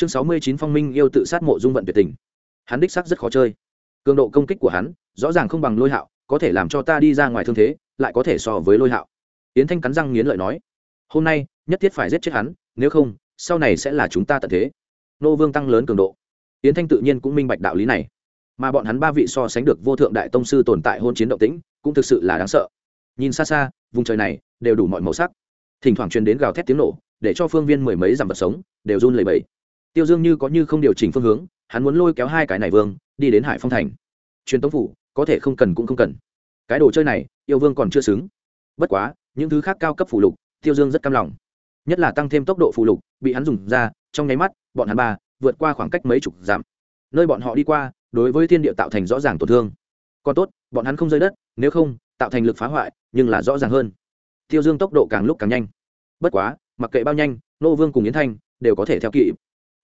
chương sáu mươi chín phong minh yêu tự sát mộ dung vận tuyệt tình. Hắn đích sắc rất khó chơi. Cường độ công kích của hắn rõ ràng không bằng lôi hạo, có thể làm cho ta đi ra ngoài thương thế, lại có thể so với lôi hạo. Yến thanh cắn răng nghiến lợi nói, hôm nay, nhất thiết phải giết chết hắn, nếu không, sau này sẽ là chúng ta tận thế. Nô vương tăng lớn cường độ. Yến thanh tự nhiên cũng minh bạch đạo lý này. Mà bọn hắn ba vị so sánh được vô thượng đại tông sư tồn tại hôn chiến động tĩnh, cũng thực sự là đáng sợ. Nhìn xa xa, vùng trời này đều đủ mọi màu sắc. Thỉnh thoảng truyền đến gào thét tiếng nổ, để cho phương viên mười mấy dặm vật sống đều run lẩy bẩy tiêu dương như có như không điều chỉnh phương hướng, hắn muốn lôi kéo hai cái này vương, đi đến hải phong thành. Truyền tống phủ, có thể không cần cũng không cần. Cái đồ chơi này, yêu vương còn chưa xứng. Bất quá, những thứ khác cao cấp phụ lục, tiêu dương rất cam lòng. Nhất là tăng thêm tốc độ phụ lục, bị hắn dùng ra, trong nháy mắt, bọn hắn ba, vượt qua khoảng cách mấy chục dặm. Nơi bọn họ đi qua, đối với thiên địa tạo thành rõ ràng tổn thương. Còn tốt, bọn hắn không rơi đất, nếu không, tạo thành lực phá hoại, nhưng là rõ ràng hơn. Tiêu dương tốc độ càng lúc càng nhanh. Bất quá, mặc kệ bao nhanh, nô vương cùng yến thanh, đều có thể theo kịp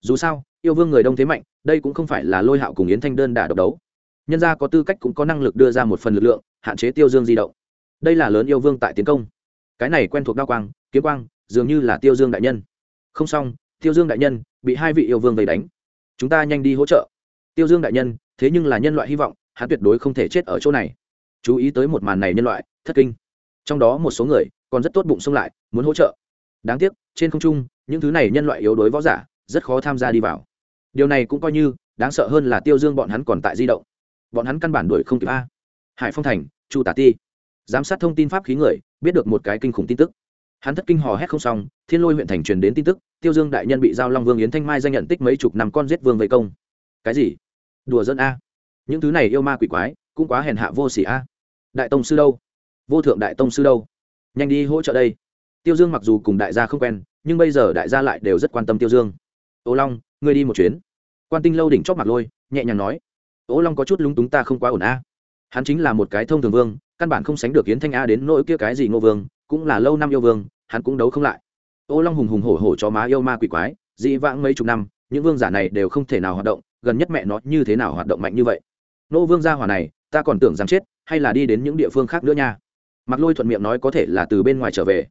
dù sao, yêu vương người đông thế mạnh, đây cũng không phải là lôi hạo cùng yến thanh đơn đả độc đấu. Nhân gia có tư cách cũng có năng lực đưa ra một phần lực lượng, hạn chế tiêu dương di động. Đây là lớn yêu vương tại tiến công. Cái này quen thuộc đao quang, kiếm quang, dường như là tiêu dương đại nhân. Không xong, tiêu dương đại nhân bị hai vị yêu vương vây đánh. Chúng ta nhanh đi hỗ trợ. Tiêu dương đại nhân, thế nhưng là nhân loại hy vọng, hắn tuyệt đối không thể chết ở chỗ này. Chú ý tới một màn này nhân loại, thất kinh. Trong đó một số người còn rất tốt bụng xông lại, muốn hỗ trợ. Đáng tiếc, trên không trung, những thứ này nhân loại yếu đuối võ giả rất khó tham gia đi vào. Điều này cũng coi như đáng sợ hơn là tiêu dương bọn hắn còn tại di động. Bọn hắn căn bản đuổi không kịp a. Hải phong thành, chu tả ti. Giám sát thông tin pháp khí người, biết được một cái kinh khủng tin tức. Hắn thất kinh hò hét không xong, thiên lôi huyện thành truyền đến tin tức, tiêu dương đại nhân bị giao long vương yến thanh mai danh nhận tích mấy chục năm con giết vương vây công. Cái gì? Đùa dân a. Những thứ này yêu ma quỷ quái, cũng quá hèn hạ vô sỉ a. Đại tông sư đâu? Vô thượng đại tông sư đâu? Nhanh đi hỗ trợ đây. Tiêu dương mặc dù cùng đại gia không quen, nhưng bây giờ đại gia lại đều rất quan tâm tiêu dương ô long, ngươi đi một chuyến. Quan tinh lâu đỉnh chóp mặt lôi, nhẹ nhàng nói, ô long có chút lúng túng ta không quá ổn a. Hắn chính là một cái thông thường vương, căn bản không sánh được yến thanh a đến nỗi kia cái gì ngô vương, cũng là lâu năm yêu vương, hắn cũng đấu không lại. Ô long hùng hùng hổ hổ cho má yêu ma quỷ quái, dị vãng mấy chục năm, những vương giả này đều không thể nào hoạt động, gần nhất mẹ nó như thế nào hoạt động mạnh như vậy? Nô vương gia hỏa này, ta còn tưởng rằng chết, hay là đi đến những địa phương khác nữa nha. Mặc lôi thuận miệng nói có thể là từ bên ngoài trở về.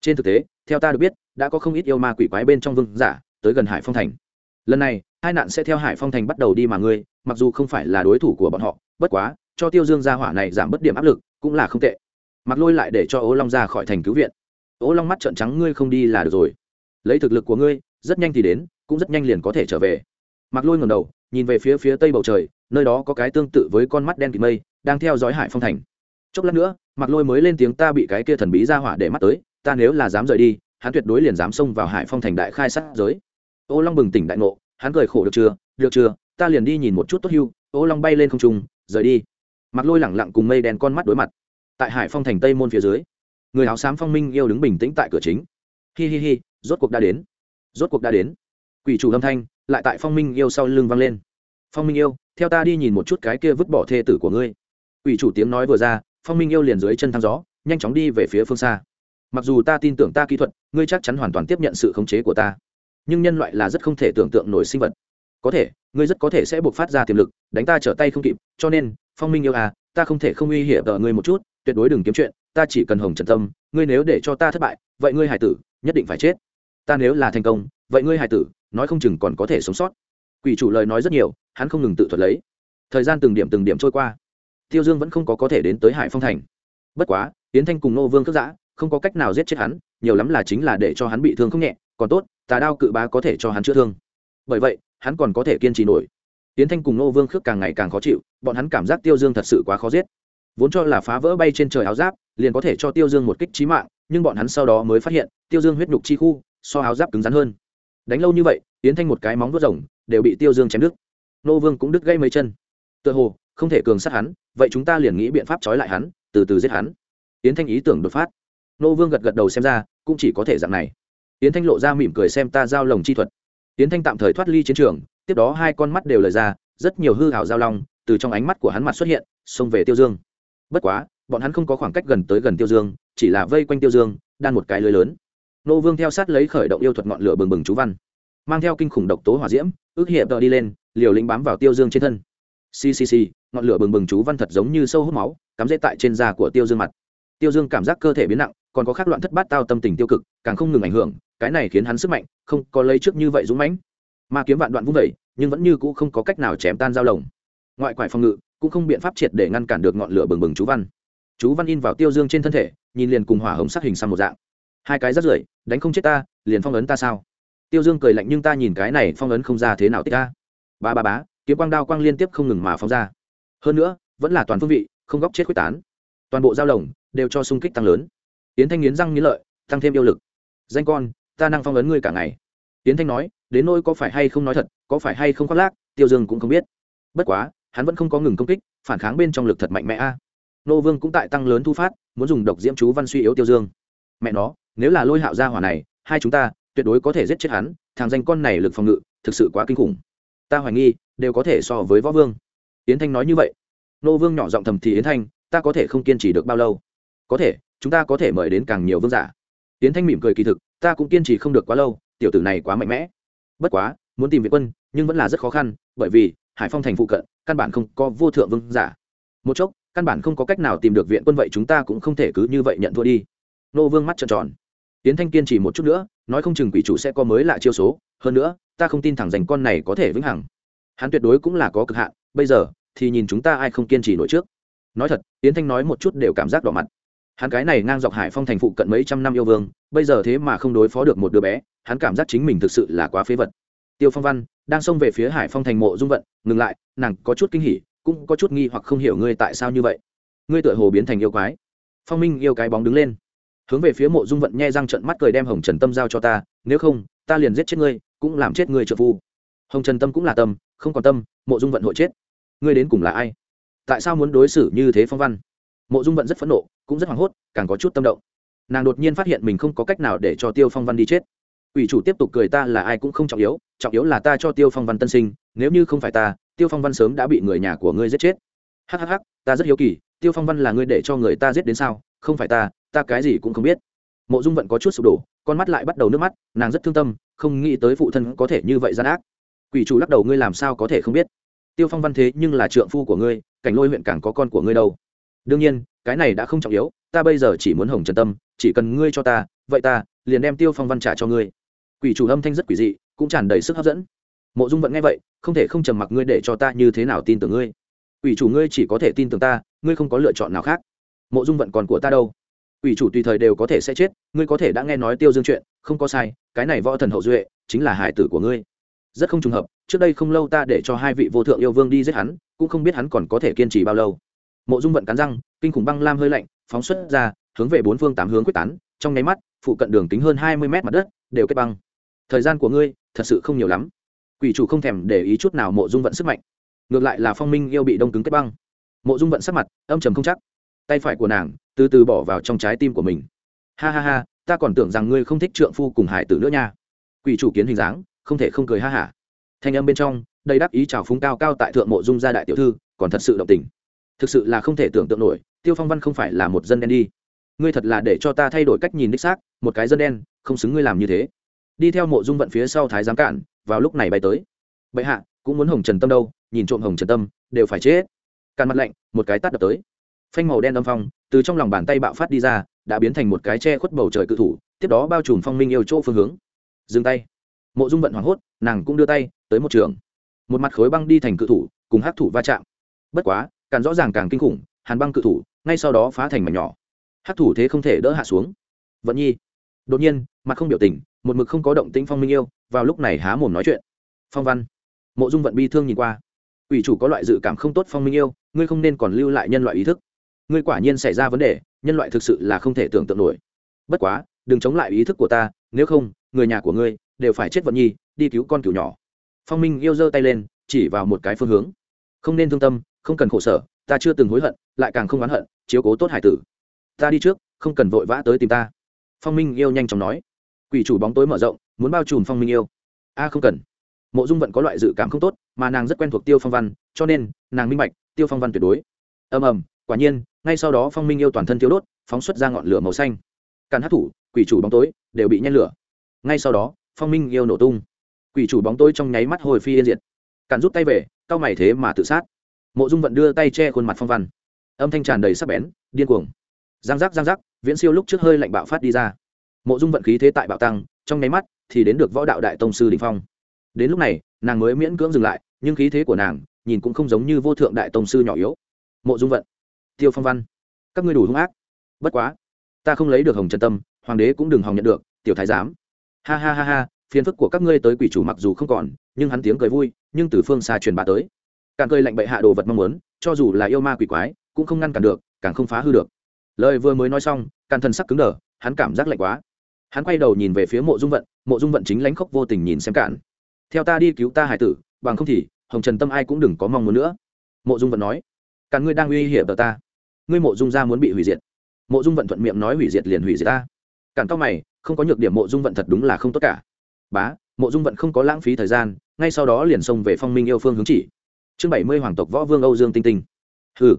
Trên thực tế, theo ta được biết, đã có không ít yêu ma quỷ quái bên trong vương giả tới gần hải phong thành. Lần này, hai nạn sẽ theo hải phong thành bắt đầu đi mà ngươi, mặc dù không phải là đối thủ của bọn họ, bất quá, cho tiêu dương gia hỏa này giảm bớt điểm áp lực, cũng là không tệ. Mặc lôi lại để cho ố long ra khỏi thành cứu viện. Ố long mắt trợn trắng, ngươi không đi là được rồi. Lấy thực lực của ngươi, rất nhanh thì đến, cũng rất nhanh liền có thể trở về. Mặc lôi ngầm đầu, nhìn về phía phía tây bầu trời, nơi đó có cái tương tự với con mắt đen kịt mây, đang theo dõi hải phong thành. Chốc lát nữa, mặc lôi mới lên tiếng, ta bị cái kia thần bí ra hỏa để mắt tới, ta nếu là dám rời đi, hắn tuyệt đối liền dám xông vào hải phong thành đại khai sát giới ô long bừng tỉnh đại ngộ, hắn cười khổ được chưa? Được chưa? Ta liền đi nhìn một chút tốt hưu. Ô long bay lên không trung, rời đi. Mặc lôi lẳng lặng cùng mây đen con mắt đối mặt. Tại hải phong thành tây môn phía dưới, người áo xám phong minh yêu đứng bình tĩnh tại cửa chính. Hi hi hi, rốt cuộc đã đến. Rốt cuộc đã đến. Quỷ chủ âm thanh lại tại phong minh yêu sau lưng vang lên. Phong minh yêu, theo ta đi nhìn một chút cái kia vứt bỏ thê tử của ngươi. Quỷ chủ tiếng nói vừa ra, phong minh yêu liền dưới chân thang gió, nhanh chóng đi về phía phương xa. Mặc dù ta tin tưởng ta kỹ thuật, ngươi chắc chắn hoàn toàn tiếp nhận sự khống chế của ta nhưng nhân loại là rất không thể tưởng tượng nổi sinh vật. Có thể, ngươi rất có thể sẽ buộc phát ra tiềm lực, đánh ta trở tay không kịp, cho nên, phong minh yêu à ta không thể không uy hiểm ở ngươi một chút, tuyệt đối đừng kiếm chuyện, ta chỉ cần hồng trần tâm, ngươi nếu để cho ta thất bại, vậy ngươi hải tử, nhất định phải chết. Ta nếu là thành công, vậy ngươi hải tử, nói không chừng còn có thể sống sót. Quỷ chủ lời nói rất nhiều, hắn không ngừng tự thuật lấy. Thời gian từng điểm từng điểm trôi qua. Tiêu dương vẫn không có có thể đến tới hải phong thành. Bất quá tiến thanh cùng nô vương cất giã, không có cách nào giết chết hắn, nhiều lắm là chính là để cho hắn bị thương không nhẹ còn tốt, tà đao cự bá có thể cho hắn chữa thương. Bởi vậy, hắn còn có thể kiên trì nổi. Tiến thanh cùng nô vương khước càng ngày càng khó chịu, bọn hắn cảm giác tiêu dương thật sự quá khó giết. Vốn cho là phá vỡ bay trên trời áo giáp, liền có thể cho tiêu dương một kích trí mạng, nhưng bọn hắn sau đó mới phát hiện, tiêu dương huyết nhục chi khu, so áo giáp cứng rắn hơn. Đánh lâu như vậy, tiến thanh một cái móng vuốt rồng, đều bị tiêu dương chém đứt. Nô vương cũng đứt gây mấy chân. Tựa hồ, không thể cường sát hắn, vậy chúng ta liền nghĩ biện pháp trói lại hắn, từ từ giết hắn. Tiến thanh ý tưởng đột phát. Nô vương gật gật đầu xem ra, cũng chỉ có thể dạng này yến thanh lộ ra mỉm cười xem ta giao lồng chi thuật. Yến thanh tạm thời thoát ly chiến trường, tiếp đó hai con mắt đều lời ra, rất nhiều hư hảo giao long từ trong ánh mắt của hắn mặt xuất hiện, xông về tiêu dương. Bất quá, bọn hắn không có khoảng cách gần tới gần tiêu dương, chỉ là vây quanh tiêu dương, đan một cái lưới lớn. Nô vương theo sát lấy khởi động yêu thuật ngọn lửa bừng bừng chú văn. Mang theo kinh khủng độc tố hỏa diễm, ước hiệp đợi đi lên, liều lính bám vào tiêu dương trên thân. Ccc ngọn lửa bừng bừng chú văn thật giống như sâu hút máu, cắm dễ tại trên da của tiêu dương mặt. Tiêu dương cảm giác cơ thể biến nặng, còn có các loạn thất bát tao tâm tình tiêu cực, càng không ngừng ảnh hưởng cái này khiến hắn sức mạnh không có lấy trước như vậy dũng mãnh. Ma kiếm vạn đoạn vung vẩy, nhưng vẫn như cũ không có cách nào chém tan dao lồng. Ngoại quải phòng ngự cũng không biện pháp triệt để ngăn cản được ngọn lửa bừng bừng chú văn. Chú văn in vào tiêu dương trên thân thể, nhìn liền cùng hỏa hồng sắc hình xăm một dạng. Hai cái rất rưởi, đánh không chết ta, liền phong ấn ta sao? Tiêu dương cười lạnh nhưng ta nhìn cái này phong ấn không ra thế nào tích ta. Ba ba bá kiếm quang đao quang liên tiếp không ngừng mà phóng ra. Hơn nữa, vẫn là toàn phương vị, không góc chết quyết tán. Toàn bộ giao lồng đều cho sung kích tăng lớn. Yến thanh nghiến răng nghiến lợi, tăng thêm yêu lực. Danh con ta năng phong ấn ngươi cả ngày. Yến thanh nói, đến nôi có phải hay không nói thật, có phải hay không khoác lác, tiêu dương cũng không biết. Bất quá, hắn vẫn không có ngừng công kích, phản kháng bên trong lực thật mạnh mẽ a. Nô vương cũng tại tăng lớn thu phát, muốn dùng độc diễm chú văn suy yếu tiêu dương. Mẹ nó, nếu là lôi hạo gia hỏa này, hai chúng ta, tuyệt đối có thể giết chết hắn, thằng danh con này lực phòng ngự, thực sự quá kinh khủng. Ta hoài nghi, đều có thể so với võ vương. Yến thanh nói như vậy. Nô vương nhỏ giọng thầm thì yến thanh, ta có thể không kiên trì được bao lâu? Có thể, chúng ta có thể mời đến càng nhiều vương giả. Tiến thanh mỉm cười kỳ thực, ta cũng kiên trì không được quá lâu, tiểu tử này quá mạnh mẽ. Bất quá, muốn tìm viện quân, nhưng vẫn là rất khó khăn, bởi vì, hải phong thành phụ cận, căn bản không có vô thượng vương giả. Một chốc, căn bản không có cách nào tìm được viện quân vậy chúng ta cũng không thể cứ như vậy nhận thua đi. Nô vương mắt trợn tròn. Tiến thanh kiên trì một chút nữa, nói không chừng quỷ chủ sẽ có mới lạ chiêu số, hơn nữa, ta không tin thẳng dành con này có thể vĩnh hằng. Hắn tuyệt đối cũng là có cực hạn, bây giờ, thì nhìn chúng ta ai không kiên trì nổi trước. Nói thật, tiến thanh nói một chút đều cảm giác đỏ mặt hắn cái này ngang dọc hải phong thành phụ cận mấy trăm năm yêu vương, bây giờ thế mà không đối phó được một đứa bé, hắn cảm giác chính mình thực sự là quá phế vật. Tiêu phong văn đang xông về phía hải phong thành mộ dung vận, ngừng lại, nàng có chút kinh hỉ, cũng có chút nghi hoặc không hiểu ngươi tại sao như vậy. Ngươi tựa hồ biến thành yêu quái. Phong minh yêu cái bóng đứng lên. Hướng về phía mộ dung vận nhe răng trận mắt cười đem hồng trần tâm giao cho ta, nếu không, ta liền giết chết ngươi, cũng làm chết ngươi trợ phu. Hồng trần tâm cũng là tâm, không còn tâm, mộ dung vận hội chết. Ngươi đến cùng là ai? Tại sao muốn đối xử như thế phong văn? Mộ dung vận rất phẫn nộ, cũng rất hoảng hốt, càng có chút tâm động. Nàng đột nhiên phát hiện mình không có cách nào để cho tiêu phong văn đi chết. Ủy chủ tiếp tục cười ta là ai cũng không trọng yếu trọng yếu là ta cho tiêu phong văn tân sinh, nếu như không phải ta, tiêu phong văn sớm đã bị người nhà của ngươi giết chết. Hhh ta rất hiếu kỳ, tiêu phong văn là ngươi để cho người ta giết đến sao? Không phải ta ta cái gì cũng không biết. Mộ dung vận có chút sụp đổ, con mắt lại bắt đầu nước mắt, nàng rất thương tâm, không nghĩ tới phụ thân có thể như vậy gian ác. Quỷ chủ lắc đầu, ngươi làm sao có thể không biết? Tiêu phong văn thế nhưng là trượng phu của ngươi, cảnh lôi huyện càng có con của ngươi đâu đương nhiên, cái này đã không trọng yếu, ta bây giờ chỉ muốn hồng trần tâm, chỉ cần ngươi cho ta, vậy ta, liền đem tiêu phong văn trả cho ngươi. Quỷ chủ âm thanh rất quỷ dị, cũng tràn đầy sức hấp dẫn. Mộ dung vẫn nghe vậy, không thể không trầm mặc ngươi để cho ta như thế nào tin tưởng ngươi. Quỷ chủ ngươi chỉ có thể tin tưởng ta, ngươi không có lựa chọn nào khác. Mộ dung vận còn của ta đâu? Quỷ chủ tùy thời đều có thể sẽ chết, ngươi có thể đã nghe nói tiêu dương chuyện, không có sai, cái này võ thần hậu duệ, chính là hải tử của ngươi. Rất không trùng hợp, trước đây không lâu ta để cho hai vị vô thượng yêu vương đi giết hắn, cũng không biết hắn còn có thể kiên trì bao lâu mộ dung vận cắn răng, kinh khủng băng lam hơi lạnh, phóng xuất ra, hướng về bốn phương tám hướng quyết tán, trong nháy mắt, phụ cận đường kính hơn hai mươi mét mặt đất, đều kết băng. Thời gian của ngươi, thật sự không nhiều lắm. Quỷ chủ không thèm để ý chút nào mộ dung vận sức mạnh. Ngược lại là phong minh yêu bị đông cứng kết băng. Mộ dung vận sắc mặt, âm trầm không chắc. Tay phải của nàng, từ từ bỏ vào trong trái tim của mình. Ha ha ha, ta còn tưởng rằng ngươi không thích trượng phu cùng hải tử nữa nha. Quỷ chủ kiến hình dáng, không thể không cười ha hả. Thanh âm bên trong, đầy đáp ý trào phúng cao cao tại thượng mộ dung gia đại tiểu thư, còn thật sự động tình thực sự là không thể tưởng tượng nổi, tiêu phong văn không phải là một dân đen đi. Ngươi thật là để cho ta thay đổi cách nhìn đích xác, một cái dân đen, không xứng ngươi làm như thế. Đi theo mộ dung vận phía sau thái giám cản, vào lúc này bay tới. Bệ hạ, cũng muốn hồng trần tâm đâu, nhìn trộm hồng trần tâm, đều phải chết. Càn mặt lạnh, một cái tắt đập tới. Phanh màu đen âm phong, từ trong lòng bàn tay bạo phát đi ra, đã biến thành một cái che khuất bầu trời cự thủ, tiếp đó bao trùm phong minh yêu chỗ phương hướng. Dừng tay. Mộ dung vận hoảng hốt, nàng cũng đưa tay, tới một trường. Một mặt khối băng đi thành cự thủ, cùng hát thủ va chạm. Bất quá càng rõ ràng càng kinh khủng, hàn băng cự thủ, ngay sau đó phá thành mảnh nhỏ. Hát thủ thế không thể đỡ hạ xuống. Vận nhi. Đột nhiên, mặt không biểu tình, một mực không có động tĩnh phong minh yêu, vào lúc này há mồm nói chuyện. Phong văn. Mộ dung vận bi thương nhìn qua. Ủy chủ có loại dự cảm không tốt phong minh yêu, ngươi không nên còn lưu lại nhân loại ý thức. Ngươi quả nhiên xảy ra vấn đề, nhân loại thực sự là không thể tưởng tượng nổi. Bất quá, đừng chống lại ý thức của ta, nếu không, người nhà của ngươi đều phải chết vận nhi, đi cứu con cừu nhỏ. Phong minh yêu giơ tay lên, chỉ vào một cái phương hướng. Không nên thương tâm không cần khổ sở, ta chưa từng hối hận, lại càng không oán hận, chiếu cố tốt hải tử. Ta đi trước, không cần vội vã tới tìm ta. Phong minh yêu nhanh chóng nói. Quỷ chủ bóng tối mở rộng, muốn bao trùm phong minh yêu. A, không cần. Mộ dung vận có loại dự cảm không tốt, mà nàng rất quen thuộc tiêu phong văn, cho nên nàng minh bạch, tiêu phong văn tuyệt đối. Ầm ầm, quả nhiên, ngay sau đó phong minh yêu toàn thân tiêu đốt, phóng xuất ra ngọn lửa màu xanh. Càn hát thủ, quỷ chủ bóng tối, đều bị nhen lửa. Ngay sau đó, phong minh yêu nổ tung. Quỷ chủ bóng tối trong nháy mắt hồi phi yên diệt. Càn rút tay về cao mày thế mà tự sát mộ dung vận đưa tay che khuôn mặt phong văn. Âm thanh tràn đầy sắc bén, điên cuồng. Giang giác giang giác, viễn siêu lúc trước hơi lạnh bạo phát đi ra. Mộ dung vận khí thế tại bạo tăng, trong nháy mắt thì đến được võ đạo đại tông sư đình phong. Đến lúc này, nàng mới miễn cưỡng dừng lại, nhưng khí thế của nàng nhìn cũng không giống như vô thượng đại tông sư nhỏ yếu. Mộ dung vận, tiêu phong văn, các ngươi đủ hung ác. Bất quá, ta không lấy được hồng trần tâm, hoàng đế cũng đừng hòng nhận được, tiểu thái giám. Ha ha ha ha, phiền phức của các ngươi tới quỷ chủ mặc dù không còn, nhưng hắn tiếng cười vui, nhưng từ phương xa truyền bá tới càng cười lạnh bệ hạ đồ vật mong muốn, cho dù là yêu ma quỷ quái, cũng không ngăn cản được, càng không phá hư được. Lời vừa mới nói xong càng thần sắc cứng đờ, hắn cảm giác lạnh quá. Hắn quay đầu nhìn về phía mộ dung vận, mộ dung vận chính lãnh khốc vô tình nhìn xem cản. Theo ta đi cứu ta hải tử, bằng không thì, hồng trần tâm ai cũng đừng có mong muốn nữa. Mộ dung vận nói càng ngươi đang uy hiểm tờ ta. Ngươi mộ dung ra muốn bị hủy diệt. Mộ dung vận thuận miệng nói hủy diệt liền hủy diệt ta. Càng cao mày, không có nhược điểm mộ dung vận thật đúng là không tốt cả. Bá, mộ dung vận không có lãng phí thời gian, ngay sau đó liền xông về phong minh yêu phương hướng chỉ chương bảy mươi hoàng tộc võ vương âu dương tinh tinh. Hừ,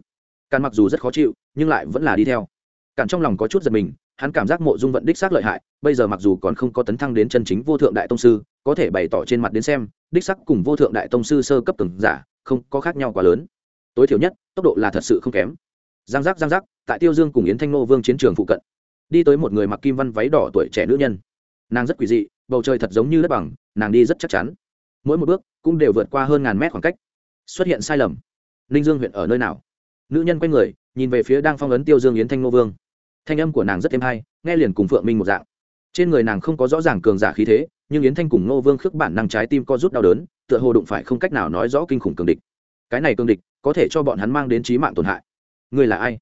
càn mặc dù rất khó chịu, nhưng lại vẫn là đi theo. Càn trong lòng có chút giật mình, hắn cảm giác mộ dung vận đích xác lợi hại, bây giờ mặc dù còn không có tấn thăng đến chân chính vô thượng đại tông sư, có thể bày tỏ trên mặt đến xem, đích sắc cùng vô thượng đại tông sư sơ cấp từng giả, không có khác nhau quá lớn. Tối thiểu nhất, tốc độ là thật sự không kém. Giang giác giang giác, tại tiêu dương cùng yến thanh nô vương chiến trường phụ cận. Đi tới một người mặc kim văn váy đỏ tuổi trẻ nữ nhân. Nàng rất quỷ dị, bầu trời thật giống như đất bằng, nàng đi rất chắc chắn. Mỗi một bước cũng đều vượt qua hơn ngàn mét khoảng cách xuất hiện sai lầm. Ninh dương huyện ở nơi nào? Nữ nhân quay người, nhìn về phía đang phong ấn tiêu dương yến thanh nô vương. Thanh âm của nàng rất êm hay, nghe liền cùng phượng minh một dạng. Trên người nàng không có rõ ràng cường giả khí thế, nhưng yến thanh cùng nô vương khước bản năng trái tim co rút đau đớn, tựa hồ đụng phải không cách nào nói rõ kinh khủng cường địch. Cái này cường địch, có thể cho bọn hắn mang đến trí mạng tổn hại. Ngươi là ai?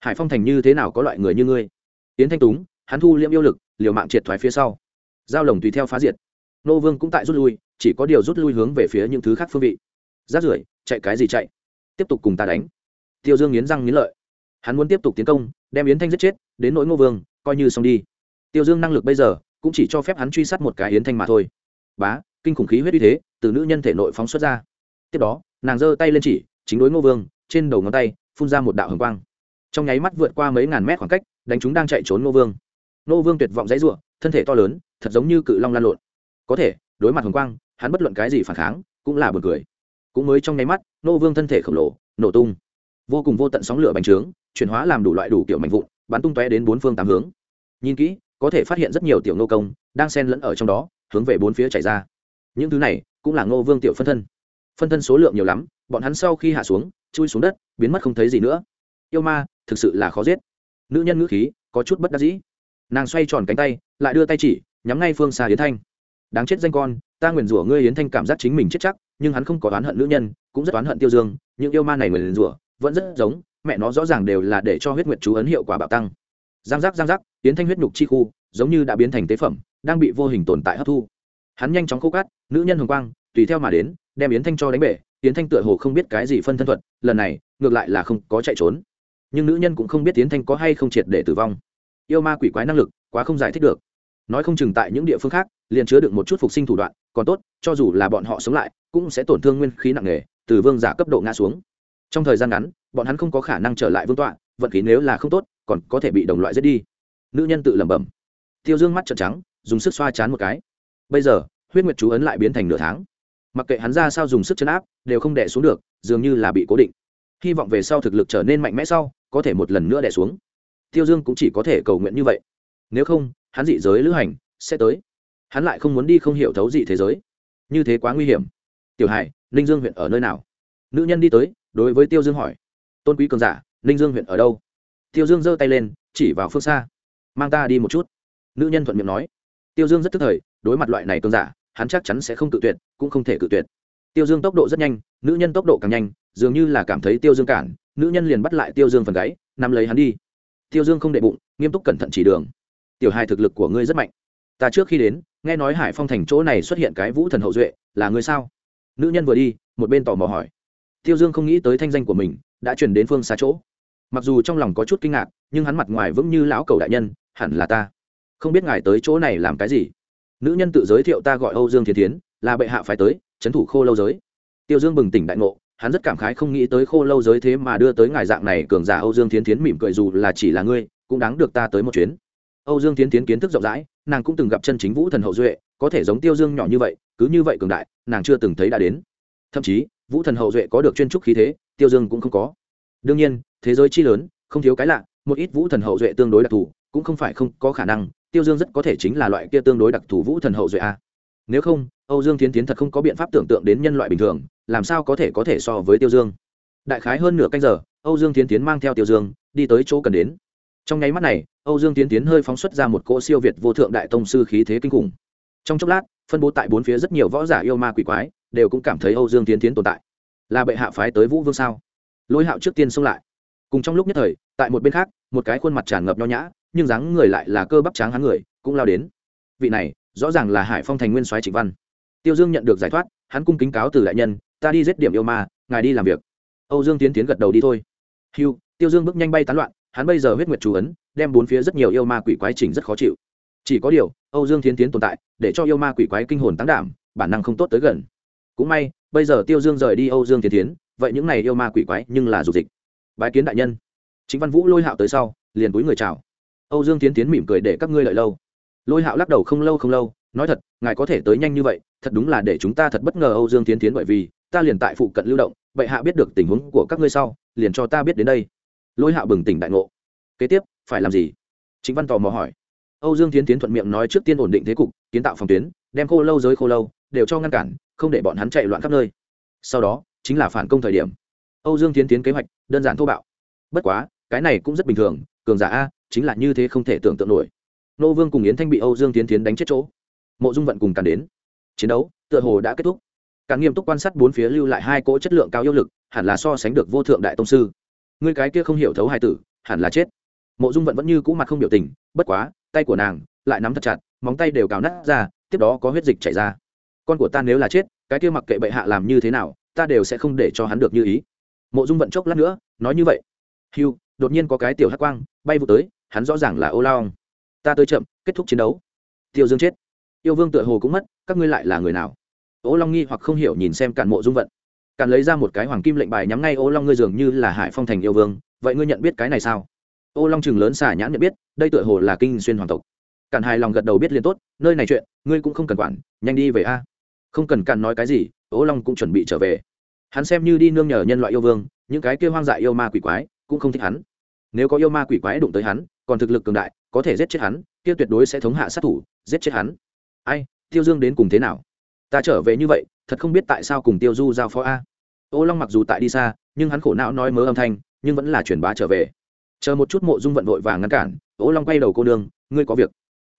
Hải phong thành như thế nào có loại người như ngươi? Yến thanh túng, hắn thu liễm yêu lực, liều mạng triệt thoái phía sau. Giao lồng tùy theo phá diệt. Nô vương cũng tại rút lui, chỉ có điều rút lui hướng về phía những thứ khác phương vị rát rưởi, chạy cái gì chạy? Tiếp tục cùng ta đánh. Tiêu dương nghiến răng nghiến lợi. Hắn muốn tiếp tục tiến công, đem yến thanh giết chết, đến nỗi ngô vương, coi như xong đi. Tiêu dương năng lực bây giờ, cũng chỉ cho phép hắn truy sát một cái yến thanh mà thôi. Bá, kinh khủng khí huyết uy thế, từ nữ nhân thể nội phóng xuất ra. Tiếp đó, nàng giơ tay lên chỉ, chính đối ngô vương, trên đầu ngón tay, phun ra một đạo hồng quang. Trong nháy mắt vượt qua mấy ngàn mét khoảng cách, đánh chúng đang chạy trốn ngô vương. Ngô vương tuyệt vọng dãy ruộng thân thể to lớn, thật giống như cự long lan lộn. Có thể, đối mặt hồng quang, hắn bất luận cái gì phản kháng, cũng là buồn cười cũng mới trong nháy mắt, nô vương thân thể khổng lồ, nổ tung. Vô cùng vô tận sóng lửa bành trướng, chuyển hóa làm đủ loại đủ kiểu mạnh vụn, bắn tung tóe đến bốn phương tám hướng. Nhìn kỹ, có thể phát hiện rất nhiều tiểu nô công đang xen lẫn ở trong đó, hướng về bốn phía chảy ra. Những thứ này cũng là ngô vương tiểu phân thân. Phân thân số lượng nhiều lắm, bọn hắn sau khi hạ xuống, chui xuống đất, biến mất không thấy gì nữa. Yêu ma, thực sự là khó giết. Nữ nhân ngữ khí có chút bất đắc dĩ. Nàng xoay tròn cánh tay, lại đưa tay chỉ, nhắm ngay phương xa yến thanh. Đáng chết danh con, ta nguyền rủa ngươi yến thanh cảm giác chính mình chết chắc nhưng hắn không có oán hận nữ nhân, cũng rất oán hận tiêu dương, những yêu ma này người liền rủa, vẫn rất giống, mẹ nó rõ ràng đều là để cho huyết nguyệt chú ấn hiệu quả bạo tăng. Giang giác giang giác, tiến thanh huyết nhục chi khu, giống như đã biến thành tế phẩm, đang bị vô hình tồn tại hấp thu. Hắn nhanh chóng khô cát, nữ nhân hồng quang, tùy theo mà đến, đem yến thanh cho đánh bể, yến thanh tựa hồ không biết cái gì phân thân thuật, lần này, ngược lại là không có chạy trốn. Nhưng nữ nhân cũng không biết yến thanh có hay không triệt để tử vong. Yêu ma quỷ quái năng lực, quá không giải thích được. Nói không chừng tại những địa phương khác, liền chứa được một chút phục sinh thủ đoạn còn tốt, cho dù là bọn họ sống lại, cũng sẽ tổn thương nguyên khí nặng nề, từ vương giả cấp độ ngã xuống. Trong thời gian ngắn, bọn hắn không có khả năng trở lại vương tọa, vận khí nếu là không tốt, còn có thể bị đồng loại giết đi. Nữ nhân tự lẩm bẩm. Tiêu dương mắt trợn trắng, dùng sức xoa chán một cái. Bây giờ, huyết nguyệt chú ấn lại biến thành nửa tháng. Mặc kệ hắn ra sao dùng sức chấn áp, đều không đẻ xuống được, dường như là bị cố định. Hy vọng về sau thực lực trở nên mạnh mẽ sau, có thể một lần nữa đẻ xuống. Tiêu dương cũng chỉ có thể cầu nguyện như vậy. Nếu không, hắn dị giới lữ hành sẽ tới hắn lại không muốn đi không hiểu thấu gì thế giới. Như thế quá nguy hiểm. Tiểu hải, ninh dương huyện ở nơi nào? Nữ nhân đi tới, đối với tiêu dương hỏi. Tôn quý cường giả, ninh dương huyện ở đâu? Tiêu dương giơ tay lên, chỉ vào phương xa. Mang ta đi một chút. Nữ nhân thuận miệng nói. Tiêu dương rất tức thời, đối mặt loại này cường giả, hắn chắc chắn sẽ không tự tuyệt, cũng không thể cự tuyệt. Tiêu dương tốc độ rất nhanh, nữ nhân tốc độ càng nhanh, dường như là cảm thấy tiêu dương cản, nữ nhân liền bắt lại tiêu dương phần gáy, nắm lấy hắn đi. Tiêu dương không đệ bụng, nghiêm túc cẩn thận chỉ đường. Tiểu hai thực lực của ngươi rất mạnh. Ta trước khi đến nghe nói hải phong thành chỗ này xuất hiện cái vũ thần hậu duệ, là người sao? Nữ nhân vừa đi, một bên tò mò hỏi. Tiêu dương không nghĩ tới thanh danh của mình đã chuyển đến phương xa chỗ. Mặc dù trong lòng có chút kinh ngạc, nhưng hắn mặt ngoài vững như lão cầu đại nhân, hẳn là ta. Không biết ngài tới chỗ này làm cái gì? Nữ nhân tự giới thiệu ta gọi âu dương thiên tiến là bệ hạ phải tới, trấn thủ khô lâu giới. Tiêu dương bừng tỉnh đại ngộ, hắn rất cảm khái không nghĩ tới khô lâu giới thế mà đưa tới ngài dạng này cường giả âu dương thiên tiến mỉm cười dù là chỉ là ngươi, cũng đáng được ta tới một chuyến âu dương tiến tiến kiến thức rộng rãi, nàng cũng từng gặp chân chính vũ thần hậu duệ, có thể giống tiêu dương nhỏ như vậy, cứ như vậy cường đại, nàng chưa từng thấy đã đến. Thậm chí, vũ thần hậu duệ có được chuyên trúc khí thế, tiêu dương cũng không có. Đương nhiên, thế giới chi lớn, không thiếu cái lạ, một ít vũ thần hậu duệ tương đối đặc thù, cũng không phải không có khả năng, tiêu dương rất có thể chính là loại kia tương đối đặc thù vũ thần hậu duệ a. Nếu không, âu dương tiến tiến thật không có biện pháp tưởng tượng đến nhân loại bình thường, làm sao có thể có thể so với tiêu dương. Đại khái hơn nửa canh giờ, âu dương tiến tiến mang theo tiêu dương, đi tới chỗ cần đến. Trong nháy mắt này âu dương tiến tiến hơi phóng xuất ra một cỗ siêu việt vô thượng đại tông sư khí thế kinh khủng. Trong chốc lát phân bố tại bốn phía rất nhiều võ giả yêu ma quỷ quái đều cũng cảm thấy âu dương tiến tiến tồn tại. Là bệ hạ phái tới vũ vương sao? Lôi hạo trước tiên xông lại. Cùng trong lúc nhất thời tại một bên khác một cái khuôn mặt tràn ngập nho nhã nhưng dáng người lại là cơ bắp tráng hắn người cũng lao đến. Vị này rõ ràng là hải phong thành nguyên soái trịnh văn. Tiêu dương nhận được giải thoát hắn cung kính cáo từ đại nhân ta đi giết điểm yêu ma ngài đi làm việc. Âu dương tiến tiến gật đầu đi thôi. Hưu, tiêu dương bước nhanh bay tán loạn hắn bây giờ huyết nguyệt chú ấn đem bốn phía rất nhiều yêu ma quỷ quái chỉnh rất khó chịu. Chỉ có điều, âu dương Thiến tiến tồn tại, để cho yêu ma quỷ quái kinh hồn tăng đảm, bản năng không tốt tới gần. Cũng may, bây giờ tiêu dương rời đi âu dương Thiến tiến, vậy những này yêu ma quỷ quái nhưng là dục dịch. Bái kiến đại nhân. Chính văn vũ lôi hạo tới sau, liền túi người chào. Âu dương Thiến tiến mỉm cười để các ngươi lợi lâu. Lôi hạo lắc đầu không lâu không lâu, nói thật, ngài có thể tới nhanh như vậy, thật đúng là để chúng ta thật bất ngờ âu dương tiến tiến bởi vì, ta liền tại phụ cận lưu động, vậy hạ biết được tình huống của các ngươi sau, liền cho ta biết đến đây. Lôi hạo bừng tỉnh đại ngộ kế tiếp, phải làm gì? Chính văn tò mò hỏi. Âu dương tiến tiến thuận miệng nói trước tiên ổn định thế cục, kiến tạo phòng tuyến, đem khô lâu giới khô lâu, đều cho ngăn cản, không để bọn hắn chạy loạn khắp nơi. Sau đó, chính là phản công thời điểm. Âu dương tiến tiến kế hoạch, đơn giản thô bạo. Bất quá, cái này cũng rất bình thường, cường giả a, chính là như thế không thể tưởng tượng nổi. Nô vương cùng yến thanh bị âu dương tiến tiến đánh chết chỗ. Mộ dung vận cùng càn đến. Chiến đấu, tựa hồ đã kết thúc. Càn nghiêm túc quan sát bốn phía lưu lại hai cỗ chất lượng cao yêu lực, hẳn là so sánh được vô thượng đại tông sư. Người cái kia không hiểu thấu hai tử, hẳn là chết mộ dung vận vẫn như cũ mặt không biểu tình, bất quá, tay của nàng lại nắm thật chặt, móng tay đều cào nát ra, tiếp đó có huyết dịch chảy ra. Con của ta nếu là chết, cái kia mặc kệ bệ hạ làm như thế nào, ta đều sẽ không để cho hắn được như ý. Mộ dung vận chốc lát nữa, nói như vậy. Hiu đột nhiên có cái tiểu hắc quang bay vụ tới, hắn rõ ràng là ô Long. ta tới chậm, kết thúc chiến đấu. Tiêu dương chết. Yêu vương tựa hồ cũng mất, các ngươi lại là người nào? Ô long nghi hoặc không hiểu nhìn xem cản mộ dung vận. Cản lấy ra một cái hoàng kim lệnh bài nhắm ngay ô long, ngươi dường như là hải phong thành yêu vương, vậy ngươi nhận biết cái này sao? Ô long chừng lớn xả nhãn nhận biết đây tựa hồ là kinh xuyên hoàng tộc cản hài lòng gật đầu biết liền tốt nơi này chuyện ngươi cũng không cần quản nhanh đi về a không cần cản nói cái gì ô long cũng chuẩn bị trở về hắn xem như đi nương nhờ nhân loại yêu vương những cái kia hoang dại yêu ma quỷ quái cũng không thích hắn nếu có yêu ma quỷ quái đụng tới hắn còn thực lực cường đại có thể giết chết hắn kia tuyệt đối sẽ thống hạ sát thủ giết chết hắn ai tiêu dương đến cùng thế nào ta trở về như vậy thật không biết tại sao cùng tiêu du giao phó a ô long mặc dù tại đi xa nhưng hắn khổ não nói mớ âm thanh nhưng vẫn là truyền bá trở về chờ một chút mộ dung vận vội và ngăn cản, ô long quay đầu cô nương, ngươi có việc.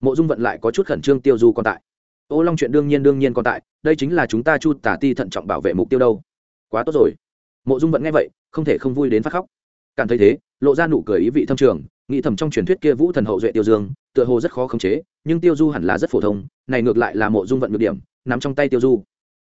Mộ dung vận lại có chút khẩn trương tiêu du còn tại. Ô long chuyện đương nhiên đương nhiên còn tại, đây chính là chúng ta chu tả ti thận trọng bảo vệ mục tiêu đâu. Quá tốt rồi. Mộ dung vận nghe vậy, không thể không vui đến phát khóc. Cảm thấy thế, lộ ra nụ cười ý vị thâm trường, nghĩ thầm trong truyền thuyết kia vũ thần hậu duệ tiêu dương, tựa hồ rất khó khống chế, nhưng tiêu du hẳn là rất phổ thông, này ngược lại là mộ dung vận ngược điểm nằm trong tay tiêu du.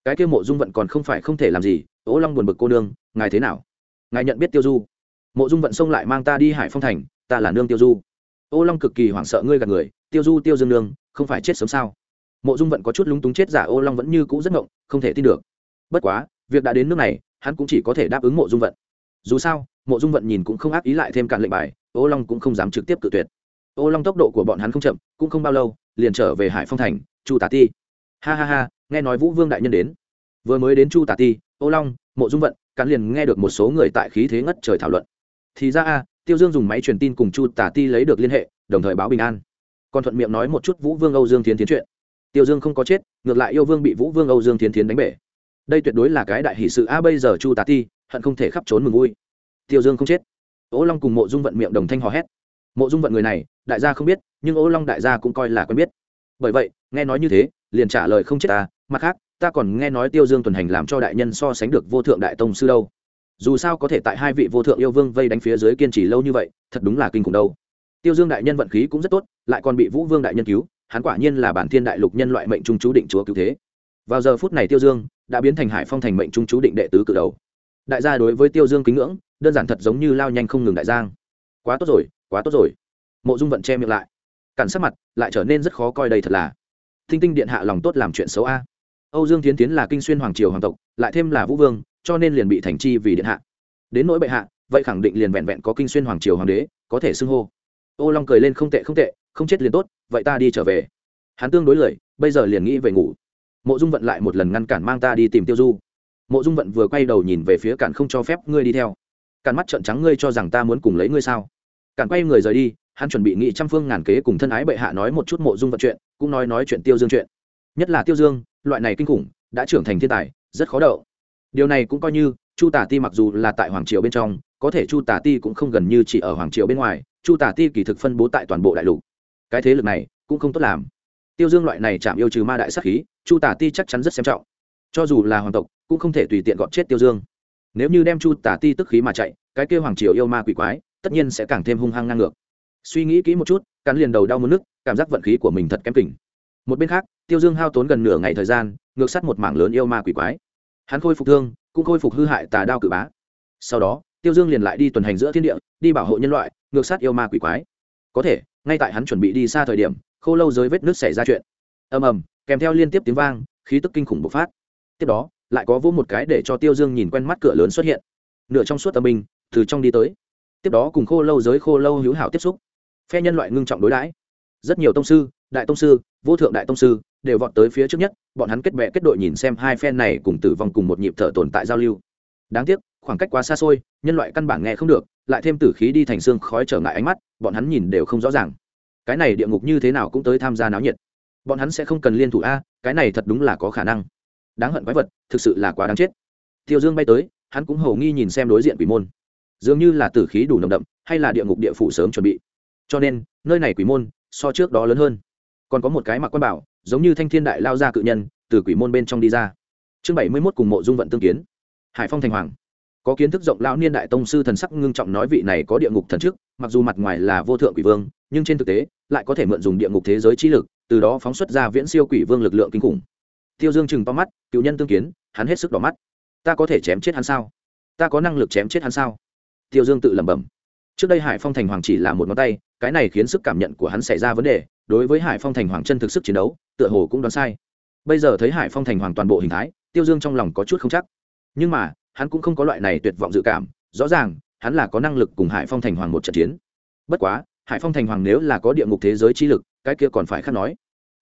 Cái kia mộ dung vận còn không phải không thể làm gì ố long buồn bực cô nương, ngài thế nào? Ngài nhận biết tiêu du mộ dung vận xông lại mang ta đi hải phong thành, ta là nương tiêu du. Ô long cực kỳ hoảng sợ ngươi gạt người, tiêu du tiêu dương nương, không phải chết sớm sao? Mộ dung vận có chút lúng túng chết giả, ô long vẫn như cũ rất ngộng, không thể tin được. Bất quá, việc đã đến nước này, hắn cũng chỉ có thể đáp ứng mộ dung vận. Dù sao, mộ dung vận nhìn cũng không ác ý lại thêm cạn lệnh bài, ô long cũng không dám trực tiếp cự tuyệt. Ô long tốc độ của bọn hắn không chậm, cũng không bao lâu, liền trở về hải phong thành, chu tả ti. Ha ha ha, nghe nói vũ vương đại nhân đến. Vừa mới đến chu tả ti, ô long, mộ dung vận, cạn liền nghe được một số người tại khí thế ngất trời thảo luận thì ra a, tiêu dương dùng máy truyền tin cùng chu tả ti lấy được liên hệ, đồng thời báo bình an. Còn thuận miệng nói một chút vũ vương âu dương tiến tiến chuyện. Tiêu dương không có chết, ngược lại yêu vương bị vũ vương âu dương tiến tiến đánh bể. Đây tuyệt đối là cái đại hỷ sự a, bây giờ chu tả ti hận không thể khắp trốn mừng vui. Tiêu dương không chết. Ố long cùng mộ dung vận miệng đồng thanh hò hét. Mộ dung vận người này, đại gia không biết, nhưng ố long đại gia cũng coi là quen biết. Bởi vậy, nghe nói như thế, liền trả lời không chết ta, mặt khác, ta còn nghe nói tiêu dương tuần hành làm cho đại nhân so sánh được vô thượng đại tông sư đâu dù sao có thể tại hai vị vô thượng yêu vương vây đánh phía dưới kiên trì lâu như vậy, thật đúng là kinh khủng đâu. Tiêu dương đại nhân vận khí cũng rất tốt, lại còn bị vũ vương đại nhân cứu, hắn quả nhiên là bản thiên đại lục nhân loại mệnh trung chú định chúa cứu thế. Vào giờ phút này tiêu dương đã biến thành hải phong thành mệnh trung chú định đệ tứ cự đầu. Đại gia đối với tiêu dương kính ngưỡng, đơn giản thật giống như lao nhanh không ngừng đại giang. Quá tốt rồi, quá tốt rồi. Mộ dung vận che miệng lại. Cản sắc mặt lại trở nên rất khó coi đây thật là. Thinh tinh điện hạ lòng tốt làm chuyện xấu a. Âu dương tiến tiến là kinh xuyên hoàng triều hoàng tộc, lại thêm là vũ vương cho nên liền bị thành chi vì điện hạ. Đến nỗi bệ hạ, vậy khẳng định liền vẹn vẹn có kinh xuyên hoàng triều hoàng đế, có thể xưng hô. Ô long cười lên không tệ không tệ, không chết liền tốt, vậy ta đi trở về. Hắn tương đối lười bây giờ liền nghĩ về ngủ. Mộ dung vận lại một lần ngăn cản mang ta đi tìm tiêu du. Mộ dung vận vừa quay đầu nhìn về phía cản không cho phép ngươi đi theo. Cản mắt trợn trắng ngươi cho rằng ta muốn cùng lấy ngươi sao? Cản quay người rời đi, hắn chuẩn bị nghị trăm phương ngàn kế cùng thân ái bệ hạ nói một chút mộ dung vận chuyện, cũng nói nói chuyện tiêu dương chuyện. Nhất là tiêu dương, loại này kinh khủng, đã trưởng thành thiên tài, rất khó đậu điều này cũng coi như, chu tả ti mặc dù là tại hoàng triều bên trong, có thể chu tả ti cũng không gần như chỉ ở hoàng triều bên ngoài, chu tả ti kỳ thực phân bố tại toàn bộ đại lục. Cái thế lực này cũng không tốt làm. Tiêu dương loại này chạm yêu trừ ma đại sắc khí, chu tả ti chắc chắn rất xem trọng. Cho dù là hoàng tộc, cũng không thể tùy tiện gọn chết tiêu dương. Nếu như đem chu tả ti tức khí mà chạy, cái kêu hoàng triều yêu ma quỷ quái, tất nhiên sẽ càng thêm hung hăng ngang ngược. Suy nghĩ kỹ một chút, cắn liền đầu đau mất nước cảm giác vận khí của mình thật kém kỉnh. Một bên khác, tiêu dương hao tốn gần nửa ngày thời gian, ngược sắt một mảng lớn yêu ma quỷ quái hắn khôi phục thương, cũng khôi phục hư hại tà đao cự bá. Sau đó, tiêu dương liền lại đi tuần hành giữa thiên địa, đi bảo hộ nhân loại, ngược sát yêu ma quỷ quái. Có thể, ngay tại hắn chuẩn bị đi xa thời điểm, khô lâu giới vết nước xảy ra chuyện. Ầm ầm, kèm theo liên tiếp tiếng vang, khí tức kinh khủng bộc phát. Tiếp đó, lại có vỗ một cái để cho tiêu dương nhìn quen mắt cửa lớn xuất hiện. Nửa trong suốt âm binh, từ trong đi tới. Tiếp đó cùng khô lâu giới khô lâu hữu hảo tiếp xúc. Phe nhân loại ngưng trọng đối đãi. Rất nhiều tông sư, đại tông sư, vô thượng đại tông sư đều vọt tới phía trước nhất, bọn hắn kết bè kết đội nhìn xem hai phe này cùng tử vong cùng một nhịp thở tồn tại giao lưu. Đáng tiếc, khoảng cách quá xa xôi, nhân loại căn bản nghe không được, lại thêm tử khí đi thành xương khói trở ngại ánh mắt, bọn hắn nhìn đều không rõ ràng. Cái này địa ngục như thế nào cũng tới tham gia náo nhiệt. Bọn hắn sẽ không cần liên thủ a, cái này thật đúng là có khả năng. Đáng hận quái vật, thực sự là quá đáng chết. Tiêu dương bay tới, hắn cũng hầu nghi nhìn xem đối diện quỷ môn. Dường như là tử khí đủ nồng đậm, hay là địa ngục địa phủ sớm chuẩn bị. Cho nên, nơi này quỷ môn so trước đó lớn hơn. Còn có một cái mặc quan bảo giống như thanh thiên đại lao ra cự nhân, từ quỷ môn bên trong đi ra. Chương bảy mươi mốt cùng mộ dung vận tương kiến. Hải phong thành hoàng. Có kiến thức rộng lão niên đại tông sư thần sắc ngưng trọng nói vị này có địa ngục thần trước, mặc dù mặt ngoài là vô thượng quỷ vương, nhưng trên thực tế, lại có thể mượn dùng địa ngục thế giới trí lực, từ đó phóng xuất ra viễn siêu quỷ vương lực lượng kinh khủng. Tiêu dương chừng to mắt, cựu nhân tương kiến, hắn hết sức đỏ mắt. Ta có thể chém chết hắn sao? Ta có năng lực chém chết hắn sao? Tiêu dương tự lẩm bẩm. Trước đây hải phong thành hoàng chỉ là một ngón tay, cái này khiến sức cảm nhận của hắn xảy ra vấn đề, đối với hải phong thành hoàng chân thực sức chiến đấu tựa hồ cũng đoán sai. Bây giờ thấy hải phong thành hoàng toàn bộ hình thái, tiêu dương trong lòng có chút không chắc. Nhưng mà, hắn cũng không có loại này tuyệt vọng dự cảm, rõ ràng, hắn là có năng lực cùng hải phong thành hoàng một trận chiến. Bất quá, hải phong thành hoàng nếu là có địa ngục thế giới chi lực, cái kia còn phải khác nói.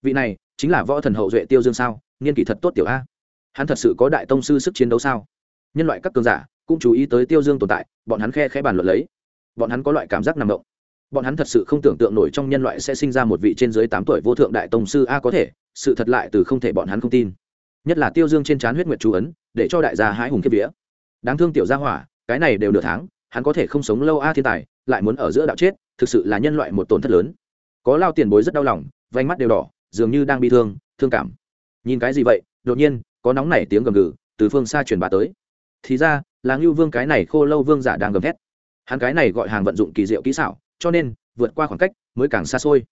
Vị này, chính là võ thần hậu duệ tiêu dương sao? Nghiên kỷ thật tốt tiểu a. Hắn thật sự có đại tông sư sức chiến đấu sao? Nhân loại các cường giả cũng chú ý tới tiêu dương tồn tại, bọn hắn khe khẽ bàn luận lấy. Bọn hắn có loại cảm giác nằm động bọn hắn thật sự không tưởng tượng nổi trong nhân loại sẽ sinh ra một vị trên dưới tám tuổi vô thượng đại tông sư a có thể, sự thật lại từ không thể bọn hắn không tin. Nhất là tiêu dương trên trán huyết nguyệt chú ấn, để cho đại gia hái hùng kiếp vía. Đáng thương tiểu gia hỏa, cái này đều nửa tháng, hắn có thể không sống lâu a thiên tài, lại muốn ở giữa đạo chết, thực sự là nhân loại một tổn thất lớn. Có lao tiền bối rất đau lòng vánh mắt đều đỏ, dường như đang bị thương thương cảm. Nhìn cái gì vậy, đột nhiên, có nóng nảy tiếng gầm gừ, từ phương xa truyền bà tới. Thì ra, là ngưu vương cái này khô lâu vương giả đang gầm thét. Hắn cái này gọi hàng vận dụng kỳ diệu kỹ xảo cho nên, vượt qua khoảng cách mới càng xa xôi.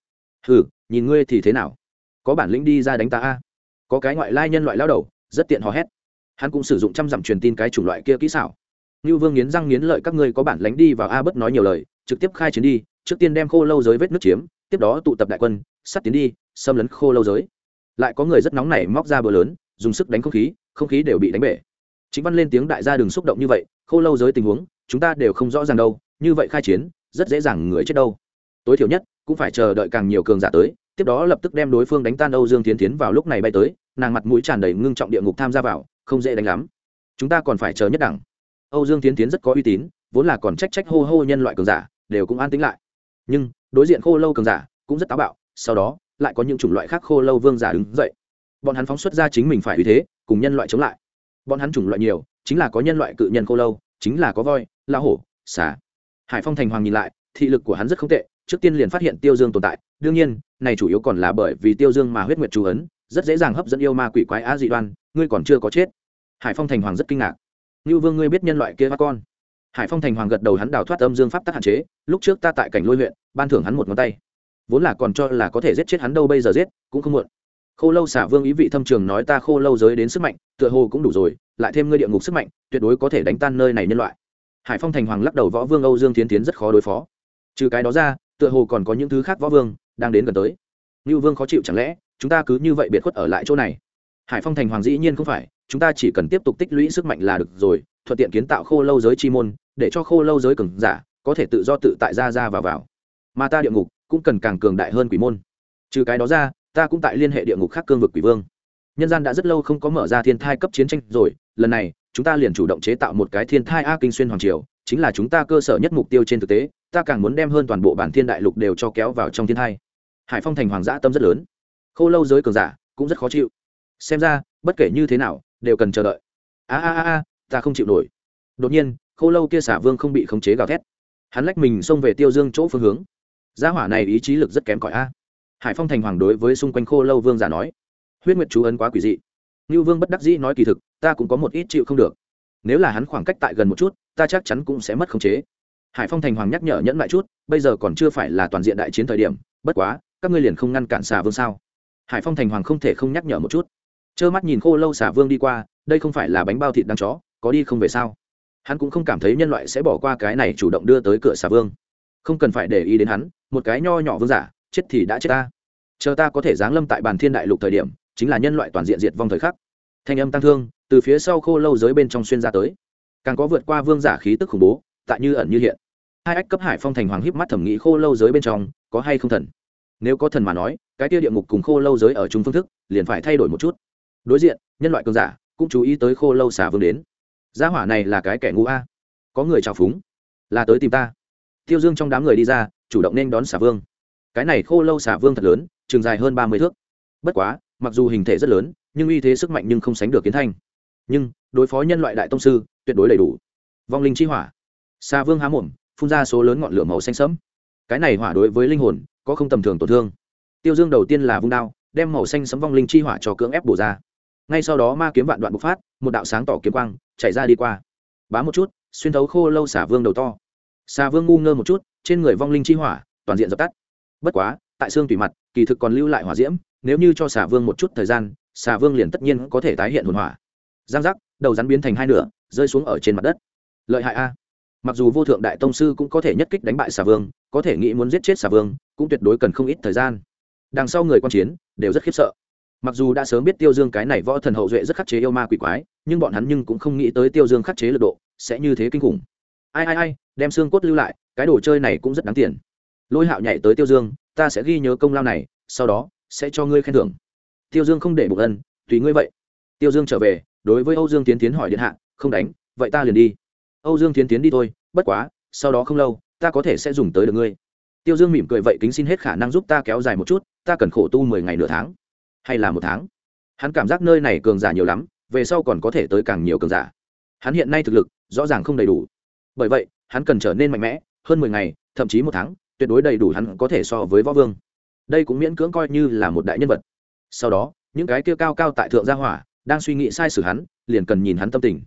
Hừ, nhìn ngươi thì thế nào? Có bản lĩnh đi ra đánh ta a? Có cái ngoại lai nhân loại lao đầu, rất tiện hò hét. Hắn cũng sử dụng trăm dặm truyền tin cái chủng loại kia kỹ xảo. Như vương nghiến răng nghiến lợi các ngươi có bản lánh đi vào a bất nói nhiều lời, trực tiếp khai chiến đi, trước tiên đem khô lâu giới vết nước chiếm, tiếp đó tụ tập đại quân sắt tiến đi, xâm lấn khô lâu giới. Lại có người rất nóng nảy móc ra bờ lớn, dùng sức đánh không khí không khí đều bị đánh bể. Chính văn lên tiếng đại gia đừng xúc động như vậy, khô lâu giới tình huống, chúng ta đều không rõ ràng đâu, như vậy khai chiến rất dễ dàng người chết đâu. Tối thiểu nhất, cũng phải chờ đợi càng nhiều cường giả tới, tiếp đó lập tức đem đối phương đánh tan âu dương tiến tiến vào lúc này bay tới, nàng mặt mũi tràn đầy ngưng trọng địa ngục tham gia vào, không dễ đánh lắm. Chúng ta còn phải chờ nhất đẳng. Âu dương tiến tiến rất có uy tín, vốn là còn trách trách hô hô nhân loại cường giả, đều cũng an tính lại. Nhưng, đối diện khô lâu cường giả cũng rất táo bạo, sau đó, lại có những chủng loại khác khô lâu vương giả đứng dậy. Bọn hắn phóng xuất ra chính mình phải uy thế, cùng nhân loại chống lại. Bọn hắn chủng loại nhiều, chính là có nhân loại cự nhân khô lâu, chính là có voi, la hổ, xà hải phong thành hoàng nhìn lại, thị lực của hắn rất không tệ, trước tiên liền phát hiện tiêu dương tồn tại. Đương nhiên, này chủ yếu còn là bởi vì tiêu dương mà huyết nguyệt chú ấn, rất dễ dàng hấp dẫn yêu ma quỷ quái á dị đoan, ngươi còn chưa có chết. Hải phong thành hoàng rất kinh ngạc. Như vương, ngươi biết nhân loại kia bắt con. Hải phong thành hoàng gật đầu hắn đào thoát âm dương pháp tắc hạn chế, lúc trước ta tại cảnh lôi huyện, ban thưởng hắn một ngón tay. Vốn là còn cho là có thể giết chết hắn đâu bây giờ giết, cũng không muộn. Khô lâu xả vương ý vị thâm trường nói ta khô lâu giới đến sức mạnh, tựa hồ cũng đủ rồi, lại thêm ngươi địa ngục sức mạnh, tuyệt đối có thể đánh tan nơi này nhân loại hải phong thành hoàng lắc đầu võ vương âu dương tiến tiến rất khó đối phó. Trừ cái đó ra, tựa hồ còn có những thứ khác võ vương đang đến gần tới. Ngưu vương khó chịu chẳng lẽ, chúng ta cứ như vậy biệt khuất ở lại chỗ này? Hải phong thành hoàng dĩ nhiên không phải, chúng ta chỉ cần tiếp tục tích lũy sức mạnh là được rồi, thuận tiện kiến tạo khô lâu giới chi môn, để cho khô lâu giới cường giả có thể tự do tự tại ra ra vào vào. Mà ta địa ngục cũng cần càng cường đại hơn quỷ môn. Trừ cái đó ra, ta cũng tại liên hệ địa ngục khác cương vực quỷ vương. Nhân gian đã rất lâu không có mở ra thiên thai cấp chiến tranh rồi, lần này chúng ta liền chủ động chế tạo một cái thiên thai a kinh xuyên hoàng triều, chính là chúng ta cơ sở nhất mục tiêu trên thực tế, ta càng muốn đem hơn toàn bộ bản thiên đại lục đều cho kéo vào trong thiên thai. Hải phong thành hoàng dã tâm rất lớn. Khô lâu giới cường giả cũng rất khó chịu. Xem ra, bất kể như thế nào, đều cần chờ đợi. A a a a, ta không chịu nổi. Đột nhiên, khô lâu kia xả vương không bị khống chế gào thét. Hắn lách mình xông về tiêu dương chỗ phương hướng. Gia hỏa này ý chí lực rất kém cỏi a. Hải phong thành hoàng đối với xung quanh khô lâu vương giả nói. Huyết nguyệt chú ấn quá quỷ dị ngưu vương bất đắc dĩ nói kỳ thực, ta cũng có một ít chịu không được. Nếu là hắn khoảng cách tại gần một chút, ta chắc chắn cũng sẽ mất khống chế. Hải phong thành hoàng nhắc nhở nhẫn lại chút, bây giờ còn chưa phải là toàn diện đại chiến thời điểm, bất quá, các ngươi liền không ngăn cản xà vương sao? Hải phong thành hoàng không thể không nhắc nhở một chút. Trơ mắt nhìn khô lâu xà vương đi qua, đây không phải là bánh bao thịt đang chó, có đi không về sao? Hắn cũng không cảm thấy nhân loại sẽ bỏ qua cái này chủ động đưa tới cửa xà vương. Không cần phải để ý đến hắn, một cái nho nhỏ vương giả, chết thì đã chết ta. Chờ ta có thể giáng lâm tại bàn thiên đại lục thời điểm chính là nhân loại toàn diện diệt vong thời khắc. Thanh âm tăng thương, từ phía sau khô lâu giới bên trong xuyên ra tới. Càng có vượt qua vương giả khí tức khủng bố, tại như ẩn như hiện. Hai ách cấp hải phong thành hoàng híp mắt thẩm nghĩ khô lâu giới bên trong, có hay không thần? Nếu có thần mà nói, cái tia địa ngục cùng khô lâu giới ở chung phương thức, liền phải thay đổi một chút. Đối diện, nhân loại cường giả, cũng chú ý tới khô lâu xả vương đến. Gia hỏa này là cái kẻ ngu a. Có người trào phúng. Là tới tìm ta. Tiêu dương trong đám người đi ra, chủ động nên đón xả vương. Cái này khô lâu xả vương thật lớn trường dài hơn ba mươi thước. Bất quá mặc dù hình thể rất lớn, nhưng uy thế sức mạnh nhưng không sánh được kiến thanh. Nhưng, đối phó nhân loại đại tông sư, tuyệt đối đầy đủ. Vong linh chi hỏa. Xa vương há mồm, phun ra số lớn ngọn lửa màu xanh sẫm. Cái này hỏa đối với linh hồn, có không tầm thường tổn thương. Tiêu dương đầu tiên là vung đao, đem màu xanh sẫm vong linh chi hỏa cho cưỡng ép bổ ra. Ngay sau đó ma kiếm vạn đoạn bộc phát, một đạo sáng tỏ kiếm quang chạy ra đi qua. Bám một chút, xuyên thấu khô lâu xả vương đầu to. Xà vương ngu ngơ một chút, trên người vong linh chi hỏa, toàn diện dập tắt. Bất quá, tại xương tùy mặt, kỳ thực còn lưu lại hỏa diễm nếu như cho xà vương một chút thời gian, xà vương liền tất nhiên có thể tái hiện hồn hỏa. Giang giác, đầu rắn biến thành hai nửa, rơi xuống ở trên mặt đất. Lợi hại a. Mặc dù vô thượng đại tông sư cũng có thể nhất kích đánh bại xà vương, có thể nghĩ muốn giết chết xà vương, cũng tuyệt đối cần không ít thời gian. Đằng sau người quan chiến, đều rất khiếp sợ. Mặc dù đã sớm biết tiêu dương cái này võ thần hậu duệ rất khắc chế yêu ma quỷ quái, nhưng bọn hắn nhưng cũng không nghĩ tới tiêu dương khắc chế lực độ sẽ như thế kinh khủng. Ai ai ai, đem xương cốt lưu lại, cái đồ chơi này cũng rất đáng tiền. Lôi hạo nhảy tới tiêu dương, ta sẽ ghi nhớ công lao này, sau đó sẽ cho ngươi khen thưởng. Tiêu dương không để bục ân, tùy ngươi vậy. Tiêu dương trở về, đối với âu dương tiến tiến hỏi điện hạ, không đánh, vậy ta liền đi. Âu dương tiến tiến đi thôi, bất quá, sau đó không lâu, ta có thể sẽ dùng tới được ngươi. Tiêu dương mỉm cười vậy kính xin hết khả năng giúp ta kéo dài một chút, ta cần khổ tu mười ngày nửa tháng, hay là một tháng? Hắn cảm giác nơi này cường giả nhiều lắm, về sau còn có thể tới càng nhiều cường giả. Hắn hiện nay thực lực, rõ ràng không đầy đủ. Bởi vậy, hắn cần trở nên mạnh mẽ, hơn mười ngày, thậm chí một tháng, tuyệt đối đầy đủ hắn có thể so với võ vương đây cũng miễn cưỡng coi như là một đại nhân vật. Sau đó, những cái kia cao cao tại thượng gia hỏa đang suy nghĩ sai sử hắn, liền cần nhìn hắn tâm tình.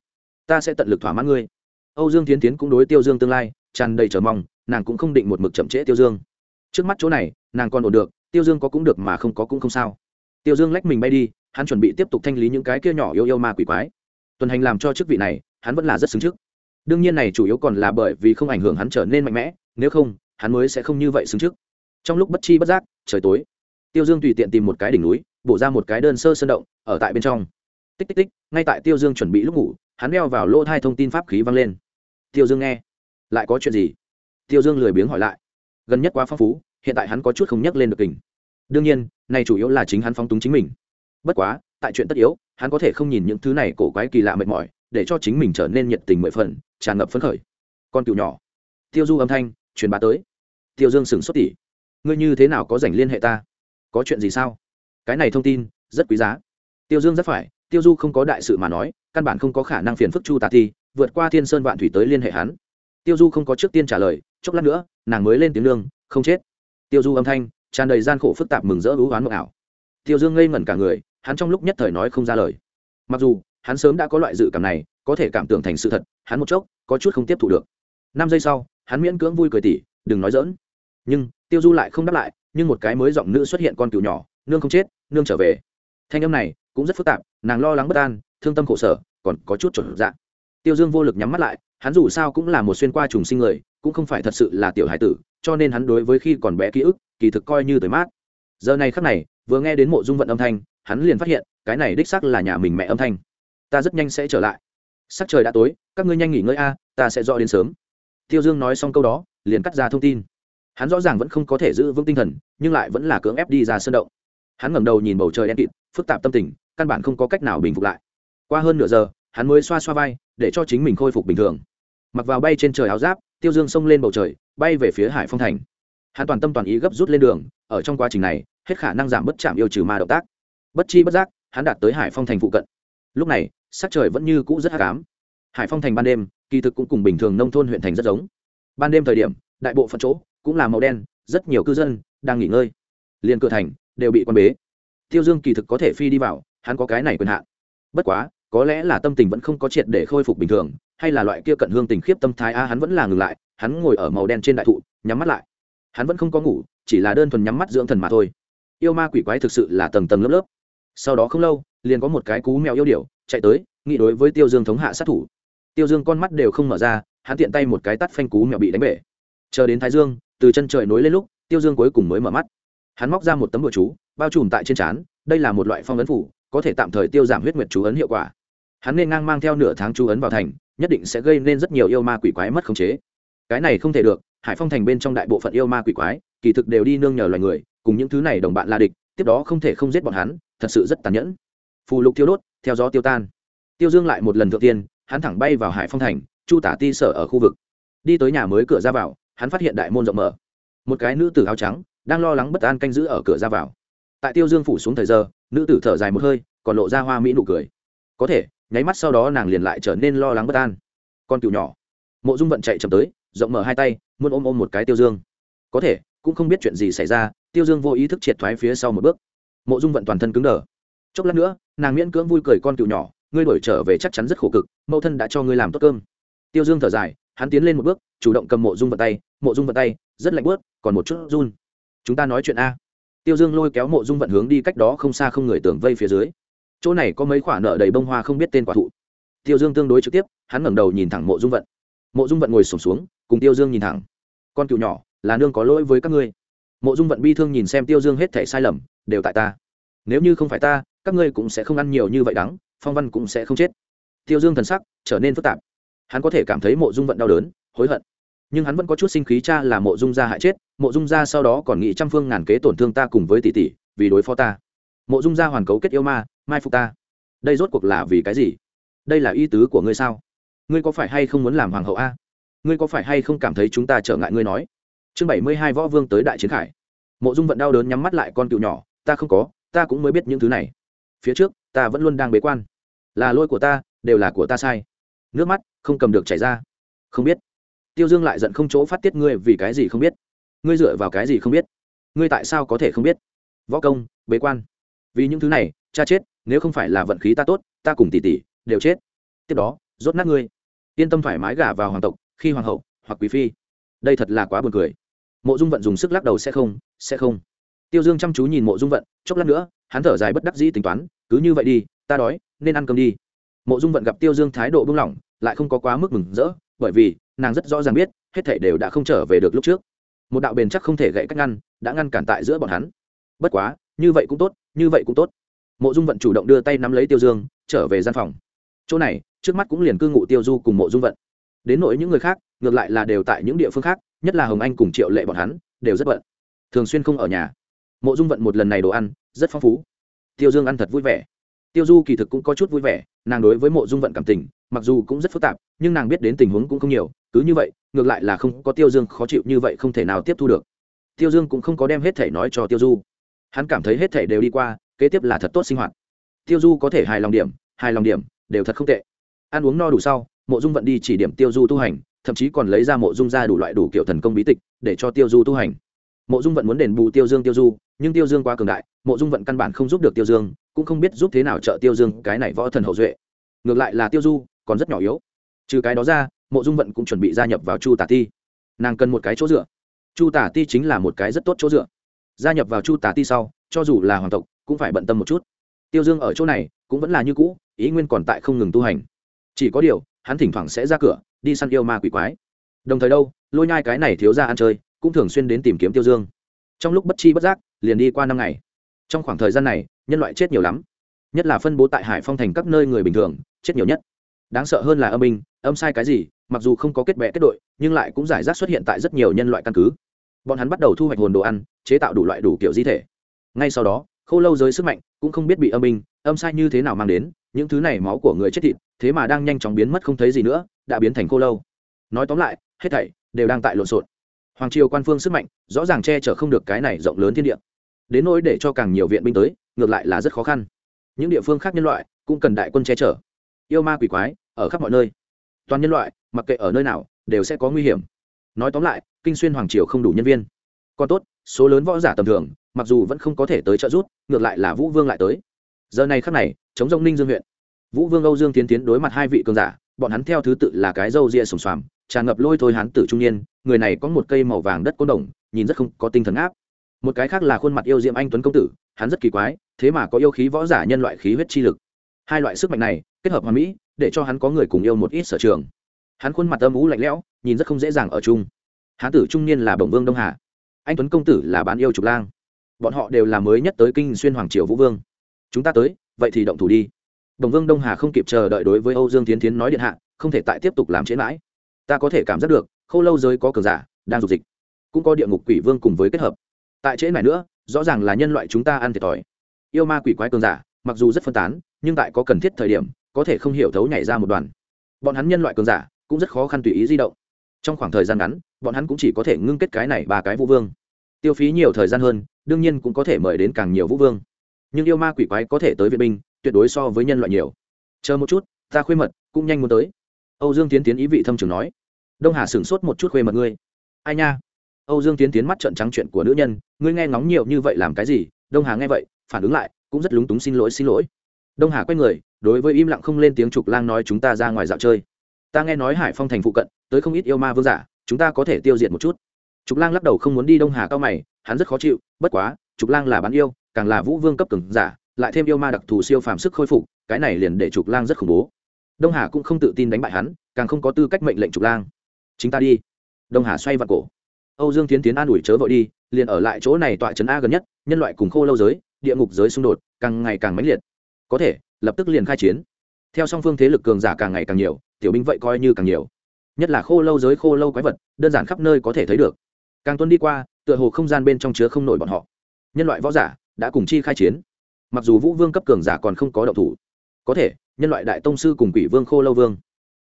Ta sẽ tận lực thỏa mãn ngươi. Âu dương tiến tiến cũng đối tiêu dương tương lai tràn đầy chờ mong, nàng cũng không định một mực chậm trễ tiêu dương. Trước mắt chỗ này, nàng còn ổn được, tiêu dương có cũng được mà không có cũng không sao. Tiêu dương lách mình bay đi, hắn chuẩn bị tiếp tục thanh lý những cái kia nhỏ yêu yêu ma quỷ quái. Tuần hành làm cho chức vị này, hắn vẫn là rất xứng trước. Đương nhiên này chủ yếu còn là bởi vì không ảnh hưởng hắn trở nên mạnh mẽ, nếu không, hắn mới sẽ không như vậy xứng trước. Trong lúc bất chi bất giác trời tối. Tiêu dương tùy tiện tìm một cái đỉnh núi, bổ ra một cái đơn sơ sơn động, ở tại bên trong. Tích tích tích, ngay tại tiêu dương chuẩn bị lúc ngủ, hắn đeo vào lỗ thai thông tin pháp khí vang lên. Tiêu dương nghe. Lại có chuyện gì? Tiêu dương lười biếng hỏi lại. Gần nhất quá phong phú, hiện tại hắn có chút không nhắc lên được kình. Đương nhiên, này chủ yếu là chính hắn phóng túng chính mình. Bất quá, tại chuyện tất yếu, hắn có thể không nhìn những thứ này cổ quái kỳ lạ mệt mỏi, để cho chính mình trở nên nhiệt tình mười phần, tràn ngập phấn khởi. Con cựu nhỏ. Tiêu du âm thanh truyền bá tới. Tiêu dương sửng xuất tỉ ngươi như thế nào có dành liên hệ ta? Có chuyện gì sao? Cái này thông tin, rất quý giá. Tiêu dương rất phải, tiêu du không có đại sự mà nói, căn bản không có khả năng phiền phức chu tà thi, vượt qua thiên sơn vạn thủy tới liên hệ hắn. Tiêu du không có trước tiên trả lời, chốc lát nữa, nàng mới lên tiếng lương, không chết. Tiêu du âm thanh, tràn đầy gian khổ phức tạp mừng rỡ hữu hoán mộng ảo. Tiêu dương ngây ngẩn cả người, hắn trong lúc nhất thời nói không ra lời. Mặc dù, hắn sớm đã có loại dự cảm này, có thể cảm tưởng thành sự thật, hắn một chốc, có chút không tiếp thu được. Năm giây sau, hắn miễn cưỡng vui cười tỉ, đừng nói dỡn nhưng tiêu du lại không đáp lại, nhưng một cái mới giọng nữ xuất hiện con cừu nhỏ, nương không chết, nương trở về. Thanh âm này cũng rất phức tạp, nàng lo lắng bất an, thương tâm khổ sở, còn có chút chuẩn dạng. Tiêu dương vô lực nhắm mắt lại, hắn dù sao cũng là một xuyên qua trùng sinh người, cũng không phải thật sự là tiểu hải tử, cho nên hắn đối với khi còn bé ký ức, kỳ thực coi như tới mát. Giờ này khắc này, vừa nghe đến mộ dung vận âm thanh, hắn liền phát hiện, cái này đích xác là nhà mình mẹ âm thanh. Ta rất nhanh sẽ trở lại. Sắc trời đã tối, các ngươi nhanh nghỉ ngơi a, ta sẽ dọ đến sớm. Tiêu dương nói xong câu đó, liền cắt ra thông tin hắn rõ ràng vẫn không có thể giữ vững tinh thần, nhưng lại vẫn là cưỡng ép đi ra sân động. Hắn ngẩng đầu nhìn bầu trời đen kịt, phức tạp tâm tình, căn bản không có cách nào bình phục lại. Qua hơn nửa giờ, hắn mới xoa xoa vai, để cho chính mình khôi phục bình thường. Mặc vào bay trên trời áo giáp, tiêu dương xông lên bầu trời, bay về phía hải phong thành. Hắn toàn tâm toàn ý gấp rút lên đường, ở trong quá trình này, hết khả năng giảm bất chạm yêu trừ ma động tác. Bất chi bất giác, hắn đạt tới hải phong thành phụ cận. Lúc này, sắc trời vẫn như cũ rất hắc ám. Hải phong thành ban đêm, kỳ thực cũng cùng bình thường nông thôn huyện thành rất giống. Ban đêm thời điểm, đại bộ phận chỗ cũng là màu đen, rất nhiều cư dân đang nghỉ ngơi. Liền cửa thành đều bị quan bế. Tiêu dương kỳ thực có thể phi đi vào, hắn có cái này quyền hạn. Bất quá, có lẽ là tâm tình vẫn không có triệt để khôi phục bình thường, hay là loại kia cận hương tình khiếp tâm thái a hắn vẫn là ngừng lại, hắn ngồi ở màu đen trên đại thụ, nhắm mắt lại. Hắn vẫn không có ngủ, chỉ là đơn thuần nhắm mắt dưỡng thần mà thôi. Yêu ma quỷ quái thực sự là tầng tầng lớp lớp. Sau đó không lâu, liền có một cái cú mèo yêu điểu chạy tới, nghĩ đối với tiêu dương thống hạ sát thủ. Tiêu dương con mắt đều không mở ra, hắn tiện tay một cái tắt phanh cú mèo bị đánh bể. Chờ đến thái dương từ chân trời nối lên lúc, tiêu dương cuối cùng mới mở mắt. Hắn móc ra một tấm bụa chú, bao trùm tại trên trán, đây là một loại phong ấn phủ, có thể tạm thời tiêu giảm huyết nguyệt chú ấn hiệu quả. Hắn nên ngang mang theo nửa tháng chú ấn vào thành, nhất định sẽ gây nên rất nhiều yêu ma quỷ quái mất khống chế. Cái này không thể được, hải phong thành bên trong đại bộ phận yêu ma quỷ quái, kỳ thực đều đi nương nhờ loài người, cùng những thứ này đồng bạn la địch, tiếp đó không thể không giết bọn hắn, thật sự rất tàn nhẫn. Phù lục thiêu đốt, theo gió tiêu tan. Tiêu dương lại một lần thượng tiên, hắn thẳng bay vào hải phong thành, chu tả ti sở ở khu vực. Đi tới nhà mới cửa ra vào hắn phát hiện đại môn rộng mở. Một cái nữ tử áo trắng đang lo lắng bất an canh giữ ở cửa ra vào. Tại tiêu dương phủ xuống thời giờ, nữ tử thở dài một hơi, còn lộ ra hoa mỹ nụ cười. Có thể, nháy mắt sau đó nàng liền lại trở nên lo lắng bất an. Con cựu nhỏ. Mộ dung vận chạy chậm tới, rộng mở hai tay, muốn ôm ôm một cái tiêu dương. Có thể, cũng không biết chuyện gì xảy ra, tiêu dương vô ý thức triệt thoái phía sau một bước. Mộ dung vận toàn thân cứng đờ. Chốc lát nữa, nàng miễn cưỡng vui cười con cựu nhỏ, ngươi đổi trở về chắc chắn rất khổ cực, mẫu thân đã cho ngươi làm tốt cơm. Tiêu dương thở dài hắn tiến lên một bước, chủ động cầm mộ dung vận tay, mộ dung vận tay, rất lạnh bớt còn một chút run. Chúng ta nói chuyện a. Tiêu dương lôi kéo mộ dung vận hướng đi cách đó không xa không người tưởng vây phía dưới. Chỗ này có mấy khoả nợ đầy bông hoa không biết tên quả thụ. Tiêu dương tương đối trực tiếp, hắn ngẩng đầu nhìn thẳng mộ dung vận. Mộ dung vận ngồi sổm xuống, cùng tiêu dương nhìn thẳng. Con cựu nhỏ, là nương có lỗi với các ngươi. Mộ dung vận bi thương nhìn xem tiêu dương hết thể sai lầm, đều tại ta. Nếu như không phải ta, các ngươi cũng sẽ không ăn nhiều như vậy đắng, phong văn cũng sẽ không chết. Tiêu dương thần sắc trở nên phức tạp hắn có thể cảm thấy mộ dung vận đau đớn, hối hận. Nhưng hắn vẫn có chút sinh khí cha là mộ dung gia hại chết, mộ dung gia sau đó còn nghĩ trăm phương ngàn kế tổn thương ta cùng với tỷ tỷ, vì đối phó ta. Mộ dung gia hoàn cấu kết yêu ma, mai phục ta. Đây rốt cuộc là vì cái gì? Đây là ý tứ của ngươi sao? Ngươi có phải hay không muốn làm hoàng hậu a? Ngươi có phải hay không cảm thấy chúng ta trở ngại ngươi nói? Chương bảy mươi hai võ vương tới đại chiến khải. Mộ dung vận đau đớn nhắm mắt lại con cựu nhỏ, ta không có, ta cũng mới biết những thứ này. Phía trước, ta vẫn luôn đang bế quan. Là lôi của ta, đều là của ta sai nước mắt không cầm được chảy ra. Không biết. Tiêu dương lại giận không chỗ phát tiết ngươi vì cái gì không biết. Ngươi dựa vào cái gì không biết? Ngươi tại sao có thể không biết? Võ công, bế quan. Vì những thứ này, cha chết, nếu không phải là vận khí ta tốt, ta cùng tỷ tỷ đều chết. Tiếp đó, rốt nát ngươi. Yên tâm thoải mái gả vào hoàng tộc, khi hoàng hậu, hoặc quý phi. Đây thật là quá buồn cười. Mộ dung vận dùng sức lắc đầu sẽ không sẽ không. Tiêu dương chăm chú nhìn mộ dung vận, chốc lát nữa, hắn thở dài bất đắc dĩ tính toán, cứ như vậy đi, ta đói, nên ăn cơm đi mộ dung vận gặp tiêu dương thái độ buông lỏng, lại không có quá mức mừng rỡ, bởi vì nàng rất rõ ràng biết, hết thảy đều đã không trở về được lúc trước. Một đạo bền chắc không thể gãy cách ngăn, đã ngăn cản tại giữa bọn hắn. Bất quá, như vậy cũng tốt, như vậy cũng tốt. Mộ dung vận chủ động đưa tay nắm lấy tiêu dương, trở về gian phòng. Chỗ này, trước mắt cũng liền cư ngụ tiêu du cùng mộ dung vận. Đến nỗi những người khác, ngược lại là đều tại những địa phương khác, nhất là hồng anh cùng triệu lệ bọn hắn, đều rất bận. Thường xuyên không ở nhà. Mộ dung vận một lần này đồ ăn, rất phong phú. Tiêu dương ăn thật vui vẻ tiêu du kỳ thực cũng có chút vui vẻ, nàng đối với mộ dung vận cảm tình, mặc dù cũng rất phức tạp, nhưng nàng biết đến tình huống cũng không nhiều, cứ như vậy, ngược lại là không có tiêu dương khó chịu như vậy không thể nào tiếp thu được. Tiêu dương cũng không có đem hết thể nói cho tiêu du. Hắn cảm thấy hết thể đều đi qua, kế tiếp là thật tốt sinh hoạt. Tiêu du có thể hài lòng điểm, hài lòng điểm, đều thật không tệ. Ăn uống no đủ sau, mộ dung vận đi chỉ điểm tiêu du tu hành, thậm chí còn lấy ra mộ dung ra đủ loại đủ kiểu thần công bí tịch, để cho tiêu du tu hành. Mộ dung vận muốn đền bù tiêu dương tiêu du, nhưng tiêu dương quá cường đại, mộ dung vận căn bản không giúp được tiêu dương cũng không biết giúp thế nào trợ tiêu dương cái này võ thần hậu duệ. Ngược lại là tiêu du, còn rất nhỏ yếu. Trừ cái đó ra, mộ dung vận cũng chuẩn bị gia nhập vào chu tả ti. Nàng cần một cái chỗ dựa. Chu tả ti chính là một cái rất tốt chỗ dựa. Gia nhập vào chu tả ti sau, cho dù là hoàng tộc, cũng phải bận tâm một chút. Tiêu dương ở chỗ này, cũng vẫn là như cũ, ý nguyên còn tại không ngừng tu hành. Chỉ có điều, hắn thỉnh thoảng sẽ ra cửa, đi săn yêu ma quỷ quái. Đồng thời đâu, lôi nhai cái này thiếu ra ăn chơi, cũng thường xuyên đến tìm kiếm tiêu dương. Trong lúc bất chi bất giác, liền đi qua năm ngày. Trong khoảng thời gian này nhân loại chết nhiều lắm. Nhất là phân bố tại hải phong thành các nơi người bình thường, chết nhiều nhất. Đáng sợ hơn là âm binh, âm sai cái gì, mặc dù không có kết bệ kết đội, nhưng lại cũng giải rác xuất hiện tại rất nhiều nhân loại căn cứ. Bọn hắn bắt đầu thu hoạch hồn đồ ăn, chế tạo đủ loại đủ kiểu di thể. Ngay sau đó, khô lâu giới sức mạnh cũng không biết bị âm binh, âm sai như thế nào mang đến, những thứ này máu của người chết thịt, thế mà đang nhanh chóng biến mất không thấy gì nữa, đã biến thành khô lâu. Nói tóm lại, hết thảy đều đang tại lộn xộn. Hoàng triều quan phương sức mạnh rõ ràng che chở không được cái này rộng lớn thiên địa. Đến nỗi để cho càng nhiều viện binh tới ngược lại là rất khó khăn. Những địa phương khác nhân loại cũng cần đại quân che chở. Yêu ma quỷ quái ở khắp mọi nơi. Toàn nhân loại, mặc kệ ở nơi nào, đều sẽ có nguy hiểm. Nói tóm lại, kinh xuyên hoàng triều không đủ nhân viên. Còn tốt, số lớn võ giả tầm thường, mặc dù vẫn không có thể tới trợ giúp, ngược lại là vũ vương lại tới. Giờ này khắc này, chống rông ninh dương huyện. Vũ vương âu dương tiến tiến đối mặt hai vị cường giả, bọn hắn theo thứ tự là cái râu ria sùng xoàm, tràn ngập lôi thôi hắn tử trung niên, người này có một cây màu vàng đất côn đồng, nhìn rất không có tinh thần áp một cái khác là khuôn mặt yêu diệm anh tuấn công tử, hắn rất kỳ quái, thế mà có yêu khí võ giả nhân loại khí huyết chi lực. Hai loại sức mạnh này, kết hợp hòa mỹ, để cho hắn có người cùng yêu một ít sở trường. Hắn khuôn mặt âm ú lạnh lẽo, nhìn rất không dễ dàng ở chung. Hán tử trung niên là bổng vương đông hà. Anh tuấn công tử là bán yêu trục lang. Bọn họ đều là mới nhất tới kinh xuyên hoàng triều vũ vương. Chúng ta tới, vậy thì động thủ đi. Bổng vương đông hà không kịp chờ đợi đối với âu dương tiến tiến nói điện hạ, không thể tại tiếp tục làm chế mãi. Ta có thể cảm giác được k h ô lâu giới có cờ giả, đang dục dịch. Cũng có địa ngục quỷ vương cùng với kết hợp tại trễ này nữa, rõ ràng là nhân loại chúng ta ăn thiệt thòi. Yêu ma quỷ quái cường giả, mặc dù rất phân tán, nhưng tại có cần thiết thời điểm, có thể không hiểu thấu nhảy ra một đoàn. Bọn hắn nhân loại cường giả, cũng rất khó khăn tùy ý di động. Trong khoảng thời gian ngắn, bọn hắn cũng chỉ có thể ngưng kết cái này ba cái vũ vương. Tiêu phí nhiều thời gian hơn, đương nhiên cũng có thể mời đến càng nhiều vũ vương. Nhưng yêu ma quỷ quái có thể tới viện binh, tuyệt đối so với nhân loại nhiều. Chờ một chút, ta khuê mật, cũng nhanh muốn tới. Âu dương tiến tiến ý vị thâm trường nói. Đông hà sửng sốt một chút khuê mật ngươi. Ai nha? Âu dương tiến tiến mắt trợn trắng chuyện của nữ nhân, ngươi nghe ngóng nhiều như vậy làm cái gì? Đông hà nghe vậy, phản ứng lại, cũng rất lúng túng xin lỗi xin lỗi. Đông hà quay người, đối với im lặng không lên tiếng trục lang nói, chúng ta ra ngoài dạo chơi. Ta nghe nói hải phong thành phụ cận, tới không ít yêu ma vương giả, chúng ta có thể tiêu diệt một chút. Trục lang lắc đầu không muốn đi, đông hà cao mày, hắn rất khó chịu, bất quá, trục lang là bán yêu, càng là vũ vương cấp cường giả, lại thêm yêu ma đặc thù siêu phàm sức khôi phục, cái này liền để trục lang rất khủng bố. Đông hà cũng không tự tin đánh bại hắn, càng không có tư cách mệnh lệnh trục lang. Chính ta đi. Đông hà xoay vào cổ âu dương tiến tiến an ủi chớ vội đi, liền ở lại chỗ này tọa trấn a gần nhất, nhân loại cùng khô lâu giới, địa ngục giới xung đột càng ngày càng mãnh liệt. Có thể, lập tức liền khai chiến. Theo song phương thế lực cường giả càng ngày càng nhiều, tiểu binh vậy coi như càng nhiều. Nhất là khô lâu giới khô lâu quái vật, đơn giản khắp nơi có thể thấy được. Càng tuân đi qua, tựa hồ không gian bên trong chứa không nổi bọn họ. Nhân loại võ giả đã cùng chi khai chiến. Mặc dù vũ vương cấp cường giả còn không có động thủ. Có thể, nhân loại đại tông sư cùng quỷ vương khô lâu vương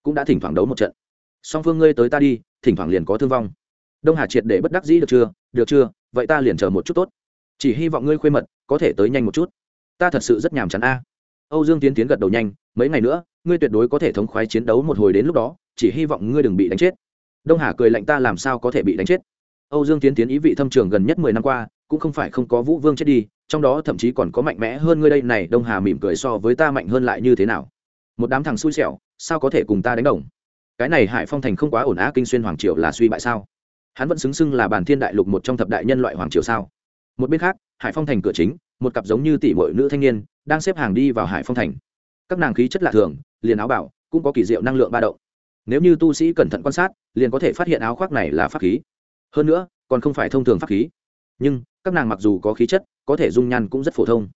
cũng đã thỉnh thoảng đấu một trận. Song phương ngươi tới ta đi, thỉnh thoảng liền có thương vong đông hà triệt để bất đắc dĩ được chưa? Được chưa? Vậy ta liền chờ một chút tốt. Chỉ hy vọng ngươi khuê mật, có thể tới nhanh một chút. Ta thật sự rất nhàm chán a. Âu dương tiến tiến gật đầu nhanh, mấy ngày nữa, ngươi tuyệt đối có thể thống khoái chiến đấu một hồi đến lúc đó, chỉ hy vọng ngươi đừng bị đánh chết. Đông hà cười lạnh ta làm sao có thể bị đánh chết? Âu dương tiến tiến ý vị thâm trường gần nhất mười năm qua, cũng không phải không có vũ vương chết đi, trong đó thậm chí còn có mạnh mẽ hơn ngươi đây này, đông hà mỉm cười so với ta mạnh hơn lại như thế nào? Một đám thằng xui xẻo, sao có thể cùng ta đánh đồng? Cái này hải phong thành không quá ổn á, kinh xuyên hoàng triều là suy bại sao? Hắn vẫn xứng xưng là bản thiên đại lục một trong thập đại nhân loại hoàng triều sao? Một bên khác, hải phong thành cửa chính, một cặp giống như tỷ mội nữ thanh niên, đang xếp hàng đi vào hải phong thành. Các nàng khí chất lạ thường, liền áo bảo, cũng có kỳ diệu năng lượng ba động. Nếu như tu sĩ cẩn thận quan sát, liền có thể phát hiện áo khoác này là pháp khí. Hơn nữa, còn không phải thông thường pháp khí. Nhưng, các nàng mặc dù có khí chất, có thể dung nhan cũng rất phổ thông.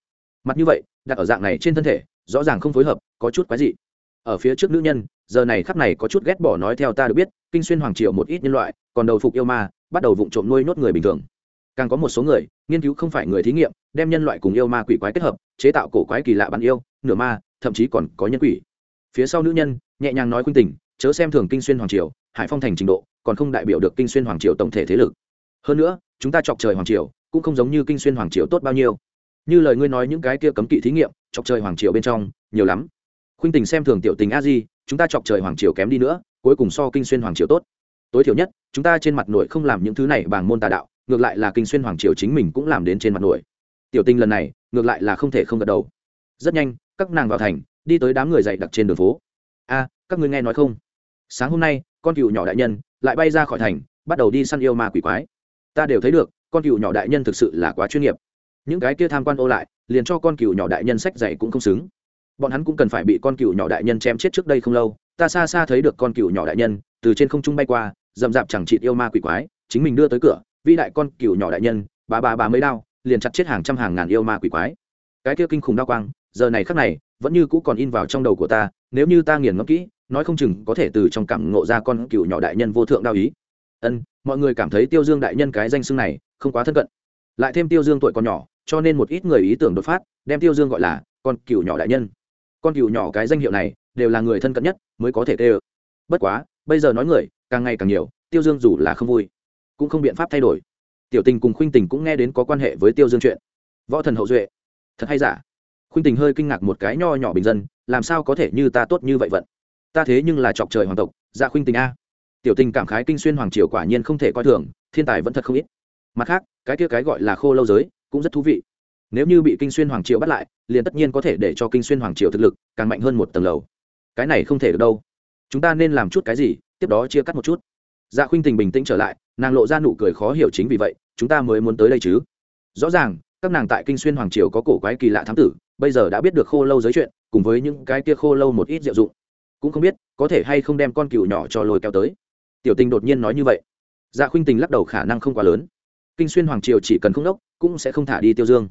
Mặt như vậy, đặt ở dạng này trên thân thể, rõ ràng không phối hợp, có chút quái dị. Ở phía trước nữ nhân, giờ này khắp này có chút ghét bỏ nói theo ta được biết kinh xuyên hoàng triều một ít nhân loại, còn đầu phục yêu ma, bắt đầu vụng trộm nuôi nhốt người bình thường. Càng có một số người, nghiên cứu không phải người thí nghiệm, đem nhân loại cùng yêu ma quỷ quái kết hợp, chế tạo cổ quái kỳ lạ bắn yêu, nửa ma, thậm chí còn có nhân quỷ. Phía sau nữ nhân, nhẹ nhàng nói khuynh tình, chớ xem thường kinh xuyên hoàng triều, hải phong thành trình độ, còn không đại biểu được kinh xuyên hoàng triều tổng thể thế lực. Hơn nữa, chúng ta chọc trời hoàng triều, cũng không giống như kinh xuyên hoàng triều tốt bao nhiêu. Như lời ngươi nói những cái kia cấm kỵ thí nghiệm, chọc trời hoàng triều bên trong, nhiều lắm. Khuynh tình xem thường tiểu tình a di, chúng ta chọc trời hoàng triều kém đi nữa cuối cùng so kinh xuyên hoàng triều tốt. Tối thiểu nhất, chúng ta trên mặt nội không làm những thứ này bằng môn tà đạo, ngược lại là kinh xuyên hoàng triều chính mình cũng làm đến trên mặt nội. Tiểu tinh lần này, ngược lại là không thể không gật đầu. Rất nhanh, các nàng vào thành, đi tới đám người dậy đặc trên đường phố. A, các ngươi nghe nói không? Sáng hôm nay, con cựu nhỏ đại nhân lại bay ra khỏi thành, bắt đầu đi săn yêu ma quỷ quái. Ta đều thấy được, con cựu nhỏ đại nhân thực sự là quá chuyên nghiệp. Những cái kia tham quan ô lại, liền cho con cựu nhỏ đại nhân sách dạy cũng không xứng. Bọn hắn cũng cần phải bị con cựu nhỏ đại nhân chém chết trước đây không lâu ta xa xa thấy được con cựu nhỏ đại nhân, từ trên không trung bay qua dầm dạp chẳng chịt yêu ma quỷ quái, chính mình đưa tới cửa, vĩ đại con cựu nhỏ đại nhân, bà bà bà mới đau, liền chặt chết hàng trăm hàng ngàn yêu ma quỷ quái. Cái kia kinh khủng đau quang, giờ này khắc này, vẫn như cũ còn in vào trong đầu của ta, nếu như ta nghiền ngẫm kỹ, nói không chừng có thể từ trong cảm ngộ ra con cựu nhỏ đại nhân vô thượng đao ý. Ân, mọi người cảm thấy tiêu dương đại nhân cái danh xưng này, không quá thân cận. Lại thêm tiêu dương tuổi còn nhỏ, cho nên một ít người ý tưởng đột phát, đem tiêu dương gọi là con cựu nhỏ đại nhân. Con cựu nhỏ cái danh hiệu này đều là người thân cận nhất, mới có thể tê ơ. Bất quá, bây giờ nói người, càng ngày càng nhiều, tiêu dương dù là không vui, cũng không biện pháp thay đổi. Tiểu tình cùng khuynh tình cũng nghe đến có quan hệ với tiêu dương chuyện. Võ thần hậu duệ, thật hay giả? Khuynh tình hơi kinh ngạc một cái nho nhỏ bình dân, làm sao có thể như ta tốt như vậy vận? Ta thế nhưng là chọc trời hoàng tộc dạ khuynh tình a. Tiểu tình cảm khái kinh xuyên hoàng triều quả nhiên không thể coi thường, thiên tài vẫn thật không ít. Mặt khác, cái kia cái gọi là khô lâu giới, cũng rất thú vị. Nếu như bị kinh xuyên hoàng triều bắt lại, liền tất nhiên có thể để cho kinh xuyên hoàng triều thực lực càng mạnh hơn một tầng lầu cái này không thể được đâu. Chúng ta nên làm chút cái gì, tiếp đó chia cắt một chút. Dạ khuynh tình bình tĩnh trở lại, nàng lộ ra nụ cười khó hiểu chính vì vậy, chúng ta mới muốn tới đây chứ. Rõ ràng, các nàng tại kinh xuyên hoàng triều có cổ quái kỳ lạ thám tử, bây giờ đã biết được khô lâu giới chuyện, cùng với những cái kia khô lâu một ít diệu dụng. Cũng không biết, có thể hay không đem con cừu nhỏ cho lôi kéo tới. Tiểu tình đột nhiên nói như vậy. Dạ khuynh tình lắc đầu khả năng không quá lớn. Kinh xuyên hoàng triều chỉ cần không đốc, cũng sẽ không thả đi tiêu dương.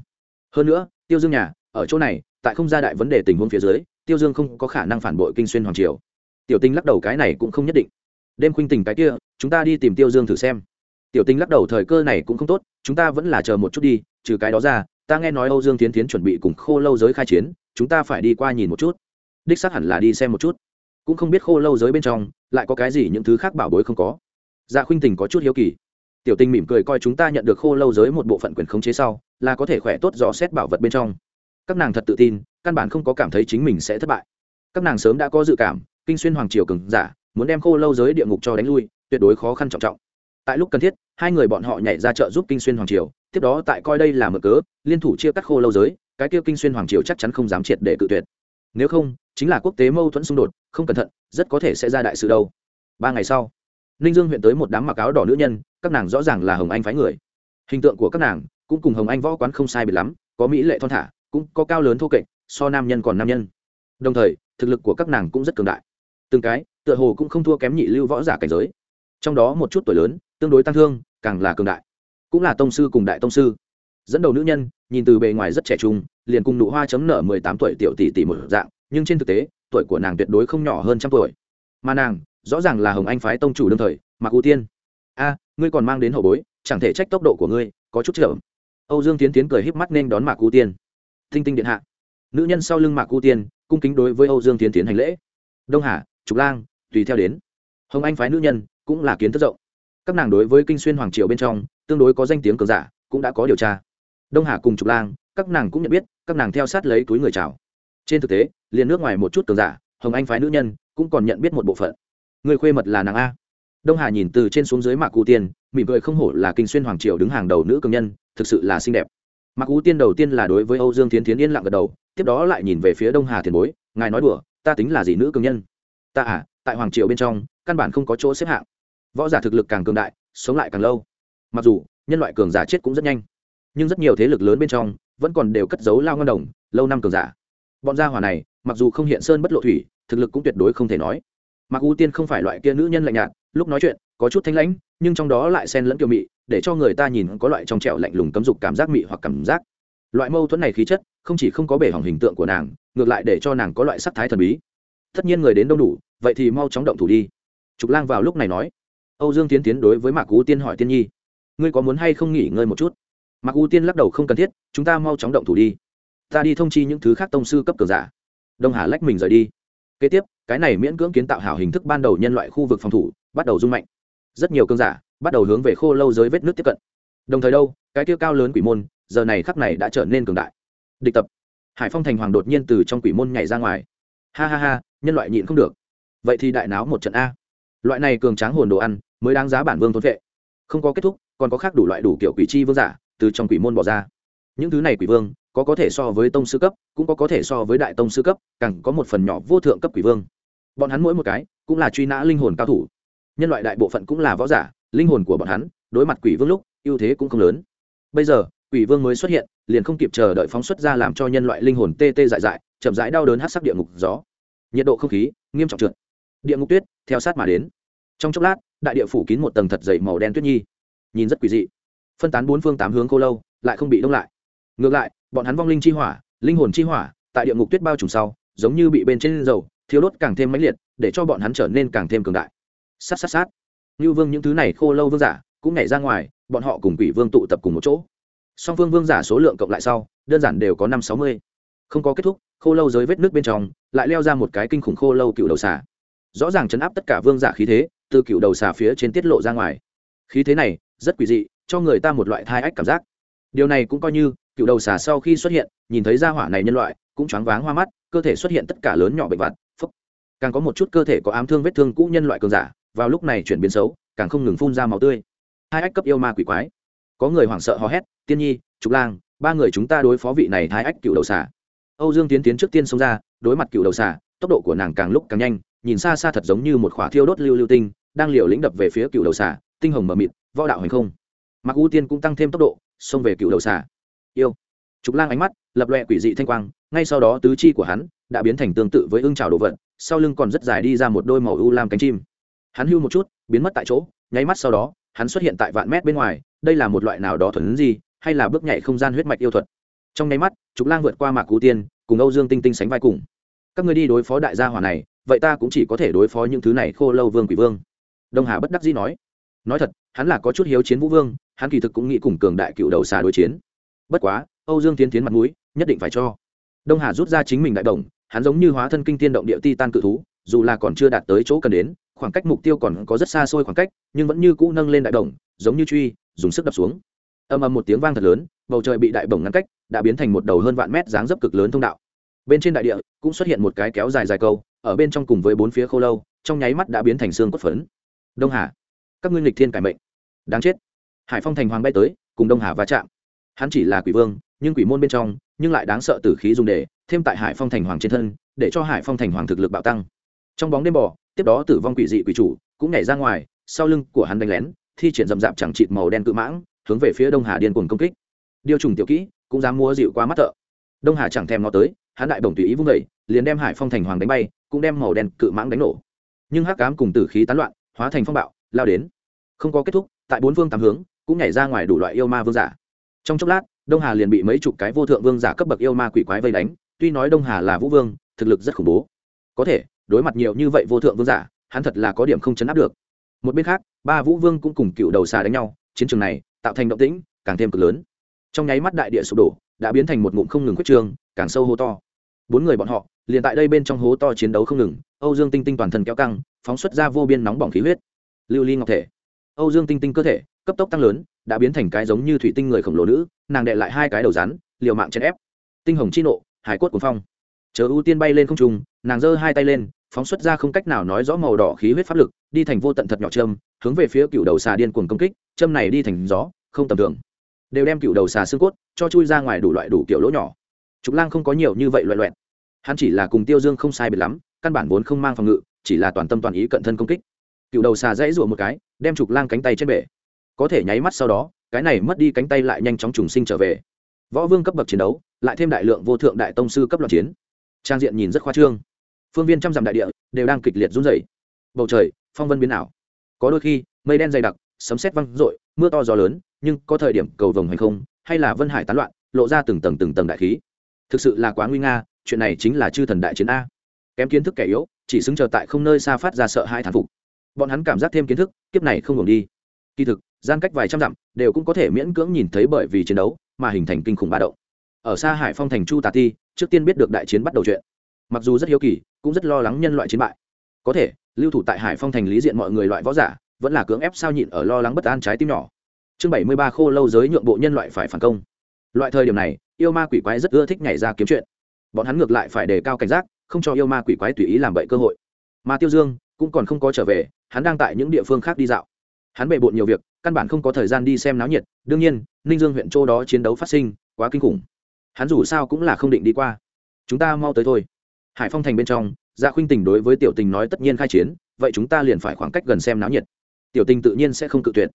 Hơn nữa, tiêu dương nhà, ở chỗ này, tại không gia đại vấn đề tình huống phía dưới tiêu dương không có khả năng phản bội kinh xuyên hoàng triều. Tiểu tinh lắc đầu cái này cũng không nhất định. Đêm khuynh tình cái kia, chúng ta đi tìm tiêu dương thử xem. Tiểu tinh lắc đầu thời cơ này cũng không tốt, chúng ta vẫn là chờ một chút đi, trừ cái đó ra, ta nghe nói âu dương tiến tiến chuẩn bị cùng khô lâu giới khai chiến, chúng ta phải đi qua nhìn một chút. Đích xác hẳn là đi xem một chút. Cũng không biết khô lâu giới bên trong, lại có cái gì những thứ khác bảo bối không có. Dạ khuynh tình có chút hiếu kỳ. Tiểu tinh mỉm cười coi chúng ta nhận được khô lâu giới một bộ phận quyền khống chế sau, là có thể khỏe tốt dò xét bảo vật bên trong các nàng thật tự tin, căn bản không có cảm thấy chính mình sẽ thất bại. Các nàng sớm đã có dự cảm, kinh xuyên hoàng triều cường giả, muốn đem khô lâu giới địa ngục cho đánh lui, tuyệt đối khó khăn trọng trọng. Tại lúc cần thiết, hai người bọn họ nhảy ra chợ giúp kinh xuyên hoàng triều, tiếp đó tại coi đây là mở cớ, liên thủ chia cắt khô lâu giới, cái kia kinh xuyên hoàng triều chắc chắn không dám triệt để cự tuyệt. Nếu không, chính là quốc tế mâu thuẫn xung đột, không cẩn thận, rất có thể sẽ ra đại sự đâu. Ba ngày sau, ninh dương huyện tới một đám mặc áo đỏ nữ nhân, các nàng rõ ràng là hồng anh phái người. Hình tượng của các nàng cũng cùng hồng anh võ quán không sai biệt lắm, có mỹ lệ thon thả cũng có cao lớn thô kệch, so nam nhân còn nam nhân. Đồng thời, thực lực của các nàng cũng rất cường đại. Từng cái, tựa hồ cũng không thua kém nhị lưu võ giả cảnh giới. Trong đó một chút tuổi lớn, tương đối tăng thương, càng là cường đại. Cũng là tông sư cùng đại tông sư. Dẫn đầu nữ nhân, nhìn từ bề ngoài rất trẻ trung, liền cùng nụ hoa chấm nở mười tám tuổi tiểu tỷ tỷ một dạng, nhưng trên thực tế, tuổi của nàng tuyệt đối không nhỏ hơn trăm tuổi. Mà nàng, rõ ràng là hồng anh phái tông chủ đương thời mặc ưu tiên. A, ngươi còn mang đến hậu bối, chẳng thể trách tốc độ của ngươi, có chút chậm. Âu dương tiến tiến cười híp mắt nên đón mạc ưu tiên thinh tinh điện hạ. Nữ nhân sau lưng mạc ưu tiên, cung kính đối với âu dương tiến tiến hành lễ. Đông hà, trục lang, tùy theo đến. Hồng anh phái nữ nhân cũng là kiến thức rộng. Các nàng đối với kinh xuyên hoàng triều bên trong, tương đối có danh tiếng cường giả, cũng đã có điều tra. Đông hà cùng trục lang, các nàng cũng nhận biết, các nàng theo sát lấy túi người chào. Trên thực tế, liền nước ngoài một chút cường giả, hồng anh phái nữ nhân cũng còn nhận biết một bộ phận. Người khuê mật là nàng a. Đông hà nhìn từ trên xuống dưới mạc cụ tiên, mỉm cười không hổ là kinh xuyên hoàng triều đứng hàng đầu nữ cường nhân, thực sự là xinh đẹp mạc ú tiên đầu tiên là đối với âu dương tiến tiến yên lặng gật đầu, tiếp đó lại nhìn về phía đông hà thiền bối, ngài nói đùa, ta tính là gì nữ cường nhân? Ta à tại hoàng triều bên trong, căn bản không có chỗ xếp hạng. Võ giả thực lực càng cường đại, sống lại càng lâu. Mặc dù, nhân loại cường giả chết cũng rất nhanh, nhưng rất nhiều thế lực lớn bên trong vẫn còn đều cất giấu lao ngân đồng, lâu năm cường giả. Bọn gia hỏa này, mặc dù không hiện sơn bất lộ thủy, thực lực cũng tuyệt đối không thể nói. Mặc ưu tiên không phải loại kia nữ nhân lạnh nhạt, lúc nói chuyện có chút thanh lãnh, nhưng trong đó lại xen lẫn kiều mị để cho người ta nhìn có loại trong trẻo lạnh lùng cấm dục cảm giác mị hoặc cảm giác. Loại mâu thuẫn này khí chất, không chỉ không có bể hỏng hình tượng của nàng, ngược lại để cho nàng có loại sắc thái thần bí. Tất nhiên người đến đông đủ, vậy thì mau chóng động thủ đi. Trục lang vào lúc này nói. Âu dương tiến tiến đối với mạc U tiên hỏi tiên nhi. Ngươi có muốn hay không nghỉ ngơi một chút? Mạc U tiên lắc đầu không cần thiết, chúng ta mau chóng động thủ đi. Ta đi thông chi những thứ khác tông sư cấp cường giả. Đông hà lách mình rời đi. Kế tiếp, cái này miễn cưỡng kiến tạo hảo hình thức ban đầu nhân loại khu vực phòng thủ, bắt đầu rung mạnh. Rất nhiều cường giả bắt đầu hướng về khô lâu giới vết nước tiếp cận. Đồng thời đâu, cái tiêu cao lớn quỷ môn, giờ này khắc này đã trở nên cường đại. Địch tập. Hải phong thành hoàng đột nhiên từ trong quỷ môn nhảy ra ngoài. Ha ha ha, nhân loại nhịn không được. Vậy thì đại náo một trận a. Loại này cường tráng hồn đồ ăn, mới đáng giá bản vương thôn vệ. Không có kết thúc, còn có khác đủ loại đủ kiểu quỷ chi vương giả từ trong quỷ môn bỏ ra. Những thứ này quỷ vương, có có thể so với tông sư cấp, cũng có có thể so với đại tông sư cấp, càng có một phần nhỏ vô thượng cấp quỷ vương. Bọn hắn mỗi một cái, cũng là truy nã linh hồn cao thủ. Nhân loại đại bộ phận cũng là võ giả linh hồn của bọn hắn, đối mặt quỷ vương lúc, ưu thế cũng không lớn. Bây giờ, quỷ vương mới xuất hiện, liền không kịp chờ đợi phóng xuất ra làm cho nhân loại linh hồn tê tê dại dại, chậm rãi đau đớn hát sắc địa ngục gió. Nhiệt độ không khí, nghiêm trọng trượt. Địa ngục tuyết, theo sát mà đến. Trong chốc lát, đại địa phủ kín một tầng thật dày màu đen tuyết nhi. Nhìn rất quỷ dị. Phân tán bốn phương tám hướng khô lâu, lại không bị đông lại. Ngược lại, bọn hắn vong linh chi hỏa, linh hồn chi hỏa, tại địa ngục tuyết bao trùm sau, giống như bị bên trên dầu thiếu đốt càng thêm mãnh liệt, để cho bọn hắn trở nên càng thêm cường đại. Sát sát sát như vương những thứ này khô lâu vương giả cũng nhảy ra ngoài, bọn họ cùng quỷ vương tụ tập cùng một chỗ. Song phương vương giả số lượng cộng lại sau, đơn giản đều có năm sáu mươi. Không có kết thúc, khô lâu giới vết nước bên trong, lại leo ra một cái kinh khủng khô lâu cựu đầu xà. Rõ ràng chấn áp tất cả vương giả khí thế, từ cựu đầu xà phía trên tiết lộ ra ngoài. Khí thế này, rất quỷ dị, cho người ta một loại thai ách cảm giác. Điều này cũng coi như, cựu đầu xà sau khi xuất hiện, nhìn thấy gia hỏa này nhân loại, cũng choáng váng hoa mắt, cơ thể xuất hiện tất cả lớn nhỏ bệnh vặt phúc càng có một chút cơ thể có ám thương vết thương cũ nhân loại cường giả vào lúc này chuyển biến xấu, càng không ngừng phun ra máu tươi. Hai ách cấp yêu ma quỷ quái. Có người hoảng sợ hò hét, tiên nhi, trục lang, ba người chúng ta đối phó vị này hai ách cựu đầu xà. Âu dương tiến tiến trước tiên xông ra, đối mặt cựu đầu xà, tốc độ của nàng càng lúc càng nhanh, nhìn xa xa thật giống như một khỏa thiêu đốt lưu lưu tinh, đang liều lĩnh đập về phía cựu đầu xà, tinh hồng mờ mịt, võ đạo hành không. Mặc ưu tiên cũng tăng thêm tốc độ, xông về cựu đầu xà. Yêu. Trục lang ánh mắt lập loẹ quỷ dị thanh quang, ngay sau đó tứ chi của hắn đã biến thành tương tự với ưng trào đồ vật, sau lưng còn rất dài đi ra một đôi màu u lam cánh chim hắn hưu một chút, biến mất tại chỗ, nháy mắt sau đó, hắn xuất hiện tại vạn mét bên ngoài, đây là một loại nào đó thuần gì hay là bước nhảy không gian huyết mạch yêu thuật. Trong nháy mắt, trục lang vượt qua mạc cú tiên, cùng âu dương tinh tinh sánh vai cùng. Các người đi đối phó đại gia hỏa này, vậy ta cũng chỉ có thể đối phó những thứ này khô lâu vương quỷ vương. Đông hà bất đắc dĩ nói. Nói thật, hắn là có chút hiếu chiến vũ vương, hắn kỳ thực cũng nghĩ cùng cường đại cựu đầu xà đối chiến. Bất quá, âu dương tiến tiến mặt mũi, nhất định phải cho. Đông hà rút ra chính mình đại đồng, hắn giống như hóa thân kinh tiên động địa ti tan cự thú, dù là còn chưa đạt tới chỗ cần đến khoảng cách mục tiêu còn có rất xa xôi khoảng cách, nhưng vẫn như cũ nâng lên đại đồng, giống như truy, dùng sức đập xuống. Âm âm một tiếng vang thật lớn, bầu trời bị đại bổng ngăn cách, đã biến thành một đầu hơn vạn mét dáng dấp cực lớn thông đạo. Bên trên đại địa cũng xuất hiện một cái kéo dài dài câu, ở bên trong cùng với bốn phía khô lâu, trong nháy mắt đã biến thành xương cốt phấn. Đông hà, các ngươi lịch thiên cải mệnh. Đáng chết. Hải phong thành hoàng bay tới, cùng đông hà va chạm. Hắn chỉ là quỷ vương, nhưng quỷ môn bên trong, nhưng lại đáng sợ tử khí dùng để, thêm tại hải phong thành hoàng trên thân, để cho hải phong thành hoàng thực lực bạo tăng trong bóng đêm bò, tiếp đó tử vong quỷ dị quỷ chủ cũng nhảy ra ngoài, sau lưng của hắn đánh lén, thi triển rầm rạp chẳng chịt màu đen cự mãng, hướng về phía đông hà điên cuồng công kích. Điều trùng tiểu kỹ cũng dám mua dịu qua mắt thợ. Đông hà chẳng thèm nó tới, hắn đại bổng tùy ý vung vẩy liền đem hải phong thành hoàng đánh bay, cũng đem màu đen cự mãng đánh nổ. Nhưng hắc cám cùng tử khí tán loạn, hóa thành phong bạo, lao đến. Không có kết thúc, tại bốn phương tám hướng, cũng nhảy ra ngoài đủ loại yêu ma vương giả. Trong chốc lát, đông hà liền bị mấy chục cái vô thượng vương giả cấp bậc yêu ma quỷ quái vây đánh, tuy nói đông hà là vũ vương, thực lực rất khủng bố. Có thể đối mặt nhiều như vậy vô thượng vương giả, hắn thật là có điểm không chấn áp được. Một bên khác, ba vũ vương cũng cùng cựu đầu xà đánh nhau, chiến trường này tạo thành động tĩnh càng thêm cực lớn. Trong nháy mắt đại địa sụp đổ, đã biến thành một ngụm không ngừng quyết trường càng sâu hố to. Bốn người bọn họ, liền tại đây bên trong hố to chiến đấu không ngừng, âu dương tinh tinh toàn thân kéo căng, phóng xuất ra vô biên nóng bỏng khí huyết. Lưu ly ngọc thể. Âu dương tinh tinh cơ thể, cấp tốc tăng lớn, đã biến thành cái giống như thủy tinh người khổng lồ nữ, nàng đệ lại hai cái đầu rắn, liều mạng chèn ép. Tinh hồng chi nộ, hải cốt của phong. Chờ ưu tiên bay lên không trung, nàng giơ hai tay lên phóng xuất ra không cách nào nói rõ màu đỏ khí huyết pháp lực, đi thành vô tận thật nhỏ châm, hướng về phía cựu đầu xà điên cuồng công kích, châm này đi thành gió, không tầm thường. Đều đem cựu đầu xà xương cốt cho chui ra ngoài đủ loại đủ kiểu lỗ nhỏ. Trục lang không có nhiều như vậy loại loẹn hắn chỉ là cùng tiêu dương không sai biệt lắm, căn bản vốn không mang phòng ngự, chỉ là toàn tâm toàn ý cận thân công kích. Cựu đầu xà dãy rụa một cái, đem trục lang cánh tay trên bể. Có thể nháy mắt sau đó, cái này mất đi cánh tay lại nhanh chóng trùng sinh trở về. Võ vương cấp bậc chiến đấu, lại thêm đại lượng vô thượng đại tông sư cấp loạt chiến. Trang diện nhìn rất khoa trương phương viên trăm dặm đại địa đều đang kịch liệt run rẩy. Bầu trời, phong vân biến ảo. Có đôi khi, mây đen dày đặc, sấm sét văng rội mưa to gió lớn, nhưng có thời điểm cầu vồng hành không, hay là vân hải tán loạn, lộ ra từng tầng từng tầng đại khí. Thực sự là quá nguy nga, chuyện này chính là chư thần đại chiến a. Kém kiến thức kẻ yếu, chỉ xứng chờ tại không nơi xa phát ra sợ hai thản phục. Bọn hắn cảm giác thêm kiến thức, kiếp này không ngừng đi. Kỳ thực, gian cách vài trăm dặm, đều cũng có thể miễn cưỡng nhìn thấy bởi vì chiến đấu, mà hình thành kinh khủng ba động. Ở xa hải phong thành chu tà ti, trước tiên biết được đại chiến bắt đầu chuyện mặc dù rất hiếu kỳ, cũng rất lo lắng nhân loại chiến bại. Có thể, lưu thủ tại hải phong thành lý diện mọi người loại võ giả, vẫn là cưỡng ép sao nhịn ở lo lắng bất an trái tim nhỏ. Chương bảy mươi ba khô lâu giới nhượng bộ nhân loại phải phản công. Loại thời điểm này, yêu ma quỷ quái rất ưa thích nhảy ra kiếm chuyện. Bọn hắn ngược lại phải đề cao cảnh giác, không cho yêu ma quỷ quái tùy ý làm bậy cơ hội. Mà tiêu dương cũng còn không có trở về, hắn đang tại những địa phương khác đi dạo. Hắn bề bộn nhiều việc, căn bản không có thời gian đi xem náo nhiệt, đương nhiên, ninh dương huyện châu đó chiến đấu phát sinh, quá kinh khủng. Hắn dù sao cũng là không định đi qua. Chúng ta mau tới thôi hải phong thành bên trong dạ khuynh tình đối với tiểu tình nói tất nhiên khai chiến, vậy chúng ta liền phải khoảng cách gần xem náo nhiệt. Tiểu tình tự nhiên sẽ không cự tuyệt.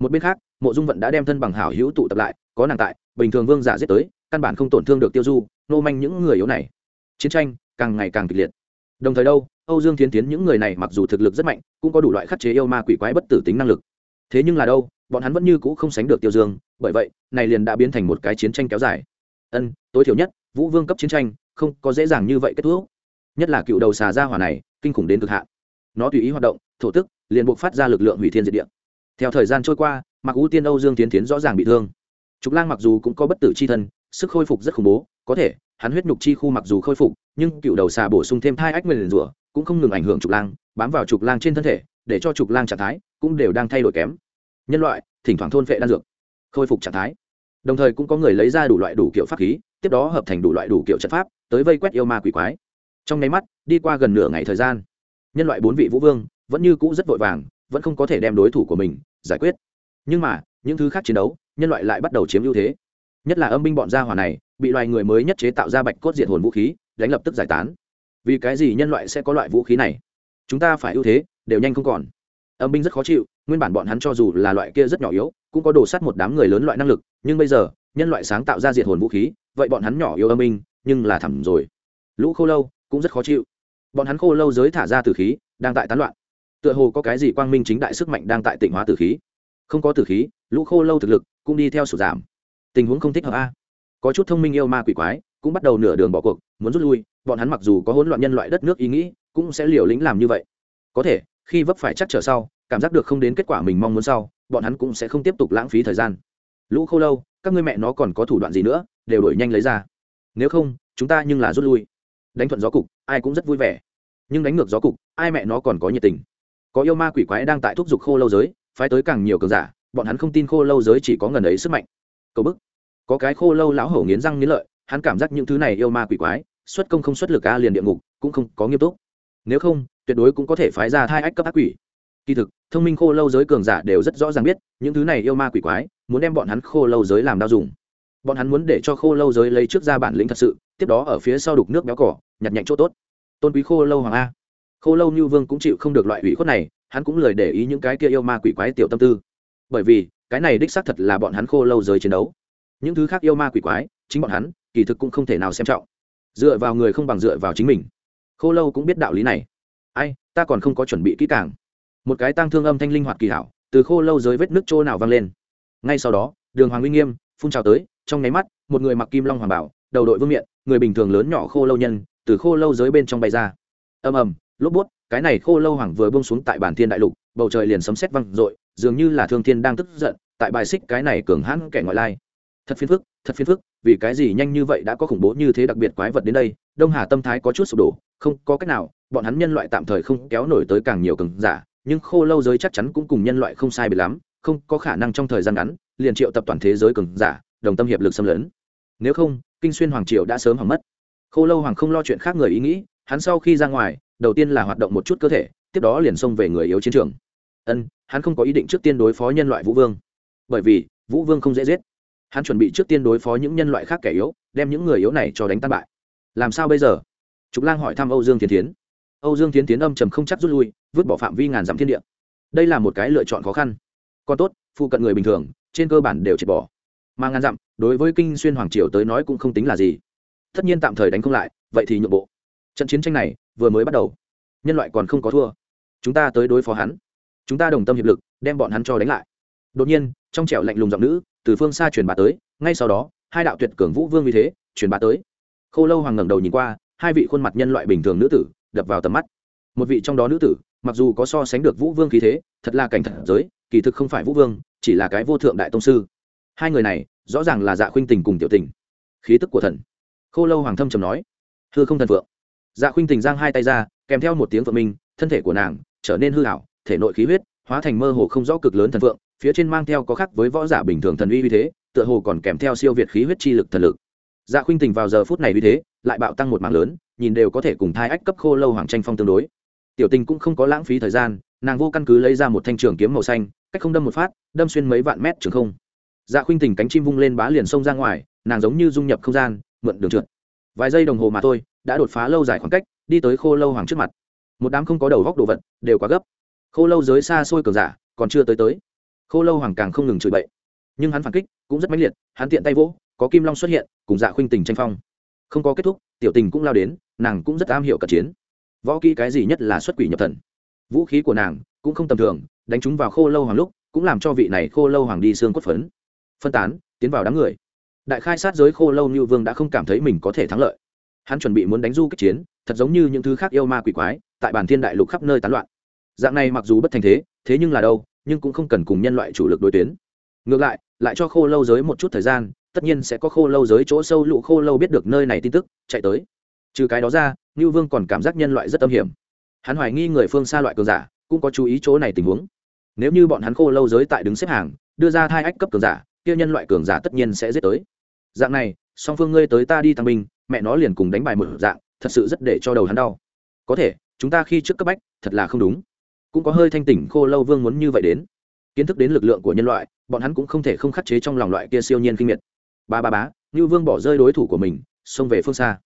Một bên khác, mộ dung vận đã đem thân bằng hảo hữu tụ tập lại, có nàng tại, bình thường vương giả giết tới, căn bản không tổn thương được tiêu du, nô manh những người yếu này. Chiến tranh càng ngày càng kịch liệt. Đồng thời đâu, âu dương tiến tiến những người này mặc dù thực lực rất mạnh, cũng có đủ loại khắc chế yêu ma quỷ quái bất tử tính năng lực. Thế nhưng là đâu, bọn hắn vẫn như cũ không sánh được tiêu dương, bởi vậy, này liền đã biến thành một cái chiến tranh kéo dài. Ân, tối thiểu nhất, vũ vương cấp chiến tranh không có dễ dàng như vậy kết thúc. Nhất là cựu đầu xà ra hỏa này, kinh khủng đến cực hạn. Nó tùy ý hoạt động, thổ tức, liền buộc phát ra lực lượng hủy thiên diệt địa. Theo thời gian trôi qua mặc ưu tiên âu dương tiến tiến rõ ràng bị thương. Trục lang mặc dù cũng có bất tử c h i thân, sức khôi phục rất khủng bố, có thể, hắn huyết nhục chi khu mặc dù khôi phục, nhưng cựu đầu xà bổ sung thêm hai ách nguyền rủa, cũng không ngừng ảnh hưởng trục lang, bám vào trục lang trên thân thể, để cho trục lang trạng thái cũng đều đang thay đổi kém. Nhân loại, thỉnh thoảng thôn vệ đan dược, khôi phục trạng thái. Đồng thời cũng có người lấy ra đủ loại đủ kiểu pháp khí, tiếp đó hợp thành đủ loại đủ kiểu trận pháp tới vây quét yêu ma quỷ quái. Trong nháy mắt, đi qua gần nửa ngày thời gian, nhân loại bốn vị vũ vương vẫn như cũ rất vội vàng, vẫn không có thể đem đối thủ của mình giải quyết. Nhưng mà, những thứ khác chiến đấu, nhân loại lại bắt đầu chiếm ưu thế. Nhất là âm binh bọn gia hỏa này, bị loài người mới nhất chế tạo ra bạch cốt diện hồn vũ khí, đánh lập tức giải tán. Vì cái gì nhân loại sẽ có loại vũ khí này? Chúng ta phải ưu thế, đều nhanh không còn. Âm binh rất khó chịu, nguyên bản bọn hắn cho dù là loại kia rất nhỏ yếu, cũng có đồ sắt một đám người lớn loại năng lực, nhưng bây giờ, nhân loại sáng tạo ra diệt hồn vũ khí, vậy bọn hắn nhỏ yếu âm binh nhưng là thẳm rồi. Lũ khô lâu cũng rất khó chịu. Bọn hắn khô lâu giới thả ra từ khí, đang tại tán loạn. Tựa hồ có cái gì quang minh chính đại sức mạnh đang tại tịnh hóa từ khí. Không có từ khí, lũ khô lâu thực lực cũng đi theo sụt giảm. Tình huống không thích hợp a. Có chút thông minh yêu ma quỷ quái cũng bắt đầu nửa đường bỏ cuộc, muốn rút lui. Bọn hắn mặc dù có hỗn loạn nhân loại đất nước ý nghĩ, cũng sẽ liều lĩnh làm như vậy. Có thể, khi vấp phải chắc trở sau, cảm giác được không đến kết quả mình mong muốn sau, bọn hắn cũng sẽ không tiếp tục lãng phí thời gian. Lũ khô lâu, các ngươi mẹ nó còn có thủ đoạn gì nữa, đều đổi nhanh lấy ra nếu không, chúng ta nhưng là rút lui. Đánh thuận gió cục, ai cũng rất vui vẻ. Nhưng đánh ngược gió cục, ai mẹ nó còn có nhiệt tình. Có yêu ma quỷ quái đang tại thúc giục khô lâu giới, phái tới càng nhiều cường giả, bọn hắn không tin khô lâu giới chỉ có ngần ấy sức mạnh. Cầu bức. Có cái khô lâu lão hổ nghiến răng nghiến lợi, hắn cảm giác những thứ này yêu ma quỷ quái, xuất công không xuất lực a liền địa ngục, cũng không có nghiêm túc. Nếu không, tuyệt đối cũng có thể phái ra hai ách cấp ác quỷ. Kỳ thực, thông minh khô lâu giới cường giả đều rất rõ ràng biết, những thứ này yêu ma quỷ quái, muốn đem bọn hắn khô lâu giới làm đau dùng bọn hắn muốn để cho khô lâu giới lấy trước ra bản lĩnh thật sự, tiếp đó ở phía sau đục nước béo cỏ, nhặt nhạnh chỗ tốt. Tôn quý khô lâu hoàng a. Khô lâu như vương cũng chịu không được loại ủy khuất này, hắn cũng lời để ý những cái kia yêu ma quỷ quái tiểu tâm tư. Bởi vì, cái này đích xác thật là bọn hắn khô lâu giới chiến đấu. Những thứ khác yêu ma quỷ quái, chính bọn hắn, kỳ thực cũng không thể nào xem trọng. Dựa vào người không bằng dựa vào chính mình. Khô lâu cũng biết đạo lý này. Ai, ta còn không có chuẩn bị kỹ càng. Một cái tang thương âm thanh linh hoạt kỳ hảo, từ khô lâu giới vết nước chỗ nào vang lên. Ngay sau đó, đường hoàng uy nghiêm, phun trào tới trong nháy mắt, một người mặc kim long hoàng bảo, đầu đội vương miện, người bình thường lớn nhỏ khô lâu nhân, từ khô lâu giới bên trong bay ra. Ầm ầm, lốp bút, cái này khô lâu hoàng vừa buông xuống tại bản thiên đại lục, bầu trời liền sấm sét văng dội, dường như là thương thiên đang tức giận, tại bài xích cái này cường hãn kẻ ngoại lai. Thật phiền phức, thật phiền phức, vì cái gì nhanh như vậy đã có khủng bố như thế đặc biệt quái vật đến đây? Đông hà tâm thái có chút sụp đổ, không có cách nào, bọn hắn nhân loại tạm thời không kéo nổi tới càng nhiều cường giả, nhưng khô lâu giới chắc chắn cũng cùng nhân loại không sai biệt lắm, không có khả năng trong thời gian ngắn, liền triệu tập toàn thế giới cường giả đồng tâm hiệp lực xâm lấn. Nếu không, kinh xuyên hoàng triều đã sớm hỏng mất. Khô lâu hoàng không lo chuyện khác người ý nghĩ, hắn sau khi ra ngoài, đầu tiên là hoạt động một chút cơ thể, tiếp đó liền xông về người yếu chiến trường. Ân, hắn không có ý định trước tiên đối phó nhân loại vũ vương. Bởi vì, vũ vương không dễ giết. Hắn chuẩn bị trước tiên đối phó những nhân loại khác kẻ yếu, đem những người yếu này cho đánh tan bại. Làm sao bây giờ? Trục lang hỏi thăm âu dương thiên tiến âu dương tiến tiến âm trầm không chắc rút lui, vứt bỏ phạm vi ngàn dặm thiên địa. Đây là một cái lựa chọn khó khăn. Còn tốt, phụ cận người bình thường, trên cơ bản đều triệt bỏ mà ngàn dặm, đối với kinh xuyên hoàng triều tới nói cũng không tính là gì. Tất nhiên tạm thời đánh không lại, vậy thì nhượng bộ. Trận chiến tranh này vừa mới bắt đầu. Nhân loại còn không có thua. Chúng ta tới đối phó hắn. Chúng ta đồng tâm hiệp lực, đem bọn hắn cho đánh lại. Đột nhiên, trong trẻo lạnh lùng giọng nữ, từ phương xa truyền bá tới, ngay sau đó, hai đạo tuyệt cường vũ vương vì thế truyền bá tới. Khô lâu hoàng ngẩng đầu nhìn qua, hai vị khuôn mặt nhân loại bình thường nữ tử đập vào tầm mắt. Một vị trong đó nữ tử, mặc dù có so sánh được vũ vương khí thế, thật là cảnh thật giới, kỳ thực không phải vũ vương, chỉ là cái vô thượng đại tông sư hai người này rõ ràng là dạ khuynh tình cùng tiểu tình. Khí tức của thần. Khô lâu hoàng thâm trầm nói, hư không thần vượng dạ khuynh tình giang hai tay ra, kèm theo một tiếng phượng minh, thân thể của nàng trở nên hư hảo thể nội khí huyết hóa thành mơ hồ không rõ cực lớn thần vượng phía trên mang theo có khác với võ giả bình thường thần uy uy thế, tựa hồ còn kèm theo siêu việt khí huyết chi lực thần lực. Dạ khuynh tình vào giờ phút này uy thế, lại bạo tăng một mạng lớn, nhìn đều có thể cùng thai ách cấp khô lâu hoàng tranh phong tương đối. Tiểu tình cũng không có lãng phí thời gian, nàng vô căn cứ lấy ra một thanh trường kiếm màu xanh, cách không đâm một phát, đâm xuyên mấy vạn mét trường không dạ khuynh tình cánh chim vung lên bá liền xông ra ngoài, nàng giống như dung nhập không gian, mượn đường trượt. Vài giây đồng hồ mà thôi, đã đột phá lâu dài khoảng cách, đi tới khô lâu hoàng trước mặt. Một đám không có đầu góc đồ vật, đều quá gấp. Khô lâu giới xa xôi cường giả, còn chưa tới tới. Khô lâu hoàng càng không ngừng chửi bậy. Nhưng hắn phản kích cũng rất mãnh liệt, hắn tiện tay vỗ, có kim long xuất hiện, cùng dạ khuynh tình tranh phong. Không có kết thúc, tiểu tình cũng lao đến, nàng cũng rất am hiểu cận chiến. Võ kỹ cái gì nhất là xuất quỷ nhập thần. Vũ khí của nàng cũng không tầm thường, đánh chúng vào khô lâu hoàng lúc, cũng làm cho vị này khô lâu hoàng đi xương cốt phấn phân tán, tiến vào đám người. Đại khai sát giới khô lâu như vương đã không cảm thấy mình có thể thắng lợi. Hắn chuẩn bị muốn đánh du kích chiến, thật giống như những thứ khác yêu ma quỷ quái, tại bản thiên đại lục khắp nơi tán loạn. Dạng này mặc dù bất thành thế thế nhưng là đâu, nhưng cũng không cần cùng nhân loại chủ lực đối tuyến. Ngược lại lại cho khô lâu giới một chút thời gian, tất nhiên sẽ có khô lâu giới chỗ sâu lụ khô lâu biết được nơi này tin tức, chạy tới. Trừ cái đó ra ngưu vương còn cảm giác nhân loại rất âm hiểm. Hắn hoài nghi người phương xa loại cường giả, cũng có chú ý chỗ này tình huống. Nếu như bọn hắn khô lâu giới tại đứng xếp hàng, đưa ra thai ách cấp cường giả kia nhân loại cường giả tất nhiên sẽ giết tới. Dạng này, song phương ngươi tới ta đi tăng binh, mẹ nó liền cùng đánh bài một dạng, thật sự rất để cho đầu hắn đau. Có thể, chúng ta khi trước cấp bách, thật là không đúng. Cũng có hơi thanh tỉnh khô lâu vương muốn như vậy đến. Kiến thức đến lực lượng của nhân loại, bọn hắn cũng không thể không khắc chế trong lòng loại kia siêu nhiên kinh miệt. Ba ba bá như vương bỏ rơi đối thủ của mình, xông về phương xa.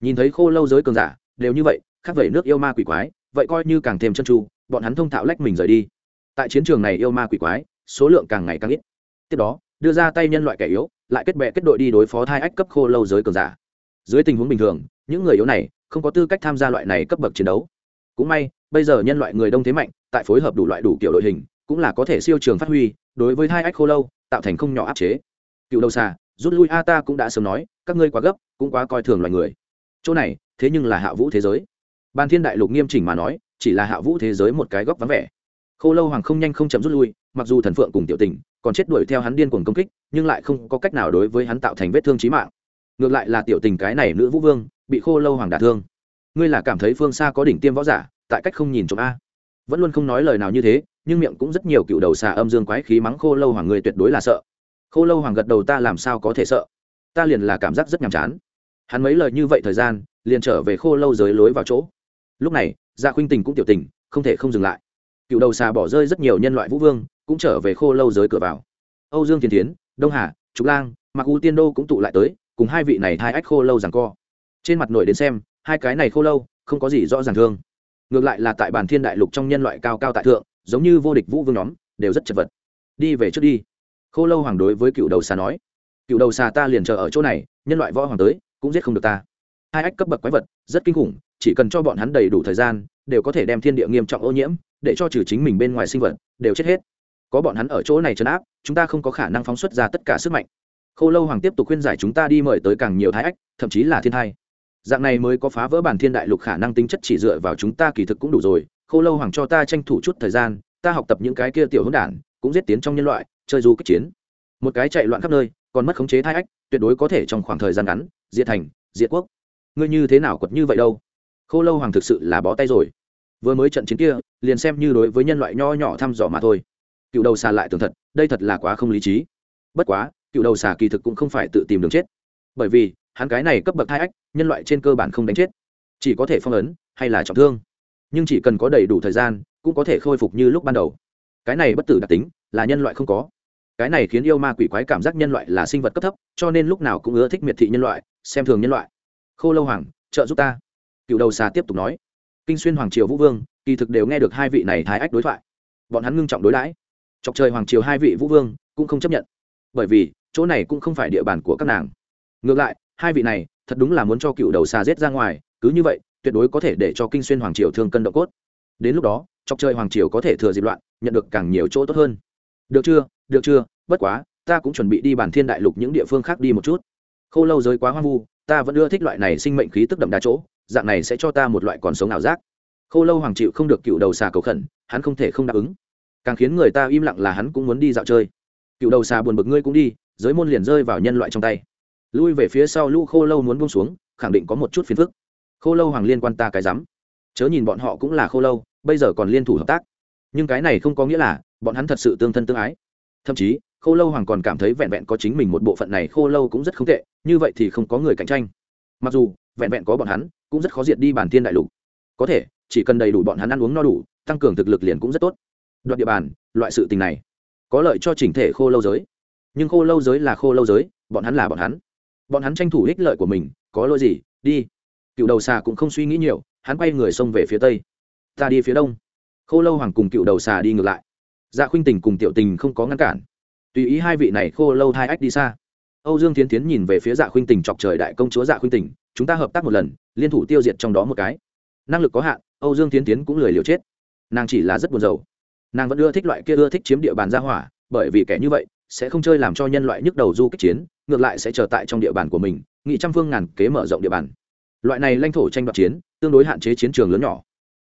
Nhìn thấy khô lâu giới cường giả, đều như vậy khác vậy nước yêu ma quỷ quái, vậy coi như càng thêm chân tru, bọn hắn thông thạo lách mình rời đi. Tại chiến trường này yêu ma quỷ quái, số lượng càng ngày càng ít. Tiếp đó đưa ra tay nhân loại kẻ yếu, lại kết bè kết đội đi đối phó thai ách cấp khô lâu giới cường giả. Dưới tình huống bình thường, những người yếu này không có tư cách tham gia loại này cấp bậc chiến đấu. Cũng may, bây giờ nhân loại người đông thế mạnh, tại phối hợp đủ loại đủ kiểu đội hình, cũng là có thể siêu trường phát huy, đối với thai ách khô lâu, tạo thành không nhỏ áp chế. Cựu đầu xa rút lui a ta cũng đã sớm nói, các ngươi quá gấp, cũng quá coi thường loài người. Chỗ này, thế nhưng là hạ vũ thế giới. Ban thiên đại lục nghiêm chỉnh mà nói, chỉ là hạ vũ thế giới một cái góc vắng vẻ. Khô lâu hoàng không nhanh không chậm rút lui, mặc dù thần phượng cùng tiểu tình còn chết đuổi theo hắn điên cuồng công kích, nhưng lại không có cách nào đối với hắn tạo thành vết thương trí mạng. Ngược lại là tiểu tình cái này nữ vũ vương, bị khô lâu hoàng đả thương. Ngươi là cảm thấy phương xa có đỉnh tiêm võ giả, tại cách không nhìn trộm a. Vẫn luôn không nói lời nào như thế, nhưng miệng cũng rất nhiều cựu đầu xà âm dương quái khí mắng khô lâu hoàng người tuyệt đối là sợ. Khô lâu hoàng gật đầu ta làm sao có thể sợ? Ta liền là cảm giác rất nhàm chán. Hắn mấy lời như vậy thời gian, liền trở về khô lâu giới lối vào chỗ. Lúc này dạ khuynh tình cũng tiểu tình, không thể không dừng lại. Cựu đầu xà bỏ rơi rất nhiều nhân loại vũ vương cũng trở về khô lâu giới cửa vào. Âu dương thiên tiến đông hà, trục lang mặc u tiên đô cũng tụ lại tới, cùng hai vị này hai ách khô lâu rằng co. Trên mặt nổi đến xem, hai cái này khô lâu, không có gì rõ ràng thương. Ngược lại là tại bản thiên đại lục trong nhân loại cao cao tại thượng, giống như vô địch vũ vương nhóm, đều rất chật vật. Đi về trước đi. Khô lâu hoàng đối với cựu đầu xà nói, cựu đầu xà ta liền chờ ở chỗ này, nhân loại võ hoàng tới, cũng giết không được ta. Hai ách cấp bậc quái vật, rất kinh khủng, chỉ cần cho bọn hắn đầy đủ thời gian, đều có thể đem thiên địa nghiêm trọng ô nhiễm, để cho trừ chính mình bên ngoài sinh vật, đều chết hết có bọn hắn ở chỗ này chấn áp, chúng ta không có khả năng phóng xuất ra tất cả sức mạnh. Khô lâu hoàng tiếp tục khuyên giải chúng ta đi mời tới càng nhiều thái ách, thậm chí là thiên thai. Dạng này mới có phá vỡ bản thiên đại lục khả năng tính chất chỉ dựa vào chúng ta kỳ thực cũng đủ rồi. Khô lâu hoàng cho ta tranh thủ chút thời gian, ta học tập những cái kia tiểu hỗn đản, cũng giết tiến trong nhân loại, chơi du kích chiến. Một cái chạy loạn khắp nơi, còn mất khống chế thái ách, tuyệt đối có thể trong khoảng thời gian ngắn, diệt thành, diệt quốc. Ngươi như thế nào quật như vậy đâu? Khô lâu hoàng thực sự là bó tay rồi. Vừa mới trận chiến kia, liền xem như đối với nhân loại nho nhỏ thăm dò mà thôi cựu đầu xà lại tường thật, đây thật là quá không lý trí. Bất quá, cựu đầu xà kỳ thực cũng không phải tự tìm đường chết. Bởi vì, hắn cái này cấp bậc hai ách, nhân loại trên cơ bản không đánh chết. Chỉ có thể phong ấn, hay là trọng thương. Nhưng chỉ cần có đầy đủ thời gian, cũng có thể khôi phục như lúc ban đầu. Cái này bất tử đặc tính, là nhân loại không có. Cái này khiến yêu ma quỷ quái cảm giác nhân loại là sinh vật cấp thấp, cho nên lúc nào cũng ưa thích miệt thị nhân loại, xem thường nhân loại. Khô lâu hoàng, trợ giúp ta. Cựu đầu xà tiếp tục nói. Kinh xuyên hoàng triều vũ vương, kỳ thực đều nghe được hai vị này thái ách đối thoại. Bọn hắn ngưng trọng đối đãi chọc trời hoàng triều hai vị vũ vương cũng không chấp nhận. Bởi vì, chỗ này cũng không phải địa bàn của các nàng. Ngược lại, hai vị này thật đúng là muốn cho cựu đầu xà rết ra ngoài, cứ như vậy, tuyệt đối có thể để cho kinh xuyên hoàng triều thương cân độ cốt. Đến lúc đó, chọc trời hoàng triều có thể thừa dịp loạn, nhận được càng nhiều chỗ tốt hơn. Được chưa? Được chưa? Bất quá, ta cũng chuẩn bị đi bản thiên đại lục những địa phương khác đi một chút. K h ô lâu giới quá hoang vu, ta vẫn ưa thích loại này sinh mệnh khí tức đậm đà chỗ, dạng này sẽ cho ta một loại còn sống ảo giác. K h ô lâu hoàng chịu không được cựu đầu xà cầu khẩn, hắn không thể không đáp ứng càng khiến người ta im lặng là hắn cũng muốn đi dạo chơi. Cựu đầu xà buồn bực ngươi cũng đi, giới môn liền rơi vào nhân loại trong tay. Lui về phía sau lũ khô lâu muốn buông xuống, khẳng định có một chút phiền phức. Khô lâu hoàng liên quan ta cái rắm. Chớ nhìn bọn họ cũng là khô lâu, bây giờ còn liên thủ hợp tác. Nhưng cái này không có nghĩa là bọn hắn thật sự tương thân tương ái. Thậm chí, khô lâu hoàng còn cảm thấy vẹn vẹn có chính mình một bộ phận này khô lâu cũng rất không tệ, như vậy thì không có người cạnh tranh. Mặc dù, vẹn vẹn có bọn hắn, cũng rất khó diệt đi bản thiên đại lục. Có thể, chỉ cần đầy đủ bọn hắn ăn uống no đủ, tăng cường thực lực liền cũng rất tốt đoạn địa bàn, loại sự tình này, có lợi cho chỉnh thể khô lâu giới. Nhưng khô lâu giới là khô lâu giới, bọn hắn là bọn hắn. Bọn hắn tranh thủ ích lợi của mình, có lỗi gì, đi. Cựu đầu xà cũng không suy nghĩ nhiều, hắn quay người xông về phía tây. Ta đi phía đông. Khô lâu hoàng cùng cựu đầu xà đi ngược lại. Dạ khuynh tình cùng tiểu tình không có ngăn cản. Tùy ý hai vị này khô lâu hai ách đi xa. Âu dương tiến tiến nhìn về phía dạ khuynh tình chọc trời đại công chúa dạ khuynh tình, chúng ta hợp tác một lần, liên thủ tiêu diệt trong đó một cái. Năng lực có hạn, âu dương tiến tiến cũng lười liều chết. Nàng chỉ là rất buồn rầu nàng vẫn ưa thích loại kia ưa thích chiếm địa bàn gia hỏa, bởi vì kẻ như vậy sẽ không chơi làm cho nhân loại nhức đầu du kích chiến, ngược lại sẽ trở tại trong địa bàn của mình, nghị trăm phương ngàn kế mở rộng địa bàn. Loại này lãnh thổ tranh đoạt chiến, tương đối hạn chế chiến trường lớn nhỏ.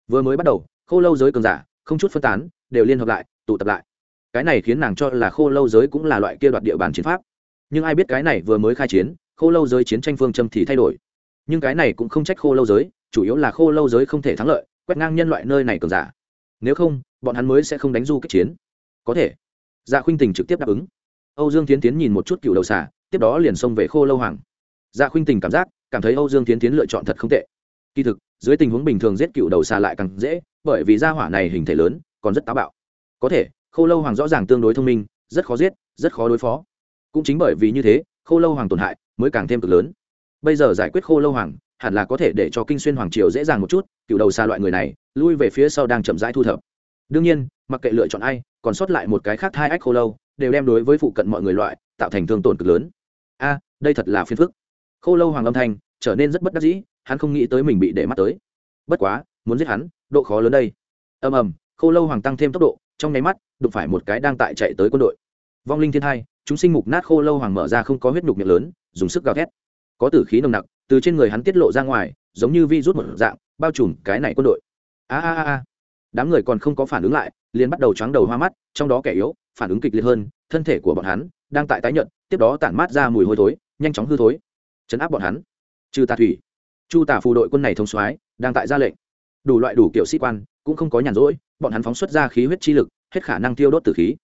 Vừa mới bắt đầu, khô lâu giới cường giả, không chút phân tán, đều liên hợp lại, tụ tập lại. Cái này khiến nàng cho là khô lâu giới cũng là loại kia đoạt địa bàn chiến pháp. Nhưng ai biết cái này vừa mới khai chiến, khô lâu giới chiến tranh phương châm thì thay đổi. Nhưng cái này cũng không trách khô lâu giới, chủ yếu là khô lâu giới không thể thắng lợi, quét ngang nhân loại nơi này cường giả nếu không, bọn hắn mới sẽ không đánh du kích chiến. Có thể. Dạ khuynh tình trực tiếp đáp ứng. Âu dương tiến tiến nhìn một chút cựu đầu xà, tiếp đó liền xông về khô lâu hoàng. Dạ khuynh tình cảm giác, cảm thấy âu dương tiến tiến lựa chọn thật không tệ. Kỳ thực, dưới tình huống bình thường giết cựu đầu xà lại càng dễ, bởi vì gia hỏa này hình thể lớn, còn rất táo bạo. Có thể, khô lâu hoàng rõ ràng tương đối thông minh, rất khó giết, rất khó đối phó. Cũng chính bởi vì như thế, khô lâu hoàng tổn hại, mới càng thêm cực lớn. Bây giờ giải quyết khô lâu hoàng hẳn là có thể để cho kinh xuyên hoàng triều dễ dàng một chút, cựu đầu xa loại người này, lui về phía sau đang chậm rãi thu thập. Đương nhiên, mặc kệ lựa chọn ai, còn sót lại một cái khác hai ách khô lâu, đều đem đối với phụ cận mọi người loại, tạo thành thương tổn cực lớn. A, đây thật là phiền phức. Khô lâu hoàng âm thanh, trở nên rất bất đắc dĩ, hắn không nghĩ tới mình bị để mắt tới. Bất quá, muốn giết hắn, độ khó lớn đây. Ầm ầm, khô lâu hoàng tăng thêm tốc độ, trong nháy mắt, đụng phải một cái đang tại chạy tới quân đội. Vong linh thiên hai chúng sinh mục nát khô lâu hoàng mở ra không có huyết nhục miệng lớn, dùng sức gào thét có tử khí nồng nặc, từ trên người hắn tiết lộ ra ngoài, giống như vi rút một dạng, bao trùm cái này quân đội. A a a đám người còn không có phản ứng lại, liền bắt đầu chóng đầu hoa mắt, trong đó kẻ yếu, phản ứng kịch liệt hơn, thân thể của bọn hắn đang tại tái nhận tiếp đó tản mát ra mùi hôi thối, nhanh chóng hư thối. Chấn áp bọn hắn. Trừ tà thủy. Chu tà phù đội quân này thông soái đang tại ra lệnh. Đủ loại đủ kiểu sĩ quan, cũng không có nhàn rỗi, bọn hắn phóng xuất ra khí huyết chi lực, hết khả năng tiêu đốt tử khí.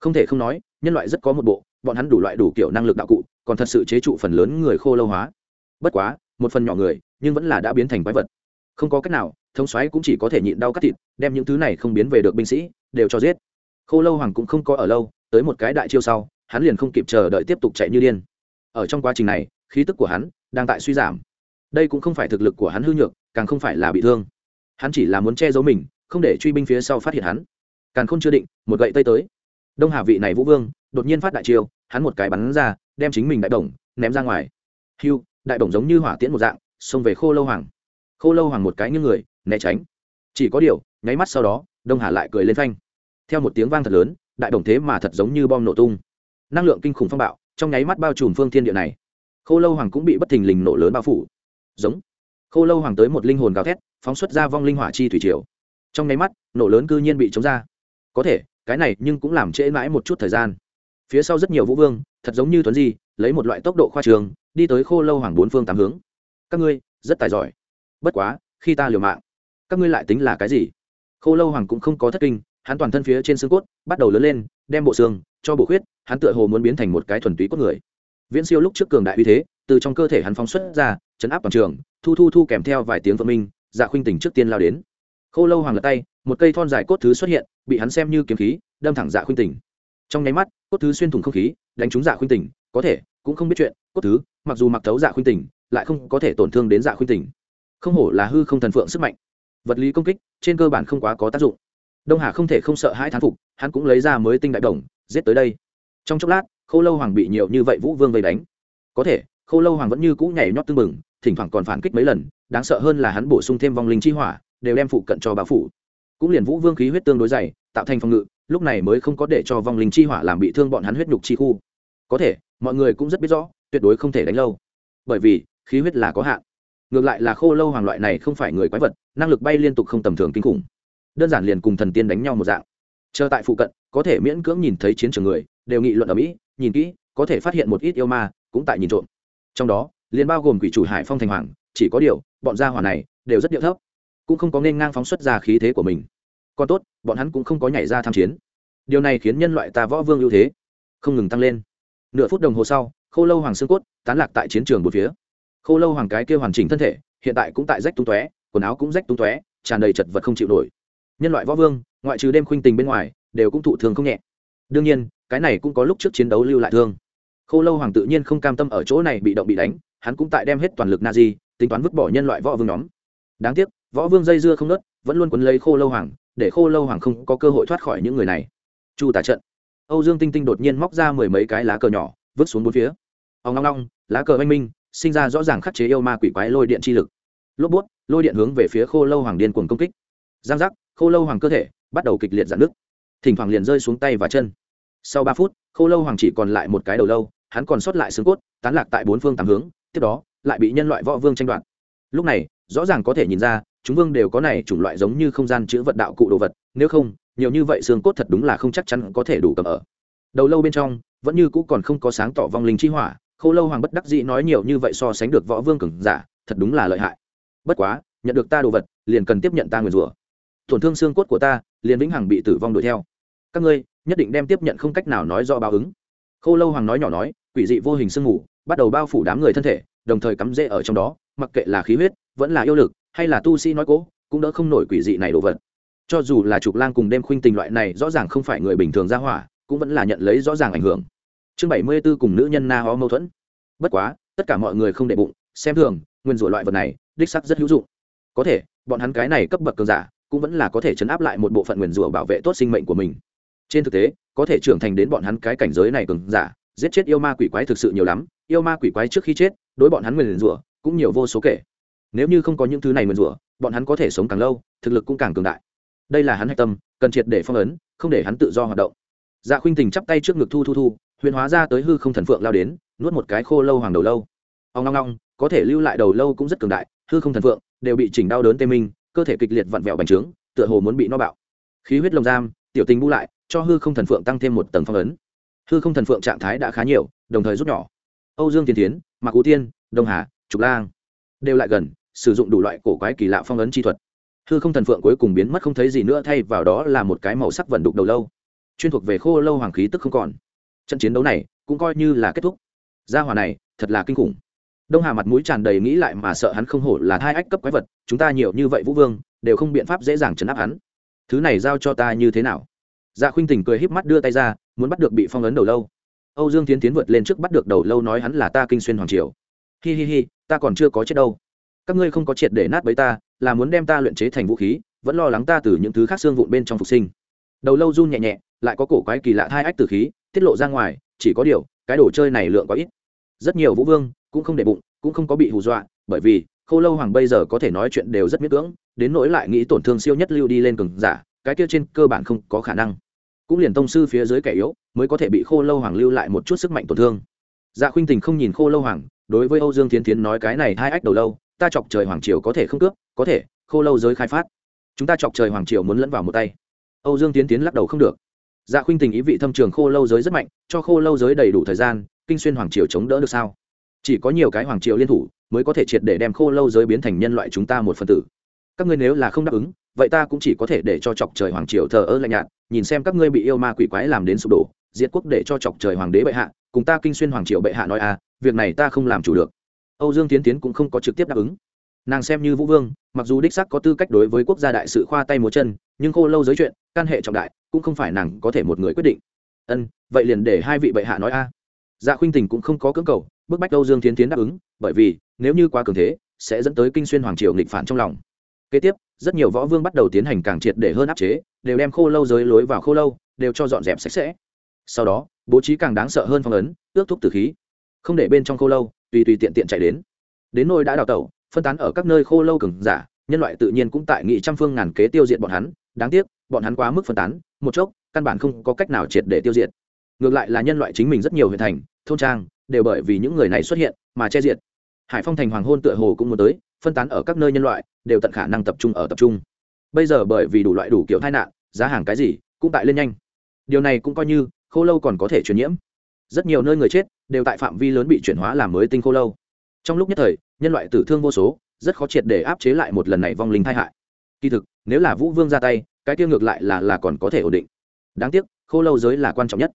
Không thể không nói, nhân loại rất có một bộ, bọn hắn đủ loại đủ kiểu năng lực đạo cụ còn thật sự chế trụ phần lớn người khô lâu hóa. Bất quá, một phần nhỏ người, nhưng vẫn là đã biến thành quái vật. Không có cách nào, thống xoáy cũng chỉ có thể nhịn đau cắt thịt, đem những thứ này không biến về được binh sĩ, đều cho giết. Khô lâu hoàng cũng không có ở lâu, tới một cái đại chiêu sau, hắn liền không kịp chờ đợi tiếp tục chạy như điên. Ở trong quá trình này, khí tức của hắn đang tại suy giảm. Đây cũng không phải thực lực của hắn hư nhược, càng không phải là bị thương. Hắn chỉ là muốn che giấu mình, không để truy binh phía sau phát hiện hắn. Càng không chưa định, một gậy tây tới. Đông hà vị này vũ vương, đột nhiên phát đại chiêu, hắn một cái bắn ra đem chính mình đại đồng ném ra ngoài. Hiu đại đồng giống như hỏa tiễn một dạng, xông về khô lâu hoàng. Khô lâu hoàng một cái như người, né tránh. Chỉ có điều, nháy mắt sau đó, đông hà lại cười lên phanh. Theo một tiếng vang thật lớn, đại đồng thế mà thật giống như bom nổ tung. Năng lượng kinh khủng phong bạo, trong nháy mắt bao trùm phương thiên địa này. Khô lâu hoàng cũng bị bất thình lình nổ lớn bao phủ. Giống. Khô lâu hoàng tới một linh hồn gào thét, phóng xuất ra vong linh hỏa chi thủy triều. Trong nháy mắt, nổ lớn cư nhiên bị chống ra. Có thể, cái này nhưng cũng làm trễ mãi một chút thời gian phía sau rất nhiều vũ vương, thật giống như tuấn di, lấy một loại tốc độ khoa trường, đi tới khô lâu hoàng bốn phương tám hướng. Các ngươi, rất tài giỏi. Bất quá, khi ta liều mạng, các ngươi lại tính là cái gì? Khô lâu hoàng cũng không có thất kinh, hắn toàn thân phía trên xương cốt bắt đầu lớn lên, đem bộ xương, cho bộ khuyết, hắn tựa hồ muốn biến thành một cái thuần túy cốt người. Viễn siêu lúc trước cường đại uy thế, từ trong cơ thể hắn phóng xuất ra, chấn áp toàn trường, thu thu thu kèm theo vài tiếng vợ minh dạ khuynh tình trước tiên lao đến. Khô lâu hoàng lật tay, một cây thon dài cốt thứ xuất hiện, bị hắn xem như kiếm khí, đâm thẳng dạ khuynh tình trong nháy mắt cốt thứ xuyên thủng không khí đánh trúng dạ khuynh tình, có thể cũng không biết chuyện cốt thứ mặc dù mặc thấu dạ khuynh tình, lại không có thể tổn thương đến dạ khuynh tình, không hổ là hư không thần phượng sức mạnh. Vật lý công kích trên cơ bản không quá có tác dụng. Đông hà không thể không sợ hai thán phục hắn cũng lấy ra mới tinh đại đồng giết tới đây. Trong chốc lát khô lâu hoàng bị nhiều như vậy vũ vương vây đánh. Có thể khô lâu hoàng vẫn như cũ nhảy nhót tưng bừng thỉnh thoảng còn phản kích mấy lần đáng sợ hơn là hắn bổ sung thêm vong linh chi hỏa đều đem phụ cận cho bá phủ. Cũng liền vũ vương khí huyết tương đối dày tạo thành phòng ngự lúc này mới không có để cho vong linh chi hỏa làm bị thương bọn hắn huyết nhục chi khu. Có thể, mọi người cũng rất biết rõ, tuyệt đối không thể đánh lâu. Bởi vì, khí huyết là có hạn. Ngược lại là khô lâu hoàng loại này không phải người quái vật, năng lực bay liên tục không tầm thường kinh khủng. Đơn giản liền cùng thần tiên đánh nhau một dạng. Chờ tại phụ cận, có thể miễn cưỡng nhìn thấy chiến trường người, đều nghị luận ở mỹ, nhìn kỹ, có thể phát hiện một ít yêu ma, cũng tại nhìn trộm. Trong đó, liền bao gồm quỷ chủ hải phong thành hoàng, chỉ có điều, bọn gia hỏa này, đều rất điệu thấp. Cũng không có nên ngang phóng xuất ra khí thế của mình còn tốt, bọn hắn cũng không có nhảy ra tham chiến. Điều này khiến nhân loại ta võ vương ưu thế không ngừng tăng lên. Nửa phút đồng hồ sau, khô lâu hoàng xương cốt tán lạc tại chiến trường một phía. Khô lâu hoàng cái kia hoàn chỉnh thân thể, hiện tại cũng tại rách tung tóe, quần áo cũng rách tung tóe, tràn đầy chật vật không chịu nổi. Nhân loại võ vương, ngoại trừ đêm khuynh tình bên ngoài, đều cũng thụ thương không nhẹ. Đương nhiên, cái này cũng có lúc trước chiến đấu lưu lại thương. Khô lâu hoàng tự nhiên không cam tâm ở chỗ này bị động bị đánh, hắn cũng tại đem hết toàn lực na di tính toán vứt bỏ nhân loại võ vương nhóm. Đáng tiếc, võ vương dây dưa không nớt, vẫn luôn quấn lấy khô lâu hoàng để khô lâu hoàng không có cơ hội thoát khỏi những người này. Chu tả trận. Âu dương tinh tinh đột nhiên móc ra mười mấy cái lá cờ nhỏ vứt xuống bốn phía. Ông long long lá cờ oanh minh sinh ra rõ ràng khắc chế yêu ma quỷ quái lôi điện chi lực. Lốp bút lôi điện hướng về phía khô lâu hoàng điên cuồng công kích. Giang giác khô lâu hoàng cơ thể bắt đầu kịch liệt giãn nứt, thỉnh thoảng liền rơi xuống tay và chân. Sau ba phút khô lâu hoàng chỉ còn lại một cái đầu lâu hắn còn sót lại xương cốt tán lạc tại bốn phương tám hướng tiếp đó lại bị nhân loại võ vương tranh đoạt. Lúc này rõ ràng có thể nhìn ra chúng vương đều có này chủng loại giống như không gian chữ vật đạo cụ đồ vật, nếu không, nhiều như vậy xương cốt thật đúng là không chắc chắn có thể đủ cầm ở. Đầu lâu bên trong, vẫn như cũ còn không có sáng tỏ vong linh chi hỏa, khô lâu hoàng bất đắc dĩ nói nhiều như vậy so sánh được võ vương cường giả, thật đúng là lợi hại. Bất quá, nhận được ta đồ vật, liền cần tiếp nhận ta nguyền rủa. Tổn thương xương cốt của ta, liền vĩnh hằng bị tử vong đuổi theo. Các ngươi, nhất định đem tiếp nhận không cách nào nói do báo ứng. Khô lâu hoàng nói nhỏ nói, quỷ dị vô hình sương mù, bắt đầu bao phủ đám người thân thể, đồng thời cắm rễ ở trong đó, mặc kệ là khí huyết, vẫn là yêu lực hay là tu sĩ nói cố, cũng đỡ không nổi quỷ dị này đồ vật. Cho dù là trục lang cùng đêm khuynh tình loại này rõ ràng không phải người bình thường ra hỏa, cũng vẫn là nhận lấy rõ ràng ảnh hưởng. Chương bảy mươi b ố cùng nữ nhân na ho mâu thuẫn. Bất quá, tất cả mọi người không đệ bụng, xem thường, nguyên rủa loại vật này, đích sắc rất hữu dụng. Có thể, bọn hắn cái này cấp bậc cường giả, cũng vẫn là có thể chấn áp lại một bộ phận nguyên rủa bảo vệ tốt sinh mệnh của mình. Trên thực tế, có thể trưởng thành đến bọn hắn cái cảnh giới này cường giả, giết chết yêu ma quỷ quái thực sự nhiều lắm, yêu ma quỷ quái trước khi chết, đối bọn hắn nguyên rủa, cũng nhiều vô số kể nếu như không có những thứ này mượn rủa, bọn hắn có thể sống càng lâu, thực lực cũng càng cường đại. Đây là hắn hạch tâm, cần triệt để phong ấn, không để hắn tự do hoạt động. Dạ khuynh tình chắp tay trước ngực thu thu thu, huyền hóa ra tới hư không thần phượng lao đến, nuốt một cái khô lâu hoàng đầu lâu. Ông ngong ngong có thể lưu lại đầu lâu cũng rất cường đại, hư không thần phượng đều bị chỉnh đau đớn tê minh, cơ thể kịch liệt vặn vẹo bành trướng, tựa hồ muốn bị no bạo. Khí huyết lồng giam, tiểu tình bu lại, cho hư không thần phượng tăng thêm một tầng phong ấn. Hư không thần phượng trạng thái đã khá nhiều, đồng thời rút nhỏ. Âu dương tiên tiến mạc cú tiên, đông hà, trục lang đều lại gần sử dụng đủ loại cổ quái kỳ lạ phong ấn chi thuật. Hư không thần phượng cuối cùng biến mất không thấy gì nữa, thay vào đó là một cái màu sắc vận đục đầu lâu. Chuyên thuộc về khô lâu hoàng khí tức không còn. Trận chiến đấu này cũng coi như là kết thúc. Gia hỏa này thật là kinh khủng. Đông hà mặt mũi tràn đầy nghĩ lại mà sợ hắn không hổ là hai ách cấp quái vật, chúng ta nhiều như vậy vũ vương, đều không biện pháp dễ dàng chấn áp hắn. Thứ này giao cho ta như thế nào? Dạ khuynh tình cười híp mắt đưa tay ra, muốn bắt được bị phong ấn đầu lâu. Âu dương tiến tiến vượt lên trước bắt được đầu lâu nói hắn là ta kinh xuyên hoàng triều. Hi hi hi, ta còn chưa có chết đâu các ngươi không có triệt để nát bấy ta, là muốn đem ta luyện chế thành vũ khí, vẫn lo lắng ta từ những thứ khác xương vụn bên trong phục sinh. Đầu lâu run nhẹ nhẹ, lại có cổ quái kỳ lạ hai ách từ khí, tiết lộ ra ngoài, chỉ có điều, cái đồ chơi này lượng quá ít. Rất nhiều vũ vương, cũng không để bụng, cũng không có bị hù dọa, bởi vì, khô lâu hoàng bây giờ có thể nói chuyện đều rất miết cưỡng, đến nỗi lại nghĩ tổn thương siêu nhất lưu đi lên cường giả, cái kia trên cơ bản không có khả năng. Cũng liền tông sư phía dưới kẻ yếu, mới có thể bị khô lâu hoàng lưu lại một chút sức mạnh tổn thương. Dạ khuynh tình không nhìn khô lâu hoàng, đối với âu dương Thiến Thiến nói cái này hai ách đầu lâu ta chọc trời hoàng triều có thể không cướp, có thể, khô lâu giới khai phát. Chúng ta chọc trời hoàng triều muốn lẫn vào một tay. Âu dương tiến tiến lắc đầu không được. Dạ khuynh tình ý vị thâm trường khô lâu giới rất mạnh, cho khô lâu giới đầy đủ thời gian, kinh xuyên hoàng triều chống đỡ được sao? Chỉ có nhiều cái hoàng triều liên thủ mới có thể triệt để đem khô lâu giới biến thành nhân loại chúng ta một phần tử. Các ngươi nếu là không đáp ứng, vậy ta cũng chỉ có thể để cho chọc trời hoàng triều thờ ơ lạnh nhạt, nhìn xem các ngươi bị yêu ma quỷ quái làm đến sụp đổ, diệt quốc để cho chọc trời hoàng đế bệ hạ, cùng ta kinh xuyên hoàng triều bệ hạ nói à việc này ta không làm chủ được âu dương tiến tiến cũng không có trực tiếp đáp ứng. Nàng xem như vũ vương, mặc dù đích sắc có tư cách đối với quốc gia đại sự khoa tay múa chân, nhưng khô lâu giới chuyện căn hệ trọng đại, cũng không phải nàng có thể một người quyết định. Ân, vậy liền để hai vị bệ hạ nói a. Dạ khuynh tình cũng không có cưỡng cầu, bức bách âu dương tiến tiến đáp ứng, bởi vì, nếu như quá cường thế, sẽ dẫn tới kinh xuyên hoàng triều nghịch phản trong lòng. Kế tiếp, rất nhiều võ vương bắt đầu tiến hành càng triệt để hơn áp chế, đều đem khô lâu giới lối vào khô lâu, đều cho dọn dẹp sạch sẽ. Sau đó, bố trí càng đáng sợ hơn phong ấn, ước thúc tử khí. Không để bên trong khô lâu tùy tùy tiện tiện chạy đến. Đến nơi đã đào tẩu, phân tán ở các nơi khô lâu cừng giả, nhân loại tự nhiên cũng tại nghị trăm phương ngàn kế tiêu diệt bọn hắn. Đáng tiếc, bọn hắn quá mức phân tán, một chốc, căn bản không có cách nào triệt để tiêu diệt. Ngược lại là nhân loại chính mình rất nhiều huyện thành, thôn trang, đều bởi vì những người này xuất hiện mà che diệt. Hải phong thành hoàng hôn tựa hồ cũng muốn tới, phân tán ở các nơi nhân loại, đều tận khả năng tập trung ở tập trung. Bây giờ bởi vì đủ loại đủ kiểu tai nạn, giá hàng cái gì cũng tại lên nhanh. Điều này cũng coi như khô lâu còn có thể truyền nhiễm rất nhiều nơi người chết đều tại phạm vi lớn bị chuyển hóa làm mới tinh khô lâu. Trong lúc nhất thời, nhân loại tử thương vô số, rất khó triệt để áp chế lại một lần này vong linh tai hại. Kỳ thực, nếu là vũ vương ra tay, cái tiêu ngược lại là là còn có thể ổn định. Đáng tiếc, khô lâu giới là quan trọng nhất.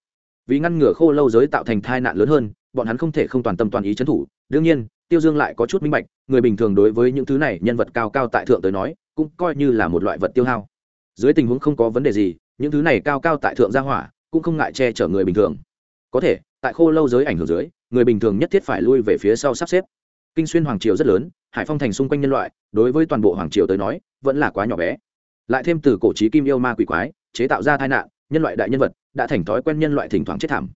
Vì ngăn ngừa khô lâu giới tạo thành tai nạn lớn hơn, bọn hắn không thể không toàn tâm toàn ý trấn thủ. Đương nhiên, tiêu dương lại có chút minh bạch, người bình thường đối với những thứ này nhân vật cao cao tại thượng tới nói, cũng coi như là một loại vật tiêu hao. Dưới tình huống không có vấn đề gì, những thứ này cao cao tại thượng gia hỏa, cũng không ngại che chở người bình thường có thể, tại khô lâu giới ảnh hưởng dưới, người bình thường nhất thiết phải lui về phía sau sắp xếp. Kinh xuyên hoàng triều rất lớn, hải phong thành xung quanh nhân loại, đối với toàn bộ hoàng triều tới nói, vẫn là quá nhỏ bé. Lại thêm từ cổ trí kim yêu ma quỷ quái, chế tạo ra tai nạn, nhân loại đại nhân vật, đã thành thói quen nhân loại thỉnh thoảng chết thảm.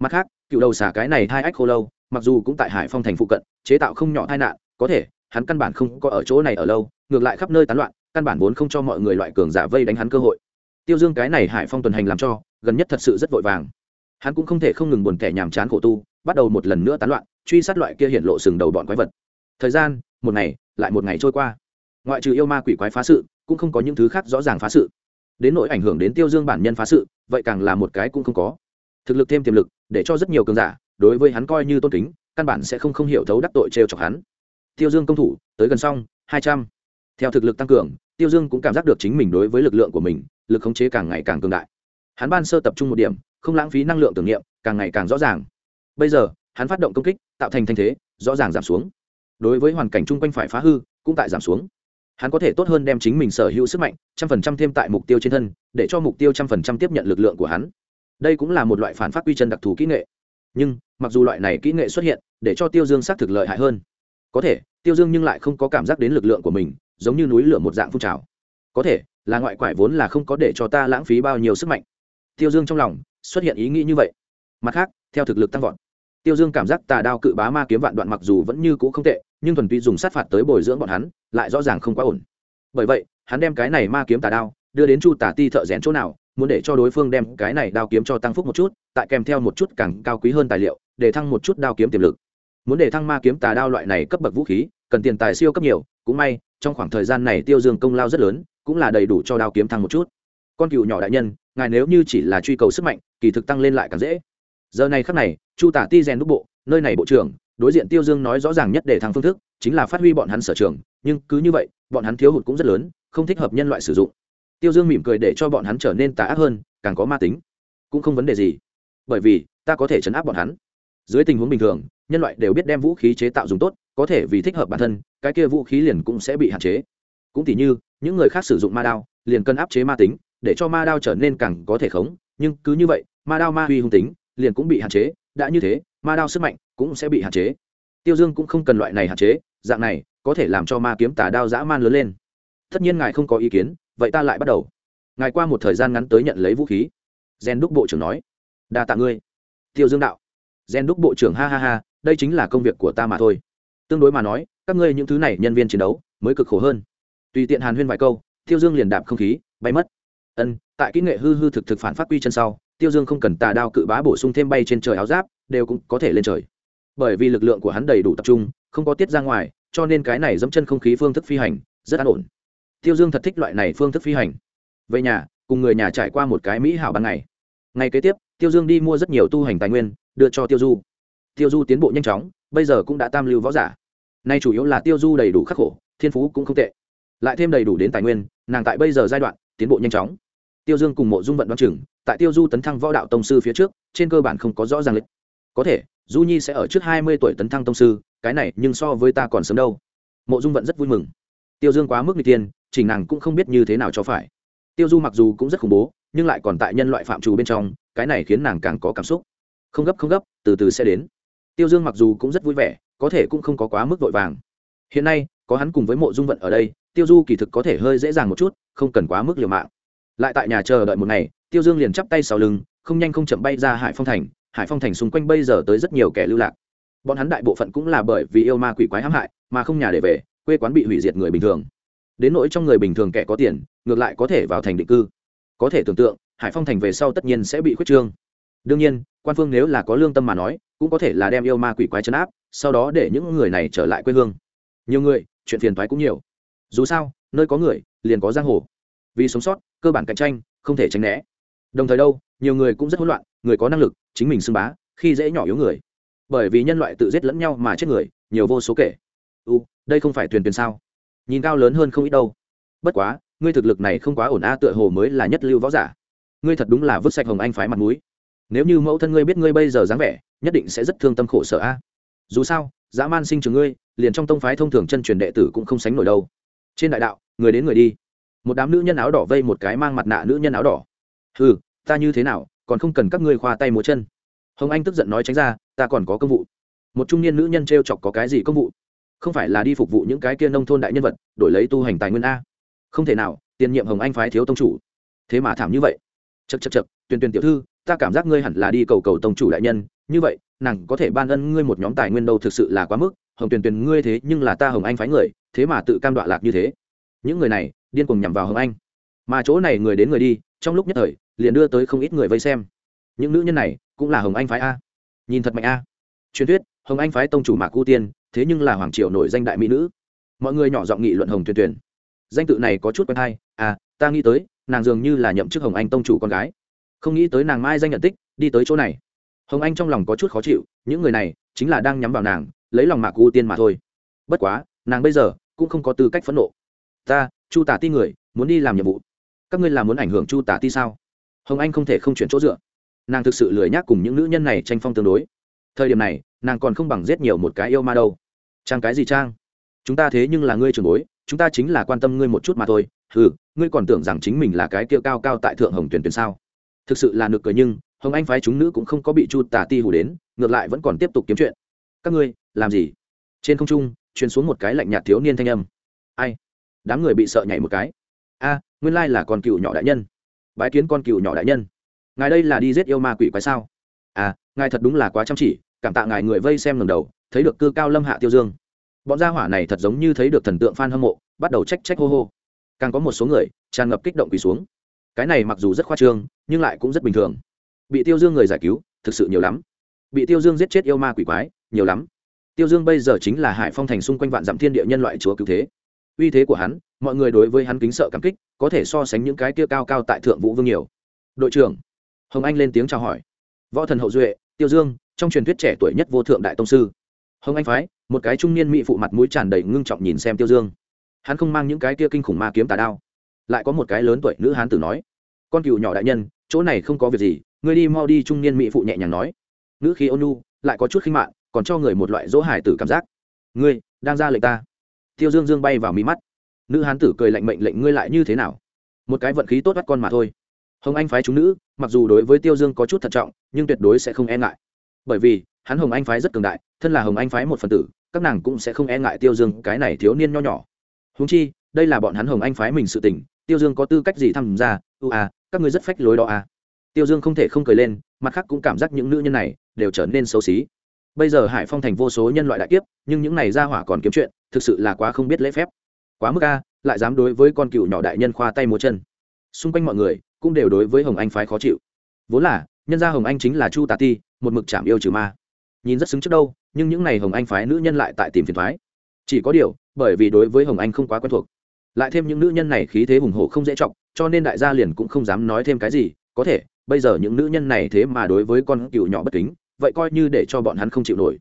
Mặt khác, cựu đầu xả cái này hai ách khô lâu, mặc dù cũng tại hải phong thành phụ cận, chế tạo không nhỏ tai nạn, có thể, hắn căn bản không có ở chỗ này ở lâu, ngược lại khắp nơi tán loạn, căn bản vốn không cho mọi người loại cường giả vây đánh hắn cơ hội. Tiêu dương cái này hải phong tuần hành làm cho, gần nhất thật sự rất vội vàng hắn cũng không thể không ngừng buồn kẻ nhàm chán khổ tu, bắt đầu một lần nữa tán loạn, truy sát loại kia hiện lộ sừng đầu bọn quái vật. Thời gian, một ngày, lại một ngày trôi qua. Ngoại trừ yêu ma quỷ quái phá sự, cũng không có những thứ khác rõ ràng phá sự. Đến nỗi ảnh hưởng đến tiêu dương bản nhân phá sự, vậy càng là một cái cũng không có. Thực lực thêm tiềm lực, để cho rất nhiều cường giả, đối với hắn coi như tôn kính, căn bản sẽ không không hiểu thấu đắc tội trêu chọc hắn. Tiêu dương công thủ, tới gần xong, hai trăm. Theo thực lực tăng cường, tiêu dương cũng cảm giác được chính mình đối với lực lượng của mình, lực khống chế càng ngày càng cường đại. Hắn ban sơ tập trung một điểm không lãng phí năng lượng tưởng niệm, càng ngày càng rõ ràng. Bây giờ, hắn phát động công kích, tạo thành thanh thế, rõ ràng giảm xuống. Đối với hoàn cảnh chung quanh phải phá hư, cũng tại giảm xuống. Hắn có thể tốt hơn đem chính mình sở hữu sức mạnh, trăm phần trăm thêm tại mục tiêu trên thân, để cho mục tiêu trăm phần trăm tiếp nhận lực lượng của hắn. Đây cũng là một loại phản phát quy chân đặc thù kỹ nghệ. Nhưng, mặc dù loại này kỹ nghệ xuất hiện, để cho tiêu dương xác thực lợi hại hơn. Có thể, tiêu dương nhưng lại không có cảm giác đến lực lượng của mình, giống như núi lửa một dạng phun trào. Có thể, là ngoại quải vốn là không có để cho ta lãng phí bao nhiêu sức mạnh. Tiêu dương trong lòng xuất hiện ý nghĩ như vậy. Mặt khác, theo thực lực tăng vọt, tiêu dương cảm giác tà đao cự bá ma kiếm vạn đoạn mặc dù vẫn như cũ không tệ, nhưng thuần tuy dùng sát phạt tới bồi dưỡng bọn hắn, lại rõ ràng không quá ổn. Bởi vậy, hắn đem cái này ma kiếm tà đao đưa đến chu tà ti thợ rèn chỗ nào, muốn để cho đối phương đem cái này đao kiếm cho tăng phúc một chút, tại kèm theo một chút càng cao quý hơn tài liệu, để thăng một chút đao kiếm tiềm lực. Muốn để thăng ma kiếm tà đao loại này cấp bậc vũ khí, cần tiền tài siêu cấp nhiều, cũng may, trong khoảng thời gian này tiêu dương công lao rất lớn, cũng là đầy đủ cho đao kiếm thăng một chút. Con cựu nhỏ đại nhân ngài nếu như chỉ là truy cầu sức mạnh, kỳ thực tăng lên lại càng dễ. Giờ này khắc này, chu tả ti rèn đúc bộ, nơi này bộ trưởng, đối diện tiêu dương nói rõ ràng nhất để thăng phương thức, chính là phát huy bọn hắn sở trường, nhưng cứ như vậy, bọn hắn thiếu hụt cũng rất lớn, không thích hợp nhân loại sử dụng. Tiêu dương mỉm cười để cho bọn hắn trở nên tà ác hơn, càng có ma tính. Cũng không vấn đề gì, bởi vì, ta có thể chấn áp bọn hắn. Dưới tình huống bình thường, nhân loại đều biết đem vũ khí chế tạo dùng tốt, có thể vì thích hợp bản thân, cái kia vũ khí liền cũng sẽ bị hạn chế. Cũng tỉ như, những người khác sử dụng ma đao, liền cần áp chế ma tính để cho ma đao trở nên càng có thể khống, nhưng cứ như vậy, ma đao ma huy hung tính, liền cũng bị hạn chế, đã như thế, ma đao sức mạnh cũng sẽ bị hạn chế. Tiêu dương cũng không cần loại này hạn chế, dạng này có thể làm cho ma kiếm tà đao dã man lớn lên. Tất nhiên ngài không có ý kiến, vậy ta lại bắt đầu. Ngài qua một thời gian ngắn tới nhận lấy vũ khí. Gen đúc bộ trưởng nói. Đa tạ ngươi. Tiêu dương đạo. Gen đúc bộ trưởng ha ha ha, đây chính là công việc của ta mà thôi. Tương đối mà nói, các ngươi những thứ này nhân viên chiến đấu mới cực khổ hơn. Tùy tiện hàn huyên vài câu, tiêu dương liền đạp không khí, bay mất ân, tại kỹ nghệ hư hư thực thực phản phát quy chân sau, tiêu dương không cần tà đao cự bá bổ sung thêm bay trên trời áo giáp, đều cũng có thể lên trời. Bởi vì lực lượng của hắn đầy đủ tập trung, không có tiết ra ngoài, cho nên cái này dẫm chân không khí phương thức phi hành rất an ổn. Tiêu dương thật thích loại này phương thức phi hành. Về nhà, cùng người nhà trải qua một cái mỹ hảo ban ngày. Ngày kế tiếp, tiêu dương đi mua rất nhiều tu hành tài nguyên, đưa cho tiêu du. Tiêu du tiến bộ nhanh chóng, bây giờ cũng đã tam lưu võ giả. Nay chủ yếu là tiêu du đầy đủ khắc khổ, thiên phú cũng không tệ. Lại thêm đầy đủ đến tài nguyên, nàng tại bây giờ giai đoạn tiến bộ nhanh chóng. Tiêu dương cùng mộ dung vận đoán chừng, tại tiêu du tấn thăng võ đạo tông sư phía trước, trên cơ bản không có rõ ràng lịch. Có thể, du nhi sẽ ở trước hai mươi tuổi tấn thăng tông sư, cái này nhưng so với ta còn sớm đâu. Mộ dung vận rất vui mừng. Tiêu dương quá mức n tiên chỉnh nàng cũng không biết như thế nào cho phải. Tiêu du mặc dù cũng rất khủng bố, nhưng lại còn tại nhân loại phạm trù bên trong, cái này khiến nàng càng có cảm xúc. Không gấp không gấp, từ từ sẽ đến. Tiêu dương mặc dù cũng rất vui vẻ, có thể cũng không có quá mức vội vàng. Hiện nay, có hắn cùng với mộ dung vận ở đây tiêu du kỳ thực có thể hơi dễ dàng một chút, không cần quá mức liều mạng. Lại tại nhà chờ đợi một ngày, tiêu dương liền chắp tay sau lưng, không nhanh không chậm bay ra hải phong thành. Hải phong thành xung quanh bây giờ tới rất nhiều kẻ lưu lạc. Bọn hắn đại bộ phận cũng là bởi vì yêu ma quỷ quái hãm hại, mà không nhà để về, quê quán bị hủy diệt người bình thường. Đến nỗi trong người bình thường kẻ có tiền, ngược lại có thể vào thành định cư. Có thể tưởng tượng, hải phong thành về sau tất nhiên sẽ bị khuyết trương. Đương nhiên, quan phương nếu là có lương tâm mà nói, cũng có thể là đem yêu ma quỷ quái chấn áp, sau đó để những người này trở lại quê hương. Nhiều người, chuyện phiền thoái cũng nhiều dù sao, nơi có người, liền có giang hồ. Vì sống sót, cơ bản cạnh tranh, không thể tránh né. Đồng thời đâu, nhiều người cũng rất hỗn loạn, người có năng lực, chính mình xưng bá, khi dễ nhỏ yếu người. Bởi vì nhân loại tự giết lẫn nhau mà chết người, nhiều vô số kể. U, đây không phải tuyền tuyền sao? Nhìn cao lớn hơn không ít đâu. Bất quá, ngươi thực lực này không quá ổn a, tựa hồ mới là nhất lưu võ giả. Ngươi thật đúng là vứt sạch hồng anh phái mặt mũi. Nếu như mẫu thân ngươi biết ngươi bây giờ dáng vẻ, nhất định sẽ rất thương tâm khổ sở a. Dù sao, dã man sinh trường ngươi, liền trong tông phái thông thường chân truyền đệ tử cũng không sánh nổi đâu trên đại đạo, người đến người đi. Một đám nữ nhân áo đỏ vây một cái mang mặt nạ nữ nhân áo đỏ. Ừ ta như thế nào, còn không cần các ngươi khoa tay múa chân. Hồng anh tức giận nói tránh ra, ta còn có công vụ. Một trung niên nữ nhân t r e o chọc có cái gì công vụ? Không phải là đi phục vụ những cái kia nông thôn đại nhân vật, đổi lấy tu hành tài nguyên a. Không thể nào, tiền nhiệm hồng anh phái thiếu tông chủ. Thế mà thảm như vậy. Chật chật chật tuyền tuyền tiểu thư, ta cảm giác ngươi hẳn là đi cầu cầu tông chủ đại nhân. Như vậy, nàng có thể ban ân ngươi một nhóm tài nguyên đâu thực sự là quá mức. Hồng tuyền tuyền, ngươi thế nhưng là ta hồng anh phái người thế mà tự cam đoạ lạc như thế. Những người này, điên cuồng nhằm vào hồng anh. Mà chỗ này người đến người đi, trong lúc nhất thời, liền đưa tới không ít người vây xem. Những nữ nhân này, cũng là hồng anh phái a. Nhìn thật mạnh a. Truyền thuyết, hồng anh phái tông chủ mạc ưu tiên, thế nhưng là hoàng triều nổi danh đại mỹ nữ. Mọi người nhỏ giọng nghị luận hồng tuyền tuyền danh tự này có chút quen hay. À ta nghĩ tới, nàng dường như là nhậm chức hồng anh tông chủ con gái. Không nghĩ tới nàng mai danh nhận tích, đi tới chỗ này. Hồng anh trong lòng có chút khó chịu, những người này, chính là đang nhắm vào nàng, lấy lòng mạc ưu tiên mà thôi. Bất quá, nàng bây giờ cũng không có tư cách phẫn nộ. Ta, chu tả ti người, muốn đi làm nhiệm vụ. Các ngươi làm muốn ảnh hưởng chu tả ti sao? Hồng anh không thể không chuyển chỗ dựa. Nàng thực sự lười nhác cùng những nữ nhân này tranh phong tương đối. Thời điểm này, nàng còn không bằng giết nhiều một cái yêu ma đâu. Trang cái gì trang? Chúng ta thế nhưng là ngươi trường bối, chúng ta chính là quan tâm ngươi một chút mà thôi. Ừ ngươi còn tưởng rằng chính mình là cái kia cao cao tại thượng hồng tuyển tuyển sao? Thực sự là nực cười nhưng, hồng anh phái chúng nữ cũng không có bị chu tà ti hù đến, ngược lại vẫn còn tiếp tục kiếm chuyện. Các ngươi, làm gì? Trên không trung truyền xuống một cái lạnh nhạt thiếu niên thanh âm. Ai? Đám người bị sợ nhảy một cái. A, nguyên lai là con cựu nhỏ đại nhân. Bái kiến con cựu nhỏ đại nhân. Ngài đây là đi giết yêu ma quỷ quái sao? À ngài thật đúng là quá chăm chỉ, cảm tạ ngài người vây xem lần đầu, thấy được cư cao lâm hạ tiêu dương. Bọn gia hỏa này thật giống như thấy được thần tượng f a n hâm mộ, bắt đầu trách trách hô hô. Càng có một số người, tràn ngập kích động quỳ xuống. Cái này mặc dù rất khoa trương, nhưng lại cũng rất bình thường. Bị tiêu dương người giải cứu, thực sự nhiều lắm. Bị tiêu dương giết chết yêu ma quỷ quái, nhiều lắm tiêu dương bây giờ chính là hải phong thành xung quanh vạn dặm thiên địa nhân loại chúa cứu thế. Uy thế của hắn, mọi người đối với hắn kính sợ cảm kích, có thể so sánh những cái kia cao cao tại thượng vũ vương nhiều. Đội trưởng, hồng anh lên tiếng chào hỏi. Võ thần hậu duệ, tiêu dương, trong truyền thuyết trẻ tuổi nhất vô thượng đại tông sư. Hồng anh phái, một cái trung niên mỹ phụ mặt mũi tràn đầy ngưng trọng nhìn xem tiêu dương. Hắn không mang những cái kia kinh khủng ma kiếm tà đao. Lại có một cái lớn tuổi nữ hán tử nói, con cựu nhỏ đại nhân, chỗ này không có việc gì, ngươi đi mau đi. Trung niên mỹ phụ nhẹ nhàng nói. Nữ khí ônu lại có chút khinh mạng còn cho người một loại dỗ hải tử cảm giác. Ngươi, đang ra lệnh ta. Tiêu dương dương bay vào mí mắt. Nữ hán tử cười lạnh mệnh lệnh ngươi lại như thế nào? Một cái vận khí tốt bắt con mà thôi. Hồng anh phái chúng nữ, mặc dù đối với tiêu dương có chút thận trọng, nhưng tuyệt đối sẽ không e ngại. Bởi vì, hắn hồng anh phái rất cường đại, thân là hồng anh phái một phần tử, các nàng cũng sẽ không e ngại tiêu dương, cái này thiếu niên nho nhỏ. Húng chi, đây là bọn hắn hồng anh phái mình sự tình, tiêu dương có tư cách gì tham gia? Ưu à các ngươi rất phách lối đó à. Tiêu dương không thể không cười lên, mặt khác cũng cảm giác những nữ nhân này đều trở nên xấu xí bây giờ hải phong thành vô số nhân loại đại kiếp, nhưng những này ra hỏa còn kiếm chuyện, thực sự là quá không biết lễ phép. Quá mức a, lại dám đối với con cựu nhỏ đại nhân khoa tay múa chân. Xung quanh mọi người cũng đều đối với hồng anh phái khó chịu. Vốn là, nhân gia hồng anh chính là chu tà ti, một mực chạm yêu trừ ma. Nhìn rất xứng trước đâu, nhưng những này hồng anh phái nữ nhân lại tại tìm phiền thoái. Chỉ có điều, bởi vì đối với hồng anh không quá quen thuộc. Lại thêm những nữ nhân này khí thế hùng hổ không dễ trọng cho nên đại gia liền cũng không dám nói thêm cái gì. Có thể, bây giờ những nữ nhân này thế mà đối với con cựu nhỏ bất kính vậy coi như để cho bọn hắn không chịu nổi.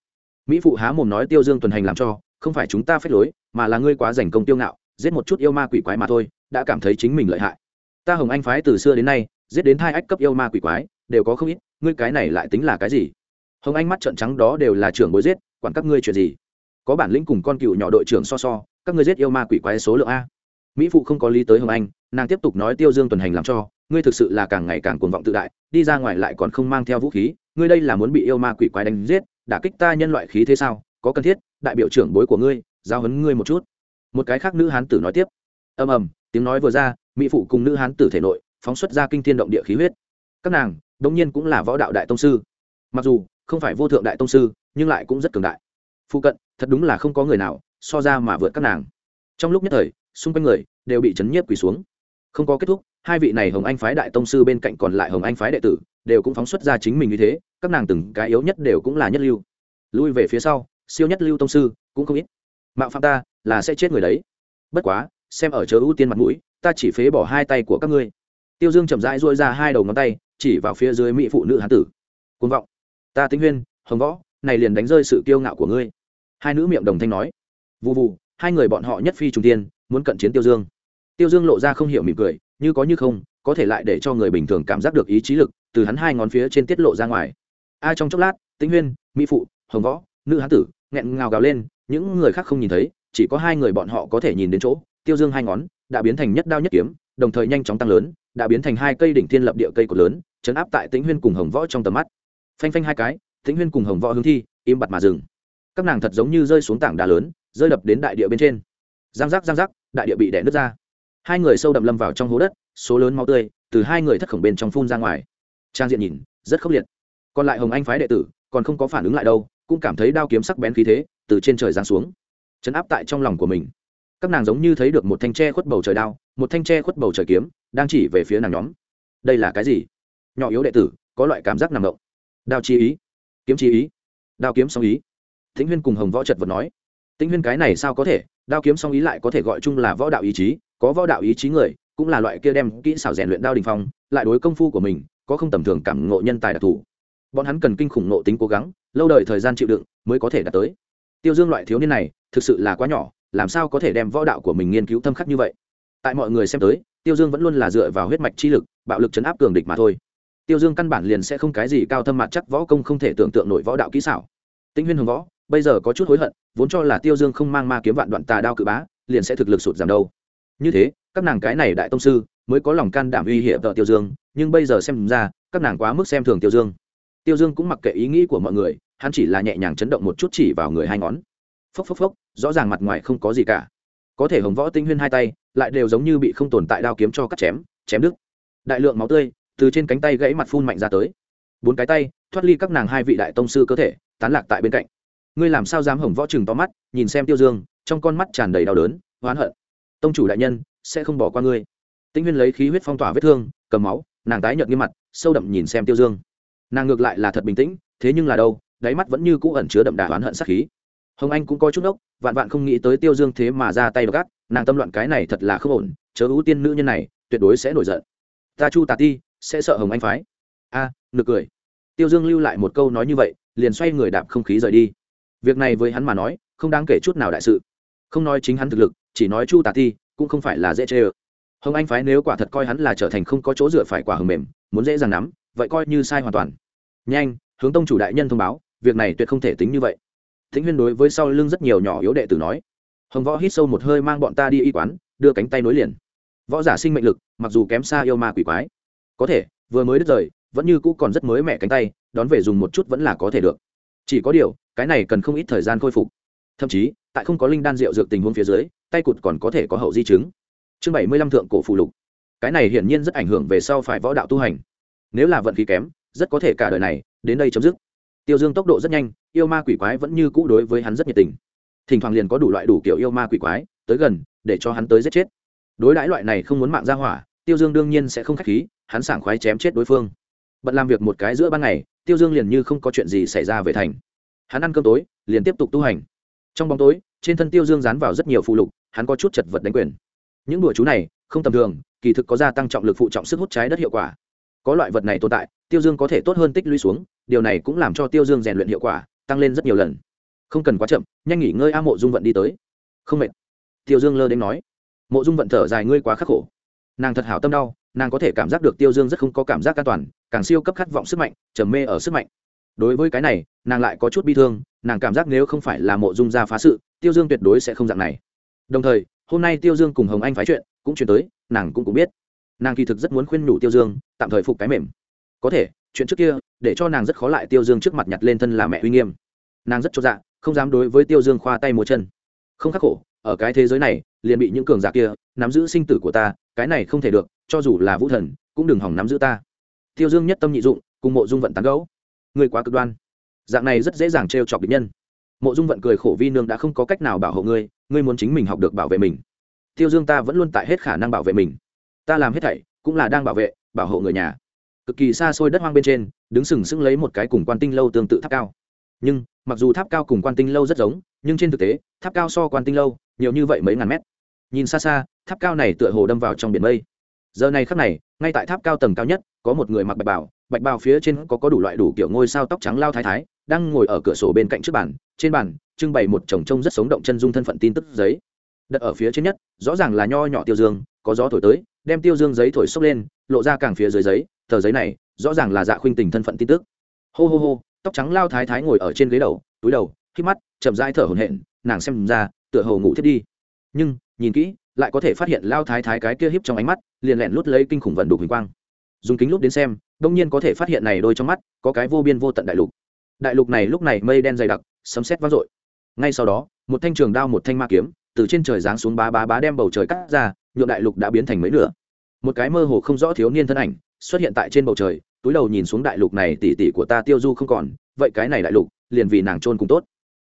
Mỹ phụ há mồm nói tiêu dương tuần hành làm cho, không phải chúng ta phép lối, mà là ngươi quá giành công tiêu ngạo, giết một chút yêu ma quỷ quái mà thôi, đã cảm thấy chính mình lợi hại. Ta hồng anh phái từ xưa đến nay, giết đến hai ách cấp yêu ma quỷ quái, đều có không ít, ngươi cái này lại tính là cái gì? Hồng anh mắt trợn trắng đó đều là trưởng bối giết, quản các ngươi chuyện gì? Có bản lĩnh cùng con cựu nhỏ đội trưởng so so, các ngươi giết yêu ma quỷ quái số lượng a. Mỹ phụ không có lý tới hồng anh, nàng tiếp tục nói tiêu dương tuần hành làm cho ngươi thực sự là càng ngày càng cuồng vọng tự đại, đi ra ngoài lại còn không mang theo vũ khí, ngươi đây là muốn bị yêu ma quỷ quái đánh giết, đả kích ta nhân loại khí thế sao? Có cần thiết, đại biểu trưởng bối của ngươi giao hấn ngươi một chút. Một cái khác nữ hán tử nói tiếp. Ầm ầm, tiếng nói vừa ra, mỹ phụ cùng nữ hán tử thể nội phóng xuất ra kinh thiên động địa khí huyết. Các nàng đông nhiên cũng là võ đạo đại tông sư. Mặc dù không phải vô thượng đại tông sư, nhưng lại cũng rất cường đại. Phụ cận, thật đúng là không có người nào so ra mà vượt các nàng. Trong lúc nhất thời, xung quanh người đều bị chấn nhiếp quỳ xuống. Không có kết thúc hai vị này hồng anh phái đại tông sư bên cạnh còn lại hồng anh phái đệ tử, đều cũng phóng xuất ra chính mình như thế, các nàng từng cái yếu nhất đều cũng là nhất lưu. Lui về phía sau, siêu nhất lưu tông sư cũng không ít. Mạo phạm ta, là sẽ chết người đấy. Bất quá, xem ở chớ ưu tiên mặt mũi, ta chỉ phế bỏ hai tay của các ngươi. Tiêu dương chậm rãi dội ra hai đầu ngón tay, chỉ vào phía dưới mỹ phụ nữ hán tử. Côn vọng. Ta tính huyên, hồng võ, này liền đánh rơi sự kiêu ngạo của ngươi. Hai nữ miệng đồng thanh nói. Vụ vụ hai người bọn họ nhất phi trùng tiên muốn cận chiến tiêu dương. Tiêu dương lộ ra không hiểu mỉm cười như có như không, có thể lại để cho người bình thường cảm giác được ý chí lực từ hắn hai ngón phía trên tiết lộ ra ngoài. A trong chốc lát, tĩnh huyên, mỹ phụ, hồng võ, nữ hán tử, nghẹn ngào gào lên, những người khác không nhìn thấy, chỉ có hai người bọn họ có thể nhìn đến chỗ, tiêu dương hai ngón, đã biến thành nhất đao nhất kiếm, đồng thời nhanh chóng tăng lớn, đã biến thành hai cây đỉnh thiên lập địa cây cột lớn, chấn áp tại tĩnh huyên cùng hồng võ trong tầm mắt. Phanh phanh hai cái, tĩnh huyên cùng hồng võ hướng thi, im bặt mà dừng. Các nàng thật giống như rơi xuống tảng đá lớn, rơi đập đến đại địa bên trên. Giang giác giang giác, đại địa bị đẻ nứt ra hai người sâu đậm lâm vào trong hố đất, số lớn máu tươi từ hai người thất khổng bên trong phun ra ngoài. Trang diện nhìn, rất khốc liệt. Còn lại hồng anh phái đệ tử, còn không có phản ứng lại đâu, cũng cảm thấy đao kiếm sắc bén khí thế từ trên trời giáng xuống, chấn áp tại trong lòng của mình. Các nàng giống như thấy được một thanh tre khuất bầu trời đao, một thanh tre khuất bầu trời kiếm, đang chỉ về phía nàng nhóm. Đây là cái gì? Nhỏ yếu đệ tử, có loại cảm giác nằm động. Đao chi ý. Kiếm chi ý. Đao kiếm song ý. Thính huyên cùng hồng võ trật vật nói. Tĩnh huyên cái này sao có thể? Đao kiếm song ý lại có thể gọi chung là võ đạo ý chí có võ đạo ý chí người, cũng là loại kia đem kỹ xảo rèn luyện đao đình phong, lại đối công phu của mình, có không tầm thường cảm ngộ nhân tài đặc thù. Bọn hắn cần kinh khủng nộ tính cố gắng, lâu đời thời gian chịu đựng mới có thể đạt tới. Tiêu dương loại thiếu niên này, thực sự là quá nhỏ, làm sao có thể đem võ đạo của mình nghiên cứu thâm khắc như vậy? Tại mọi người xem tới, tiêu dương vẫn luôn là dựa vào huyết mạch chi lực, bạo lực chấn áp cường địch mà thôi. Tiêu dương căn bản liền sẽ không cái gì cao thâm mặt chắc võ công không thể tưởng tượng nổi võ đạo kỹ xảo. Tĩnh huyên hồng võ, bây giờ có chút hối hận, vốn cho là tiêu dương không mang ma kiếm vạn đoạn tà đao cự bá, liền sẽ thực lực sụt giảm đâu như thế, các nàng cái này đại tông sư mới có lòng can đảm uy hiểm tợ tiêu dương, nhưng bây giờ xem ra, các nàng quá mức xem thường tiêu dương. Tiêu dương cũng mặc kệ ý nghĩ của mọi người, hắn chỉ là nhẹ nhàng chấn động một chút chỉ vào người hai ngón. Phốc phốc phốc, rõ ràng mặt ngoài không có gì cả. Có thể hồng võ tinh huyên hai tay lại đều giống như bị không tồn tại đao kiếm cho cắt chém chém đứt. Đại lượng máu tươi từ trên cánh tay gãy mặt phun mạnh ra tới. Bốn cái tay thoát ly các nàng hai vị đại tông sư cơ thể, tán lạc tại bên cạnh. Ngươi làm sao dám hồng võ chừng to mắt, nhìn xem tiêu dương, trong con mắt tràn đầy đau đớn, oán hận tông chủ đại nhân sẽ không bỏ qua ngươi. Tĩnh huyên lấy khí huyết phong tỏa vết thương cầm máu nàng tái nhợt nghiêm mặt sâu đậm nhìn xem tiêu dương. Nàng ngược lại là thật bình tĩnh thế nhưng là đâu đáy mắt vẫn như cũ ẩn chứa đậm đà oán hận sắc khí. Hồng anh cũng có chút ốc vạn vạn không nghĩ tới tiêu dương thế mà ra tay gắt nàng tâm loạn cái này thật là không ổn chớ ưu tiên nữ nhân này tuyệt đối sẽ nổi giận. Ta chu tà ti sẽ sợ hồng anh phái. A à, nực cười. Tiêu dương lưu lại một câu nói như vậy liền xoay người đạp không khí rời đi. Việc này với hắn mà nói không đáng kể chút nào đại sự. Không nói chính hắn thực lực chỉ nói chu tà thi cũng không phải là dễ chê ơ. Hồng anh phái nếu quả thật coi hắn là trở thành không có chỗ dựa phải quả hầm mềm, muốn dễ dàng nắm, vậy coi như sai hoàn toàn. Nhanh, hướng tông chủ đại nhân thông báo, việc này tuyệt không thể tính như vậy. Thính huyên đối với sau lưng rất nhiều nhỏ yếu đệ tử nói. Hồng võ hít sâu một hơi mang bọn ta đi y quán, đưa cánh tay nối liền. Võ giả sinh mệnh lực, mặc dù kém xa yêu ma quỷ quái. Có thể, vừa mới đứt rời, vẫn như cũ còn rất mới mẻ cánh tay, đón về dùng một chút vẫn là có thể được. Chỉ có điều, cái này cần không ít thời gian khôi phục. Thậm chí, tại không có linh đan rượu dược tình huống phía dưới tay cụt còn có thể có hậu di chứng. Chương bảy mươi lăm thượng cổ phụ lục. Cái này hiển nhiên rất ảnh hưởng về sau phải võ đạo tu hành. Nếu là vận khí kém, rất có thể cả đời này, đến đây chấm dứt. Tiêu dương tốc độ rất nhanh, yêu ma quỷ quái vẫn như cũ đối với hắn rất nhiệt tình. Thỉnh thoảng liền có đủ loại đủ kiểu yêu ma quỷ quái, tới gần, để cho hắn tới giết chết. Đối đãi loại này không muốn mạng ra hỏa, tiêu dương đương nhiên sẽ không k h á c h khí, hắn sảng khoái chém chết đối phương. Bận làm việc một cái giữa ban ngày, tiêu dương liền như không có chuyện gì xảy ra về thành. Hắn ăn cơm tối, liền tiếp tục tu hành. Trong bóng tối, trên thân tiêu dương dán vào rất nhiều phụ lục hắn có chút chật vật đánh quyền. Những đùa chú này, không tầm thường, kỳ thực có gia tăng trọng lực phụ trọng sức hút trái đất hiệu quả. Có loại vật này tồn tại, tiêu dương có thể tốt hơn tích lũy xuống, điều này cũng làm cho tiêu dương rèn luyện hiệu quả, tăng lên rất nhiều lần. Không cần quá chậm, nhanh nghỉ ngơi a, mộ dung vận đi tới. Không mệt. Tiêu dương lơ đến nói. Mộ dung vận thở dài, ngươi quá khắc khổ. Nàng thật hảo tâm đau, nàng có thể cảm giác được tiêu dương rất không có cảm giác an toàn, càng siêu cấp khát vọng sức mạnh, trầm mê ở sức mạnh. Đối với cái này, nàng lại có chút bi thương, nàng cảm giác nếu không phải là mộ dung gia phá sự, tiêu dương tuyệt đối sẽ không dạng này đồng thời, hôm nay tiêu dương cùng hồng anh phái chuyện cũng chuyển tới, nàng cũng cũng biết. Nàng kỳ thực rất muốn khuyên nhủ tiêu dương, tạm thời phục cái mềm. Có thể, chuyện trước kia, để cho nàng rất khó lại tiêu dương trước mặt nhặt lên thân là mẹ uy nghiêm. Nàng rất cho dạ không dám đối với tiêu dương khoa tay múa chân. Không khắc khổ, ở cái thế giới này, liền bị những cường giả kia nắm giữ sinh tử của ta, cái này không thể được, cho dù là vũ thần, cũng đừng hỏng nắm giữ ta. Tiêu dương nhất tâm nhị dụng, cùng mộ dung vận tán gấu người quá cực đoan. Dạng này rất dễ dàng t chọc địch nhân. Mộ dung vận cười khổ vi nương đã không có cách nào bảo hộ ngươi ngươi muốn chính mình học được bảo vệ mình. Tiêu dương ta vẫn luôn tại hết khả năng bảo vệ mình. Ta làm hết thảy cũng là đang bảo vệ, bảo hộ người nhà. Cực kỳ xa xôi đất hoang bên trên, đứng sừng sững lấy một cái cùng quan tinh lâu tương tự tháp cao. Nhưng, mặc dù tháp cao cùng quan tinh lâu rất giống, nhưng trên thực tế, tháp cao so quan tinh lâu nhiều như vậy mấy ngàn mét. Nhìn xa xa, tháp cao này tựa hồ đâm vào trong biển mây. Giờ này khắc này, ngay tại tháp cao tầng cao nhất, có một người mặc bạch bào bạch bào phía trên có có đủ loại đủ kiểu ngôi sao tóc trắng lao thái thái, đang ngồi ở cửa sổ bên cạnh trước bàn, trên bàn trưng bày một chồng trông rất sống động chân dung thân phận tin tức giấy. Đặt ở phía trên nhất, rõ ràng là nho nhỏ tiêu dương, có gió thổi tới, đem tiêu dương giấy thổi xốc lên, lộ ra càng phía dưới giấy, tờ giấy này, rõ ràng là dạ khuynh tình thân phận tin tức. Hô hô hô, tóc trắng lao thái thái ngồi ở trên ghế đầu, túi đầu khi mắt, chậm rãi thở hổn hển, nàng xem ra, tựa hồ ngủ thiết đi. Nhưng, nhìn kỹ, lại có thể phát hiện lao thái thái cái kia hiếp trong ánh mắt, liền lẹn lút lấy kinh khủng vận đục hình quang. Dùng kính lút đến xem, đông nhiên có thể phát hiện này đôi trong mắt, có cái vô biên vô tận đại lục. Đại lục này lúc này mây đen dày đặc, sấm sét vang dội ngay sau đó, một thanh trường đao, một thanh ma kiếm, từ trên trời giáng xuống bá bá bá đem bầu trời cắt ra, nhượng đại lục đã biến thành mấy nửa. Một cái mơ hồ không rõ thiếu niên thân ảnh xuất hiện tại trên bầu trời, túi đầu nhìn xuống đại lục này tỉ tỉ của ta tiêu du không còn, vậy cái này đại lục, liền vì nàng trôn cùng tốt.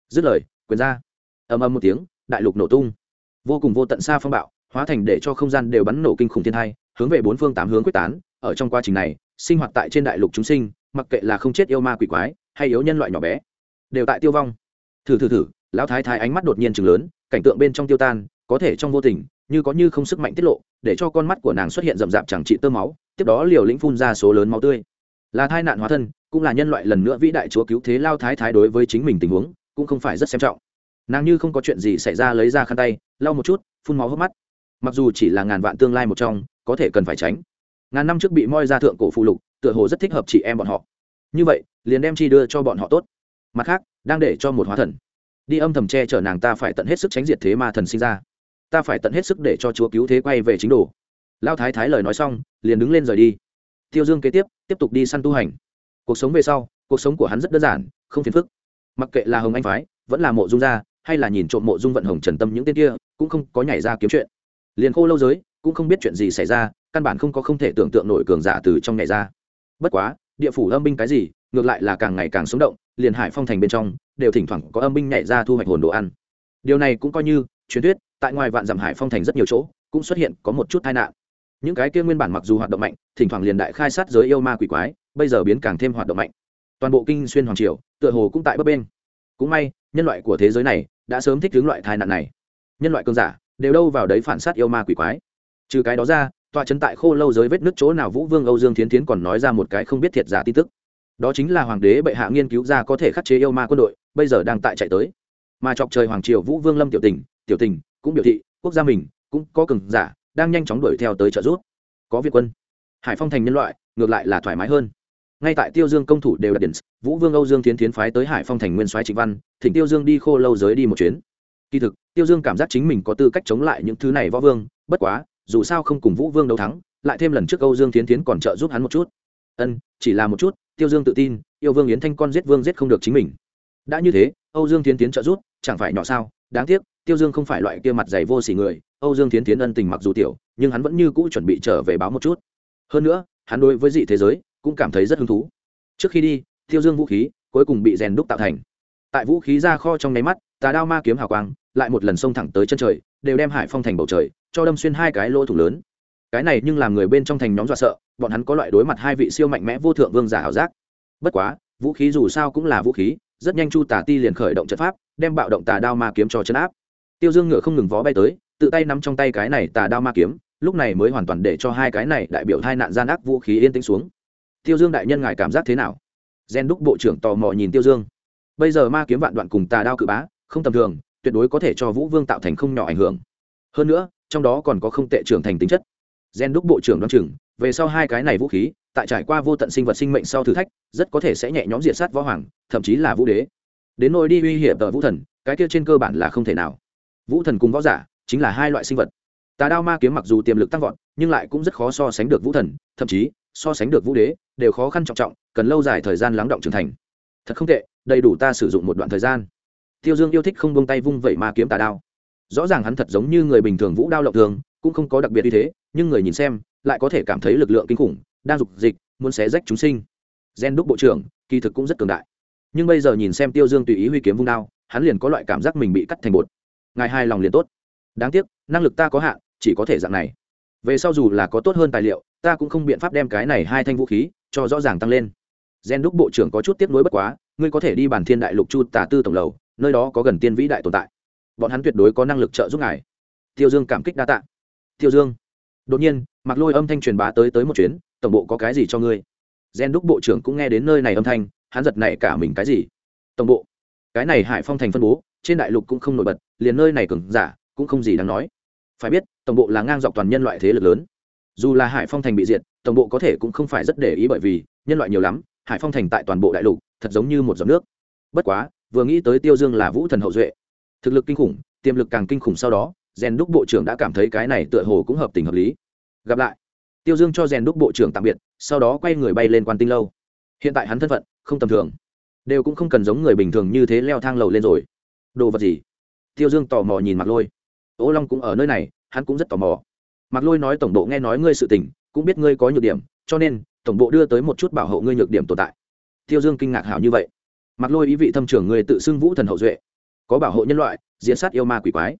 Dứt lời, quyền ra. Ầm ầm một tiếng, đại lục nổ tung. Vô cùng vô tận xa phong bạo, hóa thành để cho không gian đều bắn nổ kinh khủng thiên thai hướng về bốn phương tám hướng quyết tán. Ở trong quá trình này, sinh hoạt tại trên đại lục chúng sinh, mặc kệ là không chết yêu ma quỷ quái, hay yếu nhân loại nhỏ bé, đều tại tiêu vong. Thử thử thử lão thái thái ánh mắt đột nhiên chừng lớn, cảnh tượng bên trong tiêu tan, có thể trong vô tình, như có như không sức mạnh tiết lộ, để cho con mắt của nàng xuất hiện rậm rạp chẳng trị tơ máu, tiếp đó liều lĩnh phun ra số lớn máu tươi. Là thai nạn hóa thân, cũng là nhân loại lần nữa vĩ đại chúa cứu thế lao thái thái đối với chính mình tình huống, cũng không phải rất xem trọng. Nàng như không có chuyện gì xảy ra lấy ra khăn tay, lau một chút, phun máu hốc mắt. Mặc dù chỉ là ngàn vạn tương lai một trong, có thể cần phải tránh. Ngàn năm trước bị moi ra thượng cổ phụ lục, tựa hồ rất thích hợp chị em bọn họ. Như vậy, liền đem chi đưa cho bọn họ tốt. Mặt khác, đang để cho một hóa thần đi âm thầm che chở nàng ta phải tận hết sức tránh diệt thế ma thần sinh ra. Ta phải tận hết sức để cho chúa cứu thế quay về chính đồ. Lao thái thái lời nói xong, liền đứng lên rời đi. Tiêu dương kế tiếp tiếp tục đi săn tu hành. Cuộc sống về sau, cuộc sống của hắn rất đơn giản, không phiền phức. Mặc kệ là hồng anh phái, vẫn là mộ dung gia, hay là nhìn trộm mộ dung vận hồng trần tâm những tên kia, cũng không có nhảy ra kiếm chuyện. Liền khô lâu giới, cũng không biết chuyện gì xảy ra, căn bản không có không thể tưởng tượng nổi cường giả từ trong nhảy ra. Bất quá, địa phủ âm binh cái gì ngược lại là càng ngày càng sống động, liền hải phong thành bên trong, đều thỉnh thoảng có âm binh nhảy ra thu hoạch hồn đồ ăn. Điều này cũng coi như truyền thuyết, tại ngoài vạn dặm hải phong thành rất nhiều chỗ, cũng xuất hiện có một chút tai nạn. Những cái kia nguyên bản mặc dù hoạt động mạnh, thỉnh thoảng liền đại khai sát giới yêu ma quỷ quái, bây giờ biến càng thêm hoạt động mạnh. Toàn bộ kinh xuyên hoàng triều, tựa hồ cũng tại bấp bên cũng may, nhân loại của thế giới này đã sớm thích hướng loại tai nạn này. Nhân loại cơn giả đều đâu vào đấy phản sát yêu ma quỷ quái. Trừ cái đó ra tòa chấn tại khô lâu giới vết nước chỗ nào vũ vương âu dương thiến thiến còn nói ra một cái không biết thiệt giả tin tức đó chính là hoàng đế bệ hạ nghiên cứu ra có thể khắc chế yêu ma quân đội, bây giờ đang tại chạy tới. Mà chọc trời hoàng triều vũ vương lâm tiểu tình tiểu tình cũng biểu thị, quốc gia mình cũng có cường giả, đang nhanh chóng đuổi theo tới trợ giúp. Có việt quân. Hải phong thành nhân loại, ngược lại là thoải mái hơn. Ngay tại tiêu dương công thủ đều đặt điện vũ vương âu dương tiến tiến phái tới hải phong thành nguyên soái trịnh văn, thỉnh tiêu dương đi khô lâu giới đi một chuyến. Kỳ thực, tiêu dương cảm giác chính mình có tư cách chống lại những thứ này võ vương, bất quá, dù sao không cùng vũ vương đấu thắng, lại thêm lần trước âu dương tiến tiến còn trợ giúp hắn một chút. Ân, chỉ là một chút tiêu dương tự tin, yêu vương yến thanh con giết vương giết không được chính mình. Đã như thế, âu dương tiến tiến trợ giúp, chẳng phải nhỏ sao? Đáng tiếc, tiêu dương không phải loại kia mặt dày vô s ỉ người, âu dương tiến tiến ân tình mặc dù tiểu, nhưng hắn vẫn như cũ chuẩn bị trở về báo một chút. Hơn nữa, hắn đối với dị thế giới cũng cảm thấy rất hứng thú. Trước khi đi, tiêu dương vũ khí cuối cùng bị rèn đúc tạo thành. Tại vũ khí ra kho trong nháy mắt, tà đao ma kiếm hào quang lại một lần xông thẳng tới chân trời, đều đem hải phong thành bầu trời, cho đâm xuyên hai cái lỗ thủ lớn cái này nhưng làm người bên trong thành nhóm dọa sợ, bọn hắn có loại đối mặt hai vị siêu mạnh mẽ vô thượng vương giả ảo giác. Bất quá, vũ khí dù sao cũng là vũ khí, rất nhanh chu tà ti liền khởi động trận pháp, đem bạo động tà đao ma kiếm cho chấn áp. Tiêu dương ngựa không ngừng vó bay tới, tự tay nắm trong tay cái này tà đao ma kiếm, lúc này mới hoàn toàn để cho hai cái này đại biểu hai nạn gian ác vũ khí yên tĩnh xuống. Tiêu dương đại nhân ngài cảm giác thế nào? Gen đúc bộ trưởng tò mò nhìn tiêu dương. Bây giờ ma kiếm vạn đoạn cùng tà đao cự bá, không tầm thường, tuyệt đối có thể cho vũ vương tạo thành không nhỏ ảnh hưởng. Hơn nữa, trong đó còn có không tệ trưởng thành tính chất gen đúc bộ trưởng đoán chừng, về sau hai cái này vũ khí, tại trải qua vô tận sinh vật sinh mệnh sau thử thách, rất có thể sẽ nhẹ nhõm diệt sát võ hoàng, thậm chí là vũ đế. Đến nôi đi uy hiểm tờ vũ thần, cái kia trên cơ bản là không thể nào. Vũ thần cùng võ giả chính là hai loại sinh vật. Tà đao ma kiếm mặc dù tiềm lực tăng vọt, nhưng lại cũng rất khó so sánh được vũ thần, thậm chí, so sánh được vũ đế, đều khó khăn trọng trọng, cần lâu dài thời gian lắng động trưởng thành. Thật không tệ, đầy đủ ta sử dụng một đoạn thời gian. Tiêu dương yêu thích không buông tay vung vẩy ma kiếm tà đao. Rõ ràng hắn thật giống như người bình thường vũ đao lộng thường, cũng không có đặc biệt như thế nhưng người nhìn xem lại có thể cảm thấy lực lượng kinh khủng, đang dục dịch, muốn xé rách chúng sinh. Gen đúc bộ trưởng, kỳ thực cũng rất cường đại. Nhưng bây giờ nhìn xem tiêu dương tùy ý huy kiếm vung đao, hắn liền có loại cảm giác mình bị cắt thành bột. Ngài hai lòng liền tốt. Đáng tiếc, năng lực ta có hạn, chỉ có thể dạng này. Về sau dù là có tốt hơn tài liệu, ta cũng không biện pháp đem cái này hai thanh vũ khí cho rõ ràng tăng lên. Gen đúc bộ trưởng có chút tiếp nối bất quá, ngươi có thể đi bản thiên đại lục chu tà tư tổng lầu, nơi đó có gần tiên vĩ đại tồn tại. Bọn hắn tuyệt đối có năng lực trợ giúp ngài. Tiêu dương cảm kích đa tạ. tiêu dương đột nhiên mặc lôi âm thanh truyền bá tới tới một chuyến, tổng bộ có cái gì cho ngươi? Gen đúc bộ trưởng cũng nghe đến nơi này âm thanh, hắn giật này cả mình, cái gì? Tổng bộ, cái này hải phong thành phân bố, trên đại lục cũng không nổi bật, liền nơi này cứng giả, cũng không gì đáng nói. Phải biết, tổng bộ là ngang dọc toàn nhân loại thế lực lớn. Dù là hải phong thành bị diệt, tổng bộ có thể cũng không phải rất để ý bởi vì, nhân loại nhiều lắm, hải phong thành tại toàn bộ đại lục, thật giống như một giọt nước. Bất quá, vừa nghĩ tới tiêu dương là vũ thần hậu duệ, thực lực kinh khủng, tiềm lực càng kinh khủng sau đó rèn đúc bộ trưởng đã cảm thấy cái này tựa hồ cũng hợp tình hợp lý. Gặp lại. Tiêu dương cho rèn đúc bộ trưởng tạm biệt, sau đó quay người bay lên quan tinh lâu. Hiện tại hắn thân phận, không tầm thường. Đều cũng không cần giống người bình thường như thế leo thang lầu lên rồi. Đồ vật gì? Tiêu dương tò mò nhìn mặt lôi. Ô long cũng ở nơi này, hắn cũng rất tò mò. Mặt lôi nói tổng bộ nghe nói ngươi sự tình, cũng biết ngươi có nhược điểm, cho nên, tổng bộ đưa tới một chút bảo hộ ngươi nhược điểm tồn tại. Tiêu dương kinh ngạc hảo như vậy. Mặt lôi ý vị thâm trưởng ngươi tự xưng vũ thần hậu duệ. Có bảo hộ nhân loại, diễn sát yêu ma quỷ quái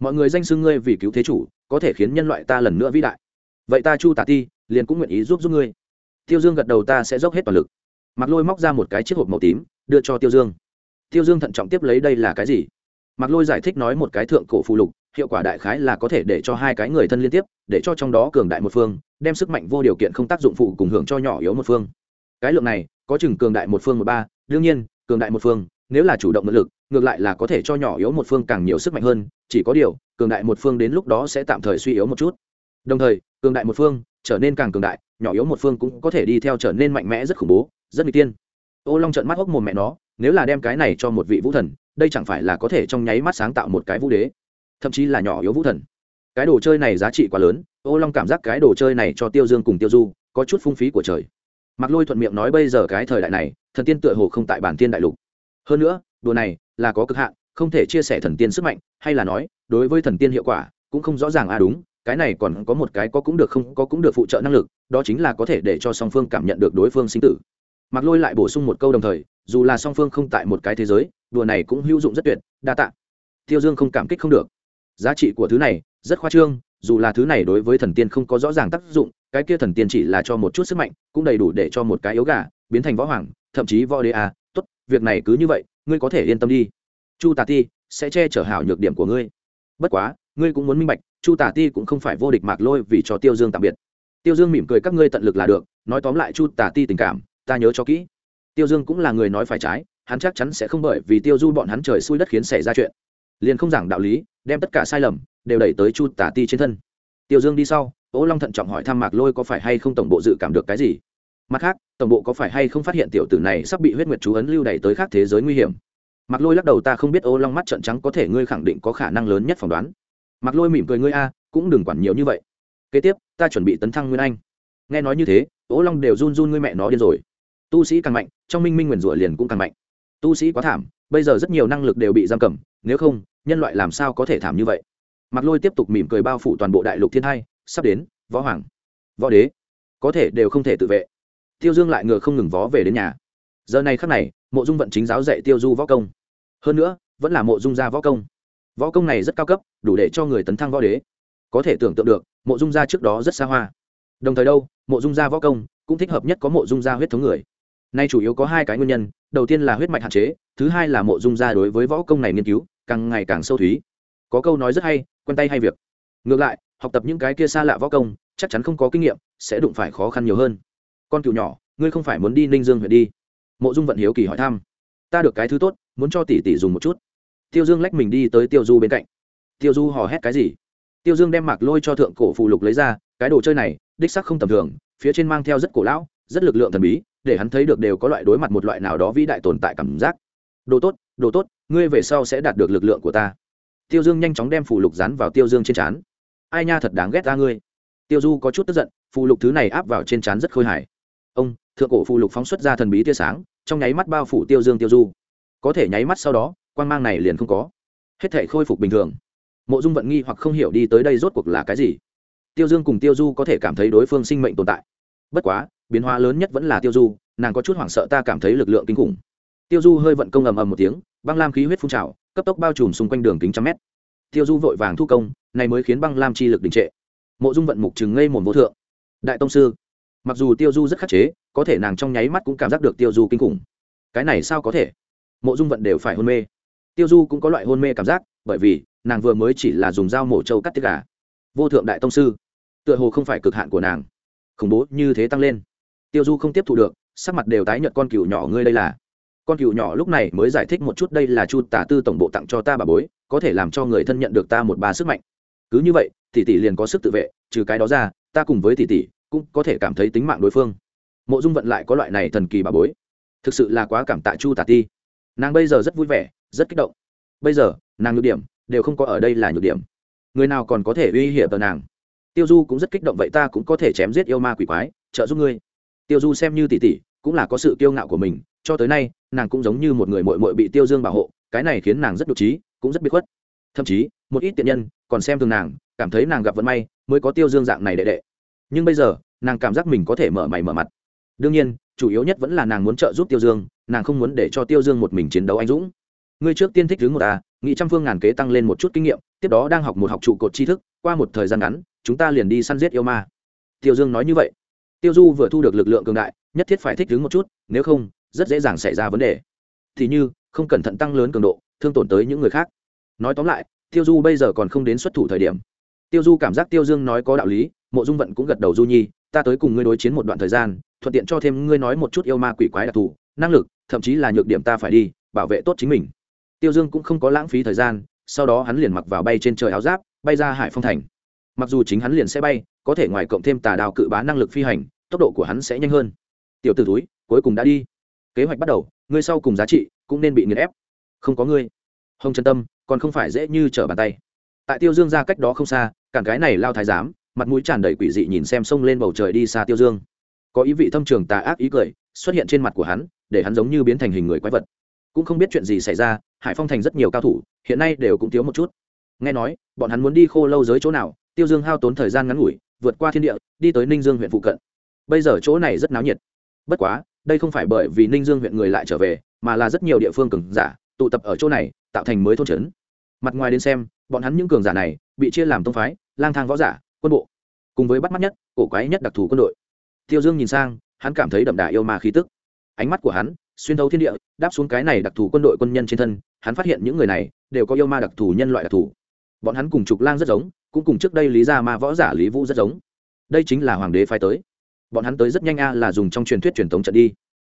mọi người danh xưng ngươi vì cứu thế chủ, có thể khiến nhân loại ta lần nữa vĩ đại. Vậy ta chu tà ti, liền cũng nguyện ý giúp giúp ngươi. Tiêu dương gật đầu ta sẽ dốc hết toàn lực. Mặc lôi móc ra một cái chiếc hộp màu tím, đưa cho tiêu dương. Tiêu dương thận trọng tiếp lấy đây là cái gì? Mặc lôi giải thích nói một cái thượng cổ phụ lục, hiệu quả đại khái là có thể để cho hai cái người thân liên tiếp, để cho trong đó cường đại một phương, đem sức mạnh vô điều kiện không tác dụng phụ cùng hưởng cho nhỏ yếu một phương. Cái lượng này, có chừng cường đại một phương một ba, đương nhiên, cường đại một phương, nếu là chủ động nỗ lực ngược lại là có thể cho nhỏ yếu một phương càng nhiều sức mạnh hơn, chỉ có điều, cường đại một phương đến lúc đó sẽ tạm thời suy yếu một chút. Đồng thời, cường đại một phương trở nên càng cường đại, nhỏ yếu một phương cũng có thể đi theo trở nên mạnh mẽ rất khủng bố, rất nguy tiên ô long trận mắt hốc mồm mẹ nó, nếu là đem cái này cho một vị vũ thần, đây chẳng phải là có thể trong nháy mắt sáng tạo một cái vũ đế? Thậm chí là nhỏ yếu vũ thần. Cái đồ chơi này giá trị quá lớn, ô long cảm giác cái đồ chơi này cho tiêu dương cùng tiêu du, có chút phung phí của trời. Mặc lôi thuận miệng nói bây giờ cái thời đại này, thần tiên tựa hồ không tại bản tiên đại lục. Hơn nữa đùa này là có cực hạn, không thể chia sẻ thần tiên sức mạnh, hay là nói, đối với thần tiên hiệu quả, cũng không rõ ràng à đúng, cái này còn có một cái có cũng được không, có cũng được phụ trợ năng lực, đó chính là có thể để cho song phương cảm nhận được đối phương sinh tử. Mặc lôi lại bổ sung một câu đồng thời, dù là song phương không tại một cái thế giới, đùa này cũng hữu dụng rất tuyệt, đa tạ. Tiêu dương không cảm kích không được. Giá trị của thứ này, rất khoa trương, dù là thứ này đối với thần tiên không có rõ ràng tác dụng, cái kia thần tiên chỉ là cho một chút sức mạnh, cũng đầy đủ để cho một cái yếu gà, biến thành võ hoàng, thậm chí võ đế à tốt, việc này cứ như vậy ngươi có thể yên tâm đi. Chu tà ti sẽ che chở hảo nhược điểm của ngươi. Bất quá, ngươi cũng muốn minh bạch, chu tà ti cũng không phải vô địch mạc lôi vì cho tiêu dương tạm biệt. Tiêu dương mỉm cười các ngươi tận lực là được, nói tóm lại chu tà ti tình cảm, ta nhớ cho kỹ. Tiêu dương cũng là người nói phải trái, hắn chắc chắn sẽ không bởi vì tiêu du bọn hắn trời xui đất khiến xảy ra chuyện. Liền không giảng đạo lý, đem tất cả sai lầm đều đẩy tới chu tả ti trên thân. Tiêu dương đi sau ố long thận trọng hỏi thăm mạc lôi có phải hay không tổng bộ dự cảm được cái gì mặt khác, tổng bộ có phải hay không phát hiện tiểu tử này sắp bị huyết nguyệt chú ấn lưu đẩy tới khác thế giới nguy hiểm? Mặc lôi lắc đầu, ta không biết, ô long mắt trận trắng, có thể ngươi khẳng định có khả năng lớn nhất phỏng đoán. Mặc lôi mỉm cười, ngươi a, cũng đừng quản nhiều như vậy. Kế tiếp, ta chuẩn bị tấn thăng nguyên anh. Nghe nói như thế, ô long đều run run, ngươi mẹ nó điên rồi. Tu sĩ càng mạnh, trong minh minh nguyền rủa liền cũng càng mạnh. Tu sĩ quá thảm, bây giờ rất nhiều năng lực đều bị giam cầm, nếu không, nhân loại làm sao có thể thảm như vậy? Mặc lôi tiếp tục mỉm cười, bao phủ toàn bộ đại lục thiên hai sắp đến, võ hoàng, võ đế, có thể đều không thể tự vệ tiêu dương lại ngựa không ngừng vó về đến nhà. Giờ này khắc này, mộ dung vận chính giáo dạy tiêu du võ công. Hơn nữa, vẫn là mộ dung gia võ công. Võ công này rất cao cấp, đủ để cho người tấn thăng võ đế. Có thể tưởng tượng được, mộ dung gia trước đó rất xa hoa. Đồng thời đâu, mộ dung gia võ công cũng thích hợp nhất có mộ dung gia huyết thống người. Nay chủ yếu có hai cái nguyên nhân, đầu tiên là huyết mạch hạn chế, thứ hai là mộ dung gia đối với võ công này nghiên cứu càng ngày càng sâu thúy. Có câu nói rất hay, quen tay hay việc. Ngược lại, học tập những cái kia xa lạ võ công, chắc chắn không có kinh nghiệm, sẽ đụng phải khó khăn nhiều hơn con cựu nhỏ, ngươi không phải muốn đi ninh dương huyện đi. Mộ dung vận hiếu kỳ hỏi thăm. Ta được cái thứ tốt, muốn cho tỷ tỷ dùng một chút. Tiêu dương lách mình đi tới tiêu du bên cạnh. Tiêu du hò hét cái gì? Tiêu dương đem mạc lôi cho thượng cổ phù lục lấy ra, cái đồ chơi này, đích sắc không tầm thường, phía trên mang theo rất cổ lão, rất lực lượng thần bí, để hắn thấy được đều có loại đối mặt một loại nào đó vĩ đại tồn tại cảm giác. Đồ tốt đồ tốt, ngươi về sau sẽ đạt được lực lượng của ta. Tiêu dương nhanh chóng đem phù lục dán vào tiêu dương trên trán. Ai nha thật đáng ghét ta ngươi. Tiêu du có chút tức giận, phù lục thứ này áp vào trên trán rất khôi hài ông, thượng cổ phụ lục phóng xuất ra thần bí tia sáng, trong nháy mắt bao phủ tiêu dương tiêu du. Có thể nháy mắt sau đó quan mang này liền không có. Hết thể khôi phục bình thường. Mộ dung vận nghi hoặc không hiểu đi tới đây rốt cuộc là cái gì. Tiêu dương cùng tiêu du có thể cảm thấy đối phương sinh mệnh tồn tại. Bất quá, biến hóa lớn nhất vẫn là tiêu du, nàng có chút hoảng sợ ta cảm thấy lực lượng kinh khủng. Tiêu du hơi vận công ầm ầm một tiếng, băng lam khí huyết phun trào, cấp tốc bao trùm xung quanh đường kính trăm mét. Tiêu du vội vàng thu công, này mới khiến băng lam chi lực đình trệ. Mộ dung vận mục chừng ngây mồm vô thượng. Đại tông sư mặc dù tiêu du rất khắc chế, có thể nàng trong nháy mắt cũng cảm giác được tiêu du kinh khủng. Cái này sao có thể? Mộ dung vận đều phải hôn mê. Tiêu du cũng có loại hôn mê cảm giác, bởi vì nàng vừa mới chỉ là dùng dao mổ trâu cắt tiết gà. Vô thượng đại tông sư, tựa hồ không phải cực hạn của nàng. Khủng bố như thế tăng lên. Tiêu du không tiếp thu được, sắc mặt đều tái nhợt con cừu nhỏ ngươi đây là. Con cừu nhỏ lúc này mới giải thích một chút đây là chu tả tư tổng bộ tặng cho ta bà bối, có thể làm cho người thân nhận được ta một ba sức mạnh. Cứ như vậy, tỷ tỷ liền có sức tự vệ, trừ cái đó ra, ta cùng với tỷ tỷ cũng có thể cảm thấy tính mạng đối phương. Mộ dung vận lại có loại này thần kỳ bà bối. Thực sự là quá cảm tạ chu tả ti. Nàng bây giờ rất vui vẻ, rất kích động. Bây giờ, nàng nhược điểm đều không có ở đây là nhược điểm. Người nào còn có thể uy hiểm tờ nàng? Tiêu du cũng rất kích động, vậy ta cũng có thể chém giết yêu ma quỷ quái, trợ giúp ngươi. Tiêu du xem như tỷ tỷ, cũng là có sự kiêu ngạo của mình, cho tới nay, nàng cũng giống như một người mội mội bị tiêu dương bảo hộ, cái này khiến nàng rất nhục trí, cũng rất biết khuất. Thậm chí, một ít tiện nhân còn xem thường nàng, cảm thấy nàng gặp vận may mới có tiêu dương dạng này đệ đệ nhưng bây giờ, nàng cảm giác mình có thể mở mày mở mặt. Đương nhiên, chủ yếu nhất vẫn là nàng muốn trợ giúp tiêu dương, nàng không muốn để cho tiêu dương một mình chiến đấu anh dũng. Ngươi trước tiên thích thứ một à nghị trăm phương ngàn kế tăng lên một chút kinh nghiệm, tiếp đó đang học một học trụ cột tri thức, qua một thời gian ngắn, chúng ta liền đi săn giết yêu ma. Tiêu dương nói như vậy. Tiêu du vừa thu được lực lượng cường đại, nhất thiết phải thích ứng một chút, nếu không, rất dễ dàng xảy ra vấn đề. Thì như, không cẩn thận tăng lớn cường độ, thương tổn tới những người khác. Nói tóm lại, tiêu du bây giờ còn không đến xuất thủ thời điểm. Tiêu du cảm giác tiêu dương nói có đạo lý mộ dung vận cũng gật đầu du nhi, ta tới cùng ngươi đối chiến một đoạn thời gian, thuận tiện cho thêm ngươi nói một chút yêu ma quỷ quái đặc thù, năng lực, thậm chí là nhược điểm ta phải đi, bảo vệ tốt chính mình. Tiêu dương cũng không có lãng phí thời gian, sau đó hắn liền mặc vào bay trên trời áo giáp, bay ra hải phong thành. Mặc dù chính hắn liền sẽ bay, có thể ngoài cộng thêm tà đào cự bá năng lực phi hành, tốc độ của hắn sẽ nhanh hơn. Tiểu t ử túi cuối cùng đã đi. Kế hoạch bắt đầu, ngươi sau cùng giá trị cũng nên bị nghiền ép. Không có ngươi. Hồng trần tâm, còn không phải dễ như trở bàn tay. Tại tiêu dương ra cách đó không xa, cản cái này lao thái giám mặt mũi tràn đầy quỷ dị nhìn xem sông lên bầu trời đi xa tiêu dương. Có ý vị thâm trường tà ác ý cười xuất hiện trên mặt của hắn, để hắn giống như biến thành hình người quái vật. Cũng không biết chuyện gì xảy ra, hải phong thành rất nhiều cao thủ, hiện nay đều cũng thiếu một chút. Nghe nói, bọn hắn muốn đi khô lâu giới chỗ nào, tiêu dương hao tốn thời gian ngắn ngủi, vượt qua thiên địa, đi tới ninh dương huyện phụ cận. Bây giờ chỗ này rất náo nhiệt. Bất quá, đây không phải bởi vì ninh dương huyện người lại trở về, mà là rất nhiều địa phương cường giả tụ tập ở chỗ này, tạo thành mới thôn trấn. Mặt ngoài đến xem, bọn hắn những cường giả này bị chia làm tông phái, lang thang võ giả quân bộ. Cùng với bắt mắt nhất, cổ quái nhất đặc thù quân đội. Tiêu dương nhìn sang, hắn cảm thấy đậm đà yêu ma khí tức. Ánh mắt của hắn, xuyên thấu thiên địa, đáp xuống cái này đặc thù quân đội quân nhân trên thân, hắn phát hiện những người này đều có yêu ma đặc thù nhân loại đặc thù. Bọn hắn cùng trục lang rất giống, cũng cùng trước đây lý gia ma võ giả lý vũ rất giống. Đây chính là hoàng đế phái tới. Bọn hắn tới rất nhanh a là dùng trong truyền thuyết truyền thống trận đi.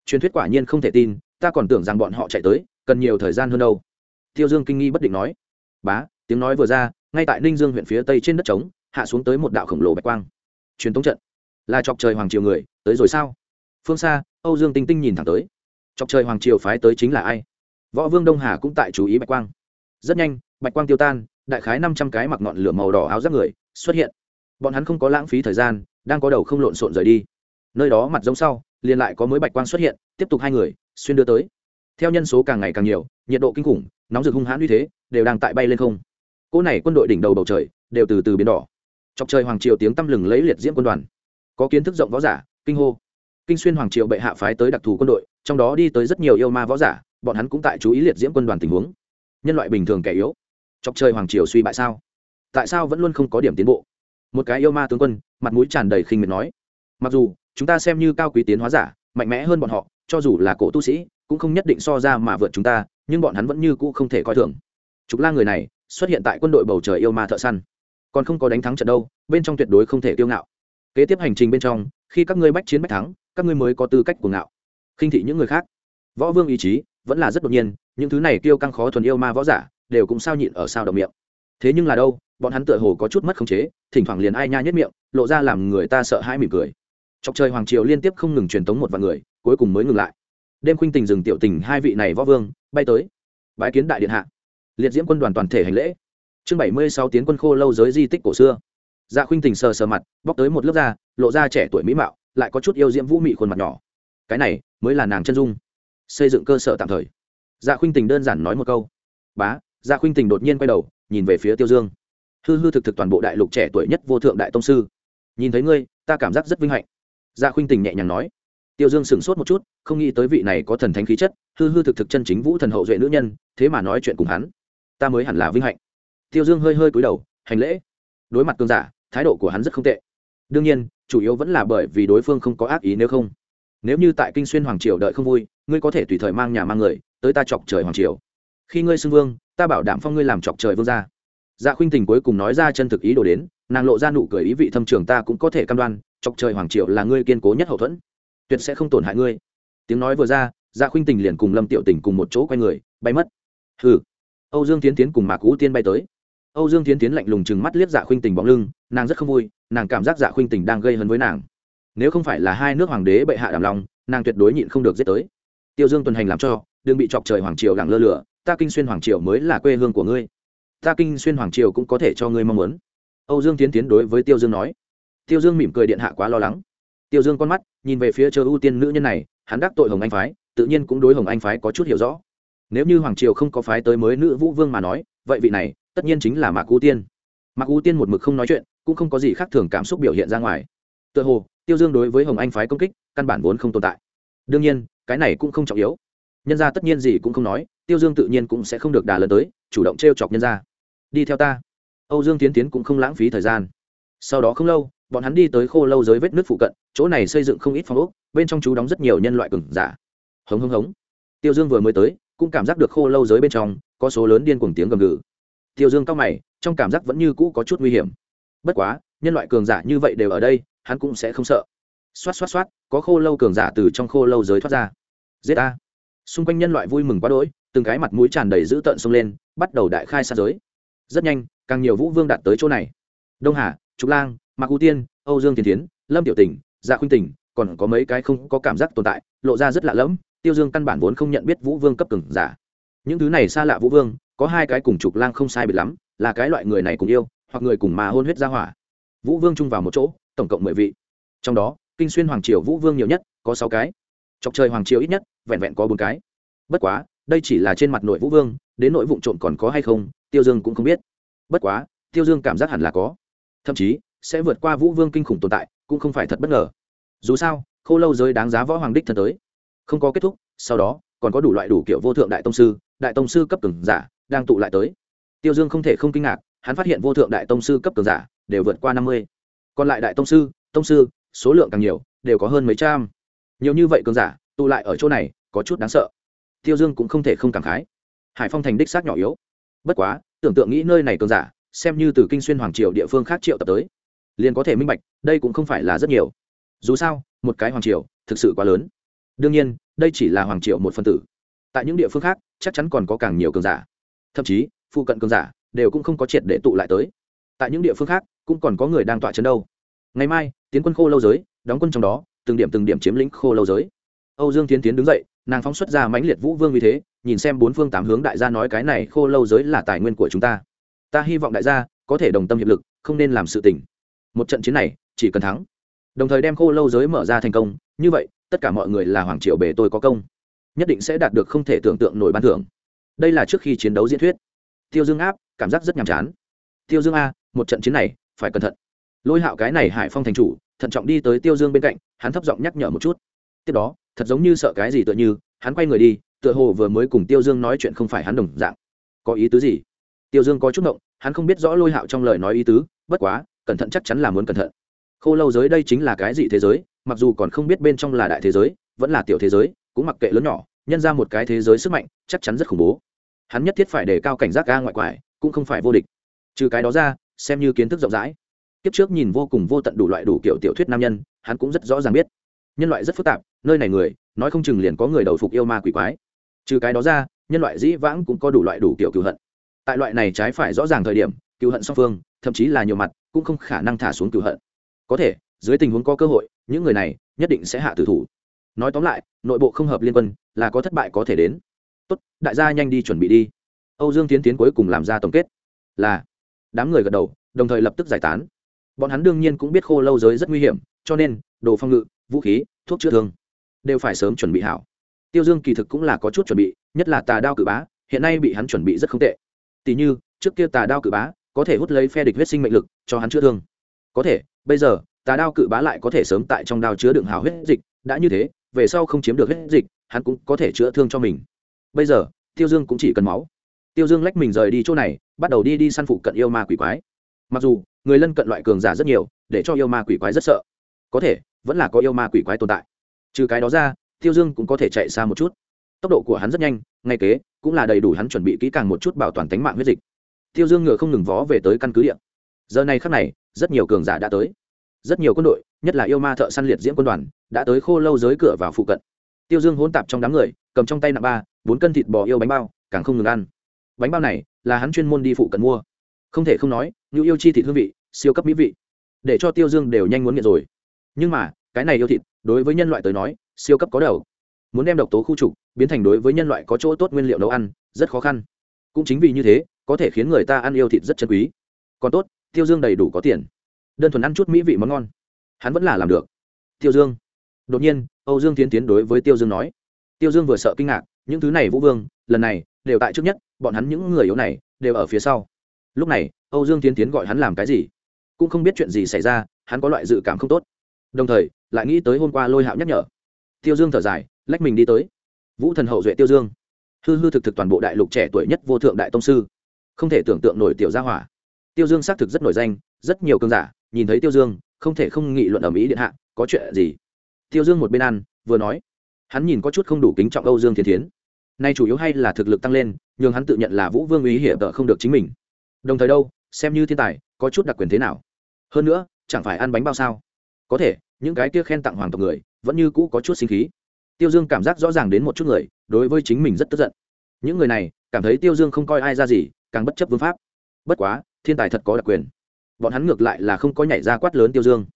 Truyền thuyết quả nhiên không thể tin, ta còn tưởng rằng bọn họ chạy tới, cần nhiều thời gian hơn đâu. Tiêu dương kinh nghi bất định nói. Bá, tiếng nói vừa ra, ngay tại ninh dương huyện phía tây trên đất trống hạ xuống tới một đạo khổng lồ bạch quang. Truyền thống trận. Là chọc trời hoàng triều người, tới rồi sao? Phương xa, âu dương tinh tinh nhìn thẳng tới. Chọc trời hoàng triều phái tới chính là ai? Võ vương đông hà cũng tại chú ý bạch quang. Rất nhanh, bạch quang tiêu tan, đại khái năm trăm cái mặc ngọn lửa màu đỏ áo giáp người xuất hiện. Bọn hắn không có lãng phí thời gian, đang có đầu không lộn xộn rời đi. Nơi đó mặt giống sau, liền lại có mới bạch quang xuất hiện, tiếp tục hai người, xuyên đưa tới. Theo nhân số càng ngày càng nhiều, nhiệt độ kinh khủng, nóng rực hung hãn như thế, đều đang tại bay lên không. Cỗ này quân đội đỉnh đầu bầu trời, đều từ từ biến đỏ chọc trời hoàng triều tiếng tăm lừng lấy liệt diễm quân đoàn. Có kiến thức rộng võ giả, kinh hô. Kinh xuyên hoàng triều bệ hạ phái tới đặc thù quân đội, trong đó đi tới rất nhiều yêu ma võ giả, bọn hắn cũng tại chú ý liệt diễm quân đoàn tình huống. Nhân loại bình thường kẻ yếu. Chọc trời hoàng triều suy bại sao? Tại sao vẫn luôn không có điểm tiến bộ? Một cái yêu ma tướng quân, mặt mũi tràn đầy khinh miệt nói. Mặc dù, chúng ta xem như cao quý tiến hóa giả, mạnh mẽ hơn bọn họ, cho dù là cổ tu sĩ, cũng không nhất định so ra mà vượt chúng ta, nhưng bọn hắn vẫn như cũ không thể coi thường. Trục la người này, xuất hiện tại quân đội bầu trời yêu ma thợ săn còn không có đánh thắng trận đâu, bên trong tuyệt đối không thể kiêu ngạo. Kế tiếp hành trình bên trong, khi các ngươi bách chiến bách thắng, các ngươi mới có tư cách của ngạo. Khinh thị những người khác. Võ vương ý chí vẫn là rất đột nhiên, những thứ này kiêu căng khó thuần yêu ma võ giả đều cũng sao nhịn ở sao động miệng. Thế nhưng là đâu, bọn hắn tựa hồ có chút mất khống chế, thỉnh thoảng liền ai nha nhất miệng, lộ ra làm người ta sợ hãi mỉm cười. Chọc trời hoàng triều liên tiếp không ngừng truyền tống một vạn người, cuối cùng mới ngừng lại. Đêm khuynh tình dừng tiểu tình hai vị này võ vương, bay tới. Bái kiến đại điện hạ. Liệt diễm quân đoàn toàn thể hành lễ chương bảy mươi sáu tiến quân khô lâu giới di tích cổ xưa. Dạ khuynh tình sờ sờ mặt, bóc tới một lớp da, lộ ra trẻ tuổi mỹ mạo, lại có chút yêu diễm vũ mị khuôn mặt nhỏ. Cái này mới là nàng chân dung. Xây dựng cơ sở tạm thời. Dạ khuynh tình đơn giản nói một câu. Bá dạ khuynh tình đột nhiên quay đầu, nhìn về phía tiêu dương. Hư hư thực thực toàn bộ đại lục trẻ tuổi nhất vô thượng đại tông sư. Nhìn thấy ngươi, ta cảm giác rất vinh hạnh. Dạ khuynh tình nhẹ nhàng nói. Tiêu dương sửng sốt một chút, không nghĩ tới vị này có thần thánh khí chất, hư hư thực thực chân chính vũ thần hậu duệ nữ nhân, thế mà nói chuyện cùng hắn. Ta mới hẳn là vinh hạnh tiêu dương hơi hơi cúi đầu, hành lễ. Đối mặt cơn giả, thái độ của hắn rất không tệ. Đương nhiên, chủ yếu vẫn là bởi vì đối phương không có ác ý nếu không. Nếu như tại kinh xuyên hoàng triều đợi không vui, ngươi có thể tùy thời mang nhà mang người, tới ta chọc trời hoàng triều. Khi ngươi xưng vương, ta bảo đảm phong ngươi làm chọc trời vương gia. Dạ khuynh tình cuối cùng nói ra chân thực ý đồ đến, nàng lộ ra nụ cười ý vị thâm trường ta cũng có thể cam đoan, chọc trời hoàng triều là ngươi kiên cố nhất hậu thuẫn, tuyệt sẽ không tổn hại ngươi. Tiếng nói vừa ra dạ khuynh tình liền cùng lâm tiểu tình cùng một chỗ quay người, bay mất. Hừ. Âu dương tiến tiến cùng mạc cũ tiên bay tới âu dương tiến tiến lạnh lùng chừng mắt liếc dạ khuynh tình bóng lưng, nàng rất không vui, nàng cảm giác dạ khuynh tình đang gây hấn với nàng. Nếu không phải là hai nước hoàng đế bệ hạ đàm lòng nàng tuyệt đối nhịn không được giết tới. Tiêu dương tuần hành làm cho, đừng bị chọc trời hoàng triều lẳng lơ lửa, ta kinh xuyên hoàng triều mới là quê hương của ngươi. Ta kinh xuyên hoàng triều cũng có thể cho ngươi mong muốn. Âu dương tiến tiến đối với tiêu dương nói. Tiêu dương mỉm cười điện hạ quá lo lắng. Tiêu dương con mắt nhìn về phía chờ ưu tiên nữ nhân này, hắn đắc tội hồng anh phái, tự nhiên cũng đối hồng anh phái có chút hiểu rõ. Nếu như hoàng triều không có phái tới mới nữ vũ vương mà nói vậy vị này, tất nhiên chính là mạc ưu tiên. Mạc ưu tiên một mực không nói chuyện, cũng không có gì khác thường cảm xúc biểu hiện ra ngoài. Tựa hồ, tiêu dương đối với hồng anh phái công kích, căn bản vốn không tồn tại. Đương nhiên, cái này cũng không trọng yếu. Nhân ra tất nhiên gì cũng không nói, tiêu dương tự nhiên cũng sẽ không được đà lần tới, chủ động t r e o chọc nhân ra đi theo ta. Âu dương tiến tiến cũng không lãng phí thời gian. Sau đó không lâu, bọn hắn đi tới khô lâu giới vết nước phụ cận, chỗ này xây dựng không ít phòng ốc, bên trong chú đóng rất nhiều nhân loại cừng giả. Hống hống hống. Tiêu dương vừa mới tới cũng cảm giác được khô lâu giới bên trong, có số lớn điên cuồng tiếng gầm gừ. Tiêu dương cao mày, trong cảm giác vẫn như cũ có chút nguy hiểm. Bất quá, nhân loại cường giả như vậy đều ở đây, hắn cũng sẽ không sợ. Xoát xoát xoát, có khô lâu cường giả từ trong khô lâu giới thoát ra. Giết a xung quanh nhân loại vui mừng quá đỗi, từng cái mặt mũi tràn đầy dữ tợn xông lên, bắt đầu đại khai sát giới. Rất nhanh, càng nhiều vũ vương đạt tới chỗ này. Đông hà trục lang, mạc u tiên, âu dương Thiên tiến lâm tiểu tỉnh dạ khuynh tỉnh còn có mấy cái không có cảm giác tồn tại, lộ ra rất lạ lẫm tiêu dương căn bản vốn không nhận biết vũ vương cấp cường giả. Những thứ này xa lạ vũ vương, có hai cái cùng trục lang không sai biệt lắm, là cái loại người này cùng yêu, hoặc người cùng mà hôn huyết ra hỏa. Vũ vương chung vào một chỗ, tổng cộng mười vị. Trong đó, kinh xuyên hoàng triều vũ vương nhiều nhất, có sáu cái. Chọc trời hoàng triều ít nhất, vẹn vẹn có bốn cái. Bất quá, đây chỉ là trên mặt nội vũ vương, đến nội vụ trộm còn có hay không, tiêu dương cũng không biết. Bất quá, tiêu dương cảm giác hẳn là có. Thậm chí, sẽ vượt qua vũ vương kinh khủng tồn tại, cũng không phải thật bất ngờ. Dù sao, khô lâu giới đáng giá võ hoàng đích thân tới không có kết thúc, sau đó, còn có đủ loại đủ kiểu vô thượng đại tông sư, đại tông sư cấp cường giả đang tụ lại tới. Tiêu dương không thể không kinh ngạc, hắn phát hiện vô thượng đại tông sư cấp cường giả đều vượt qua năm mươi. Còn lại đại tông sư tông sư, số lượng càng nhiều, đều có hơn mấy trăm. Nhiều như vậy cường giả tụ lại ở chỗ này, có chút đáng sợ. Tiêu dương cũng không thể không cảm khái. Hải phong thành đích xác nhỏ yếu. Bất quá, tưởng tượng nghĩ nơi này cường giả, xem như từ kinh xuyên hoàng triều địa phương khác triệu tập tới, liền có thể minh bạch, đây cũng không phải là rất nhiều. Dù sao, một cái hoàng triều thực sự quá lớn đương nhiên, đây chỉ là hoàng triệu một phần tử. Tại những địa phương khác, chắc chắn còn có càng nhiều cường giả. Thậm chí, phụ cận cường giả đều cũng không có triệt để tụ lại tới. Tại những địa phương khác, cũng còn có người đang tọa chân đâu. Ngày mai, tiến quân khô lâu giới, đóng quân trong đó, từng điểm từng điểm chiếm lĩnh khô lâu giới. Âu dương tiến tiến đứng dậy, nàng phóng xuất ra mãnh liệt vũ vương vì thế, nhìn xem bốn phương tám hướng đại gia nói cái này khô lâu giới là tài nguyên của chúng ta. Ta hy vọng đại gia có thể đồng tâm hiệp lực, không nên làm sự tình. Một trận chiến này, chỉ cần thắng. Đồng thời đem khô lâu giới mở ra thành công như vậy, tất cả mọi người là hoàng triều bề tôi có công, nhất định sẽ đạt được không thể tưởng tượng nổi ban thưởng. Đây là trước khi chiến đấu diễn thuyết. Tiêu dương áp, cảm giác rất nhàm chán. Tiêu dương a, một trận chiến này, phải cẩn thận. Lôi hạo cái này hải phong thành chủ, thận trọng đi tới tiêu dương bên cạnh, hắn thấp giọng nhắc nhở một chút. Tiếp đó, thật giống như sợ cái gì tựa như, hắn quay người đi, tựa hồ vừa mới cùng tiêu dương nói chuyện không phải hắn đồng dạng. Có ý tứ gì? Tiêu dương có chút động hắn không biết rõ lôi hạo trong lời nói ý tứ, bất quá, cẩn thận chắc chắn là muốn cẩn thận. Khô lâu giới đây chính là cái gì thế giới? Mặc dù còn không biết bên trong là đại thế giới, vẫn là tiểu thế giới, cũng mặc kệ lớn nhỏ, nhân ra một cái thế giới sức mạnh, chắc chắn rất khủng bố. Hắn nhất thiết phải đề cao cảnh giác ga ngoại quải, cũng không phải vô địch. Trừ cái đó ra, xem như kiến thức rộng rãi. Kiếp trước nhìn vô cùng vô tận đủ loại đủ kiểu tiểu thuyết nam nhân, hắn cũng rất rõ ràng biết. Nhân loại rất phức tạp, nơi này người, nói không chừng liền có người đầu phục yêu ma quỷ quái. Trừ cái đó ra, nhân loại dĩ vãng cũng có đủ loại đủ kiểu cựu hận. Tại loại này trái phải rõ ràng thời điểm cựu hận song phương, thậm chí là nhiều mặt, cũng không khả năng thả xuống cựu hận. Có thể, dưới tình huống có cơ hội những người này nhất định sẽ hạ tử thủ. Nói tóm lại, nội bộ không hợp liên quân, là có thất bại có thể đến. Tốt, đại gia nhanh đi chuẩn bị đi. Âu dương tiến tiến cuối cùng làm ra tổng kết là, đám người gật đầu, đồng thời lập tức giải tán. Bọn hắn đương nhiên cũng biết khô lâu giới rất nguy hiểm, cho nên, đồ phong ngự, vũ khí, thuốc chữa thương đều phải sớm chuẩn bị hảo. Tiêu dương kỳ thực cũng là có chút chuẩn bị, nhất là tà đao cử bá, hiện nay bị hắn chuẩn bị rất không tệ. Tỉ như, trước kia tà đao cử bá có thể hút lấy phe địch huyết sinh mệnh lực, cho hắn chữa thương. Có thể, bây giờ tà đao cự bá lại có thể sớm tại trong đao chứa đựng hào huyết dịch, đã như thế, về sau không chiếm được huyết dịch, hắn cũng có thể chữa thương cho mình. Bây giờ, tiêu dương cũng chỉ cần máu. Tiêu dương lách mình rời đi chỗ này, bắt đầu đi đi săn phụ cận yêu ma quỷ quái. Mặc dù, người lân cận loại cường giả rất nhiều, để cho yêu ma quỷ quái rất sợ. Có thể, vẫn là có yêu ma quỷ quái tồn tại. Trừ cái đó ra, tiêu dương cũng có thể chạy xa một chút. Tốc độ của hắn rất nhanh, ngay kế, cũng là đầy đủ hắn chuẩn bị kỹ càng một chút bảo toàn tính mạng huyết dịch. Tiêu dương ngựa không ngừng vó về tới căn cứ điện giờ này khắc này, rất nhiều cường giả đã tới rất nhiều quân đội, nhất là yêu ma thợ săn liệt diễm quân đoàn, đã tới khô lâu giới cửa vào phụ cận. Tiêu dương hỗn tạp trong đám người, cầm trong tay nặng ba, bốn cân thịt bò yêu bánh bao, càng không ngừng ăn. Bánh bao này là hắn chuyên môn đi phụ cận mua. Không thể không nói như yêu chi thịt hương vị, siêu cấp mỹ vị. Để cho tiêu dương đều nhanh muốn nghiện rồi. Nhưng mà, cái này yêu thịt, đối với nhân loại tới nói, siêu cấp có đầu. Muốn đem độc tố khu trục biến thành đối với nhân loại có chỗ tốt nguyên liệu nấu ăn, rất khó khăn. Cũng chính vì như thế, có thể khiến người ta ăn yêu thịt rất chân quý. Còn tốt, tiêu dương đầy đủ có tiền đơn thuần ăn chút mỹ vị món ngon. Hắn vẫn là làm được. Tiêu dương. Đột nhiên, âu dương tiến tiến đối với tiêu dương nói. Tiêu dương vừa sợ kinh ngạc, những thứ này vũ vương, lần này, đều tại trước nhất, bọn hắn những người yếu này, đều ở phía sau. Lúc này, âu dương tiến tiến gọi hắn làm cái gì? Cũng không biết chuyện gì xảy ra, hắn có loại dự cảm không tốt. Đồng thời, lại nghĩ tới hôm qua lôi hạo nhắc nhở. Tiêu dương thở dài, lách mình đi tới. Vũ thần hậu duệ tiêu dương. Hư hư thực thực toàn bộ đại lục trẻ tuổi nhất vô thượng đại tông sư. Không thể tưởng tượng nổi tiểu gia hỏa. Tiêu dương xác thực rất nổi danh, rất nhiều cơn giả nhìn thấy tiêu dương, không thể không nghị luận ở mỹ điện hạ, có chuyện gì? Tiêu dương một bên ăn, vừa nói. Hắn nhìn có chút không đủ kính trọng âu dương thiên thiến. Nay chủ yếu hay là thực lực tăng lên nhưng hắn tự nhận là vũ vương ý hiểm tợ không được chính mình. Đồng thời đâu, xem như thiên tài, có chút đặc quyền thế nào? Hơn nữa, chẳng phải ăn bánh bao sao? Có thể, những cái kia khen tặng hoàng tộc người, vẫn như cũ có chút sinh khí. Tiêu dương cảm giác rõ ràng đến một chút người, đối với chính mình rất tức giận. Những người này, cảm thấy tiêu dương không coi ai ra gì, càng bất chấp vương pháp. Bất quá, thiên tài thật có đặc quyền bọn hắn ngược lại là không có nhảy ra quát lớn tiêu dương.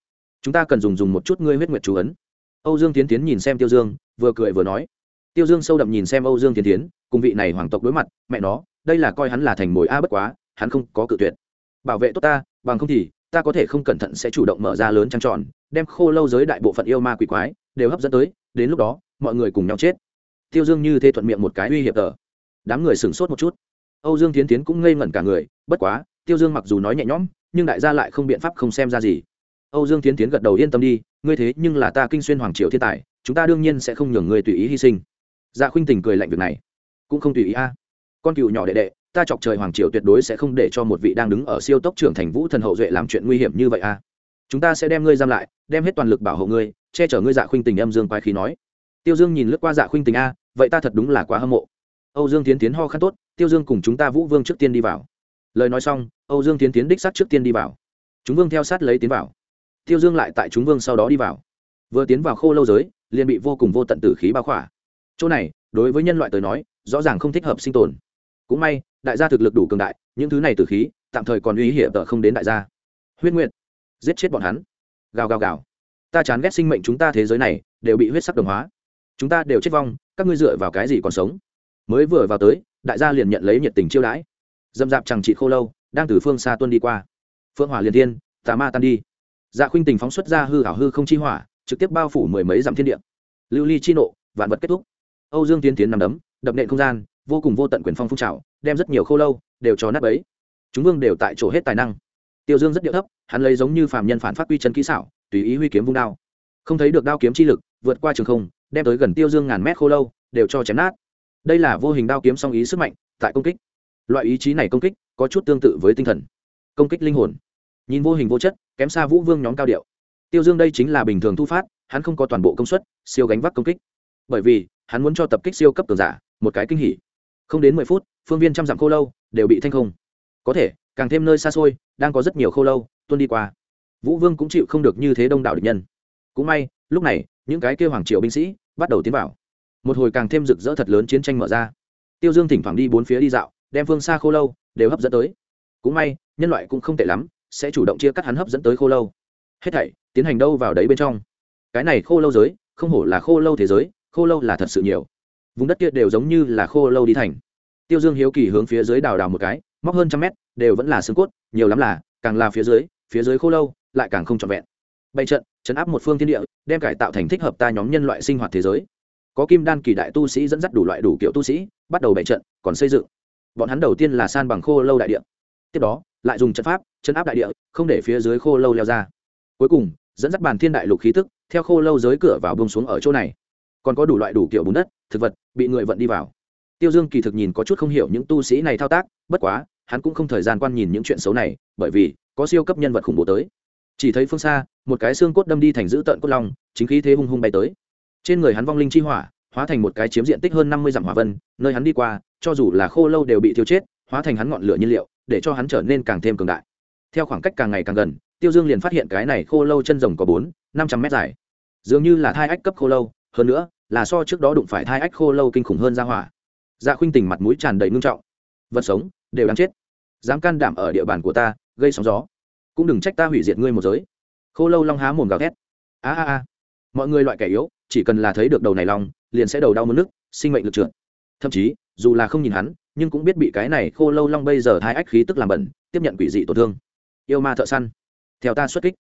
Chúng ta cần dùng dùng một chút ngươi huyết nguyệt chú ấn. Âu dương tiến tiến nhìn xem tiêu dương, vừa cười vừa nói. Tiêu dương sâu đậm nhìn xem âu dương tiến tiến, cùng vị này hoàng tộc đối mặt, mẹ nó, đây là coi hắn là thành mồi a bất quá, hắn không có cự tuyệt. Bảo vệ tốt ta, bằng không thì, ta có thể không cẩn thận sẽ chủ động mở ra lớn trăng tròn, đem khô lâu giới đại bộ phận yêu ma quỷ quái, đều hấp dẫn tới, đến lúc đó, mọi người cùng nhau chết. Tiêu dương như thế thuận miệng một cái uy hiểm tờ. Đám người sửng sốt một chút. Âu dương tiến tiến cũng ngây ngẩn cả người, bất quá, tiêu dương mặc dù nói nhẹ nhõm nhưng đại gia lại không biện pháp không xem ra gì. Âu dương tiến tiến gật đầu yên tâm đi, ngươi thế nhưng là ta kinh xuyên hoàng triều thiên tài, chúng ta đương nhiên sẽ không nhường ngươi tùy ý hy sinh. Dạ khuynh tình cười lạnh việc này. Cũng không tùy ý a. Con cựu nhỏ đệ đệ, ta chọc trời hoàng triều tuyệt đối sẽ không để cho một vị đang đứng ở siêu tốc trưởng thành vũ thần hậu duệ làm chuyện nguy hiểm như vậy a. Chúng ta sẽ đem ngươi giam lại, đem hết toàn lực bảo hộ ngươi, che chở ngươi dạ khuynh tình âm dương quái khí nói. Tiêu dương nhìn lướt qua dạ khuynh tình a, vậy ta thật đúng là quá hâm mộ. Âu dương tiến tiến ho khăn tốt, tiêu dương cùng chúng ta vũ vương trước tiên đi vào lời nói xong, âu dương tiến tiến đích sát trước tiên đi vào. Chúng vương theo sát lấy tiến vào. Tiêu dương lại tại chúng vương sau đó đi vào. Vừa tiến vào khô lâu giới, liền bị vô cùng vô tận tử khí bao khỏa. Chỗ này, đối với nhân loại tới nói, rõ ràng không thích hợp sinh tồn. Cũng may, đại gia thực lực đủ cường đại, những thứ này tử khí, tạm thời còn uy hiểm tờ không đến đại gia. Huyết nguyện giết chết bọn hắn. Gào gào gào. Ta chán ghét sinh mệnh chúng ta thế giới này, đều bị huyết sắc đồng hóa. Chúng ta đều chết vong, các ngươi dựa vào cái gì còn sống? Mới vừa vào tới, đại gia liền nhận lấy nhiệt tình chiêu đãi dâm dạp chẳng trị khô lâu, đang từ phương xa tuân đi qua. Phượng hỏa liền thiên, tà ma tan đi. Dạ khuynh tình phóng xuất ra hư hảo hư không chi hỏa, trực tiếp bao phủ mười mấy dặm thiên địa. Lưu ly chi nộ, vạn vật kết thúc. Âu dương tiến tiến nằm đấm, đập nện không gian, vô cùng vô tận quyền phong phun trào, đem rất nhiều khô lâu đều cho nát ấy chúng vương đều tại chỗ hết tài năng. Tiêu dương rất điệu thấp, hắn lấy giống như phàm nhân phản phát quy chân kỹ xảo, tùy ý huy kiếm vung đao. Không thấy được đao kiếm chi lực, vượt qua trường không, đem tới gần tiêu dương ngàn mét khô lâu, đều cho chém nát. Đây là vô hình đao kiếm song ý sức mạnh, tại công kích loại ý chí này công kích có chút tương tự với tinh thần. Công kích linh hồn. Nhìn vô hình vô chất, kém xa vũ vương nhóm cao điệu. Tiêu dương đây chính là bình thường thu phát, hắn không có toàn bộ công suất, siêu gánh vác công kích. Bởi vì, hắn muốn cho tập kích siêu cấp cường giả một cái kinh hỉ. Không đến mười phút, phương viên trăm dặm khô lâu đều bị thanh không. Có thể, càng thêm nơi xa xôi, đang có rất nhiều khô lâu tuân đi qua. Vũ vương cũng chịu không được như thế đông đảo địch nhân. Cũng may, lúc này, những cái kêu hoàng triệu binh sĩ bắt đầu tiến vào. Một hồi càng thêm rực rỡ thật lớn chiến tranh mở ra. Tiêu dương thỉnh thoảng đi bốn phía đi dạo đem phương xa khô lâu đều hấp dẫn tới. Cũng may, nhân loại cũng không tệ lắm, sẽ chủ động chia cắt hắn hấp dẫn tới khô lâu. Hết thảy tiến hành đâu vào đấy bên trong. Cái này khô lâu giới, không hổ là khô lâu thế giới, khô lâu là thật sự nhiều. Vùng đất kia đều giống như là khô lâu đi thành. Tiêu dương hiếu kỳ hướng phía dưới đào đào một cái, móc hơn trăm mét, đều vẫn là xương cốt, nhiều lắm là, càng là phía dưới phía dưới khô lâu, lại càng không trọn vẹn. Bày trận, chấn áp một phương thiên địa, đem cải tạo thành thích hợp ta nhóm nhân loại sinh hoạt thế giới. Có kim đan kỳ đại tu sĩ dẫn dắt đủ loại đủ kiểu tu sĩ, bắt đầu bày trận, còn xây dựng bọn hắn đầu tiên là san bằng khô lâu đại địa. Tiếp đó, lại dùng trận pháp chấn áp đại địa, không để phía dưới khô lâu leo ra. Cuối cùng, dẫn dắt bàn thiên đại lục khí tức, theo khô lâu giới cửa vào bông xuống ở chỗ này. Còn có đủ loại đủ kiểu bùn đất, thực vật, bị người vận đi vào. Tiêu dương kỳ thực nhìn có chút không hiểu những tu sĩ này thao tác, bất quá, hắn cũng không thời gian quan nhìn những chuyện xấu này, bởi vì, có siêu cấp nhân vật khủng bố tới. Chỉ thấy phương xa, một cái xương cốt đâm đi thành dữ tợn cốt long, chính khí thế hung hung bay tới. Trên người hắn vong linh chi hỏa hóa thành một cái chiếm diện tích hơn năm mươi dặm hỏa vân, nơi hắn đi qua, cho dù là khô lâu đều bị thiêu chết, hóa thành hắn ngọn lửa nhiên liệu, để cho hắn trở nên càng thêm cường đại. Theo khoảng cách càng ngày càng gần, tiêu dương liền phát hiện cái này khô lâu chân rồng có bốn, năm trăm mét dài. Dường như là thai ách cấp khô lâu, hơn nữa, là so trước đó đụng phải thai ách khô lâu kinh khủng hơn ra hỏa. Dạ khuynh tình mặt mũi tràn đầy ngưng trọng. Vật sống, đều đáng chết. Dám can đảm ở địa bàn của ta, gây sóng gió. Cũng đừng trách ta hủy diệt ngươi một giới. Khô lâu long há mồm gào thét. A a a. Mọi người loại kẻ yếu chỉ cần là thấy được đầu này long, liền sẽ đầu đau mất nước, sinh mệnh lực trượt. Thậm chí, dù là không nhìn hắn, nhưng cũng biết bị cái này khô lâu long bây giờ thái ách khí tức làm bẩn, tiếp nhận quỷ dị tổn thương. Yêu ma thợ săn. Theo ta xuất kích.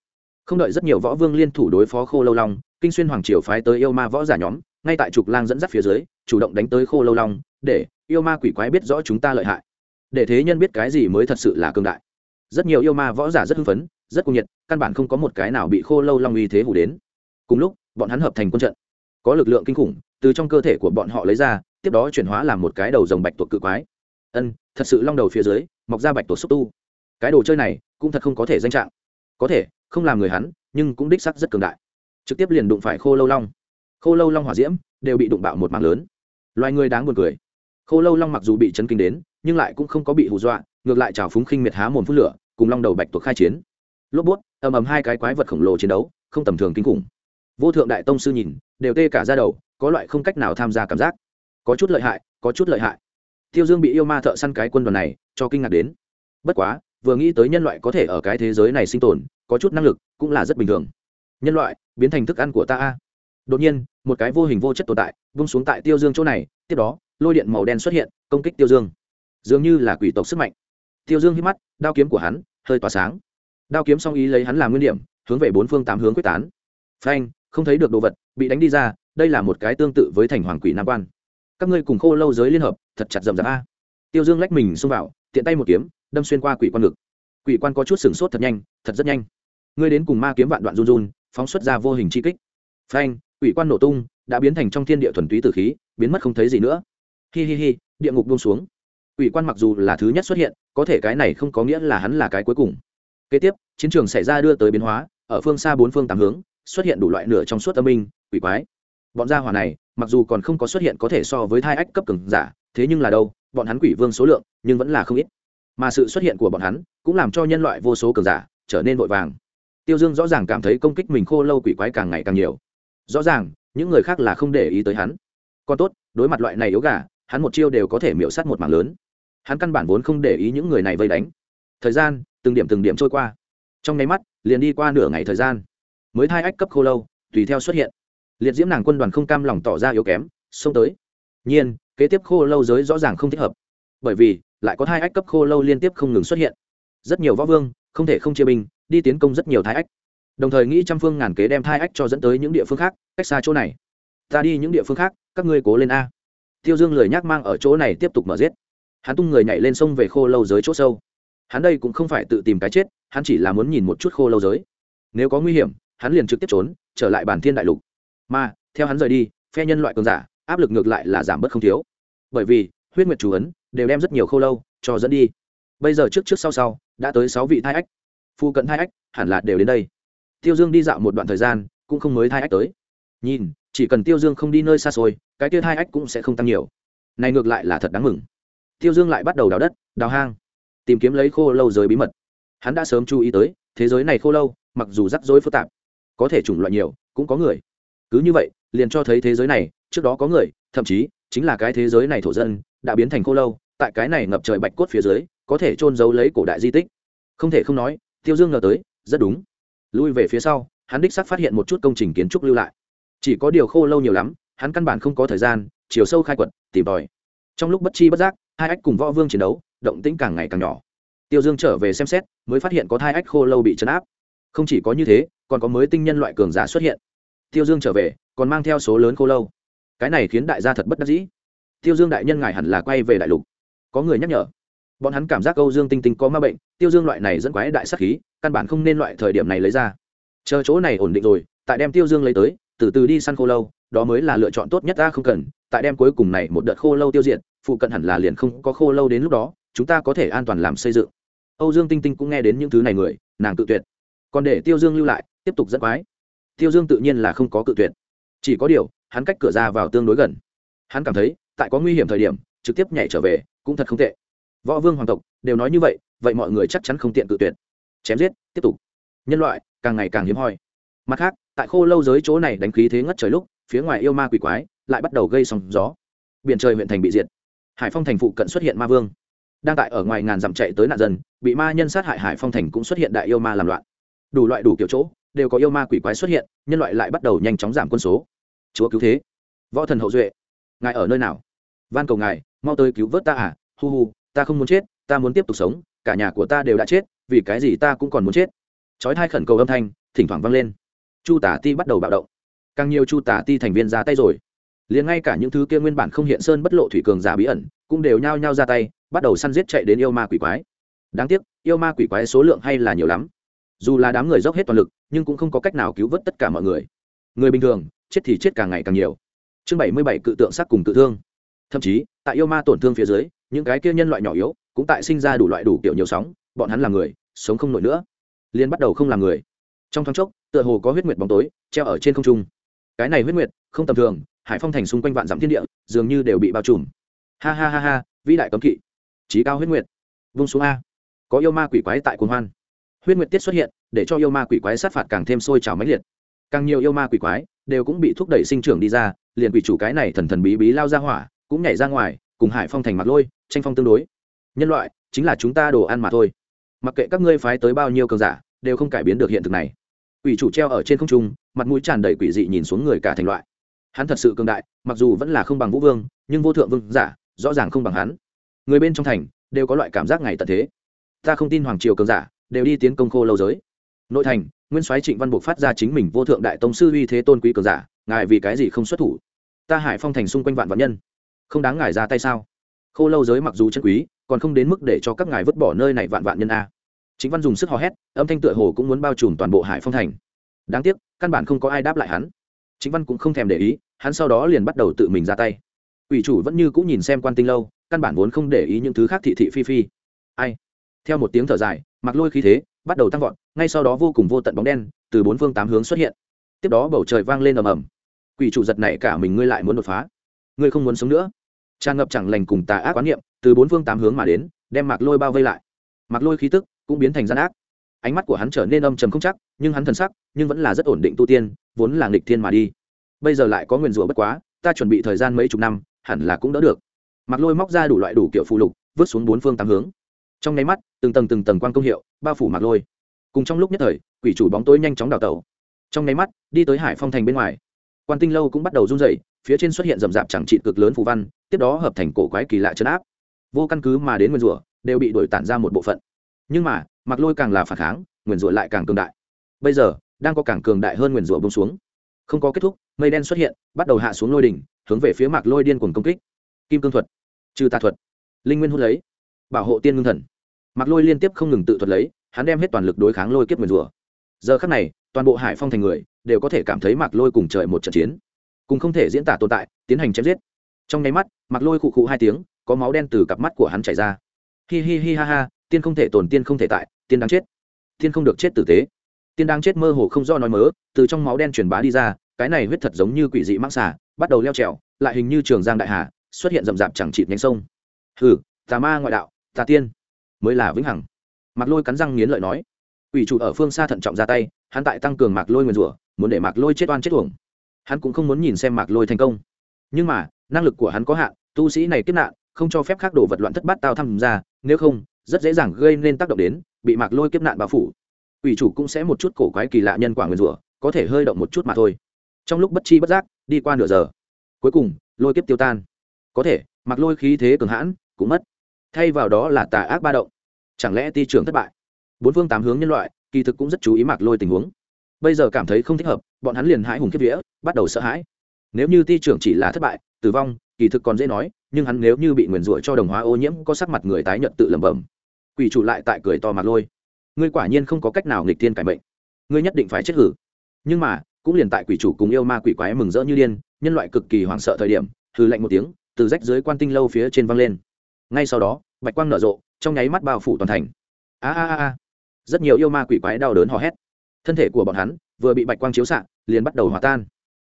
Không đợi rất nhiều võ vương liên thủ đối phó khô lâu long, kinh xuyên hoàng triều phái tới yêu ma võ giả nhóm, ngay tại trục lang dẫn dắt phía dưới, chủ động đánh tới khô lâu long, để yêu ma quỷ quái biết rõ chúng ta lợi hại. Để thế nhân biết cái gì mới thật sự là cương đại. Rất nhiều yêu ma võ giả rất hưng phấn, rất cuồng nhiệt, căn bản không có một cái nào bị khô lâu long uy thế hủ đến. Cùng lúc bọn hắn hợp thành quân trận. Có lực lượng kinh khủng, từ trong cơ thể của bọn họ lấy ra, tiếp đó chuyển hóa làm một cái đầu rồng bạch tuộc cự quái. Ân, thật sự long đầu phía dưới, mọc ra bạch tuộc xúc tu. Cái đồ chơi này cũng thật không có thể danh trạng. Có thể, không làm người hắn, nhưng cũng đích sắc rất cường đại. Trực tiếp liền đụng phải khô lâu long. Khô lâu long hỏa diễm đều bị đụng bạo một mạng lớn. Loài người đáng buồn cười. Khô lâu long mặc dù bị chấn kinh đến, nhưng lại cũng không có bị hù dọa, ngược lại trào phúng khinh miệt há mồm phút lửa, cùng long đầu bạch tuộc khai chiến. Lốp bút, ầm ầm hai cái quái vật khổng lồ chiến đấu, không tầm thường kinh khủng vô thượng đại tông sư nhìn, đều tê cả ra đầu, có loại không cách nào tham gia cảm giác. Có chút lợi hại, có chút lợi hại. Tiêu dương bị yêu ma thợ săn cái quân đoàn này, cho kinh ngạc đến. Bất quá, vừa nghĩ tới nhân loại có thể ở cái thế giới này sinh tồn, có chút năng lực, cũng là rất bình thường. Nhân loại, biến thành thức ăn của ta a. Đột nhiên, một cái vô hình vô chất tồn tại, vung xuống tại tiêu dương chỗ này, tiếp đó, lôi điện màu đen xuất hiện, công kích tiêu dương. Dường như là quỷ tộc sức mạnh. Tiêu dương hít mắt, đao kiếm của hắn, hơi tỏa sáng. Đao kiếm song ý lấy hắn làm nguyên điểm, hướng về bốn phương tám hướng quyết tán. Phanh không thấy được đồ vật, bị đánh đi ra, đây là một cái tương tự với thành hoàng quỷ nam quan. Các ngươi cùng khô lâu giới liên hợp, thật chặt rậm rạp a. Tiêu dương lách mình xông vào, tiện tay một kiếm, đâm xuyên qua quỷ quan ngực. Quỷ quan có chút sửng sốt thật nhanh, thật rất nhanh. Ngươi đến cùng ma kiếm vạn đoạn run run, phóng xuất ra vô hình chi kích. Phanh, quỷ quan nổ tung, đã biến thành trong thiên địa thuần túy tử khí, biến mất không thấy gì nữa. Hi hi hi, địa ngục buông xuống. Quỷ quan mặc dù là thứ nhất xuất hiện, có thể cái này không có nghĩa là hắn là cái cuối cùng. Kế tiếp, chiến trường xảy ra đưa tới biến hóa, ở phương xa bốn phương tám hướng xuất hiện đủ loại nửa trong suốt âm minh quỷ quái. Bọn gia hỏa này, mặc dù còn không có xuất hiện có thể so với thai ách cấp cường giả, thế nhưng là đâu, bọn hắn quỷ vương số lượng, nhưng vẫn là không ít. Mà sự xuất hiện của bọn hắn, cũng làm cho nhân loại vô số cường giả, trở nên vội vàng. Tiêu dương rõ ràng cảm thấy công kích mình khô lâu quỷ quái càng ngày càng nhiều. Rõ ràng, những người khác là không để ý tới hắn. Còn tốt, đối mặt loại này yếu gà, hắn một chiêu đều có thể miễu sát một mảng lớn. Hắn căn bản vốn không để ý những người này vây đánh. Thời gian, từng điểm từng điểm trôi qua. Trong nháy mắt, liền đi qua nửa ngày thời gian mới thai ách cấp khô lâu, tùy theo xuất hiện. Liệt diễm nàng quân đoàn không cam lòng tỏ ra yếu kém, xông tới. Nhiên, kế tiếp khô lâu giới rõ ràng không thích hợp. Bởi vì, lại có hai ách cấp khô lâu liên tiếp không ngừng xuất hiện. Rất nhiều võ vương, không thể không chia binh, đi tiến công rất nhiều thái ách. Đồng thời nghĩ trăm phương ngàn kế đem thai ách cho dẫn tới những địa phương khác, cách xa chỗ này. Ta đi những địa phương khác, các ngươi cố lên a. Tiêu dương lười nhác mang ở chỗ này tiếp tục mở giết. Hắn tung người nhảy lên sông về khô lâu giới chỗ sâu. Hắn đây cũng không phải tự tìm cái chết, hắn chỉ là muốn nhìn một chút khô lâu giới. Nếu có nguy hiểm hắn liền trực tiếp trốn, trở lại bản thiên đại lục. Mà, theo hắn rời đi, phe nhân loại cường giả, áp lực ngược lại là giảm bớt không thiếu. Bởi vì, huyết nguyệt chủ ấn đều đem rất nhiều khô lâu cho dẫn đi. Bây giờ trước trước sau sau, đã tới sáu vị thai ách. Phu cận thai ách hẳn là đều đến đây. Tiêu dương đi dạo một đoạn thời gian, cũng không mới thai ách tới. Nhìn, chỉ cần tiêu dương không đi nơi xa xôi, cái kia thai ách cũng sẽ không tăng nhiều. Này ngược lại là thật đáng mừng. Tiêu dương lại bắt đầu đào đất, đào hang, tìm kiếm lấy khô lâu giới bí mật. Hắn đã sớm chú ý tới, thế giới này khô lâu, mặc dù rắc rối phức tạp có thể chủng loại nhiều, cũng có người. Cứ như vậy, liền cho thấy thế giới này, trước đó có người, thậm chí, chính là cái thế giới này thổ dân, đã biến thành khô lâu, tại cái này ngập trời bạch cốt phía dưới, có thể trôn giấu lấy cổ đại di tích. Không thể không nói, tiêu dương ngờ tới, rất đúng. Lui về phía sau, hắn đích xác phát hiện một chút công trình kiến trúc lưu lại. Chỉ có điều khô lâu nhiều lắm, hắn căn bản không có thời gian, chiều sâu khai quật, tìm tòi. Trong lúc bất chi bất giác, hai ách cùng võ vương chiến đấu, động tĩnh càng ngày càng nhỏ. Tiêu dương trở về xem xét, mới phát hiện có hai ách khô lâu bị chấn áp không chỉ có như thế, còn có mới tinh nhân loại cường giả xuất hiện. Tiêu dương trở về, còn mang theo số lớn khô lâu. Cái này khiến đại gia thật bất đắc dĩ. Tiêu dương đại nhân ngài hẳn là quay về đại lục. Có người nhắc nhở. Bọn hắn cảm giác âu dương tinh tinh có ma bệnh, tiêu dương loại này dẫn quái đại sắc khí, căn bản không nên loại thời điểm này lấy ra. Chờ chỗ này ổn định rồi, tại đem tiêu dương lấy tới, từ từ đi săn khô lâu, đó mới là lựa chọn tốt nhất ta không cần, tại đem cuối cùng này một đợt khô lâu tiêu diệt, phụ cận hẳn là liền không có khô lâu đến lúc đó, chúng ta có thể an toàn làm xây dựng. Âu dương tinh tinh cũng nghe đến những thứ này người, nàng tự tuyệt còn để tiêu dương lưu lại, tiếp tục dẫn quái. Tiêu dương tự nhiên là không có cự tuyệt. Chỉ có điều, hắn cách cửa ra vào tương đối gần. Hắn cảm thấy, tại có nguy hiểm thời điểm, trực tiếp nhảy trở về, cũng thật không tệ. Võ vương hoàng tộc, đều nói như vậy vậy mọi người chắc chắn không tiện cự tuyệt. Chém giết, tiếp tục. Nhân loại, càng ngày càng hiếm hoi. Mặt khác, tại khô lâu giới chỗ này đánh khí thế ngất trời lúc, phía ngoài yêu ma quỷ quái lại bắt đầu gây sóng gió. Biển trời huyện thành bị diệt. Hải phong thành phụ cận xuất hiện ma vương. Đang tại ở ngoài ngàn dặm chạy tới nạn dân, bị ma nhân sát hại hải phong thành cũng xuất hiện đại yêu ma làm loạn đủ loại đủ kiểu chỗ, đều có yêu ma quỷ quái xuất hiện, nhân loại lại bắt đầu nhanh chóng giảm quân số. Chúa cứu thế. Võ thần hậu duệ. Ngài ở nơi nào? Van cầu ngài, mau tới cứu vớt ta à? Hu hu, ta không muốn chết, ta muốn tiếp tục sống, cả nhà của ta đều đã chết, vì cái gì ta cũng còn muốn chết? Trói thai khẩn cầu âm thanh, thỉnh thoảng vang lên. Chu tả ti bắt đầu bạo động. Càng nhiều chu tả ti thành viên ra tay rồi. Liền ngay cả những thứ kia nguyên bản không hiện sơn bất lộ thủy cường giả bí ẩn, cũng đều nhao nhao ra tay, bắt đầu săn giết chạy đến yêu ma quỷ quái. Đáng tiếc, yêu ma quỷ quái số lượng hay là nhiều lắm dù là đám người dốc hết toàn lực, nhưng cũng không có cách nào cứu vớt tất cả mọi người. Người bình thường, chết thì chết càng ngày càng nhiều. Chương bảy mươi bảy, cự tượng sắc cùng tự thương. Thậm chí, tại yêu ma tổn thương phía dưới, những cái kia nhân loại nhỏ yếu cũng tại sinh ra đủ loại đủ kiểu nhiều sóng, bọn hắn là người, sống không nổi nữa. Liên bắt đầu không làm người. Trong thoáng chốc, tựa hồ có huyết nguyệt bóng tối, treo ở trên không trung. Cái này huyết nguyệt, không tầm thường, hải phong thành xung quanh vạn dặm thiên địa, dường như đều bị bao trùm. Ha ha ha ha, vĩ đại cấm kỵ. Trí cao huyết nguyệt. Vung xuống a. Có yêu ma quỷ quái tại cồn hoan huyết nguyệt tiết xuất hiện, để cho yêu ma quỷ quái sát phạt càng thêm sôi trào mãnh liệt. Càng nhiều yêu ma quỷ quái đều cũng bị thúc đẩy sinh trưởng đi ra, liền quỷ chủ cái này thần thần bí bí lao ra hỏa, cũng nhảy ra ngoài, cùng hải phong thành mặt lôi, tranh phong tương đối. Nhân loại, chính là chúng ta đồ ăn mà thôi. Mặc kệ các ngươi phái tới bao nhiêu cường giả, đều không cải biến được hiện thực này. Quỷ chủ treo ở trên không trung, mặt mũi tràn đầy quỷ dị nhìn xuống người cả thành loại. Hắn thật sự cường đại, mặc dù vẫn là không bằng vũ vương, nhưng vô thượng vương giả, rõ ràng không bằng hắn. Người bên trong thành, đều có loại cảm giác ngày tận thế. Ta không tin hoàng triều cường giả đều đi tiến công khô lâu giới. Nội thành, nguyên soái trịnh văn buộc phát ra chính mình vô thượng đại tông sư uy thế tôn quý cường giả, ngài vì cái gì không xuất thủ? Ta hải phong thành xung quanh vạn vạn nhân, không đáng ngài ra tay sao? Khô lâu giới mặc dù chân quý, còn không đến mức để cho các ngài vứt bỏ nơi này vạn vạn nhân a. Chính văn dùng sức hò hét, âm thanh tựa hồ cũng muốn bao trùm toàn bộ hải phong thành. Đáng tiếc, căn bản không có ai đáp lại hắn. Chính văn cũng không thèm để ý, hắn sau đó liền bắt đầu tự mình ra tay. Ủy chủ vẫn như cũng nhìn xem quan tinh lâu, căn bản vốn không để ý những thứ khác thị thị phi phi. Ai? Theo một tiếng thở dài mặc lôi khí thế, bắt đầu tăng vọt, ngay sau đó vô cùng vô tận bóng đen từ bốn phương tám hướng xuất hiện. Tiếp đó bầu trời vang lên ầm ầm. Quỷ chủ giật này cả mình, ngươi lại muốn đột phá. Ngươi không muốn sống nữa. Tràn ngập chẳng lành cùng tà ác quán niệm từ bốn phương tám hướng mà đến, đem mạc lôi bao vây lại. Mạc lôi khí tức cũng biến thành gian ác. Ánh mắt của hắn trở nên âm trầm không chắc, nhưng hắn thần sắc nhưng vẫn là rất ổn định tu tiên, vốn là nghịch thiên mà đi. Bây giờ lại có nguyền rủa bất quá, ta chuẩn bị thời gian mấy chục năm, hẳn là cũng đỡ được. Mạc lôi móc ra đủ loại đủ kiểu phụ lục, vứt xuống bốn phương tám hướng. Trong nháy mắt từng tầng từng tầng quan công hiệu, bao phủ mạc lôi. Cùng trong lúc nhất thời, quỷ chủ bóng tối nhanh chóng đào tẩu. Trong nháy mắt, đi tới hải phong thành bên ngoài. Quan tinh lâu cũng bắt đầu run rẩy, phía trên xuất hiện rậm rạp chẳng trị cực lớn phù văn, tiếp đó hợp thành cổ quái kỳ lạ chấn áp. Vô căn cứ mà đến nguyên rủa, đều bị đổi tản ra một bộ phận. Nhưng mà mặc lôi càng là phản kháng, nguyên rủa lại càng cường đại. Bây giờ, đang có càng cường đại hơn nguyên rủa bông xuống. Không có kết thúc, mây đen xuất hiện, bắt đầu hạ xuống lôi đỉnh, hướng về phía mạc lôi điên cuồng công kích. Kim cương thuật, trừ tà thuật, linh nguyên hút lấy, bảo hộ tiên ngưng thần mạc lôi liên tiếp không ngừng tự thuật lấy, hắn đem hết toàn lực đối kháng lôi kiếp nguyền rủa. Giờ khắc này, toàn bộ hải phong thành người đều có thể cảm thấy mạc lôi cùng trời một trận chiến, cùng không thể diễn tả tồn tại, tiến hành chém giết. Trong nháy mắt, mạc lôi khụ khụ hai tiếng, có máu đen từ cặp mắt của hắn chảy ra. Hi hi hi ha ha, tiên không thể tồn, tiên không thể tại, tiên đang chết. Tiên không được chết tử tế. Tiên đang chết mơ hồ không do nói mớ, từ trong máu đen truyền bá đi ra, cái này huyết thật giống như quỷ dị mãng xà, bắt đầu leo trèo, lại hình như trường giang đại hà, xuất hiện rậm rạp chẳng chịt nhánh sông. Hừ, tà ma ngoại đạo, tà tiên mới là vĩnh hằng. Mạc lôi cắn răng nghiến lợi nói ủy chủ ở phương xa thận trọng ra tay, hắn tại tăng cường mạc lôi nguyền rủa, muốn để mạc lôi chết oan chết uổng. Hắn cũng không muốn nhìn xem mạc lôi thành công. Nhưng mà, năng lực của hắn có hạn, tu sĩ này kiếp nạn, không cho phép khác đồ vật loạn thất bát tao tham gia, nếu không, rất dễ dàng gây nên tác động đến, bị mạc lôi kiếp nạn bao phủ. Ủy chủ cũng sẽ một chút cổ quái kỳ lạ nhân quả nguyền rủa, có thể hơi động một chút mà thôi. Trong lúc bất chi bất giác, đi qua nửa giờ, cuối cùng, lôi kiếp tiêu tan. Có thể mặc lôi khí thế cường hãn, cũng mất thay vào đó là tà ác ba động. Chẳng lẽ ti trưởng thất bại? Bốn phương tám hướng nhân loại, kỳ thực cũng rất chú ý mặc lôi tình huống. Bây giờ cảm thấy không thích hợp, bọn hắn liền hãi hùng kiếp vía, bắt đầu sợ hãi. Nếu như ti trưởng chỉ là thất bại, tử vong, kỳ thực còn dễ nói, nhưng hắn nếu như bị nguyền rủa cho đồng hóa ô nhiễm, có sắc mặt người tái nhận tự lẩm bẩm. Quỷ chủ lại tại cười to mặc lôi. Ngươi quả nhiên không có cách nào nghịch thiên cải mệnh. Ngươi nhất định phải chết hử. Nhưng mà, cũng liền tại quỷ chủ cùng yêu ma quỷ quái mừng rỡ như điên, nhân loại cực kỳ hoảng sợ thời điểm hư lạnh một tiếng, từ rách dưới quan tinh lâu phía trên văng lên ngay sau đó, bạch quang nở rộ, trong nháy mắt bao phủ toàn thành. A a a rất nhiều yêu ma quỷ quái đau đớn hò hét. Thân thể của bọn hắn vừa bị bạch quang chiếu xạ, liền bắt đầu hòa tan.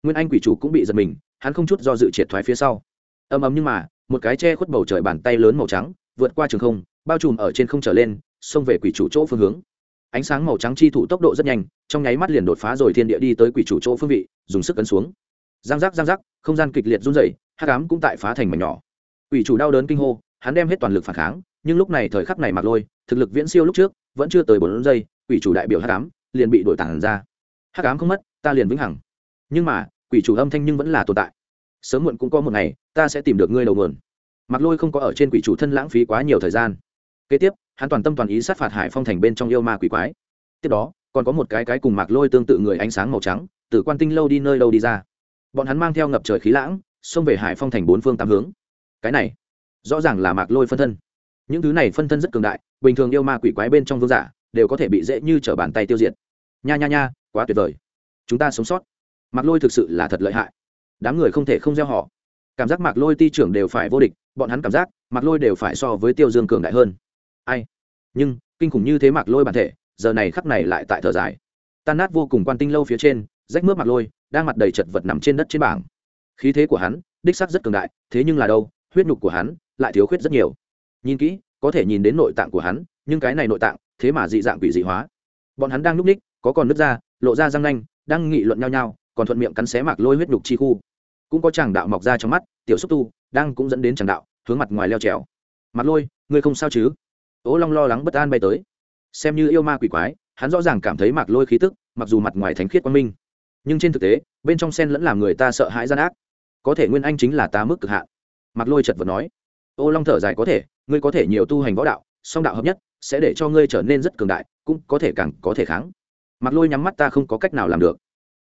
Nguyên anh quỷ chủ cũng bị giật mình, hắn không chút do dự triệt thoái phía sau. Ầm ầm nhưng mà, một cái che khuất bầu trời bàn tay lớn màu trắng vượt qua trường không, bao trùm ở trên không trở lên, xông về quỷ chủ chỗ phương hướng. Ánh sáng màu trắng chi thủ tốc độ rất nhanh, trong nháy mắt liền đột phá rồi thiên địa đi tới quỷ chủ chỗ phương vị, dùng sức cấn xuống. Giang giác giang giác, không gian kịch liệt run rẩy, hắc ám cũng tại phá thành mảnh nhỏ. Quỷ chủ đau đớn kinh hô hắn đem hết toàn lực phản kháng, nhưng lúc này thời khắc này mặc lôi, thực lực viễn siêu lúc trước, vẫn chưa tới bốn giây, quỷ chủ đại biểu hắc ám liền bị đổi tản ra. Hắc ám không mất, ta liền vĩnh hằng. Nhưng mà, quỷ chủ âm thanh nhưng vẫn là tồn tại. Sớm muộn cũng có một ngày, ta sẽ tìm được ngươi đầu nguồn. Mặc lôi không có ở trên quỷ chủ thân lãng phí quá nhiều thời gian. Kế tiếp, hắn toàn tâm toàn ý sát phạt hải phong thành bên trong yêu ma quỷ quái. Tiếp đó, còn có một cái cái cùng mạc lôi tương tự người ánh sáng màu trắng, từ quan tinh lâu đi nơi lâu đi ra. Bọn hắn mang theo ngập trời khí lãng, xông về hải phong thành bốn phương tám hướng. Cái này rõ ràng là mạc lôi phân thân. Những thứ này phân thân rất cường đại, bình thường yêu ma quỷ quái bên trong vương giả đều có thể bị dễ như t r ở bàn tay tiêu diệt. Nha nha nha, quá tuyệt vời. Chúng ta sống sót. Mạc lôi thực sự là thật lợi hại. Đám người không thể không gieo họ. Cảm giác mạc lôi ti trưởng đều phải vô địch, bọn hắn cảm giác mạc lôi đều phải so với tiêu dương cường đại hơn. Ai? Nhưng, kinh khủng như thế mạc lôi bản thể, giờ này khắc này lại tại thở dài. Tan nát vô cùng quan tinh lâu phía trên, rách mướp mạc lôi, đang mặt đầy chật vật nằm trên đất trên bảng. Khí thế của hắn, đích sắc rất cường đại, thế nhưng là đâu? Huyết nhục của hắn lại thiếu khuyết rất nhiều. Nhìn kỹ, có thể nhìn đến nội tạng của hắn, nhưng cái này nội tạng, thế mà dị dạng quỷ dị hóa. Bọn hắn đang núp ních, có còn nứt ra, lộ ra răng nanh, đang nghị luận nhau nhau, còn thuận miệng cắn xé mạc lôi huyết nhục chi khu. Cũng có chàng đạo mọc ra trong mắt, tiểu xúc tu, đang cũng dẫn đến chàng đạo, hướng mặt ngoài leo trèo. Mặt lôi, ngươi không sao chứ? Ố long lo lắng bất an bay tới. Xem như yêu ma quỷ quái, hắn rõ ràng cảm thấy mạc lôi khí tức, mặc dù mặt ngoài thánh khiết quang minh, nhưng trên thực tế, bên trong sen lẫn làm người ta sợ hãi gian ác. Có thể nguyên anh chính là ta mức cực hạn. Mạc lôi chật vật nói ô long thở dài có thể, ngươi có thể nhiều tu hành võ đạo, song đạo hợp nhất, sẽ để cho ngươi trở nên rất cường đại, cũng có thể càng có thể kháng. Mặc lôi nhắm mắt ta không có cách nào làm được.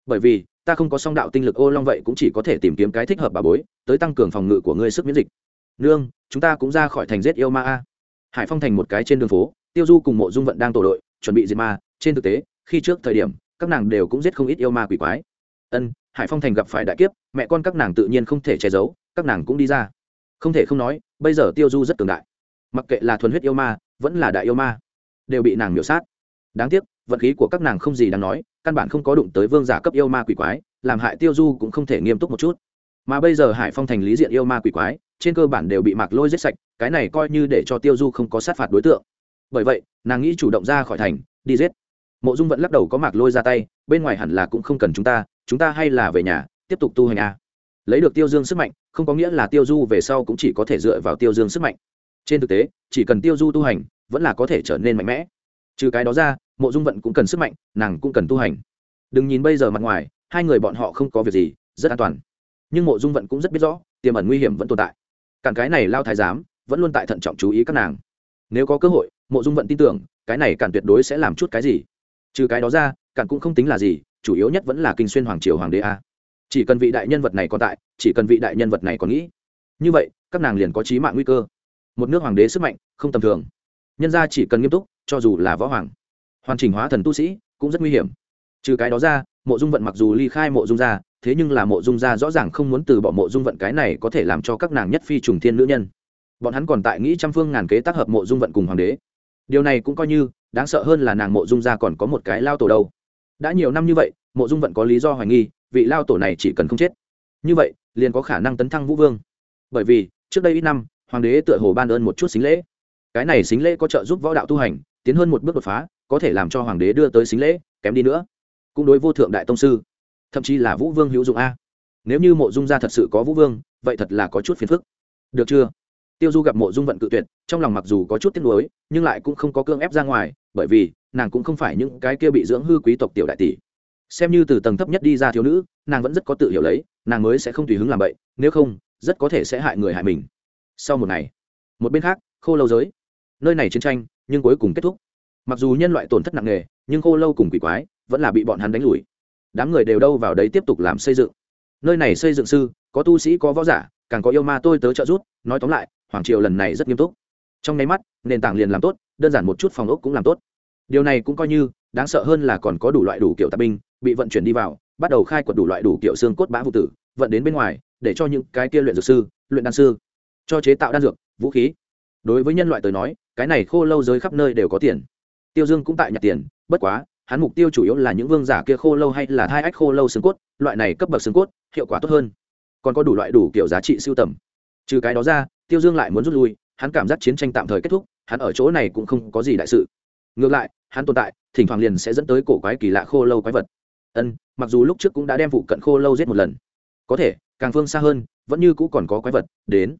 Bởi vì, ta không có song đạo tinh lực, ô long vậy cũng chỉ có thể tìm kiếm cái thích hợp bà bối, tới tăng cường phòng ngự của ngươi sức miễn dịch. Nương, chúng ta cũng ra khỏi thành giết yêu ma a. Hải phong thành một cái trên đường phố, tiêu du cùng mộ dung vận đang tổ đội, chuẩn bị diệt ma. Trên thực tế, khi trước thời điểm, các nàng đều cũng giết không ít yêu ma quỷ quái. Ân, hải phong thành gặp phải đại kiếp, mẹ con các nàng tự nhiên không thể che giấu, các nàng cũng đi ra. Không thể không nói bây giờ tiêu du rất cường đại. Mặc kệ là thuần huyết yêu ma, vẫn là đại yêu ma, đều bị nàng miểu sát. Đáng tiếc, vận khí của các nàng không gì đáng nói, căn bản không có đụng tới vương giả cấp yêu ma quỷ quái, làm hại tiêu du cũng không thể nghiêm túc một chút. Mà bây giờ hải phong thành lý diện yêu ma quỷ quái, trên cơ bản đều bị mạc lôi giết sạch, cái này coi như để cho tiêu du không có sát phạt đối tượng. Bởi vậy, nàng nghĩ chủ động ra khỏi thành, đi giết. Mộ dung vẫn lắc đầu có mạc lôi ra tay, bên ngoài hẳn là cũng không cần chúng ta chúng ta hay là về nhà, tiếp tục tu hành a lấy được tiêu dương sức mạnh, không có nghĩa là tiêu du về sau cũng chỉ có thể dựa vào tiêu dương sức mạnh. Trên thực tế, chỉ cần tiêu du tu hành, vẫn là có thể trở nên mạnh mẽ. Trừ cái đó ra, mộ dung vận cũng cần sức mạnh, nàng cũng cần tu hành. Đừng nhìn bây giờ mặt ngoài, hai người bọn họ không có việc gì, rất an toàn. Nhưng mộ dung vận cũng rất biết rõ, tiềm ẩn nguy hiểm vẫn tồn tại. Cản cái này lao thái giám, vẫn luôn tại thận trọng chú ý các nàng. Nếu có cơ hội, mộ dung vận tin tưởng, cái này cản tuyệt đối sẽ làm chút cái gì. Trừ cái đó ra, cản cũng không tính là gì, chủ yếu nhất vẫn là kinh xuyên hoàng triều hoàng đế a chỉ cần vị đại nhân vật này còn tại, chỉ cần vị đại nhân vật này còn nghĩ. Như vậy, các nàng liền có trí mạng nguy cơ. Một nước hoàng đế sức mạnh không tầm thường. Nhân ra chỉ cần nghiêm túc, cho dù là võ hoàng, hoàn chỉnh hóa thần tu sĩ cũng rất nguy hiểm. Trừ cái đó ra, mộ dung vận mặc dù ly khai mộ dung ra thế nhưng là mộ dung gia rõ ràng không muốn từ bỏ mộ dung vận cái này có thể làm cho các nàng nhất phi trùng thiên nữ nhân. Bọn hắn còn tại nghĩ trăm phương ngàn kế tác hợp mộ dung vận cùng hoàng đế. Điều này cũng coi như, đáng sợ hơn là nàng mộ dung gia còn có một cái lao tổ đâu. Đã nhiều năm như vậy, mộ dung vận có lý do hoài nghi vị lao tổ này chỉ cần không chết. Như vậy, liền có khả năng tấn thăng vũ vương. Bởi vì, trước đây ít năm, hoàng đế tựa hồ ban ơn một chút xính lễ. Cái này xính lễ có trợ giúp võ đạo tu hành, tiến hơn một bước đột phá, có thể làm cho hoàng đế đưa tới xính lễ, kém đi nữa. Cũng đối vô thượng đại tông sư, thậm chí là vũ vương hữu dụng a. Nếu như mộ dung gia thật sự có vũ vương, vậy thật là có chút phiền phức. Được chưa? Tiêu du gặp mộ dung vận cự tuyệt, trong lòng mặc dù có chút tiếc nuối, nhưng lại cũng không có cương ép ra ngoài, bởi vì nàng cũng không phải những cái kia bị dưỡng hư quý tộc tiểu đại tỷ xem như từ tầng thấp nhất đi ra thiếu nữ, nàng vẫn rất có tự hiểu lấy, nàng mới sẽ không tùy hứng làm vậy, nếu không, rất có thể sẽ hại người hại mình. Sau một ngày, một bên khác, khô lâu giới. Nơi này chiến tranh, nhưng cuối cùng kết thúc. Mặc dù nhân loại tổn thất nặng nề, nhưng khô lâu cùng quỷ quái vẫn là bị bọn hắn đánh lùi. Đám người đều đâu vào đấy tiếp tục làm xây dựng. Nơi này xây dựng sư, có tu sĩ, có võ giả, càng có yêu ma tôi tớ trợ giúp, nói tóm lại, hoàng triều lần này rất nghiêm túc. Trong nháy mắt, nền tảng liền làm tốt, đơn giản một chút phòng ốc cũng làm tốt. Điều này cũng coi như, đáng sợ hơn là còn có đủ loại đủ kiểu tạp binh bị vận chuyển đi vào, bắt đầu khai quật đủ loại đủ kiểu xương cốt bã vụ tử, vận đến bên ngoài, để cho những cái kia luyện dược sư, luyện đan sư, cho chế tạo đan dược, vũ khí. Đối với nhân loại tới nói, cái này khô lâu giới khắp nơi đều có tiền. Tiêu dương cũng tại nhặt tiền, bất quá, hắn mục tiêu chủ yếu là những vương giả kia khô lâu hay là hai ách khô lâu xương cốt, loại này cấp bậc xương cốt, hiệu quả tốt hơn. Còn có đủ loại đủ kiểu giá trị siêu tầm. Trừ cái đó ra, tiêu dương lại muốn rút lui, hắn cảm giác chiến tranh tạm thời kết thúc, hắn ở chỗ này cũng không có gì đại sự. Ngược lại, hắn tồn tại, thỉnh thoảng liền sẽ dẫn tới cổ quái kỳ lạ khô lâu quái vật ân, mặc dù lúc trước cũng đã đem vụ cận khô lâu giết một lần. Có thể, càng phương xa hơn, vẫn như cũ còn có quái vật, đến.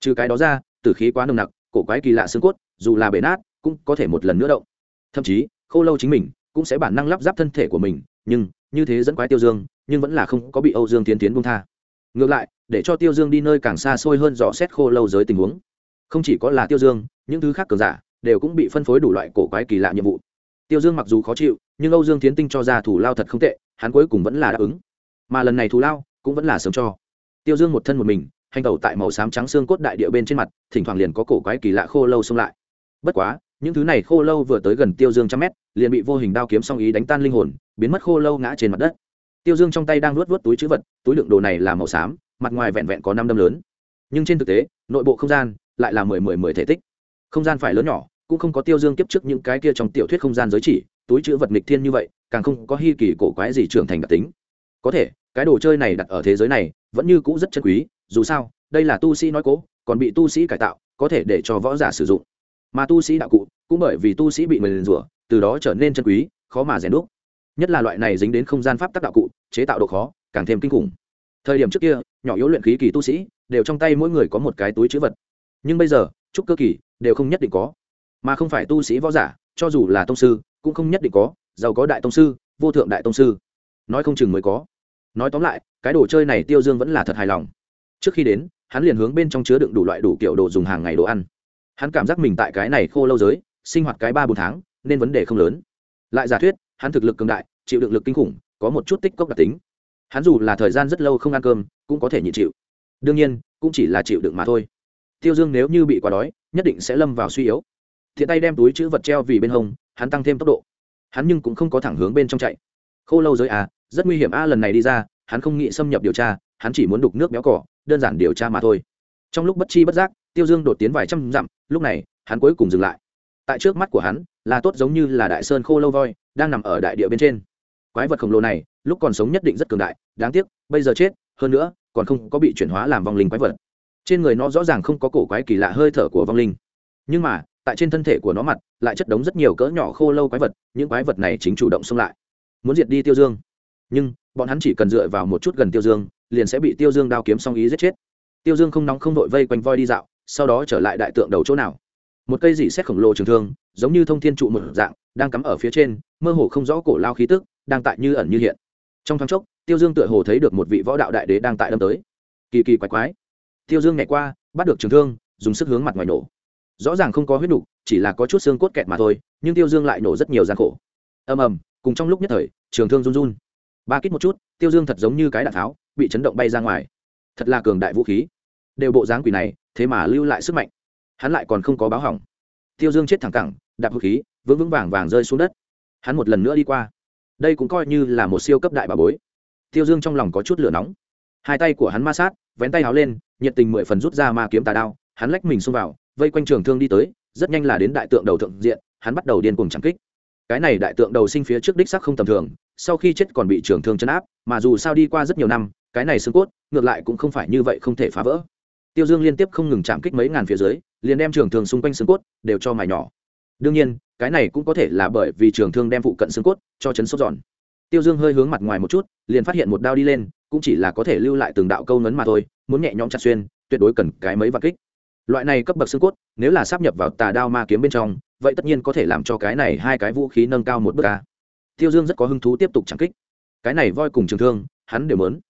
Trừ cái đó ra, tử khí quá nồng nặc, cổ quái kỳ lạ xương cốt, dù là bể nát, cũng có thể một lần nữa động. Thậm chí, khô lâu chính mình cũng sẽ bản năng lắp ráp thân thể của mình, nhưng, như thế dẫn quái tiêu dương, nhưng vẫn là không có bị âu dương tiến tiến bung tha. Ngược lại, để cho tiêu dương đi nơi càng xa xôi hơn dò xét khô lâu giới tình huống. Không chỉ có là tiêu dương, những thứ khác cường giả đều cũng bị phân phối đủ loại cổ quái kỳ lạ nhiệm vụ tiêu dương mặc dù khó chịu, nhưng âu dương tiến tinh cho ra thủ lao thật không tệ, hắn cuối cùng vẫn là đáp ứng. Mà lần này thủ lao cũng vẫn là sớm cho. Tiêu dương một thân một mình, hành tẩu tại màu xám trắng xương cốt đại địa bên trên mặt, thỉnh thoảng liền có cổ quái kỳ lạ khô lâu xông lại. Bất quá, những thứ này khô lâu vừa tới gần tiêu dương trăm mét, liền bị vô hình đao kiếm song ý đánh tan linh hồn, biến mất khô lâu ngã trên mặt đất. Tiêu dương trong tay đang luốt vớt túi chữ vật, túi lượng đồ này là màu xám, mặt ngoài vẹn vẹn có năm đâm lớn. Nhưng trên thực tế, nội bộ không gian lại là mười mười mười thể tích. Không gian phải lớn nhỏ cũng không có tiêu dương kiếp trước những cái kia trong tiểu thuyết không gian giới chỉ, túi chữ vật nghịch thiên như vậy, càng không có hi kỳ cổ quái gì trưởng thành đặc tính. Có thể, cái đồ chơi này đặt ở thế giới này, vẫn như cũ rất chân quý, dù sao, đây là tu sĩ nói cố, còn bị tu sĩ cải tạo, có thể để cho võ giả sử dụng. Mà tu sĩ đạo cụ, cũng bởi vì tu sĩ bị mềm rủa từ đó trở nên chân quý, khó mà rèn đúc. Nhất là loại này dính đến không gian pháp tác đạo cụ, chế tạo độ khó, càng thêm kinh khủng. Thời điểm trước kia, nhỏ yếu luyện khí kỳ tu sĩ, đều trong tay mỗi người có một cái túi chữ vật. Nhưng bây giờ, trúc cơ kỳ, đều không nhất định có mà không phải tu sĩ võ giả, cho dù là tông sư, cũng không nhất định có, giàu có đại tông sư, vô thượng đại tông sư. Nói không chừng mới có. Nói tóm lại, cái đồ chơi này tiêu dương vẫn là thật hài lòng. Trước khi đến, hắn liền hướng bên trong chứa đựng đủ loại đủ kiểu đồ dùng hàng ngày đồ ăn. Hắn cảm giác mình tại cái này khô lâu giới, sinh hoạt cái ba bốn tháng, nên vấn đề không lớn. Lại giả thuyết, hắn thực lực cường đại, chịu đựng lực kinh khủng, có một chút tích cốc đặc tính. Hắn dù là thời gian rất lâu không ăn cơm, cũng có thể nhịn chịu. Đương nhiên, cũng chỉ là chịu đựng mà thôi. Tiêu dương nếu như bị quá đói, nhất định sẽ lâm vào suy yếu thiện tay đem túi chữ vật treo vì bên hông, hắn tăng thêm tốc độ. Hắn nhưng cũng không có thẳng hướng bên trong chạy. Khô lâu giới à rất nguy hiểm a, lần này đi ra, hắn không nghĩ xâm nhập điều tra, hắn chỉ muốn đục nước béo cỏ, đơn giản điều tra mà thôi. Trong lúc bất chi bất giác, tiêu dương đột tiến vài trăm dặm, lúc này, hắn cuối cùng dừng lại. Tại trước mắt của hắn, là tốt giống như là đại sơn khô lâu voi, đang nằm ở đại địa bên trên. Quái vật khổng lồ này, lúc còn sống nhất định rất cường đại, đáng tiếc, bây giờ chết, hơn nữa, còn không có bị chuyển hóa làm vong linh quái vật. Trên người nó rõ ràng không có cổ quái kỳ lạ hơi thở của vong linh. Nhưng mà tại trên thân thể của nó mặt, lại chất đống rất nhiều cỡ nhỏ khô lâu quái vật, những quái vật này chính chủ động xông lại. Muốn diệt đi tiêu dương. Nhưng, bọn hắn chỉ cần dựa vào một chút gần tiêu dương, liền sẽ bị tiêu dương đao kiếm song ý giết chết. Tiêu dương không nóng không đội vây quanh voi đi dạo, sau đó trở lại đại tượng đầu chỗ nào. Một cây dỉ xét khổng lồ trường thương, giống như thông thiên trụ một dạng, đang cắm ở phía trên, mơ hồ không rõ cổ lao khí tức, đang tại như ẩn như hiện. Trong thoáng chốc, tiêu dương tựa hồ thấy được một vị võ đạo đại đế đang tại đâm tới. Kỳ kỳ quái quái. Tiêu dương nhảy qua, bắt được trường thương, dùng sức hướng mặt ngoài nổ rõ ràng không có huyết đủ, chỉ là có chút xương cốt kẹt mà thôi nhưng tiêu dương lại nổ rất nhiều gian khổ. Ầm ầm cùng trong lúc nhất thời trường thương run run. Ba kích một chút tiêu dương thật giống như cái đạn tháo bị chấn động bay ra ngoài. Thật là cường đại vũ khí. Đều bộ dáng quỷ này thế mà lưu lại sức mạnh. Hắn lại còn không có báo hỏng. Tiêu dương chết thẳng cẳng đạp vũ khí vững vững vàng vàng rơi xuống đất. Hắn một lần nữa đi qua. Đây cũng coi như là một siêu cấp đại bà bối. Tiêu dương trong lòng có chút lửa nóng. Hai tay của hắn ma sát vén tay háo lên nhiệt tình mười phần rút ra ma kiếm tà đao hắn lách mình xông vào vây quanh trường thương đi tới, rất nhanh là đến đại tượng đầu thượng diện, hắn bắt đầu điên cuồng chẳng kích. Cái này đại tượng đầu sinh phía trước đích sắc không tầm thường, sau khi chết còn bị trường thương chấn áp, mà dù sao đi qua rất nhiều năm, cái này xương cốt, ngược lại cũng không phải như vậy không thể phá vỡ. Tiêu dương liên tiếp không ngừng chạm kích mấy ngàn phía dưới, liền đem trường thương xung quanh xương cốt đều cho mài nhỏ. Đương nhiên, cái này cũng có thể là bởi vì trường thương đem phụ cận xương cốt cho chấn sốt giòn tiêu dương hơi hướng mặt ngoài một chút, liền phát hiện một đao đi lên, cũng chỉ là có thể lưu lại từng đạo câu nấn mà thôi, muốn nhẹ nhõm chặt xuyên, tuyệt đối cần cái mấy vạn kích loại này cấp bậc xương cốt, nếu là sắp nhập vào tà đao ma kiếm bên trong, vậy tất nhiên có thể làm cho cái này hai cái vũ khí nâng cao một bước ca tiêu dương rất có hứng thú tiếp tục chẳng kích. Cái này voi cùng trường thương, hắn đều mớn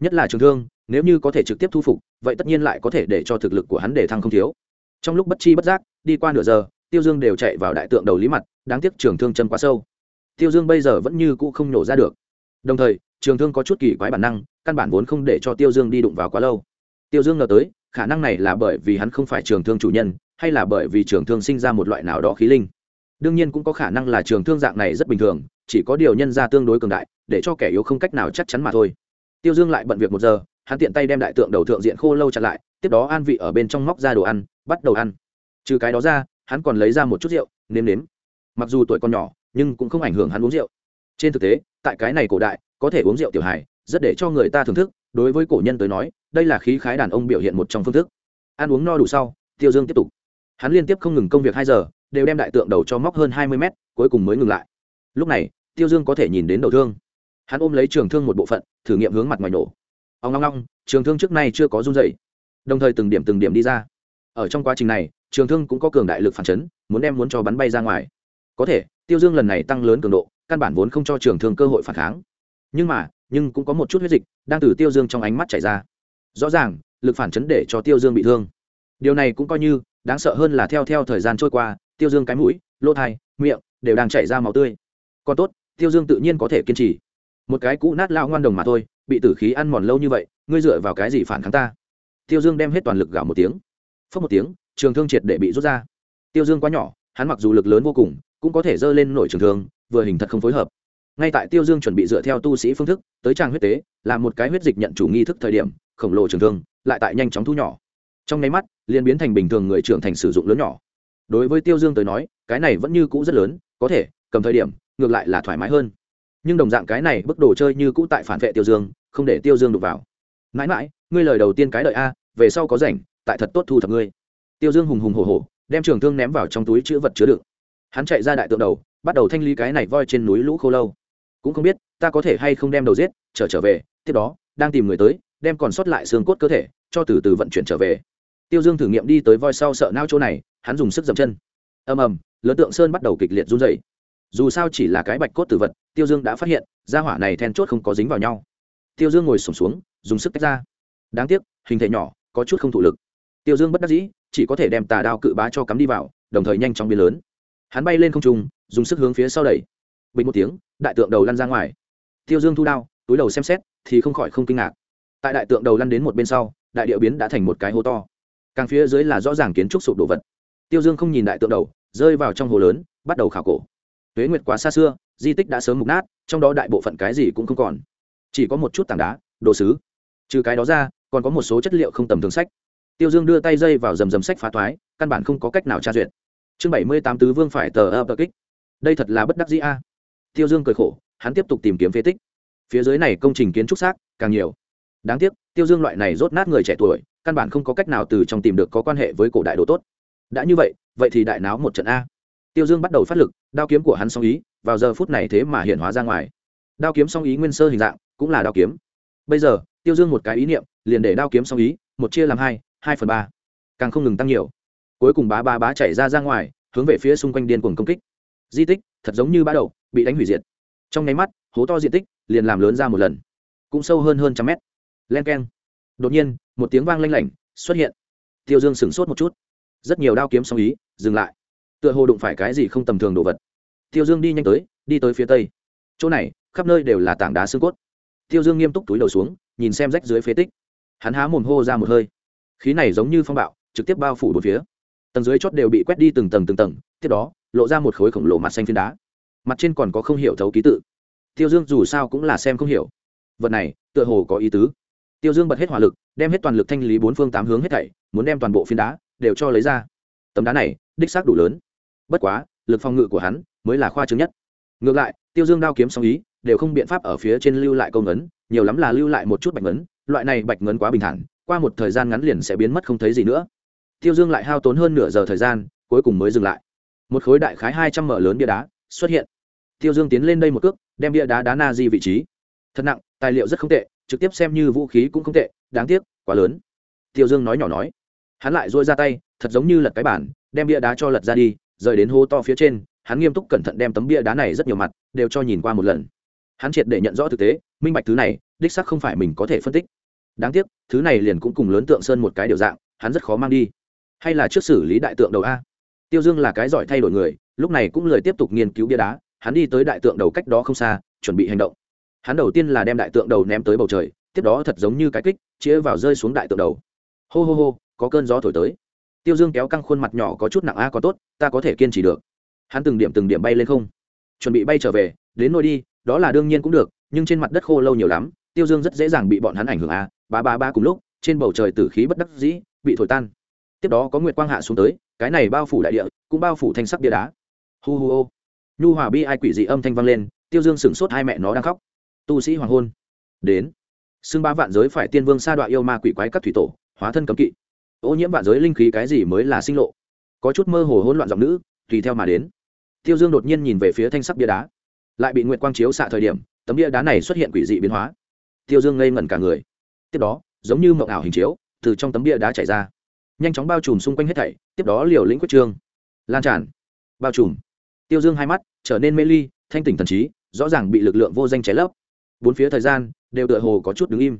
nhất là trường thương, nếu như có thể trực tiếp thu phục, vậy tất nhiên lại có thể để cho thực lực của hắn để thăng không thiếu. Trong lúc bất chi bất giác, đi qua nửa giờ, tiêu dương đều chạy vào đại tượng đầu lý mặt, đáng tiếc trường thương chân quá sâu. Tiêu dương bây giờ vẫn như cũ không nổ ra được. Đồng thời, trường thương có chút kỳ quái bản năng, căn bản vốn không để cho tiêu dương đi đụng vào quá lâu. Tiêu dương ngờ tới khả năng này là bởi vì hắn không phải trường thương chủ nhân, hay là bởi vì trường thương sinh ra một loại nào đó khí linh. Đương nhiên cũng có khả năng là trường thương dạng này rất bình thường, chỉ có điều nhân ra tương đối cường đại, để cho kẻ yếu không cách nào chắc chắn mà thôi. Tiêu dương lại bận việc một giờ, hắn tiện tay đem đại tượng đầu thượng diện khô lâu chặt lại, tiếp đó an vị ở bên trong móc ra đồ ăn, bắt đầu ăn. Trừ cái đó ra, hắn còn lấy ra một chút rượu, nếm nếm. Mặc dù tuổi còn nhỏ, nhưng cũng không ảnh hưởng hắn uống rượu. Trên thực tế, tại cái này cổ đại, có thể uống rượu tiểu hài, rất để cho người ta thưởng thức đối với cổ nhân tới nói, đây là khí khái đàn ông biểu hiện một trong phương thức. Ăn uống no đủ sau, tiêu dương tiếp tục. Hắn liên tiếp không ngừng công việc hai giờ, đều đem đại tượng đầu cho móc hơn hai mươi mét, cuối cùng mới ngừng lại. Lúc này, tiêu dương có thể nhìn đến đầu thương. Hắn ôm lấy trường thương một bộ phận, thử nghiệm hướng mặt ngoài nổ. Ông long long trường thương trước nay chưa có run dày đồng thời từng điểm từng điểm đi ra. Ở trong quá trình này, trường thương cũng có cường đại lực phản chấn, muốn đem muốn cho bắn bay ra ngoài. Có thể, tiêu dương lần này tăng lớn cường độ, căn bản vốn không cho trường thương cơ hội phản kháng. Nhưng mà nhưng cũng có một chút huyết dịch đang từ tiêu dương trong ánh mắt chảy ra. Rõ ràng, lực phản chấn để cho tiêu dương bị thương. Điều này cũng coi như đáng sợ hơn là theo theo thời gian trôi qua, tiêu dương cái mũi, lỗ thai, miệng đều đang chảy ra máu tươi. Còn tốt, tiêu dương tự nhiên có thể kiên trì. Một cái cũ nát lao ngoan đồng mà thôi, bị tử khí ăn mòn lâu như vậy, ngươi dựa vào cái gì phản kháng ta? Tiêu dương đem hết toàn lực gào một tiếng. Phớt một tiếng, trường thương triệt để bị rút ra. Tiêu dương quá nhỏ, hắn mặc dù lực lớn vô cùng, cũng có thể dơ lên nổi trường thương, vừa hình thật không phối hợp ngay tại tiêu dương chuẩn bị dựa theo tu sĩ phương thức tới trang huyết tế làm một cái huyết dịch nhận chủ nghi thức thời điểm, khổng lồ trường thương lại tại nhanh chóng thu nhỏ. Trong nháy mắt, liền biến thành bình thường người trưởng thành sử dụng lớn nhỏ. Đối với tiêu dương tới nói, cái này vẫn như cũ rất lớn, có thể, cầm thời điểm, ngược lại là thoải mái hơn. Nhưng đồng dạng cái này bức đồ chơi như cũ tại phản vệ tiêu dương, không để tiêu dương đục vào. Mãi mãi, ngươi lời đầu tiên cái đợi a, về sau có rảnh, tại thật tốt thu thập ngươi. Tiêu dương hùng hùng hồ hồ đem trường thương ném vào trong túi chữ vật chứa đựng. Hắn chạy ra đại tượng đầu, bắt đầu thanh lý cái này voi trên núi lũ khô lâu cũng không biết, ta có thể hay không đem đầu giết trở trở về, tiếp đó, đang tìm người tới, đem còn sót lại xương cốt cơ thể, cho từ từ vận chuyển trở về. Tiêu dương thử nghiệm đi tới voi sau sợ nao chỗ này, hắn dùng sức dậm chân. Ầm ầm lớn tượng sơn bắt đầu kịch liệt run dày dù sao chỉ là cái bạch cốt tử vật, tiêu dương đã phát hiện ra hỏa này then chốt không có dính vào nhau. Tiêu dương ngồi sổm xuống, dùng sức tách ra. Đáng tiếc, hình thể nhỏ, có chút không thụ lực. Tiêu dương bất đắc dĩ, chỉ có thể đem tà đao cự bá cho cắm đi vào, đồng thời nhanh chóng biến lớn. Hắn bay lên không trung, dùng sức hướng phía sau đẩy bình một tiếng, đại tượng đầu lăn ra ngoài. Tiêu dương thu đao, túi đầu xem xét, thì không khỏi không kinh ngạc. Tại đại tượng đầu lăn đến một bên sau, đại điệu biến đã thành một cái hố to. Càng phía dưới là rõ ràng kiến trúc sụp đổ vật. Tiêu dương không nhìn đại tượng đầu, rơi vào trong hồ lớn, bắt đầu khảo cổ. Tuế nguyệt quá xa xưa, di tích đã sớm mục nát, trong đó đại bộ phận cái gì cũng không còn. Chỉ có một chút tảng đá, đồ sứ. Trừ cái đó ra, còn có một số chất liệu không tầm thường sách. Tiêu dương đưa tay dây vào dầm dầm sách phá thoái căn bản không có cách nào tra duyệt. Chương bảy mươi tám tứ vương phải tờ ập kích. Đây thật là bất đắc dĩ a tiêu dương cười khổ, hắn tiếp tục tìm kiếm phế tích. Phía dưới này công trình kiến trúc xác, càng nhiều. Đáng tiếc, tiêu dương loại này rốt nát người trẻ tuổi, căn bản không có cách nào từ trong tìm được có quan hệ với cổ đại đồ tốt. Đã như vậy vậy thì đại náo một trận a. Tiêu dương bắt đầu phát lực, đao kiếm của hắn song ý, vào giờ phút này thế mà hiện hóa ra ngoài. Đao kiếm song ý nguyên sơ hình dạng, cũng là đao kiếm. Bây giờ, tiêu dương một cái ý niệm, liền để đao kiếm song ý, một chia làm hai hai phần ba. Càng không ngừng tăng nhiều. Cuối cùng bá bá bá chạy ra ra ngoài, hướng về phía xung quanh điên cuồng công kích. Di tích, thật giống như bá đậu bị đánh hủy diệt. Trong nháy mắt, hố to diện tích liền làm lớn ra một lần. Cũng sâu hơn hơn trăm mét. Len k e n đột nhiên, một tiếng vang lanh lảnh xuất hiện. Tiêu dương sửng sốt một chút. Rất nhiều đao kiếm song ý, dừng lại. Tựa hồ đụng phải cái gì không tầm thường đồ vật. Tiêu dương đi nhanh tới, đi tới phía tây. Chỗ này, khắp nơi đều là tảng đá xương cốt. Tiêu dương nghiêm túc túi đầu xuống, nhìn xem rách dưới phế tích. Hắn há mồm hô ra một hơi. Khí này giống như phong bạo, trực tiếp bao phủ một phía. Tầng dưới chót đều bị quét đi từng tầng từng tầng, tiếp đó, lộ ra một khối khổng lồ mặt xanh phiến đá mặt trên còn có không hiểu thấu ký tự. Tiêu dương dù sao cũng là xem không hiểu. Vật này, tựa hồ có ý tứ. Tiêu dương bật hết hỏa lực, đem hết toàn lực thanh lý bốn phương tám hướng hết thảy, muốn đem toàn bộ phiến đá đều cho lấy ra. Tấm đá này, đích xác đủ lớn. Bất quá, lực phòng ngự của hắn mới là khoa chứng nhất. Ngược lại, tiêu dương đao kiếm song ý, đều không biện pháp ở phía trên lưu lại câu ngấn nhiều lắm là lưu lại một chút bạch ngấn, loại này bạch ngấn quá bình thản, qua một thời gian ngắn liền sẽ biến mất không thấy gì nữa. Tiêu dương lại hao tốn hơn nửa giờ thời gian, cuối cùng mới dừng lại. Một khối đại khái hai trăm mở lớn bia đá xuất hiện tiêu dương tiến lên đây một cước, đem bia đá đá na di vị trí. Thật nặng, tài liệu rất không tệ, trực tiếp xem như vũ khí cũng không tệ, đáng tiếc, quá lớn. Tiêu dương nói nhỏ nói. Hắn lại dôi ra tay, thật giống như lật cái bản đem bia đá cho lật ra đi, rời đến hố to phía trên, hắn nghiêm túc cẩn thận đem tấm bia đá này rất nhiều mặt, đều cho nhìn qua một lần. Hắn triệt để nhận rõ thực tế, minh bạch thứ này, đích sắc không phải mình có thể phân tích. Đáng tiếc, thứ này liền cũng cùng lớn tượng sơn một cái điều dạng, hắn rất khó mang đi. Hay là trước xử lý đại tượng đầu a? Tiêu dương là cái giỏi thay đổi người, lúc này cũng lời tiếp tục nghiên cứu bia đá hắn đi tới đại tượng đầu cách đó không xa, chuẩn bị hành động. Hắn đầu tiên là đem đại tượng đầu ném tới bầu trời, tiếp đó thật giống như cái kích, chĩa vào rơi xuống đại tượng đầu. Hô hô hô, có cơn gió thổi tới. Tiêu dương kéo căng khuôn mặt nhỏ có chút nặng a có tốt, ta có thể kiên trì được. Hắn từng điểm từng điểm bay lên không. Chuẩn bị bay trở về, đến nôi đi, đó là đương nhiên cũng được, nhưng trên mặt đất khô lâu nhiều lắm, tiêu dương rất dễ dàng bị bọn hắn ảnh hưởng a. Ba ba ba cùng lúc, trên bầu trời tử khí bất đắc dĩ, bị thổi tan. Tiếp đó có nguyệt quang hạ xuống tới, cái này bao phủ đại địa, cũng bao phủ thanh sắc bia đá. Hu hu ô nhu hòa bi ai quỷ dị âm thanh vang lên, tiêu dương sửng sốt hai mẹ nó đang khóc. Tu sĩ hoàng hôn. Đến. Xưng ba vạn giới phải tiên vương sa đoạn yêu ma quỷ quái các thủy tổ, hóa thân cấm kỵ. Ô nhiễm vạn giới linh khí cái gì mới là sinh lộ? Có chút mơ hồ hỗn loạn giọng nữ, tùy theo mà đến. Tiêu dương đột nhiên nhìn về phía thanh sắc bia đá. Lại bị nguyệt quang chiếu xạ thời điểm, tấm bia đá này xuất hiện quỷ dị biến hóa. Tiêu dương ngây ngẩn cả người. Tiếp đó, giống như mộng ảo hình chiếu, từ trong tấm bia đá chảy ra. Nhanh chóng bao trùm xung quanh hết thảy, tiếp đó liều lĩnh quyết trương. Lan tràn. Bao trùm tiêu dương hai mắt trở nên mê ly, thanh tỉnh thần trí, rõ ràng bị lực lượng vô danh cháy lấp. Bốn phía thời gian đều tựa hồ có chút đứng im.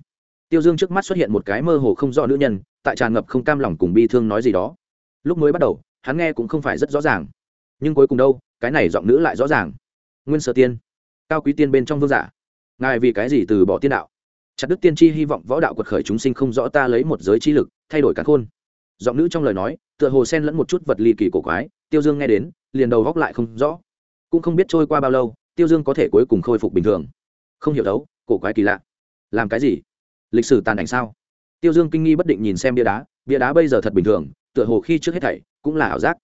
Tiêu dương trước mắt xuất hiện một cái mơ hồ không rõ nữ nhân, tại tràn ngập không cam lòng cùng bi thương nói gì đó. Lúc mới bắt đầu, hắn nghe cũng không phải rất rõ ràng. Nhưng cuối cùng đâu, cái này giọng nữ lại rõ ràng. Nguyên sở tiên, cao quý tiên bên trong vương giả, ngài vì cái gì từ bỏ tiên đạo? Chặt đức tiên tri hy vọng võ đạo quật khởi chúng sinh không rõ ta lấy một giới chi lực, thay đổi cả khôn. Giọng nữ trong lời nói, tựa hồ sen lẫn một chút vật ly kỳ cổ quái, tiêu dương nghe đến liền đầu góc lại không rõ. Cũng không biết trôi qua bao lâu, tiêu dương có thể cuối cùng khôi phục bình thường. Không hiểu đấu, cổ quái kỳ lạ. Làm cái gì? Lịch sử tàn ảnh sao? Tiêu dương kinh nghi bất định nhìn xem bia đá bia đá bây giờ thật bình thường, tựa hồ khi trước hết thảy cũng là ảo giác.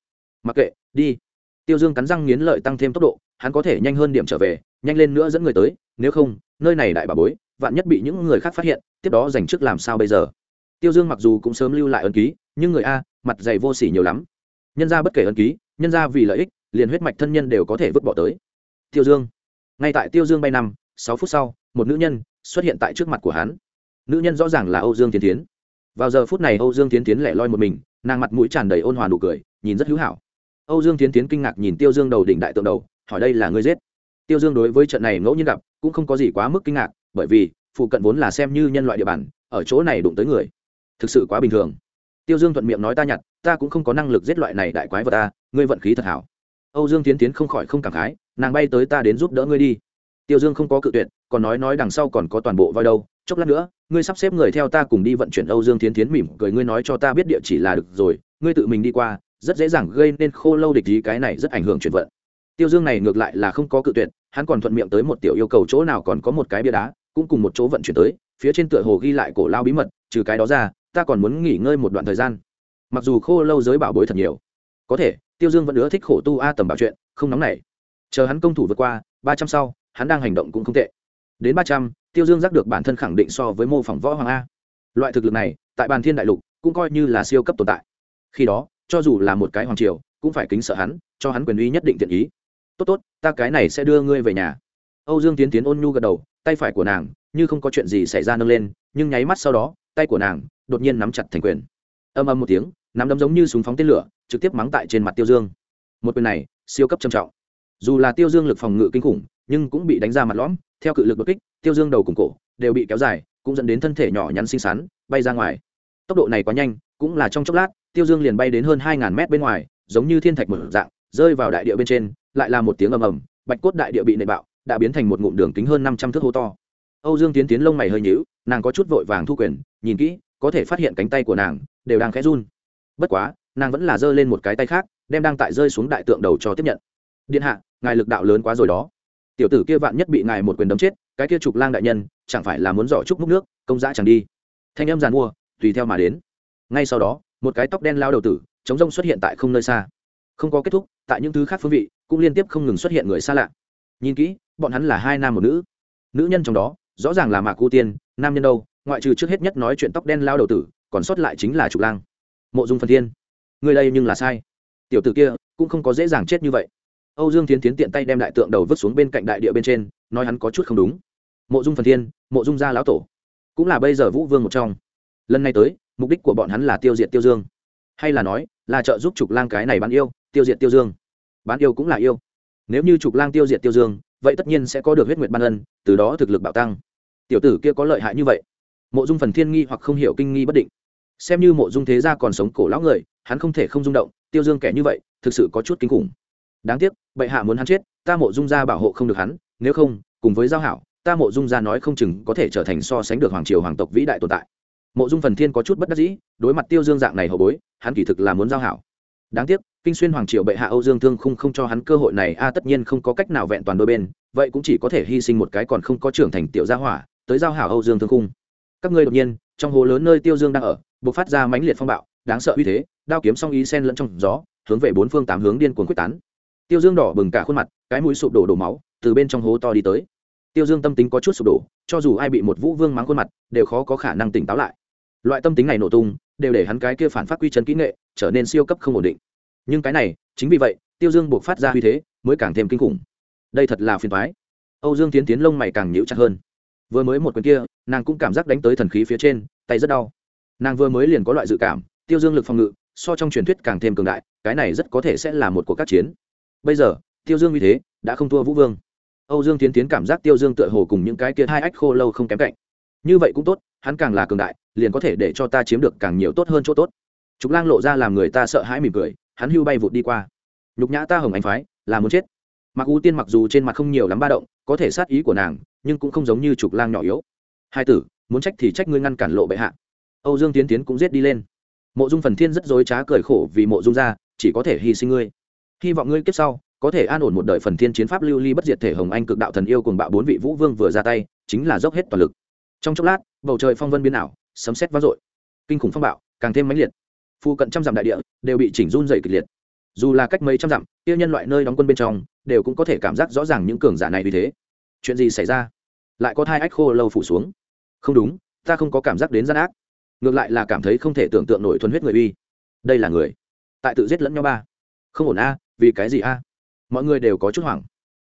Mặc kệ, đi. Tiêu dương cắn răng nghiến lợi tăng thêm tốc độ, hắn có thể nhanh hơn điểm trở về, nhanh lên nữa dẫn người tới, nếu không, nơi này đại bà bối, vạn nhất bị những người khác phát hiện, tiếp đó dành trước làm sao bây giờ? Tiêu dương mặc dù cũng sớm lưu lại ân ký, nhưng người a, mặt dày vô s ỉ nhiều lắm. Nhân ra bất kể ân ký nhân ra vì lợi ích, liền huyết mạch thân nhân đều có thể vứt bỏ tới. Tiêu dương. Ngay tại tiêu dương bay năm, sáu phút sau, một nữ nhân xuất hiện tại trước mặt của hắn. Nữ nhân rõ ràng là âu dương tiến tiến vào giờ phút này, âu dương tiến tiến lẻ loi một mình, nàng mặt mũi tràn đầy ôn hòa nụ cười, nhìn rất hữu hảo. Âu dương tiến tiến kinh ngạc nhìn tiêu dương đầu đỉnh đại tượng đầu, hỏi đây là ngươi giết? Tiêu dương đối với trận này ngẫu nhiên gặp, cũng không có gì quá mức kinh ngạc, bởi vì phụ cận vốn là xem như nhân loại địa bàn, ở chỗ này đụng tới người, thực sự quá bình thường tiêu dương thuận miệng nói ta nhặt, ta cũng không có năng lực giết loại này đại quái vật ta, ngươi vận khí thật hảo. Âu dương tiến tiến không khỏi không cảm khái, nàng bay tới ta đến giúp đỡ ngươi đi. Tiêu dương không có cự tuyệt, còn nói nói đằng sau còn có toàn bộ voi đâu, chốc lát nữa, ngươi sắp xếp người theo ta cùng đi vận chuyển âu dương tiến tiến mỉm cười ngươi nói cho ta biết địa chỉ là được rồi, ngươi tự mình đi qua, rất dễ dàng gây nên khô lâu địch ý cái này rất ảnh hưởng chuyển vận. Tiêu dương này ngược lại là không có cự tuyệt, hắn còn thuận miệng tới một tiểu yêu cầu chỗ nào còn có một cái bia đá, cũng cùng một chỗ vận chuyển tới, phía trên tựa hồ ghi lại cổ lao bí mật, trừ cái đó ra ta còn muốn nghỉ ngơi một đoạn thời gian. Mặc dù khô lâu giới bảo bối thật nhiều, có thể, tiêu dương vẫn ưa thích khổ tu a tầm bảo chuyện, không nóng nảy. Chờ hắn công thủ vượt qua, ba trăm sau, hắn đang hành động cũng không tệ. Đến ba trăm, tiêu dương giác được bản thân khẳng định so với mô phỏng võ hoàng a. Loại thực lực này, tại bàn thiên đại lục, cũng coi như là siêu cấp tồn tại. Khi đó, cho dù là một cái hoàng triều, cũng phải kính sợ hắn, cho hắn quyền uy nhất định thiện ý. Tốt tốt, ta cái này sẽ đưa ngươi về nhà. Âu dương tiến tiến ôn nhu gật đầu, tay phải của nàng, như không có chuyện gì xảy ra nâng lên, nhưng nháy mắt sau đó, tay của nàng đột nhiên nắm chặt thành quyền. Âm âm một tiếng, nắm đấm giống như súng phóng tên lửa, trực tiếp mắng tại trên mặt tiêu dương. Một quyền này, siêu cấp trầm trọng. Dù là tiêu dương lực phòng ngự kinh khủng, nhưng cũng bị đánh ra mặt lõm, theo cự lực đột kích, tiêu dương đầu cùng cổ đều bị kéo dài, cũng dẫn đến thân thể nhỏ nhắn xinh xắn, bay ra ngoài. Tốc độ này quá nhanh, cũng là trong chốc lát, tiêu dương liền bay đến hơn hai ngàn mét bên ngoài, giống như thiên thạch mở dạng, rơi vào đại địa bên trên, lại là một tiếng ầm ầm, bạch cốt đại địa bị nệ bạo, đã biến thành một ngụm đường kính hơn năm trăm thước hô to. Âu dương tiến tiến lông mày hơi nhíu, nàng có chút vội vàng thu quyền, nhìn kỹ có thể phát hiện cánh tay của nàng, đều đang khẽ run. Bất quá, nàng vẫn là giơ lên một cái tay khác, đem đang tại rơi xuống đại tượng đầu cho tiếp nhận. Điện hạ, ngài lực đạo lớn quá rồi đó. Tiểu tử kia vạn nhất bị ngài một quyền đấm chết, cái kia trục lang đại nhân, chẳng phải là muốn dỏ chúc múc nước, công giã chẳng đi. Thanh âm giàn mua, tùy theo mà đến. Ngay sau đó, một cái tóc đen lao đầu tử, chống rông xuất hiện tại không nơi xa. Không có kết thúc, tại những thứ khác phương vị, cũng liên tiếp không ngừng xuất hiện người xa lạ. Nhìn kỹ, bọn hắn là hai nam một nữ. Nữ nhân trong đó, rõ ràng là mạc ưu tiên, nam nhân đâu? Ngoại trừ trước hết nhất nói chuyện tóc đen lao đầu tử, còn sót lại chính là trục lang. Mộ dung phần thiên, người đây nhưng là sai. Tiểu tử kia cũng không có dễ dàng chết như vậy. Âu dương tiến tiến tiện tay đem đại tượng đầu vứt xuống bên cạnh đại địa bên trên, nói hắn có chút không đúng. Mộ dung phần thiên, mộ dung gia lão tổ, cũng là bây giờ vũ vương một trong. Lần này tới, mục đích của bọn hắn là tiêu diệt tiêu dương. Hay là nói, là trợ giúp trục lang cái này bán yêu, tiêu diệt tiêu dương. Bán yêu cũng là yêu. Nếu như trục lang tiêu diệt tiêu dương, vậy tất nhiên sẽ có được huyết nguyệt ban ân, từ đó thực lực bạo tăng. Tiểu tử kia có lợi hại như vậy mộ dung phần thiên nghi hoặc không hiểu kinh nghi bất định. Xem như mộ dung thế gia còn sống cổ lão người, hắn không thể không rung động, tiêu dương kẻ như vậy, thực sự có chút kinh khủng. Đáng tiếc, bệ hạ muốn hắn chết, ta mộ dung gia bảo hộ không được hắn, nếu không, cùng với giao hảo, ta mộ dung gia nói không chừng có thể trở thành so sánh được hoàng triều hoàng tộc vĩ đại tồn tại. Mộ dung phần thiên có chút bất đắc dĩ, đối mặt tiêu dương dạng này hậu bối, hắn kỳ thực là muốn giao hảo. Đáng tiếc, kinh xuyên hoàng triều bệ hạ âu dương thương không không cho hắn cơ hội này, a tất nhiên không có cách nào vẹn toàn đôi bên, vậy cũng chỉ có thể hy sinh một cái còn không có trưởng thành tiểu gia hỏa, tới giao hảo âu dương thương khung các ngươi đột nhiên, trong hồ lớn nơi tiêu dương đang ở buộc phát ra mãnh liệt phong bạo, đáng sợ uy thế, đao kiếm song ý sen lẫn trong gió, hướng về bốn phương tám hướng điên cuồng quyết tán. Tiêu dương đỏ bừng cả khuôn mặt, cái mũi sụp đổ đổ máu, từ bên trong hố to đi tới. Tiêu dương tâm tính có chút sụp đổ, cho dù ai bị một vũ vương mắng khuôn mặt, đều khó có khả năng tỉnh táo lại. Loại tâm tính này nổ tung, đều để hắn cái kia phản phát quy chân kỹ nghệ, trở nên siêu cấp không ổn định. Nhưng cái này, chính vì vậy, tiêu dương buộc phát ra uy thế, mới càng thêm kinh khủng. Đây thật là phiền thoái âu dương tiến tiến lông mày càng nhíu chặt hơn vừa mới một quyền kia, nàng cũng cảm giác đánh tới thần khí phía trên, tay rất đau. Nàng vừa mới liền có loại dự cảm, tiêu dương lực phòng ngự, so trong truyền thuyết càng thêm cường đại, cái này rất có thể sẽ là một cuộc các chiến. Bây giờ, tiêu dương như thế, đã không thua vũ vương. Âu dương tiến tiến cảm giác tiêu dương tựa hồ cùng những cái kia hai ách khô lâu không kém cạnh. Như vậy cũng tốt, hắn càng là cường đại, liền có thể để cho ta chiếm được càng nhiều tốt hơn chỗ tốt. Trục lang lộ ra làm người ta sợ hãi mỉm cười, hắn hưu bay vụt đi qua. Nhục nhã ta hồng anh phái, là muốn chết. Mặc u tiên mặc dù trên mặt không nhiều lắm ba động, có thể sát ý của nàng nhưng cũng không giống như trục lang nhỏ yếu. Hai tử, muốn trách thì trách ngươi ngăn cản lộ bệ hạ. Âu dương tiến tiến cũng giết đi lên. Mộ dung phần thiên rất dối trá cười khổ vì mộ dung ra, chỉ có thể hy sinh ngươi. Hy vọng ngươi kiếp sau, có thể an ổn một đời phần thiên chiến pháp lưu ly bất diệt thể hồng anh cực đạo thần yêu cùng bạo bốn vị vũ vương vừa ra tay, chính là dốc hết toàn lực. Trong chốc lát, bầu trời phong vân biến ảo, sấm sét vang dội. Kinh khủng phong bạo, càng thêm mãnh liệt. Phu cận trăm dặm đại địa đều bị chỉnh run dày kịch liệt. Dù là cách mấy trăm dặm tiêu nhân loại nơi đóng quân bên trong đều cũng có thể cảm giác rõ ràng những cường giả này vì thế chuyện gì xảy ra? Lại có thai ách khô lâu phủ xuống. Không đúng, ta không có cảm giác đến gian ác. Ngược lại là cảm thấy không thể tưởng tượng nổi thuần huyết người uy. Đây là người. Tại tự giết lẫn nhau ba. Không ổn a, vì cái gì a? Mọi người đều có chút hoảng.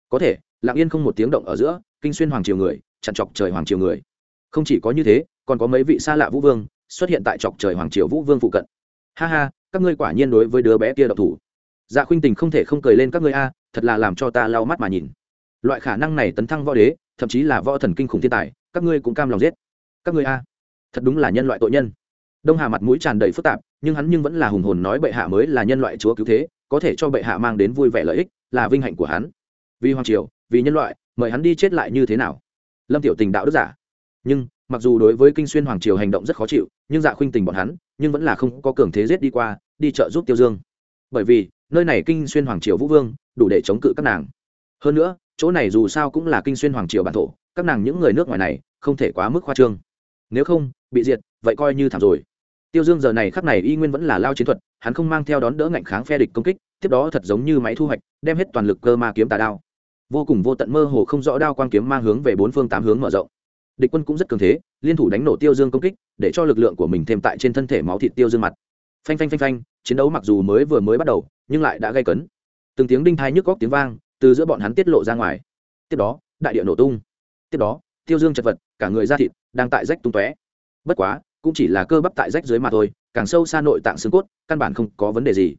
Có thể, lặng yên không một tiếng động ở giữa, kinh xuyên hoàng triều người, chặn chọc trời hoàng triều người. Không chỉ có như thế, còn có mấy vị xa lạ vũ vương xuất hiện tại chọc trời hoàng triều vũ vương phụ cận. Ha ha, các ngươi quả nhiên đối với đứa bé kia độc thủ. Dạ khuynh tình không thể không cười lên, các ngươi a, thật là làm cho ta lau mắt mà nhìn loại khả năng này tấn thăng võ đế, thậm chí là võ thần kinh khủng thiên tài, các ngươi cũng cam lòng giết. Các ngươi a, thật đúng là nhân loại tội nhân. Đông hà mặt mũi tràn đầy phức tạp, nhưng hắn nhưng vẫn là hùng hồn nói bệ hạ mới là nhân loại chúa cứu thế, có thể cho bệ hạ mang đến vui vẻ lợi ích, là vinh hạnh của hắn. Vì hoàng triều, vì nhân loại, mời hắn đi chết lại như thế nào? Lâm tiểu tình đạo đức giả. Nhưng, mặc dù đối với kinh xuyên hoàng triều hành động rất khó chịu, nhưng dạ khuynh tình bọn hắn, nhưng vẫn là không có cường thế giết đi qua, đi trợ giúp tiêu dương. Bởi vì, nơi này kinh xuyên hoàng triều vũ vương, đủ để chống cự các nàng. Hơn nữa chỗ này dù sao cũng là kinh xuyên hoàng triều bản thổ, các nàng những người nước ngoài này không thể quá mức khoa trương. Nếu không, bị diệt, vậy coi như thảm rồi. Tiêu dương giờ này khắc này y nguyên vẫn là lao chiến thuật, hắn không mang theo đón đỡ ngạnh kháng phe địch công kích, tiếp đó thật giống như máy thu hoạch, đem hết toàn lực cơ ma kiếm tà đao. Vô cùng vô tận mơ hồ không rõ đao quang kiếm mang hướng về bốn phương tám hướng mở rộng. Địch quân cũng rất cường thế, liên thủ đánh nổ tiêu dương công kích, để cho lực lượng của mình thêm tại trên thân thể máu thịt tiêu dương mặt. Phanh phanh phanh phanh, chiến đấu mặc dù mới vừa mới bắt đầu, nhưng lại đã gây cấn. Từng tiếng đinh thai nhức góc tiếng vang từ giữa bọn hắn tiết lộ ra ngoài. Tiếp đó, đại địa nổ tung. Tiếp đó, tiêu dương chật vật, cả người da thịt đang tại rách tung tóe. Bất quá, cũng chỉ là cơ bắp tại rách dưới mà thôi, càng sâu xa nội tạng xương cốt, căn bản không có vấn đề gì.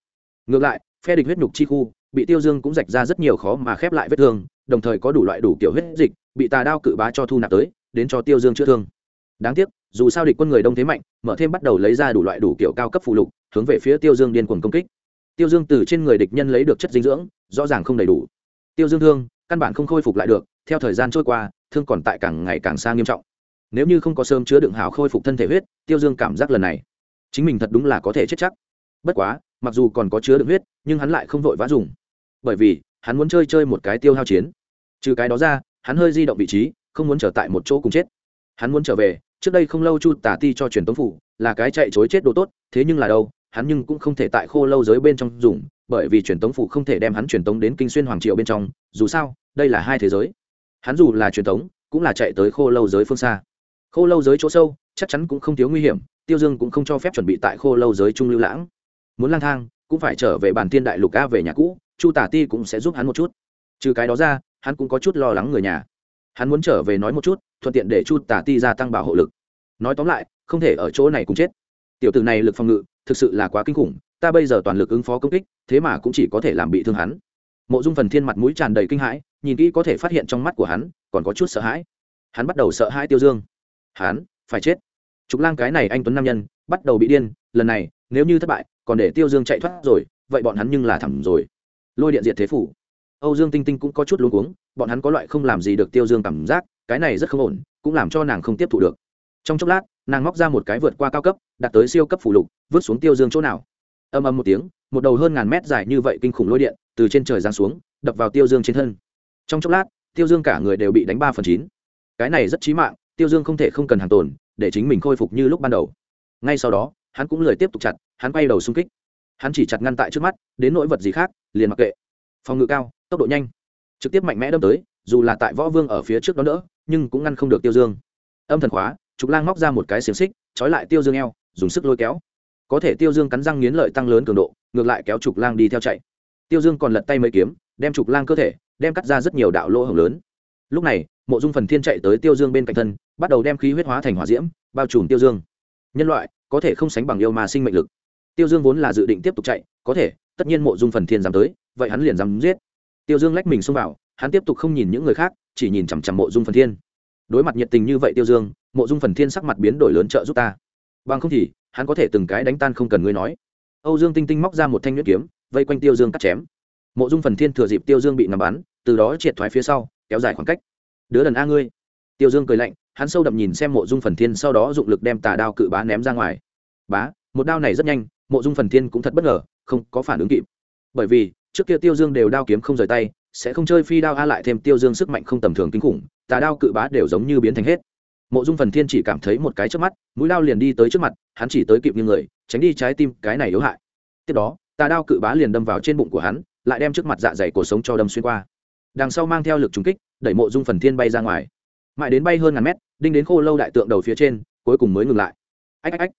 Ngược lại, phe địch huyết nhục chi khu, bị tiêu dương cũng rạch ra rất nhiều khó mà khép lại vết thương, đồng thời có đủ loại đủ kiểu huyết dịch, bị tà đao cự bá cho thu nạp tới, đến cho tiêu dương chữa thương. Đáng tiếc, dù sao địch quân người đông thế mạnh, mở thêm bắt đầu lấy ra đủ loại đủ kiểu cao cấp phụ lục, hướng về phía tiêu dương điên cuồng công kích. Tiêu dương từ trên người địch nhân lấy được chất dinh dưỡng, rõ ràng không đầy đủ tiêu dương thương, căn bản không khôi phục lại được, theo thời gian trôi qua, thương còn tại càng ngày càng xa nghiêm trọng. Nếu như không có sớm chứa đựng hào khôi phục thân thể huyết, tiêu dương cảm giác lần này, chính mình thật đúng là có thể chết chắc. Bất quá, mặc dù còn có chứa đựng huyết, nhưng hắn lại không vội vã dùng. Bởi vì, hắn muốn chơi chơi một cái tiêu hao chiến. Trừ cái đó ra, hắn hơi di động vị trí, không muốn trở tại một chỗ cùng chết. Hắn muốn trở về, trước đây không lâu chu tả ti cho truyền tống phủ, là cái chạy chối chết đồ tốt, thế nhưng là đâu, hắn nhưng cũng không thể tại khô lâu giới bên trong dùng bởi vì truyền tống phủ không thể đem hắn truyền tống đến kinh xuyên hoàng triệu bên trong, dù sao, đây là hai thế giới. Hắn dù là truyền tống, cũng là chạy tới khô lâu giới phương xa. Khô lâu giới chỗ sâu, chắc chắn cũng không thiếu nguy hiểm, tiêu dương cũng không cho phép chuẩn bị tại khô lâu giới trung lưu lãng. Muốn lang thang, cũng phải trở về bản tiên đại lục ca về nhà cũ, chu tả ti cũng sẽ giúp hắn một chút. Trừ cái đó ra, hắn cũng có chút lo lắng người nhà. Hắn muốn trở về nói một chút, thuận tiện để chu tả ti gia tăng bảo hộ lực. Nói tóm lại, không thể ở chỗ này cũng chết. Tiểu tử này lực phòng ngự, thực sự là quá kinh khủng ta bây giờ toàn lực ứng phó công kích, thế mà cũng chỉ có thể làm bị thương hắn. Mộ dung phần thiên mặt mũi tràn đầy kinh hãi, nhìn kỹ có thể phát hiện trong mắt của hắn, còn có chút sợ hãi. Hắn bắt đầu sợ hãi tiêu dương. Hắn, phải chết. Trục lang cái này anh tuấn nam nhân, bắt đầu bị điên, lần này, nếu như thất bại, còn để tiêu dương chạy thoát rồi, vậy bọn hắn nhưng là thẳm rồi. Lôi điện diệt thế phủ. Âu dương tinh tinh cũng có chút luống cuống, bọn hắn có loại không làm gì được tiêu dương cảm giác, cái này rất không ổn, cũng làm cho nàng không tiếp thu được. Trong chốc lát, nàng móc ra một cái vượt qua cao cấp đạt tới siêu cấp phủ lục, vứt xuống tiêu dương chỗ nào âm âm một tiếng, một đầu hơn ngàn mét dài như vậy kinh khủng lôi điện từ trên trời giáng xuống, đập vào tiêu dương trên thân. Trong chốc lát, tiêu dương cả người đều bị đánh ba phần chín. Cái này rất chí mạng, tiêu dương không thể không cần hàng tồn, để chính mình khôi phục như lúc ban đầu. Ngay sau đó, hắn cũng lười tiếp tục chặt, hắn quay đầu xung kích. Hắn chỉ chặt ngăn tại trước mắt, đến nỗi vật gì khác, liền mặc kệ. Phòng ngự cao, tốc độ nhanh. Trực tiếp mạnh mẽ đâm tới, dù là tại võ vương ở phía trước đó nữa, nhưng cũng ngăn không được tiêu dương. Âm thần khóa, trục lang móc ra một cái xiềng xích, trói lại tiêu dương eo, dùng sức lôi kéo có thể tiêu dương cắn răng nghiến lợi tăng lớn cường độ, ngược lại kéo trục lang đi theo chạy. Tiêu dương còn lật tay mấy kiếm, đem trục lang cơ thể, đem cắt ra rất nhiều đạo lỗ hồng lớn. Lúc này, mộ dung phần thiên chạy tới tiêu dương bên cạnh thân, bắt đầu đem khí huyết hóa thành hỏa diễm, bao trùm tiêu dương. Nhân loại, có thể không sánh bằng yêu mà sinh mệnh lực. Tiêu dương vốn là dự định tiếp tục chạy, có thể, tất nhiên mộ dung phần thiên dám tới, vậy hắn liền dám giết. Tiêu dương lách mình xông vào, hắn tiếp tục không nhìn những người khác, chỉ nhìn chằm chằm mộ dung phần thiên. Đối mặt nhiệt tình như vậy tiêu dương, mộ dung phần thiên sắc mặt biến đổi lớn trợ giúp ta bằng không thì, hắn có thể từng cái đánh tan không cần ngươi nói. Âu dương tinh tinh móc ra một thanh nhuyễn kiếm, vây quanh tiêu dương cắt chém. Mộ dung phần thiên thừa dịp tiêu dương bị nằm bắn, từ đó triệt thoái phía sau, kéo dài khoảng cách. Đứa đần a ngươi. Tiêu dương cười lạnh, hắn sâu đậm nhìn xem mộ dung phần thiên sau đó dụng lực đem tà đao cự bá ném ra ngoài. Bá, một đao này rất nhanh, mộ dung phần thiên cũng thật bất ngờ, không có phản ứng kịp. Bởi vì, trước kia tiêu dương đều đao kiếm không rời tay, sẽ không chơi phi đao a lại thêm tiêu dương sức mạnh không tầm thường kinh khủng, tà đao cự bá đều giống như biến thành hết mộ dung phần thiên chỉ cảm thấy một cái trước mắt, mũi đao liền đi tới trước mặt, hắn chỉ tới kịp như người, tránh đi trái tim cái này yếu hại. Tiếp đó, tà đao cự bá liền đâm vào trên bụng của hắn, lại đem trước mặt dạ dày cổ sống cho đâm xuyên qua. Đằng sau mang theo lực trúng kích, đẩy mộ dung phần thiên bay ra ngoài. Mãi đến bay hơn ngàn mét, đinh đến khô lâu đại tượng đầu phía trên, cuối cùng mới ngừng lại. Ách ách ách.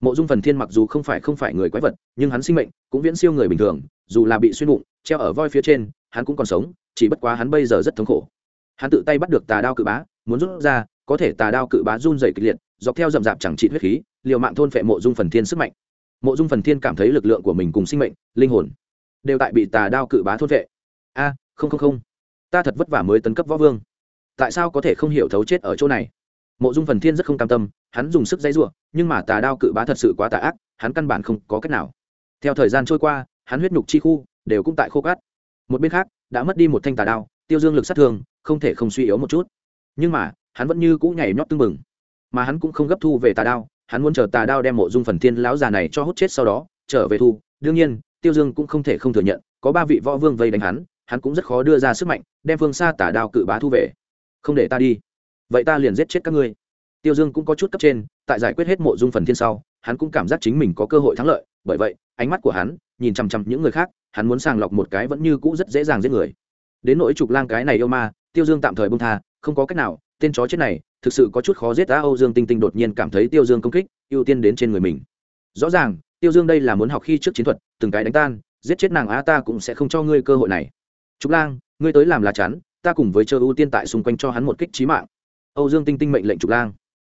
Mộ dung phần thiên mặc dù không phải không phải người quái vật, nhưng hắn sinh mệnh cũng viễn siêu người bình thường, dù là bị xuyên bụng, treo ở voi phía trên, hắn cũng còn sống, chỉ bất quá hắn bây giờ rất thống khổ. Hắn tự tay bắt được tà đao cự bá, muốn rút ra có thể tà đao cự bá run dày kịch liệt, dọc theo rậm rạp chẳng trị huyết khí, liều mạng thôn phệ mộ dung phần thiên sức mạnh. Mộ dung phần thiên cảm thấy lực lượng của mình cùng sinh mệnh, linh hồn đều tại bị tà đao cự bá thôn phệ. A, không không không. Ta thật vất vả mới tấn cấp võ vương. Tại sao có thể không hiểu thấu chết ở chỗ này? Mộ dung phần thiên rất không cam tâm, hắn dùng sức dây giụa nhưng mà tà đao cự bá thật sự quá tà ác, hắn căn bản không có cách nào. Theo thời gian trôi qua, hắn huyết nhục chi khu đều cũng tại khô cát. Một bên khác, đã mất đi một thanh tà đao, tiêu dương lực sát thương, không thể không suy yếu một chút. Nhưng mà hắn vẫn như cũ nhảy nhót tưng bừng. Mà hắn cũng không gấp thu về tà đao, hắn muốn chờ tà đao đem mộ dung phần thiên lão già này cho hút chết sau đó, trở về thu. Đương nhiên, tiêu dương cũng không thể không thừa nhận, có ba vị võ vương vây đánh hắn hắn cũng rất khó đưa ra sức mạnh, đem phương xa tà đao cự bá thu về. Không để ta đi. Vậy ta liền giết chết các ngươi. Tiêu dương cũng có chút cấp trên, tại giải quyết hết mộ dung phần thiên sau, hắn cũng cảm giác chính mình có cơ hội thắng lợi. Bởi vậy, ánh mắt của hắn, nhìn chằm chằm những người khác, hắn muốn sàng lọc một cái vẫn như cũ rất dễ dàng giết người. Đến nỗi trục lang cái này yêu ma, tiêu dương tạm thời bông tha, không có cách nào tên chó chết này, thực sự có chút khó giết đã âu dương tinh tinh đột nhiên cảm thấy tiêu dương công kích, ưu tiên đến trên người mình. Rõ ràng, tiêu dương đây là muốn học khi trước chiến thuật, từng cái đánh tan, giết chết nàng á, ta cũng sẽ không cho ngươi cơ hội này. Trúc lang, ngươi tới làm lá chắn, ta cùng với chờ ưu tiên tại xung quanh cho hắn một kích trí mạng. Âu dương tinh tinh mệnh lệnh trục lang.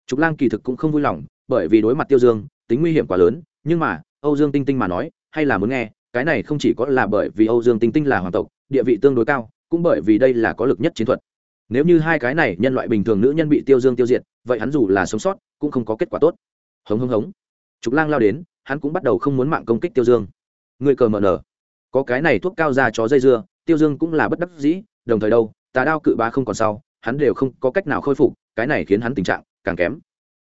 Trục lang kỳ thực cũng không vui lòng, bởi vì đối mặt tiêu dương, tính nguy hiểm quá lớn, nhưng mà, âu dương tinh tinh mà nói, hay là muốn nghe, cái này không chỉ có là bởi vì âu dương tinh tinh là hoàng tộc, địa vị tương đối cao, cũng bởi vì đây là có lực nhất chiến thuật nếu như hai cái này nhân loại bình thường nữ nhân bị tiêu dương tiêu diệt, vậy hắn dù là sống sót, cũng không có kết quả tốt. Hống hống hống. Trục lang lao đến, hắn cũng bắt đầu không muốn mạng công kích tiêu dương. Người cờ mờ nở. Có cái này thuốc cao ra chó dây dưa, tiêu dương cũng là bất đắc dĩ, đồng thời đâu, tà đao cự ba không còn sau, hắn đều không có cách nào khôi phục, cái này khiến hắn tình trạng càng kém.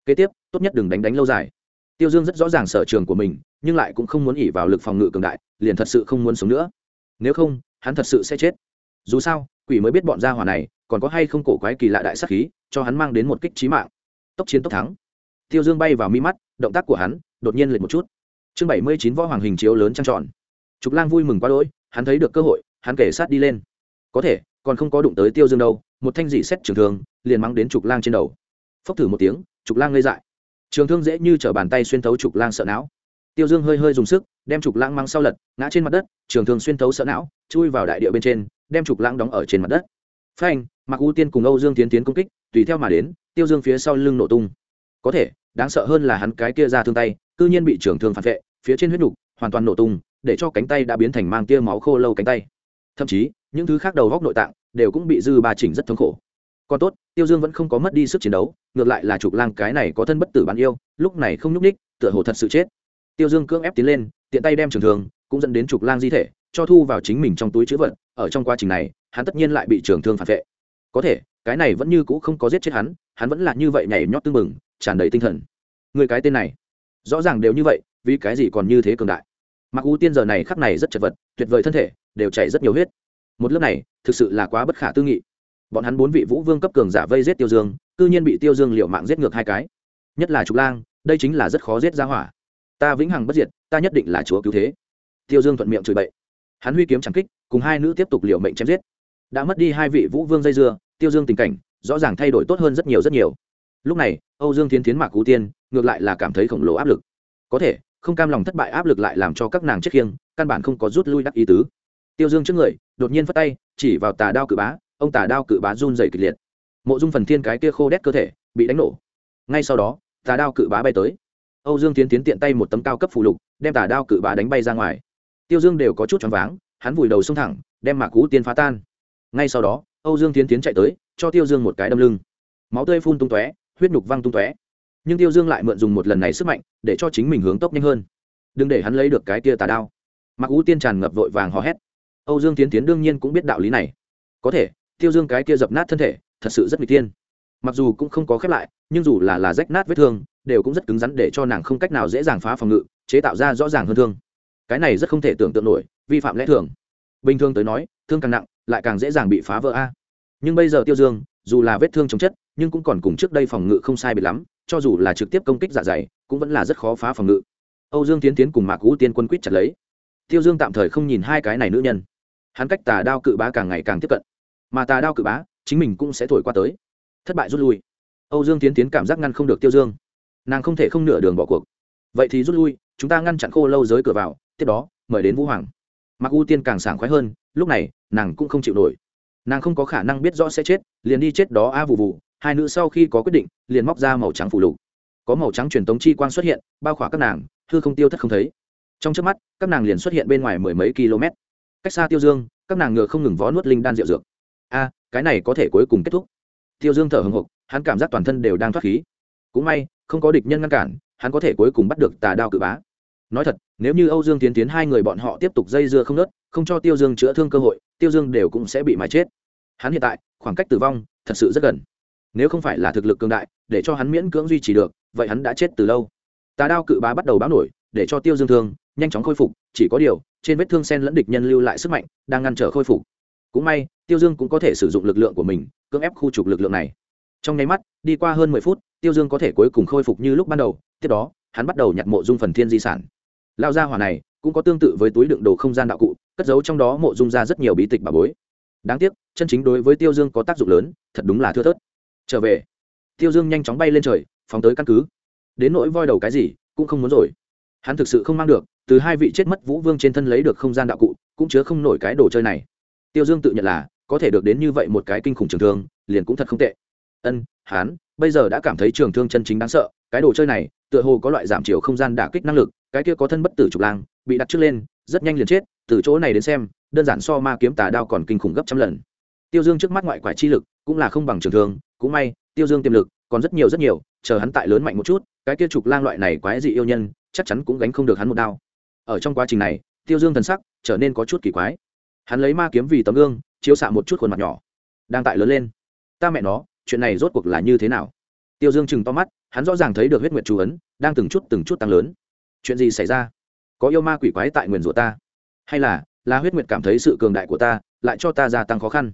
Kế tiếp, tốt nhất đừng đánh đánh lâu dài. Tiêu dương rất rõ ràng sở trường của mình, nhưng lại cũng không muốn ỉ vào lực phòng ngự cường đại, liền thật sự không muốn sống nữa. Nếu không, hắn thật sự sẽ chết. Dù sao, quỷ mới biết bọn gia hỏa này còn có hay không cổ quái kỳ lạ đại sắc khí, cho hắn mang đến một kích trí mạng. Tốc chiến tốc thắng. Tiêu dương bay vào mi mắt, động tác của hắn đột nhiên lệch một chút. Chương bảy mươi chín võ hoàng hình chiếu lớn trăng tròn. Trục lang vui mừng quá đỗi, hắn thấy được cơ hội, hắn kể sát đi lên. Có thể, còn không có đụng tới tiêu dương đâu, một thanh dị xét trường thương liền mắng đến trục lang trên đầu. Phốc thử một tiếng, trục lang ngây dại. Trường thương dễ như t r ở bàn tay xuyên thấu trục lang sợ não. Tiêu dương hơi hơi dùng sức, đem trục lang mang sau lật, ngã trên mặt đất, trường thương xuyên thấu sợ não, chui vào đại địa bên trên, đem trục lang đóng ở trên mặt đất phanh mặc ưu tiên cùng âu dương tiến tiến công kích, tùy theo mà đến, tiêu dương phía sau lưng nổ tung. Có thể, đáng sợ hơn là hắn cái kia ra thương tay, cư nhiên bị trường thương phản vệ, phía trên huyết nục hoàn toàn nổ tung, để cho cánh tay đã biến thành mang tia máu khô lâu cánh tay. Thậm chí, những thứ khác đầu góc nội tạng đều cũng bị dư ba chỉnh rất thống khổ. Còn tốt, tiêu dương vẫn không có mất đi sức chiến đấu, ngược lại là trục lang cái này có thân bất tử bạn yêu, lúc này không nhúc ních tựa hồ thật sự chết. Tiêu dương cưỡng ép tiến lên, tiện tay đem trường thường cũng dẫn đến trục lang di thể, cho thu vào chính mình trong túi chữ vật, ở trong quá trình này hắn tất nhiên lại bị trường thương phản vệ. Có thể, cái này vẫn như cũ không có giết chết hắn hắn vẫn là như vậy nhảy nhót tưng bừng, tràn đầy tinh thần. Người cái tên này, rõ ràng đều như vậy, vì cái gì còn như thế cường đại? Mặc u tiên giờ này khắc này rất chật vật, tuyệt vời thân thể, đều chảy rất nhiều huyết. Một lớp này, thực sự là quá bất khả tư nghị. Bọn hắn bốn vị vũ vương cấp cường giả vây giết tiêu dương, cư nhiên bị tiêu dương liệu mạng giết ngược hai cái. Nhất là trục lang, đây chính là rất khó giết ra hỏa. Ta vĩnh hằng bất diệt, ta nhất định là chúa cứu thế. Tiêu dương thuận miệng chửi bậy. Hắn huy kiếm trắng kích, cùng hai nữ tiếp tục liệu mệnh chém giết đã mất đi hai vị vũ vương dây dưa, tiêu dương tình cảnh rõ ràng thay đổi tốt hơn rất nhiều rất nhiều. Lúc này, âu dương tiến tiến mạc cú tiên ngược lại là cảm thấy khổng lồ áp lực. Có thể, không cam lòng thất bại áp lực lại làm cho các nàng chết khiêng, căn bản không có rút lui đắc ý tứ. Tiêu dương trước người, đột nhiên phất tay, chỉ vào tà đao cự bá, ông tà đao cự bá run dày kịch liệt. Mộ dung phần thiên cái kia khô đét cơ thể bị đánh nổ. Ngay sau đó, tà đao cự bá bay tới. Âu dương tiến tiến tiện tay một tấm cao cấp phù lục, đem tà đao cự bá đánh bay ra ngoài. Tiêu dương đều có chút choáng váng, hắn vùi đầu xông thẳng, đem mạc cú tiên phá tan ngay sau đó, âu dương tiến tiến chạy tới, cho tiêu dương một cái đâm lưng. Máu tươi phun tung tóe, huyết nhục văng tung tóe. Nhưng tiêu dương lại mượn dùng một lần này sức mạnh, để cho chính mình hướng tốc nhanh hơn. Đừng để hắn lấy được cái tia tà đao. Mặc ú tiên tràn ngập vội vàng hò hét. Âu dương tiến tiến đương nhiên cũng biết đạo lý này. Có thể, tiêu dương cái kia dập nát thân thể, thật sự rất n g tiên mặc dù cũng không có khép lại, nhưng dù là là rách nát vết thương, đều cũng rất cứng rắn để cho nàng không cách nào dễ dàng phá phòng ngự, chế tạo ra rõ ràng hơn thương. Cái này rất không thể tưởng tượng nổi, vi phạm lẽ thường. Bình thường tới nói, thương càng nặng lại càng dễ dàng bị phá vỡ a. Nhưng bây giờ tiêu dương, dù là vết thương chống chất, nhưng cũng còn cùng trước đây phòng ngự không sai biệt lắm, cho dù là trực tiếp công kích dạ dày, cũng vẫn là rất khó phá phòng ngự. Âu dương tiến tiến cùng mạc vũ tiên quân quýt chặt lấy. Tiêu dương tạm thời không nhìn hai cái này nữ nhân. Hắn cách tà đao cự bá càng ngày càng tiếp cận. Mà tà đao cự bá, chính mình cũng sẽ thổi qua tới. Thất bại rút lui. Âu dương tiến tiến cảm giác ngăn không được tiêu dương. Nàng không thể không nửa đường bỏ cuộc. Vậy thì rút lui, chúng ta ngăn chặn khô lâu giới cửa vào, tiếp đó, mời đến vũ hoàng mặc u tiên càng sảng khoái hơn, lúc này, nàng cũng không chịu nổi. Nàng không có khả năng biết rõ sẽ chết, liền đi chết đó a vụ vụ hai nữ sau khi có quyết định, liền móc ra màu trắng phủ lục. Có màu trắng truyền tống chi quang xuất hiện, bao khỏa các nàng thư không tiêu thất không thấy. Trong trước mắt, các nàng liền xuất hiện bên ngoài mười mấy km. Cách xa tiêu dương, các nàng ngựa không ngừng vó nuốt linh đan rượu dược. A, cái này có thể cuối cùng kết thúc. Tiêu dương thở hồng hộc hắn cảm giác toàn thân đều đang thoát khí. Cũng may, không có địch nhân ngăn cản, hắn có thể cuối cùng bắt được tà đao cự bá nói thật, nếu như âu dương tiến tiến hai người bọn họ tiếp tục dây dưa không nớt, không cho tiêu dương chữa thương cơ hội, tiêu dương đều cũng sẽ bị mái chết. Hắn hiện tại, khoảng cách tử vong thật sự rất gần. Nếu không phải là thực lực cường đại, để cho hắn miễn cưỡng duy trì được, vậy hắn đã chết từ lâu. Tà đao cự bá bắt đầu báo nổi, để cho tiêu dương thương, nhanh chóng khôi phục, chỉ có điều, trên vết thương sen lẫn địch nhân lưu lại sức mạnh, đang ngăn trở khôi phục. Cũng may, tiêu dương cũng có thể sử dụng lực lượng của mình, cưỡng ép khu trục lực lượng này. Trong nháy mắt, đi qua hơn mười phút, tiêu dương có thể cuối cùng khôi phục như lúc ban đầu, tiếp đó, hắn bắt đầu nhặt mộ dung phần thiên di sản lao gia hỏa này cũng có tương tự với túi đựng đồ không gian đạo cụ, cất giấu trong đó mộ dung ra rất nhiều bí tịch bà bối. Đáng tiếc, chân chính đối với tiêu dương có tác dụng lớn, thật đúng là thưa thớt. Trở về. Tiêu dương nhanh chóng bay lên trời, phóng tới căn cứ. Đến nỗi voi đầu cái gì, cũng không muốn rồi. Hắn thực sự không mang được, từ hai vị chết mất vũ vương trên thân lấy được không gian đạo cụ, cũng chứa không nổi cái đồ chơi này. Tiêu dương tự nhận là có thể được đến như vậy một cái kinh khủng trường thương, liền cũng thật không tệ. Ân, hắn bây giờ đã cảm thấy trường thương chân chính đáng sợ cái đồ chơi này, tựa hồ có loại giảm chiều không gian đả kích năng lực, cái kia có thân bất tử trục lang, bị đặt trước lên, rất nhanh liền chết, từ chỗ này đến xem, đơn giản so ma kiếm tà đao còn kinh khủng gấp trăm lần. Tiêu dương trước mắt ngoại quả chi lực, cũng là không bằng trường thường cũng may, tiêu dương tiềm lực còn rất nhiều rất nhiều, chờ hắn tại lớn mạnh một chút, cái kia trục lang loại này quái dị yêu nhân, chắc chắn cũng gánh không được hắn một đao. Ở trong quá trình này, tiêu dương thần sắc trở nên có chút kỳ quái. Hắn lấy ma kiếm vì tấm gương, chiếu xạ một chút khuôn mặt nhỏ. Đang tại lớn lên. Ta mẹ nó, chuyện này rốt cuộc là như thế nào? Tiêu dương chừng to mắt hắn rõ ràng thấy được huyết nguyệt chú ấn, đang từng chút từng chút tăng lớn. Chuyện gì xảy ra? Có yêu ma quỷ quái tại nguyền rủa ta. Hay là là huyết nguyệt cảm thấy sự cường đại của ta, lại cho ta gia tăng khó khăn?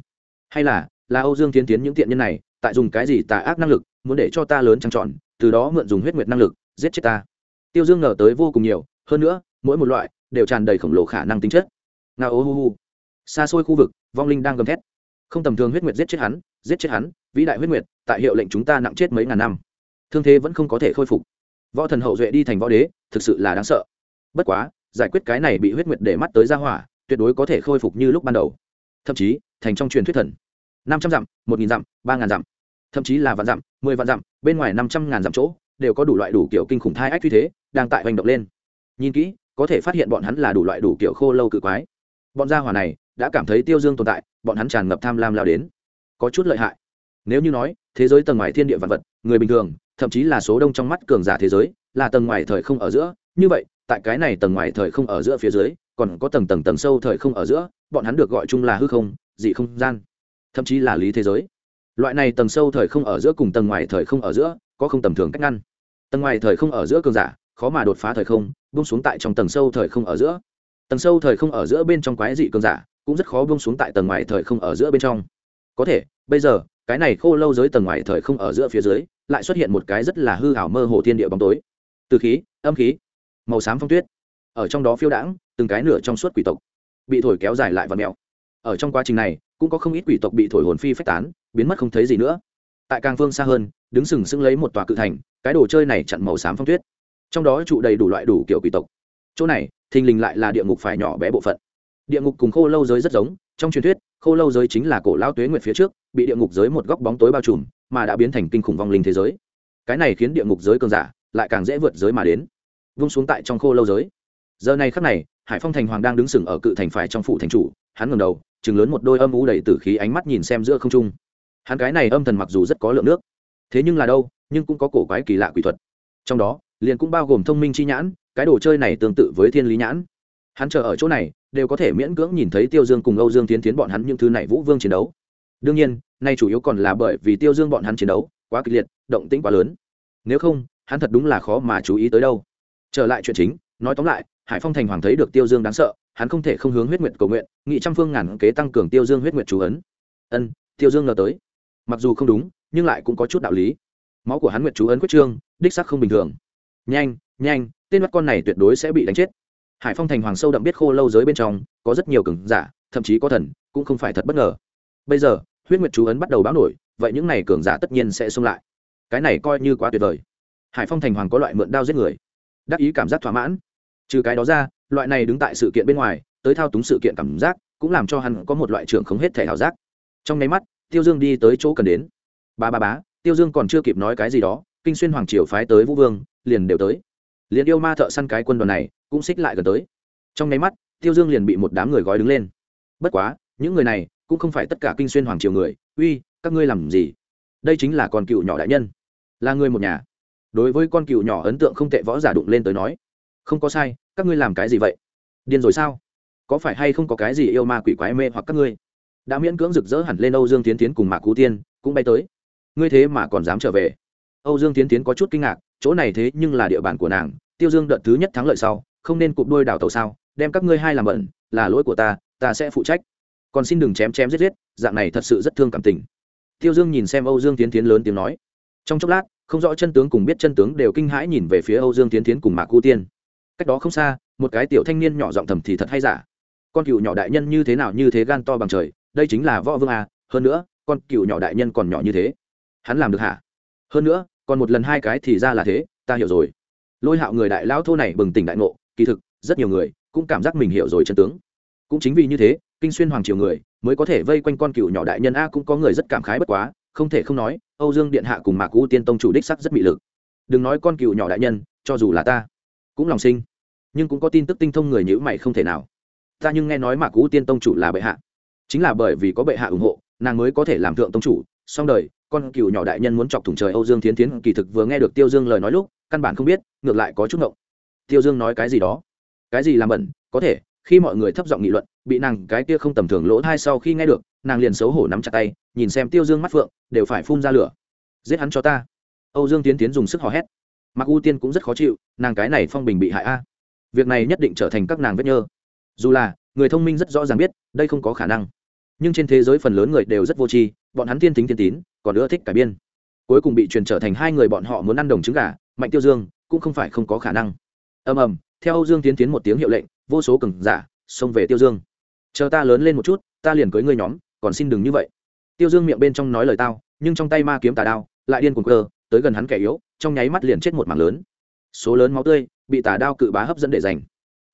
Hay là là âu dương tiến tiến những tiện nhân này, tại dùng cái gì tà ác năng lực, muốn để cho ta lớn trăng trọn từ đó mượn dùng huyết nguyệt năng lực, giết chết ta? Tiêu dương ngờ tới vô cùng nhiều, hơn nữa, mỗi một loại đều tràn đầy khổng lồ khả năng tính chất. Nga ô hu hu. Xa xôi khu vực, vong linh đang gầm thét. Không tầm thường huyết nguyệt giết chết hắn, giết chết hắn, vĩ đại huyết nguyệt, tại hiệu lệnh chúng ta nặng chết mấy ngàn năm thương thế vẫn không có thể khôi phục. Võ thần hậu duệ đi thành võ đế, thực sự là đáng sợ. Bất quá, giải quyết cái này bị huyết nguyệt để mắt tới ra hỏa, tuyệt đối có thể khôi phục như lúc ban đầu. Thậm chí, thành trong truyền thuyết thần. Năm trăm dặm, một nghìn dặm, ba ngàn dặm. Thậm chí là vạn dặm, mười vạn dặm, bên ngoài năm trăm ngàn dặm chỗ, đều có đủ loại đủ kiểu kinh khủng thai ách như thế, đang tại hành động lên. Nhìn kỹ, có thể phát hiện bọn hắn là đủ loại đủ kiểu khô lâu cự quái. Bọn gia hỏa này, đã cảm thấy tiêu dương tồn tại, bọn hắn tràn ngập tham lam lao đến. Có chút lợi hại. Nếu như nói, thế giới tầng ngoài thiên địa vật vật, người bình thường thậm chí là số đông trong mắt cường giả thế giới là tầng ngoài thời không ở giữa như vậy tại cái này tầng ngoài thời không ở giữa phía dưới còn có tầng tầng tầng sâu thời không ở giữa bọn hắn được gọi chung là hư không dị không gian thậm chí là lý thế giới loại này tầng sâu thời không ở giữa cùng tầng ngoài thời không ở giữa có không tầm thường cách ngăn tầng ngoài thời không ở giữa cường giả khó mà đột phá thời không bung xuống tại trong tầng sâu thời không ở giữa tầng sâu thời không ở giữa bên trong quái dị cường giả cũng rất khó bung xuống tại tầng ngoài thời không ở giữa bên trong có thể bây giờ cái này khô lâu giới tầng ngoài thời không ở giữa phía dưới lại xuất hiện một cái rất là hư hảo mơ hồ thiên địa bóng tối. Từ khí, âm khí, màu xám phong tuyết. Ở trong đó phiêu đãng, từng cái nửa trong suốt quỷ tộc bị thổi kéo dài lại và mẹo ở trong quá trình này, cũng có không ít quỷ tộc bị thổi hồn phi phách tán, biến mất không thấy gì nữa. Tại càng phương xa hơn, đứng sừng sững lấy một tòa cự thành, cái đồ chơi này chặn màu xám phong tuyết. Trong đó trụ đầy đủ loại đủ kiểu quỷ tộc. Chỗ này, thình lình lại là địa ngục phải nhỏ bé bộ phận. Địa ngục cùng khô lâu giới rất giống, trong truyền thuyết, khô lâu giới chính là cổ lao tuế nguyệt phía trước, bị địa ngục giới một góc bóng tối bao trùm mà đã biến thành kinh khủng vong linh thế giới. Cái này khiến địa ngục giới cường giả lại càng dễ vượt giới mà đến. Vung xuống tại trong khô lâu giới. Giờ này khắc này, hải phong thành hoàng đang đứng sừng ở cự thành phải trong phủ thành chủ, hắn ngầm đầu chừng lớn một đôi âm u đầy tử khí ánh mắt nhìn xem giữa không trung. Hắn cái này âm thần mặc dù rất có lượng nước, thế nhưng là đâu, nhưng cũng có cổ quái kỳ lạ quỷ thuật. Trong đó, liền cũng bao gồm thông minh chi nhãn, cái đồ chơi này tương tự với thiên lý nhãn. Hắn chờ ở chỗ này, đều có thể miễn cưỡng nhìn thấy tiêu dương cùng âu dương tiến tiến bọn hắn những thứ này vũ vương chiến đấu đương nhiên, nay chủ yếu còn là bởi vì tiêu dương bọn hắn chiến đấu quá kịch liệt, động tĩnh quá lớn. Nếu không, hắn thật đúng là khó mà chú ý tới đâu. Trở lại chuyện chính, nói tóm lại, hải phong thành hoàng thấy được tiêu dương đáng sợ, hắn không thể không hướng huyết nguyện cầu nguyện, nghị trăm phương ngàn kế tăng cường tiêu dương huyết nguyện chú ấn. Ân, tiêu dương ngờ tới. Mặc dù không đúng, nhưng lại cũng có chút đạo lý. Máu của hắn nguyện chú ấn quyết trương, đích sắc không bình thường. Nhanh nhanh, tên mắt con này tuyệt đối sẽ bị đánh chết. Hải phong thành hoàng sâu đậm biết khô lâu giới bên trong, có rất nhiều cường giả, thậm chí có thần, cũng không phải thật bất ngờ. Bây giờ huyết nguyệt chú ấn bắt đầu báo nổi, vậy những này cường giả tất nhiên sẽ xông lại. Cái này coi như quá tuyệt vời. Hải phong thành hoàng có loại mượn đao giết người. Đắc ý cảm giác thỏa mãn. Trừ cái đó ra, loại này đứng tại sự kiện bên ngoài, tới thao túng sự kiện cảm giác, cũng làm cho hắn có một loại trưởng không hết thể hảo giác. Trong nháy mắt, tiêu dương đi tới chỗ cần đến. Ba ba bá tiêu dương còn chưa kịp nói cái gì đó, kinh xuyên hoàng triều phái tới vũ vương, liền đều tới. Liền yêu ma thợ săn cái quân đoàn này, cũng xích lại gần tới. Trong nháy mắt, tiêu dương liền bị một đám người gói đứng lên. Bất quá, những người này cũng không phải tất cả kinh xuyên hoàng triều người, uy, các ngươi làm gì? Đây chính là con cựu nhỏ đại nhân. Là người một nhà. Đối với con cựu nhỏ ấn tượng không tệ võ giả đụng lên tới nói, không có sai, các ngươi làm cái gì vậy? Điên rồi sao? Có phải hay không có cái gì yêu ma quỷ quái mê hoặc các ngươi? Đã miễn cưỡng rực rỡ hẳn lên âu dương tiến tiến cùng mạc cú tiên, cũng bay tới. Ngươi thế mà còn dám trở về? Âu dương tiến tiến có chút kinh ngạc, chỗ này thế nhưng là địa bàn của nàng, tiêu dương đợt thứ nhất thắng lợi sau, không nên cụp đôi đào tàu sao, đem các ngươi hai làm bận là lỗi của ta ta sẽ phụ trách còn xin đừng chém chém giết giết, dạng này thật sự rất thương cảm tình. Tiêu dương nhìn xem âu dương tiến tiến lớn tiếng nói. Trong chốc lát, không rõ chân tướng cùng biết chân tướng đều kinh hãi nhìn về phía âu dương tiến tiến cùng mạc cu tiên. Cách đó không xa, một cái tiểu thanh niên nhỏ giọng thầm thì thật hay giả. Con cựu nhỏ đại nhân như thế nào như thế gan to bằng trời, đây chính là võ vương à hơn nữa, con cựu nhỏ đại nhân còn nhỏ như thế. Hắn làm được hả? Hơn nữa, còn một lần hai cái thì ra là thế, ta hiểu rồi. Lôi hạo người đại lão thô này bừng tỉnh đại ngộ, kỳ thực, rất nhiều người cũng cảm giác mình hiểu rồi chân tướng cũng chính vì như thế, kinh xuyên hoàng triều người mới có thể vây quanh con cựu nhỏ đại nhân a cũng có người rất cảm khái bất quá, không thể không nói, âu dương điện hạ cùng mạc u tiên tông chủ đích sắc rất bị lực. Đừng nói con cựu nhỏ đại nhân, cho dù là ta, cũng lòng sinh. Nhưng cũng có tin tức tinh thông người nhữ mày không thể nào. Ta nhưng nghe nói mạc u tiên tông chủ là bệ hạ. Chính là bởi vì có bệ hạ ủng hộ, nàng mới có thể làm thượng tông chủ. Song đời, con cựu nhỏ đại nhân muốn chọc thủng trời âu dương thiến tiến kỳ thực vừa nghe được tiêu dương lời nói lúc, căn bản không biết, ngược lại có chút ngộng. Tiêu dương nói cái gì đó? Cái gì làm bẩn, có thể khi mọi người thấp giọng nghị luận, bị nàng cái kia không tầm thường lỗ thai sau khi nghe được, nàng liền xấu hổ nắm chặt tay, nhìn xem tiêu dương mắt phượng, đều phải phun ra lửa. Giết hắn cho ta. Âu dương tiến tiến dùng sức hò hét. Mặc u tiên cũng rất khó chịu, nàng cái này phong bình bị hại a. Việc này nhất định trở thành các nàng vết nhơ. Dù là, người thông minh rất rõ ràng biết, đây không có khả năng. Nhưng trên thế giới phần lớn người đều rất vô tri, bọn hắn tiên tính tiên tín, còn ưa thích cải biên. Cuối cùng bị truyền trở thành hai người bọn họ muốn ăn đồng trứng gà, mạnh tiêu dương cũng không phải không có khả năng. Ầm ầm, theo âu dương tiến tiến một tiếng hiệu lệnh vô số cừng giả, xông về tiêu dương. Chờ ta lớn lên một chút, ta liền cưới ngươi nhóm, còn xin đừng như vậy. Tiêu dương miệng bên trong nói lời tao, nhưng trong tay ma kiếm tà đao, lại điên cuồng cơ tới gần hắn kẻ yếu, trong nháy mắt liền chết một mảng lớn. Số lớn máu tươi, bị tà đao cự bá hấp dẫn để giành.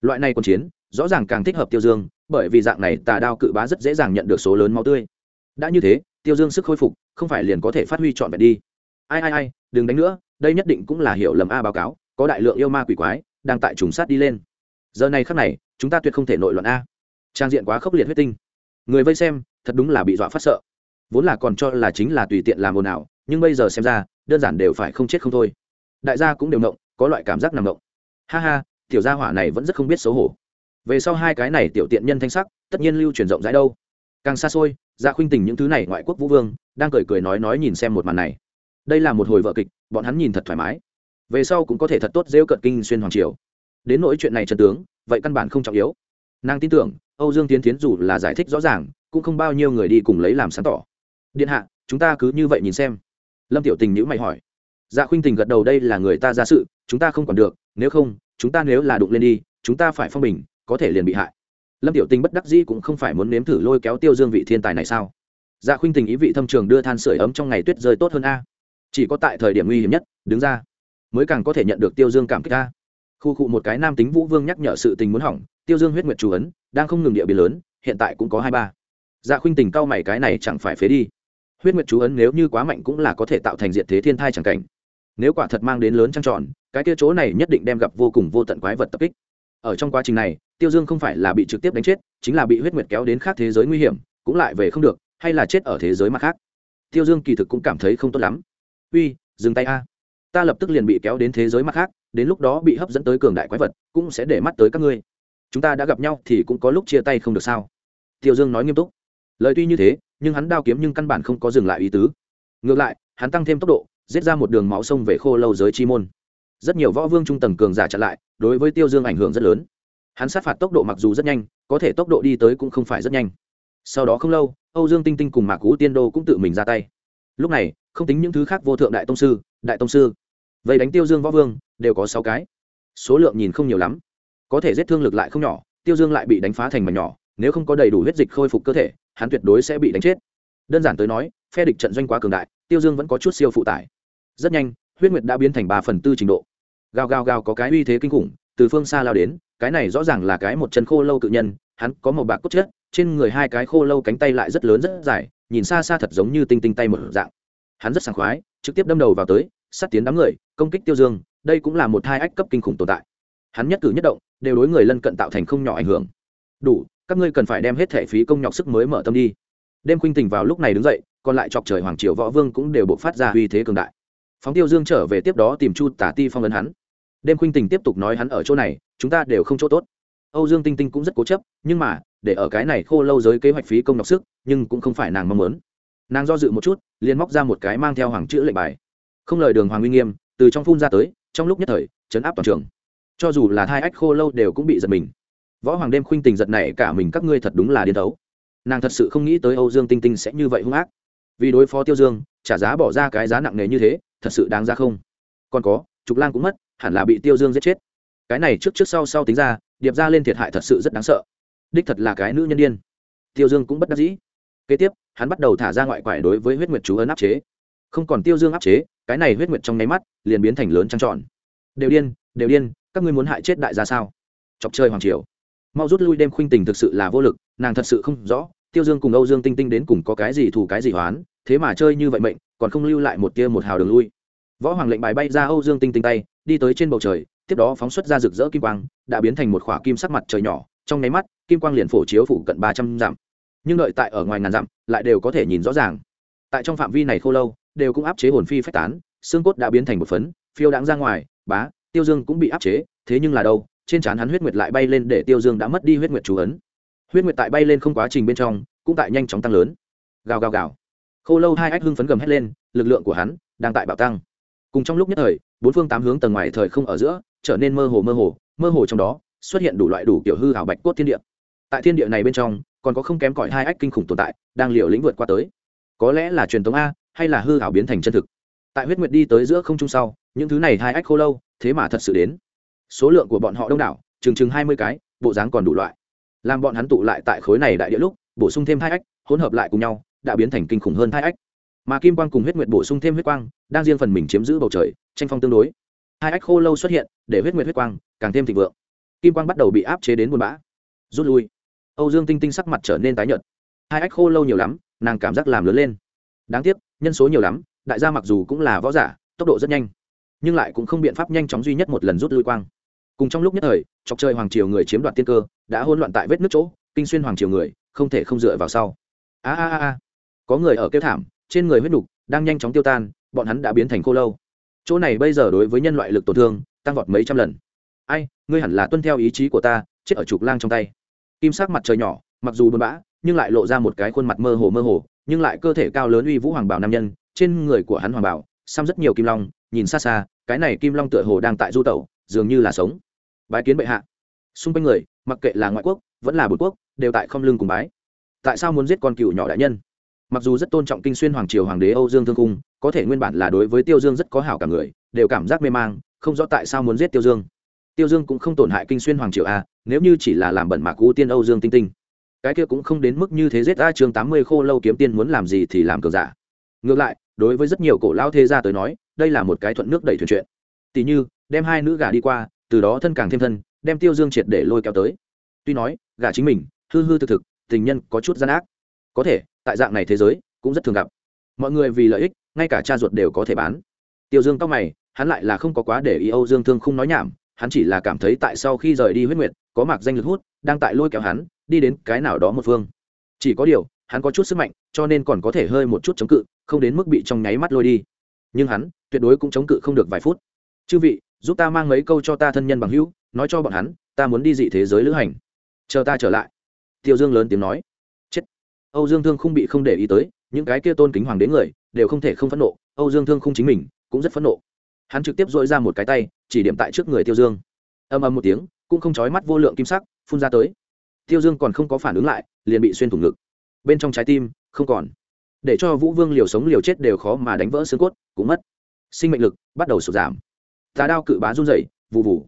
Loại này còn chiến, rõ ràng càng thích hợp tiêu dương, bởi vì dạng này tà đao cự bá rất dễ dàng nhận được số lớn máu tươi. Đã như thế, tiêu dương sức khôi phục, không phải liền có thể phát huy trọn vẹn đi. Ai ai ai, đừng đánh nữa, đây nhất định cũng là hiểu lầm a báo cáo, có đại lượng yêu ma quỷ quái, đang tại trùng sát đi lên giờ này khắc này, chúng ta tuyệt không thể nội loạn a. Trang diện quá khốc liệt huyết tinh. Người vây xem, thật đúng là bị dọa phát sợ. Vốn là còn cho là chính là tùy tiện làm ồn ào, nhưng bây giờ xem ra, đơn giản đều phải không chết không thôi. Đại gia cũng đều động có loại cảm giác nằm động ha ha, tiểu gia hỏa này vẫn rất không biết xấu hổ. Về sau hai cái này tiểu tiện nhân thanh sắc, tất nhiên lưu truyền rộng rãi đâu. Càng xa xôi ra khuynh tình những thứ này ngoại quốc vũ vương, đang cười cười nói nói nhìn xem một màn này. Đây là một hồi vợ kịch, bọn hắn nhìn thật thoải mái. Về sau cũng có thể thật tốt rêu cận kinh xuyên hoàng triều đến nỗi chuyện này trần tướng, vậy căn bản không trọng yếu. Nàng tin tưởng, âu dương tiến tiến dù là giải thích rõ ràng, cũng không bao nhiêu người đi cùng lấy làm sáng tỏ. Điện hạ, chúng ta cứ như vậy nhìn xem. Lâm tiểu tình nhữ mày hỏi. Dạ khuynh tình gật đầu đây là người ta ra sự, chúng ta không còn được, nếu không, chúng ta nếu là đụng lên đi, chúng ta phải phong bình, có thể liền bị hại. Lâm tiểu tình bất đắc dĩ cũng không phải muốn nếm thử lôi kéo tiêu dương vị thiên tài này sao? Dạ khuynh tình ý vị thâm trường đưa than sửa ấm trong ngày tuyết rơi tốt hơn a. Chỉ có tại thời điểm nguy hiểm nhất, đứng ra, mới càng có thể nhận được tiêu dương cảm kích a khu cụ một cái nam tính vũ vương nhắc nhở sự tình muốn hỏng, tiêu dương huyết nguyệt chú ấn, đang không ngừng địa biến lớn, hiện tại cũng có hai ba. Dạ khuynh tình cao mày cái này chẳng phải phế đi. Huyết nguyệt chú ấn nếu như quá mạnh cũng là có thể tạo thành diện thế thiên thai chẳng cảnh. Nếu quả thật mang đến lớn trăng tròn, cái kia chỗ này nhất định đem gặp vô cùng vô tận quái vật tập kích. Ở trong quá trình này, tiêu dương không phải là bị trực tiếp đánh chết, chính là bị huyết nguyệt kéo đến khác thế giới nguy hiểm, cũng lại về không được, hay là chết ở thế giới mặt khác. Tiêu dương kỳ thực cũng cảm thấy không tốt lắm. Uy, dừng tay a. Ta lập tức liền bị kéo đến thế giới mặt khác đến lúc đó bị hấp dẫn tới cường đại quái vật, cũng sẽ để mắt tới các ngươi. Chúng ta đã gặp nhau thì cũng có lúc chia tay không được sao? Tiêu dương nói nghiêm túc. Lời tuy như thế, nhưng hắn đao kiếm nhưng căn bản không có dừng lại ý tứ. Ngược lại, hắn tăng thêm tốc độ, giết ra một đường máu sông về khô lâu giới chi môn. Rất nhiều võ vương trung tầng cường giả chặn lại, đối với tiêu dương ảnh hưởng rất lớn. Hắn sát phạt tốc độ mặc dù rất nhanh, có thể tốc độ đi tới cũng không phải rất nhanh. Sau đó không lâu, âu dương tinh tinh cùng mạc cú tiên đô cũng tự mình ra tay. Lúc này, không tính những thứ khác vô thượng đại tông sư, đại tông sư. Vậy đánh tiêu dương võ vương đều có sáu cái. Số lượng nhìn không nhiều lắm. Có thể giết thương lực lại không nhỏ, tiêu dương lại bị đánh phá thành mảnh nhỏ, nếu không có đầy đủ huyết dịch khôi phục cơ thể, hắn tuyệt đối sẽ bị đánh chết. Đơn giản tới nói, phe địch trận doanh quá cường đại, tiêu dương vẫn có chút siêu phụ tải. Rất nhanh, huyết nguyệt đã biến thành ba phần tư trình độ. Gào gào gào có cái uy thế kinh khủng, từ phương xa lao đến, cái này rõ ràng là cái một chân khô lâu cự nhân, hắn có một bạc cốt chết trên người hai cái khô lâu cánh tay lại rất lớn rất dài, nhìn xa xa thật giống như tinh tinh tay một dạng. Hắn rất sảng khoái, trực tiếp đâm đầu vào tới sát tiến đám người, công kích tiêu dương đây cũng là một hai ách cấp kinh khủng tồn tại. Hắn nhất cử nhất động, đều đối người lân cận tạo thành không nhỏ ảnh hưởng. Đủ, các ngươi cần phải đem hết thẻ phí công nhọc sức mới mở tâm đi. Đêm khuynh tình vào lúc này đứng dậy, còn lại chọc trời hoàng triều võ vương cũng đều buộc phát ra uy thế cường đại. Phóng tiêu dương trở về tiếp đó tìm chu tả ti phong ấn hắn. Đêm khuynh tình tiếp tục nói hắn ở chỗ này, chúng ta đều không chỗ tốt. Âu dương tinh tinh cũng rất cố chấp, nhưng mà, để ở cái này khô lâu giới kế hoạch phí công nhọc sức, nhưng cũng không phải nàng mong muốn. Nàng do dự một chút, liền móc ra một cái mang theo hoàng chữ lệnh bài. Không lời đường hoàng uy nghiêm, từ trong phun ra tới trong lúc nhất thời, chấn áp toàn trường. Cho dù là thai ách khô lâu đều cũng bị giật mình. Võ hoàng đêm khuynh tình giật này cả mình, các ngươi thật đúng là điên thấu. Nàng thật sự không nghĩ tới âu dương tinh tinh sẽ như vậy hung ác. Vì đối phó tiêu dương, trả giá bỏ ra cái giá nặng nề như thế, thật sự đáng ra không? Còn có, trục lang cũng mất, hẳn là bị tiêu dương giết chết. Cái này trước trước sau sau tính ra, điệp ra lên thiệt hại thật sự rất đáng sợ. Đích thật là cái nữ nhân đ i ê n tiêu dương cũng bất đắc dĩ. Kế tiếp, hắn bắt đầu thả ra ngoại quải đối với huyết nguyệt chú ấn áp chế không còn tiêu dương áp chế, cái này huyết nguyệt trong nháy mắt liền biến thành lớn trăng trọn đều điên đều điên, các ngươi muốn hại chết đại gia sao? Chọc chơi hoàng triều. Mau rút lui đêm khuynh tình thực sự là vô lực, nàng thật sự không rõ, tiêu dương cùng âu dương tinh tinh đến cùng có cái gì thù cái gì hoán thế mà chơi như vậy mệnh, còn không lưu lại một tia một hào đường lui. Võ hoàng lệnh bài bay ra âu dương tinh tinh tay, đi tới trên bầu trời, tiếp đó phóng xuất ra rực rỡ kim quang, đã biến thành một khỏa kim sắc mặt trời nhỏ, trong nháy mắt, kim quang liền phổ chiếu phủ cận ba trăm dặm. Nhưng đợi tại ở ngoài ngàn dặm, lại đều có thể nhìn rõ ràng. Tại trong phạm vi này khô lâu đều cũng áp chế hồn phi phách tán, xương cốt đã biến thành một phấn, phiêu đáng ra ngoài, bá, tiêu dương cũng bị áp chế, thế nhưng là đâu, trên trán hắn huyết nguyệt lại bay lên để tiêu dương đã mất đi huyết nguyệt chú ấn. Huyết nguyệt tại bay lên không quá trình bên trong, cũng tại nhanh chóng tăng lớn. Gào gào gào. Khô lâu hai ách hưng phấn gầm hét lên, lực lượng của hắn đang tại bạo tăng. Cùng trong lúc nhất thời, bốn phương tám hướng tầng ngoài thời không ở giữa, trở nên mơ hồ mơ hồ mơ hồ trong đó, xuất hiện đủ loại đủ kiểu hư hảo bạch cốt thiên địa. Tại thiên địa này bên trong, còn có không kém cỏi hai ách kinh khủng tồn tại, đang liều lĩnh vượt qua tới. Có lẽ là truyền thống a hay là hư hảo biến thành chân thực. Tại huyết nguyệt đi tới giữa không trung sau, những thứ này hai ách khô lâu, thế mà thật sự đến. Số lượng của bọn họ đông đảo, chừng chừng hai mươi cái, bộ dáng còn đủ loại. Làm bọn hắn tụ lại tại khối này đại địa lúc, bổ sung thêm hai ách, hỗn hợp lại cùng nhau, đã biến thành kinh khủng hơn hai ách. Mà kim quang cùng huyết nguyệt bổ sung thêm huyết quang, đang riêng phần mình chiếm giữ bầu trời, tranh phong tương đối. Hai ách khô lâu xuất hiện, để huyết nguyệt huyết quang càng thêm thịnh vượng. Kim quang bắt đầu bị áp chế đến buồn bã. Rút lui. Âu dương tinh tinh sắc mặt trở nên tái nhợt. Hai ách khô lâu nhiều lắm, nàng cảm giác làm lớn lên. Đáng tiếc nhân số nhiều lắm, đại gia mặc dù cũng là võ giả, tốc độ rất nhanh, nhưng lại cũng không biện pháp nhanh chóng duy nhất một lần rút lui quang. Cùng trong lúc nhất thời, chọc chơi hoàng triều người chiếm đoạt tiên cơ, đã hỗn loạn tại vết nước chỗ, kinh xuyên hoàng triều người, không thể không dựa vào sau. A a a. Có người ở kêu thảm, trên người huyết nục đang nhanh chóng tiêu tan, bọn hắn đã biến thành khô lâu. Chỗ này bây giờ đối với nhân loại lực tổn thương, tăng vọt mấy trăm lần. Ai, ngươi hẳn là tuân theo ý chí của ta, chết ở trục lang trong tay. Kim sắc mặt trời nhỏ, mặc dù buồn bã, nhưng lại lộ ra một cái khuôn mặt mơ hồ mơ hồ nhưng lại cơ thể cao lớn uy vũ hoàng bảo nam nhân, trên người của hắn hoàng bảo, xăm rất nhiều kim long, nhìn xa xa, cái này kim long tựa hồ đang tại du tẩu, dường như là sống. Bái kiến bệ hạ. Xung quanh người, mặc kệ là ngoại quốc, vẫn là bột quốc, đều tại không lưng cùng bái. Tại sao muốn giết con cựu nhỏ đại nhân? Mặc dù rất tôn trọng kinh xuyên hoàng triều hoàng đế âu dương thương cung, có thể nguyên bản là đối với tiêu dương rất có hảo cả người, đều cảm giác mê mang, không rõ tại sao muốn giết tiêu dương. Tiêu dương cũng không tổn hại kinh xuyên hoàng triều a, nếu như chỉ là làm bẩn mạc ưu tiên âu dương tinh tinh cái kia cũng không đến mức như thế giết a chương tám mươi khô lâu kiếm tiên muốn làm gì thì làm cường giả. Ngược lại, đối với rất nhiều cổ lao thế gia tới nói, đây là một cái thuận nước đẩy thuyền chuyện. Tỷ như, đem hai nữ gà đi qua, từ đó thân càng thêm thân, đem tiêu dương triệt để lôi kéo tới. Tuy nói gà chính mình, hư hư thực thực, tình nhân có chút gian ác. Có thể, tại dạng này thế giới, cũng rất thường gặp. Mọi người vì lợi ích, ngay cả cha ruột đều có thể bán. Tiêu dương tóc mày, hắn lại là không có quá để ý âu dương thương không nói nhảm, hắn chỉ là cảm thấy tại sau khi rời đi huyết nguyệt có mạc danh lực hút, đang tại lôi kéo hắn, đi đến cái nào đó một phương. Chỉ có điều, hắn có chút sức mạnh, cho nên còn có thể hơi một chút chống cự, không đến mức bị trong nháy mắt lôi đi. Nhưng hắn, tuyệt đối cũng chống cự không được vài phút. Chư vị, giúp ta mang mấy câu cho ta thân nhân bằng hữu, nói cho bọn hắn, ta muốn đi dị thế giới lữ hành. Chờ ta trở lại. Tiêu dương lớn tiếng nói. Chết. Âu dương thương không bị không để ý tới, những cái kia tôn kính hoàng đến người, đều không thể không phẫn nộ, âu dương thương không chính mình, cũng rất phẫn nộ. Hắn trực tiếp dội ra một cái tay, chỉ điểm tại trước người tiêu dương. Âm âm một tiếng cũng không trói mắt vô lượng kim sắc, phun ra tới. Tiêu dương còn không có phản ứng lại, liền bị xuyên thủng ngực. Bên trong trái tim, không còn. Để cho vũ vương liều sống liều chết đều khó mà đánh vỡ xương cốt, cũng mất. Sinh mệnh lực bắt đầu sụt giảm. Tà đao cự bá run rẩy vụ vụ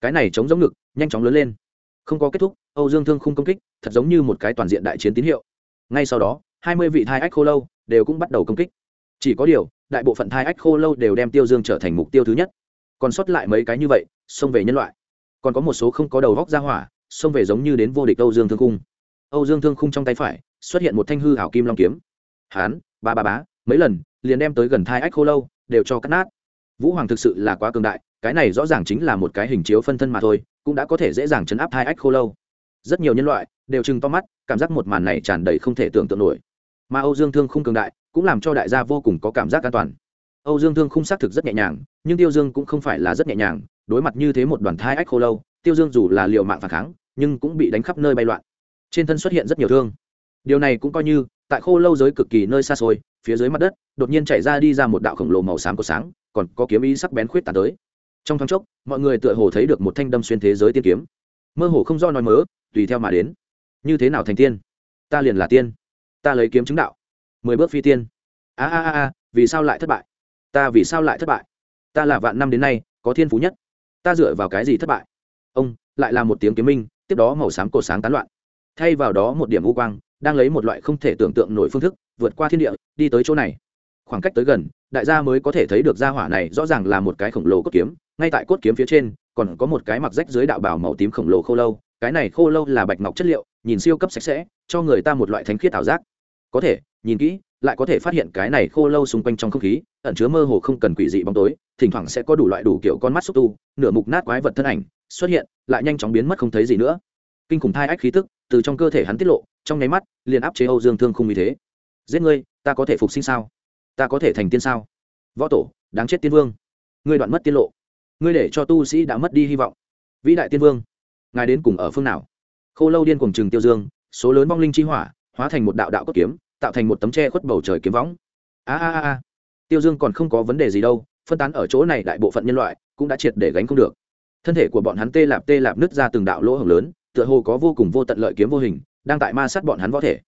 cái này chống giống ngực, nhanh chóng lớn lên. Không có kết thúc, âu dương thương không công kích, thật giống như một cái toàn diện đại chiến tín hiệu. Ngay sau đó, hai mươi vị thai ách khô lâu đều cũng bắt đầu công kích. Chỉ có điều, đại bộ phận thai ách khô lâu đều đem tiêu dương trở thành mục tiêu thứ nhất. Còn sót lại mấy cái như vậy, xông về nhân loại còn có một số không có đầu góc ra hỏa, xông về giống như đến vô địch âu dương thương cung âu dương thương khung trong tay phải, xuất hiện một thanh hư hảo kim long kiếm. Hán, ba ba bá, mấy lần, liền đem tới gần thai ách khô lâu, đều cho cắt nát. Vũ hoàng thực sự là quá cường đại, cái này rõ ràng chính là một cái hình chiếu phân thân mà thôi, cũng đã có thể dễ dàng chấn áp thai ách khô lâu. Rất nhiều nhân loại, đều chừng to mắt, cảm giác một màn này tràn đầy không thể tưởng tượng nổi. Mà âu dương thương không cường đại, cũng làm cho đại gia vô cùng có cảm giác an toàn. Âu dương thương không xác thực rất nhẹ nhàng, nhưng tiêu dương cũng không phải là rất nhẹ nhàng đối mặt như thế một đoàn thai ách khô lâu, tiêu dương dù là liệu mạng phản kháng, nhưng cũng bị đánh khắp nơi bay loạn. Trên thân xuất hiện rất nhiều thương. Điều này cũng coi như, tại khô lâu giới cực kỳ nơi xa xôi, phía dưới mặt đất, đột nhiên chảy ra đi ra một đạo khổng lồ màu xám có sáng, còn có kiếm ý sắc bén khuyết tàn tới. Trong thoáng chốc, mọi người tựa hồ thấy được một thanh đâm xuyên thế giới tiên kiếm. Mơ hồ không do nói mớ, tùy theo mà đến. Như thế nào thành tiên? Ta liền là tiên. Ta lấy kiếm chứng đạo. Mười bước phi tiên. A a a, vì sao lại thất bại? Ta vì sao lại thất bại? Ta là vạn năm đến nay, có thiên phú nhất ta dựa vào cái gì thất bại? Ông, lại là một tiếng kiếm minh, tiếp đó màu xám cổ sáng tán loạn. Thay vào đó một điểm u quang, đang lấy một loại không thể tưởng tượng nổi phương thức, vượt qua thiên địa, đi tới chỗ này. Khoảng cách tới gần, đại gia mới có thể thấy được gia hỏa này rõ ràng là một cái khổng lồ cốt kiếm, ngay tại cốt kiếm phía trên, còn có một cái mặc rách dưới đạo bảo màu tím khổng lồ khô lâu. Cái này khô lâu là bạch ngọc chất liệu, nhìn siêu cấp sạch sẽ, cho người ta một loại thánh khiết ảo giác. Có thể, nhìn kỹ lại có thể phát hiện cái này khô lâu xung quanh trong không khí, ẩn chứa mơ hồ không cần quỷ dị bóng tối, thỉnh thoảng sẽ có đủ loại đủ kiểu con mắt xúc tu, nửa mục nát quái vật thân ảnh xuất hiện, lại nhanh chóng biến mất không thấy gì nữa. Kinh khủng thai ách khí tức từ trong cơ thể hắn tiết lộ, trong nháy mắt, liền áp chế âu dương thương không như thế. Giết ngươi, ta có thể phục sinh sao? Ta có thể thành tiên sao? Võ tổ, đáng chết tiên vương. Ngươi đoạn mất tiên lộ. Ngươi để cho tu sĩ đã mất đi hy vọng. Vĩ đại tiên vương, ngài đến cùng ở phương nào? Khô lâu điên cùng trừng tiêu dương, số lớn vong linh chi hỏa, hóa thành một đạo đạo cốt kiếm tạo thành một tấm tre khuất bầu trời kiếm võng. A a a tiêu dương còn không có vấn đề gì đâu, phân tán ở chỗ này đại bộ phận nhân loại cũng đã triệt để gánh không được. Thân thể của bọn hắn tê lạp tê lạp nứt ra từng đạo lỗ hồng lớn, tựa hồ có vô cùng vô tận lợi kiếm vô hình, đang tại ma sát bọn hắn võ thể.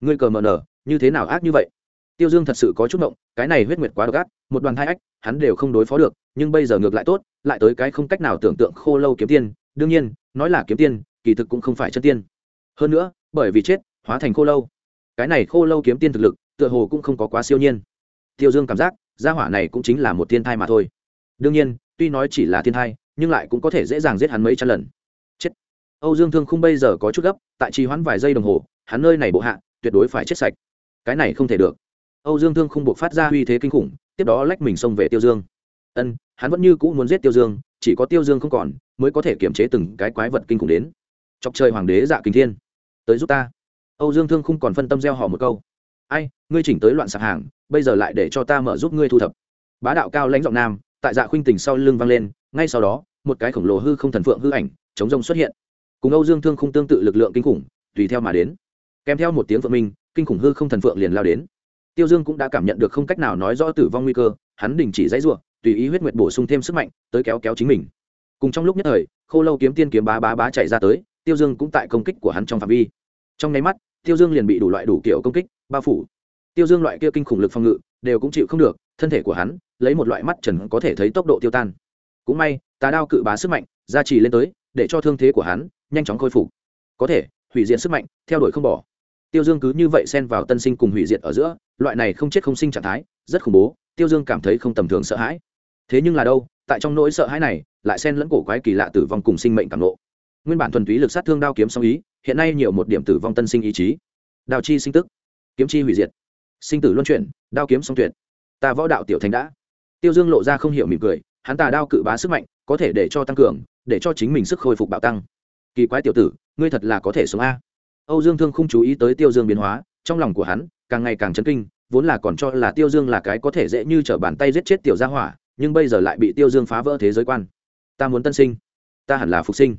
Ngươi cờ mờ nở, như thế nào ác như vậy? Tiêu dương thật sự có chút động cái này huyết nguyệt quá độc ác, một đoàn hai ách, hắn đều không đối phó được, nhưng bây giờ ngược lại tốt, lại tới cái không cách nào tưởng tượng khô lâu kiếm tiên. Đương nhiên, nói là kiếm tiên, kỳ thực cũng không phải chân tiên. Hơn nữa, bởi vì chết, hóa thành khô lâu cái này khô lâu kiếm tiên thực lực, tựa hồ cũng không có quá siêu nhiên. Tiêu dương cảm giác, gia hỏa này cũng chính là một thiên thai mà thôi. Đương nhiên, tuy nói chỉ là thiên thai, nhưng lại cũng có thể dễ dàng giết hắn mấy trăm lần. Chết. Âu dương thương không bây giờ có chút gấp, tại trì hoãn vài giây đồng hồ, hắn nơi này bộ hạ, tuyệt đối phải chết sạch. Cái này không thể được. Âu dương thương không buộc phát ra uy thế kinh khủng, tiếp đó lách mình xông về tiêu dương. Ân, hắn vẫn như cũ muốn giết tiêu dương, chỉ có tiêu dương không còn, mới có thể kiểm chế từng cái quái vật kinh khủng đến. Chọc trời hoàng đế dạ kinh thiên. Tới giúp ta âu dương thương không còn phân tâm gieo họ một câu. Ai, ngươi chỉnh tới loạn sạp hàng, bây giờ lại để cho ta mở giúp ngươi thu thập. Bá đạo cao lãnh giọng nam, tại dạ khuynh tình sau lưng vang lên, ngay sau đó, một cái khổng lồ hư không thần phượng hư ảnh, chống rông xuất hiện. Cùng âu dương thương không tương tự lực lượng kinh khủng, tùy theo mà đến. Kèm theo một tiếng phượng minh, kinh khủng hư không thần phượng liền lao đến. Tiêu dương cũng đã cảm nhận được không cách nào nói rõ tử vong nguy cơ, hắn đình chỉ dãy r u ộ tùy ý huyết nguyệt bổ sung thêm sức mạnh, tới kéo kéo chính mình. Cùng trong lúc nhất thời, khô lâu kiếm tiên kiếm bá bá bá chạy ra tới, tiêu dương cũng tại công kích của hắn trong phạm vi. Trong nháy mắt tiêu dương liền bị đủ loại đủ kiểu công kích, bao phủ. Tiêu dương loại kia kinh khủng lực phòng ngự, đều cũng chịu không được, thân thể của hắn, lấy một loại mắt trần có thể thấy tốc độ tiêu tan. Cũng may, tà đao cự bá sức mạnh, gia trì lên tới, để cho thương thế của hắn nhanh chóng khôi phục. Có thể, hủy diệt sức mạnh, theo đuổi không bỏ. Tiêu dương cứ như vậy xen vào tân sinh cùng hủy diệt ở giữa, loại này không chết không sinh trạng thái, rất khủng bố, tiêu dương cảm thấy không tầm thường sợ hãi. Thế nhưng là đâu, tại trong nỗi sợ hãi này, lại xen lẫn cổ quái kỳ lạ tử vong cùng sinh mệnh cảm lộ nguyên bản thuần túy lực sát thương đao kiếm song ý, hiện nay nhiều một điểm tử vong tân sinh ý chí. Đào chi sinh tức, kiếm chi hủy diệt. Sinh tử luân chuyển, đao kiếm song tuyệt. Ta võ đạo tiểu thành đã. Tiêu dương lộ ra không hiểu mỉm cười, hắn tà đao cự bá sức mạnh, có thể để cho tăng cường, để cho chính mình sức khôi phục bạo tăng. Kỳ quái tiểu tử, ngươi thật là có thể sống a. Âu dương thương không chú ý tới tiêu dương biến hóa, trong lòng của hắn, càng ngày càng chấn kinh, vốn là còn cho là tiêu dương là cái có thể dễ như t bàn tay giết chết tiểu gia hỏa, nhưng bây giờ lại bị tiêu dương phá vỡ thế giới quan. Ta muốn tân sinh. Ta hẳn là phục sinh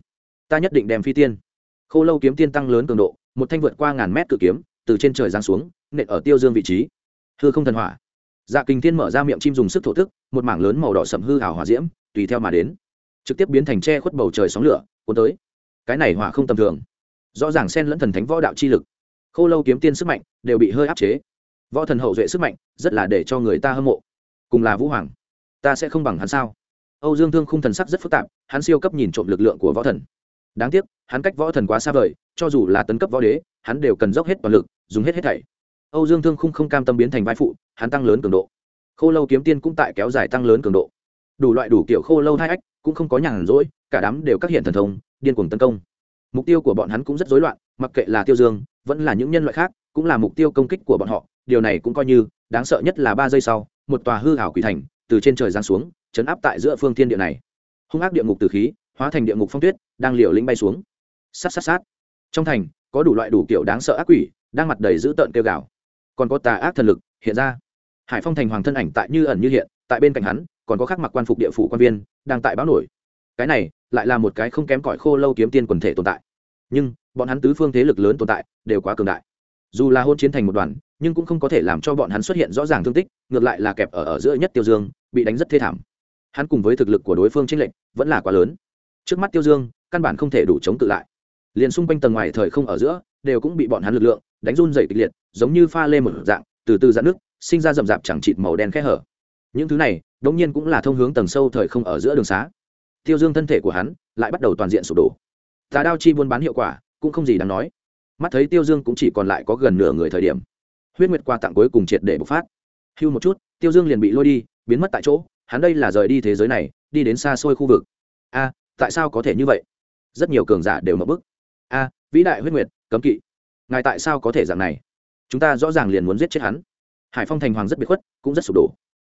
ta nhất định đem phi tiên. Khô lâu kiếm tiên tăng lớn cường độ, một thanh vượt qua ngàn mét cự kiếm, từ trên trời giáng xuống, nện ở tiêu dương vị trí. Hư không thần hỏa. Dạ kinh thiên mở ra miệng chim dùng sức thổ thức, một mảng lớn màu đỏ sầm hư hào hỏa diễm, tùy theo mà đến. Trực tiếp biến thành tre khuất bầu trời sóng lửa, cuốn tới. Cái này hỏa không tầm thường. Rõ ràng xen lẫn thần thánh võ đạo chi lực. Khô lâu kiếm tiên sức mạnh đều bị hơi áp chế. Võ thần hậu duệ sức mạnh rất là để cho người ta hâm mộ. Cùng là vũ hoàng, ta sẽ không bằng hắn sao? Âu dương thương khung thần sắc rất phức tạp, hắn siêu cấp nhìn trộm lực lượng của võ thần đáng tiếc, hắn cách võ thần quá xa vời, cho dù là tấn cấp võ đế, hắn đều cần dốc hết toàn lực, dùng hết hết thảy. Âu dương thương khung không cam tâm biến thành vai phụ, hắn tăng lớn cường độ. Khô lâu kiếm tiên cũng tại kéo dài tăng lớn cường độ. Đủ loại đủ kiểu khô lâu hai ách, cũng không có nhàn rỗi, cả đám đều các hiện thần thông, điên cuồng tấn công. Mục tiêu của bọn hắn cũng rất rối loạn, mặc kệ là tiêu dương, vẫn là những nhân loại khác, cũng là mục tiêu công kích của bọn họ, điều này cũng coi như, đáng sợ nhất là ba giây sau, một tòa hư hảo quỷ thành từ trên trời giáng xuống, chấn áp tại giữa phương thiên địa này. Hung ác địa ngục từ khí hóa thành địa ngục phong tuyết, đang liều lĩnh bay xuống. Sát sát sát. Trong thành, có đủ loại đủ kiểu đáng sợ ác quỷ, đang mặt đầy dữ tợn kêu gào. Còn có tà ác thần lực hiện ra. Hải phong thành hoàng thân ảnh tại như ẩn như hiện, tại bên cạnh hắn, còn có khắc mặc quan phục địa phủ quan viên, đang tại báo nổi. Cái này lại là một cái không kém cỏi khô lâu kiếm tiên quần thể tồn tại. Nhưng, bọn hắn tứ phương thế lực lớn tồn tại, đều quá cường đại. Dù là hôn chiến thành một đoàn, nhưng cũng không có thể làm cho bọn hắn xuất hiện rõ ràng thương tích, ngược lại là kẹp ở ở giữa nhất tiêu dương, bị đánh rất thê thảm. Hắn cùng với thực lực của đối phương tranh lệch, vẫn là quá lớn trước mắt tiêu dương, căn bản không thể đủ chống tự lại. Liền xung quanh tầng ngoài thời không ở giữa, đều cũng bị bọn hắn lực lượng đánh run dày kịch liệt, giống như pha lê một dạng, từ từ dạn nước, sinh ra rậm rạp chẳng chịt màu đen khẽ hở. Những thứ này, đống nhiên cũng là thông hướng tầng sâu thời không ở giữa đường xá. Tiêu dương thân thể của hắn lại bắt đầu toàn diện sụp đổ. Tà đao chi buôn bán hiệu quả cũng không gì đáng nói. Mắt thấy tiêu dương cũng chỉ còn lại có gần nửa người thời điểm, huyết nguyệt qua tặng cuối cùng triệt để bộc phát. Hưu một chút, tiêu dương liền bị lôi đi, biến mất tại chỗ, hắn đây là rời đi thế giới này, đi đến xa xôi khu vực. A tại sao có thể như vậy? Rất nhiều cường giả đều mập bức. A, vĩ đại huyết nguyệt, cấm kỵ. Ngài tại sao có thể dạng này? Chúng ta rõ ràng liền muốn giết chết hắn. Hải phong thành hoàng rất biệt khuất, cũng rất sụp đổ.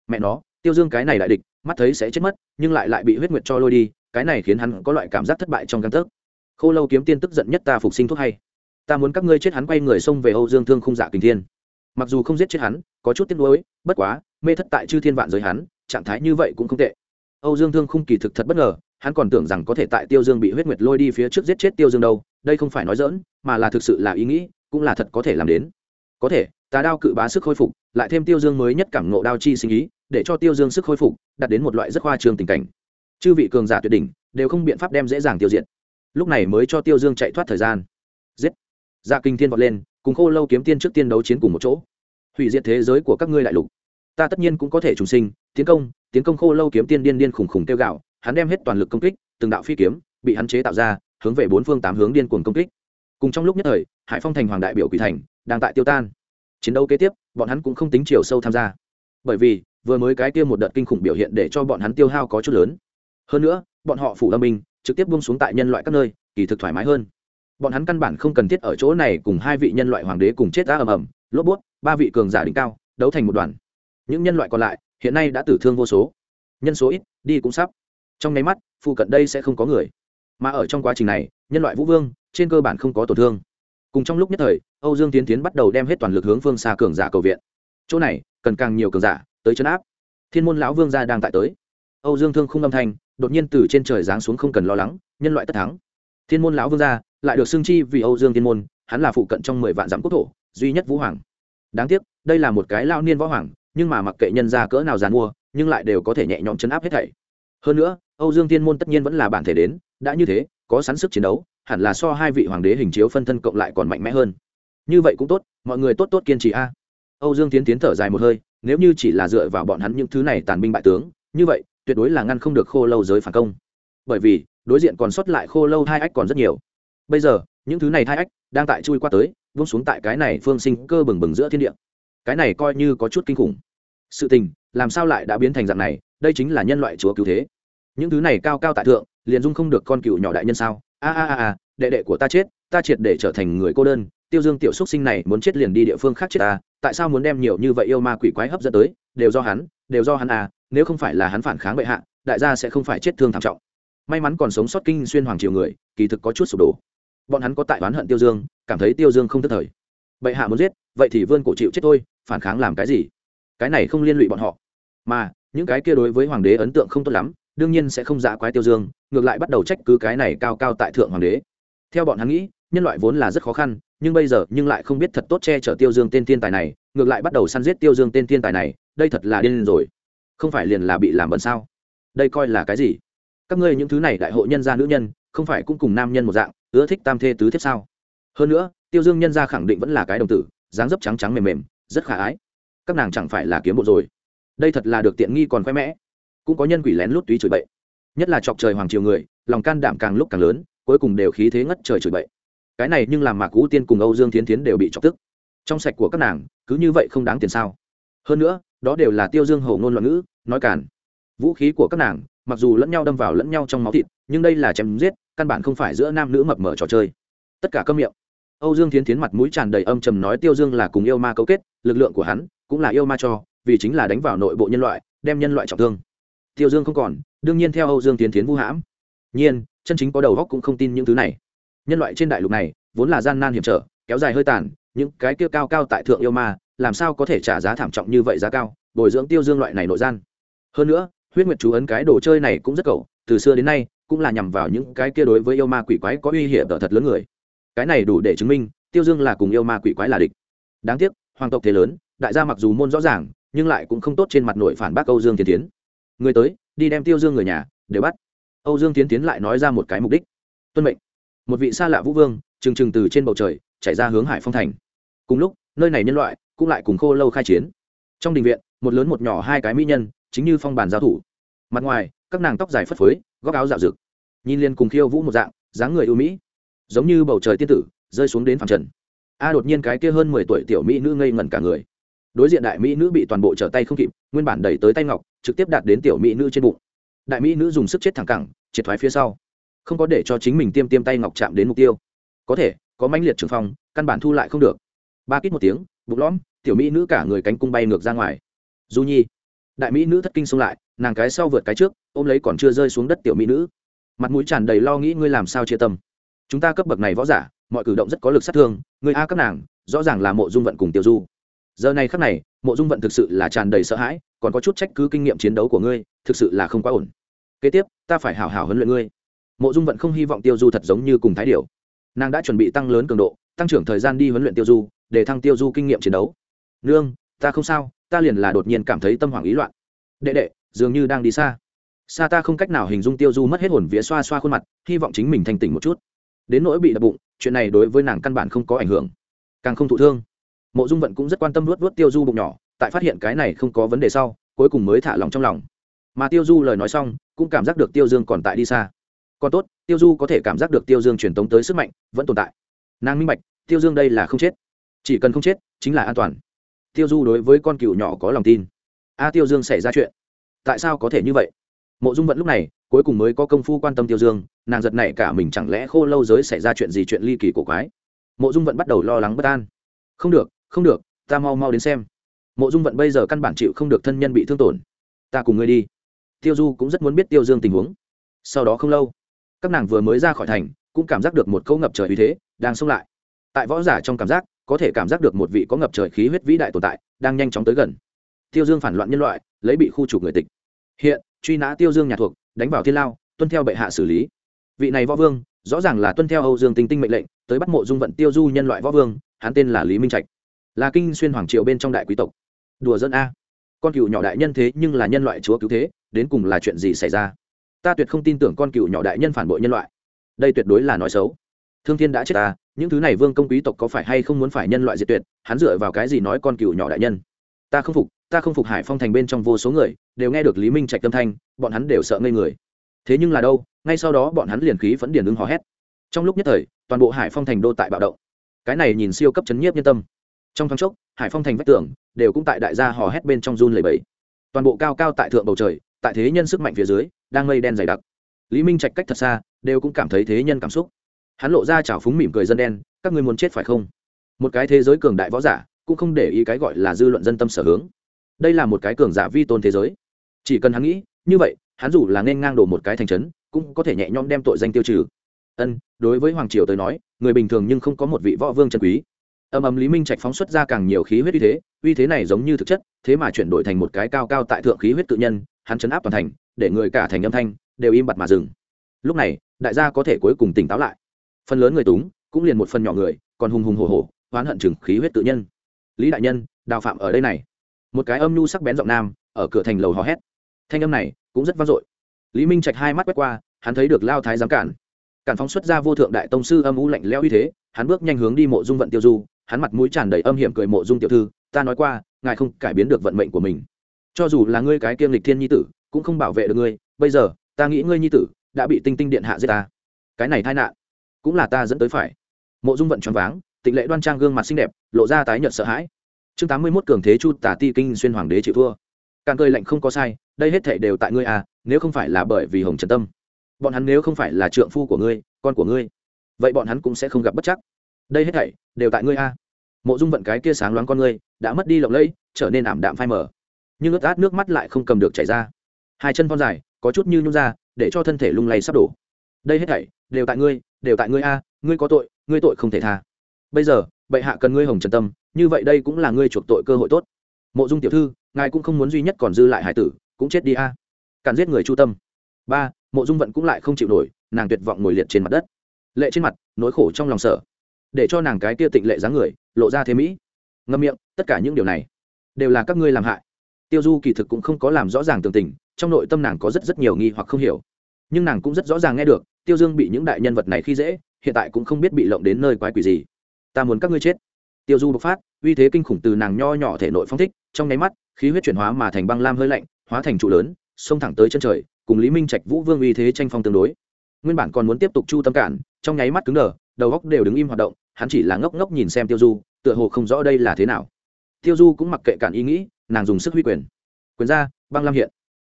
Mẹ nó, tiêu dương cái này đại địch, mắt thấy sẽ chết mất, nhưng lại lại bị huyết nguyệt cho lôi đi, cái này khiến hắn có loại cảm giác thất bại trong căn tấc. Khô lâu kiếm tiên tức giận nhất ta phục sinh thuốc hay. Ta muốn các ngươi chết hắn quay người xông về âu dương thương khung dạ kình thiên. Mặc dù không giết chết hắn, có chút tiếc nuối, bất quá, mê thất tại chư thiên vạn giới hắn, trạng thái như vậy cũng không tệ. Âu dương thương khung kỳ thực thật bất ngờ hắn còn tưởng rằng có thể tại tiêu dương bị huyết nguyệt lôi đi phía trước giết chết tiêu dương đâu, đây không phải nói dỡn mà là thực sự là ý nghĩ, cũng là thật có thể làm đến. Có thể, tà đao cự bá sức khôi phục, lại thêm tiêu dương mới nhất cảm ngộ đao chi sinh ý, để cho tiêu dương sức khôi phục, đạt đến một loại rất khoa trường tình cảnh. Chư vị cường giả tuyệt đỉnh, đều không biện pháp đem dễ dàng tiêu diệt. Lúc này mới cho tiêu dương chạy thoát thời gian. Giết! Dạ kinh thiên vọt lên, cùng khô lâu kiếm tiên trước tiên đấu chiến cùng một chỗ. Hủy diệt thế giới của các ngươi đại lục. Ta tất nhiên cũng có thể trùng sinh, tiến công tiến công khô lâu kiếm tiên điên điên khủng khủng tiêu gạo hắn đem hết toàn lực công kích, từng đạo phi kiếm bị hắn chế tạo ra, hướng về bốn phương tám hướng điên cuồng công kích. Cùng trong lúc nhất thời, hải phong thành hoàng đại biểu quỷ thành đang tại tiêu tan. Chiến đấu kế tiếp, bọn hắn cũng không tính chiều sâu tham gia. Bởi vì, vừa mới cái kia một đợt kinh khủng biểu hiện để cho bọn hắn tiêu hao có chút lớn. Hơn nữa, bọn họ phủ âm minh trực tiếp buông xuống tại nhân loại các nơi, kỳ thực thoải mái hơn. Bọn hắn căn bản không cần thiết ở chỗ này cùng hai vị nhân loại hoàng đế cùng chết ra ầm ầm, lốp bút, ba vị cường giả đỉnh cao, đấu thành một đoàn. Những nhân loại còn lại, hiện nay đã tử thương vô số. Nhân số ít, đi cũng sắp trong nháy mắt, phụ cận đây sẽ không có người. Mà ở trong quá trình này, nhân loại vũ vương, trên cơ bản không có tổn thương. Cùng trong lúc nhất thời, âu dương tiến tiến bắt đầu đem hết toàn lực hướng phương xa cường giả cầu viện. Chỗ này, cần càng nhiều cường giả tới chấn áp. Thiên môn lão vương gia đang tại tới. Âu dương thương không âm thanh, đột nhiên từ trên trời giáng xuống không cần lo lắng, nhân loại tất thắng. Thiên môn lão vương gia lại được xưng chi vì âu dương thiên môn, hắn là phụ cận trong mười vạn dặm quốc thổ, duy nhất vũ hoàng. Đáng tiếc, đây là một cái lao niên võ hoàng, nhưng mà mặc kệ nhân ra cỡ nào dàn mua nhưng lại đều có thể nhẹ nhõm chấn áp hết thảy. Hơn nữa âu dương thiên môn tất nhiên vẫn là bản thể đến, đã như thế, có sẵn sức chiến đấu, hẳn là so hai vị hoàng đế hình chiếu phân thân cộng lại còn mạnh mẽ hơn. Như vậy cũng tốt, mọi người tốt tốt kiên trì a. Âu dương tiến tiến thở dài một hơi, nếu như chỉ là dựa vào bọn hắn những thứ này tàn binh bại tướng, như vậy, tuyệt đối là ngăn không được khô lâu giới phản công. Bởi vì, đối diện còn sót lại khô lâu hai ách còn rất nhiều. Bây giờ, những thứ này hai ách đang tại chui qua tới, vung xuống tại cái này phương sinh cơ bừng bừng giữa thiên địa. Cái này coi như có chút kinh khủng. Sự tình, làm sao lại đã biến thành dạng này, đây chính là nhân loại chúa cứu thế những thứ này cao cao tại thượng, liền dung không được con cựu nhỏ đại nhân sao? A a a a, đệ đệ của ta chết, ta triệt để trở thành người cô đơn. Tiêu dương tiểu xúc sinh này muốn chết liền đi địa phương khác chết ta, tại sao muốn đem nhiều như vậy yêu ma quỷ quái hấp dẫn tới? Đều do hắn, đều do hắn à nếu không phải là hắn phản kháng bệ hạ, đại gia sẽ không phải chết thương thảm trọng. May mắn còn sống sót kinh xuyên hoàng triều người, kỳ thực có chút sụp đổ. Bọn hắn có tại oán hận tiêu dương, cảm thấy tiêu dương không thất thời. Bệ hạ muốn giết, vậy thì vươn cổ chịu chết thôi, phản kháng làm cái gì? Cái này không liên lụy bọn họ. Mà, những cái kia đối với hoàng đế ấn tượng không tốt lắm đương nhiên sẽ không giả quái tiêu dương, ngược lại bắt đầu trách cứ cái này cao cao tại thượng hoàng đế. Theo bọn hắn nghĩ, nhân loại vốn là rất khó khăn, nhưng bây giờ nhưng lại không biết thật tốt che chở tiêu dương tên thiên tài này, ngược lại bắt đầu săn giết tiêu dương tên thiên tài này, đây thật là điên rồi. Không phải liền là bị làm bẩn sao? Đây coi là cái gì? Các ngươi những thứ này đại hội nhân gia nữ nhân, không phải cũng cùng nam nhân một dạng, ưa thích tam thê tứ thiếp sao? Hơn nữa, tiêu dương nhân gia khẳng định vẫn là cái đồng tử, dáng dấp trắng trắng mềm mềm, rất khả ái. Các nàng chẳng phải là kiếm bộ rồi. Đây thật là được tiện nghi còn khoe mẽ cũng có nhân quỷ lén lút túy chửi bậy. Nhất là chọc trời hoàng triều người, lòng can đảm càng lúc càng lớn, cuối cùng đều khí thế ngất trời chửi bậy. Cái này nhưng làm mạc cú tiên cùng âu dương tiến tiến đều bị chọc tức. Trong sạch của các nàng, cứ như vậy không đáng tiền sao. Hơn nữa, đó đều là tiêu dương hầu ngôn loạn ngữ, nói cản vũ khí của các nàng, mặc dù lẫn nhau đâm vào lẫn nhau trong máu thịt, nhưng đây là chém giết, căn bản không phải giữa nam nữ mập mở trò chơi. Tất cả câm miệng. Âu dương tiến tiến mặt mũi tràn đầy âm trầm nói tiêu dương là cùng yêu ma cấu kết, lực lượng của hắn cũng là yêu ma cho, vì chính là đánh vào nội bộ nhân loại, đem nhân loại trọng thương tiêu dương không còn, đương nhiên theo âu dương tiến tiến vu hãm. Nhiên, chân chính có đầu góc cũng không tin những thứ này. Nhân loại trên đại lục này, vốn là gian nan hiểm trở, kéo dài hơi tàn, những cái kia cao cao tại thượng yêu ma, làm sao có thể trả giá thảm trọng như vậy giá cao, bồi dưỡng tiêu dương loại này nội gian. Hơn nữa, huyết nguyệt chú ấn cái đồ chơi này cũng rất cầu từ xưa đến nay, cũng là nhằm vào những cái kia đối với yêu ma quỷ quái có uy hiểm thật lớn người. Cái này đủ để chứng minh, tiêu dương là cùng yêu ma quỷ quái là địch. Đáng tiếc, hoàng tộc thế lớn, đại gia mặc dù môn rõ ràng, nhưng lại cũng không tốt trên mặt nội phản bác âu dương tiến tiến người tới, đi đem tiêu dương người nhà, đều bắt. Âu dương tiến tiến lại nói ra một cái mục đích. Tuân mệnh. Một vị xa lạ vũ vương, trừng trừng từ trên bầu trời, chạy ra hướng hải phong thành. Cùng lúc, nơi này nhân loại cũng lại cùng khô lâu khai chiến. Trong đình viện, một lớn một nhỏ hai cái mỹ nhân, chính như phong bàn giao thủ. Mặt ngoài, các nàng tóc dài phất phới, góc áo dạo rực. Nhìn liền cùng khiêu vũ một dạng, dáng người ưu mỹ. Giống như bầu trời tiên tử, rơi xuống đến phẳng trần. A đột nhiên cái kia hơn mười tuổi tiểu mỹ nữ ngây ngẩn cả người. Đối diện đại mỹ nữ bị toàn bộ trở tay không kịp, nguyên bản đẩy tới tay ngọc trực tiếp đạt đến tiểu mỹ nữ trên bụng. Đại mỹ nữ dùng sức chết thẳng cẳng, triệt thoái phía sau. Không có để cho chính mình tiêm tiêm tay ngọc chạm đến mục tiêu. Có thể, có mãnh liệt trường phong, căn bản thu lại không được. Ba kít một tiếng, bụng lõm, tiểu mỹ nữ cả người cánh cung bay ngược ra ngoài. Du nhi. Đại mỹ nữ thất kinh xông lại, nàng cái sau vượt cái trước, ôm lấy còn chưa rơi xuống đất tiểu mỹ nữ. Mặt mũi tràn đầy lo nghĩ ngươi làm sao chia tâm. Chúng ta cấp bậc này võ giả, mọi cử động rất có lực sát thương người a các nàng, rõ ràng là mộ dung vận cùng tiểu du giờ này khắc này, mộ dung vận thực sự là tràn đầy sợ hãi, còn có chút trách cứ kinh nghiệm chiến đấu của ngươi, thực sự là không quá ổn. Kế tiếp, ta phải hào hào huấn luyện ngươi. Mộ dung vận không hy vọng tiêu du thật giống như cùng thái điều nàng đã chuẩn bị tăng lớn cường độ, tăng trưởng thời gian đi huấn luyện tiêu du, để thăng tiêu du kinh nghiệm chiến đấu. Nương, ta không sao, ta liền là đột nhiên cảm thấy tâm hoảng ý loạn. Đệ đệ, dường như đang đi xa. Xa ta không cách nào hình dung tiêu du mất hết hồn vía xoa xoa khuôn mặt, hy vọng chính mình thành tỉnh một chút. Đến nỗi bị đập bụng, chuyện này đối với nàng căn bản không có ảnh hưởng. Càng không thụ thương mộ dung vận cũng rất quan tâm luốt luốt tiêu du bụng nhỏ, tại phát hiện cái này không có vấn đề sau, cuối cùng mới thả lòng trong lòng. Mà tiêu du lời nói xong, cũng cảm giác được tiêu dương còn tại đi xa. Còn tốt, tiêu du có thể cảm giác được tiêu dương truyền tống tới sức mạnh, vẫn tồn tại. Nàng minh bạch, tiêu dương đây là không chết. Chỉ cần không chết, chính là an toàn. Tiêu du đối với con cựu nhỏ có lòng tin. A, tiêu dương xảy ra chuyện. Tại sao có thể như vậy? Mộ dung vận lúc này, cuối cùng mới có công phu quan tâm tiêu dương, nàng giật này cả mình chẳng lẽ khô lâu giới xảy ra chuyện gì chuyện ly kỳ cổ quái. Mộ dung vận bắt đầu lo lắng bất an. Không được không được, ta mau mau đến xem. Mộ dung vận bây giờ căn bản chịu không được thân nhân bị thương tổn. Ta cùng ngươi đi. Tiêu du cũng rất muốn biết tiêu dương tình huống. Sau đó không lâu, các nàng vừa mới ra khỏi thành, cũng cảm giác được một câu ngập trời uy thế đang xông lại. Tại võ giả trong cảm giác, có thể cảm giác được một vị có ngập trời khí huyết vĩ đại tồn tại đang nhanh chóng tới gần. Tiêu dương phản loạn nhân loại, lấy bị khu trục người tịch. Hiện, truy nã tiêu dương nhà thuộc, đánh vào thiên lao, tuân theo bệ hạ xử lý. Vị này võ vương, rõ ràng là tuân theo âu dương tinh tinh mệnh lệnh, tới bắt mộ dung vận tiêu du nhân loại võ vương, hắn tên là lý minh trạch là kinh xuyên hoàng triệu bên trong đại quý tộc. Đùa dân a. Con cựu nhỏ đại nhân thế nhưng là nhân loại chúa cứu thế, đến cùng là chuyện gì xảy ra? Ta tuyệt không tin tưởng con cựu nhỏ đại nhân phản bội nhân loại. Đây tuyệt đối là nói xấu. Thương thiên đã chết ta, những thứ này vương công quý tộc có phải hay không muốn phải nhân loại diệt tuyệt, hắn dựa vào cái gì nói con cựu nhỏ đại nhân? Ta không phục, ta không phục hải phong thành bên trong vô số người, đều nghe được lý minh trạch tâm thanh, bọn hắn đều sợ ngây người. Thế nhưng là đâu, ngay sau đó bọn hắn liền khí vẫn điền ứng hò hét. Trong lúc nhất thời, toàn bộ hải phong thành đô tại bạo động. Cái này nhìn siêu cấp chấn nhiếp nhân tâm trong thoáng chốc, hải phong thành vách tường đều cũng tại đại gia hò hét bên trong run lầy bẫy toàn bộ cao cao tại thượng bầu trời, tại thế nhân sức mạnh phía dưới, đang mây đen dày đặc. Lý minh trạch cách thật xa, đều cũng cảm thấy thế nhân cảm xúc. Hắn lộ ra chảo phúng mỉm cười dân đen, các ngươi muốn chết phải không? Một cái thế giới cường đại võ giả, cũng không để ý cái gọi là dư luận dân tâm sở hướng. Đây là một cái cường giả vi tôn thế giới. Chỉ cần hắn nghĩ, như vậy, hắn dù là nên ngang đổ một cái thành trấn, cũng có thể nhẹ nhõm đem tội danh tiêu trừ. Ân, đối với hoàng triều tới nói, người bình thường nhưng không có một vị võ vương chân quý âm ầm lý minh trạch phóng xuất ra càng nhiều khí huyết uy thế uy thế này giống như thực chất, thế mà chuyển đổi thành một cái cao cao tại thượng khí huyết tự nhân, hắn chấn áp toàn thành, để người cả thành âm thanh, đều im bặt mà dừng. Lúc này, đại gia có thể cuối cùng tỉnh táo lại. Phần lớn người túng, cũng liền một phần nhỏ người, còn hùng hùng hổ hổ, oán hận chừng khí huyết tự nhân. Lý đại nhân, đào phạm ở đây này. Một cái âm nhu sắc bén giọng nam, ở cửa thành lầu hò hét. Thanh âm này, cũng rất vang dội. Lý minh trạch hai mắt quét qua, hắn thấy được lao thái giám cản. Cản phóng xuất ra vô thượng đại tông sư âm u lạnh lẽo uy thế, hắn bước nhanh hướng đi mộ dung vận tiêu du hắn mặt mũi tràn đầy âm hiểm cười mộ dung tiểu thư, ta nói qua, ngài không cải biến được vận mệnh của mình. Cho dù là ngươi cái kiêm lịch thiên nhi tử, cũng không bảo vệ được ngươi. Bây giờ, ta nghĩ ngươi nhi tử đã bị tinh tinh điện hạ giết ta. Cái này tai nạn cũng là ta dẫn tới phải. Mộ dung vận choáng váng, tịnh lệ đoan trang gương mặt xinh đẹp, lộ ra tái nhợt sợ hãi. Chương tám mươi mốt cường thế chu tả ti kinh xuyên hoàng đế chịu thua. Càng cười lạnh không có sai, đây hết thảy đều tại ngươi à nếu không phải là bởi vì hồng trần tâm. Bọn hắn nếu không phải là trượng phu của ngươi, con của ngươi, vậy bọn hắn cũng sẽ không gặp bất chắc đây hết thảy đều tại ngươi a. Mộ dung vận cái kia sáng loáng con ngươi đã mất đi lộng lẫy, trở nên ảm đạm phai mờ. Nhưng ướt át nước mắt lại không cầm được chảy ra. Hai chân con dài, có chút như nhung ra, để cho thân thể lung lay sắp đổ. Đây hết thảy đều tại ngươi, đều tại ngươi a, ngươi có tội, ngươi tội không thể tha. Bây giờ, bệ hạ cần ngươi hồng trần tâm, như vậy đây cũng là ngươi chuộc tội cơ hội tốt. Mộ dung tiểu thư, ngài cũng không muốn duy nhất còn dư lại hải tử, cũng chết đi a. Càn giết người chu tâm. Ba, mộ dung vận cũng lại không chịu nổi, nàng tuyệt vọng ngồi liệt trên mặt đất. Lệ trên mặt, nỗi khổ trong lòng sở để cho nàng cái kia tịnh lệ dáng người lộ ra thế mỹ. Ngâm miệng, tất cả những điều này đều là các ngươi làm hại. Tiêu du kỳ thực cũng không có làm rõ ràng tường tình, trong nội tâm nàng có rất rất nhiều nghi hoặc không hiểu. Nhưng nàng cũng rất rõ ràng nghe được, tiêu dương bị những đại nhân vật này khi dễ, hiện tại cũng không biết bị lộng đến nơi quái quỷ gì. Ta muốn các ngươi chết. Tiêu du bộc phát, uy thế kinh khủng từ nàng nho nhỏ thể nội phong thích, trong nháy mắt, khí huyết chuyển hóa mà thành băng lam hơi lạnh, hóa thành trụ lớn, xông thẳng tới chân trời, cùng lý minh trạch vũ vương uy thế tranh phong tương đối. Nguyên bản còn muốn tiếp tục chu tâm cản, trong nháy mắt cứng đờ, đầu góc đều đứng im hoạt động hắn chỉ là ngốc ngốc nhìn xem tiêu du, tựa hồ không rõ đây là thế nào. Tiêu du cũng mặc kệ cản ý nghĩ, nàng dùng sức huy quyền. Quyền ra, băng lam hiện.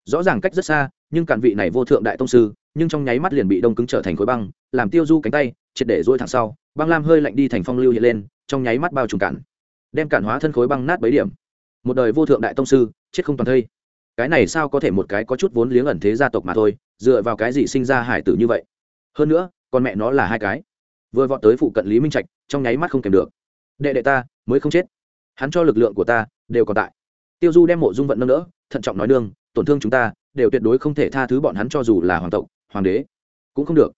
Rõ ràng cách rất xa, nhưng cản vị này vô thượng đại tông sư, nhưng trong nháy mắt liền bị đông cứng trở thành khối băng, làm tiêu du cánh tay, triệt để dôi thẳng sau, băng lam hơi lạnh đi thành phong lưu hiện lên, trong nháy mắt bao trùm cản. Đem cản hóa thân khối băng nát bấy điểm. Một đời vô thượng đại tông sư, chết không toàn thây. Cái này sao có thể một cái có chút vốn liếng ẩn thế gia tộc mà thôi, dựa vào cái gì sinh ra hải tử như vậy? Hơn nữa, con mẹ nó là hai cái vừa vọt tới phụ cận lý minh trạch, trong nháy mắt không kèm được. Đệ đệ ta, mới không chết. Hắn cho lực lượng của ta, đều còn tại. Tiêu du đem mộ dung vận nâng đỡ, thận trọng nói đương tổn thương chúng ta, đều tuyệt đối không thể tha thứ bọn hắn cho dù là hoàng tộc, hoàng đế. Cũng không được.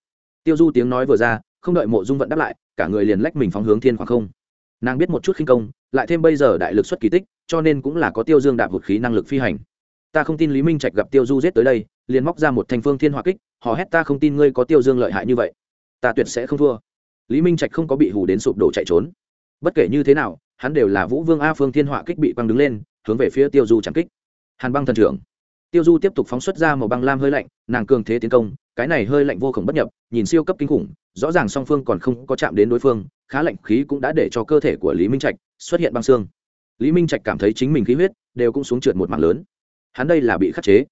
Tiêu du tiếng nói vừa ra, không đợi mộ dung vận đáp lại, cả người liền lách mình phóng hướng thiên khoảng không. Nàng biết một chút khinh công, lại thêm bây giờ đại lực xuất kỳ tích, cho nên cũng là có tiêu dương đạp hụt khí năng lực phi hành. Ta không tin lý minh trạch gặp tiêu du giết tới đây, liền móc ra một thành phương thiên hỏa kích họ hét ta không tin ngươi có tiêu dương lợi hại như vậy. Ta tuyệt sẽ không thua lý minh trạch không có bị hù đến sụp đổ chạy trốn. Bất kể như thế nào, hắn đều là vũ vương a phương thiên họa kích bị băng đứng lên, hướng về phía tiêu du chẳng kích. Hàn băng thần trưởng. Tiêu du tiếp tục phóng xuất ra màu băng lam hơi lạnh, nàng cường thế tiến công, cái này hơi lạnh vô khổng bất nhập, nhìn siêu cấp kinh khủng, rõ ràng song phương còn không có chạm đến đối phương, khá lạnh khí cũng đã để cho cơ thể của lý minh trạch xuất hiện băng xương. Lý minh trạch cảm thấy chính mình khí huyết đều cũng xuống trượt một mạng lớn. Hắn đây là bị khắc chế.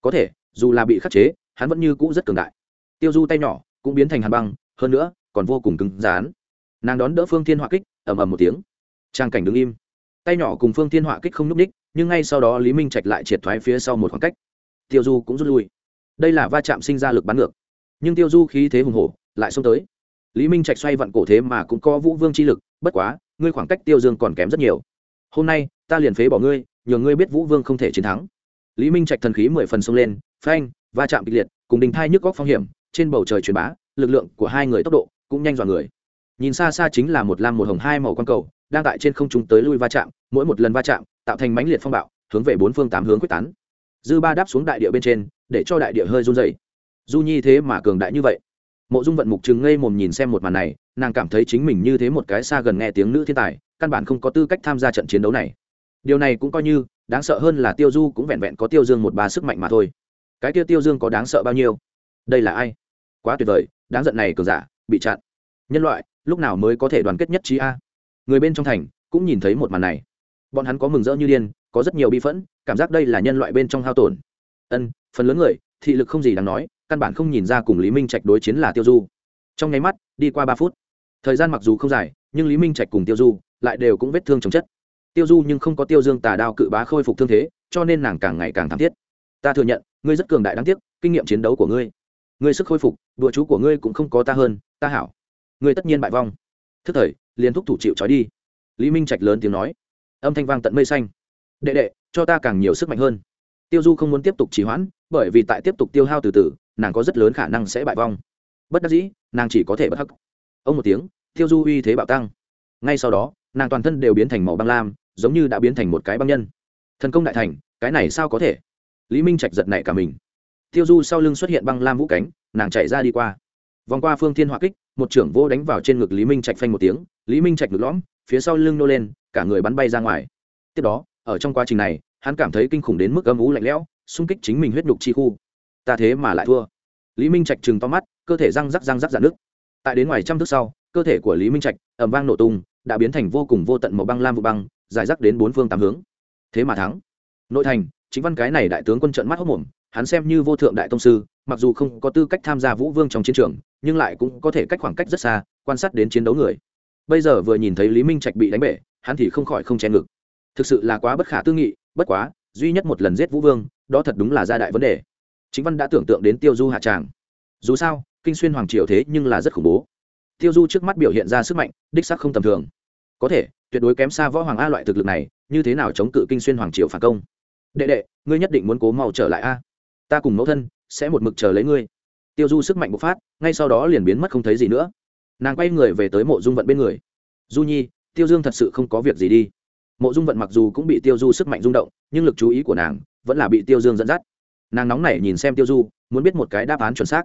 Có thể, dù là bị khắc chế, hắn vẫn như cũ rất cường đại. Tiêu du tay nhỏ cũng biến thành hàn băng, hơn nữa còn vô cùng cứng rán nàng đón đỡ phương thiên họa kích, ầm ầm một tiếng. Trang cảnh đứng im. Tay nhỏ cùng phương thiên họa kích không n ú c ních nhưng ngay sau đó lý minh trạch lại triệt thoái phía sau một khoảng cách. Tiêu du cũng rút lui. Đây là va chạm sinh ra lực bắn ngược. Nhưng tiêu du khí thế hùng hổ, lại xông tới. Lý minh trạch xoay vặn cổ thế mà cũng có vũ vương chi lực, bất quá, ngươi khoảng cách tiêu dương còn kém rất nhiều. Hôm nay, ta liền phế bỏ ngươi, nhờ ngươi biết vũ vương không thể chiến thắng. Lý minh trạch thần khí mười phần xông lên, phanh, va chạm kịch liệt, cùng đình thai nhức góc phong hiểm, trên bầu trời truyền bá, lực lượng của hai người tốc độ cũng nhanh dọn người. Nhìn xa xa chính là một lam một hồng hai màu quang cầu, đang tại trên không trung tới lui va chạm, mỗi một lần va chạm, tạo thành mãnh liệt phong bạo, hướng về bốn phương tám hướng quyết tán. Dư ba đáp xuống đại địa bên trên, để cho đại địa hơi run dày du nhi thế mà cường đại như vậy. Mộ dung vận mục chừng ngây mồm nhìn xem một màn này, nàng cảm thấy chính mình như thế một cái xa gần nghe tiếng nữ thiên tài, căn bản không có tư cách tham gia trận chiến đấu này. Điều này cũng coi như, đáng sợ hơn là tiêu du cũng vẹn vẹn có tiêu dương một ba sức mạnh mà thôi. Cái kia tiêu dương có đáng sợ bao nhiêu? Đây là ai? Quá tuyệt vời, đáng giận này cường giả bị chặn. Nhân loại, lúc nào mới có thể đoàn kết nhất trí a? Người bên trong thành cũng nhìn thấy một màn này. Bọn hắn có mừng rỡ như điên, có rất nhiều bi phẫn, cảm giác đây là nhân loại bên trong hao tổn. Ân, phần lớn người, thị lực không gì đáng nói, căn bản không nhìn ra cùng lý minh trạch đối chiến là tiêu du. Trong nháy mắt, đi qua ba phút, thời gian mặc dù không dài, nhưng lý minh trạch cùng tiêu du lại đều cũng vết thương chồng chất. Tiêu du nhưng không có tiêu dương tà đao cự bá khôi phục thương thế, cho nên nàng càng ngày càng thảm thiết. Ta thừa nhận, ngươi rất cường đại đáng tiếc, kinh nghiệm chiến đấu của ngươi ngươi sức khôi phục, đùa chú của ngươi cũng không có ta hơn, ta hảo. Ngươi tất nhiên bại vong. Thức thời, liền thúc thủ chịu trói đi. Lý minh trạch lớn tiếng nói. Âm thanh vang tận mây xanh. Đệ đệ, cho ta càng nhiều sức mạnh hơn. Tiêu du không muốn tiếp tục trì hoãn, bởi vì tại tiếp tục tiêu hao từ từ, nàng có rất lớn khả năng sẽ bại vong. Bất đắc dĩ, nàng chỉ có thể bất hắc. Ông một tiếng, tiêu du uy thế bạo tăng. Ngay sau đó, nàng toàn thân đều biến thành màu băng lam, giống như đã biến thành một cái băng nhân. Thần công đại thành, cái này sao có thể? Lý minh trạch giật nảy cả mình tiêu du sau lưng xuất hiện băng lam vũ cánh, nàng chạy ra đi qua. Vòng qua phương thiên hỏa kích, một trưởng vô đánh vào trên ngực lý minh trạch phanh một tiếng, lý minh trạch ngực lõm, phía sau lưng nô lên, cả người bắn bay ra ngoài. Tiếp đó, ở trong quá trình này, hắn cảm thấy kinh khủng đến mức âm ú lạnh lẽo, xung kích chính mình huyết nhục chi khu. Ta thế mà lại thua. Lý minh trạch chừng to mắt, cơ thể răng rắc răng rắc dạn nước tại đến ngoài trăm thước sau, cơ thể của lý minh trạch ẩm vang nổ tung, đã biến thành vô cùng vô tận màu băng lam vụ băng, dài rắc đến bốn phương tám hướng. Thế mà thắng. Nội thành, chính văn cái này đại tướng quân trận mắt hốc mồm hắn xem như vô thượng đại tông sư, mặc dù không có tư cách tham gia vũ vương trong chiến trường, nhưng lại cũng có thể cách khoảng cách rất xa, quan sát đến chiến đấu người. Bây giờ vừa nhìn thấy lý minh trạch bị đánh bể, hắn thì không khỏi không chen ngực. Thực sự là quá bất khả tư nghị, bất quá, duy nhất một lần giết vũ vương, đó thật đúng là gia đại vấn đề. Chính văn đã tưởng tượng đến tiêu du hạ tràng. Dù sao, kinh xuyên hoàng triều thế nhưng là rất khủng bố. Tiêu du trước mắt biểu hiện ra sức mạnh, đích sắc không tầm thường. Có thể, tuyệt đối kém xa võ hoàng a loại thực lực này, như thế nào chống cự kinh xuyên hoàng triều phản công? Đệ đệ, ngươi nhất định muốn cố mau trở lại a ta cùng mẫu thân sẽ một mực chờ lấy ngươi. Tiêu du sức mạnh bộc phát, ngay sau đó liền biến mất không thấy gì nữa. Nàng quay người về tới mộ dung vận bên người. Du nhi, tiêu dương thật sự không có việc gì đi. Mộ dung vận mặc dù cũng bị tiêu du sức mạnh rung động, nhưng lực chú ý của nàng vẫn là bị tiêu dương dẫn dắt. Nàng nóng nảy nhìn xem tiêu du, muốn biết một cái đáp án chuẩn xác.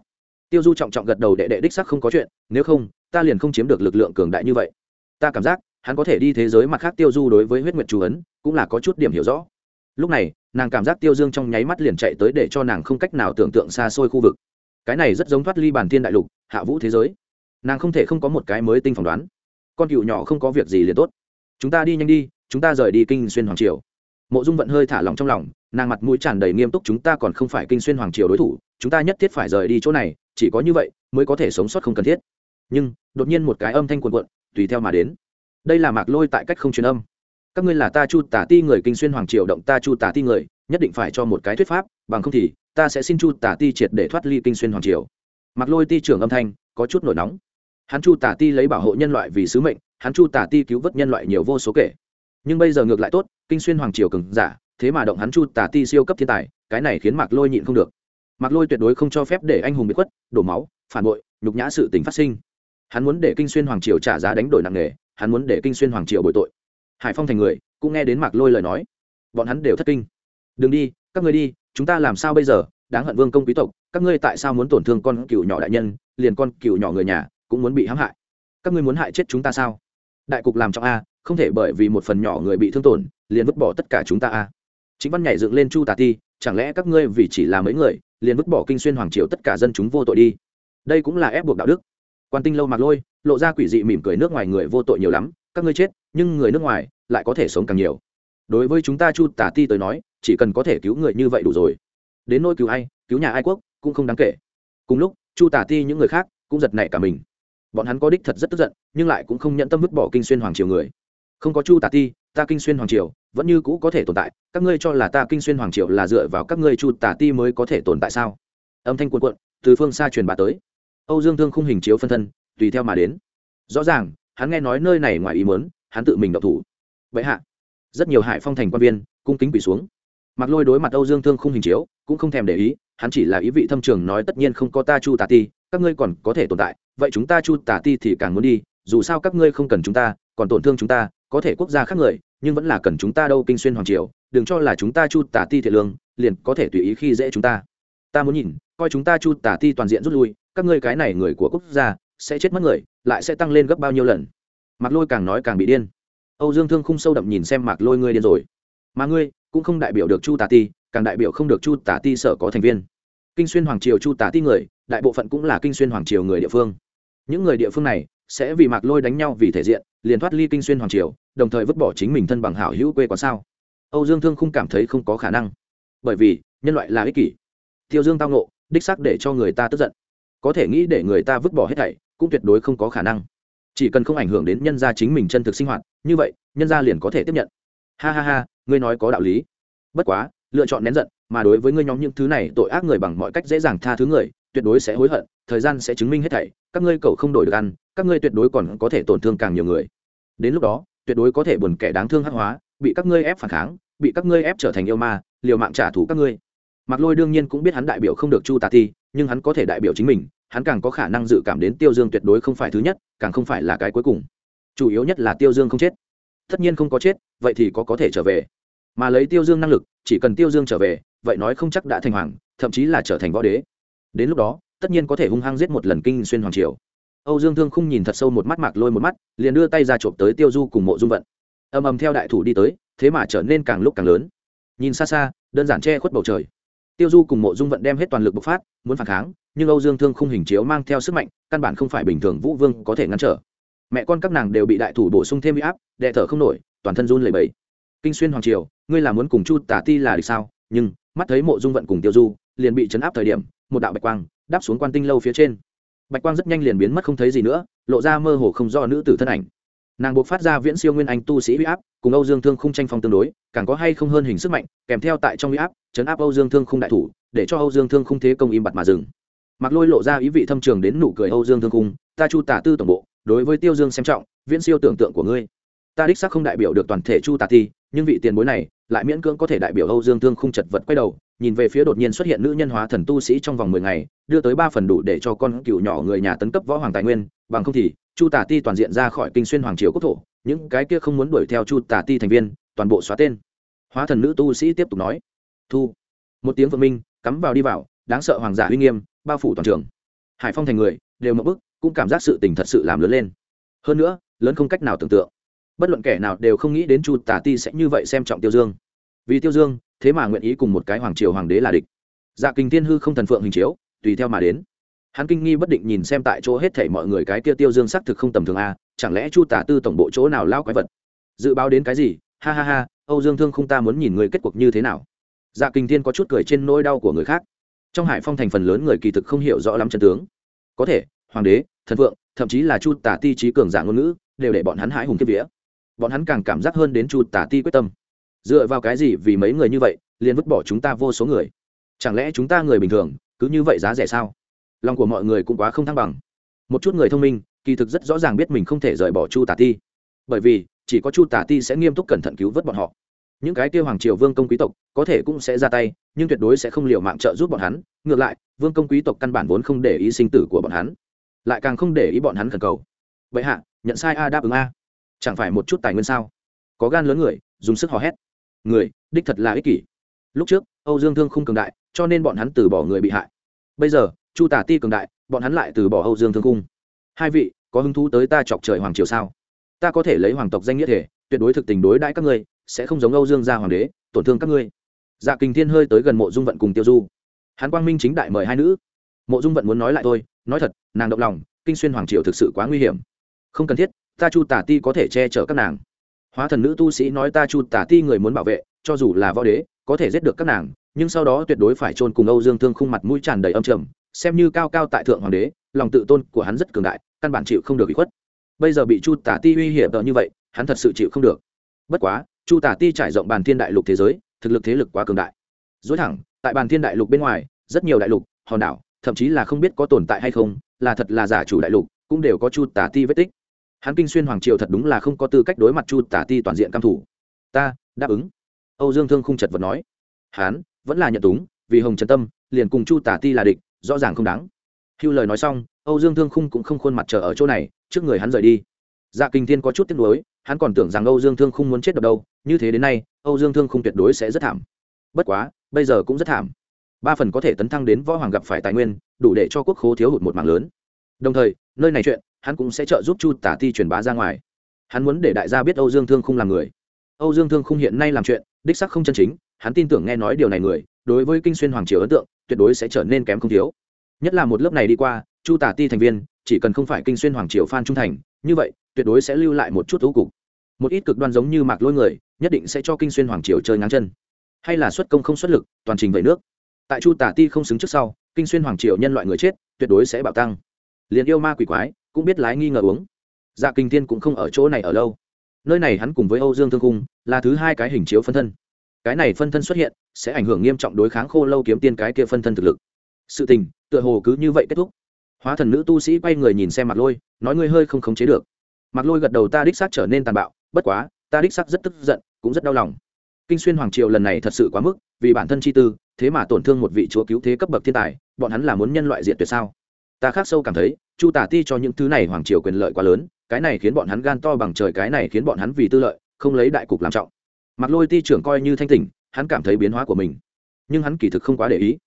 Tiêu du trọng trọng gật đầu đệ đệ đích sắc không có chuyện, nếu không, ta liền không chiếm được lực lượng cường đại như vậy. Ta cảm giác, hắn có thể đi thế giới mặt khác tiêu du đối với huyết nguyệt chú ấn, cũng là có chút điểm hiểu rõ. Lúc này nàng cảm giác tiêu dương trong nháy mắt liền chạy tới để cho nàng không cách nào tưởng tượng xa xôi khu vực. Cái này rất giống thoát ly bản thiên đại lục, hạ vũ thế giới. Nàng không thể không có một cái mới tinh phỏng đoán. Con cựu nhỏ không có việc gì liền tốt. Chúng ta đi nhanh đi, chúng ta rời đi kinh xuyên hoàng triều. Mộ dung vận hơi thả lòng trong lòng, nàng mặt mũi tràn đầy nghiêm túc, chúng ta còn không phải kinh xuyên hoàng triều đối thủ, chúng ta nhất thiết phải rời đi chỗ này, chỉ có như vậy mới có thể sống sót không cần thiết. Nhưng, đột nhiên một cái âm thanh quần quận tùy theo mà đến. Đây là mạc lôi tại cách không truyền âm các ngươi là ta chu tả ti người kinh xuyên hoàng triều động ta chu tả ti người, nhất định phải cho một cái thuyết pháp, bằng không thì, ta sẽ xin chu tả ti triệt để thoát ly kinh xuyên hoàng triều. Mặc lôi ti trưởng âm thanh, có chút nổi nóng. Hắn chu tả ti lấy bảo hộ nhân loại vì sứ mệnh, hắn chu tả ti cứu vớt nhân loại nhiều vô số kể. Nhưng bây giờ ngược lại tốt, kinh xuyên hoàng triều cường giả, thế mà động hắn chu tả ti siêu cấp thiên tài, cái này khiến mạc lôi nhịn không được. Mạc lôi tuyệt đối không cho phép để anh hùng bị khuất, đổ máu, phản bội, nhục nhã sự tình phát sinh. Hắn muốn để kinh xuyên hoàng triều trả giá đánh đổi nặng nề, hắn muốn để kinh xuyên hoàng triều bội tội hải phong thành người, cũng nghe đến mạc lôi lời nói. Bọn hắn đều thất kinh. Đừng đi, các ngươi đi, chúng ta làm sao bây giờ? Đáng hận vương công quý tộc, các ngươi tại sao muốn tổn thương con cựu nhỏ đại nhân? Liền con cựu nhỏ người nhà, cũng muốn bị hãm hại. Các ngươi muốn hại chết chúng ta sao? Đại cục làm trọng a, không thể bởi vì một phần nhỏ người bị thương tổn, liền vứt bỏ tất cả chúng ta a. Chính văn nhảy dựng lên chu tà ti, chẳng lẽ các ngươi vì chỉ là mấy người, liền vứt bỏ kinh xuyên hoàng triều tất cả dân chúng vô tội đi? Đây cũng là ép buộc đạo đức. Quan tinh lâu mặc lôi, lộ ra quỷ dị mỉm cười nước ngoài người vô tội nhiều lắm, các ngươi chết nhưng người nước ngoài lại có thể sống càng nhiều. Đối với chúng ta chu tả ti tới nói, chỉ cần có thể cứu người như vậy đủ rồi. Đến nỗi cứu ai, cứu nhà ai quốc cũng không đáng kể. Cùng lúc, chu tả ti những người khác cũng giật nảy cả mình. Bọn hắn có đích thật rất tức giận, nhưng lại cũng không nhận tâm vứt bỏ kinh xuyên hoàng triều người. Không có chu tả ti, ta kinh xuyên hoàng triều vẫn như cũ có thể tồn tại, các ngươi cho là ta kinh xuyên hoàng triều là dựa vào các ngươi chu tả ti mới có thể tồn tại sao? Âm thanh cuộn cuộn, từ phương xa truyền bá tới. Âu dương thương khung hình chiếu phân thân, tùy theo mà đến. Rõ ràng, hắn nghe nói nơi này ngoài ý muốn hắn tự mình độc thủ. Vậy hạ, rất nhiều hải phong thành quan viên cung kính quỷ xuống. Mặc lôi đối mặt âu dương thương không hình chiếu, cũng không thèm để ý, hắn chỉ là ý vị thâm trường nói tất nhiên không có ta chu tà ti, các ngươi còn có thể tồn tại, vậy chúng ta chu tà ti thì càng muốn đi, dù sao các ngươi không cần chúng ta, còn tổn thương chúng ta, có thể quốc gia khác người, nhưng vẫn là cần chúng ta đâu kinh xuyên hoàng triều, đừng cho là chúng ta chu tà ti thiệt lương, liền có thể tùy ý khi dễ chúng ta. Ta muốn nhìn, coi chúng ta chu tà ti toàn diện rút lui, các ngươi cái này người của quốc gia sẽ chết mất người, lại sẽ tăng lên gấp bao nhiêu lần mạc lôi càng nói càng bị điên. Âu dương thương khung sâu đậm nhìn xem mạc lôi ngươi điên rồi. Mà ngươi cũng không đại biểu được chu tà ti, càng đại biểu không được chu tà ti sở có thành viên. Kinh xuyên hoàng triều chu tà ti người, đại bộ phận cũng là kinh xuyên hoàng triều người địa phương. Những người địa phương này sẽ vì mạc lôi đánh nhau vì thể diện, liền thoát ly kinh xuyên hoàng triều, đồng thời vứt bỏ chính mình thân bằng hảo hữu quê quán sao? Âu dương thương không cảm thấy không có khả năng. Bởi vì, nhân loại là ích kỷ. Tiêu dương tao nộ đích sắc để cho người ta tức giận. Có thể nghĩ để người ta vứt bỏ hết thảy, cũng tuyệt đối không có khả năng chỉ cần không ảnh hưởng đến nhân gia chính mình chân thực sinh hoạt như vậy nhân gia liền có thể tiếp nhận. Ha ha ha ngươi nói có đạo lý. Bất quá lựa chọn nén giận mà đối với ngươi nhóm những thứ này tội ác người bằng mọi cách dễ dàng tha thứ người tuyệt đối sẽ hối hận thời gian sẽ chứng minh hết thảy các ngươi cầu không đổi được ăn các ngươi tuyệt đối còn có thể tổn thương càng nhiều người. Đến lúc đó tuyệt đối có thể buồn kẻ đáng thương hắc hóa bị các ngươi ép phản kháng bị các ngươi ép trở thành yêu ma liều mạng trả thù các ngươi. Mạc Lôi đương nhiên cũng biết hắn đại biểu không được Chu Tà thi nhưng hắn có thể đại biểu chính mình, hắn càng có khả năng dự cảm đến Tiêu Dương tuyệt đối không phải thứ nhất, càng không phải là cái cuối cùng. Chủ yếu nhất là Tiêu Dương không chết. Tất nhiên không có chết, vậy thì có có thể trở về. Mà lấy Tiêu Dương năng lực, chỉ cần Tiêu Dương trở về, vậy nói không chắc đã thành hoàng, thậm chí là trở thành võ đế. Đến lúc đó, tất nhiên có thể hung hăng giết một lần kinh xuyên hoàng triều. Âu Dương Thương không nhìn thật sâu một mắt Mạc Lôi một mắt, liền đưa tay ra trộm tới Tiêu Du cùng Mộ Dung Vận. Ầm ầm theo đại thủ đi tới, thế mà trở nên càng lúc càng lớn. Nhìn xa xa, đơn giản che khuất bầu trời tiêu du cùng mộ dung vận đem hết toàn lực bộc phát, muốn phản kháng, nhưng âu dương thương không hình chiếu mang theo sức mạnh, căn bản không phải bình thường vũ vương có thể ngăn trở. Mẹ con các nàng đều bị đại thủ bổ sung thêm uy áp, đệ thở không nổi, toàn thân run lẩy bẩy. Kinh xuyên hoàng triều, ngươi là muốn cùng chu tả ti là địch sao? Nhưng, mắt thấy mộ dung vận cùng tiêu du, liền bị chấn áp thời điểm, một đạo bạch quang đáp xuống quan tinh lâu phía trên. Bạch quang rất nhanh liền biến mất không thấy gì nữa, lộ ra mơ hồ không do nữ tử thân ảnh. Nàng buộc phát ra viễn siêu nguyên anh tu sĩ huy áp, cùng âu dương thương không tranh phong tương đối, càng có hay không hơn hình sức mạnh, kèm theo tại trong huy áp chấn áp âu dương thương Khung đại thủ, để cho âu dương thương Khung thế công im bặt mà dừng. Mặc lôi lộ ra ý vị thâm trường đến nụ cười âu dương thương khung, ta chu tả tư tổng bộ, đối với tiêu dương xem trọng, viễn siêu tưởng tượng của ngươi. Ta đích xác không đại biểu được toàn thể chu tả ti, nhưng vị tiền bối này lại miễn cưỡng có thể đại biểu âu dương thương Khung chật vật quay đầu, nhìn về phía đột nhiên xuất hiện nữ nhân hóa thần tu sĩ trong vòng mười ngày, đưa tới ba phần đủ để cho con cựu nhỏ người nhà tấn cấp võ hoàng tài nguyên, bằng không thì chu tả ti toàn diện ra khỏi kinh xuyên hoàng triều quốc thổ, những cái kia không muốn đuổi theo chu tả ti thành viên, toàn bộ xóa tên. Hóa thần nữ tu sĩ tiếp tục nói thu. Một tiếng vượng minh, cắm vào đi vào, đáng sợ hoàng giả uy nghiêm, bao phủ toàn trường. Hải phong thành người, đều mập bức, cũng cảm giác sự tình thật sự làm lớn lên. Hơn nữa, lớn không cách nào tưởng tượng. Bất luận kẻ nào đều không nghĩ đến chu tả ti sẽ như vậy xem trọng tiêu dương. Vì tiêu dương, thế mà nguyện ý cùng một cái hoàng triều hoàng đế là địch. Dạ kinh thiên hư không thần phượng hình chiếu, tùy theo mà đến. Hắn kinh nghi bất định nhìn xem tại chỗ hết thảy mọi người cái kia tiêu dương xác thực không tầm thường a, chẳng lẽ chu tả tư tổng bộ chỗ nào lao quái vật? Dự báo đến cái gì? Ha ha ha, âu dương thương không ta muốn nhìn người kết cuộc như thế nào? Dạ kinh thiên có chút cười trên nỗi đau của người khác. Trong hải phong thành phần lớn người kỳ thực không hiểu rõ lắm chân tướng. Có thể, hoàng đế, thần vượng thậm chí là chu tả ti trí cường giả ngôn ngữ, đều để bọn hắn hãi hùng kiếp vía. Bọn hắn càng cảm giác hơn đến chu tả ti quyết tâm. Dựa vào cái gì vì mấy người như vậy, liền vứt bỏ chúng ta vô số người? Chẳng lẽ chúng ta người bình thường, cứ như vậy giá rẻ sao? Lòng của mọi người cũng quá không thăng bằng. Một chút người thông minh, kỳ thực rất rõ ràng biết mình không thể rời bỏ chu tả ti. Bởi vì, chỉ có chu tả ti sẽ nghiêm túc cẩn thận cứu vớt bọn họ những cái kia hoàng triều vương công quý tộc có thể cũng sẽ ra tay, nhưng tuyệt đối sẽ không liều mạng trợ giúp bọn hắn. Ngược lại, vương công quý tộc căn bản vốn không để ý sinh tử của bọn hắn, lại càng không để ý bọn hắn khẩn cầu. Vậy hạ, nhận sai a đáp ứng a. Chẳng phải một chút tài nguyên sao? Có gan lớn người, dùng sức hò hét. Người, đích thật là ích kỷ. Lúc trước, âu dương thương không cường đại, cho nên bọn hắn từ bỏ người bị hại. Bây giờ, chu tả ti cường đại, bọn hắn lại từ bỏ âu dương thương cung hai vị, có hứng thú tới ta chọc trời hoàng triều sao? Ta có thể lấy hoàng tộc danh nghĩa thể, tuyệt đối thực tình đối đãi các ngươi sẽ không giống âu dương gia hoàng đế, tổn thương các ngươi. Dạ kình thiên hơi tới gần mộ dung vận cùng tiêu du. Hắn quang minh chính đại mời hai nữ. Mộ dung vận muốn nói lại tôi nói thật, nàng động lòng, kinh xuyên hoàng triều thực sự quá nguy hiểm. Không cần thiết, ta chu tả ti có thể che chở các nàng. Hóa thần nữ tu sĩ nói ta chu tả ti người muốn bảo vệ, cho dù là võ đế, có thể giết được các nàng, nhưng sau đó tuyệt đối phải chôn cùng âu dương thương khung mặt mũi tràn đầy âm trầm, xem như cao cao tại thượng hoàng đế, lòng tự tôn của hắn rất cường đại, căn bản chịu không được bị khuất. Bây giờ bị chu tả ti uy hiểm như vậy, hắn thật sự chịu không được. Bất quá chu tả ti trải rộng bàn thiên đại lục thế giới, thực lực thế lực quá cường đại. Dối thẳng, tại bàn thiên đại lục bên ngoài, rất nhiều đại lục, hòn đảo, thậm chí là không biết có tồn tại hay không, là thật là giả chủ đại lục, cũng đều có chu tả ti vết tích. Hắn kinh xuyên hoàng triều thật đúng là không có tư cách đối mặt chu tả ti toàn diện cam thủ ta, đáp ứng. Âu dương thương không chật vật nói. Hắn vẫn là nhận túng, vì hồng trần tâm, liền cùng chu tả ti là địch, rõ ràng không đáng. Hưu lời nói xong, âu dương thương khung cũng không khuôn mặt chờ ở chỗ này, trước người hắn rời đi dạ kinh thiên có chút tiếc nuối, hắn còn tưởng rằng âu dương thương không muốn chết đ đâu, như thế đến nay, âu dương thương không tuyệt đối sẽ rất thảm. Bất quá, bây giờ cũng rất thảm. Ba phần có thể tấn thăng đến võ hoàng gặp phải tài nguyên, đủ để cho quốc khố thiếu hụt một mạng lớn. Đồng thời, nơi này chuyện, hắn cũng sẽ trợ giúp chu tả ti truyền bá ra ngoài. Hắn muốn để đại gia biết âu dương thương không làm người. Âu dương thương không hiện nay làm chuyện, đích sắc không chân chính, hắn tin tưởng nghe nói điều này người, đối với kinh xuyên hoàng triều ấn tượng, tuyệt đối sẽ trở nên kém không thiếu. Nhất là một lớp này đi qua, chu tả ti thành viên, chỉ cần không phải kinh xuyên hoàng triều phan trung thành như vậy, tuyệt đối sẽ lưu lại một chút thú cục. Một ít cực đoan giống như mạc lôi người, nhất định sẽ cho kinh xuyên hoàng triều chơi ngang chân. Hay là xuất công không xuất lực, toàn trình vẩy nước. Tại chu tả ti không xứng trước sau, kinh xuyên hoàng triều nhân loại người chết, tuyệt đối sẽ bạo tăng. Liền yêu ma quỷ quái, cũng biết lái nghi ngờ uống. Dạ kinh thiên cũng không ở chỗ này ở lâu. Nơi này hắn cùng với âu dương thương cung, là thứ hai cái hình chiếu phân thân. Cái này phân thân xuất hiện, sẽ ảnh hưởng nghiêm trọng đối kháng khô lâu kiếm tiên cái kia phân thân thực lực. Sự tình, tựa hồ cứ như vậy kết thúc hóa thần nữ tu sĩ quay người nhìn xem mặt lôi, nói ngươi hơi không khống chế được. Mặt lôi gật đầu, ta đích xác trở nên tàn bạo, bất quá, ta đích xác rất tức giận, cũng rất đau lòng. Kinh xuyên hoàng triều lần này thật sự quá mức, vì bản thân chi tư, thế mà tổn thương một vị chúa cứu thế cấp bậc thiên tài, bọn hắn là muốn nhân loại diệt tuyệt sao? Ta khác sâu cảm thấy, chu tả ti cho những thứ này hoàng triều quyền lợi quá lớn, cái này khiến bọn hắn gan to bằng trời, cái này khiến bọn hắn vì tư lợi, không lấy đại cục làm trọng. Mặt lôi ti trưởng coi như thanh tỉnh, hắn cảm thấy biến hóa của mình. Nhưng hắn kỳ thực không quá để ý.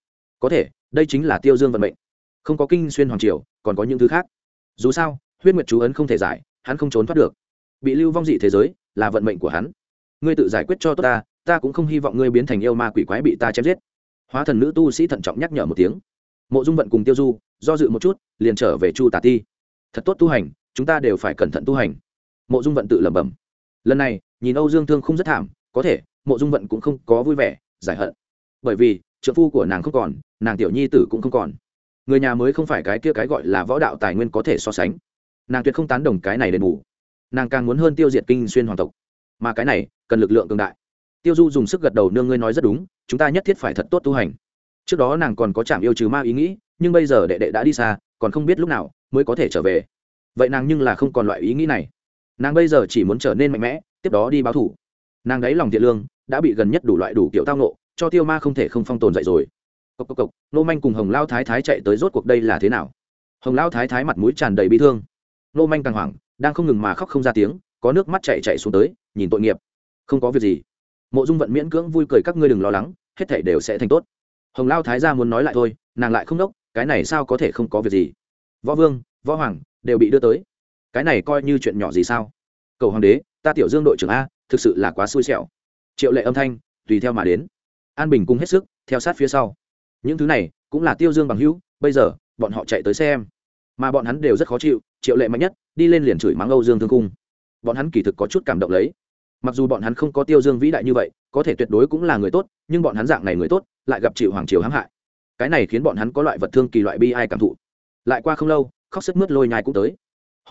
Có thể, đây chính là tiêu dương vận mệnh không có kinh xuyên hoàng triều, còn có những thứ khác. Dù sao, huyết nguyệt chú ấn không thể giải, hắn không trốn thoát được. Bị lưu vong dị thế giới, là vận mệnh của hắn. Ngươi tự giải quyết cho tốt ta ta cũng không hy vọng ngươi biến thành yêu ma quỷ quái bị ta chém giết. Hóa thần nữ tu sĩ thận trọng nhắc nhở một tiếng. Mộ dung vận cùng tiêu du, do dự một chút, liền trở về chu tả ti. Thật tốt tu hành, chúng ta đều phải cẩn thận tu hành. Mộ dung vận tự lẩm bẩm. Lần này, nhìn âu dương thương không rất thảm, có thể, mộ dung vận cũng không có vui vẻ, giải hận. Bởi vì trợ phu của nàng không còn, nàng tiểu nhi tử cũng không còn người nhà mới không phải cái kia cái gọi là võ đạo tài nguyên có thể so sánh. Nàng tuyệt không tán đồng cái này đền bù. Nàng càng muốn hơn tiêu diệt kinh xuyên hoàng tộc. Mà cái này, cần lực lượng cường đại. Tiêu du dùng sức gật đầu, nương, ngươi nói rất đúng, chúng ta nhất thiết phải thật tốt tu hành. Trước đó nàng còn có chạm yêu trừ ma ý nghĩ, nhưng bây giờ đệ đệ đã đi xa, còn không biết lúc nào mới có thể trở về. Vậy nàng nhưng là không còn loại ý nghĩ này. Nàng bây giờ chỉ muốn trở nên mạnh mẽ, tiếp đó đi báo thủ. Nàng đáy lòng thiện lương, đã bị gần nhất đủ loại đủ kiểu tao nộ cho tiêu ma không thể không phong tồn dậy rồi cộc cộc cộc nô manh cùng hồng lao thái thái chạy tới rốt cuộc đây là thế nào? Hồng lao thái thái mặt mũi tràn đầy bi thương. Nô manh càng hoảng, đang không ngừng mà khóc không ra tiếng, có nước mắt chạy chạy xuống tới, nhìn tội nghiệp. Không có việc gì. Mộ dung vận miễn cưỡng vui cười các ngươi đừng lo lắng, hết thể đều sẽ thành tốt. Hồng lao thái ra muốn nói lại thôi, nàng lại không đốc, cái này sao có thể không có việc gì? Võ vương, võ hoàng, đều bị đưa tới. Cái này coi như chuyện nhỏ gì sao? Cầu hoàng đế, ta tiểu dương đội trưởng a, thực sự là quá xui xẻo. Triệu lệ âm thanh, tùy theo mà đến. An bình cung hết sức, theo sát phía sau những thứ này cũng là tiêu dương bằng hữu, bây giờ bọn họ chạy tới xem. Mà bọn hắn đều rất khó chịu, triệu lệ mạnh nhất, đi lên liền chửi mắng âu dương thương cung. Bọn hắn kỳ thực có chút cảm động lấy. Mặc dù bọn hắn không có tiêu dương vĩ đại như vậy, có thể tuyệt đối cũng là người tốt, nhưng bọn hắn dạng này người tốt, lại gặp chịu hoàng triều hãm hại. Cái này khiến bọn hắn có loại vật thương kỳ loại bi ai cảm thụ. Lại qua không lâu, khóc sức mướt lôi nhai cũng tới.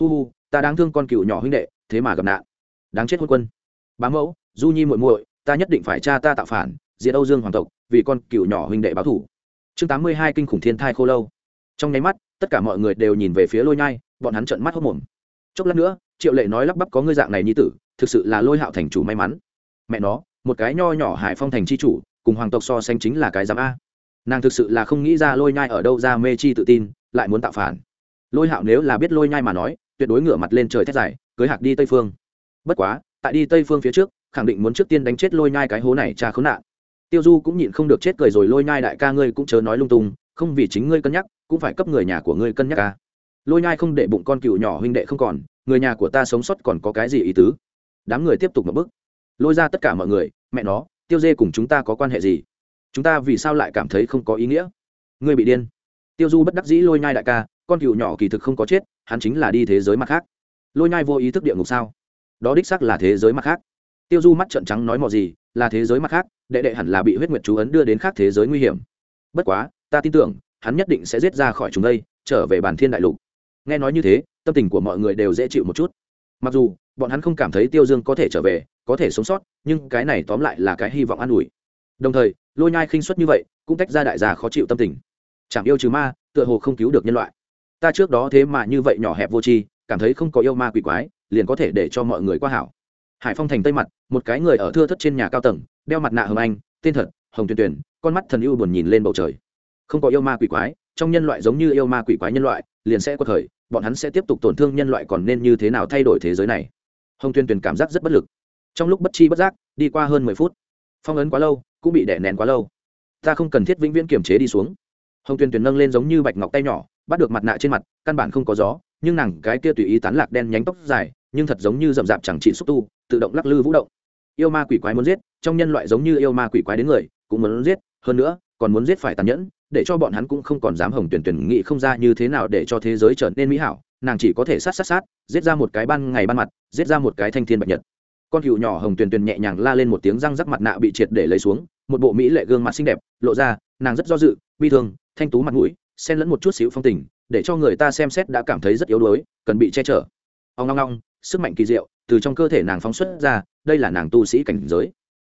Hu hu, ta đáng thương con cựu nhỏ huynh đệ, thế mà gặp nạn. Đáng chết hôn quân. Bá mẫu, du nhi muội muội, ta nhất định phải cha ta tạo phản, diệt âu dương hoàng tộc, vì con cựu nhỏ huynh đệ báo thủ chương tám mươi hai kinh khủng thiên thai khô lâu. Trong nháy mắt, tất cả mọi người đều nhìn về phía lôi nhai, bọn hắn trợn mắt hốc mồm chốc lát nữa, triệu lệ nói lắp bắp có ngươi dạng này nhi tử, thực sự là lôi hạo thành chủ may mắn. Mẹ nó, một cái nho nhỏ hải phong thành c h i chủ, cùng hoàng tộc so sánh chính là cái giám a. Nàng thực sự là không nghĩ ra lôi nhai ở đâu ra mê chi tự tin, lại muốn tạo phản. Lôi hạo nếu là biết lôi nhai mà nói, tuyệt đối ngửa mặt lên trời thét dài, cưới hạc đi tây phương. Bất quá, tại đi tây phương phía trước, khẳng định muốn trước tiên đánh chết lôi nhai cái hố này cha khốn nạn tiêu du cũng nhịn không được chết cười rồi lôi nhai đại ca ngươi cũng chớ nói lung tung, không vì chính ngươi cân nhắc, cũng phải cấp người nhà của ngươi cân nhắc ca lôi nhai không để bụng con cựu nhỏ huynh đệ không còn, người nhà của ta sống sót còn có cái gì ý tứ? Đám người tiếp tục một bức lôi ra tất cả mọi người, mẹ nó, tiêu dê cùng chúng ta có quan hệ gì? Chúng ta vì sao lại cảm thấy không có ý nghĩa? Ngươi bị điên. Tiêu du bất đắc dĩ lôi nhai đại ca, con cựu nhỏ kỳ thực không có chết, hắn chính là đi thế giới mặt khác. Lôi nhai vô ý thức địa ngục sao? Đó đích xác là thế giới mặt khác tiêu du mắt trợn trắng nói mò gì, là thế giới mặt khác, đệ đệ hẳn là bị huyết nguyệt chú ấn đưa đến khác thế giới nguy hiểm. Bất quá, ta tin tưởng, hắn nhất định sẽ giết ra khỏi chúng đây, trở về bản thiên đại lục. Nghe nói như thế, tâm tình của mọi người đều dễ chịu một chút. Mặc dù, bọn hắn không cảm thấy tiêu dương có thể trở về, có thể sống sót, nhưng cái này tóm lại là cái hy vọng an ủi. Đồng thời, lôi nhai khinh suất như vậy, cũng tách ra đại gia khó chịu tâm tình. Chẳng yêu trừ ma, tựa hồ không cứu được nhân loại. Ta trước đó thế mà như vậy nhỏ hẹp vô tri, cảm thấy không có yêu ma quỷ quái, liền có thể để cho mọi người qua hảo. Hải phong thành tây mặt một cái người ở thưa thất trên nhà cao tầng, đeo mặt nạ hồng anh, tên thật, hồng tuyền tuyền con mắt thần yêu buồn nhìn lên bầu trời. Không có yêu ma quỷ quái, trong nhân loại giống như yêu ma quỷ quái nhân loại, liền sẽ có thời bọn hắn sẽ tiếp tục tổn thương nhân loại còn nên như thế nào thay đổi thế giới này? Hồng tuyên tuyền cảm giác rất bất lực. Trong lúc bất chi bất giác, đi qua hơn mười phút. Phong ấn quá lâu, cũng bị đẻ nén quá lâu. Ta không cần thiết vĩnh viễn kiềm chế đi xuống. Hồng tuyên tuyền nâng lên giống như bạch ngọc tay nhỏ, bắt được mặt nạ trên mặt, căn bản không có gió, nhưng nàng cái kia tùy ý tán lạc đen nhánh tóc dài, nhưng thật giống như rậm rạp chẳng trị xúc tu, tự động lắc lư vũ động yêu ma quỷ quái muốn giết, trong nhân loại giống như yêu ma quỷ quái đến người, cũng muốn giết, hơn nữa, còn muốn giết phải tàn nhẫn, để cho bọn hắn cũng không còn dám hồng tuyển tuyển nghị không ra như thế nào để cho thế giới trở nên mỹ hảo, nàng chỉ có thể sát sát sát, giết ra một cái ban ngày ban mặt, giết ra một cái thanh thiên bạch nhật. Con cựu nhỏ hồng tuyền tuyền nhẹ nhàng la lên một tiếng răng rắc mặt nạ bị triệt để lấy xuống, một bộ mỹ lệ gương mặt xinh đẹp, lộ ra, nàng rất do dự, bi thương, thanh tú mặt mũi, xen lẫn một chút xíu phong tình, để cho người ta xem xét đã cảm thấy rất yếu đuối, cần bị che chở. Ông long long sức mạnh kỳ diệu, từ trong cơ thể nàng phóng xuất ra đây là nàng tu sĩ cảnh giới.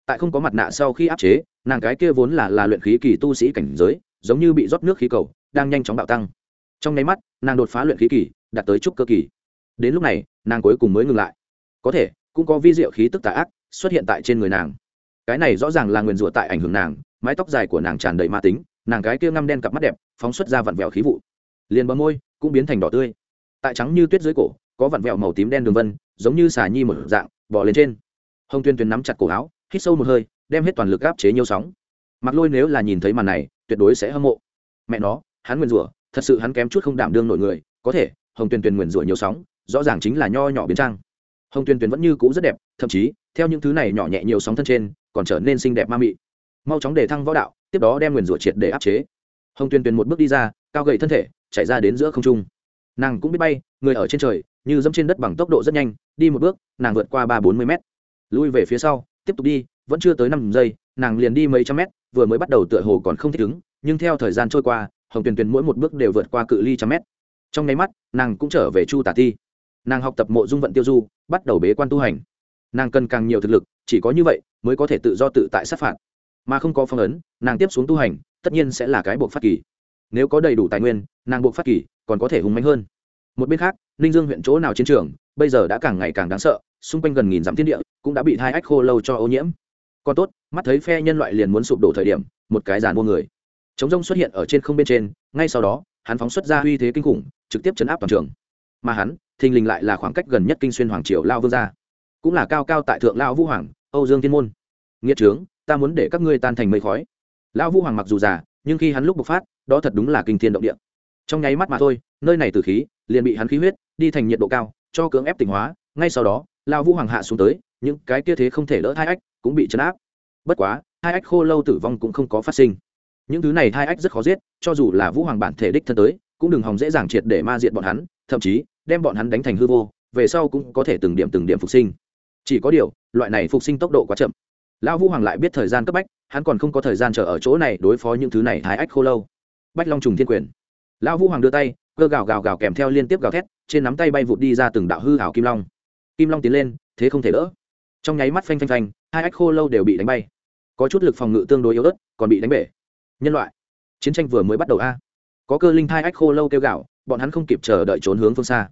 Tại không có mặt nạ sau khi áp chế, nàng cái kia vốn là là luyện khí kỳ tu sĩ cảnh giới, giống như bị rót nước khí cầu, đang nhanh chóng bạo tăng. Trong nháy mắt, nàng đột phá luyện khí kỳ, đạt tới trúc cơ kỳ. Đến lúc này, nàng cuối cùng mới ngừng lại. Có thể, cũng có vi diệu khí tức tà ác xuất hiện tại trên người nàng. Cái này rõ ràng là nguyền rủa tại ảnh hưởng nàng, mái tóc dài của nàng tràn đầy ma tính, nàng cái kia ngăm đen cặp mắt đẹp, phóng xuất ra vặn vẹo khí vụ. Liền bờ môi cũng biến thành đỏ tươi. Tại trắng như tuyết dưới cổ, có vặn vẹo màu tím đen đường vân, giống như xà nhi một dạng bỏ lên trên hồng tuyên tuyên nắm chặt cổ áo, hít sâu một hơi, đem hết toàn lực áp chế nhiều sóng. Mặc lôi nếu là nhìn thấy màn này, tuyệt đối sẽ hâm mộ. Mẹ nó, hắn nguyền rủa, thật sự hắn kém chút không đảm đương nổi người, có thể, hồng Tuyên tuyền nguyền rủa nhiều sóng, rõ ràng chính là nho nhỏ biến trang. Hồng Tuyên tuyền vẫn như cũ rất đẹp, thậm chí, theo những thứ này nhỏ nhẹ nhiều sóng thân trên, còn trở nên xinh đẹp ma mị. Mau chóng để thăng võ đạo, tiếp đó đem nguyền rủa triệt để áp chế. Hồng Tuyên tuyền một bước đi ra, cao gậy thân thể chạy ra đến giữa không trung. Nàng cũng biết bay, người ở trên trời, như dẫm trên đất bằng tốc độ rất nhanh, đi một bước, nàng vượt qua ba bốn mươi mét lui về phía sau, tiếp tục đi, vẫn chưa tới năm giây, nàng liền đi mấy trăm mét, vừa mới bắt đầu tựa hồ còn không thích ứng, nhưng theo thời gian trôi qua, hồng tuyền tuyền mỗi một bước đều vượt qua cự ly trăm mét. Trong nháy mắt, nàng cũng trở về chu tả Thi. nàng học tập mộ dung vận tiêu du, bắt đầu bế quan tu hành. Nàng cần càng nhiều thực lực, chỉ có như vậy mới có thể tự do tự tại sát phạt. Mà không có phong ấn, nàng tiếp xuống tu hành, tất nhiên sẽ là cái buộc phát kỳ. Nếu có đầy đủ tài nguyên, nàng buộc phát kỳ còn có thể hùng mạnh hơn. Một bên khác, ninh dương huyện chỗ nào chiến trường, bây giờ đã càng ngày càng đáng sợ xung quanh gần nghìn dặm thiên địa, cũng đã bị hai ách khô lâu cho ô nhiễm. Còn tốt, mắt thấy phe nhân loại liền muốn sụp đổ thời điểm, một cái giàn mua người. Chống rông xuất hiện ở trên không bên trên, ngay sau đó, hắn phóng xuất ra uy thế kinh khủng, trực tiếp chấn áp toàn trường. Mà hắn, thình lình lại là khoảng cách gần nhất kinh xuyên hoàng triều lao vương gia. Cũng là cao cao tại thượng lao vũ hoàng, âu dương thiên môn. Nghĩa trướng, ta muốn để các ngươi tan thành mây khói. Lão vũ hoàng mặc dù già, nhưng khi hắn lúc bộc phát, đó thật đúng là kinh thiên động địa. Trong nháy mắt mà thôi, nơi này từ khí, liền bị hắn khí huyết, đi thành nhiệt độ cao, cho cưỡng ép tỉnh hóa, ngay sau đó lão vũ hoàng hạ xuống tới, những cái kia thế không thể lỡ hai ách cũng bị chấn áp. Bất quá hai ách khô lâu tử vong cũng không có phát sinh. Những thứ này hai ách rất khó giết, cho dù là vũ hoàng bản thể đích thân tới, cũng đừng hòng dễ dàng triệt để ma diện bọn hắn, thậm chí đem bọn hắn đánh thành hư vô, về sau cũng có thể từng điểm từng điểm phục sinh. Chỉ có điều, loại này phục sinh tốc độ quá chậm. Lão vũ hoàng lại biết thời gian cấp bách, hắn còn không có thời gian chờ ở chỗ này đối phó những thứ này thái ách khô lâu. Bách long trùng thiên quyền. Lão vũ hoàng đưa tay, cơ gào gào gào kèm theo liên tiếp gào thét, trên nắm tay bay vụt đi ra từng đạo hư hảo kim long kim long tiến lên, thế không thể đỡ. Trong nháy mắt phanh phanh phanh, hai ách khô lâu đều bị đánh bay. Có chút lực phòng ngự tương đối yếu ớt, còn bị đánh bể. Nhân loại, chiến tranh vừa mới bắt đầu a. Có cơ linh thai ách khô lâu kêu gạo bọn hắn không kịp chờ đợi trốn hướng phương xa.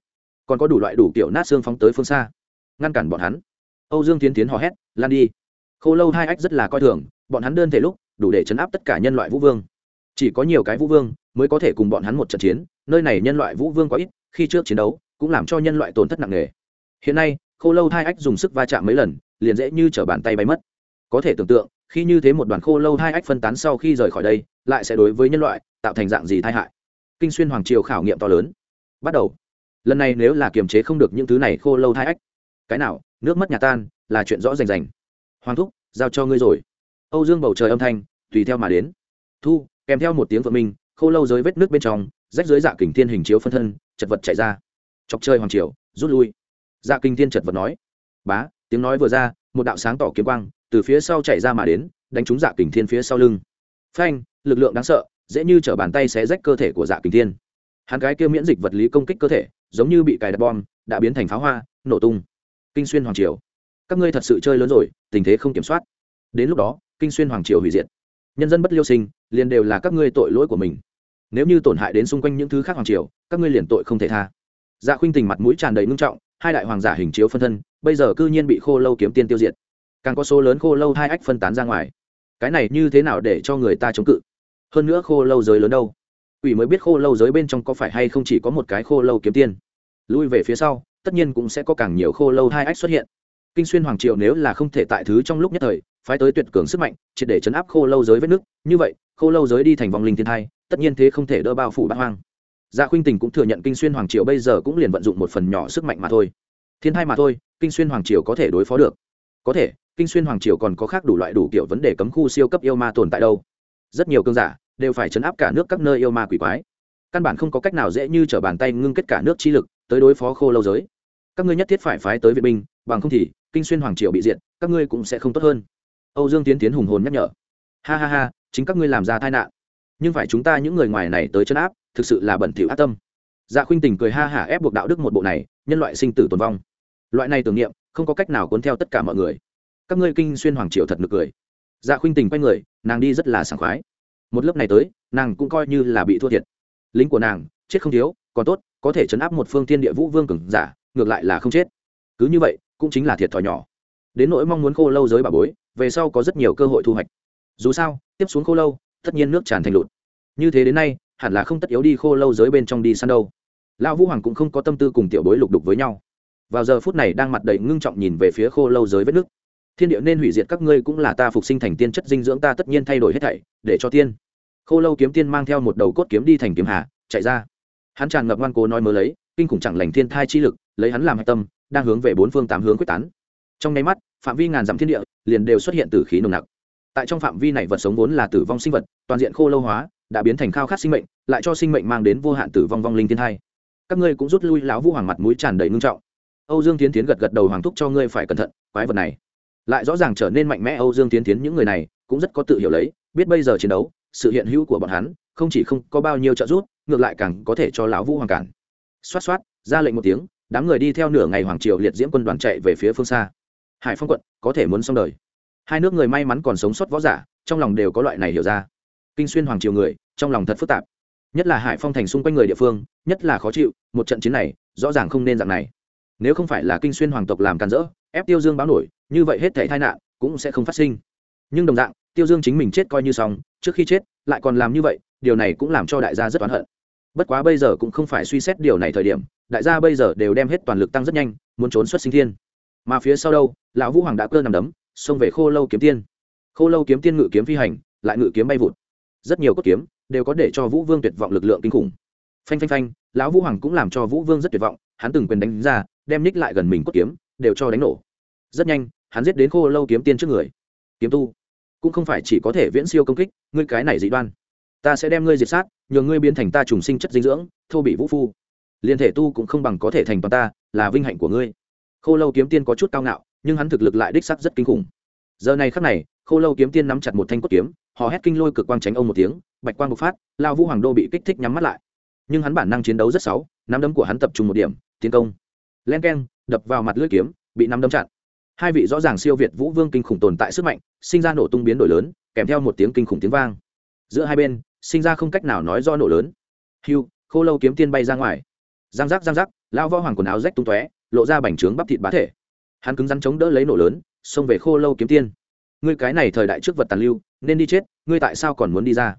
Còn có đủ loại đủ kiểu nát xương phóng tới phương xa. Ngăn cản bọn hắn. Âu dương tiến tiến hò hét, lan đi. Khô lâu hai ách rất là coi thường, bọn hắn đơn thể lúc, đủ để chấn áp tất cả nhân loại vũ vương. Chỉ có nhiều cái vũ vương mới có thể cùng bọn hắn một trận chiến, nơi này nhân loại vũ vương có ít, khi trước chiến đấu cũng làm cho nhân loại tổn thất nặng nề hiện nay, khô lâu hai ách dùng sức va chạm mấy lần, liền dễ như t bàn tay bay mất. Có thể tưởng tượng, khi như thế một đoàn khô lâu hai ách phân tán sau khi rời khỏi đây, lại sẽ đối với nhân loại tạo thành dạng gì tai hại. Kinh xuyên hoàng triều khảo nghiệm to lớn. Bắt đầu. Lần này nếu là kiềm chế không được những thứ này khô lâu hai ách, cái nào, nước mất nhà tan, là chuyện rõ rành rành. Hoàng thúc, giao cho ngươi rồi. Âu dương bầu trời âm thanh, tùy theo mà đến. Thu, kèm theo một tiếng vợ minh, khô lâu dưới vết nước bên trong, rách dưới dạ kình thiên hình chiếu phân thân, chật vật chạy ra. Chọc chơi hoàng triều, rút lui dạ kinh thiên chật vật nói. Bá, tiếng nói vừa ra, một đạo sáng tỏ kiếm quang từ phía sau chạy ra mà đến, đánh trúng dạ kình thiên phía sau lưng. Phanh, lực lượng đáng sợ, dễ như t bàn tay xé rách cơ thể của dạ kình thiên. Hắn cái kia miễn dịch vật lý công kích cơ thể, giống như bị cài đặt bom, đã biến thành pháo hoa, nổ tung. Kinh xuyên hoàng triều. Các ngươi thật sự chơi lớn rồi, tình thế không kiểm soát. Đến lúc đó, kinh xuyên hoàng triều hủy diệt. Nhân dân bất liêu sinh, liền đều là các ngươi tội lỗi của mình. Nếu như tổn hại đến xung quanh những thứ khác hoàng triều, các ngươi liền tội không thể tha. Dạ khuynh tình mặt mũi tràn đầy ngưng trọng hai đại hoàng giả hình chiếu phân thân, bây giờ cư nhiên bị khô lâu kiếm tiên tiêu diệt. Càng có số lớn khô lâu hai ách phân tán ra ngoài. Cái này như thế nào để cho người ta chống cự? Hơn nữa khô lâu giới lớn đâu? Ủy mới biết khô lâu giới bên trong có phải hay không chỉ có một cái khô lâu kiếm tiên. Lui về phía sau, tất nhiên cũng sẽ có càng nhiều khô lâu hai ách xuất hiện. Kinh xuyên hoàng triều nếu là không thể tại thứ trong lúc nhất thời, phái tới tuyệt cường sức mạnh, triệt để chấn áp khô lâu giới vết nước như vậy, khô lâu giới đi thành vòng linh thiên thai, tất nhiên thế không thể đỡ bao phủ bát hoang dạ khuynh tình cũng thừa nhận kinh xuyên hoàng triều bây giờ cũng liền vận dụng một phần nhỏ sức mạnh mà thôi. Thiên thai mà thôi, kinh xuyên hoàng triều có thể đối phó được. Có thể, kinh xuyên hoàng triều còn có khác đủ loại đủ kiểu vấn đề cấm khu siêu cấp yêu ma tồn tại đâu. Rất nhiều cơn giả đều phải chấn áp cả nước các nơi yêu ma quỷ quái. Căn bản không có cách nào dễ như t bàn tay ngưng kết cả nước chi lực tới đối phó khô lâu giới. Các ngươi nhất thiết phải phái tới viện binh, bằng không thì kinh xuyên hoàng triều bị diệt, các ngươi cũng sẽ không tốt hơn. Âu dương tiến tiến hùng hồn nhắc nhở. Ha ha ha, chính các ngươi làm ra tai nạn. Nhưng phải chúng ta những người ngoài này tới chấn áp thực sự là bẩn thỉu ác tâm. Dạ khuynh tình cười ha hả ép buộc đạo đức một bộ này, nhân loại sinh tử tồn vong. Loại này tưởng niệm, không có cách nào cuốn theo tất cả mọi người. Các ngươi kinh xuyên hoàng triều thật nực cười. Dạ khuynh tình quay người, nàng đi rất là sảng khoái. Một lớp này tới, nàng cũng coi như là bị thua thiệt. Lính của nàng, chết không thiếu, còn tốt, có thể chấn áp một phương thiên địa vũ vương cường giả, ngược lại là không chết. Cứ như vậy, cũng chính là thiệt thòi nhỏ. Đến nỗi mong muốn khô lâu giới bà bối, về sau có rất nhiều cơ hội thu hoạch. Dù sao, tiếp xuống khô lâu, tất nhiên nước tràn thành lụt. Như thế đến nay hẳn là không tất yếu đi khô lâu giới bên trong đi săn đâu. Lão vũ hoàng cũng không có tâm tư cùng tiểu bối lục đục với nhau. Vào giờ phút này đang mặt đầy ngưng trọng nhìn về phía khô lâu giới vết nước. Thiên địa nên hủy diệt các ngươi cũng là ta phục sinh thành tiên chất dinh dưỡng, ta tất nhiên thay đổi hết thảy, để cho tiên. Khô lâu kiếm tiên mang theo một đầu cốt kiếm đi thành kiếm hà, chạy ra. Hắn tràn ngập ngoan cố nói mơ lấy, kinh khủng chẳng lành thiên thai chi lực, lấy hắn làm hạch tâm, đang hướng về bốn phương tám hướng quyết tán. Trong nháy mắt, phạm vi ngàn dặm thiên địa liền đều xuất hiện từ khí nồng nặc. Tại trong phạm vi này vật sống vốn là tử vong sinh vật, toàn diện khô lâu hóa đã biến thành khao khát sinh mệnh, lại cho sinh mệnh mang đến vô hạn tử vong vong linh thiên thai. Các ngươi cũng rút lui lão vũ hoàng mặt mũi tràn đầy ngưng trọng. Âu dương tiến tiến gật gật đầu hoàng thúc cho ngươi phải cẩn thận, quái vật này lại rõ ràng trở nên mạnh mẽ. Âu dương tiến tiến những người này cũng rất có tự hiểu lấy, biết bây giờ chiến đấu, sự hiện hữu của bọn hắn không chỉ không có bao nhiêu trợ giúp, ngược lại càng có thể cho lão vũ hoàng cản. Xoát xoát, ra lệnh một tiếng, đám người đi theo nửa ngày hoàng triều liệt diễm quân đoàn chạy về phía phương xa. Hải phong quận, có thể muốn xong đời. Hai nước người may mắn còn sống sót võ giả, trong lòng đều có loại này hiểu ra. Kinh xuyên hoàng triều người trong lòng thật phức tạp. Nhất là hải phong thành xung quanh người địa phương, nhất là khó chịu, một trận chiến này, rõ ràng không nên dạng này. Nếu không phải là kinh xuyên hoàng tộc làm càn rỡ, ép tiêu dương báo nổi, như vậy hết thể tai nạn cũng sẽ không phát sinh. Nhưng đồng dạng, tiêu dương chính mình chết coi như xong, trước khi chết, lại còn làm như vậy, điều này cũng làm cho đại gia rất oán hận. Bất quá bây giờ cũng không phải suy xét điều này thời điểm, đại gia bây giờ đều đem hết toàn lực tăng rất nhanh, muốn trốn xuất sinh thiên. Mà phía sau đâu, lão vũ hoàng đã cơ nằm đấm, xông về khô lâu kiếm tiên. Khô lâu kiếm tiên ngự kiếm phi hành, lại ngự kiếm bay vụt. Rất nhiều cốt kiếm đều có để cho vũ vương tuyệt vọng lực lượng kinh khủng. Phanh phanh phanh, lão vũ hoàng cũng làm cho vũ vương rất tuyệt vọng, hắn từng quyền đánh ra, đem ních lại gần mình cốt kiếm, đều cho đánh nổ. Rất nhanh, hắn giết đến khô lâu kiếm tiên trước người. Kiếm tu, cũng không phải chỉ có thể viễn siêu công kích, ngươi cái này dị đoan. Ta sẽ đem ngươi diệt sát nhờ ngươi biến thành ta trùng sinh chất dinh dưỡng, thô bị vũ phu. Liên thể tu cũng không bằng có thể thành toàn ta, là vinh hạnh của ngươi. Khô lâu kiếm tiên có chút cao ngạo, nhưng hắn thực lực lại đích sắc rất kinh khủng. Giờ này khắc này, khô lâu kiếm tiên nắm chặt một thanh cốt kiếm họ hét kinh lôi cực quang tránh ông một tiếng bạch quang bộc phát, lao vũ hoàng đô bị kích thích nhắm mắt lại. Nhưng hắn bản năng chiến đấu rất xấu, nắm đấm của hắn tập trung một điểm, tiến công. Len k e n đập vào mặt lưỡi kiếm, bị nắm đấm chặn. Hai vị rõ ràng siêu việt vũ vương kinh khủng tồn tại sức mạnh, sinh ra nổ tung biến đổi lớn, kèm theo một tiếng kinh khủng tiếng vang. Giữa hai bên, sinh ra không cách nào nói do nổ lớn. Hiu khô lâu kiếm tiên bay ra ngoài. Giang giác giang giác, lao võ hoàng quần áo rách tung tóe, lộ ra bành trướng bắp thịt bá thể. Hắn cứng rắn chống đỡ lấy nổ lớn, xông về khô lâu kiếm tiên. Ngươi cái này thời đại trước vật tàn lưu, nên đi chết, ngươi tại sao còn muốn đi ra?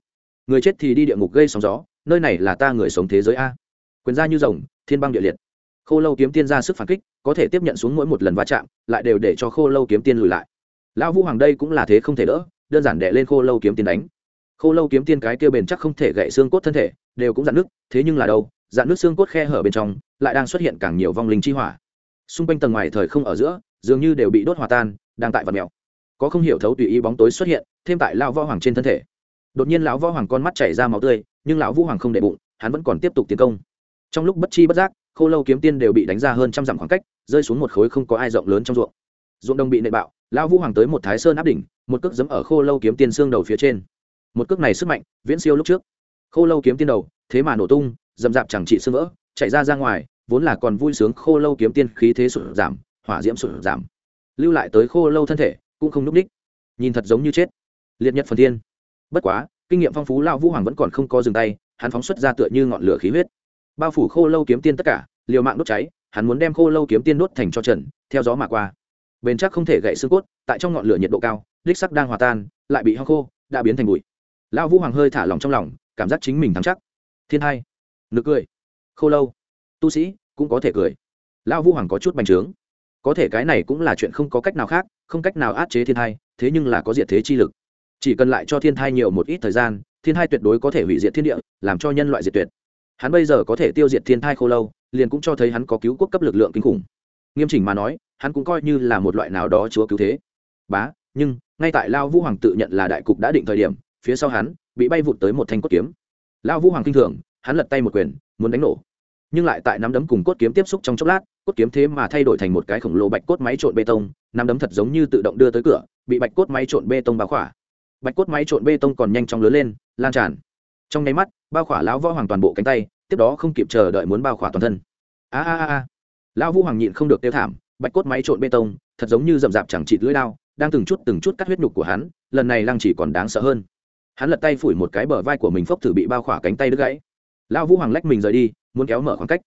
Người chết thì đi địa ngục gây sóng gió, nơi này là ta người sống thế giới a. Quyền ra như rồng, thiên băng địa liệt. Khô lâu kiếm tiên ra sức phản kích, có thể tiếp nhận xuống mỗi một lần va chạm, lại đều để cho khô lâu kiếm tiên lùi lại. Lão vũ hoàng đây cũng là thế không thể đỡ, đơn giản đệ lên khô lâu kiếm tiên đánh. Khô lâu kiếm tiên cái kia bền chắc không thể gậy xương cốt thân thể, đều cũng dạn nước, thế nhưng là đâu, dạn nước xương cốt khe hở bên trong, lại đang xuất hiện càng nhiều vong linh chi hỏa. Xung quanh tầng ngoài thời không ở giữa, dường như đều bị đốt hòa tan, đang tại vật mèo. Có không hiểu thấu tùy ý bóng tối xuất hiện, thêm tại lão võ hoàng trên thân thể đột nhiên lão võ hoàng con mắt chảy ra máu tươi, nhưng lão vũ hoàng không để bụng, hắn vẫn còn tiếp tục tiến công. Trong lúc bất chi bất giác, khô lâu kiếm tiên đều bị đánh ra hơn trăm dặm khoảng cách, rơi xuống một khối không có ai rộng lớn trong ruộng. Ruộng đồng bị nệ bạo, lão vũ hoàng tới một thái sơn áp đỉnh, một cước dẫm ở khô lâu kiếm tiên xương đầu phía trên. Một cước này sức mạnh, viễn siêu lúc trước. Khô lâu kiếm tiên đầu, thế mà nổ tung dầm dạp chẳng trị sưng vỡ, chạy ra ra ngoài, vốn là còn vui sướng khô lâu kiếm tiên khí thế sụt giảm, hỏa diễm sụt giảm. Lưu lại tới khô lâu thân thể, cũng không núp đích nhìn thật giống như chết. Liệt nhật phần thiên bất quá, kinh nghiệm phong phú lão vũ hoàng vẫn còn không có dừng tay, hắn phóng xuất ra tựa như ngọn lửa khí huyết. Bao phủ khô lâu kiếm tiên tất cả, liều mạng đốt cháy, hắn muốn đem khô lâu kiếm tiên đốt thành cho trần theo gió mà qua. Bền chắc không thể gậy xương cốt, tại trong ngọn lửa nhiệt độ cao, đích sắc đang hòa tan, lại bị hao khô, đã biến thành bụi. Lão vũ hoàng hơi thả lòng trong lòng, cảm giác chính mình thắng chắc. Thiên hai, nực cười. Khô lâu. Tu sĩ, cũng có thể cười. Lão vũ hoàng có chút bành trướng. Có thể cái này cũng là chuyện không có cách nào khác, không cách nào át chế thiên Hai, thế nhưng là có diệt thế chi lực chỉ cần lại cho thiên thai nhiều một ít thời gian, thiên thai tuyệt đối có thể hủy diệt thiên địa, làm cho nhân loại diệt tuyệt. Hắn bây giờ có thể tiêu diệt thiên thai khô lâu, liền cũng cho thấy hắn có cứu quốc cấp lực lượng kinh khủng. Nghiêm chỉnh mà nói, hắn cũng coi như là một loại nào đó chúa cứu thế. Bá, nhưng, ngay tại lao vũ hoàng tự nhận là đại cục đã định thời điểm, phía sau hắn, bị bay vụt tới một thanh cốt kiếm. Lao vũ hoàng kinh thường, hắn lật tay một quyền, muốn đánh nổ. Nhưng lại tại nắm đấm cùng cốt kiếm tiếp xúc trong chốc lát, cốt kiếm thế mà thay đổi thành một cái khổng lồ bạch cốt máy trộn bê tông, nắm đấm thật giống như tự động đưa tới cửa, bị bạch cốt máy trộn bê tông bao khỏa bạch cốt máy trộn bê tông còn nhanh chóng lớn lên, lan tràn. Trong nháy mắt, bao khỏa lão võ hoàng toàn bộ cánh tay, tiếp đó không kịp chờ đợi muốn bao khỏa toàn thân. A a a lão vũ hoàng nhịn không được tiêu thảm, bạch cốt máy trộn bê tông, thật giống như rậm rạp chẳng chịt lưỡi lao đang từng chút từng chút cắt huyết nhục của hắn, lần này lăng chỉ còn đáng sợ hơn. Hắn lật tay phủi một cái bờ vai của mình phốc thử bị bao khỏa cánh tay đứt gãy. Lão vũ hoàng lách mình rời đi, muốn kéo mở khoảng cách.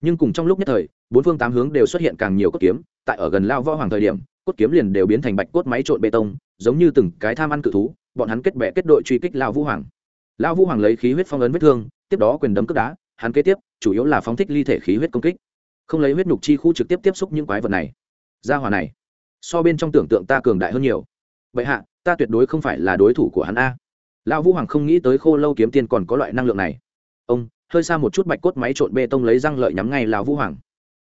Nhưng cùng trong lúc nhất thời, bốn phương tám hướng đều xuất hiện càng nhiều cốt kiếm, tại ở gần lao võ hoàng thời điểm, cốt kiếm liền đều biến thành bạch cốt máy trộn bê tông, giống như từng cái tham ăn cự thú bọn hắn kết bè kết đội truy kích lão vũ hoàng. Lão vũ hoàng lấy khí huyết phong ấn vết thương, tiếp đó quyền đấm cướp đá, hắn kế tiếp, chủ yếu là phóng thích ly thể khí huyết công kích. Không lấy huyết nhục chi khu trực tiếp tiếp xúc những quái vật này. Ra hòa này, so bên trong tưởng tượng ta cường đại hơn nhiều. Vậy hạ, ta tuyệt đối không phải là đối thủ của hắn a. Lão vũ hoàng không nghĩ tới khô lâu kiếm tiên còn có loại năng lượng này. Ông, hơi xa một chút bạch cốt máy trộn bê tông lấy răng lợi nhắm ngay lão vũ hoàng.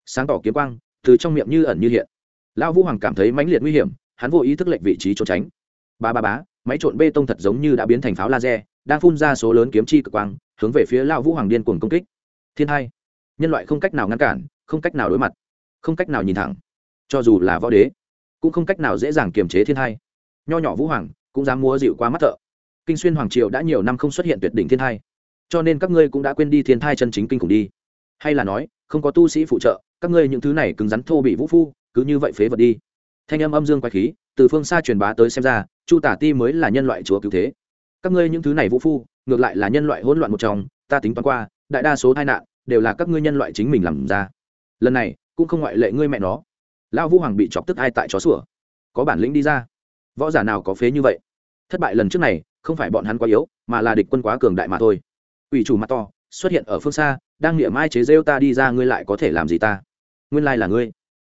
Sáng tỏ kiếm quang, từ trong miệng như ẩn như hiện. Lão vũ hoàng cảm thấy mãnh liệt nguy hiểm, hắn vô ý thức lệnh vị trí trốn tránh. Ba ba bá máy trộn bê tông thật giống như đã biến thành pháo laser, đang phun ra số lớn kiếm chi cực quang, hướng về phía lão vũ hoàng điên cuồng công kích. Thiên hai, nhân loại không cách nào ngăn cản, không cách nào đối mặt, không cách nào nhìn thẳng. Cho dù là võ đế, cũng không cách nào dễ dàng kiềm chế thiên hai. Nho nhỏ vũ hoàng, cũng dám múa dịu qua mắt thợ. Kinh xuyên hoàng triều đã nhiều năm không xuất hiện tuyệt đỉnh thiên hai. Cho nên các ngươi cũng đã quên đi thiên thai chân chính kinh khủng đi. Hay là nói, không có tu sĩ phụ trợ, các ngươi những thứ này cứng rắn thô bị vũ phu, cứ như vậy phế vật đi. Thanh âm âm dương quay khí từ phương xa truyền bá tới xem ra, chu tả ti mới là nhân loại chúa cứu thế. Các ngươi những thứ này vũ phu, ngược lại là nhân loại hỗn loạn một trong, ta tính toán qua, đại đa số tai nạn đều là các ngươi nhân loại chính mình làm ra. Lần này, cũng không ngoại lệ ngươi mẹ nó. Lão vũ hoàng bị chọc tức ai tại chó sủa? Có bản lĩnh đi ra. Võ giả nào có phế như vậy? Thất bại lần trước này, không phải bọn hắn quá yếu, mà là địch quân quá cường đại mà thôi. Ủy chủ mặt to, xuất hiện ở phương xa, đang niệm ai chế rêu ta đi ra, ngươi lại có thể làm gì ta? Nguyên lai là ngươi.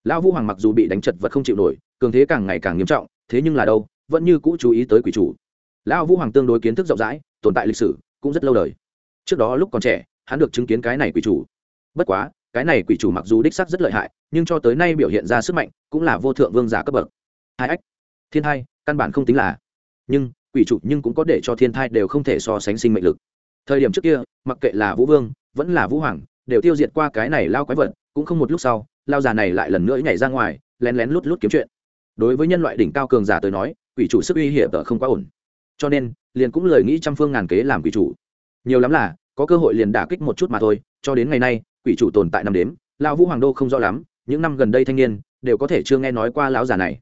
Lão vũ hoàng mặc dù bị đánh chật vật không chịu nổi cường thế càng ngày càng nghiêm trọng, thế nhưng là đâu, vẫn như cũ chú ý tới quỷ chủ. Lão vũ hoàng tương đối kiến thức rộng rãi, tồn tại lịch sử cũng rất lâu đời. Trước đó lúc còn trẻ, hắn được chứng kiến cái này quỷ chủ. Bất quá, cái này quỷ chủ mặc dù đích sắc rất lợi hại, nhưng cho tới nay biểu hiện ra sức mạnh cũng là vô thượng vương giả cấp bậc. Hai ách, thiên hai căn bản không tính là. Nhưng, quỷ chủ nhưng cũng có để cho thiên thai đều không thể so sánh sinh mệnh lực. Thời điểm trước kia, mặc kệ là vũ vương, vẫn là vũ hoàng, đều tiêu diệt qua cái này lao quái vật, cũng không một lúc sau lao già này lại lần nữa nhảy ra ngoài, lén lén lút lút kiếm chuyện đối với nhân loại đỉnh cao cường giả tới nói, quỷ chủ sức uy hiểm tờ không quá ổn. Cho nên, liền cũng lời nghĩ trăm phương ngàn kế làm quỷ chủ. Nhiều lắm là, có cơ hội liền đả kích một chút mà thôi, cho đến ngày nay, quỷ chủ tồn tại năm đếm lao vũ hoàng đô không rõ lắm, những năm gần đây thanh niên, đều có thể chưa nghe nói qua lão già này.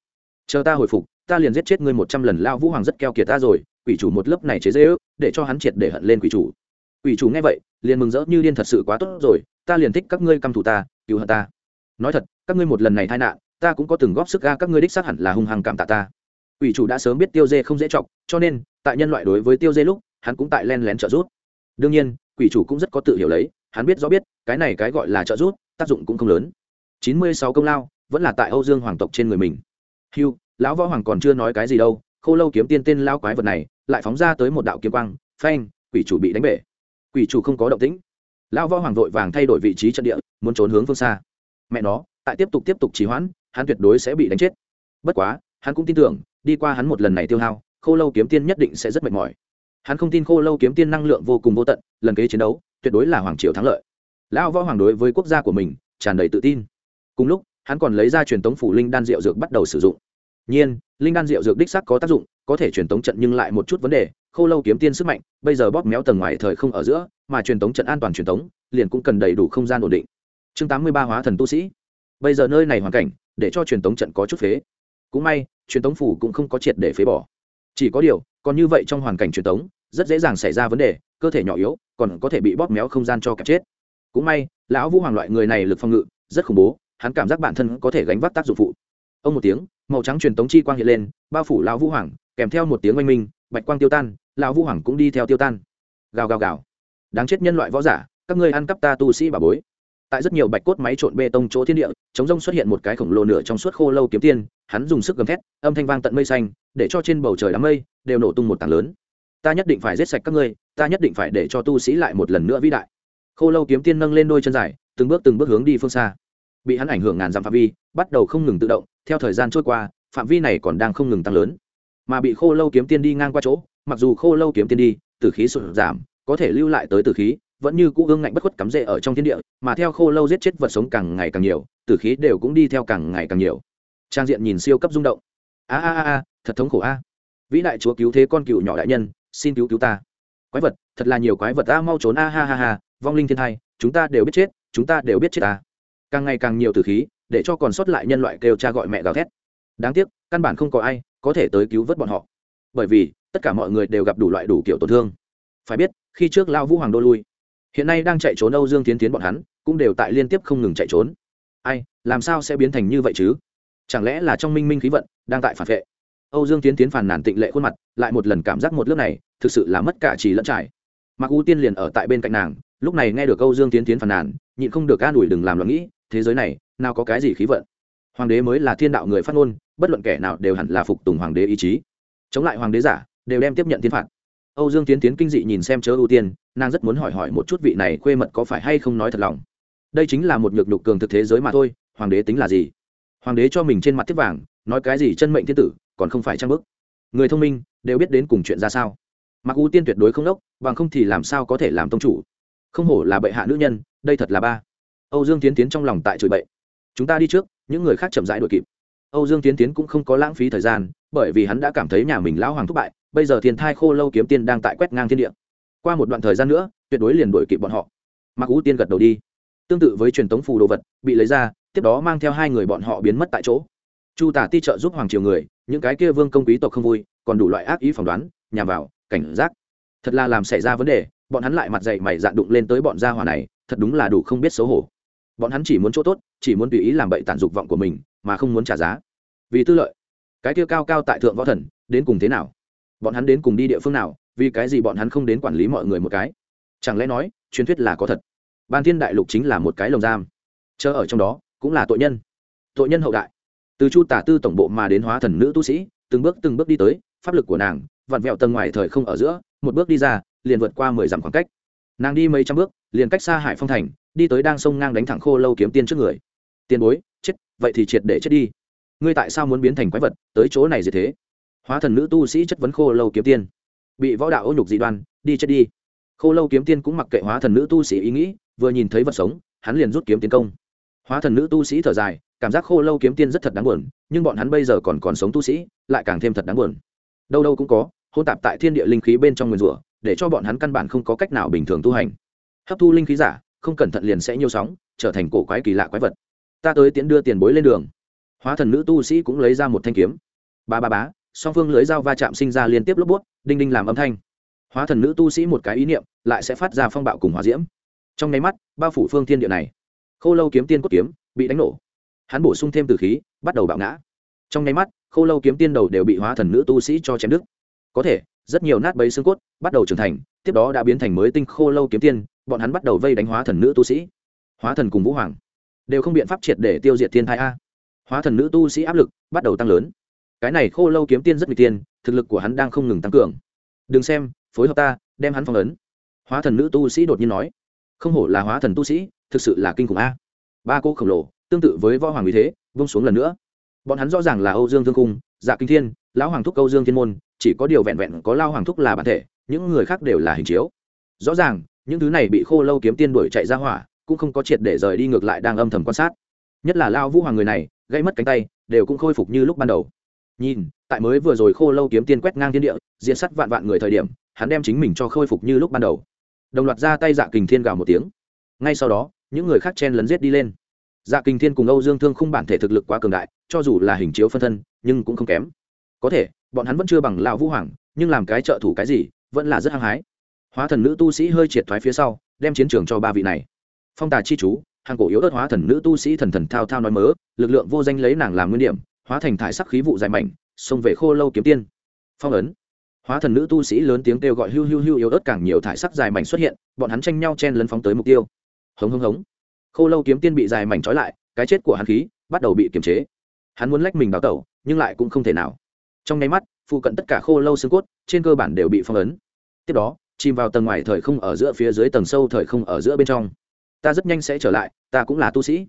Chờ ta hồi phục, ta liền giết chết ngươi một trăm lần lao vũ hoàng rất keo kiệt ta rồi, quỷ chủ một lớp này chế dễ ước để cho hắn triệt để hận lên quỷ chủ. Quỷ chủ nghe vậy, liền mừng rỡ như điên thật sự quá tốt rồi, ta liền thích các ngươi căm thù ta, cứu hận ta. Nói thật, các ngươi một lần này tai nạn ta cũng có từng góp sức ga, các ngươi đích xác hẳn là hung hăng cảm tạ ta. Quỷ chủ đã sớm biết tiêu dê không dễ chọc, cho nên, tại nhân loại đối với tiêu dê lúc, hắn cũng tại len lén trợ giúp. Đương nhiên, quỷ chủ cũng rất có tự hiểu lấy, hắn biết rõ biết, cái này cái gọi là trợ giúp, tác dụng cũng không lớn. Chín mươi sáu công lao, vẫn là tại âu dương hoàng tộc trên người mình. Hiu lão võ hoàng còn chưa nói cái gì đâu, khô lâu kiếm tiên tên lao quái vật này, lại phóng ra tới một đạo kiếm quang, phanh, quỷ chủ bị đánh bể. Quỷ chủ không có động tĩnh. Lão võ hoàng vội vàng thay đổi vị trí trận địa, muốn trốn hướng phương xa. Mẹ nó, tại tiếp tục tiếp tục trì hoãn hắn tuyệt đối sẽ bị đánh chết. Bất quá, hắn cũng tin tưởng, đi qua hắn một lần này tiêu hao, khô lâu kiếm tiên nhất định sẽ rất mệt mỏi. Hắn không tin khô lâu kiếm tiên năng lượng vô cùng vô tận, lần kế chiến đấu, tuyệt đối là hoàng triều thắng lợi. Lão võ hoàng đối với quốc gia của mình, tràn đầy tự tin. Cùng lúc, hắn còn lấy ra truyền tống phủ linh đan rượu dược bắt đầu sử dụng. Nhiên, linh đan rượu dược đích xác có tác dụng, có thể truyền tống trận nhưng lại một chút vấn đề, khô lâu kiếm tiên sức mạnh, bây giờ bóp méo tầng ngoài thời không ở giữa, mà truyền tống trận an toàn truyền tống, liền cũng cần đầy đủ không gian ổn định. Chương tám mươi ba hóa thần tu sĩ bây giờ nơi này hoàn cảnh, để cho truyền tống trận có chút phế. Cũng may, truyền tống phủ cũng không có triệt để phế bỏ. Chỉ có điều, còn như vậy trong hoàn cảnh truyền tống, rất dễ dàng xảy ra vấn đề, cơ thể nhỏ yếu, còn có thể bị bóp méo không gian cho kẹp chết. Cũng may, lão vũ hoàng loại người này lực phòng ngự, rất khủng bố, hắn cảm giác bản thân có thể gánh vác tác dụng phụ. Ông một tiếng, màu trắng truyền tống chi quang hiện lên, bao phủ lão vũ hoàng, kèm theo một tiếng oanh minh, bạch quang tiêu tan, lão vũ hoàng cũng đi theo tiêu tan. Gào gào gào. Đáng chết nhân loại võ giả, các ngươi ăn cắp ta tu sĩ bà bối tại rất nhiều bạch cốt máy trộn bê tông chỗ thiên địa, chống rông xuất hiện một cái khổng lồ nửa trong suốt khô lâu kiếm tiên, hắn dùng sức gầm thét, âm thanh vang tận mây xanh, để cho trên bầu trời đám mây đều nổ tung một tảng lớn. Ta nhất định phải giết sạch các ngươi, ta nhất định phải để cho tu sĩ lại một lần nữa vĩ đại. Khô lâu kiếm tiên nâng lên đôi chân dài, từng bước từng bước hướng đi phương xa. Bị hắn ảnh hưởng ngàn dặm phạm vi, bắt đầu không ngừng tự động, theo thời gian trôi qua, phạm vi này còn đang không ngừng tăng lớn. Mà bị khô lâu kiếm tiên đi ngang qua chỗ, mặc dù khô lâu kiếm tiên đi từ khí sụt giảm, có thể lưu lại tới từ khí vẫn như cũ ương ngạnh bất khuất cắm rễ ở trong thiên địa, mà theo khô lâu giết chết vật sống càng ngày càng nhiều, tử khí đều cũng đi theo càng ngày càng nhiều. Trang diện nhìn siêu cấp rung động. A a a a, thật thống khổ a. Vĩ đại chúa cứu thế con cựu nhỏ đại nhân, xin cứu cứu ta. Quái vật, thật là nhiều quái vật a, mau trốn a, ha ha ha, vong linh thiên thai, chúng ta đều biết chết, chúng ta đều biết chết ta. Càng ngày càng nhiều tử khí, để cho còn sót lại nhân loại kêu cha gọi mẹ gào thét. Đáng tiếc, căn bản không có ai có thể tới cứu vớt bọn họ. Bởi vì, tất cả mọi người đều gặp đủ loại đủ kiểu tổn thương. Phải biết, khi trước lao vũ hoàng đô lui hiện nay đang chạy trốn âu dương tiến tiến bọn hắn, cũng đều tại liên tiếp không ngừng chạy trốn. Ai, làm sao sẽ biến thành như vậy chứ? Chẳng lẽ là trong minh minh khí vận, đang tại phản vệ? Âu dương tiến tiến phàn nàn tịnh lệ khuôn mặt, lại một lần cảm giác một lớp này, thực sự là mất cả trì lẫn trải. Mặc u tiên liền ở tại bên cạnh nàng, lúc này nghe được âu dương tiến tiến phàn nàn, nhịn không được an ủi đừng làm loạn nghĩ, thế giới này, nào có cái gì khí vận? Hoàng đế mới là thiên đạo người phát ngôn, bất luận kẻ nào đều hẳn là phục tùng hoàng đế ý chí. Chống lại hoàng đế giả, đều đem tiếp nhận thiên phạt âu dương tiến tiến kinh dị nhìn xem chớ ưu tiên, nàng rất muốn hỏi hỏi một chút vị này khuê mật có phải hay không nói thật lòng. Đây chính là một nhược nhục cường thực thế giới mà thôi, hoàng đế tính là gì? Hoàng đế cho mình trên mặt tiếp vàng, nói cái gì chân mệnh thiên tử, còn không phải trang bức. Người thông minh, đều biết đến cùng chuyện ra sao. Mặc ưu tiên tuyệt đối không đốc, bằng không thì làm sao có thể làm tông chủ? Không hổ là bệ hạ nữ nhân, đây thật là ba. Âu dương tiến tiến trong lòng tại chửi bậy. Chúng ta đi trước, những người khác chậm rãi đuổi kịp. Âu dương tiến tiến cũng không có lãng phí thời gian, bởi vì hắn đã cảm thấy nhà mình lão hoàng thúc bại bây giờ thiên thai khô lâu kiếm tiên đang tại quét ngang thiên địa. Qua một đoạn thời gian nữa, tuyệt đối liền đuổi kịp bọn họ. Mặc ú tiên gật đầu đi. Tương tự với truyền tống phù đồ vật, bị lấy ra, tiếp đó mang theo hai người bọn họ biến mất tại chỗ. Chu tả ti trợ giúp hoàng triều người, những cái kia vương công quý tộc không vui, còn đủ loại ác ý phỏng đoán, nhằm vào cảnh giác. Thật là làm xảy ra vấn đề, bọn hắn lại mặt dày mày dạn đụng lên tới bọn gia hỏa này, thật đúng là đủ không biết xấu hổ. Bọn hắn chỉ muốn chỗ tốt, chỉ muốn tùy ý làm bậy tản dục vọng của mình, mà không muốn trả giá. Vì tư lợi, cái kia cao cao tại thượng võ thần, đến cùng thế nào? Bọn hắn đến cùng đi địa phương nào, vì cái gì bọn hắn không đến quản lý mọi người một cái? Chẳng lẽ nói, truyền thuyết là có thật? Ban thiên đại lục chính là một cái lồng giam. Chờ ở trong đó, cũng là tội nhân. Tội nhân hậu đại. Từ chu tả tư tổng bộ mà đến hóa thần nữ tu sĩ, từng bước từng bước đi tới, pháp lực của nàng, vặn vẹo tầng ngoài thời không ở giữa, một bước đi ra, liền vượt qua mười dặm khoảng cách. Nàng đi mấy trăm bước, liền cách xa hải phong thành, đi tới đang sông ngang đánh thẳng khô lâu kiếm tiên trước người. Tiền bối, chết, vậy thì triệt để chết đi. Ngươi tại sao muốn biến thành quái vật, tới chỗ này gì thế? Hóa thần nữ tu sĩ chất vấn khô lâu kiếm tiên. Bị võ đạo ô nhục dị đoan, đi chết đi. Khô lâu kiếm tiên cũng mặc kệ hóa thần nữ tu sĩ ý nghĩ, vừa nhìn thấy vật sống, hắn liền rút kiếm tiến công. Hóa thần nữ tu sĩ thở dài, cảm giác khô lâu kiếm tiên rất thật đáng buồn, nhưng bọn hắn bây giờ còn còn sống tu sĩ, lại càng thêm thật đáng buồn. Đâu đâu cũng có hôn tạp tại thiên địa linh khí bên trong nguyên rủa, để cho bọn hắn căn bản không có cách nào bình thường tu hành. Hấp thu linh khí giả, không cẩn thận liền sẽ nhiều sóng, trở thành cổ quái kỳ lạ quái vật. Ta tới tiễn đưa tiền bối lên đường. Hóa thần nữ tu sĩ cũng lấy ra một thanh kiếm. Ba ba bá song phương lưới dao va chạm sinh ra liên tiếp lốp bút, đinh đinh làm âm thanh. Hóa thần nữ tu sĩ một cái ý niệm, lại sẽ phát ra phong bạo cùng hòa diễm. Trong nháy mắt, bao phủ phương thiên địa này. Khô lâu kiếm tiên cốt kiếm, bị đánh nổ. Hắn bổ sung thêm từ khí, bắt đầu bạo ngã. Trong nháy mắt, khô lâu kiếm tiên đầu đều bị hóa thần nữ tu sĩ cho chém đứt. Có thể, rất nhiều nát bấy xương cốt bắt đầu trưởng thành, tiếp đó đã biến thành mới tinh khô lâu kiếm tiên, bọn hắn bắt đầu vây đánh hóa thần nữ tu sĩ. Hóa thần cùng vũ hoàng đều không biện pháp triệt để tiêu diệt thiên thai a. Hóa thần nữ tu sĩ áp lực bắt đầu tăng lớn cái này khô lâu kiếm tiên rất nguy tiên, thực lực của hắn đang không ngừng tăng cường. Đừng xem, phối hợp ta, đem hắn phong ấn. Hóa thần nữ tu sĩ đột nhiên nói. Không hổ là hóa thần tu sĩ, thực sự là kinh khủng a. Ba cô khổng lồ, tương tự với võ hoàng vì thế, vung xuống lần nữa. Bọn hắn rõ ràng là âu dương thương cung dạ kinh thiên, lão hoàng thúc âu dương thiên môn, chỉ có điều vẹn vẹn có lao hoàng thúc là bản thể, những người khác đều là hình chiếu. Rõ ràng, những thứ này bị khô lâu kiếm tiên đuổi chạy ra hỏa, cũng không có triệt để rời đi ngược lại đang âm thầm quan sát. Nhất là lao vũ hoàng người này gây mất cánh tay, đều cũng khôi phục như lúc ban đầu nhìn, tại mới vừa rồi khô lâu kiếm tiên quét ngang thiên địa diện sắt vạn vạn người thời điểm, hắn đem chính mình cho khôi phục như lúc ban đầu. Đồng loạt ra tay dạ kình thiên gào một tiếng. Ngay sau đó, những người khác chen lấn giết đi lên. Dạ kình thiên cùng âu dương thương không bản thể thực lực quá cường đại, cho dù là hình chiếu phân thân, nhưng cũng không kém. Có thể, bọn hắn vẫn chưa bằng lão vũ hoàng, nhưng làm cái trợ thủ cái gì, vẫn là rất hăng hái. Hóa thần nữ tu sĩ hơi triệt thoái phía sau, đem chiến trường cho ba vị này. Phong tà chi chú, hàng cổ yếu ớt hóa thần nữ tu sĩ thần thần thao thao nói mớ, lực lượng vô danh lấy nàng làm nguyên điểm hóa thành thải sắc khí vụ dài mảnh, xông về khô lâu kiếm tiên. Phong ấn. Hóa thần nữ tu sĩ lớn tiếng kêu gọi hưu hưu hưu yếu ớt càng nhiều thải sắc dài mảnh xuất hiện, bọn hắn tranh nhau chen lấn phóng tới mục tiêu. Hống hống hống. Khô lâu kiếm tiên bị dài mảnh trói lại, cái chết của hắn khí bắt đầu bị kiềm chế. Hắn muốn lách mình đào tẩu, nhưng lại cũng không thể nào. Trong nháy mắt, phụ cận tất cả khô lâu xương cốt trên cơ bản đều bị phong ấn. Tiếp đó, chìm vào tầng ngoài thời không ở giữa phía dưới tầng sâu thời không ở giữa bên trong. Ta rất nhanh sẽ trở lại, ta cũng là tu sĩ.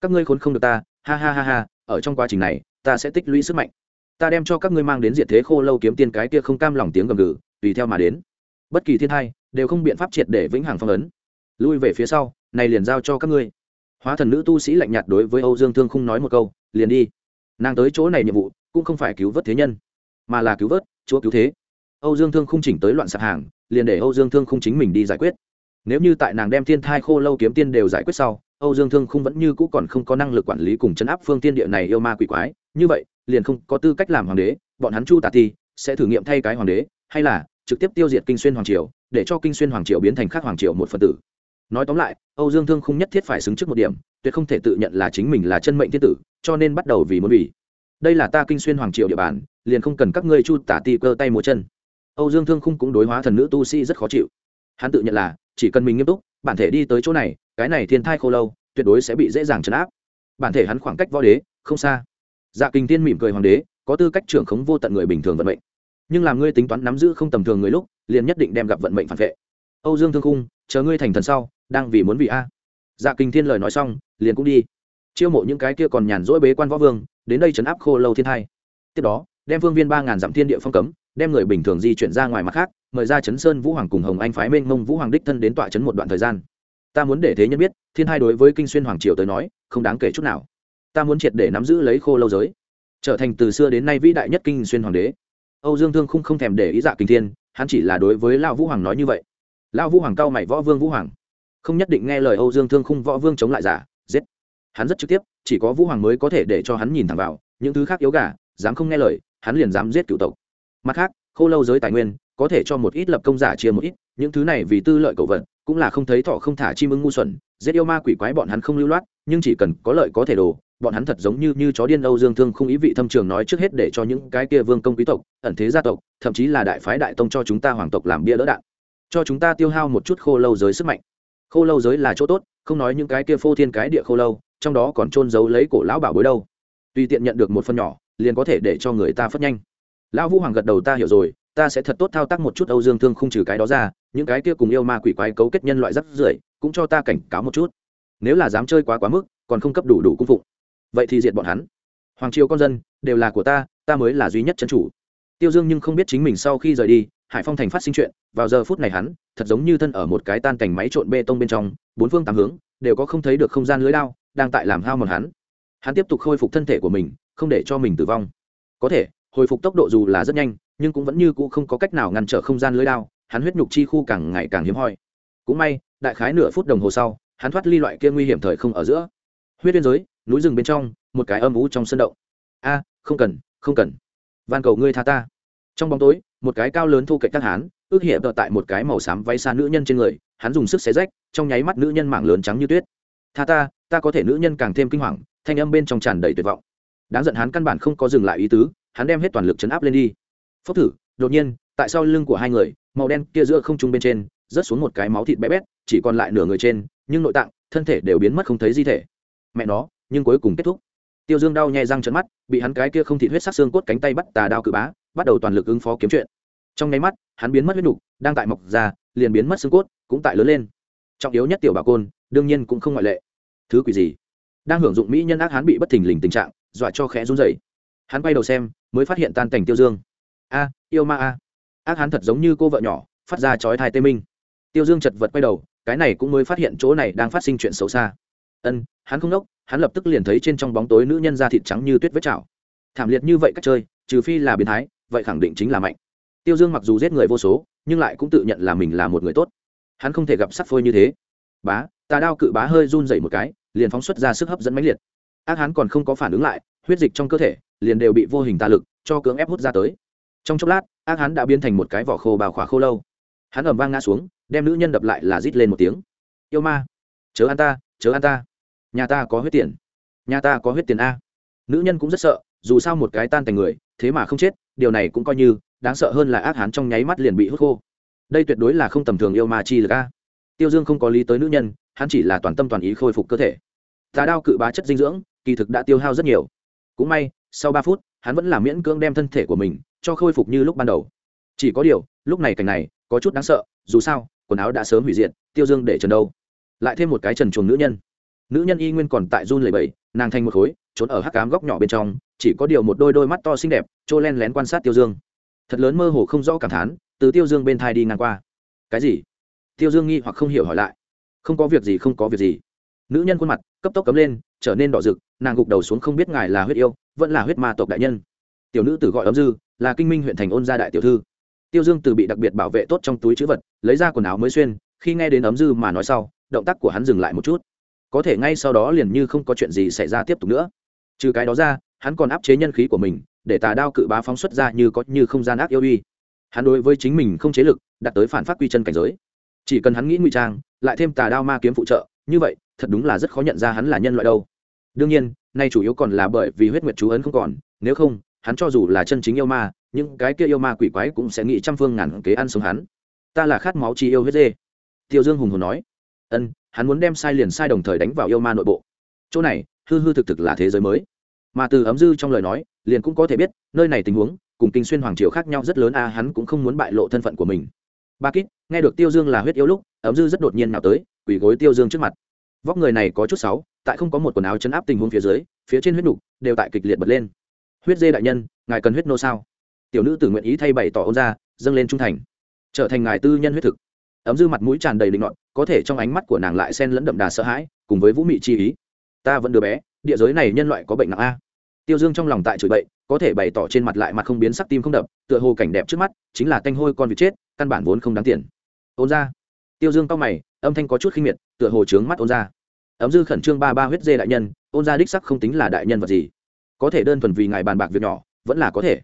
Các ngươi khốn không được ta, ha ha ha ha, ở trong quá trình này ta sẽ tích lũy sức mạnh. Ta đem cho các ngươi mang đến diệt thế khô lâu kiếm tiên cái kia không cam lòng tiếng gầm gừ, tùy theo mà đến. Bất kỳ thiên hai, đều không biện pháp triệt để vĩnh hằng phong ấn. Lui về phía sau, này liền giao cho các ngươi. Hóa thần nữ tu sĩ lạnh nhạt đối với âu dương thương không nói một câu, liền đi. Nàng tới chỗ này nhiệm vụ, cũng không phải cứu vớt thế nhân, mà là cứu vớt chúa cứu thế. Âu dương thương không chỉnh tới loạn sạp hàng, liền để âu dương thương không chính mình đi giải quyết. Nếu như tại nàng đem thiên thai khô lâu kiếm tiên đều giải quyết sau, âu dương thương không vẫn như cũ còn không có năng lực quản lý cùng chấn áp phương tiên địa này yêu ma quỷ quái như vậy, liền không có tư cách làm hoàng đế, bọn hắn chu tà ti sẽ thử nghiệm thay cái hoàng đế, hay là trực tiếp tiêu diệt kinh xuyên hoàng triều, để cho kinh xuyên hoàng triều biến thành khác hoàng triều một phần tử. Nói tóm lại, âu dương thương không nhất thiết phải xứng trước một điểm, tuyệt không thể tự nhận là chính mình là chân mệnh thiên tử, cho nên bắt đầu vì muốn vì. Đây là ta kinh xuyên hoàng triều địa bàn, liền không cần các ngươi chu tả ti cơ tay múa chân. Âu dương thương khung cũng đối hóa thần nữ tu sĩ rất khó chịu. Hắn tự nhận là, chỉ cần mình nghiêm túc, bản thể đi tới chỗ này, cái này thiên thai khô lâu, tuyệt đối sẽ bị dễ dàng chấn áp. Bản thể hắn khoảng cách võ đế, không xa dạ kinh tiên mỉm cười hoàng đế, có tư cách trưởng khống vô tận người bình thường vận mệnh. Nhưng làm ngươi tính toán nắm giữ không tầm thường người lúc, liền nhất định đem gặp vận mệnh phản vệ. Âu dương thương khung, chờ ngươi thành thần sau, đang vì muốn vì a. Dạ kinh thiên lời nói xong, liền cũng đi. Chiêu mộ những cái kia còn nhàn rỗi bế quan võ vương, đến đây chấn áp khô lâu thiên thai. Tiếp đó, đem vương viên ba ngàn dặm thiên địa phong cấm, đem người bình thường di chuyển ra ngoài mặt khác, mời ra chấn sơn vũ hoàng cùng hồng anh phái mênh mông vũ hoàng đích thân đến tọa chấn một đoạn thời gian. Ta muốn để thế nhân biết, thiên hai đối với kinh xuyên hoàng triều tới nói, không đáng kể chút nào ta muốn triệt để nắm giữ lấy khô lâu giới. Trở thành từ xưa đến nay vĩ đại nhất kinh xuyên hoàng đế. Âu dương thương không không thèm để ý dạ kinh thiên, hắn chỉ là đối với lão vũ hoàng nói như vậy. Lão vũ hoàng cao mày võ vương vũ hoàng. Không nhất định nghe lời âu dương thương khung võ vương chống lại giả, giết. Hắn rất trực tiếp, chỉ có vũ hoàng mới có thể để cho hắn nhìn thẳng vào, những thứ khác yếu gà, dám không nghe lời, hắn liền dám giết cựu tộc. Mặt khác, khô lâu giới tài nguyên, có thể cho một ít lập công giả chia một ít, những thứ này vì tư lợi cầu vật, cũng là không thấy thọ không thả chim ưng ngu xuẩn, giết yêu ma quỷ quái bọn hắn không lưu loát, nhưng chỉ cần có lợi có thể đồ bọn hắn thật giống như như chó điên âu dương thương không ý vị thâm trường nói trước hết để cho những cái kia vương công quý tộc, ẩn thế gia tộc, thậm chí là đại phái đại tông cho chúng ta hoàng tộc làm bia đỡ đạn. Cho chúng ta tiêu hao một chút khô lâu giới sức mạnh. Khô lâu giới là chỗ tốt, không nói những cái kia phô thiên cái địa khô lâu, trong đó còn trôn giấu lấy cổ lão bảo bối đâu. Tùy tiện nhận được một phần nhỏ, liền có thể để cho người ta phất nhanh. Lão vũ hoàng gật đầu, ta hiểu rồi, ta sẽ thật tốt thao tác một chút âu dương thương không trừ cái đó ra, những cái kia cùng yêu ma quỷ quái cấu kết nhân loại rắc rưởi, cũng cho ta cảnh cáo một chút. Nếu là dám chơi quá quá mức, còn không cấp đủ đủ cung phụng vậy thì diệt bọn hắn. Hoàng triều con dân, đều là của ta ta mới là duy nhất chân chủ. Tiêu dương nhưng không biết chính mình sau khi rời đi, hải phong thành phát sinh chuyện, vào giờ phút này hắn, thật giống như thân ở một cái tan cảnh máy trộn bê tông bên trong, bốn phương tám hướng, đều có không thấy được không gian lưới lao đang tại làm hao mòn hắn. Hắn tiếp tục khôi phục thân thể của mình, không để cho mình tử vong. Có thể, hồi phục tốc độ dù là rất nhanh, nhưng cũng vẫn như cũ không có cách nào ngăn trở không gian lưới lao hắn huyết nhục chi khu càng ngày càng hiếm hoi. Cũng may, đại khái nửa phút đồng hồ sau, hắn thoát ly loại kia nguy hiểm thời không ở giữa. Huyết biên giới núi rừng bên trong, một cái âm ú trong sân động. A, không cần không cần. Van cầu ngươi tha ta. Trong bóng tối, một cái cao lớn thu cạnh các hán, ước hiệp tại một cái màu xám váy xa nữ nhân trên người, hắn dùng sức xé rách, trong nháy mắt nữ nhân mảng lớn trắng như tuyết. Tha ta ta có thể nữ nhân càng thêm kinh hoàng, thanh âm bên trong tràn đầy tuyệt vọng. Đáng giận hắn căn bản không có dừng lại ý tứ, hắn đem hết toàn lực chấn áp lên đi. Phốc thử, đột nhiên, tại sau lưng của hai người, màu đen kia giữa không trung bên trên, rớt xuống một cái máu thịt bé bét, chỉ còn lại nửa người trên, nhưng nội tạng, thân thể đều biến mất không thấy di thể. Mẹ nó nhưng cuối cùng kết thúc. Tiêu dương đau nhè răng trận mắt, bị hắn cái kia không thịt huyết sắc xương cốt cánh tay bắt tà đao cự bá, bắt đầu toàn lực ứng phó kiếm chuyện. Trong nháy mắt, hắn biến mất huyết nục đang tại mọc ra, liền biến mất xương cốt, cũng tại lớn lên. Trọng yếu nhất tiểu bà côn, đương nhiên cũng không ngoại lệ. Thứ quỷ gì? Đang hưởng dụng mỹ nhân ác hắn bị bất thình lình tình trạng, dọa cho khẽ run rẩy. Hắn quay đầu xem, mới phát hiện tan cảnh tiêu dương. A, yêu ma a. Ác hắn thật giống như cô vợ nhỏ, phát ra chói thai tê minh. Tiêu dương chật vật quay đầu, cái này cũng mới phát hiện chỗ này đang phát sinh chuyện xấu xa ân, hắn không đốc, hắn lập tức liền thấy trên trong bóng tối nữ nhân da thịt trắng như tuyết vết chảo. Thảm liệt như vậy cách chơi, trừ phi là biến thái, vậy khẳng định chính là mạnh. Tiêu dương mặc dù giết người vô số, nhưng lại cũng tự nhận là mình là một người tốt. Hắn không thể gặp sắc phôi như thế. Bá, tà đao cự bá hơi run dậy một cái, liền phóng xuất ra sức hấp dẫn mãnh liệt. Ác hắn còn không có phản ứng lại, huyết dịch trong cơ thể liền đều bị vô hình tà lực cho cưỡng ép hút ra tới. Trong chốc lát, ác hắn đã biến thành một cái vỏ khô bào khỏa khô lâu. Hắn ẩm vang ngã xuống, đem nữ nhân đập lại là rít lên một tiếng. Yêu ma, chớ an ta, chớ an ta nhà ta có huyết tiền. Nhà ta có huyết tiền a. Nữ nhân cũng rất sợ, dù sao một cái tan thành người, thế mà không chết, điều này cũng coi như, đáng sợ hơn là ác hán trong nháy mắt liền bị hút khô. Đây tuyệt đối là không tầm thường yêu ma chi lực a. Tiêu dương không có lý tới nữ nhân, hắn chỉ là toàn tâm toàn ý khôi phục cơ thể. Tà đao cự bá chất dinh dưỡng, kỳ thực đã tiêu hao rất nhiều. Cũng may, sau ba phút, hắn vẫn là miễn cưỡng đem thân thể của mình cho khôi phục như lúc ban đầu. Chỉ có điều, lúc này cảnh này, có chút đáng sợ, dù sao, quần áo đã sớm hủy diệt, tiêu dương để trần đâu. Lại thêm một cái trần chuồng nữ nhân nữ nhân y nguyên còn tại run lầy bầy nàng thành một khối, trốn ở hắc cám góc nhỏ bên trong, chỉ có điều một đôi đôi mắt to xinh đẹp trôi len lén quan sát tiêu dương. Thật lớn mơ hồ không rõ cảm thán, từ tiêu dương bên thai đi ngang qua. Cái gì? Tiêu dương nghi hoặc không hiểu hỏi lại. Không có việc gì, không có việc gì. Nữ nhân khuôn mặt, cấp tốc cấm lên, trở nên đỏ rực, nàng gục đầu xuống không biết ngài là huyết yêu, vẫn là huyết ma tộc đại nhân. Tiểu nữ tử gọi ấm dư, là kinh minh huyện thành ôn gia đại tiểu thư. Tiêu dương từ bị đặc biệt bảo vệ tốt trong túi chữ vật, lấy ra quần áo mới xuyên, khi nghe đến ấm dư mà nói sau, động tác của hắn dừng lại một chút có thể ngay sau đó liền như không có chuyện gì xảy ra tiếp tục nữa. Trừ cái đó ra, hắn còn áp chế nhân khí của mình, để tà đao cự bá phóng xuất ra như có như không gian ác yêu uy. Hắn đối với chính mình không chế lực, đặt tới phản phát quy chân cảnh giới. Chỉ cần hắn nghĩ ngụy trang, lại thêm tà đao ma kiếm phụ trợ, như vậy, thật đúng là rất khó nhận ra hắn là nhân loại đâu. Đương nhiên, nay chủ yếu còn là bởi vì huyết nguyệt chú ấn không còn, nếu không, hắn cho dù là chân chính yêu ma, những cái kia yêu ma quỷ quái cũng sẽ nghĩ trăm phương ngàn kế ăn sống hắn. Ta là khát máu chi yêu huyết dê. Tiêu dương hùng hồn nói. Ân hắn muốn đem sai liền sai đồng thời đánh vào yêu ma nội bộ. Chỗ này, hư hư thực thực là thế giới mới. Mà từ ấm dư trong lời nói, liền cũng có thể biết, nơi này tình huống, cùng kinh xuyên hoàng triều khác nhau rất lớn a, hắn cũng không muốn bại lộ thân phận của mình. Ba kít, nghe được tiêu dương là huyết yêu lúc, ấm dư rất đột nhiên nào tới, quỳ gối tiêu dương trước mặt. Vóc người này có chút sáu, tại không có một quần áo chấn áp tình huống phía dưới, phía trên huyết nục đều tại kịch liệt bật lên. Huyết dê đại nhân, ngài cần huyết nô sao? Tiểu nữ tự nguyện ý thay bày tỏ ôn ra, dâng lên trung thành. Trở thành ngài tư nhân huyết thực ấm dư mặt mũi tràn đầy định nọt, có thể trong ánh mắt của nàng lại xen lẫn đậm đà sợ hãi, cùng với vũ mị chi ý. Ta vẫn đứa bé, địa giới này nhân loại có bệnh nặng a. Tiêu dương trong lòng tại chửi bậy, có thể bày tỏ trên mặt lại mặt không biến sắc tim không đập, tựa hồ cảnh đẹp trước mắt, chính là tanh hôi con vịt chết, căn bản vốn không đáng tiền. Ôn ra. Tiêu dương cao mày, âm thanh có chút khinh miệt, tựa hồ trướng mắt ôn ra. Ấm dư khẩn trương ba ba huyết dê đại nhân, ôn ra đích sắc không tính là đại nhân vật gì. Có thể đơn thuần vì ngài bàn bạc việc nhỏ, vẫn là có thể.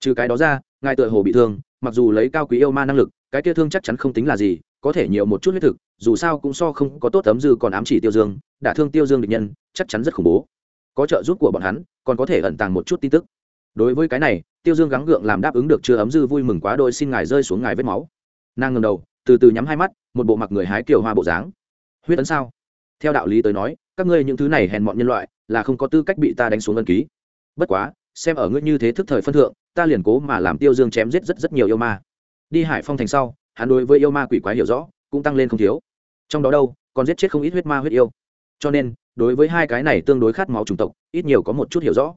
Trừ cái đó ra, ngài tựa hồ bị thương, mặc dù lấy cao quý yêu ma năng lực cái kia thương chắc chắn không tính là gì, có thể nhiều một chút huyết thực, dù sao cũng so không có tốt tấm dư còn ám chỉ tiêu dương, đả thương tiêu dương địch nhân, chắc chắn rất khủng bố. Có trợ giúp của bọn hắn, còn có thể ẩn tàng một chút tin tức. Đối với cái này, tiêu dương gắng gượng làm đáp ứng được chưa ấm dư vui mừng quá đôi xin ngài rơi xuống ngài vết máu. Nàng ngầm đầu, từ từ nhắm hai mắt, một bộ mặc người hái kiều hoa bộ dáng. Huyết ấn sao? Theo đạo lý tới nói, các ngươi những thứ này hèn mọn nhân loại, là không có tư cách bị ta đánh xuống ân ký. Bất quá, xem ở ngươi như thế thức thời phân thượng, ta liền cố mà làm tiêu dương chém giết rất rất nhiều yêu ma đi hải phong thành sau, hắn đối với yêu ma quỷ quái hiểu rõ, cũng tăng lên không thiếu. Trong đó đâu, còn giết chết không ít huyết ma huyết yêu. Cho nên, đối với hai cái này tương đối khát máu chủng tộc, ít nhiều có một chút hiểu rõ.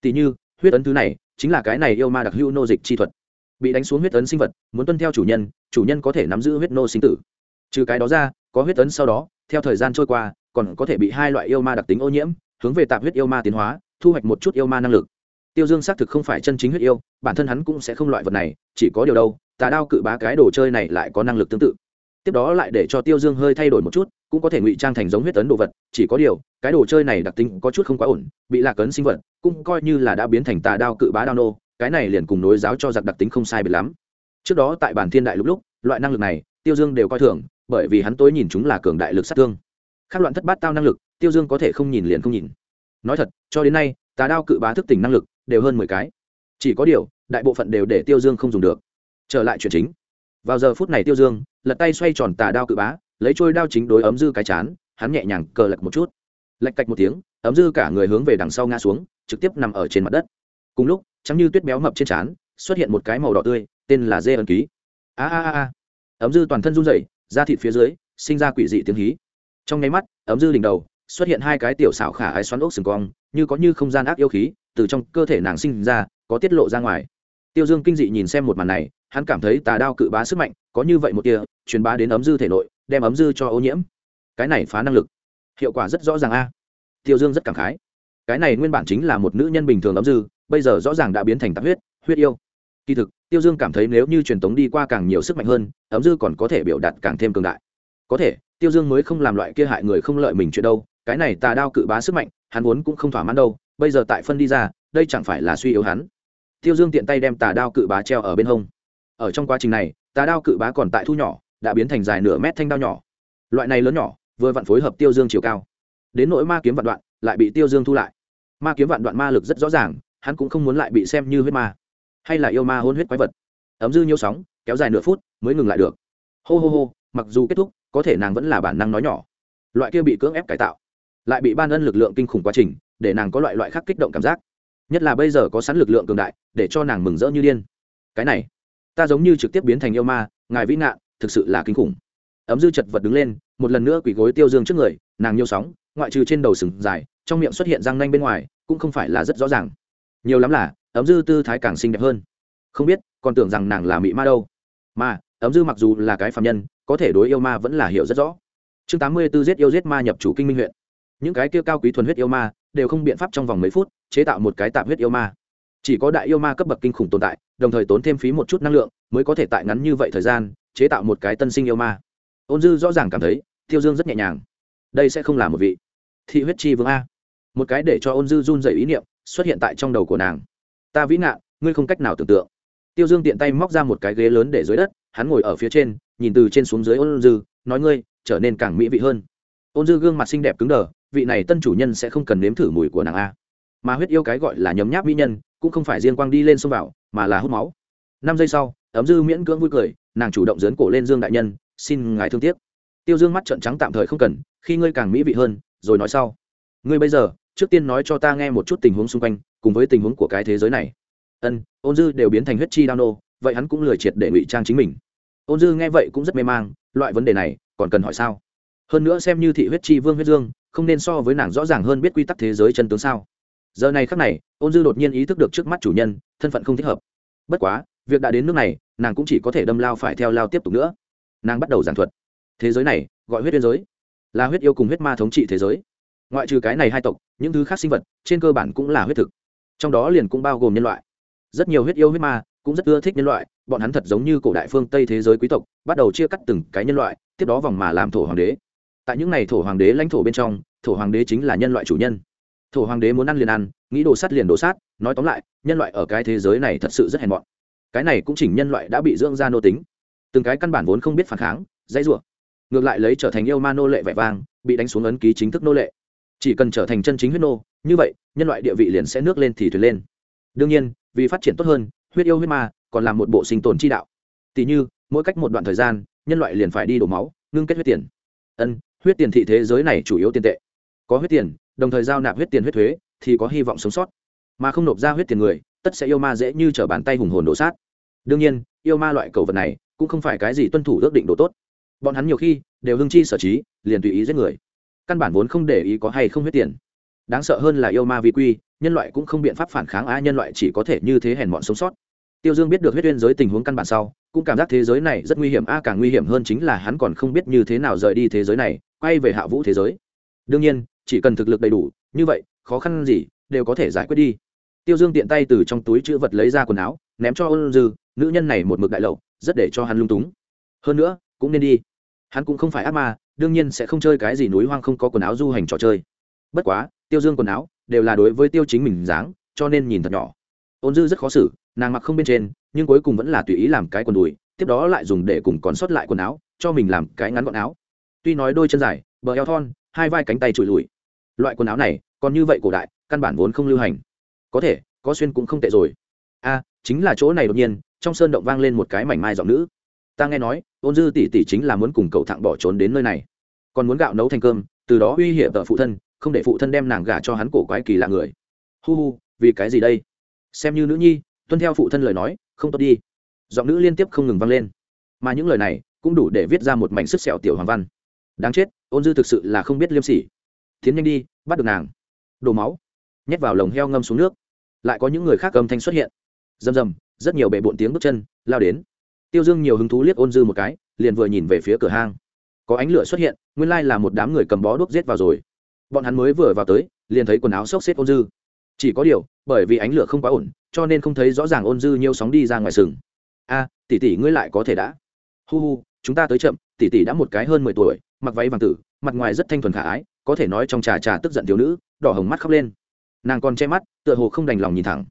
Tỉ như, huyết ấn thứ này, chính là cái này yêu ma đặc hữu nô dịch chi thuật. Bị đánh xuống huyết ấn sinh vật, muốn tuân theo chủ nhân chủ nhân có thể nắm giữ huyết nô sinh tử. Trừ cái đó ra, có huyết ấn sau đó, theo thời gian trôi qua, còn có thể bị hai loại yêu ma đặc tính ô nhiễm, hướng về tạp huyết yêu ma tiến hóa, thu hoạch một chút yêu ma năng lực. Tiêu dương xác thực không phải chân chính huyết yêu, bản thân hắn cũng sẽ không loại vật này, chỉ có điều đâu tà đao cự bá cái đồ chơi này lại có năng lực tương tự. Tiếp đó lại để cho tiêu dương hơi thay đổi một chút, cũng có thể ngụy trang thành giống huyết tấn đồ vật, chỉ có điều, cái đồ chơi này đặc tính có chút không quá ổn, bị lạc ấn sinh vật, cũng coi như là đã biến thành tà đao cự bá đao nô, cái này liền cùng nối giáo cho giặc đặc tính không sai biệt lắm. Trước đó tại bản thiên đại lúc lúc, loại năng lực này, tiêu dương đều coi thường, bởi vì hắn tối nhìn chúng là cường đại lực sát thương. Các loạn thất bát tao năng lực, tiêu dương có thể không nhìn liền không nhìn. Nói thật, cho đến nay, tà đao cự bá thức tỉnh năng lực đều hơn mười cái. Chỉ có điều, đại bộ phận đều để tiêu dương không dùng được trở lại chuyện chính. Vào giờ phút này tiêu dương, lật tay xoay tròn tà đao cự bá, lấy trôi đao chính đối ấm dư cái chán, hắn nhẹ nhàng cờ lật một chút. Lạch cạch một tiếng, ấm dư cả người hướng về đằng sau ngã xuống, trực tiếp nằm ở trên mặt đất. Cùng lúc chắm như tuyết béo mập trên trán, xuất hiện một cái màu đỏ tươi, tên là dê ẩn ký. A a a a. Ấm dư toàn thân run rẩy, da thịt phía dưới, sinh ra quỷ dị tiếng hí. Trong nháy mắt, ấm dư đỉnh đầu, xuất hiện hai cái tiểu xảo khả ái xoắn ốc sừng cong, như có như không gian ác yêu khí, từ trong cơ thể nàng sinh ra, có tiết lộ ra ngoài. Tiêu dương kinh dị nhìn xem một màn này hắn cảm thấy tà đao cự bá sức mạnh, có như vậy một tia, truyền bá đến ấm dư thể nội, đem ấm dư cho ô nhiễm. Cái này phá năng lực. Hiệu quả rất rõ ràng a. Tiêu dương rất cảm khái. Cái này nguyên bản chính là một nữ nhân bình thường ấm dư, bây giờ rõ ràng đã biến thành tạp huyết huyết yêu. Kỳ thực, tiêu dương cảm thấy nếu như truyền tống đi qua càng nhiều sức mạnh hơn, ấm dư còn có thể biểu đạt càng thêm cường đại. Có thể, tiêu dương mới không làm loại kia hại người không lợi mình chuyện đâu, cái này tà đao cự bá sức mạnh, hắn vốn cũng không thỏa mãn đâu, bây giờ tại phân đi ra, đây chẳng phải là suy yếu hắn. Tiêu dương tiện tay đem tà đao cự bá treo ở bên hông ở trong quá trình này, tà đao cự bá còn tại thu nhỏ, đã biến thành dài nửa mét thanh đao nhỏ. Loại này lớn nhỏ, vừa vặn phối hợp tiêu dương chiều cao. Đến nỗi ma kiếm vạn đoạn, lại bị tiêu dương thu lại. Ma kiếm vạn đoạn ma lực rất rõ ràng, hắn cũng không muốn lại bị xem như huyết ma, hay là yêu ma hôn huyết quái vật. Ấm dư nhiều sóng, kéo dài nửa phút mới ngừng lại được. Hô hô hô, mặc dù kết thúc, có thể nàng vẫn là bản năng nói nhỏ. Loại kia bị cưỡng ép cải tạo, lại bị ban ân lực lượng kinh khủng quá trình, để nàng có loại loại khác kích động cảm giác. Nhất là bây giờ có sẵn lực lượng cường đại, để cho nàng mừng rỡ như điên. Cái này ta giống như trực tiếp biến thành yêu ma, ngài vĩ nạn thực sự là kinh khủng. Ấm dư chật vật đứng lên, một lần nữa quỳ gối tiêu dương trước người, nàng nhiều sóng, ngoại trừ trên đầu sừng dài, trong miệng xuất hiện răng nanh bên ngoài, cũng không phải là rất rõ ràng. Nhiều lắm là, ấm dư tư thái càng xinh đẹp hơn. Không biết, còn tưởng rằng nàng là mị ma đâu. Mà, ấm dư mặc dù là cái phạm nhân, có thể đối yêu ma vẫn là hiểu rất rõ. Chương tám mươi b ố giết yêu giết ma nhập chủ kinh minh huyện. Những cái kia cao quý thuần huyết yêu ma, đều không biện pháp trong vòng mấy phút, chế tạo một cái tạp huyết yêu ma. Chỉ có đại yêu ma cấp bậc kinh khủng tồn tại đồng thời tốn thêm phí một chút năng lượng, mới có thể tại ngắn như vậy thời gian, chế tạo một cái tân sinh yêu ma. Ôn dư rõ ràng cảm thấy, tiêu dương rất nhẹ nhàng. Đây sẽ không là một vị thị huyết chi vương a. Một cái để cho ôn dư run dày ý niệm xuất hiện tại trong đầu của nàng. Ta vĩ nạn ngươi không cách nào tưởng tượng. Tiêu dương tiện tay móc ra một cái ghế lớn để dưới đất, hắn ngồi ở phía trên, nhìn từ trên xuống dưới ôn dư, nói ngươi, trở nên càng mỹ vị hơn. Ôn dư gương mặt xinh đẹp cứng đờ, vị này tân chủ nhân sẽ không cần nếm thử mùi của nàng a. Mà huyết yêu cái gọi là nhấm nháp mỹ nhân, cũng không phải riêng quang đi lên xông vào mà là hút máu. Năm giây sau, ấm dư miễn cưỡng vui cười, nàng chủ động dấn cổ lên dương đại nhân, xin ngài thương tiếc. Tiêu dương mắt trợn trắng tạm thời không cần, khi ngươi càng mỹ vị hơn, rồi nói sau. Ngươi bây giờ, trước tiên nói cho ta nghe một chút tình huống xung quanh, cùng với tình huống của cái thế giới này. Ân, ôn dư đều biến thành huyết chi đao nô, vậy hắn cũng lười triệt để ngụy trang chính mình. Ôn dư nghe vậy cũng rất mê mang, loại vấn đề này, còn cần hỏi sao? Hơn nữa xem như thị huyết chi vương huyết dương, không nên so với nàng rõ ràng hơn biết quy tắc thế giới chân tướng sao? Giờ này khắc này, ôn dư đột nhiên ý thức được trước mắt chủ nhân, thân phận không thích hợp. Bất quá, việc đã đến nước này, nàng cũng chỉ có thể đâm lao phải theo lao tiếp tục nữa. Nàng bắt đầu giảng thuật. Thế giới này, gọi huyết biên giới, là huyết yêu cùng huyết ma thống trị thế giới. Ngoại trừ cái này hai tộc, những thứ khác sinh vật, trên cơ bản cũng là huyết thực. Trong đó liền cũng bao gồm nhân loại. Rất nhiều huyết yêu huyết ma cũng rất ưa thích nhân loại, bọn hắn thật giống như cổ đại phương tây thế giới quý tộc, bắt đầu chia cắt từng cái nhân loại, tiếp đó vòng mà làm thổ hoàng đế. Tại những n à y thổ hoàng đế lãnh thổ bên trong, thổ hoàng đế chính là nhân loại chủ nhân thổ hoàng đế muốn ăn liền ăn, nghĩ đồ sắt liền đồ sát, nói tóm lại, nhân loại ở cái thế giới này thật sự rất hèn mọn. Cái này cũng chỉnh nhân loại đã bị dưỡng ra nô tính. Từng cái căn bản vốn không biết phản kháng, dãy rủa. Ngược lại lấy trở thành yêu ma nô lệ vẻ vang, bị đánh xuống ấn ký chính thức nô lệ. Chỉ cần trở thành chân chính huyết nô, như vậy, nhân loại địa vị liền sẽ nước lên thì thuyền lên. Đương nhiên, vì phát triển tốt hơn, huyết yêu huyết ma còn là một bộ sinh tồn chi đạo. Tỷ như, mỗi cách một đoạn thời gian, nhân loại liền phải đi đổ máu, ngưng kết huyết tiền. Ân, huyết tiền thị thế giới này chủ yếu tiền tệ. Có huyết tiền đồng thời giao nạp huyết tiền huyết thuế, thì có hy vọng sống sót. Mà không nộp ra huyết tiền người, tất sẽ yêu ma dễ như t r ở bàn tay hùng hồn đổ sát. Đương nhiên, yêu ma loại cầu vật này, cũng không phải cái gì tuân thủ ước định đồ tốt. Bọn hắn nhiều khi, đều hưng chi sở trí, liền tùy ý giết người. Căn bản vốn không để ý có hay không huyết tiền. Đáng sợ hơn là yêu ma vi quy, nhân loại cũng không biện pháp phản kháng á, nhân loại chỉ có thể như thế hèn bọn sống sót. Tiêu dương biết được huyết uyên giới tình huống căn bản sau, cũng cảm giác thế giới này rất nguy hiểm a càng nguy hiểm hơn chính là hắn còn không biết như thế nào rời đi thế giới này, quay về hạ vũ thế giới đương nhiên, chỉ cần thực lực đầy đủ, như vậy, khó khăn gì, đều có thể giải quyết đi. Tiêu dương tiện tay từ trong túi chữ vật lấy ra quần áo, ném cho ôn dư, nữ nhân này một mực đại lậu, rất để cho hắn lung túng. Hơn nữa, cũng nên đi. Hắn cũng không phải ác ma, đương nhiên sẽ không chơi cái gì núi hoang không có quần áo du hành trò chơi. Bất quá, tiêu dương quần áo đều là đối với tiêu chính mình dáng, cho nên nhìn thật nhỏ. Ôn dư rất khó xử, nàng mặc không bên trên, nhưng cuối cùng vẫn là tùy ý làm cái quần đùi, tiếp đó lại dùng để cùng còn sót lại quần áo, cho mình làm cái ngắn gọn áo. Tuy nói đôi chân dài, bờ eo thon hai vai cánh tay trụi lùi. Loại quần áo này, còn như vậy cổ đại, căn bản vốn không lưu hành. Có thể, có xuyên cũng không tệ rồi. A, chính là chỗ này đột nhiên, trong sơn động vang lên một cái mảnh mai giọng nữ. Ta nghe nói, ôn dư tỷ tỷ chính là muốn cùng cậu thẳng bỏ trốn đến nơi này. Còn muốn gạo nấu thành cơm, từ đó uy hiểm vợ phụ thân, không để phụ thân đem nàng gả cho hắn cổ quái kỳ lạ người. Hu hu, vì cái gì đây? Xem như nữ nhi, tuân theo phụ thân lời nói, không tốt đi. Giọng nữ liên tiếp không ngừng vang lên. Mà những lời này, cũng đủ để viết ra một mảnh sức sẹo tiểu hoàng văn. Đáng chết ôn dư thực sự là không biết liêm sỉ. Tiến nhanh đi, bắt được nàng. Đổ máu. Nhét vào lồng heo ngâm xuống nước. Lại có những người khác âm thanh xuất hiện. Rầm rầm, rất nhiều bệ bộn tiếng bước chân, lao đến. Tiêu dương nhiều hứng thú liếc ôn dư một cái, liền vừa nhìn về phía cửa hang. Có ánh lửa xuất hiện, nguyên lai là một đám người cầm bó đuốc giết vào rồi. Bọn hắn mới vừa vào tới, liền thấy quần áo xốc xếp ôn dư. Chỉ có điều, bởi vì ánh lửa không quá ổn, cho nên không thấy rõ ràng ôn dư nhiều sóng đi ra ngoài sừng. A, tỷ tỷ ngươi lại có thể đã. Hu hu, chúng ta tới chậm, tỷ tỷ đã một cái hơn mười tuổi mặc váy vàng tử, mặt ngoài rất thanh thuần khả ái, có thể nói trong trà trà tức giận thiếu nữ, đỏ hồng mắt khóc lên. Nàng còn che mắt, tựa hồ không đành lòng nhìn thẳng.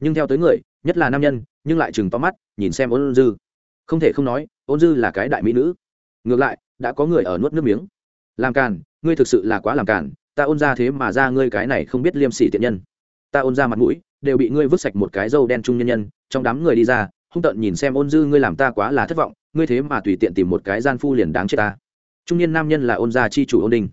Nhưng theo tới người, nhất là nam nhân, nhưng lại chừng to mắt, nhìn xem ôn dư. Không thể không nói, ôn dư là cái đại mỹ nữ. Ngược lại, đã có người ở nuốt nước miếng. Làm càn, ngươi thực sự là quá làm càn, ta ôn ra thế mà ra ngươi cái này không biết liêm sỉ tiện nhân. Ta ôn ra mặt mũi, đều bị ngươi vứt sạch một cái dâu đen trung nhân nhân, trong đám người đi ra, hung tợn nhìn xem ôn dư ngươi làm ta quá là thất vọng, ngươi thế mà tùy tiện tìm một cái gian phu liền đáng chết ta trung niên nam nhân là ôn gia chi chủ ôn Đình.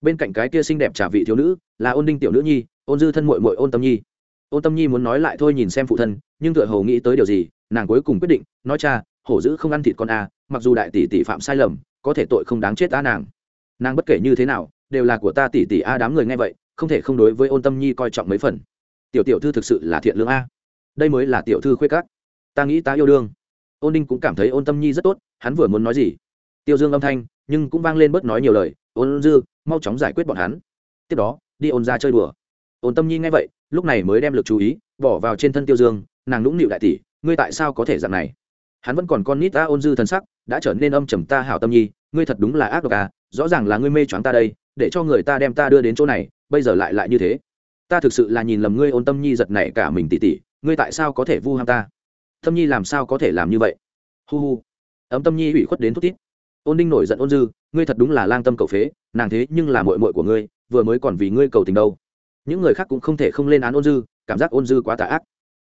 bên cạnh cái kia xinh đẹp trả vị thiếu nữ là ôn đinh tiểu nữ nhi, ôn dư thân mội mội ôn tâm nhi. Ôn tâm nhi muốn nói lại thôi nhìn xem phụ thân, nhưng tựa hồ nghĩ tới điều gì, nàng cuối cùng quyết định, nói cha, hổ dữ không ăn thịt con a, mặc dù đại tỷ tỷ phạm sai lầm, có thể tội không đáng chết ta nàng. Nàng bất kể như thế nào, đều là của ta tỷ tỷ a đám người nghe vậy, không thể không đối với ôn tâm nhi coi trọng mấy phần. Tiểu tiểu thư thực sự là thiện lương a. Đây mới là tiểu thư khuyết cắt ta nghĩ ta yêu đương. Ôn đinh cũng cảm thấy ôn tâm nhi rất tốt, hắn vừa muốn nói gì? Tiêu dương âm thanh nhưng cũng vang lên bớt nói nhiều lời, ôn dư, mau chóng giải quyết bọn hắn. Tiếp đó, đi ôn ra chơi đùa. Ôn tâm nhi nghe vậy, lúc này mới đem lực chú ý bỏ vào trên thân tiêu dương, nàng nũng nịu đại tỷ, ngươi tại sao có thể dạng này? Hắn vẫn còn con nít ta ôn dư thân sắc, đã trở nên âm trầm ta hảo tâm nhi, ngươi thật đúng là ác độc à rõ ràng là ngươi mê choáng ta đây, để cho người ta đem ta đưa đến chỗ này, bây giờ lại lại như thế. Ta thực sự là nhìn lầm ngươi. Ôn tâm nhi giật này cả mình tỉ tỉ ngươi tại sao có thể vu ham ta? Tâm nhi làm sao có thể làm như vậy? Hu hu. Ấm tâm nhi ủy khuất đến thút tít ôn đinh nổi giận ôn dư, ngươi thật đúng là lang tâm cầu phế, nàng thế nhưng là mội mội của ngươi, vừa mới còn vì ngươi cầu tình đâu. Những người khác cũng không thể không lên án ôn dư, cảm giác ôn dư quá tà ác.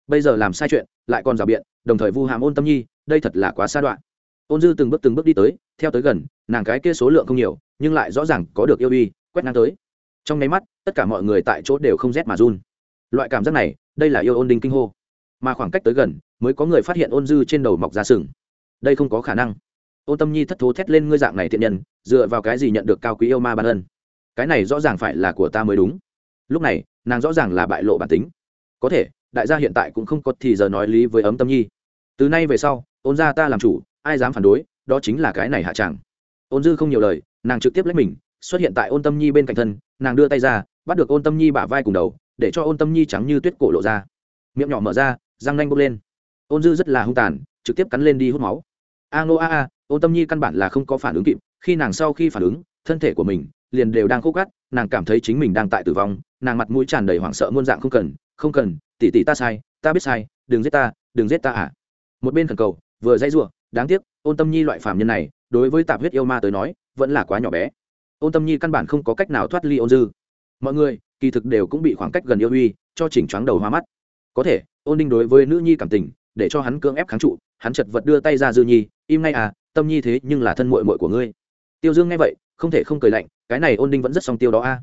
Bây giờ làm sai chuyện, lại còn rào biện, đồng thời vu hàm ôn tâm nhi, đây thật là quá xa đoạn. Ôn dư từng bước từng bước đi tới, theo tới gần, nàng cái kia số lượng không nhiều, nhưng lại rõ ràng có được yêu uy, quét ngang tới. Trong nháy mắt, tất cả mọi người tại chỗ đều không rét mà run. Loại cảm giác này, đây là yêu ôn đinh kinh hô. Mà khoảng cách tới gần, mới có người phát hiện ôn dư trên đầu mọc ra sừng. Đây không có khả năng ôn tâm nhi thất thố thét lên, ngươi dạng này thiện nhân, dựa vào cái gì nhận được cao quý yêu ma ban ân? Cái này rõ ràng phải là của ta mới đúng. Lúc này, nàng rõ ràng là bại lộ bản tính. Có thể, đại gia hiện tại cũng không có thì giờ nói lý với ấm tâm nhi. Từ nay về sau, ôn gia ta làm chủ, ai dám phản đối, đó chính là cái này hạ tràng ôn dư không nhiều lời, nàng trực tiếp lấy mình, xuất hiện tại ôn tâm nhi bên cạnh thân, nàng đưa tay ra, bắt được ôn tâm nhi bả vai cùng đầu, để cho ôn tâm nhi trắng như tuyết cổ lộ ra. Miệng nhỏ mở ra, răng nanh bốc lên. Ôn dư rất là hung tàn, trực tiếp cắn lên đi hút máu. A ngô a a ôn tâm nhi căn bản là không có phản ứng kịp, khi nàng sau khi phản ứng, thân thể của mình liền đều đang khúc gắt, nàng cảm thấy chính mình đang tại tử vong, nàng mặt mũi tràn đầy hoảng sợ muôn dạng không cần không cần tỉ tỉ ta sai, ta biết sai, đừng giết ta, đừng giết ta à. Một bên thần cầu, vừa dãy rủa, đáng tiếc ôn tâm nhi loại phàm nhân này, đối với tạp huyết yêu ma tới nói, vẫn là quá nhỏ bé. Ôn tâm nhi căn bản không có cách nào thoát ly ôn dư. Mọi người, kỳ thực đều cũng bị khoảng cách gần yêu uy, cho chỉnh choáng đầu hoa mắt. Có thể, ôn đinh đối với nữ nhi cảm tình, để cho hắn cưỡng ép kháng trụ, hắn chật vật đưa tay ra dư nhi, im ngay à tâm nhi thế nhưng là thân muội muội của ngươi. Tiêu dương nghe vậy, không thể không cười lạnh, cái này ôn đinh vẫn rất song tiêu đó a.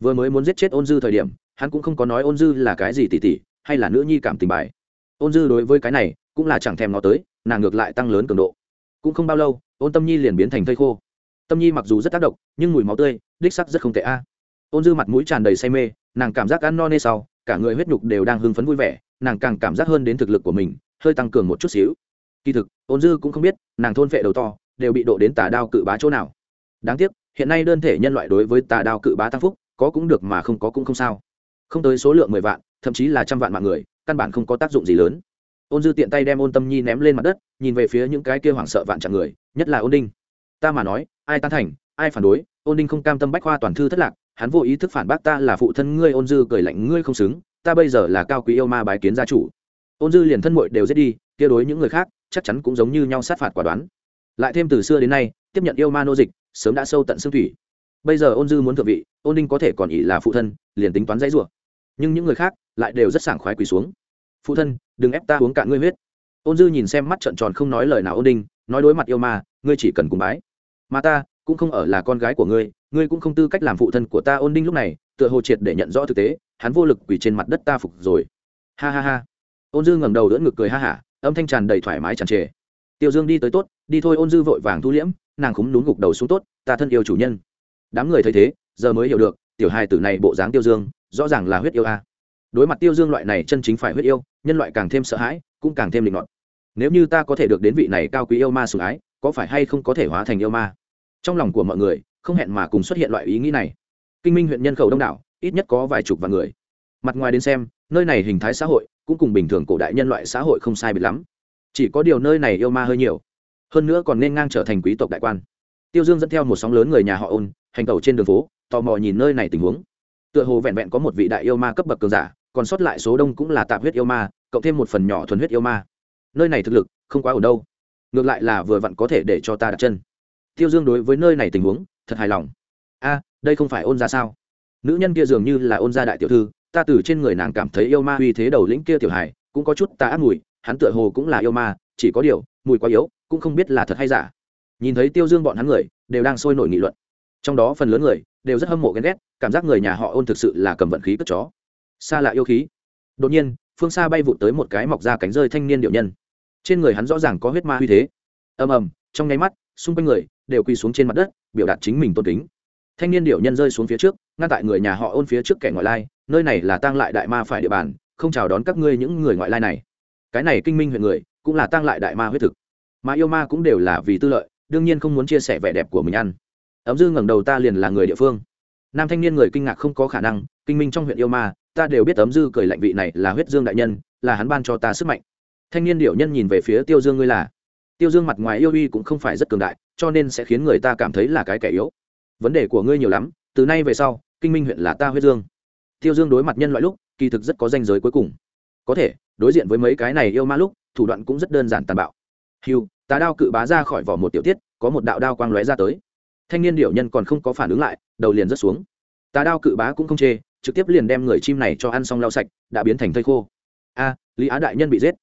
Vừa mới muốn giết chết ôn dư thời điểm, hắn cũng không có nói ôn dư là cái gì tỉ tỉ, hay là nữ nhi cảm tình bài. Ôn dư đối với cái này, cũng là chẳng thèm nó tới, nàng ngược lại tăng lớn cường độ. Cũng không bao lâu, ôn tâm nhi liền biến thành thây khô. Tâm nhi mặc dù rất tác động, nhưng mùi máu tươi, đích sắc rất không tệ a. Ôn dư mặt mũi tràn đầy say mê, nàng cảm giác ăn no nê sau, cả người huyết nhục đều đang hưng phấn vui vẻ, nàng càng cảm giác hơn đến thực lực của mình, hơi tăng cường một chút xíu kỳ thực, ôn dư cũng không biết, nàng thôn vệ đầu to, đều bị độ đến tà đao cự bá chỗ nào. Đáng tiếc, hiện nay đơn thể nhân loại đối với tà đao cự bá tăng phúc, có cũng được mà không có cũng không sao. Không tới số lượng mười vạn, thậm chí là trăm vạn mạng người, căn bản không có tác dụng gì lớn. Ôn dư tiện tay đem ôn tâm nhi ném lên mặt đất, nhìn về phía những cái kia hoảng sợ vạn trạng người, nhất là ôn đinh. Ta mà nói, ai tán thành, ai phản đối, ôn đinh không cam tâm bách khoa toàn thư thất lạc, hắn vô ý thức phản bác ta là phụ thân ngươi, ôn dư cười lạnh, ngươi không xứng, ta bây giờ là cao quý yêu ma bái kiến gia chủ. Ôn dư liền thân mội đều giết đi, kia đối những người khác chắc chắn cũng giống như nhau sát phạt quả đoán. Lại thêm từ xưa đến nay tiếp nhận yêu ma nô dịch sớm đã sâu tận xương thủy. Bây giờ ôn dư muốn thượng vị ôn ninh có thể còn ỉ là phụ thân liền tính toán dãy rủa. Nhưng những người khác lại đều rất sảng khoái quỳ xuống. Phụ thân đừng ép ta uống cạn ngươi huyết. Ôn dư nhìn xem mắt trợn tròn không nói lời nào ôn ninh, nói đối mặt yêu ma ngươi chỉ cần cùng bái. Mà ta cũng không ở là con gái của ngươi ngươi cũng không tư cách làm phụ thân của ta ôn ninh lúc này tựa hồ triệt để nhận rõ thực tế hắn vô lực quỳ trên mặt đất ta phục rồi. Ha ha ha. Ôn dư ngẩng đầu đỡ ngực cười ha hả âm thanh tràn đầy thoải mái tràn trề. Tiêu dương đi tới tốt, đi thôi ôn dư vội vàng thu liễm, nàng cúm núm gục đầu xuống tốt, ta thân yêu chủ nhân. Đám người thấy thế, giờ mới hiểu được, tiểu hài tử này bộ dáng tiêu dương, rõ ràng là huyết yêu a. Đối mặt tiêu dương loại này chân chính phải huyết yêu, nhân loại càng thêm sợ hãi, cũng càng thêm định ngọt nếu như ta có thể được đến vị này cao quý yêu ma sủng ái, có phải hay không có thể hóa thành yêu ma? Trong lòng của mọi người, không hẹn mà cùng xuất hiện loại ý nghĩ này. Kinh minh huyện nhân khẩu đông đảo, ít nhất có vài chục vạn người. Mặt ngoài đến xem nơi này hình thái xã hội cũng cùng bình thường cổ đại nhân loại xã hội không sai biệt lắm. Chỉ có điều nơi này yêu ma hơi nhiều. Hơn nữa còn nên ngang trở thành quý tộc đại quan. Tiêu dương dẫn theo một sóng lớn người nhà họ ôn, hành tàu trên đường phố, tò mò nhìn nơi này tình huống. Tựa hồ vẹn vẹn có một vị đại yêu ma cấp bậc cường giả, còn sót lại số đông cũng là tạp huyết yêu ma, cộng thêm một phần nhỏ thuần huyết yêu ma. Nơi này thực lực không quá ở đâu. Ngược lại là vừa vặn có thể để cho ta đặt chân. Tiêu dương đối với nơi này tình huống, thật hài lòng. A, đây không phải ôn ra sao? Nữ nhân kia dường như là ôn gia đại tiểu thư ta từ trên người nàng cảm thấy yêu ma uy thế đầu lĩnh kia tiểu hài, cũng có chút ta ác mùi, hắn tựa hồ cũng là yêu ma, chỉ có điều, mùi quá yếu, cũng không biết là thật hay giả. Nhìn thấy tiêu dương bọn hắn người, đều đang sôi nổi nghị luận. Trong đó phần lớn người, đều rất hâm mộ ghen ghét, cảm giác người nhà họ ôn thực sự là cầm vận khí cất chó. Xa lạ yêu khí. Đột nhiên, phương xa bay vụt tới một cái mọc ra cánh rơi thanh niên điệu nhân. Trên người hắn rõ ràng có huyết ma uy thế. Ầm ầm, trong nháy mắt, xung quanh người, đều quỳ xuống trên mặt đất, biểu đạt chính mình tôn kính. Thanh niên điệu nhân rơi xuống phía trước, ngăn tại người nhà họ ôn phía trước kẻ ngoại lai nơi này là tang lại đại ma phải địa bàn, không chào đón các ngươi những người ngoại lai này. Cái này kinh minh huyện người, cũng là tang lại đại ma huyết thực. Mà yêu ma cũng đều là vì tư lợi, đương nhiên không muốn chia sẻ vẻ đẹp của mình ăn. Ấm dư ngẩng đầu ta liền là người địa phương. Nam thanh niên người kinh ngạc không có khả năng, kinh minh trong huyện yêu ma, ta đều biết ấm dư cười lạnh vị này là huyết dương đại nhân, là hắn ban cho ta sức mạnh. Thanh niên điệu nhân nhìn về phía tiêu dương ngươi là, tiêu dương mặt ngoài yêu uy cũng không phải rất cường đại, cho nên sẽ khiến người ta cảm thấy là cái kẻ yếu. Vấn đề của ngươi nhiều lắm, từ nay về sau, kinh minh huyện là ta huyết dương tiêu dương đối mặt nhân loại lúc, kỳ thực rất có danh giới cuối cùng. Có thể, đối diện với mấy cái này yêu ma lúc, thủ đoạn cũng rất đơn giản tàn bạo. Hiu tá đao cự bá ra khỏi vỏ một tiểu tiết, có một đạo đao quang lóe ra tới. Thanh niên điệu nhân còn không có phản ứng lại, đầu liền rất xuống. Tá đao cự bá cũng không chê, trực tiếp liền đem người chim này cho ăn xong lau sạch, đã biến thành thây khô. A, lý á đại nhân bị giết.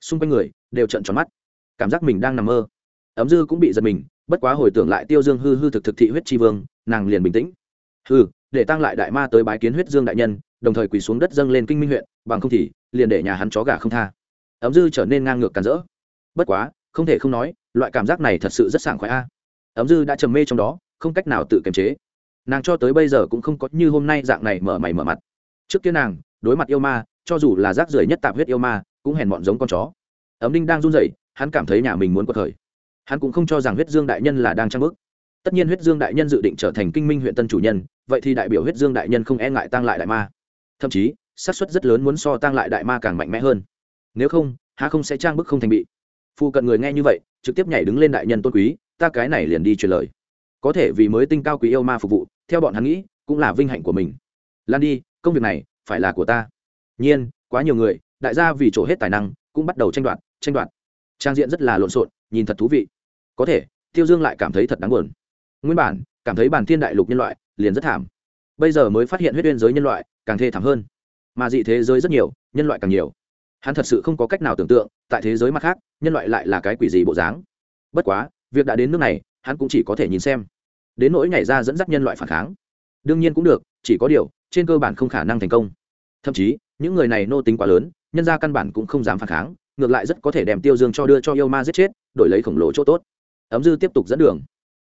Xung quanh người, đều trợn tròn mắt. Cảm giác mình đang nằm mơ. Ấm dư cũng bị giật mình, bất quá hồi tưởng lại tiêu dương hư hư thực thực thị huyết tri vương, nàng liền bình tĩnh. Hư để tăng lại đại ma tới bái kiến huyết dương đại nhân, đồng thời quỳ xuống đất dâng lên kinh minh huyện, bằng không thì liền để nhà hắn chó gà không tha. Ấm dư trở nên ngang ngược càn rỡ. Bất quá, không thể không nói, loại cảm giác này thật sự rất sảng khoái a. Ấm dư đã trầm mê trong đó, không cách nào tự kiềm chế. Nàng cho tới bây giờ cũng không có như hôm nay dạng này mở mày mở mặt. Trước kia nàng, đối mặt yêu ma, cho dù là rác rưởi nhất tạp huyết yêu ma, cũng hèn mọn giống con chó. Ấm đinh đang run rẩy, hắn cảm thấy nhà mình muốn có thời hắn cũng không cho rằng huyết dương đại nhân là đang trang bức tất nhiên huyết dương đại nhân dự định trở thành kinh minh huyện tân chủ nhân, vậy thì đại biểu huyết dương đại nhân không e ngại tăng lại đại ma. Thậm chí, xác suất rất lớn muốn so tăng lại đại ma càng mạnh mẽ hơn. Nếu không, há không sẽ trang bức không thành bị. Phụ cận người nghe như vậy, trực tiếp nhảy đứng lên đại nhân tôn quý, ta cái này liền đi truyền lời. Có thể vì mới tinh cao quý yêu ma phục vụ, theo bọn hắn nghĩ, cũng là vinh hạnh của mình. Lan đi, công việc này, phải là của ta. Nhiên, quá nhiều người, đại gia vì trổ hết tài năng, cũng bắt đầu tranh đoạt tranh đoạt. Trang diện rất là lộn xộn, nhìn thật thú vị. Có thể, tiêu dương lại cảm thấy thật đáng buồn nguyên bản, cảm thấy bản thiên đại lục nhân loại liền rất thảm. Bây giờ mới phát hiện huyết uyên giới nhân loại càng thê thảm hơn. Mà dị thế giới rất nhiều, nhân loại càng nhiều. Hắn thật sự không có cách nào tưởng tượng, tại thế giới mặt khác, nhân loại lại là cái quỷ gì bộ dáng. Bất quá, việc đã đến nước này, hắn cũng chỉ có thể nhìn xem. Đến nỗi nhảy ra dẫn dắt nhân loại phản kháng. Đương nhiên cũng được, chỉ có điều, trên cơ bản không khả năng thành công. Thậm chí, những người này nô tính quá lớn, nhân ra căn bản cũng không dám phản kháng, ngược lại rất có thể đem tiêu dương cho đưa cho yêu ma giết chết, đổi lấy khổng lồ chỗ tốt. Ấm dư tiếp tục dẫn đường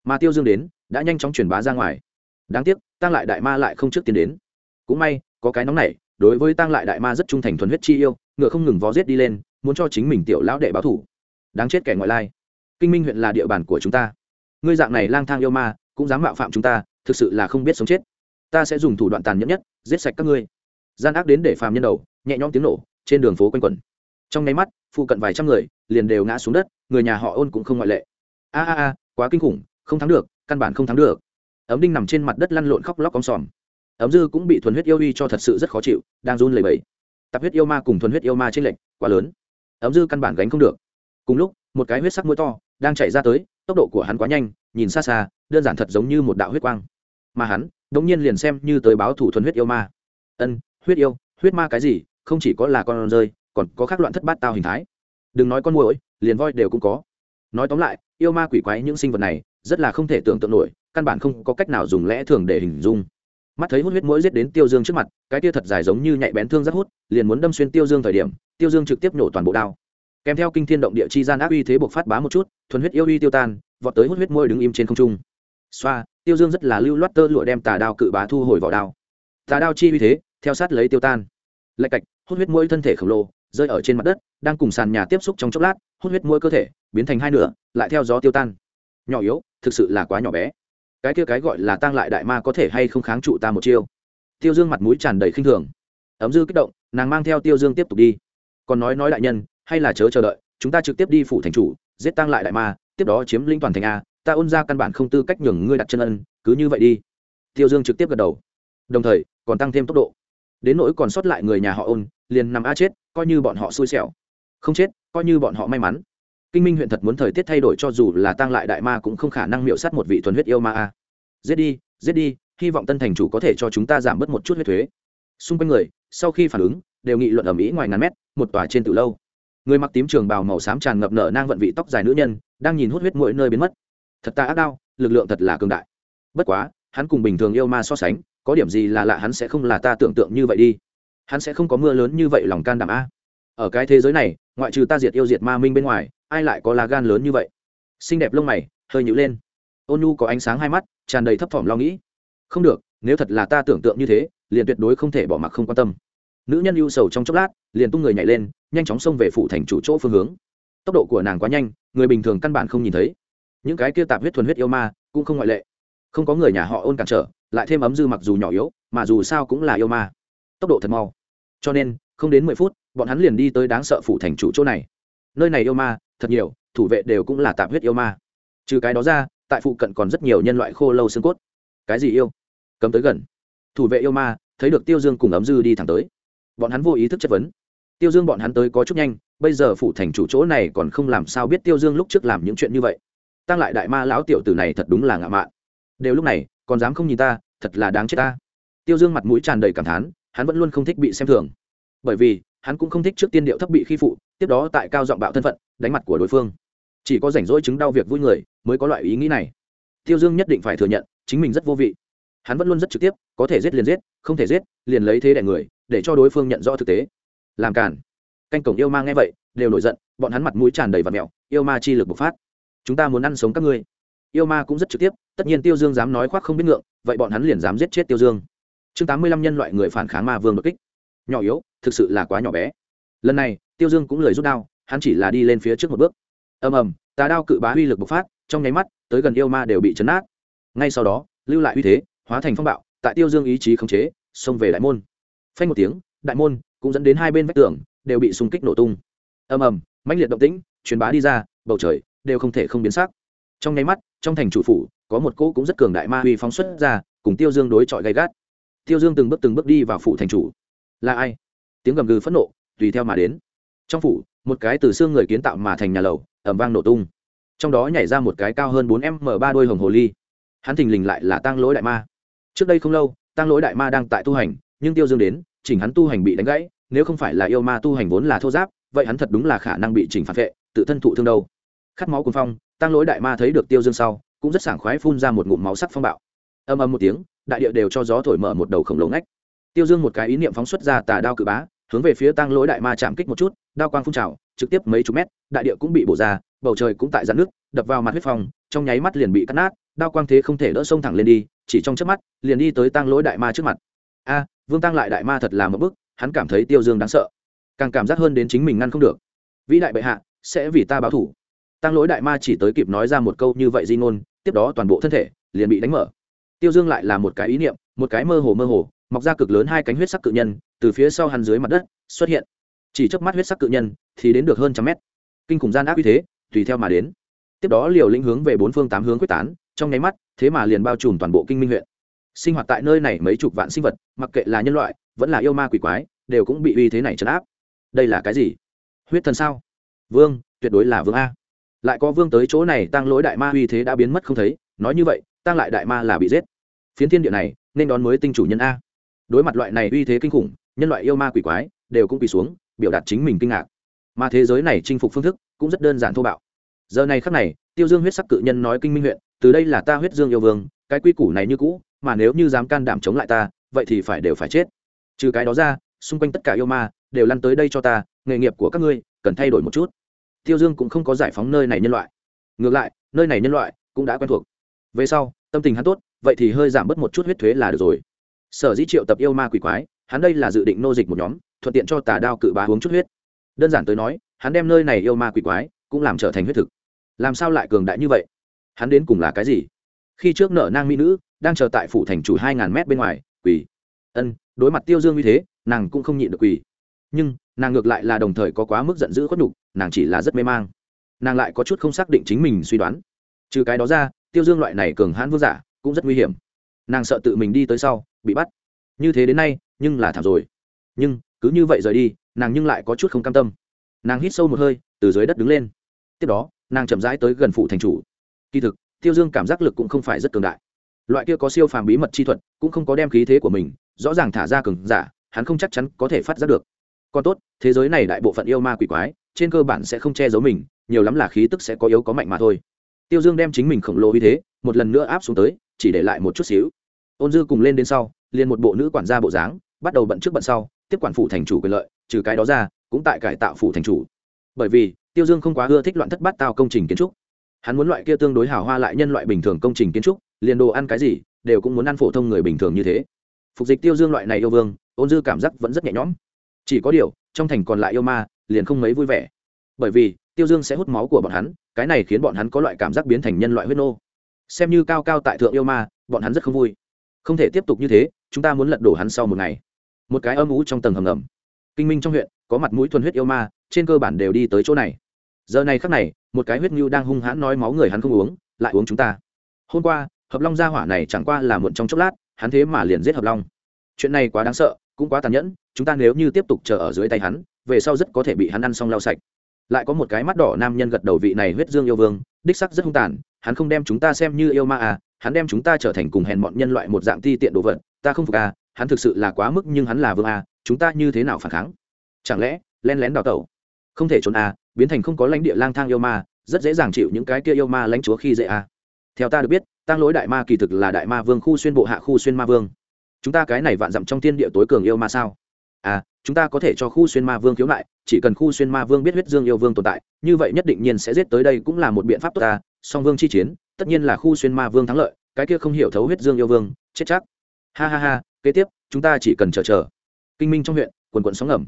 mà tiêu dương đến, đã nhanh chóng truyền bá ra ngoài. Đáng tiếc tăng lại đại ma lại không trước tiến đến. Cũng may, có cái nóng này, đối với tăng lại đại ma rất trung thành thuần huyết chi yêu, ngựa không ngừng vó giết đi lên, muốn cho chính mình tiểu lão đệ báo thủ. Đáng chết kẻ ngoại lai. Kinh minh huyện là địa bàn của chúng ta. Ngươi dạng này lang thang yêu ma, cũng dám mạo phạm chúng ta, thực sự là không biết sống chết. Ta sẽ dùng thủ đoạn tàn nhẫn nhất, giết sạch các ngươi. Gian ác đến để phàm nhân đầu, nhẹ nhõm tiếng nổ, trên đường phố quanh quẩn. Trong nháy mắt, phụ cận vài trăm người, liền đều ngã xuống đất, người nhà họ ôn cũng không ngoại lệ. A a a, quá kinh khủng không thắng được căn bản không thắng được. Ấm đinh nằm trên mặt đất lăn lộn khóc lóc cong sòm. Ấm dư cũng bị thuần huyết yêu uy cho thật sự rất khó chịu đang run lẩy bẩy. Tập huyết yêu ma cùng thuần huyết yêu ma trên lệnh quá lớn. Ấm dư căn bản gánh không được. Cùng lúc một cái huyết sắc mũi to đang chạy ra tới tốc độ của hắn quá nhanh nhìn xa xa đơn giản thật giống như một đạo huyết quang. Mà hắn đống nhiên liền xem như tới báo thủ thuần huyết yêu ma. Ân huyết yêu huyết ma cái gì không chỉ có là con rơi còn có các loạn thất bát tao hình thái. Đừng nói con mồi, liền voi đều cũng có. Nói tóm lại yêu ma quỷ quái những sinh vật này rất là không thể tưởng tượng nổi, căn bản không có cách nào dùng lẽ thường để hình dung. Mắt thấy hút huyết mũi giết đến tiêu dương trước mặt, cái tia thật dài giống như nhạy bén thương rất hút, liền muốn đâm xuyên tiêu dương thời điểm, tiêu dương trực tiếp nổ toàn bộ đao. Kèm theo kinh thiên động địa chi gian ác uy thế buộc phát bá một chút, thuần huyết yêu uy tiêu tan, vọt tới hút huyết môi đứng im trên không trung. Xoa, tiêu dương rất là lưu loát tơ lụa đem tà đao cự bá thu hồi vào đao. Tà đao chi uy thế, theo sát lấy tiêu tan. Lạch cạch, hút huyết mũi thân thể khổng lồ, rơi ở trên mặt đất, đang cùng sàn nhà tiếp xúc trong chốc lát, hút huyết mũi cơ thể, biến thành hai nửa, lại theo gió tiêu tan. Nhỏ yếu thực sự là quá nhỏ bé. Cái kia cái gọi là tăng lại đại ma có thể hay không kháng trụ ta một chiêu? Tiêu dương mặt mũi tràn đầy khinh thường. Ấm dư kích động, nàng mang theo tiêu dương tiếp tục đi. Còn nói nói đại nhân, hay là chớ chờ đợi, chúng ta trực tiếp đi phủ thành chủ, giết tăng lại đại ma, tiếp đó chiếm linh toàn thành a, ta ôn ra căn bản không tư cách nhường ngươi đặt chân ân, cứ như vậy đi. Tiêu dương trực tiếp gật đầu. Đồng thời, còn tăng thêm tốc độ. Đến nỗi còn sót lại người nhà họ ôn, liền nằm a chết, coi như bọn họ xui xẻo. Không chết, coi như bọn họ may mắn kinh minh huyện thật muốn thời tiết thay đổi cho dù là tăng lại đại ma cũng không khả năng miệu sát một vị thuần huyết yêu ma a. Giết đi giết đi, hy vọng tân thành chủ có thể cho chúng ta giảm bớt một chút huyết thuế. Xung quanh người, sau khi phản ứng, đều nghị luận ở mỹ ngoài ngàn mét, một tòa trên từ lâu. Người mặc tím trường bào màu xám tràn ngập nở nang vận vị tóc dài nữ nhân, đang nhìn hút huyết mỗi nơi biến mất. Thật ta ác đau, lực lượng thật là cường đại. Bất quá, hắn cùng bình thường yêu ma so sánh, có điểm gì là lạ hắn sẽ không là ta tưởng tượng như vậy đi. Hắn sẽ không có mưa lớn như vậy lòng can đảm a. Ở cái thế giới này, ngoại trừ ta diệt yêu diệt ma minh bên ngoài ai lại có lá gan lớn như vậy? Xinh đẹp lông mày, hơi nhữ lên. Ôn nhu có ánh sáng hai mắt, tràn đầy thấp thỏm lo nghĩ. Không được, nếu thật là ta tưởng tượng như thế, liền tuyệt đối không thể bỏ mặc không quan tâm. Nữ nhân ưu sầu trong chốc lát, liền tung người nhảy lên, nhanh chóng xông về phủ thành chủ chỗ phương hướng. Tốc độ của nàng quá nhanh, người bình thường căn bản không nhìn thấy. Những cái kia tạp huyết thuần huyết yêu ma, cũng không ngoại lệ. Không có người nhà họ ôn cản trở, lại thêm ấm dư mặc dù nhỏ yếu, mà dù sao cũng là yêu ma. Tốc độ thật mau. Cho nên, không đến mười phút, bọn hắn liền đi tới đáng sợ phủ thành chủ chỗ này. Nơi này yêu ma thật nhiều, thủ vệ đều cũng là tạp huyết yêu ma. Trừ cái đó ra, tại phụ cận còn rất nhiều nhân loại khô lâu xương cốt. Cái gì yêu? Cấm tới gần. Thủ vệ yêu ma, thấy được tiêu dương cùng ấm dư đi thẳng tới. Bọn hắn vô ý thức chất vấn. Tiêu dương bọn hắn tới có chút nhanh, bây giờ phủ thành chủ chỗ này còn không làm sao biết tiêu dương lúc trước làm những chuyện như vậy. Tăng lại đại ma lão tiểu tử này thật đúng là ngạo mạn. Đều lúc này, còn dám không nhìn ta, thật là đáng chết ta. Tiêu dương mặt mũi tràn đầy cảm thán, hắn vẫn luôn không thích bị xem thường. Bởi vì, hắn cũng không thích trước tiên điệu thấp bị khi phụ, tiếp đó tại cao giọng bạo thân phận đánh mặt của đối phương. Chỉ có rảnh rỗi chứng đau việc vui người mới có loại ý nghĩ này. Tiêu dương nhất định phải thừa nhận, chính mình rất vô vị. Hắn vẫn luôn rất trực tiếp, có thể giết liền giết, không thể giết, liền lấy thế đẻ người, để cho đối phương nhận rõ thực tế. Làm cản canh cổng yêu ma nghe vậy, đều nổi giận, bọn hắn mặt mũi tràn đầy và mẹo yêu ma chi lực bộc phát. Chúng ta muốn ăn sống các ngươi. Yêu ma cũng rất trực tiếp, tất nhiên tiêu dương dám nói khoác không biết ngượng, vậy bọn hắn liền dám giết chết tiêu dương. Chương tám mươi lăm nhân loại người phản kháng ma vương đột kích. Nhỏ yếu, thực sự là quá nhỏ bé. Lần này, tiêu dương cũng lời rút đao hắn chỉ là đi lên phía trước một bước. Ầm ầm, tà đao cự bá uy lực bộc phát, trong nháy mắt, tới gần yêu ma đều bị chấn át ngay sau đó, lưu lại uy thế, hóa thành phong bạo, tại tiêu dương ý chí khống chế, xông về đại môn. Phanh một tiếng, đại môn cũng dẫn đến hai bên vách tường đều bị xung kích nổ tung. Ầm ầm, mãnh liệt động tĩnh, truyền bá đi ra, bầu trời đều không thể không biến sắc. Trong nháy mắt, trong thành chủ phủ, có một cỗ cũng rất cường đại ma uy phóng xuất ra, cùng tiêu dương đối chọi gay gắt. Tiêu dương từng bước từng bước đi vào phủ thành chủ. Là ai? Tiếng gầm gừ phẫn nộ tùy theo mà đến. Trong phủ một cái từ xương người kiến tạo mà thành nhà lầu, ẩm vang nổ tung. Trong đó nhảy ra một cái cao hơn bốn m ba đôi hồng hồ ly. Hắn thình lình lại là tăng lỗi đại ma. Trước đây không lâu tăng lỗi đại ma đang tại tu hành, nhưng tiêu dương đến, chỉnh hắn tu hành bị đánh gãy, nếu không phải là yêu ma tu hành vốn là thô giáp, vậy hắn thật đúng là khả năng bị chỉnh phản vệ, tự thân thụ thương đâu. Khát máu cùng phong tăng lỗi đại ma thấy được tiêu dương sau, cũng rất sảng khoái phun ra một ngụm máu sắc phong bạo. Âm âm một tiếng, đại địa đều cho gió thổi mở một đầu khổng lồ ngách. Tiêu dương một cái ý niệm phóng xuất ra tà đao cự bá, hướng về phía tăng lỗi đại ma chạm kích một chút đao quang phun trào, trực tiếp mấy chục mét, đại địa cũng bị bổ ra, bầu trời cũng tại dạn nước, đập vào mặt huyết phong, trong nháy mắt liền bị cắt nát, đao quang thế không thể đỡ sông thẳng lên đi, chỉ trong chớp mắt, liền đi tới tăng lỗi đại ma trước mặt. A, vương tăng lại đại ma thật là một bức hắn cảm thấy tiêu dương đáng sợ, càng cảm giác hơn đến chính mình ngăn không được. Vĩ đại bệ hạ, sẽ vì ta báo thủ. Tăng lỗi đại ma chỉ tới kịp nói ra một câu như vậy di ngôn, tiếp đó toàn bộ thân thể liền bị đánh mở. Tiêu dương lại là một cái ý niệm, một cái mơ hồ mơ hồ, mọc ra cực lớn hai cánh huyết sắc cự nhân, từ phía sau hắn dưới mặt đất xuất hiện chỉ chớp mắt huyết sắc cự nhân thì đến được hơn trăm mét. Kinh khủng gian ác uy thế, tùy theo mà đến. Tiếp đó liều lĩnh hướng về bốn phương tám hướng quyết tán, trong nháy mắt, thế mà liền bao trùm toàn bộ kinh minh huyện. Sinh hoạt tại nơi này mấy chục vạn sinh vật, mặc kệ là nhân loại, vẫn là yêu ma quỷ quái, đều cũng bị uy thế này trấn áp. Đây là cái gì? Huyết thần sao? Vương, tuyệt đối là vương a. Lại có vương tới chỗ này tăng lỗi đại ma uy thế đã biến mất không thấy, nói như vậy, tăng lại đại ma là bị giết. Phiến thiên địa này, nên đón mới tinh chủ nhân a. Đối mặt loại này uy thế kinh khủng, nhân loại yêu ma quỷ quái, đều cũng quỳ xuống biểu đạt chính mình kinh ngạc. Mà thế giới này chinh phục phương thức cũng rất đơn giản thô bạo. Giờ này khắc này, tiêu dương huyết sắc cự nhân nói kinh minh huyện, từ đây là ta huyết dương yêu vương, cái quy củ này như cũ, mà nếu như dám can đảm chống lại ta, vậy thì phải đều phải chết. Trừ cái đó ra, xung quanh tất cả yêu ma đều lăn tới đây cho ta, nghề nghiệp của các ngươi cần thay đổi một chút. Tiêu dương cũng không có giải phóng nơi này nhân loại. Ngược lại, nơi này nhân loại cũng đã quen thuộc. Về sau, tâm tình hắn tốt, vậy thì hơi giảm bớt một chút huyết thuế là được rồi. Sở dĩ triệu tập yêu ma quỷ quái, hắn đây là dự định nô dịch một nhóm thuận tiện cho tà đao cự bá uống chút huyết. Đơn giản tới nói, hắn đem nơi này yêu ma quỷ quái cũng làm trở thành huyết thực. Làm sao lại cường đại như vậy? Hắn đến cùng là cái gì? Khi trước nở nang mỹ nữ, đang chờ tại phủ thành chủ hai ngàn mét bên ngoài quỳ ân, đối mặt tiêu dương như thế, nàng cũng không nhịn được quỳ nhưng, nàng ngược lại là đồng thời có quá mức giận dữ khuất nhục, nàng chỉ là rất mê mang. Nàng lại có chút không xác định chính mình suy đoán. Trừ cái đó ra, tiêu dương loại này cường hãn vương giả cũng rất nguy hiểm. Nàng sợ tự mình đi tới sau, bị bắt. Như thế đến nay, nhưng là thảm rồi. Nhưng cứ như vậy rời đi, nàng nhưng lại có chút không cam tâm. Nàng hít sâu một hơi, từ dưới đất đứng lên. Tiếp đó, nàng chậm rãi tới gần phụ thành chủ. Kỳ thực, tiêu dương cảm giác lực cũng không phải rất cường đại. Loại kia có siêu phàm bí mật chi thuật, cũng không có đem khí thế của mình, rõ ràng thả ra cường giả, hắn không chắc chắn có thể phát giác được. Còn tốt, thế giới này đại bộ phận yêu ma quỷ quái, trên cơ bản sẽ không che giấu mình, nhiều lắm là khí tức sẽ có yếu có mạnh mà thôi. Tiêu dương đem chính mình khổng lồ uy thế, một lần nữa áp xuống tới, chỉ để lại một chút xíu. Ôn dư cùng lên đến sau, liền một bộ nữ quản gia bộ dáng, bắt đầu bận trước bận sau tiếp quản phủ thành chủ quyền lợi, trừ cái đó ra, cũng tại cải tạo phủ thành chủ. Bởi vì, tiêu dương không quá ưa thích loạn thất bát tao công trình kiến trúc. Hắn muốn loại kia tương đối hào hoa lại nhân loại bình thường công trình kiến trúc, liền đồ ăn cái gì, đều cũng muốn ăn phổ thông người bình thường như thế. Phục dịch tiêu dương loại này yêu vương, ôn dư cảm giác vẫn rất nhẹ nhõm. Chỉ có điều, trong thành còn lại yêu ma, liền không mấy vui vẻ. Bởi vì, tiêu dương sẽ hút máu của bọn hắn, cái này khiến bọn hắn có loại cảm giác biến thành nhân loại huyết nô. Xem như cao cao tại thượng yêu ma, bọn hắn rất không vui. Không thể tiếp tục như thế, chúng ta muốn lật đổ hắn sau một ngày một cái âm ú trong tầng hầm ngầm. Kinh minh trong huyện, có mặt mũi thuần huyết yêu ma, trên cơ bản đều đi tới chỗ này. Giờ này khắc này, một cái huyết ngưu đang hung hãn nói máu người hắn không uống, lại uống chúng ta. Hôm qua, hợp long gia hỏa này chẳng qua là muộn trong chốc lát, hắn thế mà liền giết hợp long. Chuyện này quá đáng sợ, cũng quá tàn nhẫn, chúng ta nếu như tiếp tục chờ ở dưới tay hắn, về sau rất có thể bị hắn ăn xong lau sạch. Lại có một cái mắt đỏ nam nhân gật đầu vị này huyết dương yêu vương, đích sắc rất hung tàn, hắn không đem chúng ta xem như yêu ma à hắn đem chúng ta trở thành cùng hèn mọn nhân loại một dạng ti tiện đồ vật, ta không phục à hắn thực sự là quá mức nhưng hắn là vương a, chúng ta như thế nào phản kháng? Chẳng lẽ len lén đào tẩu? Không thể trốn a, biến thành không có lãnh địa lang thang yêu ma rất dễ dàng chịu những cái kia yêu ma lãnh chúa khi dễ a. theo ta được biết tăng lỗi đại ma kỳ thực là đại ma vương khu xuyên bộ hạ khu xuyên ma vương. Chúng ta cái này vạn dặm trong thiên địa tối cường yêu ma sao? À chúng ta có thể cho khu xuyên ma vương khiếu nại chỉ cần khu xuyên ma vương biết huyết dương yêu vương tồn tại như vậy nhất định nhiên sẽ giết tới đây cũng là một biện pháp tốt ta. Song vương chi chiến tất nhiên là khu xuyên ma vương thắng lợi cái kia không hiểu thấu huyết dương yêu vương chết chắc. Ha ha ha kế tiếp, chúng ta chỉ cần chờ chờ. Kinh minh trong huyện, quần quận sóng ngầm.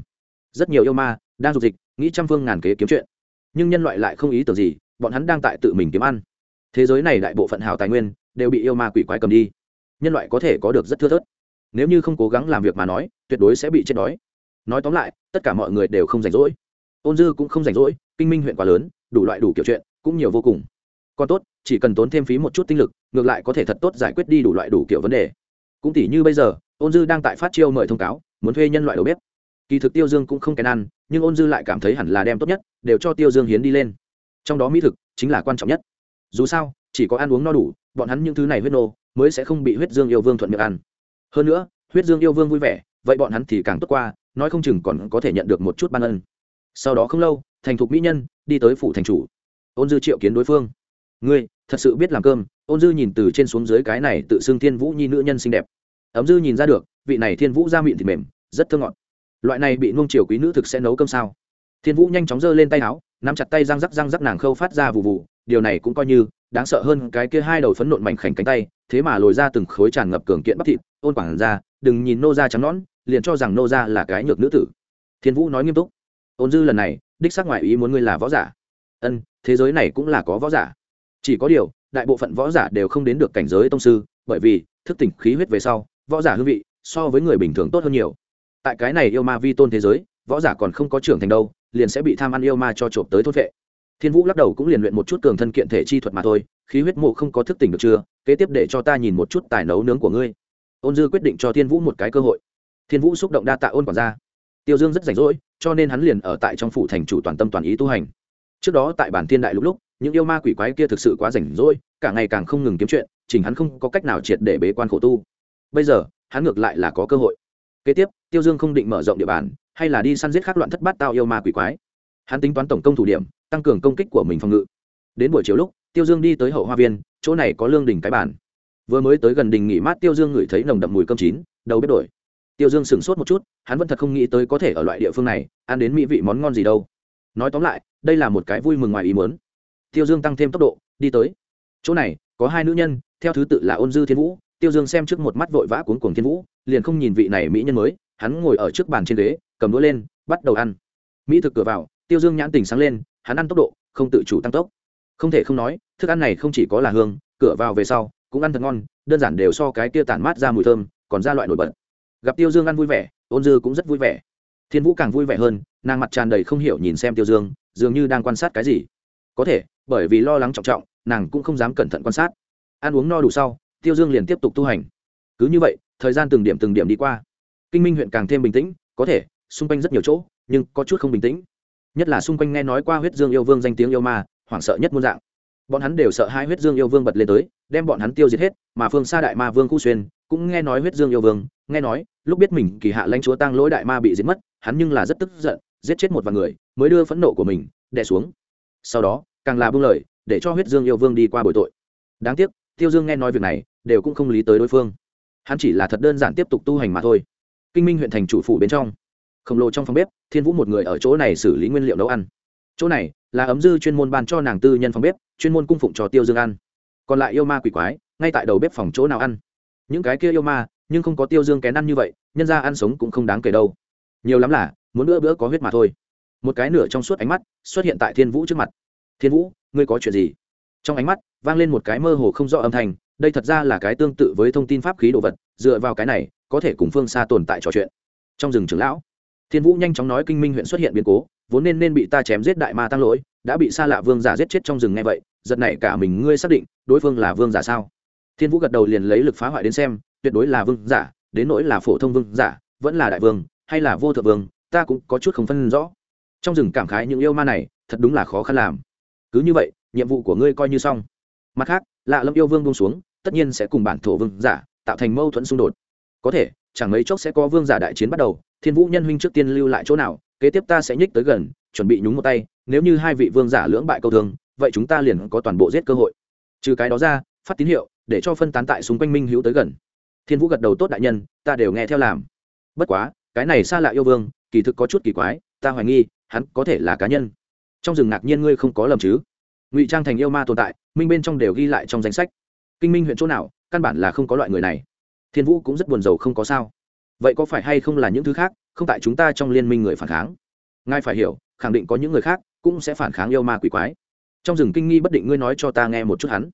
Rất nhiều yêu ma đang dục dịch, nghĩ trăm phương ngàn kế kiếm chuyện. Nhưng nhân loại lại không ý tưởng gì, bọn hắn đang tại tự mình kiếm ăn. Thế giới này đại bộ phận hào tài nguyên đều bị yêu ma quỷ quái cầm đi. Nhân loại có thể có được rất thưa thớt. Nếu như không cố gắng làm việc mà nói, tuyệt đối sẽ bị chết đói. Nói tóm lại, tất cả mọi người đều không rảnh rỗi. Ôn dư cũng không rảnh rỗi, kinh minh huyện quá lớn, đủ loại đủ kiểu chuyện, cũng nhiều vô cùng. Còn tốt, chỉ cần tốn thêm phí một chút tinh lực, ngược lại có thể thật tốt giải quyết đi đủ loại đủ kiểu vấn đề. Cũng tỷ như bây giờ ôn dư đang tại phát chiêu mời thông cáo, muốn thuê nhân loại đầu bếp. Kỳ thực tiêu dương cũng không kèn ăn, nhưng ôn dư lại cảm thấy hẳn là đem tốt nhất, đều cho tiêu dương hiến đi lên. Trong đó mỹ thực chính là quan trọng nhất. Dù sao, chỉ có ăn uống no đủ, bọn hắn những thứ này huyết nô mới sẽ không bị huyết dương yêu vương thuận miệng ăn. Hơn nữa, huyết dương yêu vương vui vẻ, vậy bọn hắn thì càng tốt qua, nói không chừng còn có thể nhận được một chút ban ân. Sau đó không lâu, thành thục mỹ nhân đi tới phủ thành chủ. Ôn dư triệu kiến đối phương. Ngươi, thật sự biết làm cơm? Ôn dư nhìn từ trên xuống dưới cái này tự xưng thiên vũ nhi nữ nhân xinh đẹp ấm dư nhìn ra được, vị này thiên vũ da miệng thịt mềm, rất thơ ngọt. Loại này bị nung chiều quý nữ thực sẽ nấu cơm sao? Thiên vũ nhanh chóng giơ lên tay áo, nắm chặt tay răng rắc răng rắc nàng khâu phát ra vụ vụ điều này cũng coi như đáng sợ hơn cái kia hai đầu phấn nộn mảnh khảnh cánh tay, thế mà lồi ra từng khối tràn ngập cường kiện bắp thịt, ôn quản ra, đừng nhìn nô ra trắng nón liền cho rằng nô ra là cái nhược nữ tử. Thiên vũ nói nghiêm túc. Ôn dư lần này, đích xác ngoại ý muốn ngươi là võ giả. Ân, thế giới này cũng là có võ giả. Chỉ có điều, đại bộ phận võ giả đều không đến được cảnh giới tông sư, bởi vì thức tỉnh khí huyết về sau võ giả hương vị so với người bình thường tốt hơn nhiều. Tại cái này yêu ma vi tôn thế giới, võ giả còn không có trưởng thành đâu, liền sẽ bị tham ăn yêu ma cho trộm tới thốt vệ. Thiên vũ lắc đầu cũng liền luyện một chút cường thân kiện thể chi thuật mà thôi, khí huyết mộ không có thức tỉnh được chưa? Kế tiếp để cho ta nhìn một chút tài nấu nướng của ngươi. Ôn dư quyết định cho thiên vũ một cái cơ hội. Thiên vũ xúc động đa tạ ôn quản gia. Tiêu dương rất rảnh rỗi, cho nên hắn liền ở tại trong phủ thành chủ toàn tâm toàn ý tu hành. Trước đó tại bản thiên đại lúc lúc, những yêu ma quỷ quái kia thực sự quá rảnh rỗi, cả ngày càng không ngừng kiếm chuyện, chỉnh hắn không có cách nào triệt để bế quan khổ tu bây giờ, hắn ngược lại là có cơ hội. Kế tiếp, tiêu dương không định mở rộng địa bàn, hay là đi săn giết các loạn thất bát tao yêu ma quỷ quái. Hắn tính toán tổng công thủ điểm, tăng cường công kích của mình phòng ngự. Đến buổi chiều lúc, tiêu dương đi tới hậu hoa viên, chỗ này có lương đình cái bản vừa mới tới gần đình nghỉ mát, tiêu dương ngửi thấy nồng đậm mùi cơm chín, đầu bếp đổi. Tiêu dương sửng sốt một chút, hắn vẫn thật không nghĩ tới có thể ở loại địa phương này, ăn đến mỹ vị món ngon gì đâu. Nói tóm lại, đây là một cái vui mừng ngoài ý mớn tiêu dương tăng thêm tốc độ, đi tới. Chỗ này, có hai nữ nhân, theo thứ tự là ôn dư thiên vũ tiêu dương xem trước một mắt vội vã cuốn cuồng thiên vũ, liền không nhìn vị này mỹ nhân mới, hắn ngồi ở trước bàn trên ghế, cầm đũa lên, bắt đầu ăn. Mỹ thực cửa vào, tiêu dương nhãn tình sáng lên, hắn ăn tốc độ, không tự chủ tăng tốc. Không thể không nói, thức ăn này không chỉ có là hương, cửa vào về sau, cũng ăn thật ngon, đơn giản đều so cái kia tản mát ra mùi thơm, còn ra loại nổi bật. Gặp tiêu dương ăn vui vẻ, ôn dư cũng rất vui vẻ. Thiên vũ càng vui vẻ hơn, nàng mặt tràn đầy không hiểu nhìn xem tiêu dương, dường như đang quan sát cái gì. Có thể, bởi vì lo lắng trọng trọng, nàng cũng không dám cẩn thận quan sát. Ăn uống no đủ sau tiêu dương liền tiếp tục tu hành. Cứ như vậy, thời gian từng điểm từng điểm đi qua. Kinh minh huyện càng thêm bình tĩnh, có thể, xung quanh rất nhiều chỗ, nhưng có chút không bình tĩnh. Nhất là xung quanh nghe nói qua huyết dương yêu vương danh tiếng yêu ma, hoảng sợ nhất muôn dạng. Bọn hắn đều sợ hai huyết dương yêu vương bật lên tới, đem bọn hắn tiêu diệt hết, mà phương xa đại ma vương khu xuyên cũng nghe nói huyết dương yêu vương, nghe nói, lúc biết mình kỳ hạ lãnh chúa tăng lỗi đại ma bị giết mất, hắn nhưng là rất tức giận, giết chết một vài người, mới đưa phẫn nộ của mình, đè xuống. Sau đó, càng là buông lời, để cho huyết dương yêu vương đi qua bồi tội. Đáng tiếc, tiêu dương nghe nói việc này đều cũng không lý tới đối phương. Hắn chỉ là thật đơn giản tiếp tục tu hành mà thôi. Kinh minh huyện thành chủ phủ bên trong, khổng lồ trong phòng bếp, thiên vũ một người ở chỗ này xử lý nguyên liệu nấu ăn. Chỗ này là ấm dư chuyên môn ban cho nàng tư nhân phòng bếp, chuyên môn cung phụng cho tiêu dương ăn. Còn lại yêu ma quỷ quái, ngay tại đầu bếp phòng chỗ nào ăn. Những cái kia yêu ma, nhưng không có tiêu dương kén ăn như vậy, nhân ra ăn sống cũng không đáng kể đâu. Nhiều lắm là, muốn bữa bữa có huyết mà thôi. Một cái nửa trong suốt ánh mắt xuất hiện tại thiên vũ trước mặt. Thiên vũ, ngươi có chuyện gì? Trong ánh mắt vang lên một cái mơ hồ không rõ âm thanh đây thật ra là cái tương tự với thông tin pháp khí đồ vật, dựa vào cái này, có thể cùng phương xa tồn tại trò chuyện. Trong rừng trưởng lão, thiên vũ nhanh chóng nói kinh minh huyện xuất hiện biến cố, vốn nên nên bị ta chém giết đại ma tăng lỗi, đã bị xa lạ vương giả giết chết trong rừng nghe vậy, giật này cả mình ngươi xác định, đối phương là vương giả sao? Thiên vũ gật đầu liền lấy lực phá hoại đến xem, tuyệt đối là vương giả, đến nỗi là phổ thông vương giả, vẫn là đại vương, hay là vô thượng vương, ta cũng có chút không phân rõ. Trong rừng cảm khái những yêu ma này, thật đúng là khó khăn làm. Cứ như vậy, nhiệm vụ của ngươi coi như xong. Mặt khác, lạ lâm yêu vương buông xuống tất nhiên sẽ cùng bản thổ vương giả tạo thành mâu thuẫn xung đột. Có thể, chẳng mấy chốc sẽ có vương giả đại chiến bắt đầu, thiên vũ nhân huynh trước tiên lưu lại chỗ nào, kế tiếp ta sẽ nhích tới gần, chuẩn bị nhúng một tay, nếu như hai vị vương giả lưỡng bại câu thương vậy chúng ta liền có toàn bộ giết cơ hội. Trừ cái đó ra, phát tín hiệu, để cho phân tán tại xung quanh minh hữu tới gần. Thiên vũ gật đầu tốt đại nhân, ta đều nghe theo làm. Bất quá, cái này xa lạ yêu vương, kỳ thực có chút kỳ quái, ta hoài nghi, hắn có thể là cá nhân. Trong rừng ngạc nhiên ngươi không có lầm chứ? Ngụy trang thành yêu ma tồn tại, minh bên trong đều ghi lại trong danh sách kinh minh huyện chỗ nào, căn bản là không có loại người này. Thiên vũ cũng rất buồn rầu không có sao. Vậy có phải hay không là những thứ khác, không tại chúng ta trong liên minh người phản kháng? Ngài phải hiểu, khẳng định có những người khác cũng sẽ phản kháng yêu ma quỷ quái. Trong rừng kinh nghi bất định ngươi nói cho ta nghe một chút hắn.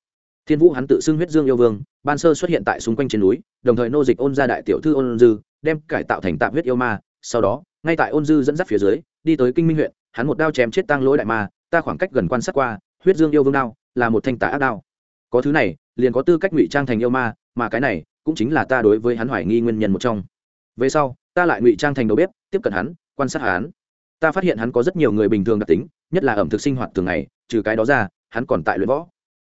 Thiên vũ hắn tự xưng huyết dương yêu vương, ban sơ xuất hiện tại xung quanh trên núi, đồng thời nô dịch ôn ra đại tiểu thư ôn dư, đem cải tạo thành tạm huyết yêu ma. Sau đó, ngay tại ôn dư dẫn dắt phía dưới, đi tới kinh minh huyện, hắn một đao chém chết tăng lỗi đại ma, ta khoảng cách gần quan sát qua, huyết dương yêu vương đao là một thanh tả ác đao. Có thứ này liền có tư cách ngụy trang thành yêu ma, mà cái này cũng chính là ta đối với hắn hoài nghi nguyên nhân một trong. Về sau, ta lại ngụy trang thành đầu bếp, tiếp cận hắn, quan sát hắn. Ta phát hiện hắn có rất nhiều người bình thường đặc tính, nhất là ẩm thực sinh hoạt thường ngày, trừ cái đó ra, hắn còn tại luyện võ.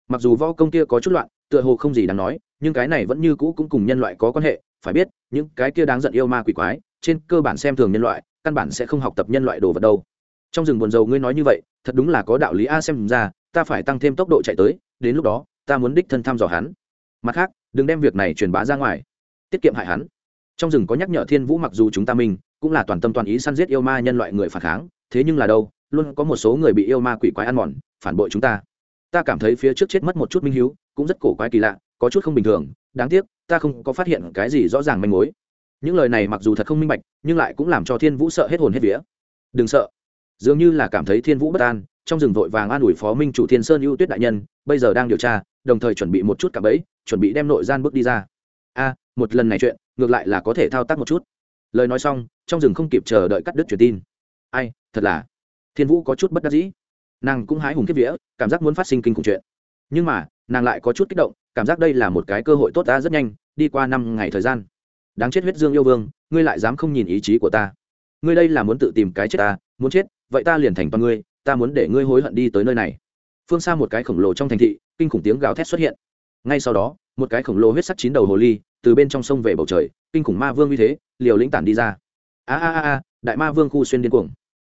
Mặc dù võ công kia có chút loạn, tựa hồ không gì đáng nói, nhưng cái này vẫn như cũ cũng cùng nhân loại có quan hệ, phải biết, những cái kia đáng giận yêu ma quỷ quái, trên cơ bản xem thường nhân loại, căn bản sẽ không học tập nhân loại đồ vật đâu. Trong rừng buồn dầu ngươi nói như vậy, thật đúng là có đạo lý a, xem ra, ta phải tăng thêm tốc độ chạy tới, đến lúc đó ta muốn đích thân thăm dò hắn. Mặt khác, đừng đem việc này truyền bá ra ngoài. Tiết kiệm hại hắn. Trong rừng có nhắc nhở thiên vũ mặc dù chúng ta mình, cũng là toàn tâm toàn ý săn giết yêu ma nhân loại người phản kháng, thế nhưng là đâu, luôn có một số người bị yêu ma quỷ quái ăn mòn, phản bội chúng ta. Ta cảm thấy phía trước chết mất một chút minh hiếu, cũng rất cổ quái kỳ lạ, có chút không bình thường, đáng tiếc, ta không có phát hiện cái gì rõ ràng manh mối. Những lời này mặc dù thật không minh bạch, nhưng lại cũng làm cho thiên vũ sợ hết hồn hết vía. Đừng sợ. Dường như là cảm thấy thiên vũ bất an, trong rừng vội vàng an ủi phó minh chủ thiên sơn ưu tuyết đại nhân, bây giờ đang điều tra đồng thời chuẩn bị một chút cả bẫy, chuẩn bị đem nội gian bước đi ra. A, một lần này chuyện, ngược lại là có thể thao tác một chút. Lời nói xong, trong rừng không kịp chờ đợi cắt đứt truyền tin. Ai, thật là. Thiên vũ có chút bất đắc dĩ. Nàng cũng hái hùng kiếp vía, cảm giác muốn phát sinh kinh khủng chuyện. Nhưng mà, nàng lại có chút kích động, cảm giác đây là một cái cơ hội tốt ta rất nhanh, đi qua năm ngày thời gian. Đáng chết huyết dương yêu vương, ngươi lại dám không nhìn ý chí của ta. Ngươi đây là muốn tự tìm cái chết ta, muốn chết, vậy ta liền thành toàn ngươi, ta muốn để ngươi hối hận đi tới nơi này phương xa một cái khổng lồ trong thành thị, kinh khủng tiếng gào thét xuất hiện. Ngay sau đó, một cái khổng lồ huyết sắc chín đầu hồ ly từ bên trong sông về bầu trời, kinh khủng ma vương như thế, liều lĩnh tản đi ra. A a a, đại ma vương khu xuyên điên cuồng.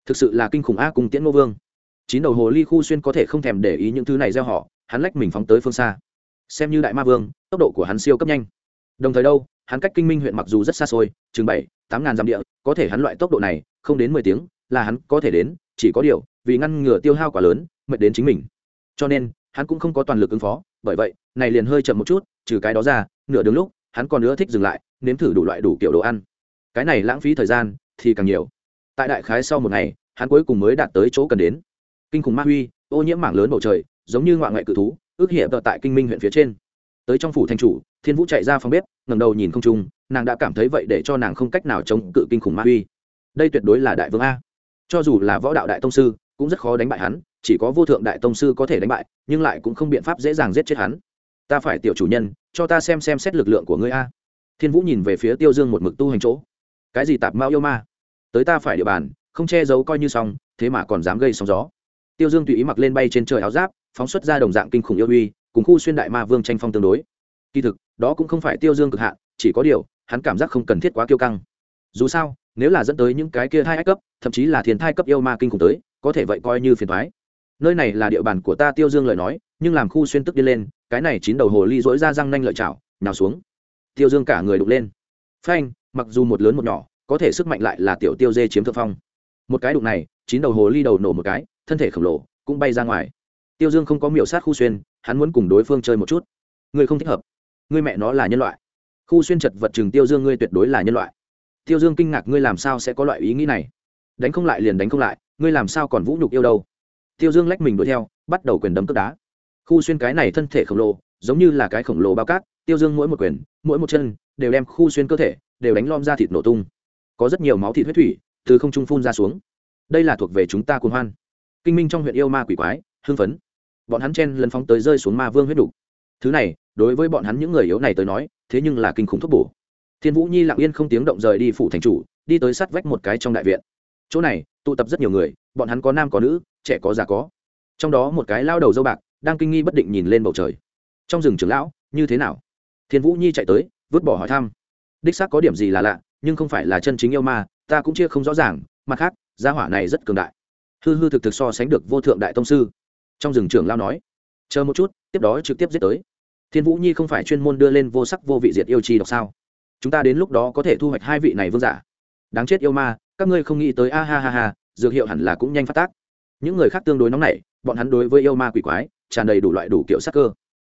Thực sự là kinh khủng a cùng tiễn ngô vương. Chín đầu hồ ly khu xuyên có thể không thèm để ý những thứ này gieo họ, hắn lách mình phóng tới phương xa. Xem như đại ma vương, tốc độ của hắn siêu cấp nhanh. Đồng thời đâu, hắn cách kinh minh huyện mặc dù rất xa xôi, chừng bảy, tám ngàn dặm địa, có thể hắn loại tốc độ này, không đến mười tiếng, là hắn có thể đến, chỉ có điều, vì ngăn ngừa tiêu hao quá lớn, mệt đến chính mình cho nên, hắn cũng không có toàn lực ứng phó, bởi vậy, này liền hơi chậm một chút, trừ cái đó ra, nửa đường lúc, hắn còn nữa thích dừng lại, nếm thử đủ loại đủ kiểu đồ ăn. Cái này lãng phí thời gian, thì càng nhiều. Tại đại khái sau một ngày, hắn cuối cùng mới đạt tới chỗ cần đến. Kinh khủng ma huy, ô nhiễm mảng lớn bầu trời, giống như ngoại ngoại cự thú, ước hiệp tại kinh minh huyện phía trên. Tới trong phủ thanh chủ, thiên vũ chạy ra phòng bếp ngầm đầu nhìn không trung, nàng đã cảm thấy vậy để cho nàng không cách nào chống cự kinh khủng ma huy. Đây tuyệt đối là đại vương a. Cho dù là võ đạo đại tông sư cũng rất khó đánh bại hắn, chỉ có vô thượng đại tông sư có thể đánh bại, nhưng lại cũng không biện pháp dễ dàng giết chết hắn. Ta phải tiểu chủ nhân, cho ta xem xem xét lực lượng của ngươi a. Thiên vũ nhìn về phía tiêu dương một mực tu hành chỗ. Cái gì tạp mao yêu ma? Tới ta phải địa bàn, không che giấu coi như xong, thế mà còn dám gây sóng gió. Tiêu dương tùy ý mặc lên bay trên trời áo giáp, phóng xuất ra đồng dạng kinh khủng yêu uy, cùng khu xuyên đại ma vương tranh phong tương đối. Kỳ thực, đó cũng không phải tiêu dương cực hạn, chỉ có điều, hắn cảm giác không cần thiết quá kiêu căng. Dù sao, nếu là dẫn tới những cái kia hai cấp, thậm chí là thiền thai cấp yêu ma kinh khủng tới có thể vậy coi như phiền thoái. Nơi này là địa bàn của ta tiêu dương lời nói, nhưng làm khu xuyên tức đi lên, cái này chín đầu hồ ly dỗi ra răng nanh lợi chảo nào xuống. Tiêu dương cả người đục lên. Phanh, mặc dù một lớn một nhỏ, có thể sức mạnh lại là tiểu tiêu dê chiếm thượng phong. Một cái đục này, chín đầu hồ ly đầu nổ một cái, thân thể khổng lồ, cũng bay ra ngoài. Tiêu dương không có miểu sát khu xuyên, hắn muốn cùng đối phương chơi một chút. Ngươi không thích hợp. Ngươi mẹ nó là nhân loại. Khu xuyên chật vật chừng tiêu dương, ngươi tuyệt đối là nhân loại. Tiêu dương kinh ngạc, ngươi làm sao sẽ có loại ý nghĩ này? Đánh không lại liền đánh không lại ngươi làm sao còn vũ nhục yêu đâu? Tiêu dương lách mình đuổi theo, bắt đầu quyền đấm cướp đá. Khu xuyên cái này thân thể khổng lồ, giống như là cái khổng lồ bao cát, tiêu dương mỗi một quyền, mỗi một chân, đều đem khu xuyên cơ thể, đều đánh lom ra thịt nổ tung. Có rất nhiều máu thịt huyết thủy, từ không trung phun ra xuống. Đây là thuộc về chúng ta cuồng hoan. Kinh minh trong huyện yêu ma quỷ quái, hưng phấn. Bọn hắn chen lần phóng tới rơi xuống ma vương huyết đục. Thứ này, đối với bọn hắn những người yếu này tới nói, thế nhưng là kinh khủng thuốc bổ. Thiên vũ nhi lặng yên không tiếng động rời đi phủ thành chủ, đi tới sát vách một cái trong đại viện chỗ này, tụ tập rất nhiều người, bọn hắn có nam có nữ, trẻ có già có. Trong đó một cái lao đầu dâu bạc, đang kinh nghi bất định nhìn lên bầu trời. Trong rừng trưởng lão, như thế nào? Thiên vũ nhi chạy tới, vứt bỏ hỏi thăm. Đích xác có điểm gì là lạ, nhưng không phải là chân chính yêu ma, ta cũng chia không rõ ràng, mặt khác, gia hỏa này rất cường đại. Hư hư thực thực so sánh được vô thượng đại tông sư. Trong rừng trưởng lao nói, chờ một chút, tiếp đó trực tiếp giết tới. Thiên vũ nhi không phải chuyên môn đưa lên vô sắc vô vị diệt yêu chi độc sao? Chúng ta đến lúc đó có thể thu hoạch hai vị này vương giả. Đáng chết yêu ma các ngươi không nghĩ tới, a ha ha ha, dược hiệu hẳn là cũng nhanh phát tác. Những người khác tương đối nóng nảy, bọn hắn đối với yêu ma quỷ quái, tràn đầy đủ loại đủ kiểu sắc cơ.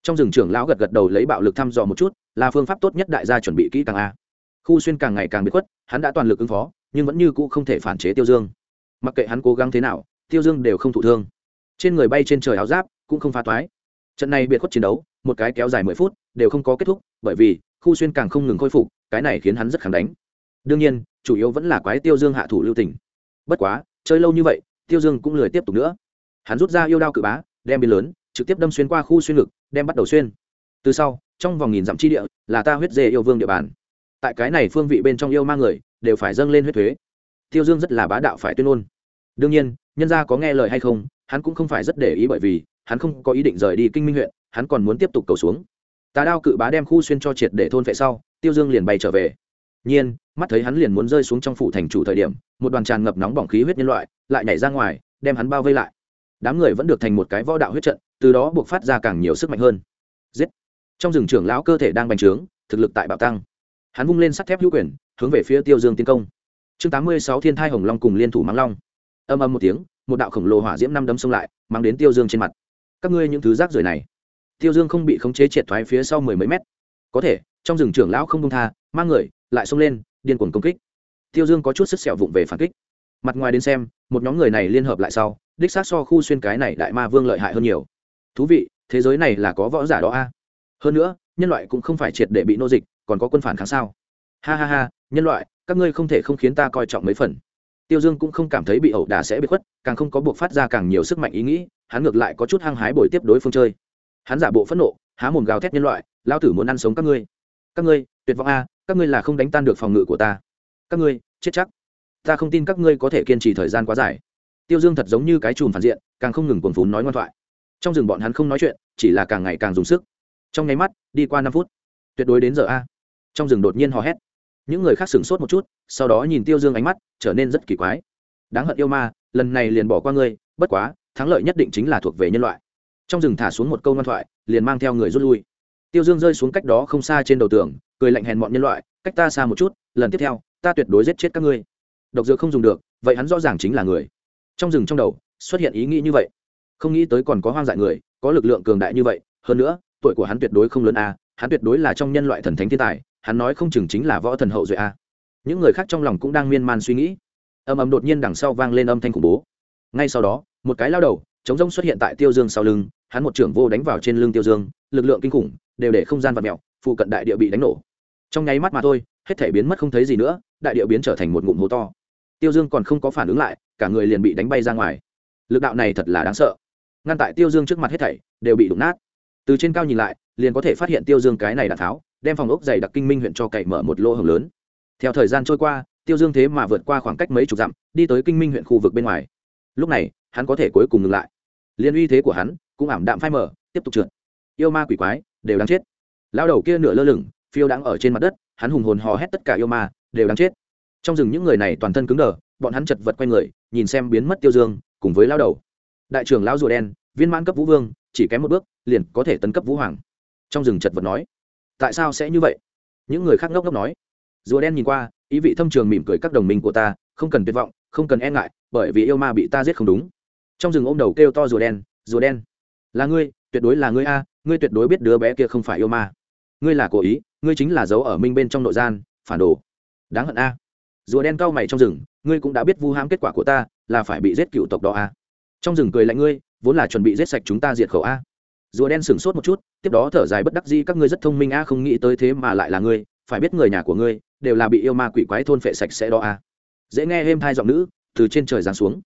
Trong rừng trưởng lão gật gật đầu lấy bạo lực thăm dò một chút, là phương pháp tốt nhất đại gia chuẩn bị kỹ càng a. Khu xuyên càng ngày càng bị khuất, hắn đã toàn lực ứng phó, nhưng vẫn như cũ không thể phản chế tiêu dương. Mặc kệ hắn cố gắng thế nào, tiêu dương đều không thụ thương. Trên người bay trên trời áo giáp, cũng không phá toái. Trận này biệt khuất chiến đấu, một cái kéo dài mười phút, đều không có kết thúc, bởi vì khu xuyên càng không ngừng khôi phục, cái này khiến hắn rất kháng đánh. Đương nhiên chủ yếu vẫn là quái tiêu dương hạ thủ lưu tình. Bất quá, chơi lâu như vậy, tiêu dương cũng lười tiếp tục nữa. Hắn rút ra yêu đao cự bá, đem biên lớn, trực tiếp đâm xuyên qua khu xuyên ngực, đem bắt đầu xuyên. Từ sau, trong vòng nghìn dặm chi địa, là ta huyết dê yêu vương địa bàn. Tại cái này phương vị bên trong yêu ma người, đều phải dâng lên huyết thuế. Tiêu dương rất là bá đạo phải tuyên ngôn. Đương nhiên, nhân gia có nghe lời hay không, hắn cũng không phải rất để ý bởi vì, hắn không có ý định rời đi kinh minh huyện, hắn còn muốn tiếp tục cầu xuống. Tà đao cự bá đem khu xuyên cho triệt để thôn vệ sau, tiêu dương liền bay trở về nhiên, mắt thấy hắn liền muốn rơi xuống trong phủ thành chủ thời điểm, một đoàn tràn ngập nóng bỏng khí huyết nhân loại lại nhảy ra ngoài, đem hắn bao vây lại. Đám người vẫn được thành một cái võ đạo huyết trận, từ đó buộc phát ra càng nhiều sức mạnh hơn. Giết! Trong rừng trưởng lão cơ thể đang bành trướng, thực lực tại bạo tăng. Hắn vung lên sắt thép hữu quyền, hướng về phía tiêu dương tiến công. Chương tám mươi sáu thiên thai hồng long cùng liên thủ mắng long. Âm âm một tiếng, một đạo khổng lồ hỏa diễm năm đấm xông lại, mang đến tiêu dương trên mặt. Các ngươi những thứ rác rưởi này. Tiêu dương không bị khống chế triệt thoái phía sau mười mấy mét. Có thể trong rừng trưởng lão không công tha, mang người, lại xông lên, điên cuồng công kích. Tiêu dương có chút sức sẹo vụng về phản kích. Mặt ngoài đến xem, một nhóm người này liên hợp lại sau, đích xác so khu xuyên cái này đại ma vương lợi hại hơn nhiều. Thú vị, thế giới này là có võ giả đó a. Hơn nữa, nhân loại cũng không phải triệt để bị nô dịch, còn có quân phản kháng sao? Ha ha ha, nhân loại, các ngươi không thể không khiến ta coi trọng mấy phần. Tiêu dương cũng không cảm thấy bị ẩu đả sẽ bị khuất, càng không có buộc phát ra càng nhiều sức mạnh ý nghĩ, hắn ngược lại có chút hăng hái bồi tiếp đối phương chơi. Hắn giả bộ phẫn nộ, há mồm gào thét nhân loại lao tử muốn ăn sống các ngươi các ngươi, tuyệt vọng a, các ngươi là không đánh tan được phòng ngự của ta. Các ngươi, chết chắc. Ta không tin các ngươi có thể kiên trì thời gian quá dài. Tiêu dương thật giống như cái chùm phản diện, càng không ngừng cuồng phún nói ngoan thoại. Trong rừng bọn hắn không nói chuyện, chỉ là càng ngày càng dùng sức. Trong nháy mắt, đi qua năm phút. Tuyệt đối đến giờ a. Trong rừng đột nhiên hò hét. Những người khác sửng sốt một chút, sau đó nhìn tiêu dương ánh mắt, trở nên rất kỳ quái. Đáng hận yêu ma, lần này liền bỏ qua ngươi, bất quá, thắng lợi nhất định chính là thuộc về nhân loại. Trong rừng thả xuống một câu ngoan thoại, liền mang theo người rút lui tiêu dương rơi xuống cách đó không xa trên đầu tường, cười lạnh hèn mọn nhân loại, cách ta xa một chút, lần tiếp theo, ta tuyệt đối giết chết các ngươi. Độc dược không dùng được, vậy hắn rõ ràng chính là người. Trong rừng trong đầu, xuất hiện ý nghĩ như vậy. Không nghĩ tới còn có hoang dại người, có lực lượng cường đại như vậy, hơn nữa, tuổi của hắn tuyệt đối không lớn a, hắn tuyệt đối là trong nhân loại thần thánh thiên tài, hắn nói không chừng chính là võ thần hậu duệ a. Những người khác trong lòng cũng đang miên man suy nghĩ. Âm ầm đột nhiên đằng sau vang lên âm thanh khủng bố. Ngay sau đó, một cái lao đầu chống rông xuất hiện tại tiêu dương sau lưng hắn một trưởng vô đánh vào trên lưng tiêu dương, lực lượng kinh khủng, đều để không gian vật mẹo phụ cận đại địa bị đánh nổ. Trong nháy mắt mà thôi, hết thể biến mất không thấy gì nữa, đại địa biến trở thành một ngụm hố to. Tiêu dương còn không có phản ứng lại, cả người liền bị đánh bay ra ngoài. Lực đạo này thật là đáng sợ. Ngăn tại tiêu dương trước mặt hết thảy, đều bị đụng nát. Từ trên cao nhìn lại, liền có thể phát hiện tiêu dương cái này đạn tháo, đem phòng ốc dày đặc kinh minh huyện cho cậy mở một lỗ hồng lớn. Theo thời gian trôi qua, tiêu dương thế mà vượt qua khoảng cách mấy chục dặm, đi tới kinh minh huyện khu vực bên ngoài. Lúc này, hắn có thể cuối cùng ngừng lại. Liên uy thế của hắn cũng ảm đạm phai mở tiếp tục trượt. Yêu ma quỷ quái, đều đáng chết. Lao đầu kia nửa lơ lửng, phiêu đang ở trên mặt đất, hắn hùng hồn hò hét tất cả yêu ma, đều đáng chết. Trong rừng những người này toàn thân cứng đờ, bọn hắn chật vật q u a người, nhìn xem biến mất tiêu dương, cùng với lao đầu. Đại trưởng lão rùa đen, viên mãn cấp vũ vương, chỉ kém một bước, liền có thể tấn cấp vũ hoàng. Trong rừng chật vật nói, tại sao sẽ như vậy? Những người khác ngốc ngốc nói. Rùa đen nhìn qua, ý vị thâm trường mỉm cười các đồng minh của ta, không cần tuyệt vọng, không cần e ngại, bởi vì yêu ma bị ta giết không đúng. Trong rừng ôm đầu kêu to rùa đen rùa đen là ngươi, tuyệt đối là ngươi a, ngươi tuyệt đối biết đứa bé kia không phải yêu ma. Ngươi là cố ý, ngươi chính là giấu ở minh bên trong nội gian, phản đồ. Đáng hận a. Rùa đen cao mày trong rừng, ngươi cũng đã biết vu hãm kết quả của ta, là phải bị giết cựu tộc đó a. Trong rừng cười lạnh ngươi, vốn là chuẩn bị giết sạch chúng ta diệt khẩu a. Rùa đen sửng sốt một chút, tiếp đó thở dài bất đắc di các ngươi rất thông minh a, không nghĩ tới thế mà lại là ngươi, phải biết người nhà của ngươi, đều là bị yêu ma quỷ quái thôn phệ sạch sẽ đó a. Dễ nghe êm hai giọng nữ, từ trên trời giáng xuống.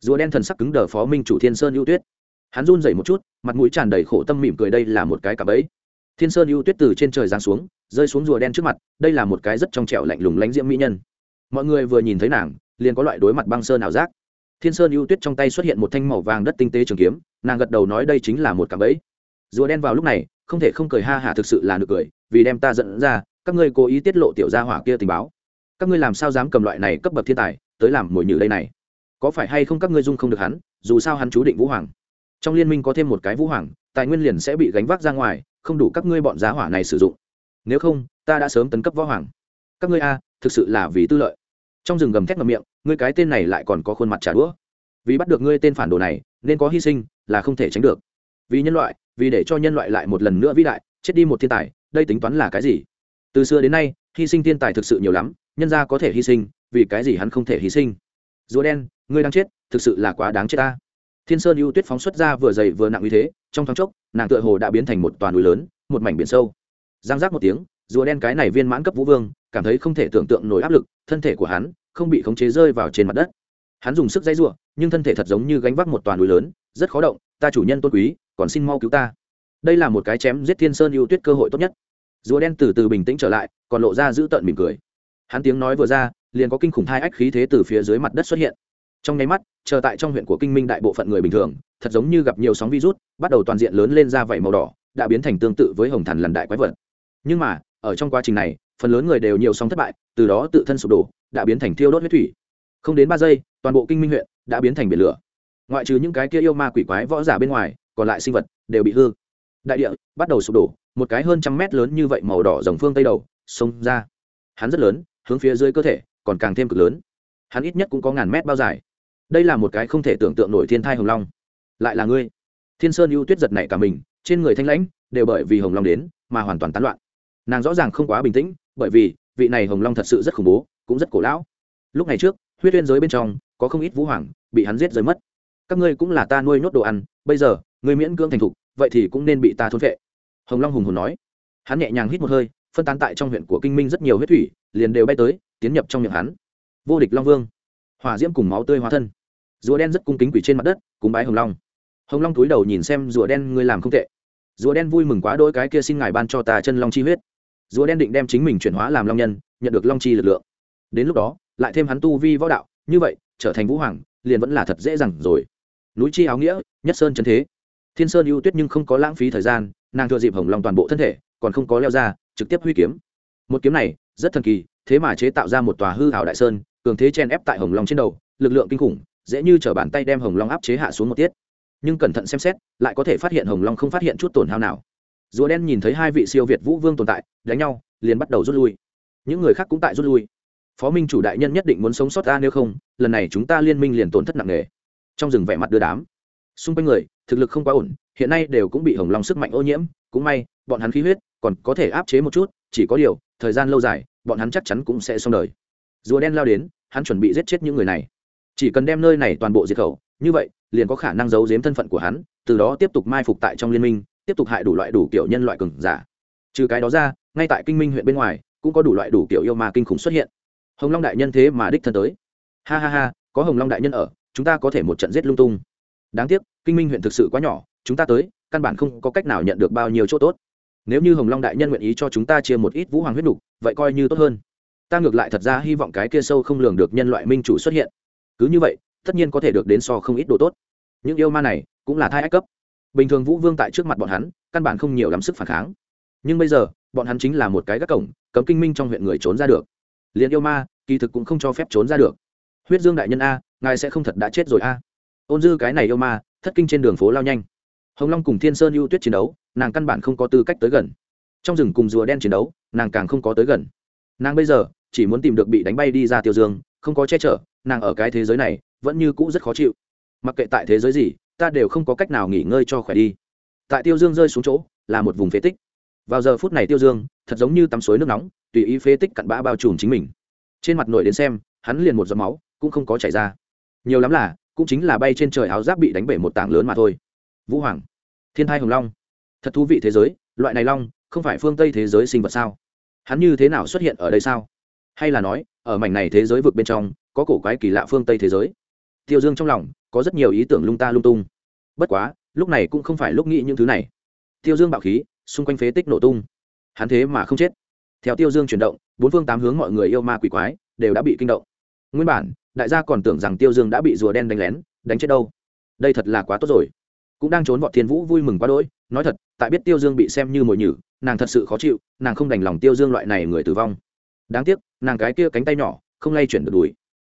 Rùa đen thần sắc cứng đờ phó minh chủ thiên sơn ưu tuyết hắn run rẩy một chút, mặt mũi tràn đầy khổ tâm mỉm cười, đây là một cái cặp ấy thiên sơn ưu tuyết từ trên trời giáng xuống, rơi xuống rùa đen trước mặt, đây là một cái rất trong trẻo lạnh lùng lánh diễm mỹ nhân. Mọi người vừa nhìn thấy nàng, liền có loại đối mặt băng sơn ảo giác. Thiên sơn ưu tuyết trong tay xuất hiện một thanh màu vàng đất tinh tế trường kiếm, nàng gật đầu nói đây chính là một cặp ấy rùa đen vào lúc này, không thể không cười ha hả thực sự là được cười, vì đem ta dẫn ra, các ngươi cố ý tiết lộ tiểu gia hỏa kia tình báo. Các ngươi làm sao dám cầm loại này cấp bậc thiên tài, tới làm mồi nhử đây này? Có phải hay không các ngươi dung không được hắn, dù sao hắn chú định vũ hoàng trong liên minh có thêm một cái vũ hoàng, tài nguyên liền sẽ bị gánh vác ra ngoài, không đủ các ngươi bọn giá hỏa này sử dụng. Nếu không, ta đã sớm tấn cấp võ hoàng. Các ngươi a, thực sự là vì tư lợi. Trong rừng gầm thét ngầm miệng, ngươi cái tên này lại còn có khuôn mặt trả đũa. Vì bắt được ngươi tên phản đồ này, nên có hy sinh, là không thể tránh được. Vì nhân loại, vì để cho nhân loại lại một lần nữa vĩ đại, chết đi một thiên tài, đây tính toán là cái gì? Từ xưa đến nay, hy sinh thiên tài thực sự nhiều lắm, nhân gia có thể hy sinh, vì cái gì hắn không thể hy sinh? Rùa đen, ngươi đang chết, thực sự là quá đáng chết ta thiên sơn ưu tuyết phóng xuất ra vừa dày vừa nặng như thế, trong thoáng chốc, nàng tựa hồ đã biến thành một toàn núi lớn, một mảnh biển sâu. Giang giác một tiếng, rùa đen cái này viên mãn cấp vũ vương, cảm thấy không thể tưởng tượng nổi áp lực, thân thể của hắn không bị khống chế rơi vào trên mặt đất. Hắn dùng sức dãy r nhưng thân thể thật giống như gánh vác một toàn núi lớn, rất khó động, ta chủ nhân tôn quý, còn xin mau cứu ta. Đây là một cái chém giết thiên sơn ưu tuyết cơ hội tốt nhất. Rùa đen từ từ bình tĩnh trở lại, còn lộ ra giữ tợn mỉm cười. Hắn tiếng nói vừa ra, liền có kinh khủng hai ách khí thế từ phía dưới mặt đất xuất hiện trong nháy mắt, chờ tại trong huyện của kinh minh đại bộ phận người bình thường, thật giống như gặp nhiều sóng virus, bắt đầu toàn diện lớn lên ra vảy màu đỏ, đã biến thành tương tự với hồng thần lần đại quái vật. Nhưng mà, ở trong quá trình này, phần lớn người đều nhiều sóng thất bại, từ đó tự thân sụp đổ, đã biến thành thiêu đốt huyết thủy. Không đến ba giây, toàn bộ kinh minh huyện đã biến thành biển lửa. Ngoại trừ những cái kia yêu ma quỷ quái võ giả bên ngoài, còn lại sinh vật đều bị hư. Đại địa bắt đầu sụp đổ, một cái hơn trăm mét lớn như vậy màu đỏ dòng phương tây đầu, xông ra. Hắn rất lớn, hướng phía dưới cơ thể, còn càng thêm cực lớn. Hắn ít nhất cũng có ngàn mét bao dài đây là một cái không thể tưởng tượng nổi thiên thai hồng long. Lại là ngươi. Thiên sơn ưu tuyết giật này cả mình, trên người thanh lãnh đều bởi vì hồng long đến mà hoàn toàn tán loạn. Nàng rõ ràng không quá bình tĩnh, bởi vì vị này hồng long thật sự rất khủng bố, cũng rất cổ lão. Lúc này trước, huyết uyên giới bên trong, có không ít vũ hoàng bị hắn giết rơi mất. Các ngươi cũng là ta nuôi nhốt đồ ăn, bây giờ, ngươi miễn cưỡng thành thục, vậy thì cũng nên bị ta thôn vệ hồng long hùng hồn nói. Hắn nhẹ nhàng hít một hơi, phân tán tại trong huyện của kinh minh rất nhiều huyết thủy, liền đều bay tới, tiến nhập trong miệng hắn. Vô địch long vương. Hòa diễm cùng máu tươi hóa thân rùa đen rất cung kính quỷ trên mặt đất, cúng bái hồng long. Hồng long túi đầu nhìn xem rùa đen, ngươi làm không tệ. Rùa đen vui mừng quá đôi cái kia xin ngài ban cho ta chân long chi huyết. Rùa đen định đem chính mình chuyển hóa làm long nhân, nhận được long chi lực lượng. Đến lúc đó, lại thêm hắn tu vi võ đạo, như vậy, trở thành vũ hoàng, liền vẫn là thật dễ dàng rồi. Núi chi áo nghĩa, nhất sơn chân thế. Thiên sơn ưu tuyết nhưng không có lãng phí thời gian, nàng thừa dịp hồng long toàn bộ thân thể, còn không có leo ra, trực tiếp huy kiếm. Một kiếm này, rất thần kỳ, thế mà chế tạo ra một tòa hư hảo đại sơn, cường thế chen ép tại hồng long trên đầu, lực lượng kinh khủng dễ như chở bàn tay đem hồng long áp chế hạ xuống một tiết. Nhưng cẩn thận xem xét, lại có thể phát hiện hồng long không phát hiện chút tổn hao nào. Rùa đen nhìn thấy hai vị siêu việt vũ vương tồn tại, đánh nhau, liền bắt đầu rút lui. Những người khác cũng tại rút lui. Phó minh chủ đại nhân nhất định muốn sống sót ra nếu không, lần này chúng ta liên minh liền tổn thất nặng nề. Trong rừng vẻ mặt đưa đám. Xung quanh người, thực lực không quá ổn, hiện nay đều cũng bị hồng long sức mạnh ô nhiễm, cũng may, bọn hắn khí huyết còn có thể áp chế một chút, chỉ có điều, thời gian lâu dài, bọn hắn chắc chắn cũng sẽ xong đời. Rùa đen lao đến, hắn chuẩn bị giết chết những người này chỉ cần đem nơi này toàn bộ diệt khẩu, như vậy, liền có khả năng giấu giếm thân phận của hắn, từ đó tiếp tục mai phục tại trong liên minh, tiếp tục hại đủ loại đủ kiểu nhân loại cường giả. Trừ cái đó ra, ngay tại kinh minh huyện bên ngoài, cũng có đủ loại đủ kiểu yêu ma kinh khủng xuất hiện. Hồng long đại nhân thế mà đích thân tới. Ha ha ha, có hồng long đại nhân ở, chúng ta có thể một trận giết lung tung. Đáng tiếc, kinh minh huyện thực sự quá nhỏ, chúng ta tới, căn bản không có cách nào nhận được bao nhiêu chỗ tốt. Nếu như hồng long đại nhân nguyện ý cho chúng ta chia một ít vũ hoàng huyết đục vậy coi như tốt hơn. Ta ngược lại thật ra hy vọng cái kia sâu không lường được nhân loại minh chủ xuất hiện cứ như vậy, tất nhiên có thể được đến so không ít đồ tốt. Những yêu ma này cũng là thai ách cấp. Bình thường vũ vương tại trước mặt bọn hắn, căn bản không nhiều lắm sức phản kháng. Nhưng bây giờ, bọn hắn chính là một cái gác cổng, cấm kinh minh trong huyện người trốn ra được. Liền yêu ma, kỳ thực cũng không cho phép trốn ra được. Huyết dương đại nhân a, ngài sẽ không thật đã chết rồi a. Ôn dư cái này yêu ma, thất kinh trên đường phố lao nhanh. Hồng long cùng thiên sơn ưu tuyết chiến đấu, nàng căn bản không có tư cách tới gần. Trong rừng cùng rùa đen chiến đấu, nàng càng không có tới gần. Nàng bây giờ chỉ muốn tìm được bị đánh bay đi ra tiêu dương, không có che chở nàng ở cái thế giới này vẫn như cũ rất khó chịu. Mặc kệ tại thế giới gì, ta đều không có cách nào nghỉ ngơi cho khỏe đi. Tại tiêu dương rơi xuống chỗ, là một vùng phế tích. Vào giờ phút này tiêu dương, thật giống như tắm suối nước nóng, tùy ý phế tích cặn bã bao trùm chính mình. Trên mặt nổi đến xem, hắn liền một giọt máu, cũng không có chảy ra. Nhiều lắm là, cũng chính là bay trên trời áo giáp bị đánh bể một tảng lớn mà thôi. Vũ hoàng, thiên thai hồng long. Thật thú vị thế giới, loại này long, không phải phương tây thế giới sinh vật sao? Hắn như thế nào xuất hiện ở đây sao? Hay là nói, ở mảnh này thế giới vực bên trong có cổ quái kỳ lạ phương tây thế giới. Tiêu dương trong lòng có rất nhiều ý tưởng lung ta lung tung. Bất quá, lúc này cũng không phải lúc nghĩ những thứ này. Tiêu dương bạo khí, xung quanh phế tích nổ tung. Hắn thế mà không chết. Theo tiêu dương chuyển động, bốn phương tám hướng mọi người yêu ma quỷ quái đều đã bị kinh động. Nguyên bản, đại gia còn tưởng rằng tiêu dương đã bị rùa đen đánh lén, đánh chết đâu. Đây thật là quá tốt rồi. Cũng đang trốn vọt thiên vũ vui mừng quá đỗi. Nói thật, tại biết tiêu dương bị xem như mồi nhử, nàng thật sự khó chịu, nàng không đành lòng tiêu dương loại này người tử vong. Đáng tiếc, nàng cái kia cánh tay nhỏ, không lay chuyển được đùi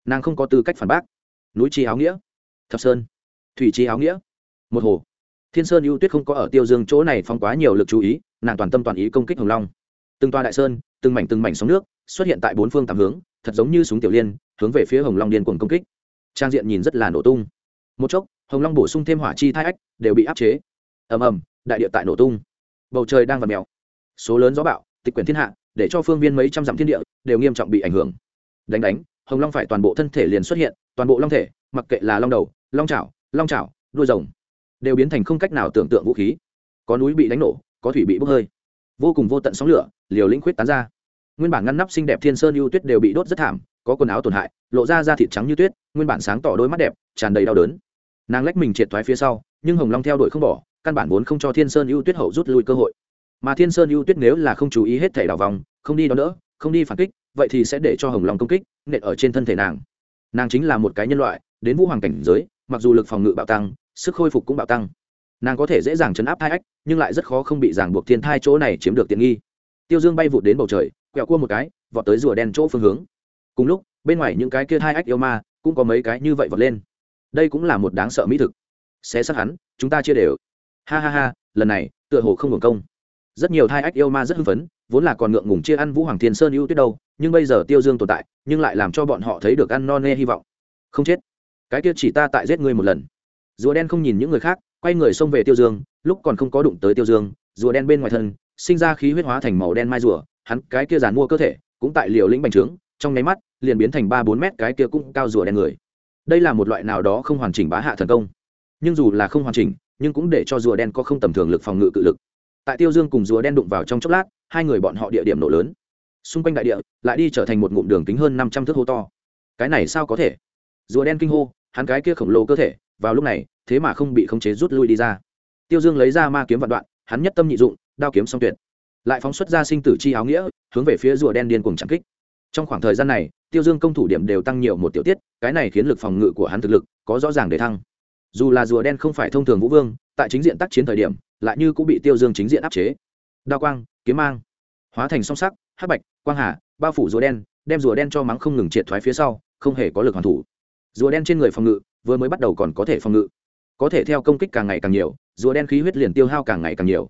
nàng không có tư cách phản bác. Núi chi áo nghĩa, thập sơn, thủy chi áo nghĩa, một hồ. Thiên sơn ưu tuyết không có ở tiêu dương chỗ này phong quá nhiều lực chú ý, nàng toàn tâm toàn ý công kích hồng long. Từng toa đại sơn, từng mảnh từng mảnh sóng nước xuất hiện tại bốn phương tám hướng, thật giống như súng tiểu liên, hướng về phía hồng long điên cuồng công kích. Trang diện nhìn rất là nổ tung. Một chốc, hồng long bổ sung thêm hỏa chi thai ách, đều bị áp chế. Ầm ầm, đại địa tại nổ tung. Bầu trời đang v mèo. Số lớn gió bạo tịch quyển thiên hạ, để cho phương viên mấy trăm dặm thiên địa đều nghiêm trọng bị ảnh hưởng. Đánh đánh hồng long phải toàn bộ thân thể liền xuất hiện, toàn bộ long thể, mặc kệ là long đầu, long chảo long chảo, đuôi rồng, đều biến thành không cách nào tưởng tượng vũ khí. Có núi bị đánh nổ, có thủy bị bốc hơi. Vô cùng vô tận sóng lửa, liều lĩnh khuyết tán ra. Nguyên bản ngăn nắp xinh đẹp thiên sơn ưu tuyết đều bị đốt rất thảm, có quần áo tổn hại, lộ ra da thịt trắng như tuyết, nguyên bản sáng tỏ đôi mắt đẹp, tràn đầy đau đớn. Nàng lách mình triệt thoái phía sau, nhưng hồng long theo đuổi không bỏ, căn bản vốn không cho thiên sơn ưu tuyết hậu rút lui cơ hội. Mà thiên sơn ưu tuyết nếu là không chú ý hết thể đào vòng, không đi đó nữa không đi phản kích, vậy thì sẽ để cho hồng long công kích, nện ở trên thân thể nàng. Nàng chính là một cái nhân loại, đến vũ hoàng cảnh giới, mặc dù lực phòng ngự bạo tăng, sức khôi phục cũng bạo tăng. Nàng có thể dễ dàng chấn áp hai ách, nhưng lại rất khó không bị ràng buộc thiên thai chỗ này chiếm được tiện nghi. Tiêu dương bay vụt đến bầu trời, quẹo cua một cái, vọt tới rùa đen chỗ phương hướng. Cùng lúc, bên ngoài những cái kia hai ách yêu ma, cũng có mấy cái như vậy vọt lên. Đây cũng là một đáng sợ mỹ thực. Xé xác hắn, chúng ta chia đều. Ha ha ha, lần này, tựa hồ không hưởng công. Rất nhiều thai ách yêu ma rất hưng phấn vốn là còn ngượng ngùng chia ăn vũ hoàng thiên sơn ưu tuyết đâu, nhưng bây giờ tiêu dương tồn tại, nhưng lại làm cho bọn họ thấy được ăn no nê hy vọng. Không chết. Cái kia chỉ ta tại giết ngươi một lần. Rùa đen không nhìn những người khác, quay người xông về tiêu dương, lúc còn không có đụng tới tiêu dương, rùa đen bên ngoài thân, sinh ra khí huyết hóa thành màu đen mai rùa, hắn cái kia giàn mua cơ thể, cũng tại liều lĩnh bành trướng, trong nháy mắt, liền biến thành ba bốn mét cái kia cũng cao rùa đen người. Đây là một loại nào đó không hoàn chỉnh bá hạ thần công. Nhưng dù là không hoàn chỉnh, nhưng cũng để cho rùa đen có không tầm thường lực phòng ngự cự lực tại tiêu dương cùng rùa đen đụng vào trong chốc lát, hai người bọn họ địa điểm nổ lớn. Xung quanh đại địa lại đi trở thành một ngụm đường kính hơn năm trăm thước hô to. Cái này sao có thể? Rùa đen kinh hô, hắn cái kia khổng lồ cơ thể, vào lúc này, thế mà không bị khống chế rút lui đi ra. Tiêu dương lấy ra ma kiếm vạn đoạn, hắn nhất tâm nhị dụng, đao kiếm song tuyệt. Lại phóng xuất ra sinh tử chi áo nghĩa, hướng về phía rùa đen điên cùng chạm kích. Trong khoảng thời gian này, tiêu dương công thủ điểm đều tăng nhiều một tiểu tiết, cái này khiến lực phòng ngự của hắn thực lực có rõ ràng để thăng. Dù là rùa đen không phải thông thường vũ vương, tại chính diện tác chiến thời điểm lại như cũng bị tiêu dương chính diện áp chế. Đao quang, kiếm mang, hóa thành song sắc, hắc bạch, quang hà, bao phủ rùa đen, đem rùa đen cho mắng không ngừng triệt thoái phía sau, không hề có lực hoàn thủ. Rùa đen trên người phòng ngự, vừa mới bắt đầu còn có thể phòng ngự. Có thể theo công kích càng ngày càng nhiều, rùa đen khí huyết liền tiêu hao càng ngày càng nhiều.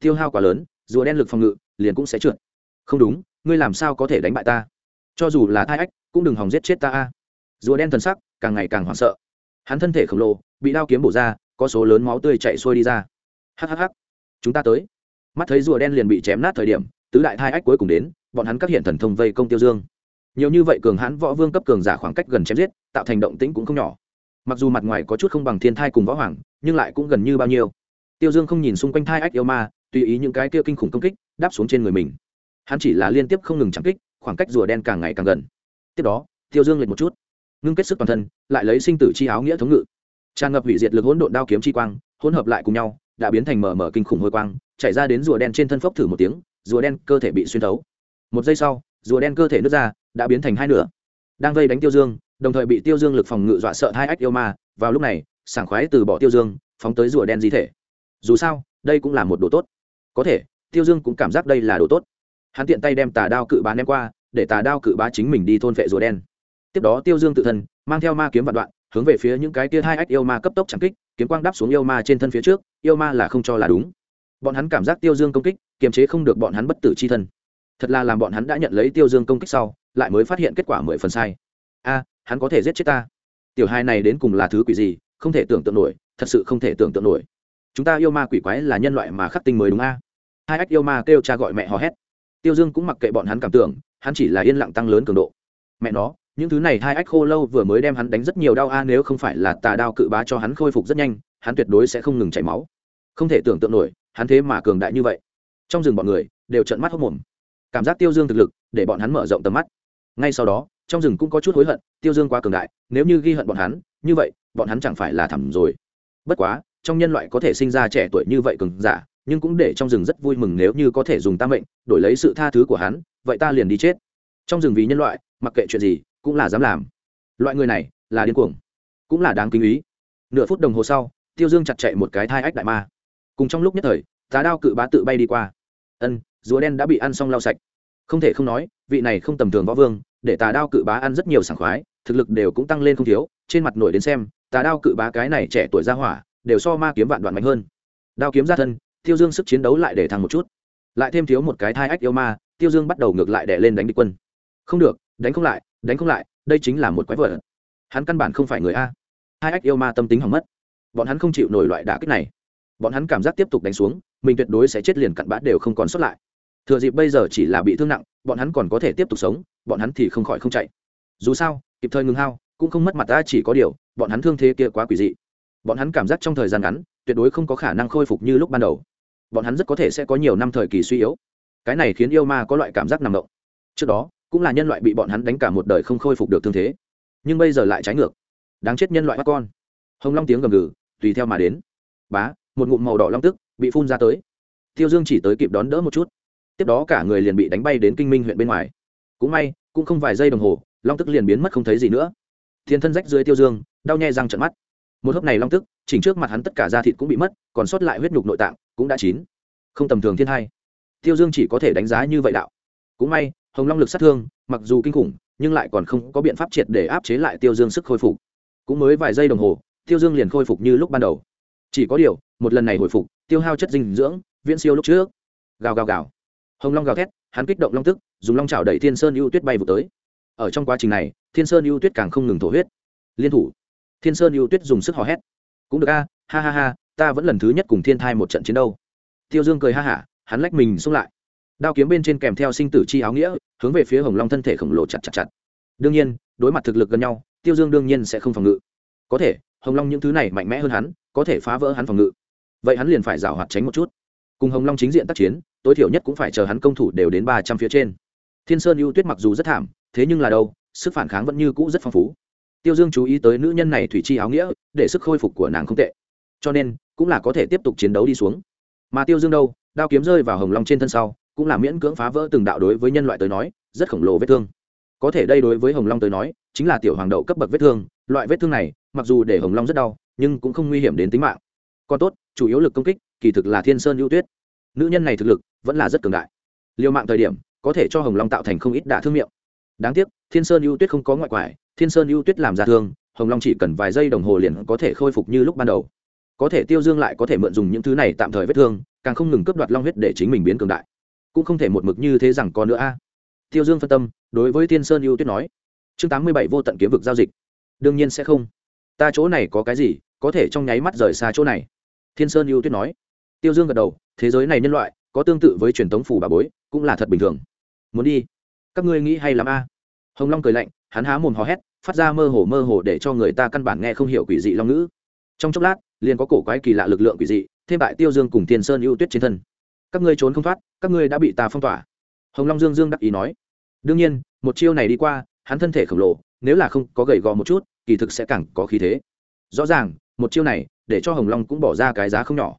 Tiêu hao quá lớn, rùa đen lực phòng ngự liền cũng sẽ trượt. Không đúng, ngươi làm sao có thể đánh bại ta? Cho dù là thai ách, cũng đừng hòng giết chết ta a. Rùa đen thần sắc càng ngày càng hoảng sợ. Hắn thân thể khổng lồ, bị đao kiếm bổ ra, có số lớn máu tươi chạy xuôi đi ra hhh chúng ta tới. Mắt thấy rùa đen liền bị chém nát thời điểm, tứ đại thai ách cuối cùng đến, bọn hắn các hiện thần thông vây công tiêu dương. Nhiều như vậy cường hãn võ vương cấp cường giả khoảng cách gần chém giết, tạo thành động tĩnh cũng không nhỏ. Mặc dù mặt ngoài có chút không bằng thiên thai cùng võ hoàng, nhưng lại cũng gần như bao nhiêu. Tiêu dương không nhìn xung quanh thai ách yêu ma, tùy ý những cái kia kinh khủng công kích, đáp xuống trên người mình. Hắn chỉ là liên tiếp không ngừng chạm kích, khoảng cách rùa đen càng ngày càng gần. Tiếp đó, tiêu dương lệch một chút, ngưng kết sức toàn thân, lại lấy sinh tử chi áo nghĩa thống ngự. Tràn ngập hủy diệt lực hỗn độn đao kiếm chi quang, hỗn hợp lại cùng nhau đã biến thành mờ mờ kinh khủng hôi quang, chảy ra đến rùa đen trên thân phốc thử một tiếng, rùa đen cơ thể bị xuyên thấu. Một giây sau, rùa đen cơ thể nứt ra, đã biến thành hai nửa. Đang vây đánh tiêu dương, đồng thời bị tiêu dương lực phòng ngự dọa sợ hai ách yêu ma, vào lúc này, sảng khoái từ bỏ tiêu dương, phóng tới rùa đen di thể. Dù sao, đây cũng là một đồ tốt. Có thể, tiêu dương cũng cảm giác đây là đồ tốt. Hắn tiện tay đem tà đao cự bá ném qua, để tà đao cự bá chính mình đi thôn vệ rùa đen. Tiếp đó tiêu dương tự thân, mang theo ma kiếm vạn đoạn hướng về phía những cái tia hai ách yêu ma cấp tốc chẳng kích, kiếm quang đáp xuống yêu ma trên thân phía trước, yêu ma là không cho là đúng. Bọn hắn cảm giác tiêu dương công kích, kiềm chế không được bọn hắn bất tử c h i thân. Thật là làm bọn hắn đã nhận lấy tiêu dương công kích sau, lại mới phát hiện kết quả mười phần sai. A, hắn có thể giết chết ta. Tiểu hai này đến cùng là thứ quỷ gì, không thể tưởng tượng nổi, thật sự không thể tưởng tượng nổi. Chúng ta yêu ma quỷ quái là nhân loại mà khắc tinh mới đúng a. Hai ách yêu ma kêu cha gọi mẹ hò hét. Tiêu dương cũng mặc kệ bọn hắn cảm tưởng, hắn chỉ là yên lặng tăng lớn cường độ. Mẹ nó những thứ này hai ách khô lâu vừa mới đem hắn đánh rất nhiều đau a, nếu không phải là tà đao cự bá cho hắn khôi phục rất nhanh, hắn tuyệt đối sẽ không ngừng chảy máu. Không thể tưởng tượng nổi, hắn thế mà cường đại như vậy. Trong rừng bọn người, đều trận mắt hốc mồm. Cảm giác tiêu dương thực lực, để bọn hắn mở rộng tầm mắt. Ngay sau đó, trong rừng cũng có chút hối hận, tiêu dương quá cường đại, nếu như ghi hận bọn hắn, như vậy, bọn hắn chẳng phải là thẳm rồi. Bất quá, trong nhân loại có thể sinh ra trẻ tuổi như vậy cường giả, nhưng cũng để trong rừng rất vui mừng nếu như có thể dùng ta mệnh, đổi lấy sự tha thứ của hắn, vậy ta liền đi chết. Trong rừng vì nhân loại, mặc kệ chuyện gì cũng là dám làm. Loại người này là điên cuồng, cũng là đáng kinh ý. Nửa phút đồng hồ sau, tiêu dương chặt chạy một cái thai ách đại ma. Cùng trong lúc nhất thời, tá đao cự bá tự bay đi qua. Ân, rùa đen đã bị ăn xong lau sạch. Không thể không nói, vị này không tầm thường võ vương, để tà đao cự bá ăn rất nhiều sảng khoái, thực lực đều cũng tăng lên không thiếu, trên mặt nổi đến xem tà đao cự bá cái này trẻ tuổi ra hỏa, đều so ma kiếm vạn đoạn mạnh hơn. Đao kiếm ra thân, tiêu dương sức chiến đấu lại để thăng một chút. Lại thêm thiếu một cái thai ách yêu ma, tiêu dương bắt đầu ngược lại đẻ lên đánh địch quân không được, đánh không lại, đánh không lại, đây chính là một quái vật. Hắn căn bản không phải người a. Hai ách yêu ma tâm tính hỏng mất. Bọn hắn không chịu nổi loại đả kích này. Bọn hắn cảm giác tiếp tục đánh xuống, mình tuyệt đối sẽ chết liền cặn bã đều không còn xuất lại. Thừa dịp bây giờ chỉ là bị thương nặng, bọn hắn còn có thể tiếp tục sống, bọn hắn thì không khỏi không chạy. Dù sao, kịp thời ngừng hao, cũng không mất mặt ta chỉ có điều, bọn hắn thương thế kia quá quỷ dị. Bọn hắn cảm giác trong thời gian ngắn, tuyệt đối không có khả năng khôi phục như lúc ban đầu. Bọn hắn rất có thể sẽ có nhiều năm thời kỳ suy yếu. Cái này khiến yêu ma có loại cảm giác nằm động. Trước đó cũng là nhân loại bị bọn hắn đánh cả một đời không khôi phục được thương thế. Nhưng bây giờ lại trái ngược. Đáng chết nhân loại bắt con. Hồng long tiếng gầm gừ, tùy theo mà đến. Bá, một ngụm màu đỏ long tức bị phun ra tới. Tiêu dương chỉ tới kịp đón đỡ một chút. Tiếp đó cả người liền bị đánh bay đến kinh minh huyện bên ngoài. Cũng may, cũng không vài giây đồng hồ, long tức liền biến mất không thấy gì nữa. Thiên thân rách dưới tiêu dương, đau nhè răng trận mắt. Một hớp này long tức, chỉnh trước mặt hắn tất cả da thịt cũng bị mất, còn sót lại huyết nhục nội tạng, cũng đã chín. Không tầm thường thiên hai. Tiêu dương chỉ có thể đánh giá như vậy đạo. Cũng may hồng long lực sát thương, mặc dù kinh khủng, nhưng lại còn không có biện pháp triệt để áp chế lại tiêu dương sức khôi phục. Cũng mới vài giây đồng hồ, tiêu dương liền khôi phục như lúc ban đầu. Chỉ có điều, một lần này hồi phục, tiêu hao chất dinh dưỡng, viễn siêu lúc trước. Gào gào gào. Hồng long gào thét, hắn kích động long tức, dùng long chảo đẩy thiên sơn ưu tuyết bay vụt tới. Ở trong quá trình này, thiên sơn ưu tuyết càng không ngừng thổ huyết. Liên thủ. Thiên sơn ưu tuyết dùng sức hò hét. Cũng được a, ha ha ha, ta vẫn lần thứ nhất cùng thiên thai một trận chiến đâu. Tiêu dương cười ha hả, hắn lách mình xông lại đao kiếm bên trên kèm theo sinh tử chi áo nghĩa, hướng về phía hồng long thân thể khổng lồ chặt chặt chặt. Đương nhiên, đối mặt thực lực gần nhau, tiêu dương đương nhiên sẽ không phòng ngự. Có thể, hồng long những thứ này mạnh mẽ hơn hắn, có thể phá vỡ hắn phòng ngự. Vậy hắn liền phải rào hoạt tránh một chút. Cùng hồng long chính diện tác chiến, tối thiểu nhất cũng phải chờ hắn công thủ đều đến ba trăm phía trên. Thiên sơn ưu tuyết mặc dù rất thảm, thế nhưng là đâu, sức phản kháng vẫn như cũ rất phong phú. Tiêu dương chú ý tới nữ nhân này thủy chi áo nghĩa, để sức khôi phục của nàng không tệ. Cho nên, cũng là có thể tiếp tục chiến đấu đi xuống. Mà tiêu dương đâu, đao kiếm rơi vào hồng long trên thân sau cũng là miễn cưỡng phá vỡ từng đạo đối với nhân loại tới nói, rất khổng lồ vết thương. Có thể đây đối với hồng long tới nói, chính là tiểu hoàng đậu cấp bậc vết thương. Loại vết thương này, mặc dù để hồng long rất đau, nhưng cũng không nguy hiểm đến tính mạng. Còn tốt, chủ yếu lực công kích, kỳ thực là thiên sơn ưu tuyết. Nữ nhân này thực lực vẫn là rất cường đại. Liều mạng thời điểm, có thể cho hồng long tạo thành không ít đả thương miệng. Đáng tiếc, thiên sơn ưu tuyết không có ngoại quải. Thiên sơn ưu tuyết làm ra thương, hồng long chỉ cần vài giây đồng hồ liền có thể khôi phục như lúc ban đầu. Có thể tiêu dương lại có thể mượn dùng những thứ này tạm thời vết thương, càng không ngừng cướp đoạt long huyết để chính mình biến cường đại cũng không thể một mực như thế rằng có nữa a. À. Tiêu dương phân tâm, đối với thiên sơn ưu tuyết nói, chương tám mươi bảy vô tận kiếm vực giao dịch, đương nhiên sẽ không. Ta chỗ này có cái gì, có thể trong nháy mắt rời xa chỗ này. Thiên sơn ưu tuyết nói. Tiêu dương gật đầu, thế giới này nhân loại, có tương tự với truyền thống phủ bà bối, cũng là thật bình thường. Muốn đi, các ngươi nghĩ hay lắm a. Hồng long cười lạnh, hắn há mồm hò hét, phát ra mơ hồ mơ hồ để cho người ta căn bản nghe không hiểu quỷ dị long ngữ. Trong chốc lát, liền có cổ quái kỳ lạ lực lượng quỷ dị, thêm tại tiêu dương cùng thiên sơn ưu tuyết trên thân các ngươi trốn không thoát, các ngươi đã bị ta phong tỏa. Hồng long dương dương đắc ý nói. Đương nhiên, một chiêu này đi qua, hắn thân thể khổng lồ, nếu là không có gầy gò một chút, kỳ thực sẽ càng có khí thế. Rõ ràng, một chiêu này, để cho hồng long cũng bỏ ra cái giá không nhỏ.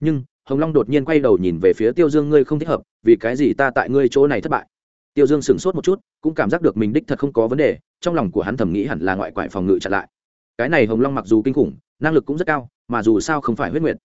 Nhưng, hồng long đột nhiên quay đầu nhìn về phía tiêu dương, ngươi không thích hợp, vì cái gì ta tại ngươi chỗ này thất bại? Tiêu dương sửng sốt một chút, cũng cảm giác được mình đích thật không có vấn đề, trong lòng của hắn thầm nghĩ hẳn là ngoại quại phòng ngự chặn lại. Cái này hồng long mặc dù kinh khủng, năng lực cũng rất cao, mà dù sao không phải huyết nguyệt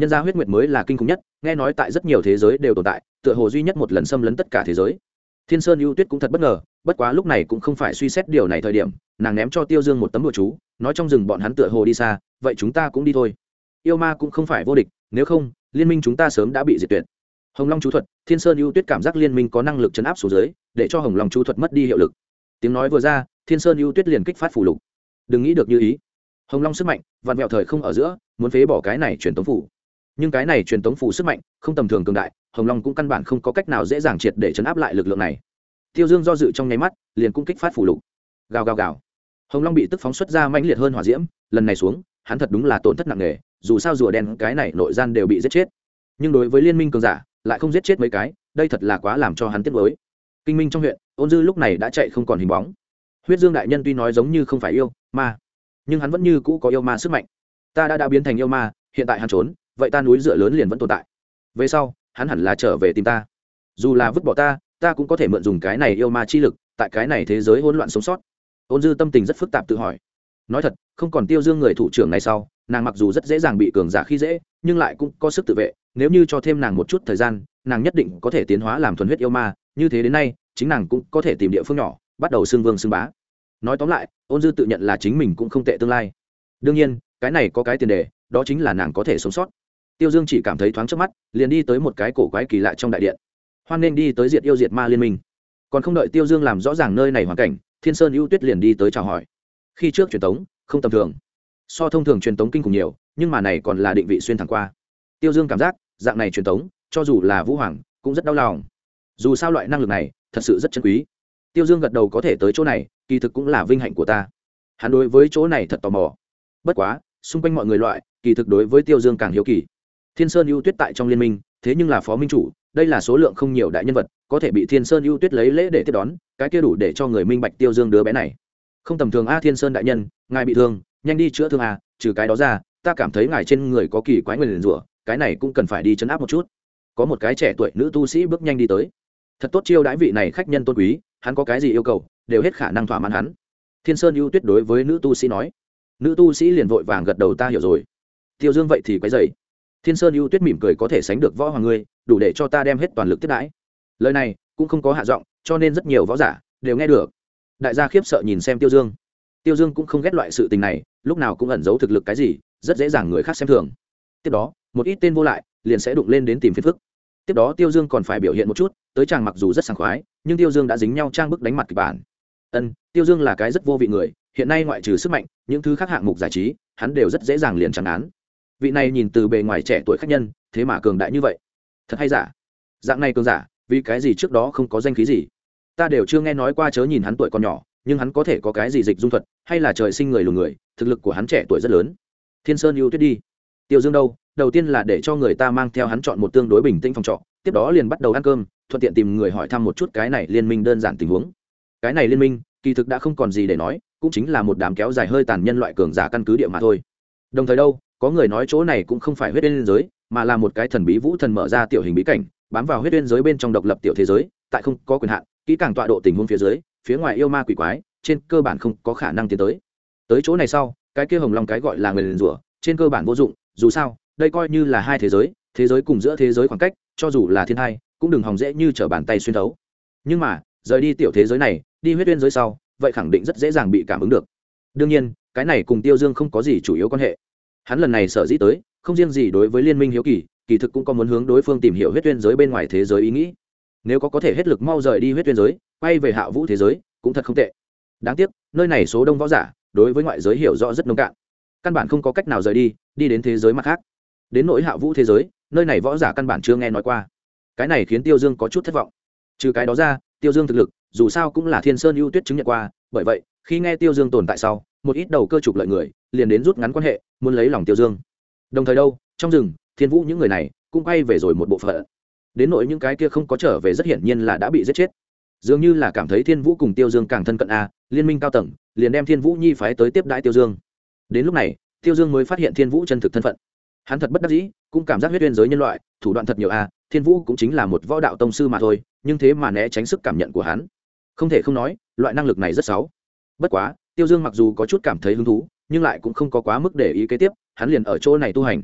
nhân gia huyết nguyệt mới là kinh khủng nhất, nghe nói tại rất nhiều thế giới đều tồn tại, tựa hồ duy nhất một lần xâm lấn tất cả thế giới. Thiên sơn ưu tuyết cũng thật bất ngờ, bất quá lúc này cũng không phải suy xét điều này thời điểm, nàng ném cho tiêu dương một tấm đồ chú, nói trong rừng bọn hắn tựa hồ đi xa, vậy chúng ta cũng đi thôi. Yêu ma cũng không phải vô địch, nếu không, liên minh chúng ta sớm đã bị diệt tuyệt. Hồng long chú thuật, thiên sơn ưu tuyết cảm giác liên minh có năng lực chấn áp xuống dưới, để cho hồng long chú thuật mất đi hiệu lực. Tiếng nói vừa ra, thiên sơn ưu tuyết liền kích phát phủ lục. Đừng nghĩ được như ý. Hồng long sức mạnh, vặn vẹo thời không ở giữa, muốn phế bỏ cái này truyền tống phủ nhưng cái này truyền tống phủ sức mạnh, không tầm thường cường đại, hồng long cũng căn bản không có cách nào dễ dàng triệt để chấn áp lại lực lượng này. Tiêu dương do dự trong nháy mắt, liền cũng kích phát phủ lục. Gào gào gào. Hồng long bị tức phóng xuất ra mãnh liệt hơn hỏa diễm, lần này xuống, hắn thật đúng là tổn thất nặng nề, dù sao rùa đen cái này nội gian đều bị giết chết. Nhưng đối với liên minh cường giả, lại không giết chết mấy cái, đây thật là quá làm cho hắn tiếc mới kinh minh trong huyện, ôn dư lúc này đã chạy không còn hình bóng. Huyết dương đại nhân tuy nói giống như không phải yêu ma, nhưng hắn vẫn như cũ có yêu ma sức mạnh. Ta đã đã biến thành yêu ma, hiện tại hắn trốn vậy ta núi dựa lớn liền vẫn tồn tại. Về sau, hắn hẳn là trở về tìm ta. Dù là vứt bỏ ta ta cũng có thể mượn dùng cái này yêu ma chi lực, tại cái này thế giới hỗn loạn sống sót. Ôn dư tâm tình rất phức tạp tự hỏi. Nói thật, không còn tiêu dương người thủ trưởng này sau, nàng mặc dù rất dễ dàng bị cường giả khi dễ, nhưng lại cũng có sức tự vệ, nếu như cho thêm nàng một chút thời gian, nàng nhất định có thể tiến hóa làm thuần huyết yêu ma, như thế đến nay, chính nàng cũng có thể tìm địa phương nhỏ, bắt đầu xưng vương xưng bá. Nói tóm lại, ôn dư tự nhận là chính mình cũng không tệ tương lai. Đương nhiên, cái này có cái tiền đề, đó chính là nàng có thể sống sót tiêu dương chỉ cảm thấy thoáng trước mắt, liền đi tới một cái cổ quái kỳ lạ trong đại điện. Hoan nên đi tới diệt yêu diệt ma liên minh. Còn không đợi tiêu dương làm rõ ràng nơi này hoàn cảnh, thiên sơn ưu tuyết liền đi tới chào hỏi. Khi trước truyền tống, không tầm thường. So thông thường truyền tống kinh khủng nhiều, nhưng mà này còn là định vị xuyên thẳng qua. Tiêu dương cảm giác, dạng này truyền tống, cho dù là vũ hoàng, cũng rất đau lòng. Dù sao loại năng lực này, thật sự rất chân quý. Tiêu dương gật đầu có thể tới chỗ này, kỳ thực cũng là vinh hạnh của ta. Hắn đối với chỗ này thật tò mò. Bất quá, xung quanh mọi người loại, kỳ thực đối với tiêu dương càng hiếu kỳ thiên sơn ưu tuyết tại trong liên minh, thế nhưng là phó minh chủ, đây là số lượng không nhiều đại nhân vật, có thể bị thiên sơn ưu tuyết lấy lễ để tiếp đón, cái kia đủ để cho người minh bạch tiêu dương đứa bé này. Không tầm thường a thiên sơn đại nhân, ngài bị thương, nhanh đi chữa thương a, trừ cái đó ra, ta cảm thấy ngài trên người có kỳ quái người liền rủa, cái này cũng cần phải đi chấn áp một chút. Có một cái trẻ tuổi nữ tu sĩ bước nhanh đi tới. Thật tốt chiêu đãi vị này khách nhân tôn quý, hắn có cái gì yêu cầu, đều hết khả năng thỏa mãn hắn. Thiên sơn ưu tuyết đối với nữ tu sĩ nói. Nữ tu sĩ liền vội vàng gật đầu, ta hiểu rồi. Tiêu dương vậy thì quấy dày thiên sơn ưu tuyết mỉm cười có thể sánh được võ hoàng ngươi, đủ để cho ta đem hết toàn lực tiếp đãi. Lời này cũng không có hạ giọng, cho nên rất nhiều võ giả đều nghe được. Đại gia khiếp sợ nhìn xem tiêu dương. Tiêu dương cũng không ghét loại sự tình này, lúc nào cũng ẩn giấu thực lực cái gì, rất dễ dàng người khác xem thường. Tiếp đó, một ít tên vô lại liền sẽ đụng lên đến tìm phiền phức. Tiếp đó tiêu dương còn phải biểu hiện một chút, tới chàng mặc dù rất sảng khoái, nhưng tiêu dương đã dính nhau trang bức đánh mặt kịch bản. Ân, tiêu dương là cái rất vô vị người, hiện nay ngoại trừ sức mạnh, những thứ khác hạng mục giải trí, hắn đều rất dễ dàng liền chẳng án vị này nhìn từ bề ngoài trẻ tuổi khác nhân, thế mà cường đại như vậy. Thật hay giả? Dạng này cường giả, vì cái gì trước đó không có danh khí gì? Ta đều chưa nghe nói qua chớ nhìn hắn tuổi còn nhỏ, nhưng hắn có thể có cái gì dịch dung thuật, hay là trời sinh người lùn người, thực lực của hắn trẻ tuổi rất lớn. Thiên sơn ưu tuyết đi. Tiêu dương đâu? Đầu tiên là để cho người ta mang theo hắn chọn một tương đối bình tĩnh phòng trọ, tiếp đó liền bắt đầu ăn cơm, thuận tiện tìm người hỏi thăm một chút cái này liên minh đơn giản tình huống. Cái này liên minh, kỳ thực đã không còn gì để nói, cũng chính là một đám kéo dài hơi tàn nhân loại cường giả căn cứ địa mà thôi. Đồng thời đâu? Có người nói chỗ này cũng không phải huyết biên giới, mà là một cái thần bí vũ thần mở ra tiểu hình bí cảnh, bám vào huyết biên giới bên trong độc lập tiểu thế giới, tại không có quyền hạn, kỹ càng tọa độ tình huống phía dưới, phía ngoài yêu ma quỷ quái, trên cơ bản không có khả năng tiến tới. Tới chỗ này sau, cái kia hồng long cái gọi là người liền rủa, trên cơ bản vô dụng, dù sao, đây coi như là hai thế giới thế giới cùng giữa thế giới khoảng cách, cho dù là thiên hai cũng đừng hòng dễ như trở bàn tay xuyên thấu. Nhưng mà, rời đi tiểu thế giới này, đi huyết uyên giới sau, vậy khẳng định rất dễ dàng bị cảm ứng được. Đương nhiên, cái này cùng tiêu dương không có gì chủ yếu quan hệ hắn lần này sở dĩ tới, không riêng gì đối với liên minh hiếu kỳ kỳ thực cũng có muốn hướng đối phương tìm hiểu huyết tuyên giới bên ngoài thế giới ý nghĩ. Nếu có có thể hết lực mau rời đi huyết tuyên giới, quay về hạ vũ thế giới, cũng thật không tệ. Đáng tiếc, nơi này số đông võ giả, đối với ngoại giới hiểu rõ rất nông cạn. Căn bản không có cách nào rời đi đi đến thế giới mặt khác. Đến nỗi hạ vũ thế giới, nơi này võ giả căn bản chưa nghe nói qua. Cái này khiến tiêu dương có chút thất vọng. Trừ cái đó ra, tiêu dương thực lực, dù sao cũng là thiên sơn ưu tuyết chứng nhận qua, bởi vậy, khi nghe tiêu dương tồn tại sau một ít đầu cơ trục lợi người, liền đến rút ngắn quan hệ, muốn lấy lòng tiêu dương. Đồng thời đâu, trong rừng, thiên vũ những người này cũng quay về rồi một bộ phận. Đến nội những cái kia không có trở về rất hiển nhiên là đã bị giết chết. Dường như là cảm thấy thiên vũ cùng tiêu dương càng thân cận a, liên minh cao tầng, liền đem thiên vũ nhi phái tới tiếp đãi tiêu dương. Đến lúc này, tiêu dương mới phát hiện thiên vũ chân thực thân phận. Hắn thật bất đắc dĩ, cũng cảm giác huyết uyên giới nhân loại, thủ đoạn thật nhiều a, thiên vũ cũng chính là một võ đạo tông sư mà thôi, nhưng thế mà né tránh sức cảm nhận của hắn. Không thể không nói, loại năng lực này rất xấu. Bất quá tiêu dương mặc dù có chút cảm thấy hứng thú, nhưng lại cũng không có quá mức để ý kế tiếp, hắn liền ở chỗ này tu hành.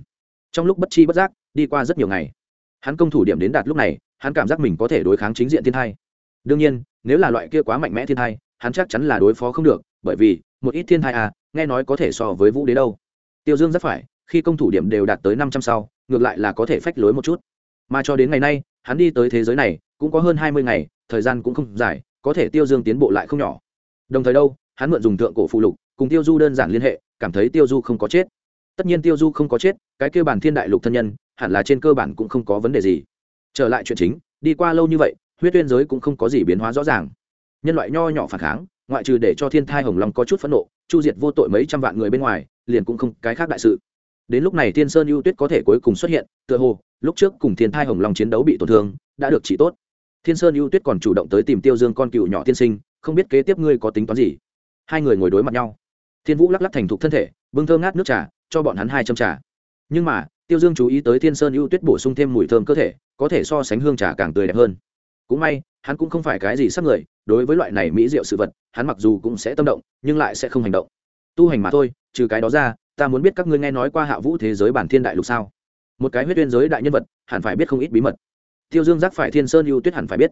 Trong lúc bất chi bất giác, đi qua rất nhiều ngày. Hắn công thủ điểm đến đạt lúc này, hắn cảm giác mình có thể đối kháng chính diện thiên thai. Đương nhiên, nếu là loại kia quá mạnh mẽ thiên thai, hắn chắc chắn là đối phó không được, bởi vì, một ít thiên thai à nghe nói có thể so với vũ đế đâu. Tiêu dương rất phải, khi công thủ điểm đều đạt tới năm trăm sau, ngược lại là có thể phách lối một chút. Mà cho đến ngày nay, hắn đi tới thế giới này, cũng có hơn hai mươi ngày, thời gian cũng không dài, có thể tiêu dương tiến bộ lại không nhỏ. Đồng thời đâu hắn mượn dùng thượng cổ phụ lục, cùng tiêu du đơn giản liên hệ, cảm thấy tiêu du không có chết. Tất nhiên tiêu du không có chết, cái kêu bản thiên đại lục thân nhân, hẳn là trên cơ bản cũng không có vấn đề gì. Trở lại chuyện chính, đi qua lâu như vậy, huyết tuyên giới cũng không có gì biến hóa rõ ràng. Nhân loại nho nhỏ phản kháng, ngoại trừ để cho thiên thai hồng long có chút phẫn nộ, chu diệt vô tội mấy trăm vạn người bên ngoài, liền cũng không cái khác đại sự. Đến lúc này thiên sơn ưu tuyết có thể cuối cùng xuất hiện, tựa hồ, lúc trước cùng thiên thai hồng long chiến đấu bị tổn thương, đã được trị tốt. Thiên sơn ưu tuyết còn chủ động tới tìm tiêu dương con cựu nhỏ tiên sinh, không biết kế tiếp ngươi có tính toán gì hai người ngồi đối mặt nhau. Thiên vũ lắc lắc thành thục thân thể, bưng thơm ngát nước trà, cho bọn hắn hai châm trà. Nhưng mà, tiêu dương chú ý tới thiên sơn ưu tuyết bổ sung thêm mùi thơm cơ thể, có thể so sánh hương trà càng tươi đẹp hơn. Cũng may, hắn cũng không phải cái gì sắc người, đối với loại này mỹ diệu sự vật, hắn mặc dù cũng sẽ tâm động, nhưng lại sẽ không hành động. Tu hành mà thôi, trừ cái đó ra, ta muốn biết các ngươi nghe nói qua hạ vũ thế giới bản thiên đại lục sao? Một cái huyết uyên giới đại nhân vật, hẳn phải biết không ít bí mật. Tiêu dương giác phải thiên sơn ưu tuyết hẳn phải biết.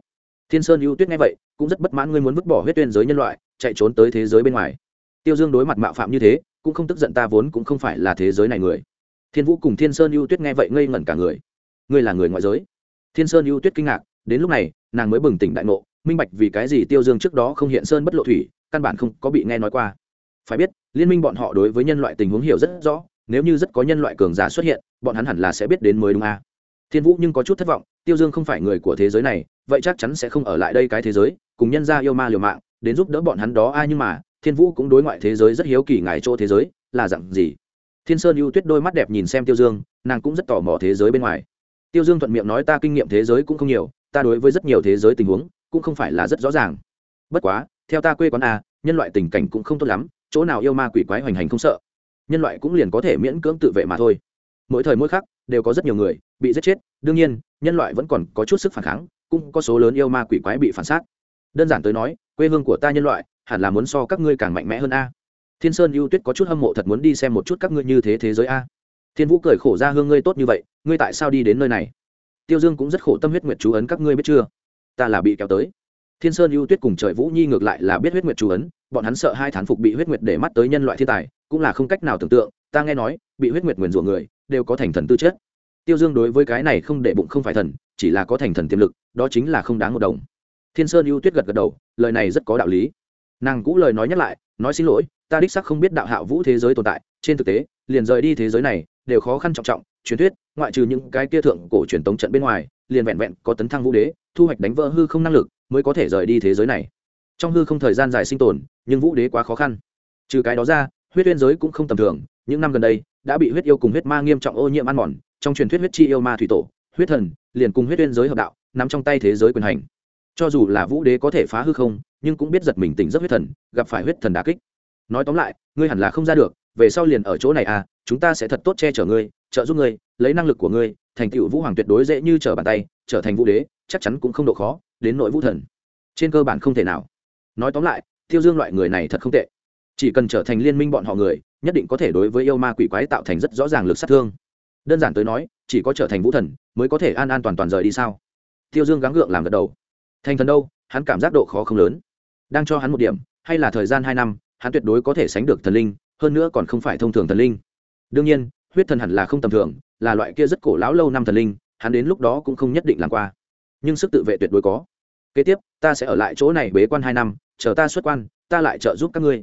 Thiên sơn ưu tuyết nghe vậy cũng rất bất mãn ngươi muốn vứt bỏ huyết tuyên giới nhân loại, chạy trốn tới thế giới bên ngoài. Tiêu dương đối mặt mạo phạm như thế, cũng không tức giận ta vốn cũng không phải là thế giới này người. Thiên vũ cùng thiên sơn ưu tuyết nghe vậy ngây ngẩn cả người. Ngươi là người ngoại giới. Thiên sơn ưu tuyết kinh ngạc, đến lúc này, nàng mới bừng tỉnh đại ngộ, minh bạch vì cái gì tiêu dương trước đó không hiện sơn bất lộ thủy, căn bản không có bị nghe nói qua. Phải biết, liên minh bọn họ đối với nhân loại tình huống hiểu rất rõ, nếu như rất có nhân loại cường giả xuất hiện, bọn hắn hẳn là sẽ biết đến mới đúng a. À. thiên vũ nhưng có chút thất vọng tiêu dương không phải người của thế giới này, vậy chắc chắn sẽ không ở lại đây cái thế giới, cùng nhân gia yêu ma liều mạng, đến giúp đỡ bọn hắn đó ai nhưng mà, thiên vũ cũng đối ngoại thế giới rất hiếu kỳ ngài chỗ thế giới, là dặn gì? Thiên sơn ưu tuyết đôi mắt đẹp nhìn xem tiêu dương, nàng cũng rất tò mò thế giới bên ngoài. Tiêu dương thuận miệng nói ta kinh nghiệm thế giới cũng không nhiều, ta đối với rất nhiều thế giới tình huống, cũng không phải là rất rõ ràng. Bất quá, theo ta quê quán a, nhân loại tình cảnh cũng không tốt lắm, chỗ nào yêu ma quỷ quái hoành hành không sợ, nhân loại cũng liền có thể miễn cưỡng tự vệ mà thôi. Mỗi thời mỗi khắc đều có rất nhiều người bị giết chết. Đương nhiên, nhân loại vẫn còn có chút sức phản kháng, cũng có số lớn yêu ma quỷ quái bị phản xác. Đơn giản tới nói, quê hương của ta nhân loại hẳn là muốn so các ngươi càng mạnh mẽ hơn a. Thiên sơn ưu tuyết có chút hâm mộ thật muốn đi xem một chút các ngươi như thế thế giới a. Thiên vũ cười khổ ra hương ngươi tốt như vậy, ngươi tại sao đi đến nơi này? Tiêu dương cũng rất khổ tâm huyết nguyệt chú ấn các ngươi biết chưa? Ta là bị kéo tới. Thiên sơn ưu tuyết cùng trời vũ nhi ngược lại là biết huyết nguyệt chú ấn, bọn hắn sợ hai thán phục bị huyết nguyệt để mắt tới nhân loại thiên tài, cũng là không cách nào tưởng tượng ta nghe nói, bị huyết nguyệt nguyền rủa người, đều có thành thần tư chất. Tiêu dương đối với cái này không để bụng không phải thần, chỉ là có thành thần tiềm lực, đó chính là không đáng một đồng. Thiên sơn ưu tuyết gật gật đầu, lời này rất có đạo lý. Nàng cũ lời nói nhắc lại, nói xin lỗi, ta đích sắc không biết đạo hạ vũ thế giới tồn tại, trên thực tế, liền rời đi thế giới này, đều khó khăn trọng trọng, truyền thuyết, ngoại trừ những cái kia thượng cổ truyền tống trận bên ngoài, liền vẹn vẹn có tấn thăng vũ đế, thu hoạch đánh vỡ hư không năng lực, mới có thể rời đi thế giới này. Trong hư không thời gian dài sinh tồn, nhưng vũ đế quá khó khăn. Trừ cái đó ra, huyết uyên giới cũng không tầm thường những năm gần đây, đã bị huyết yêu cùng huyết ma nghiêm trọng ô nhiễm ăn mòn, trong truyền thuyết huyết chi yêu ma thủy tổ, huyết thần, liền cùng huyết uyên giới hợp đạo nằm trong tay thế giới quyền hành. Cho dù là vũ đế có thể phá hư không, nhưng cũng biết giật mình tỉnh giấc huyết thần, gặp phải huyết thần đà kích. Nói tóm lại, ngươi hẳn là không ra được, về sau liền ở chỗ này à chúng ta sẽ thật tốt che chở ngươi, trợ giúp ngươi, lấy năng lực của ngươi, thành tựu vũ hoàng tuyệt đối dễ như trở bàn tay, trở thành vũ đế, chắc chắn cũng không độ khó, đến nội vũ thần. Trên cơ bản không thể nào. Nói tóm lại, tiêu dương loại người này thật không tệ. Chỉ cần trở thành liên minh bọn họ người nhất định có thể đối với yêu ma quỷ quái tạo thành rất rõ ràng lực sát thương. Đơn giản tới nói, chỉ có trở thành vũ thần mới có thể an an toàn toàn rời đi sao? Tiêu dương gắng gượng làm gật đầu. Thành thần đâu? Hắn cảm giác độ khó không lớn. Đang cho hắn một điểm, hay là thời gian hai năm, hắn tuyệt đối có thể sánh được thần linh, hơn nữa còn không phải thông thường thần linh. Đương nhiên, huyết thần hẳn là không tầm thường, là loại kia rất cổ lão lâu năm thần linh, hắn đến lúc đó cũng không nhất định làm qua. Nhưng sức tự vệ tuyệt đối có. Kế tiếp, ta sẽ ở lại chỗ này bế quan hai năm, chờ ta xuất quan, ta lại trợ giúp các ngươi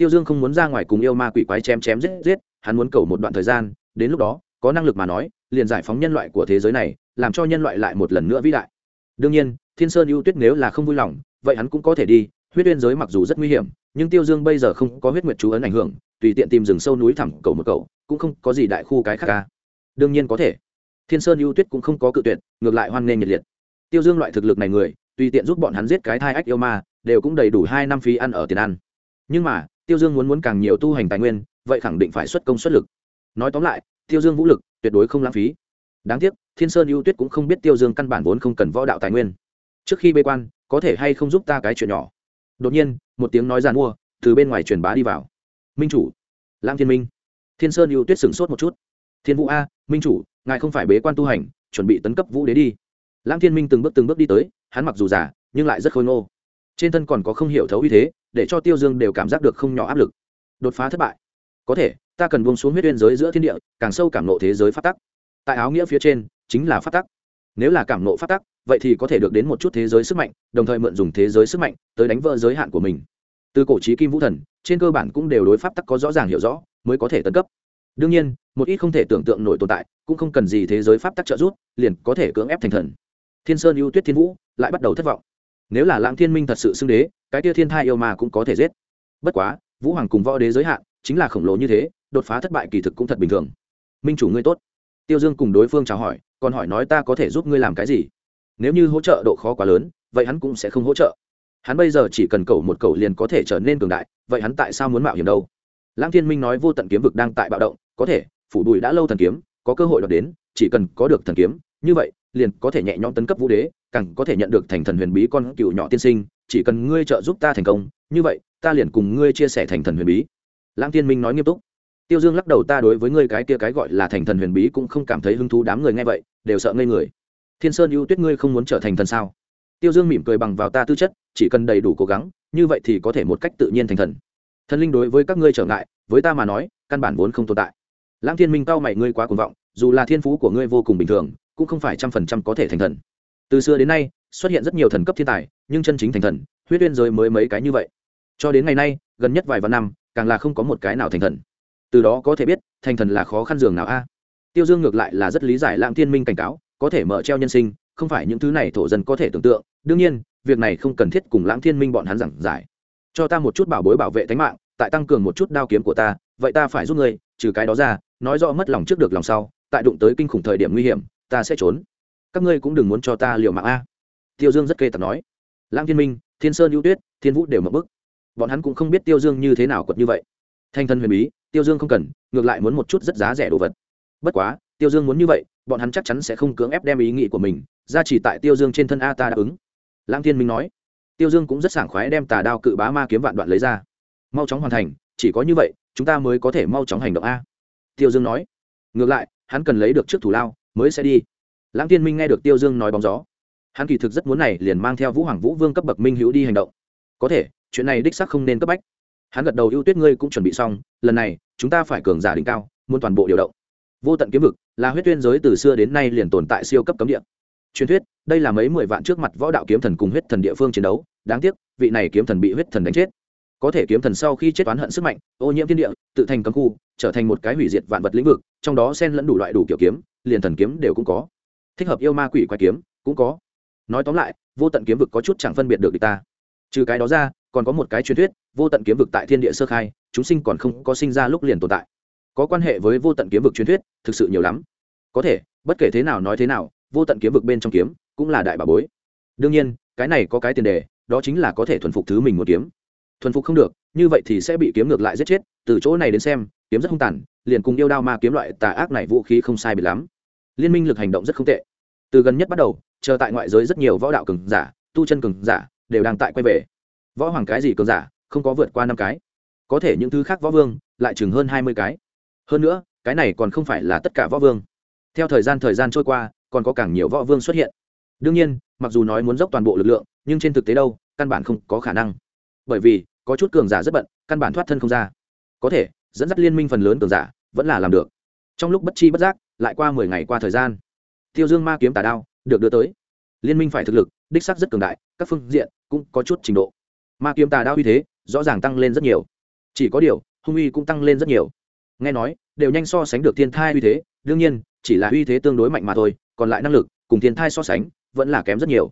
tiêu dương không muốn ra ngoài cùng yêu ma quỷ quái chém chém giết giết, hắn muốn cầu một đoạn thời gian, đến lúc đó, có năng lực mà nói, liền giải phóng nhân loại của thế giới này, làm cho nhân loại lại một lần nữa vĩ đại. Đương nhiên, thiên sơn ưu tuyết nếu là không vui lòng, vậy hắn cũng có thể đi. Huyết uyên giới mặc dù rất nguy hiểm, nhưng tiêu dương bây giờ không có huyết nguyệt chú ấn ảnh hưởng, tùy tiện tìm rừng sâu núi thẳm cầu một cầu, cũng không có gì đại khu cái khác ca đương nhiên có thể. Thiên sơn ưu tuyết cũng không có cự tuyệt, ngược lại hoan nghênh nhiệt liệt. Tiêu dương loại thực lực này người, tùy tiện giúp bọn hắn giết cái thai ách yêu ma, đều cũng đầy đủ hai năm phí ăn ở tiền ăn. Nhưng mà tiêu dương muốn muốn càng nhiều tu hành tài nguyên, vậy khẳng định phải xuất công xuất lực. Nói tóm lại, tiêu dương vũ lực tuyệt đối không lãng phí. Đáng tiếc, thiên sơn ưu tuyết cũng không biết tiêu dương căn bản vốn không cần võ đạo tài nguyên. Trước khi bê quan, có thể hay không giúp ta cái chuyện nhỏ? Đột nhiên, một tiếng nói giàn mua từ bên ngoài truyền bá đi vào. Minh chủ. Lãng thiên minh. Thiên sơn ưu tuyết sửng sốt một chút. Thiên vũ a, minh chủ, ngài không phải bế quan tu hành, chuẩn bị tấn cấp vũ đế đi. Lãng thiên minh từng bước từng bước đi tới, hắn mặc dù già, nhưng lại rất khôi ngô. Trên thân còn có không hiểu thấu uy thế để cho tiêu dương đều cảm giác được không nhỏ áp lực. Đột phá thất bại. Có thể, ta cần buông xuống huyết biên giới giữa thiên địa, càng sâu cảm nộ thế giới phát tắc. Tại áo nghĩa phía trên, chính là phát tắc. Nếu là cảm nộ phát tắc, vậy thì có thể được đến một chút thế giới sức mạnh, đồng thời mượn dùng thế giới sức mạnh tới đánh vỡ giới hạn của mình. Từ cổ trí kim vũ thần, trên cơ bản cũng đều đối pháp tắc có rõ ràng hiểu rõ, mới có thể tấn cấp. Đương nhiên, một ít không thể tưởng tượng nổi tồn tại, cũng không cần gì thế giới pháp tắc trợ giúp, liền có thể cưỡng ép thành thần. Thiên sơn ưu tuyết thiên vũ, lại bắt đầu thất vọng nếu là lãng thiên minh thật sự xưng đế, cái tia thiên thai yêu mà cũng có thể giết. Bất quá, vũ hoàng cùng võ đế giới hạn, chính là khổng lồ như thế, đột phá thất bại kỳ thực cũng thật bình thường. Minh chủ ngươi tốt. Tiêu dương cùng đối phương chào hỏi, còn hỏi nói ta có thể giúp ngươi làm cái gì? Nếu như hỗ trợ độ khó quá lớn, vậy hắn cũng sẽ không hỗ trợ. Hắn bây giờ chỉ cần cầu một cầu liền có thể trở nên cường đại, vậy hắn tại sao muốn mạo hiểm đâu? Lãng thiên minh nói vô tận kiếm vực đang tại bạo động, có thể, phủ đùi đã lâu thần kiếm, có cơ hội đọc đến, chỉ cần có được thần kiếm, như vậy, liền có thể nhẹ nhõm tấn cấp vũ đế càng có thể nhận được thành thần huyền bí con cựu nhỏ tiên sinh, chỉ cần ngươi trợ giúp ta thành công, như vậy, ta liền cùng ngươi chia sẻ thành thần huyền bí. Lãng tiên minh nói nghiêm túc. Tiêu dương lắc đầu, ta đối với ngươi cái kia cái gọi là thành thần huyền bí cũng không cảm thấy hứng thú, đám người nghe vậy, đều sợ ngây người. Thiên sơn ưu tuyết ngươi không muốn trở thành thần sao? Tiêu dương mỉm cười bằng vào ta tư chất, chỉ cần đầy đủ cố gắng, như vậy thì có thể một cách tự nhiên thành thần. Thần linh đối với các ngươi trở ngại, với ta mà nói, căn bản vốn không tồn tại. Lãng thiên minh cao mày, ngươi quá cuồng vọng, dù là thiên phú của ngươi vô cùng bình thường, cũng không phải trăm phần trăm có thể thành thần từ xưa đến nay, xuất hiện rất nhiều thần cấp thiên tài, nhưng chân chính thành thần, huyết uyên giới mới mấy cái như vậy. Cho đến ngày nay, gần nhất vài vạn năm, càng là không có một cái nào thành thần. Từ đó có thể biết, thành thần là khó khăn dường nào a. Tiêu dương ngược lại là rất lý giải lãng thiên minh cảnh cáo, có thể mở treo nhân sinh, không phải những thứ này thổ dân có thể tưởng tượng. Đương nhiên, việc này không cần thiết cùng lãng thiên minh bọn hắn giảng giải. Cho ta một chút bảo bối bảo vệ tính mạng, tại tăng cường một chút đao kiếm của ta, vậy ta phải giúp ngươi, trừ cái đó ra, nói rõ mất lòng trước được lòng sau, tại đụng tới kinh khủng thời điểm nguy hiểm, ta sẽ trốn các ngươi cũng đừng muốn cho ta liều mạng a. Tiêu dương rất kê tật nói. Lãng thiên minh, thiên sơn ưu tuyết, thiên vũ đều mập bức. Bọn hắn cũng không biết tiêu dương như thế nào quật như vậy. Thanh thân huyền bí, tiêu dương không cần, ngược lại muốn một chút rất giá rẻ đồ vật. Bất quá, tiêu dương muốn như vậy, bọn hắn chắc chắn sẽ không cưỡng ép đem ý nghĩ của mình ra chỉ tại tiêu dương trên thân a ta đáp ứng. Lãng thiên minh nói. Tiêu dương cũng rất sảng khoái đem tà đao cự bá ma kiếm vạn đoạn lấy ra. Mau chóng hoàn thành, chỉ có như vậy, chúng ta mới có thể mau chóng hành động a. Tiêu dương nói. Ngược lại, hắn cần lấy được trước thủ lao, mới sẽ đi lãng tiên minh nghe được tiêu dương nói bóng gió. Hắn kỳ thực rất muốn này liền mang theo vũ hoàng vũ vương cấp bậc minh hữu đi hành động. Có thể, chuyện này đích xác không nên cấp bách. Hắn gật đầu ưu tuyết ngươi cũng chuẩn bị xong, lần này, chúng ta phải cường giả đỉnh cao, muốn toàn bộ điều động. Vô tận kiếm vực, là huyết tuyên giới từ xưa đến nay liền tồn tại siêu cấp cấm địa. Truyền thuyết, đây là mấy mười vạn trước mặt võ đạo kiếm thần cùng huyết thần địa phương chiến đấu, đáng tiếc, vị này kiếm thần bị huyết thần đánh chết. Có thể kiếm thần sau khi chết oán hận sức mạnh, ô nhiễm thiên địa, tự thành cấm khu, trở thành một cái hủy diệt vạn vật lĩnh vực, trong đó xen lẫn đủ loại đủ kiểu kiếm, liền thần kiếm đều cũng có thích hợp yêu ma quỷ quái kiếm, cũng có. Nói tóm lại, vô tận kiếm vực có chút chẳng phân biệt được địch ta. Trừ cái đó ra, còn có một cái truyền thuyết, vô tận kiếm vực tại thiên địa sơ khai, chúng sinh còn không có sinh ra lúc liền tồn tại. Có quan hệ với vô tận kiếm vực truyền thuyết, thực sự nhiều lắm. Có thể, bất kể thế nào nói thế nào, vô tận kiếm vực bên trong kiếm cũng là đại bà bối. Đương nhiên, cái này có cái tiền đề, đó chính là có thể thuần phục thứ mình một kiếm. Thuần phục không được, như vậy thì sẽ bị kiếm ngược lại giết chết, từ chỗ này đến xem, kiếm rất hung tàn, liền cùng yêu đao ma kiếm loại tà ác này vũ khí không sai biệt lắm. Liên minh lực hành động rất không tệ từ gần nhất bắt đầu, chờ tại ngoại giới rất nhiều võ đạo cường giả, tu chân cường giả, đều đang tại quay về. Võ hoàng cái gì cường giả, không có vượt qua năm cái. Có thể những thứ khác võ vương, lại chừng hơn hai mươi cái. Hơn nữa, cái này còn không phải là tất cả võ vương. Theo thời gian thời gian trôi qua, còn có càng nhiều võ vương xuất hiện. Đương nhiên, mặc dù nói muốn dốc toàn bộ lực lượng, nhưng trên thực tế đâu, căn bản không có khả năng. Bởi vì, có chút cường giả rất bận, căn bản thoát thân không ra. Có thể, dẫn dắt liên minh phần lớn cường giả, vẫn là làm được. Trong lúc bất chi bất giác, lại qua mười ngày qua thời gian tiêu dương ma kiếm tà đao, được đưa tới. Liên minh phải thực lực, đích sắc rất cường đại, các phương diện cũng có chút trình độ. Ma kiếm tà đao uy thế, rõ ràng tăng lên rất nhiều. Chỉ có điều, hung uy cũng tăng lên rất nhiều. Nghe nói, đều nhanh so sánh được thiên thai uy thế, đương nhiên, chỉ là uy thế tương đối mạnh mà thôi, còn lại năng lực, cùng thiên thai so sánh, vẫn là kém rất nhiều.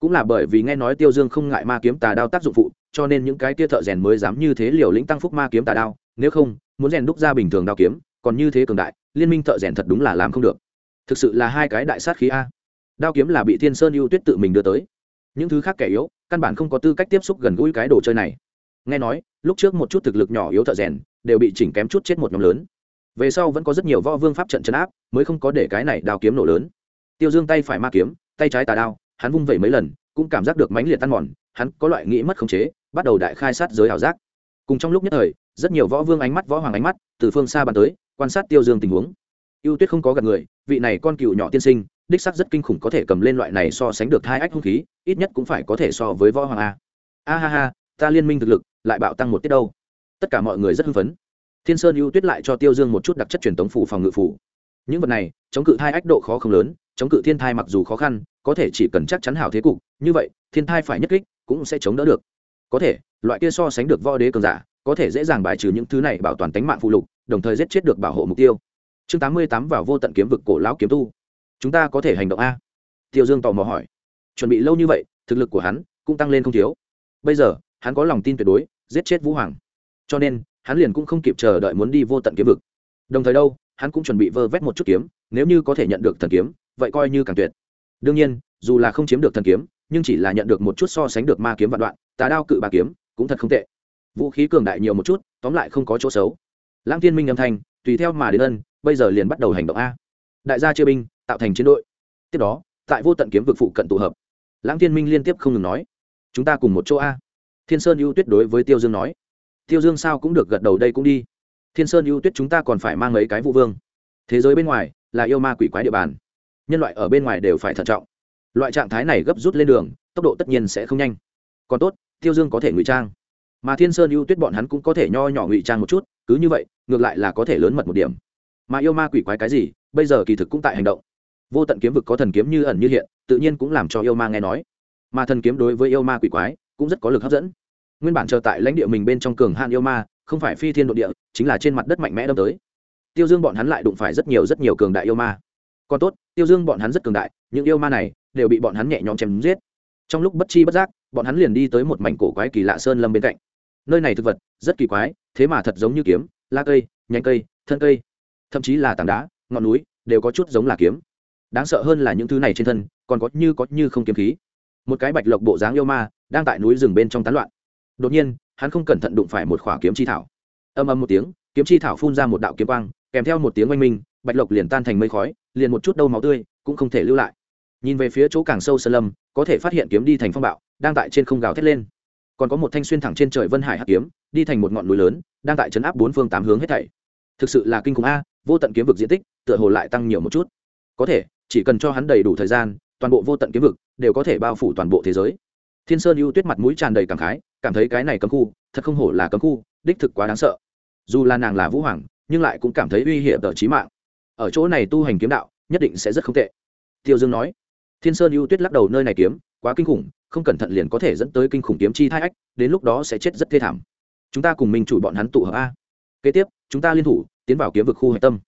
Cũng là bởi vì nghe nói tiêu dương không ngại ma kiếm tà đao tác dụng phụ, cho nên những cái tia thợ rèn mới dám như thế liều lĩnh tăng phúc ma kiếm tà đao, nếu không, muốn rèn đúc ra bình thường đao kiếm, còn như thế cường đại, liên minh thợ rèn thật đúng là làm không được thực sự là hai cái đại sát khí a. Đao kiếm là bị thiên sơn ưu tuyết tự mình đưa tới. Những thứ khác kẻ yếu, căn bản không có tư cách tiếp xúc gần gũi cái đồ chơi này. Nghe nói, lúc trước một chút thực lực nhỏ yếu thợ rèn đều bị chỉnh kém chút chết một nhóm lớn. Về sau vẫn có rất nhiều võ vương pháp trận chấn áp, mới không có để cái này đao kiếm nổ lớn. Tiêu dương tay phải ma kiếm, tay trái tà đao, hắn vung vẩy mấy lần, cũng cảm giác được mãnh liệt tan mòn, hắn có loại nghĩ mất khống chế, bắt đầu đại khai sát giới ảo giác. Cùng trong lúc nhất thời, rất nhiều võ vương ánh mắt võ hoàng ánh mắt từ phương xa bàn tới, quan sát tiêu dương tình huống ưu tuyết không có gặp người, vị này con cựu nhỏ tiên sinh, đích sắc rất kinh khủng có thể cầm lên loại này so sánh được hai ách hung khí, ít nhất cũng phải có thể so với võ hoàng a. A ha ha, ta liên minh thực lực, lại bạo tăng một tiết đâu. Tất cả mọi người rất hưng phấn. Thiên sơn ưu tuyết lại cho tiêu dương một chút đặc chất truyền tống phủ phòng ngự phủ. Những vật này, chống cự hai ách độ khó không lớn, chống cự thiên thai mặc dù khó khăn, có thể chỉ cần chắc chắn hảo thế cục, như vậy, thiên thai phải nhất kích, cũng sẽ chống đỡ được. Có thể, loại kia so sánh được võ đế cường giả, có thể dễ dàng bài trừ những thứ này bảo toàn tính mạng phụ lục, đồng thời giết chết được bảo hộ mục tiêu chương tám mươi tám vào vô tận kiếm vực cổ lão kiếm tu. Chúng ta có thể hành động a. Tiêu dương tò mò hỏi. Chuẩn bị lâu như vậy, thực lực của hắn cũng tăng lên không thiếu. Bây giờ, hắn có lòng tin tuyệt đối, giết chết vũ hoàng. Cho nên, hắn liền cũng không kịp chờ đợi muốn đi vô tận kiếm vực. Đồng thời đâu, hắn cũng chuẩn bị vơ vét một chút kiếm, nếu như có thể nhận được thần kiếm, vậy coi như càng tuyệt. Đương nhiên, dù là không chiếm được thần kiếm, nhưng chỉ là nhận được một chút so sánh được ma kiếm vạn đoạn, tà đao cự bà kiếm, cũng thật không tệ. Vũ khí cường đại nhiều một chút, tóm lại không có chỗ xấu. Lãng tiên minh âm thanh, tùy theo mà đến ân bây giờ liền bắt đầu hành động a. Đại gia chia binh, tạo thành chiến đội. Tiếp đó, tại vô tận kiếm vực phụ cận tụ hợp. Lãng thiên minh liên tiếp không ngừng nói, chúng ta cùng một chỗ a. Thiên sơn ưu tuyết đối với tiêu dương nói, tiêu dương sao cũng được gật đầu đây cũng đi. Thiên sơn ưu tuyết chúng ta còn phải mang mấy cái vụ vương. Thế giới bên ngoài là yêu ma quỷ quái địa bàn. Nhân loại ở bên ngoài đều phải thận trọng. Loại trạng thái này gấp rút lên đường, tốc độ tất nhiên sẽ không nhanh. Còn tốt, tiêu dương có thể ngụy trang. Mà thiên sơn ưu tuyết bọn hắn cũng có thể nho nhỏ ngụy trang một chút, cứ như vậy, ngược lại là có thể lớn mật một điểm mà yêu ma quỷ quái cái gì, bây giờ kỳ thực cũng tại hành động. Vô tận kiếm vực có thần kiếm như ẩn như hiện, tự nhiên cũng làm cho yêu ma nghe nói. Mà thần kiếm đối với yêu ma quỷ quái cũng rất có lực hấp dẫn. Nguyên bản chờ tại lãnh địa mình bên trong cường hạn yêu ma, không phải phi thiên nội địa, chính là trên mặt đất mạnh mẽ đâm tới. Tiêu dương bọn hắn lại đụng phải rất nhiều rất nhiều cường đại yêu ma. Còn tốt, tiêu dương bọn hắn rất cường đại, những yêu ma này đều bị bọn hắn nhẹ nhõm chém giết. Trong lúc bất chi bất giác, bọn hắn liền đi tới một mảnh cổ quái kỳ lạ sơn lâm bên cạnh. Nơi này thực vật rất kỳ quái, thế mà thật giống như kiếm la cây, nhánh cây, thân cây thậm chí là tảng đá, ngọn núi đều có chút giống là kiếm. Đáng sợ hơn là những thứ này trên thân, còn có như có như không kiếm khí. Một cái bạch lộc bộ dáng yêu ma đang tại núi rừng bên trong tán loạn. Đột nhiên, hắn không cẩn thận đụng phải một khỏa kiếm chi thảo. Âm âm một tiếng, kiếm chi thảo phun ra một đạo kiếm quang, kèm theo một tiếng oanh minh, bạch lộc liền tan thành mây khói, liền một chút đâu máu tươi cũng không thể lưu lại. Nhìn về phía chỗ càng sâu sơn lâm, có thể phát hiện kiếm đi thành phong bạo, đang tại trên không gào thét lên. Còn có một thanh xuyên thẳng trên trời vân hải hắc kiếm, đi thành một ngọn núi lớn, đang tại chấn áp bốn phương tám hướng hết thảy. Thực sự là kinh khủng a vô tận kiếm vực diện tích tựa hồ lại tăng nhiều một chút. Có thể, chỉ cần cho hắn đầy đủ thời gian, toàn bộ vô tận kiếm vực đều có thể bao phủ toàn bộ thế giới. Thiên sơn ưu tuyết mặt mũi tràn đầy cảm khái, cảm thấy cái này cấm khu, thật không hổ là cấm khu, đích thực quá đáng sợ. Dù là nàng là vũ hoàng, nhưng lại cũng cảm thấy uy hiểm tờ trí mạng. Ở chỗ này tu hành kiếm đạo, nhất định sẽ rất không tệ. Tiêu dương nói. Thiên sơn ưu tuyết lắc đầu nơi này kiếm, quá kinh khủng, không cẩn thận liền có thể dẫn tới kinh khủng kiếm chi thai ách, đến lúc đó sẽ chết rất thê thảm. Chúng ta cùng minh chủ bọn hắn tụ hợp a. Kế tiếp, chúng ta liên thủ tiến vào kiếm vực khu hạch tâm.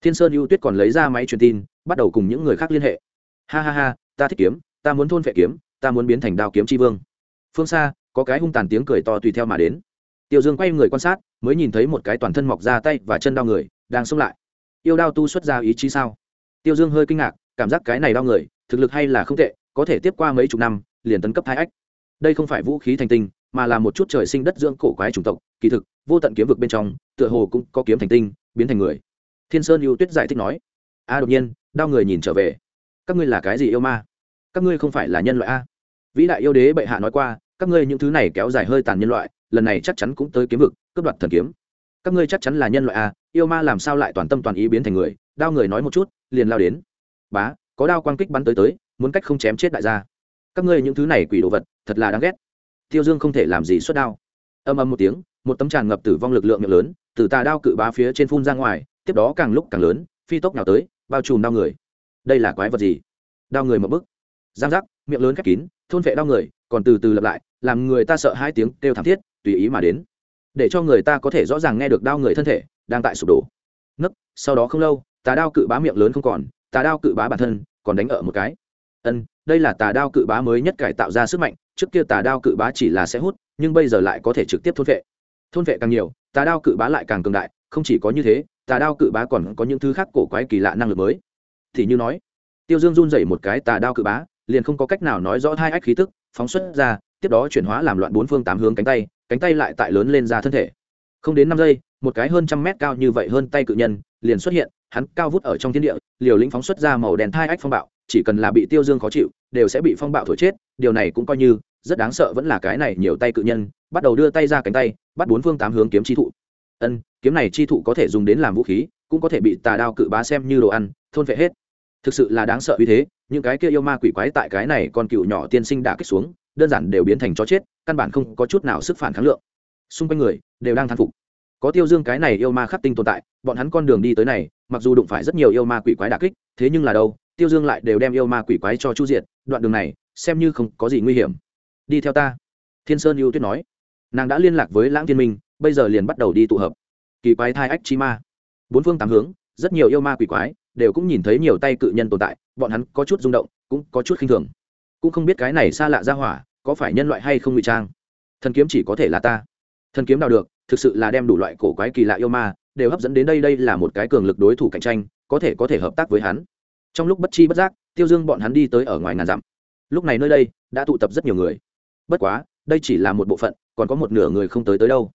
Thiên sơn ưu tuyết còn lấy ra máy truyền tin, bắt đầu cùng những người khác liên hệ. Ha ha ha, ta thích kiếm, ta muốn thôn vệ kiếm, ta muốn biến thành đao kiếm tri vương. Phương xa, có cái hung tàn tiếng cười to tùy theo mà đến. Tiêu dương quay người quan sát, mới nhìn thấy một cái toàn thân mọc ra tay và chân đao người, đang xông lại. Yêu đao tu xuất ra ý chí sao? Tiêu dương hơi kinh ngạc, cảm giác cái này đao người, thực lực hay là không tệ, có thể tiếp qua mấy chục năm, liền tấn cấp hai ách. Đây không phải vũ khí thành tinh mà là một chút trời sinh đất dưỡng cổ quái chủng tộc, kỳ thực, vô tận kiếm vực bên trong, tựa hồ cũng có kiếm thành tinh, biến thành người. Thiên sơn ưu tuyết giải thích nói, a, đột nhiên đao người nhìn trở về. Các ngươi là cái gì yêu ma? Các ngươi không phải là nhân loại a? Vĩ đại yêu đế bệ hạ nói qua, các ngươi những thứ này kéo dài hơi tàn nhân loại, lần này chắc chắn cũng tới kiếm vực, cướp đoạt thần kiếm. Các ngươi chắc chắn là nhân loại a, yêu ma làm sao lại toàn tâm toàn ý biến thành người? Đao người nói một chút, liền lao đến. Bá, có đao quang kích bắn tới tới, muốn cách không chém chết đại gia. Các ngươi những thứ này quỷ đồ vật, thật là đáng ghét tiêu dương không thể làm gì xuất đao. Âm âm một tiếng, một tấm tràn ngập tử vong lực lượng miệng lớn, từ tà đao cự bá phía trên phun ra ngoài, tiếp đó càng lúc càng lớn, phi tốc nào tới, bao trùm đao người. Đây là quái vật gì? Đao người một bức. Giang giác, miệng lớn khép kín, thôn vệ đao người, còn từ từ lặp lại, làm người ta sợ hai tiếng kêu thảm thiết, tùy ý mà đến. Để cho người ta có thể rõ ràng nghe được đao người thân thể, đang tại sụp đổ. Nấc, sau đó không lâu, tà đao cự bá miệng lớn không còn, tà đao cự bá bản thân còn đánh ở một cái ân, đây là tà đao cự bá mới nhất cải tạo ra sức mạnh, trước kia tà đao cự bá chỉ là sẽ hút, nhưng bây giờ lại có thể trực tiếp thôn vệ. Thôn vệ càng nhiều, tà đao cự bá lại càng cường đại, không chỉ có như thế, tà đao cự bá còn có những thứ khác cổ quái kỳ lạ năng lực mới. Thì như nói, tiêu dương run dậy một cái tà đao cự bá, liền không có cách nào nói rõ hai ách khí tức, phóng xuất ra, tiếp đó chuyển hóa làm loạn bốn phương tám hướng cánh tay cánh tay lại tại lớn lên ra thân thể. Không đến năm giây, một cái hơn trăm mét cao như vậy hơn tay cự nhân liền xuất hiện, hắn cao vút ở trong thiên địa, liều lĩnh phóng xuất ra màu đèn thai ách phong bạo chỉ cần là bị tiêu dương khó chịu, đều sẽ bị phong bạo thổi chết, điều này cũng coi như, rất đáng sợ vẫn là cái này nhiều tay cự nhân, bắt đầu đưa tay ra cánh tay, bắt bốn phương tám hướng kiếm chi thụ. Ân, kiếm này chi thụ có thể dùng đến làm vũ khí, cũng có thể bị tà đao cự bá xem như đồ ăn, thôn vệ hết. Thực sự là đáng sợ uy thế, những cái kia yêu ma quỷ quái tại cái này con cựu nhỏ tiên sinh đã kích xuống, đơn giản đều biến thành chó chết, căn bản không có chút nào sức phản kháng lượng. Xung quanh người, đều đang thán phục. Có tiêu dương cái này yêu ma khắc tinh tồn tại, bọn hắn con đường đi tới này, mặc dù đụng phải rất nhiều yêu ma quỷ quái đà kích, thế nhưng là đâu tiêu dương lại đều đem yêu ma quỷ quái cho chu diệt, đoạn đường này, xem như không có gì nguy hiểm. Đi theo ta. Thiên sơn yêu tuyết nói. Nàng đã liên lạc với lãng thiên minh, bây giờ liền bắt đầu đi tụ hợp. Kỳ quái thai ách chi ma. Bốn phương tám hướng, rất nhiều yêu ma quỷ quái đều cũng nhìn thấy nhiều tay cự nhân tồn tại, bọn hắn có chút rung động, cũng có chút khinh thường. Cũng không biết cái này xa lạ ra hỏa, có phải nhân loại hay không ngụy trang. Thần kiếm chỉ có thể là ta. Thần kiếm nào được, thực sự là đem đủ loại cổ quái kỳ lạ yêu ma đều hấp dẫn đến đây đây là một cái cường lực đối thủ cạnh tranh, có thể có thể hợp tác với hắn trong lúc bất chi bất giác, tiêu dương bọn hắn đi tới ở ngoài ngàn dặm. Lúc này nơi đây đã tụ tập rất nhiều người. Bất quá, đây chỉ là một bộ phận, còn có một nửa người không tới tới đâu.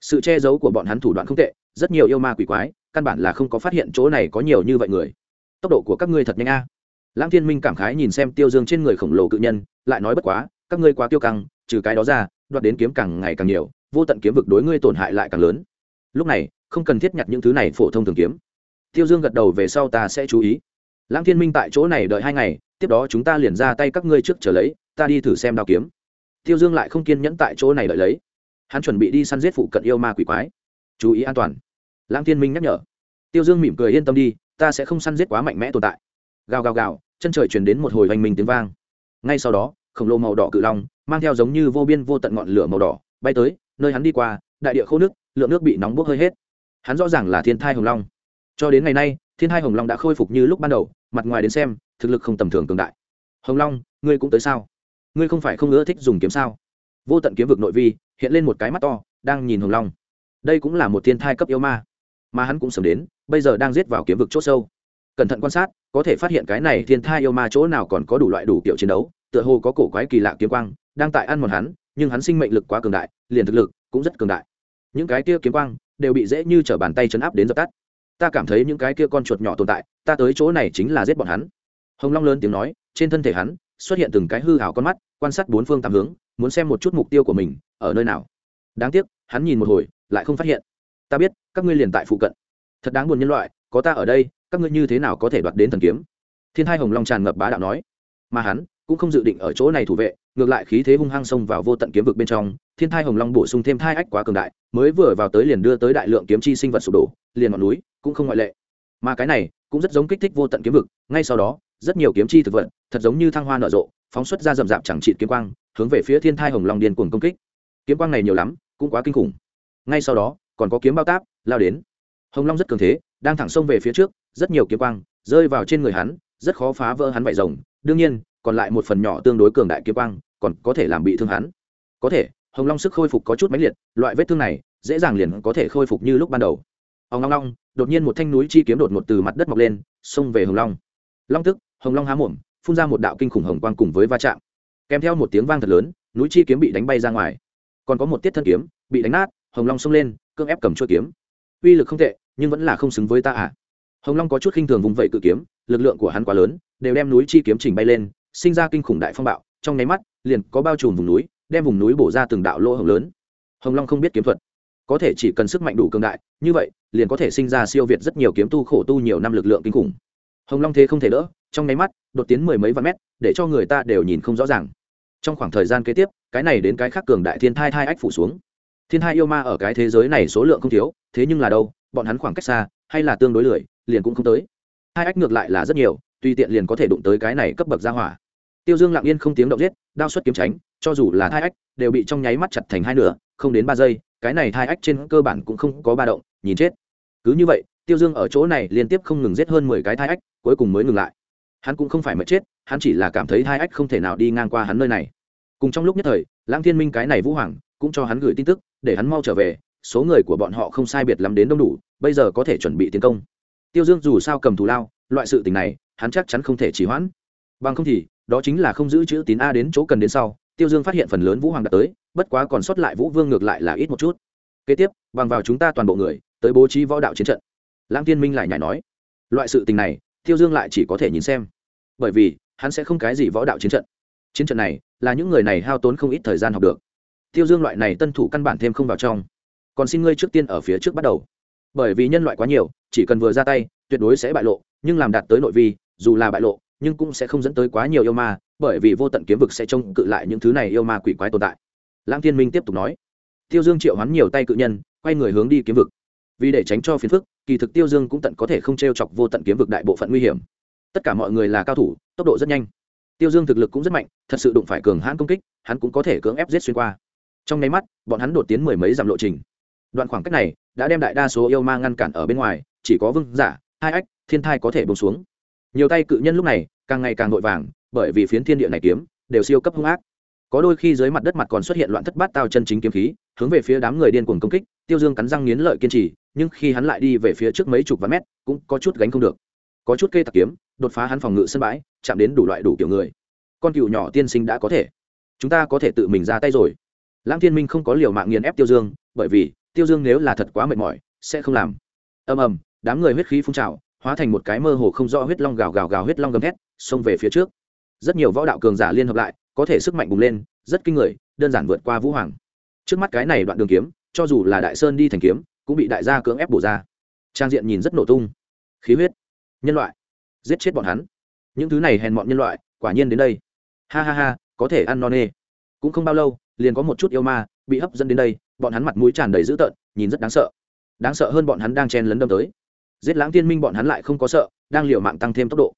Sự che giấu của bọn hắn thủ đoạn không tệ, rất nhiều yêu ma quỷ quái, căn bản là không có phát hiện chỗ này có nhiều như vậy người. Tốc độ của các ngươi thật nhanh a. Lãng thiên minh cảm khái nhìn xem tiêu dương trên người khổng lồ cự nhân, lại nói bất quá, các ngươi quá tiêu căng, trừ cái đó ra, đoạt đến kiếm càng ngày càng nhiều, vô tận kiếm vực đối ngươi tổn hại lại càng lớn. Lúc này, không cần thiết nhặt những thứ này phổ thông thường kiếm. Tiêu dương gật đầu về sau ta sẽ chú ý lãng thiên minh tại chỗ này đợi hai ngày, tiếp đó chúng ta liền ra tay các ngươi trước trở lấy, ta đi thử xem đao kiếm. Tiêu dương lại không kiên nhẫn tại chỗ này đợi lấy. Hắn chuẩn bị đi săn giết phụ cận yêu ma quỷ quái. Chú ý an toàn. Lãng thiên minh nhắc nhở. Tiêu dương mỉm cười yên tâm đi, ta sẽ không săn giết quá mạnh mẽ tồn tại. Gào gào gào, chân trời truyền đến một hồi hoành minh tiếng vang. Ngay sau đó, khổng lồ màu đỏ cự long, mang theo giống như vô biên vô tận ngọn lửa màu đỏ, bay tới, nơi hắn đi qua, đại địa khô nước lượng nước bị nóng bốc hơi hết. Hắn rõ ràng là thiên thai hồng long. Cho đến ngày nay thiên hai hồng long đã khôi phục như lúc ban đầu, mặt ngoài đến xem, thực lực không tầm thường cường đại. Hồng long, ngươi cũng tới sao? Ngươi không phải không ưa thích dùng kiếm sao? Vô tận kiếm vực nội vi, hiện lên một cái mắt to, đang nhìn hồng long. Đây cũng là một thiên thai cấp yêu ma. Mà hắn cũng sớm đến, bây giờ đang giết vào kiếm vực c h ỗ sâu. Cẩn thận quan sát, có thể phát hiện cái này thiên thai yêu ma chỗ nào còn có đủ loại đủ kiểu chiến đấu, tựa hồ có cổ quái kỳ lạ kiếm quang, đang tại ăn một hắn, nhưng hắn sinh mệnh lực quá cường đại, liền thực lực cũng rất cường đại. Những cái kia kiếm quang, đều bị dễ như t r ở bàn tay chấn áp đến dập tắt ta cảm thấy những cái kia con chuột nhỏ tồn tại, ta tới chỗ này chính là giết bọn hắn. Hồng long lớn tiếng nói, trên thân thể hắn xuất hiện từng cái hư hảo con mắt, quan sát bốn phương tám hướng, muốn xem một chút mục tiêu của mình, ở nơi nào. Đáng tiếc, hắn nhìn một hồi, lại không phát hiện. Ta biết, các ngươi liền tại phụ cận. Thật đáng buồn nhân loại, có ta ở đây, các ngươi như thế nào có thể đoạt đến thần kiếm? Thiên hai hồng long tràn ngập bá đạo nói. Mà hắn cũng không dự định ở chỗ này thủ vệ, ngược lại khí thế hung hăng xông vào vô tận kiếm vực bên trong, thiên thai hồng long bổ sung thêm thai ách quá cường đại, mới vừa vào tới liền đưa tới đại lượng kiếm chi sinh vật sụp đổ, liền ngọn núi cũng không ngoại lệ. Mà cái này cũng rất giống kích thích vô tận kiếm vực, ngay sau đó, rất nhiều kiếm chi thực vật, thật giống như thăng hoa nở rộ, phóng xuất ra rậm rạp chẳng trị kiếm quang, hướng về phía thiên thai hồng long điên cuồng công kích. Kiếm quang này nhiều lắm, cũng quá kinh khủng. Ngay sau đó, còn có kiếm bao táp, lao đến. Hồng long rất cường thế, đang thẳng xông về phía trước, rất nhiều kiếm quang rơi vào trên người hắn, rất khó phá vỡ hắn vải rồng. Đương nhiên, còn lại một phần nhỏ tương đối cường đại kiếm quang còn có thể làm bị thương hắn. Có thể, hồng long sức khôi phục có chút mãnh liệt, loại vết thương này dễ dàng liền có thể khôi phục như lúc ban đầu ong long long, đột nhiên một thanh núi chi kiếm đột ngột từ mặt đất mọc lên, xông về hồng long. Long tức, hồng long há mồm, phun ra một đạo kinh khủng hồng quang cùng với va chạm. Kèm theo một tiếng vang thật lớn, núi chi kiếm bị đánh bay ra ngoài. Còn có một tiết thân kiếm, bị đánh nát, hồng long xông lên cương ép cầm chuôi kiếm. Uy lực không tệ, nhưng vẫn là không xứng với ta à? Hồng long có chút khinh thường vùng vẫy cự kiếm, lực lượng của hắn quá lớn, đều đem núi chi kiếm chỉnh bay lên, sinh ra kinh khủng đại phong bạo, trong nháy mắt, liền có bao trùm vùng núi, đem vùng núi bổ ra từng đạo lỗ hồng lớn. Hồng long không biết kiếm thuật có thể chỉ cần sức mạnh đủ cường đại, như vậy, liền có thể sinh ra siêu việt rất nhiều kiếm tu khổ tu nhiều năm lực lượng kinh khủng. Hồng long thế không thể đỡ, trong nháy mắt, đột tiến mười mấy vạn mét, để cho người ta đều nhìn không rõ ràng. Trong khoảng thời gian kế tiếp, cái này đến cái khác cường đại thiên thai thai ách phủ xuống. Thiên thai yêu ma ở cái thế giới này số lượng không thiếu, thế nhưng là đâu, bọn hắn khoảng cách xa, hay là tương đối lười, liền cũng không tới. Hai ách ngược lại là rất nhiều, tùy tiện liền có thể đụng tới cái này cấp bậc ra hỏa. Tiêu dương lặng yên không tiếng động giết, đao xuất kiếm tránh, cho dù là thai ách, đều bị trong nháy mắt chặt thành hai nửa, không đến ba giây cái này thai ách trên cơ bản cũng không có ba động, nhìn chết. Cứ như vậy, tiêu dương ở chỗ này liên tiếp không ngừng giết hơn mười cái thai ách, cuối cùng mới ngừng lại. Hắn cũng không phải mệt chết, hắn chỉ là cảm thấy thai ách không thể nào đi ngang qua hắn nơi này. Cùng trong lúc nhất thời, lãng thiên minh cái này vũ hoàng, cũng cho hắn gửi tin tức, để hắn mau trở về, số người của bọn họ không sai biệt lắm đến đông đủ, bây giờ có thể chuẩn bị tiến công. Tiêu dương dù sao cầm thù lao, loại sự tình này, hắn chắc chắn không thể trì hoãn. Bằng không thì, đó chính là không giữ chữ tín a đến chỗ cần đến sau, tiêu dương phát hiện phần lớn vũ hoàng đã tới bất quá còn sót lại vũ vương ngược lại là ít một chút. Kế tiếp, bằng vào chúng ta toàn bộ người, tới bố trí võ đạo chiến trận. Lãng tiên minh lại nhảy nói, loại sự tình này, tiêu dương lại chỉ có thể nhìn xem. Bởi vì, hắn sẽ không cái gì võ đạo chiến trận. Chiến trận này, là những người này hao tốn không ít thời gian học được. Tiêu dương loại này tân thủ căn bản thêm không vào trong. Còn xin ngươi trước tiên ở phía trước bắt đầu. Bởi vì nhân loại quá nhiều, chỉ cần vừa ra tay, tuyệt đối sẽ bại lộ, nhưng làm đạt tới nội vi, dù là bại lộ, nhưng cũng sẽ không dẫn tới quá nhiều yêu ma, bởi vì vô tận kiếm vực sẽ trông cự lại những thứ này yêu ma quỷ quái tồn tại lãng thiên minh tiếp tục nói. Tiêu dương triệu hắn nhiều tay cự nhân, quay người hướng đi kiếm vực. Vì để tránh cho phiền phức, kỳ thực tiêu dương cũng tận có thể không t r e o chọc vô tận kiếm vực đại bộ phận nguy hiểm. Tất cả mọi người là cao thủ, tốc độ rất nhanh. Tiêu dương thực lực cũng rất mạnh, thật sự đụng phải cường hãn công kích, hắn cũng có thể cưỡng ép giết xuyên qua. Trong nháy mắt, bọn hắn đột tiến mười mấy dặm lộ trình. Đoạn khoảng cách này đã đem đại đa số yêu ma ngăn cản ở bên ngoài, chỉ có vương giả, hai ách, thiên thai có thể bông xuống. Nhiều tay cự nhân lúc này càng ngày càng vội vàng, bởi vì phiến thiên địa này kiếm đều siêu cấp hung ác có đôi khi dưới mặt đất mặt còn xuất hiện loạn thất bát tao chân chính kiếm khí, hướng về phía đám người điên cuồng công kích, tiêu dương cắn răng nghiến lợi kiên trì, nhưng khi hắn lại đi về phía trước mấy chục vạn mét, cũng có chút gánh không được. Có chút cây tạc kiếm, đột phá hắn phòng ngự sân bãi, chạm đến đủ loại đủ kiểu người. Con cựu nhỏ tiên sinh đã có thể. Chúng ta có thể tự mình ra tay rồi. Lãng thiên minh không có liều mạng nghiền ép tiêu dương, bởi vì tiêu dương nếu là thật quá mệt mỏi, sẽ không làm. Ầm ầm, đám người huyết khí phun trào, hóa thành một cái mơ hồ không rõ huyết long gào gào gào huyết long gầm thét, xông về phía trước. Rất nhiều võ đạo cường giả liên hợp lại có thể sức mạnh bùng lên, rất kinh người, đơn giản vượt qua vũ hoàng. Trước mắt cái này đoạn đường kiếm, cho dù là đại sơn đi thành kiếm, cũng bị đại gia cưỡng ép bổ ra. Trang diện nhìn rất nổ tung. Khí huyết, nhân loại, giết chết bọn hắn. Những thứ này hèn mọn nhân loại, quả nhiên đến đây. Ha ha ha, có thể ăn no nê. Cũng không bao lâu, liền có một chút yêu ma bị hấp dẫn đến đây, bọn hắn mặt mũi tràn đầy dữ tợn, nhìn rất đáng sợ. Đáng sợ hơn bọn hắn đang chen lấn đâm tới. Giết lãng tiên minh bọn hắn lại không có sợ, đang liều mạng tăng thêm tốc độ.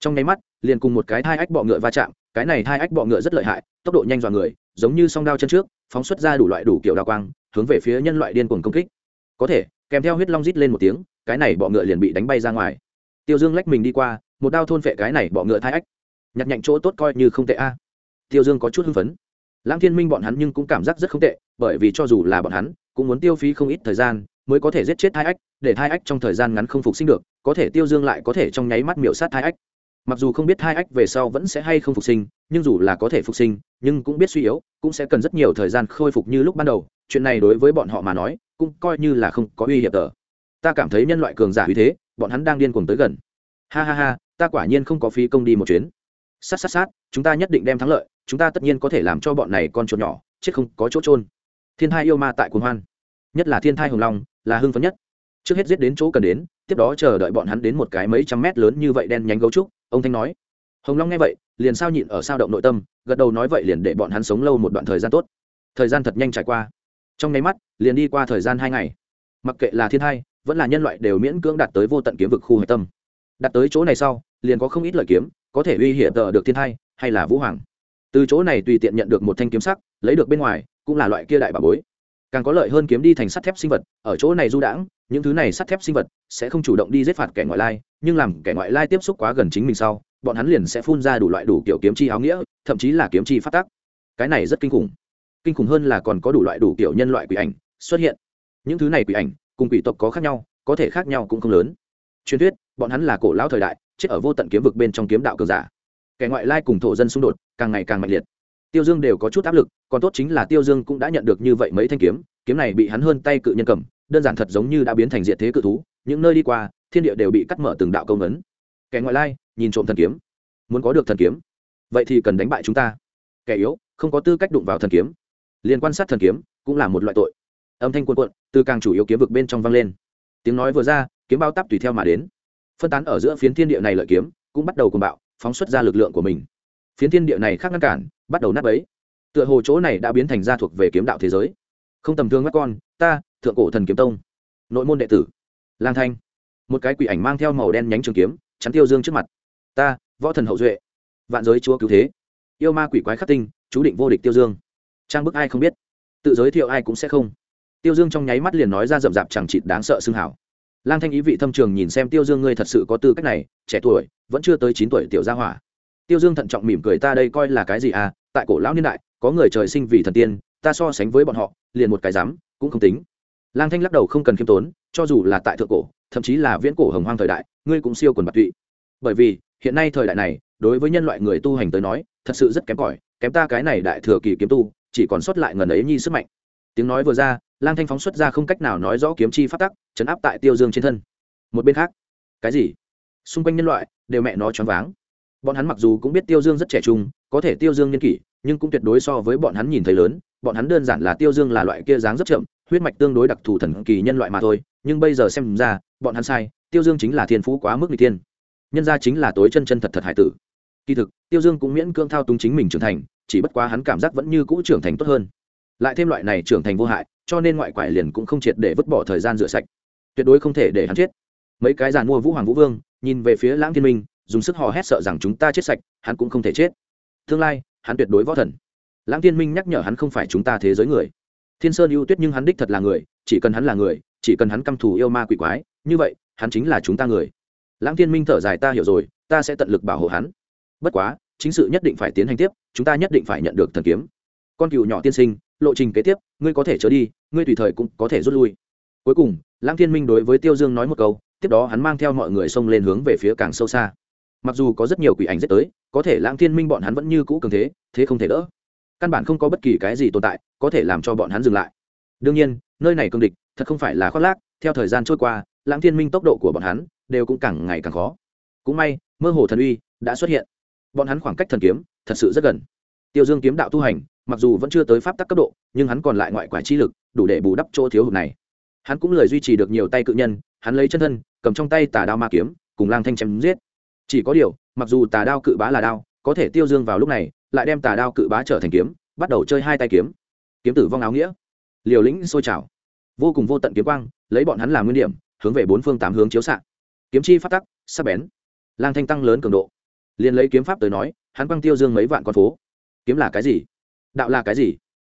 Trong nháy mắt, liền cùng một cái thai ách bọ ngựa va chạm cái này hai ách bọ ngựa rất lợi hại, tốc độ nhanh dọa người, giống như song đao chân trước, phóng xuất ra đủ loại đủ kiểu đa quang, hướng về phía nhân loại điên cuồng công kích. Có thể, kèm theo huyết long rít lên một tiếng, cái này bọ ngựa liền bị đánh bay ra ngoài. Tiêu dương lách mình đi qua, một đao thôn phệ cái này bọ ngựa thai ách. Nhặt nhạnh chỗ tốt coi như không tệ a. Tiêu dương có chút hưng phấn. Lãng thiên minh bọn hắn nhưng cũng cảm giác rất không tệ, bởi vì cho dù là bọn hắn, cũng muốn tiêu phí không ít thời gian mới có thể giết chết thai ách, để thai ách trong thời gian ngắn không phục sinh được, có thể tiêu dương lại có thể trong nháy mắt miểu sát thai ách mặc dù không biết hai ách về sau vẫn sẽ hay không phục sinh, nhưng dù là có thể phục sinh, nhưng cũng biết suy yếu, cũng sẽ cần rất nhiều thời gian khôi phục như lúc ban đầu. Chuyện này đối với bọn họ mà nói, cũng coi như là không có uy hiểm tờ. Ta cảm thấy nhân loại cường giả uy thế, bọn hắn đang điên cuồng tới gần. Ha ha ha, ta quả nhiên không có phí công đi một chuyến. Sát sát sát, chúng ta nhất định đem thắng lợi, chúng ta tất nhiên có thể làm cho bọn này con chuột nhỏ, chết không có chỗ trôn thiên thai yêu ma tại cuồng hoan. Nhất là thiên thai hồng long, là hưng phấn nhất. Trước hết giết đến chỗ cần đến, tiếp đó chờ đợi bọn hắn đến một cái mấy trăm mét lớn như vậy đen nhánh gấu trúc ông thanh nói. Hồng long nghe vậy, liền sao nhịn ở sao động nội tâm, gật đầu nói vậy liền để bọn hắn sống lâu một đoạn thời gian tốt. Thời gian thật nhanh trải qua. Trong nháy mắt, liền đi qua thời gian hai ngày. Mặc kệ là thiên hai, vẫn là nhân loại đều miễn cưỡng đạt tới vô tận kiếm vực khu hạch tâm. Đạt tới chỗ này sau, liền có không ít lợi kiếm, có thể uy hiểm tờ được thiên hai hay là vũ hoàng. Từ chỗ này tùy tiện nhận được một thanh kiếm sắc, lấy được bên ngoài, cũng là loại kia đại bà bối. Càng có lợi hơn kiếm đi thành sắt thép sinh vật, ở chỗ này du đãng những thứ này sắt thép sinh vật sẽ không chủ động đi giết phạt kẻ ngoại lai, nhưng làm kẻ ngoại lai tiếp xúc quá gần chính mình sau, bọn hắn liền sẽ phun ra đủ loại đủ kiểu kiếm chi áo nghĩa, thậm chí là kiếm chi phát tác cái này rất kinh khủng. Kinh khủng hơn là còn có đủ loại đủ kiểu nhân loại quỷ ảnh xuất hiện. Những thứ này quỷ ảnh cùng quỷ tộc có khác nhau, có thể khác nhau cũng không lớn. Truyền thuyết, bọn hắn là cổ lão thời đại, chết ở vô tận kiếm vực bên trong kiếm đạo cường giả. Kẻ ngoại lai cùng thổ dân xung đột càng ngày càng mạnh liệt. Tiêu dương đều có chút áp lực, còn tốt chính là tiêu dương cũng đã nhận được như vậy mấy thanh kiếm kiếm này bị hắn hơn tay cự nhân cầm đơn giản thật giống như đã biến thành diện thế cự thú, những nơi đi qua, thiên địa đều bị cắt mở từng đạo công ấn kẻ ngoại lai, nhìn trộm thần kiếm. Muốn có được thần kiếm, vậy thì cần đánh bại chúng ta. Kẻ yếu, không có tư cách đụng vào thần kiếm. Liên quan sát thần kiếm cũng là một loại tội. Âm thanh cuộn cuộn, từ càng chủ yếu kiếm vực bên trong vang lên. Tiếng nói vừa ra, kiếm bao tắp tùy theo mà đến. Phân tán ở giữa phiến thiên địa này lợi kiếm cũng bắt đầu cùng bạo, phóng xuất ra lực lượng của mình. Phiến thiên địa này khác ngăn cản, bắt đầu nát bấy. Tựa hồ chỗ này đã biến thành gia thuộc về kiếm đạo thế giới không tầm thương các con, ta, thượng cổ thần kiếm tông, nội môn đệ tử, lang thanh. Một cái quỷ ảnh mang theo màu đen nhánh trường kiếm, chắn tiêu dương trước mặt. Ta, võ thần hậu duệ, vạn giới chúa cứu thế. Yêu ma quỷ quái khắc tinh, chú định vô địch tiêu dương. Trang bức ai không biết, tự giới thiệu ai cũng sẽ không. Tiêu dương trong nháy mắt liền nói ra rậm rạp chẳng chịt đáng sợ xưng hảo. Lang thanh ý vị thâm trường nhìn xem tiêu dương ngươi thật sự có tư cách này, trẻ tuổi, vẫn chưa tới chín tuổi tiểu gia hỏa. Tiêu dương thận trọng mỉm cười ta đây coi là cái gì à tại cổ lão niên đại, có người trời sinh vì thần tiên ta so sánh với bọn họ, liền một cái dám, cũng không tính. Lang thanh lắc đầu không cần khiêm tốn, cho dù là tại thượng cổ, thậm chí là viễn cổ hồng hoang thời đại, ngươi cũng siêu quần bạc tụy. Bởi vì, hiện nay thời đại này, đối với nhân loại người tu hành tới nói, thật sự rất kém cỏi, kém ta cái này đại thừa kỳ kiếm tu, chỉ còn sót lại ngần ấy nhi sức mạnh. Tiếng nói vừa ra, lang thanh phóng xuất ra không cách nào nói rõ kiếm chi phát tắc, chấn áp tại tiêu dương trên thân. Một bên khác, cái gì? Xung quanh nhân loại, đều mẹ nó choáng váng. Bọn hắn mặc dù cũng biết tiêu dương rất trẻ trung, có thể tiêu dương nhân kỷ, nhưng cũng tuyệt đối so với bọn hắn nhìn thấy lớn bọn hắn đơn giản là tiêu dương là loại kia dáng rất chậm, huyết mạch tương đối đặc thù thần kỳ nhân loại mà thôi, nhưng bây giờ xem ra, bọn hắn sai, tiêu dương chính là thiên phú quá mức n g tiên nhân ra chính là tối chân chân thật thật hải tử. Kỳ thực, tiêu dương cũng miễn cưỡng thao túng chính mình trưởng thành, chỉ bất quá hắn cảm giác vẫn như cũ trưởng thành tốt hơn. Lại thêm loại này trưởng thành vô hại, cho nên ngoại quải liền cũng không triệt để vứt bỏ thời gian rửa sạch. Tuyệt đối không thể để hắn chết. Mấy cái giàn mua vũ hoàng vũ vương, nhìn về phía lãng thiên minh, dùng sức hò hét sợ rằng chúng ta chết sạch, hắn cũng không thể chết. Tương lai, hắn tuyệt đối võ thần lãng thiên minh nhắc nhở hắn không phải chúng ta thế giới người. Thiên sơn ưu tuyết nhưng hắn đích thật là người, chỉ cần hắn là người, chỉ cần hắn căm thù yêu ma quỷ quái, như vậy, hắn chính là chúng ta người. Lãng thiên minh thở dài, ta hiểu rồi, ta sẽ tận lực bảo hộ hắn. Bất quá, chính sự nhất định phải tiến hành tiếp, chúng ta nhất định phải nhận được thần kiếm. Con cựu nhỏ tiên sinh, lộ trình kế tiếp, ngươi có thể trở đi, ngươi tùy thời cũng có thể rút lui. Cuối cùng, lãng thiên minh đối với tiêu dương nói một câu, tiếp đó hắn mang theo mọi người xông lên hướng về phía càng sâu xa. Mặc dù có rất nhiều quỷ ảnh giết tới, có thể lãng thiên minh bọn hắn vẫn như cũ cường thế thế không thể đỡ căn bản không có bất kỳ cái gì tồn tại, có thể làm cho bọn hắn dừng lại. Đương nhiên, nơi này cương địch, thật không phải là khoác lác, theo thời gian trôi qua, lãng thiên minh tốc độ của bọn hắn đều cũng càng ngày càng khó. Cũng may, mơ hồ thần uy đã xuất hiện. Bọn hắn khoảng cách thần kiếm thật sự rất gần. Tiêu dương kiếm đạo tu hành, mặc dù vẫn chưa tới pháp tắc cấp độ, nhưng hắn còn lại ngoại quả chi lực, đủ để bù đắp chỗ thiếu hụt này. Hắn cũng lời duy trì được nhiều tay cự nhân, hắn lấy chân thân, cầm trong tay tà đao ma kiếm, cùng lang thanh chém giết. Chỉ có điều, mặc dù tà đao cự bá là đao, có thể tiêu dương vào lúc này lại đem tà đao cự bá trở thành kiếm, bắt đầu chơi hai tay kiếm. Kiếm tử vong áo nghĩa. Liều lĩnh sôi trào. Vô cùng vô tận kiếm quang, lấy bọn hắn làm nguyên điểm, hướng về bốn phương tám hướng chiếu xạ. Kiếm chi phát tắc, sắc bén. Lang thanh tăng lớn cường độ. Liền lấy kiếm pháp tới nói, hắn quăng tiêu dương mấy vạn con phố. Kiếm là cái gì? Đạo là cái gì?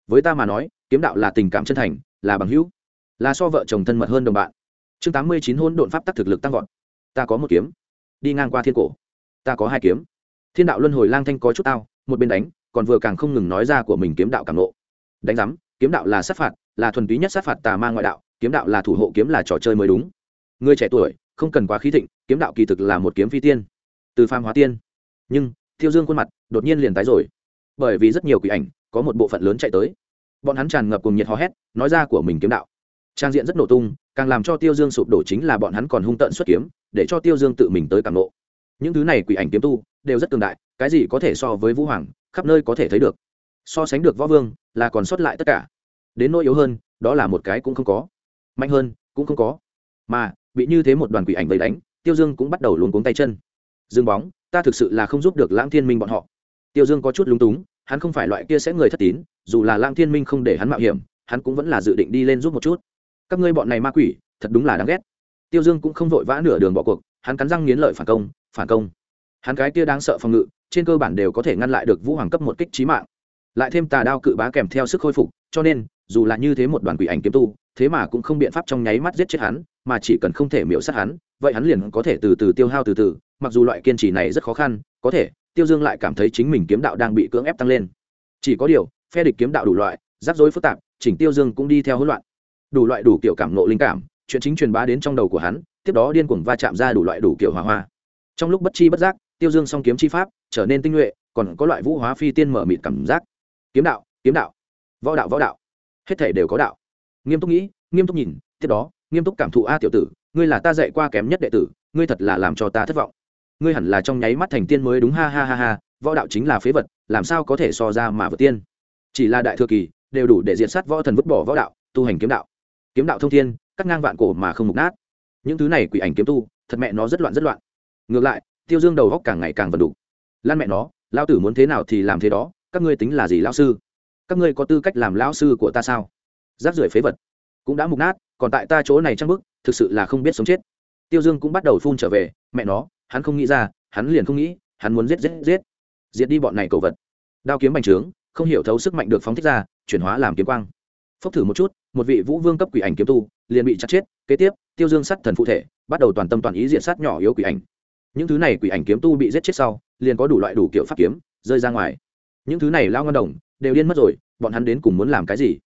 Với ta mà nói, kiếm đạo là tình cảm chân thành, là bằng hữu. Là so vợ chồng thân mật hơn đồng bạn. Chương tám mươi chín hôn độn pháp tắc thực lực tăng vọt. Ta có một kiếm. Đi ngang qua thiên cổ. Ta có hai kiếm. Thiên đạo luân hồi lang thanh có chút tao một bên đánh, còn vừa càng không ngừng nói ra của mình kiếm đạo càng nộ đánh giám, kiếm đạo là sát phạt, là thuần túy nhất sát phạt tà ma ngoại đạo, kiếm đạo là thủ hộ kiếm là trò chơi mới đúng. Người trẻ tuổi, không cần quá khí thịnh, kiếm đạo kỳ thực là một kiếm phi tiên. Từ phàm hóa tiên. Nhưng, tiêu dương khuôn mặt đột nhiên liền tái rồi. Bởi vì rất nhiều quỷ ảnh, có một bộ phận lớn chạy tới. Bọn hắn tràn ngập cùng nhiệt hò hét, nói ra của mình kiếm đạo. Trang diện rất nổ tung, càng làm cho tiêu dương sụp đổ chính là bọn hắn còn hung tận xuất kiếm, để cho tiêu dương tự mình tới càng nộ những thứ này quỷ ảnh kiếm tu, đều rất cường đại cái gì có thể so với vũ hoàng, khắp nơi có thể thấy được. So sánh được võ vương, là còn sót lại tất cả. Đến nỗi yếu hơn, đó là một cái cũng không có. Mạnh hơn, cũng không có. Mà, bị như thế một đoàn quỷ ảnh vây đánh, tiêu dương cũng bắt đầu luồn cuống tay chân. Dương bóng, ta thực sự là không giúp được lãng thiên minh bọn họ. Tiêu dương có chút lúng túng, hắn không phải loại kia sẽ người thất tín, dù là lãng thiên minh không để hắn mạo hiểm, hắn cũng vẫn là dự định đi lên giúp một chút. Các ngươi bọn này ma quỷ, thật đúng là đáng ghét. Tiêu dương cũng không vội vã nửa đường bỏ cuộc, hắn cắn răng nghiến lợi phản công phản công. Hắn cái kia đáng sợ phòng ngự trên cơ bản đều có thể ngăn lại được vũ hoàng cấp một kích trí mạng. Lại thêm tà đao cự bá kèm theo sức khôi phục, cho nên, dù là như thế một đoàn quỷ ảnh kiếm tu, thế mà cũng không biện pháp trong nháy mắt giết chết hắn, mà chỉ cần không thể miễu sát hắn, vậy hắn liền có thể từ từ tiêu hao từ từ, mặc dù loại kiên trì này rất khó khăn, có thể, tiêu dương lại cảm thấy chính mình kiếm đạo đang bị cưỡng ép tăng lên. Chỉ có điều, phe địch kiếm đạo đủ loại, rắc rối phức tạp, chỉnh tiêu dương cũng đi theo hỗn loạn. Đủ loại đủ kiểu cảm nộ linh cảm, chuyện chính truyền bá đến trong đầu của hắn, tiếp đó điên cuồng va chạm ra đủ loại đủ kiểu hòa hoa. Trong lúc bất chi bất giác tiêu dương song kiếm chi pháp, trở nên tinh nhuệ, còn có loại vũ hóa phi tiên mở mịt cảm giác. Kiếm đạo kiếm đạo. Võ đạo võ đạo. Hết thể đều có đạo. Nghiêm túc nghĩ, nghiêm túc nhìn, tiếp đó, nghiêm túc cảm thụ a tiểu tử, ngươi là ta dạy qua kém nhất đệ tử, ngươi thật là làm cho ta thất vọng. Ngươi hẳn là trong nháy mắt thành tiên mới đúng, ha ha ha ha, võ đạo chính là phế vật, làm sao có thể so ra mà vượt tiên? Chỉ là đại thừa kỳ, đều đủ để diệt sát võ thần vứt bỏ võ đạo, tu hành kiếm đạo. Kiếm đạo thông thiên, cắt ngang vạn cổ mà không mục nát. Những thứ này quỷ ảnh kiếm tu, thật mẹ nó rất loạn rất loạn. Ngược lại tiêu dương đầu góc càng ngày càng vần đủ lan mẹ nó lao tử muốn thế nào thì làm thế đó, các ngươi tính là gì lao sư? Các ngươi có tư cách làm lão sư của ta sao? Rác rưởi phế vật. Cũng đã mục nát, còn tại ta chỗ này trăng bức thực sự là không biết sống chết. Tiêu dương cũng bắt đầu phun trở về, mẹ nó, hắn không nghĩ ra, hắn liền không nghĩ, hắn muốn giết giết giết. Diệt đi bọn này cầu vật. Đao kiếm bành trướng, không hiểu thấu sức mạnh được phóng thích ra, chuyển hóa làm kiếm quang. Phốc thử một chút, một vị vũ vương cấp quỷ ảnh kiếm tu, liền bị chặt chết. Kế tiếp, tiêu dương sát thần phụ thể, bắt đầu toàn tâm toàn ý diện sát nhỏ yếu quỷ ảnh những thứ này quỷ ảnh kiếm tu bị giết chết sau, liền có đủ loại đủ kiểu pháp kiếm, rơi ra ngoài. Những thứ này lao ngân đồng, đều điên mất rồi, bọn hắn đến cùng muốn làm cái gì?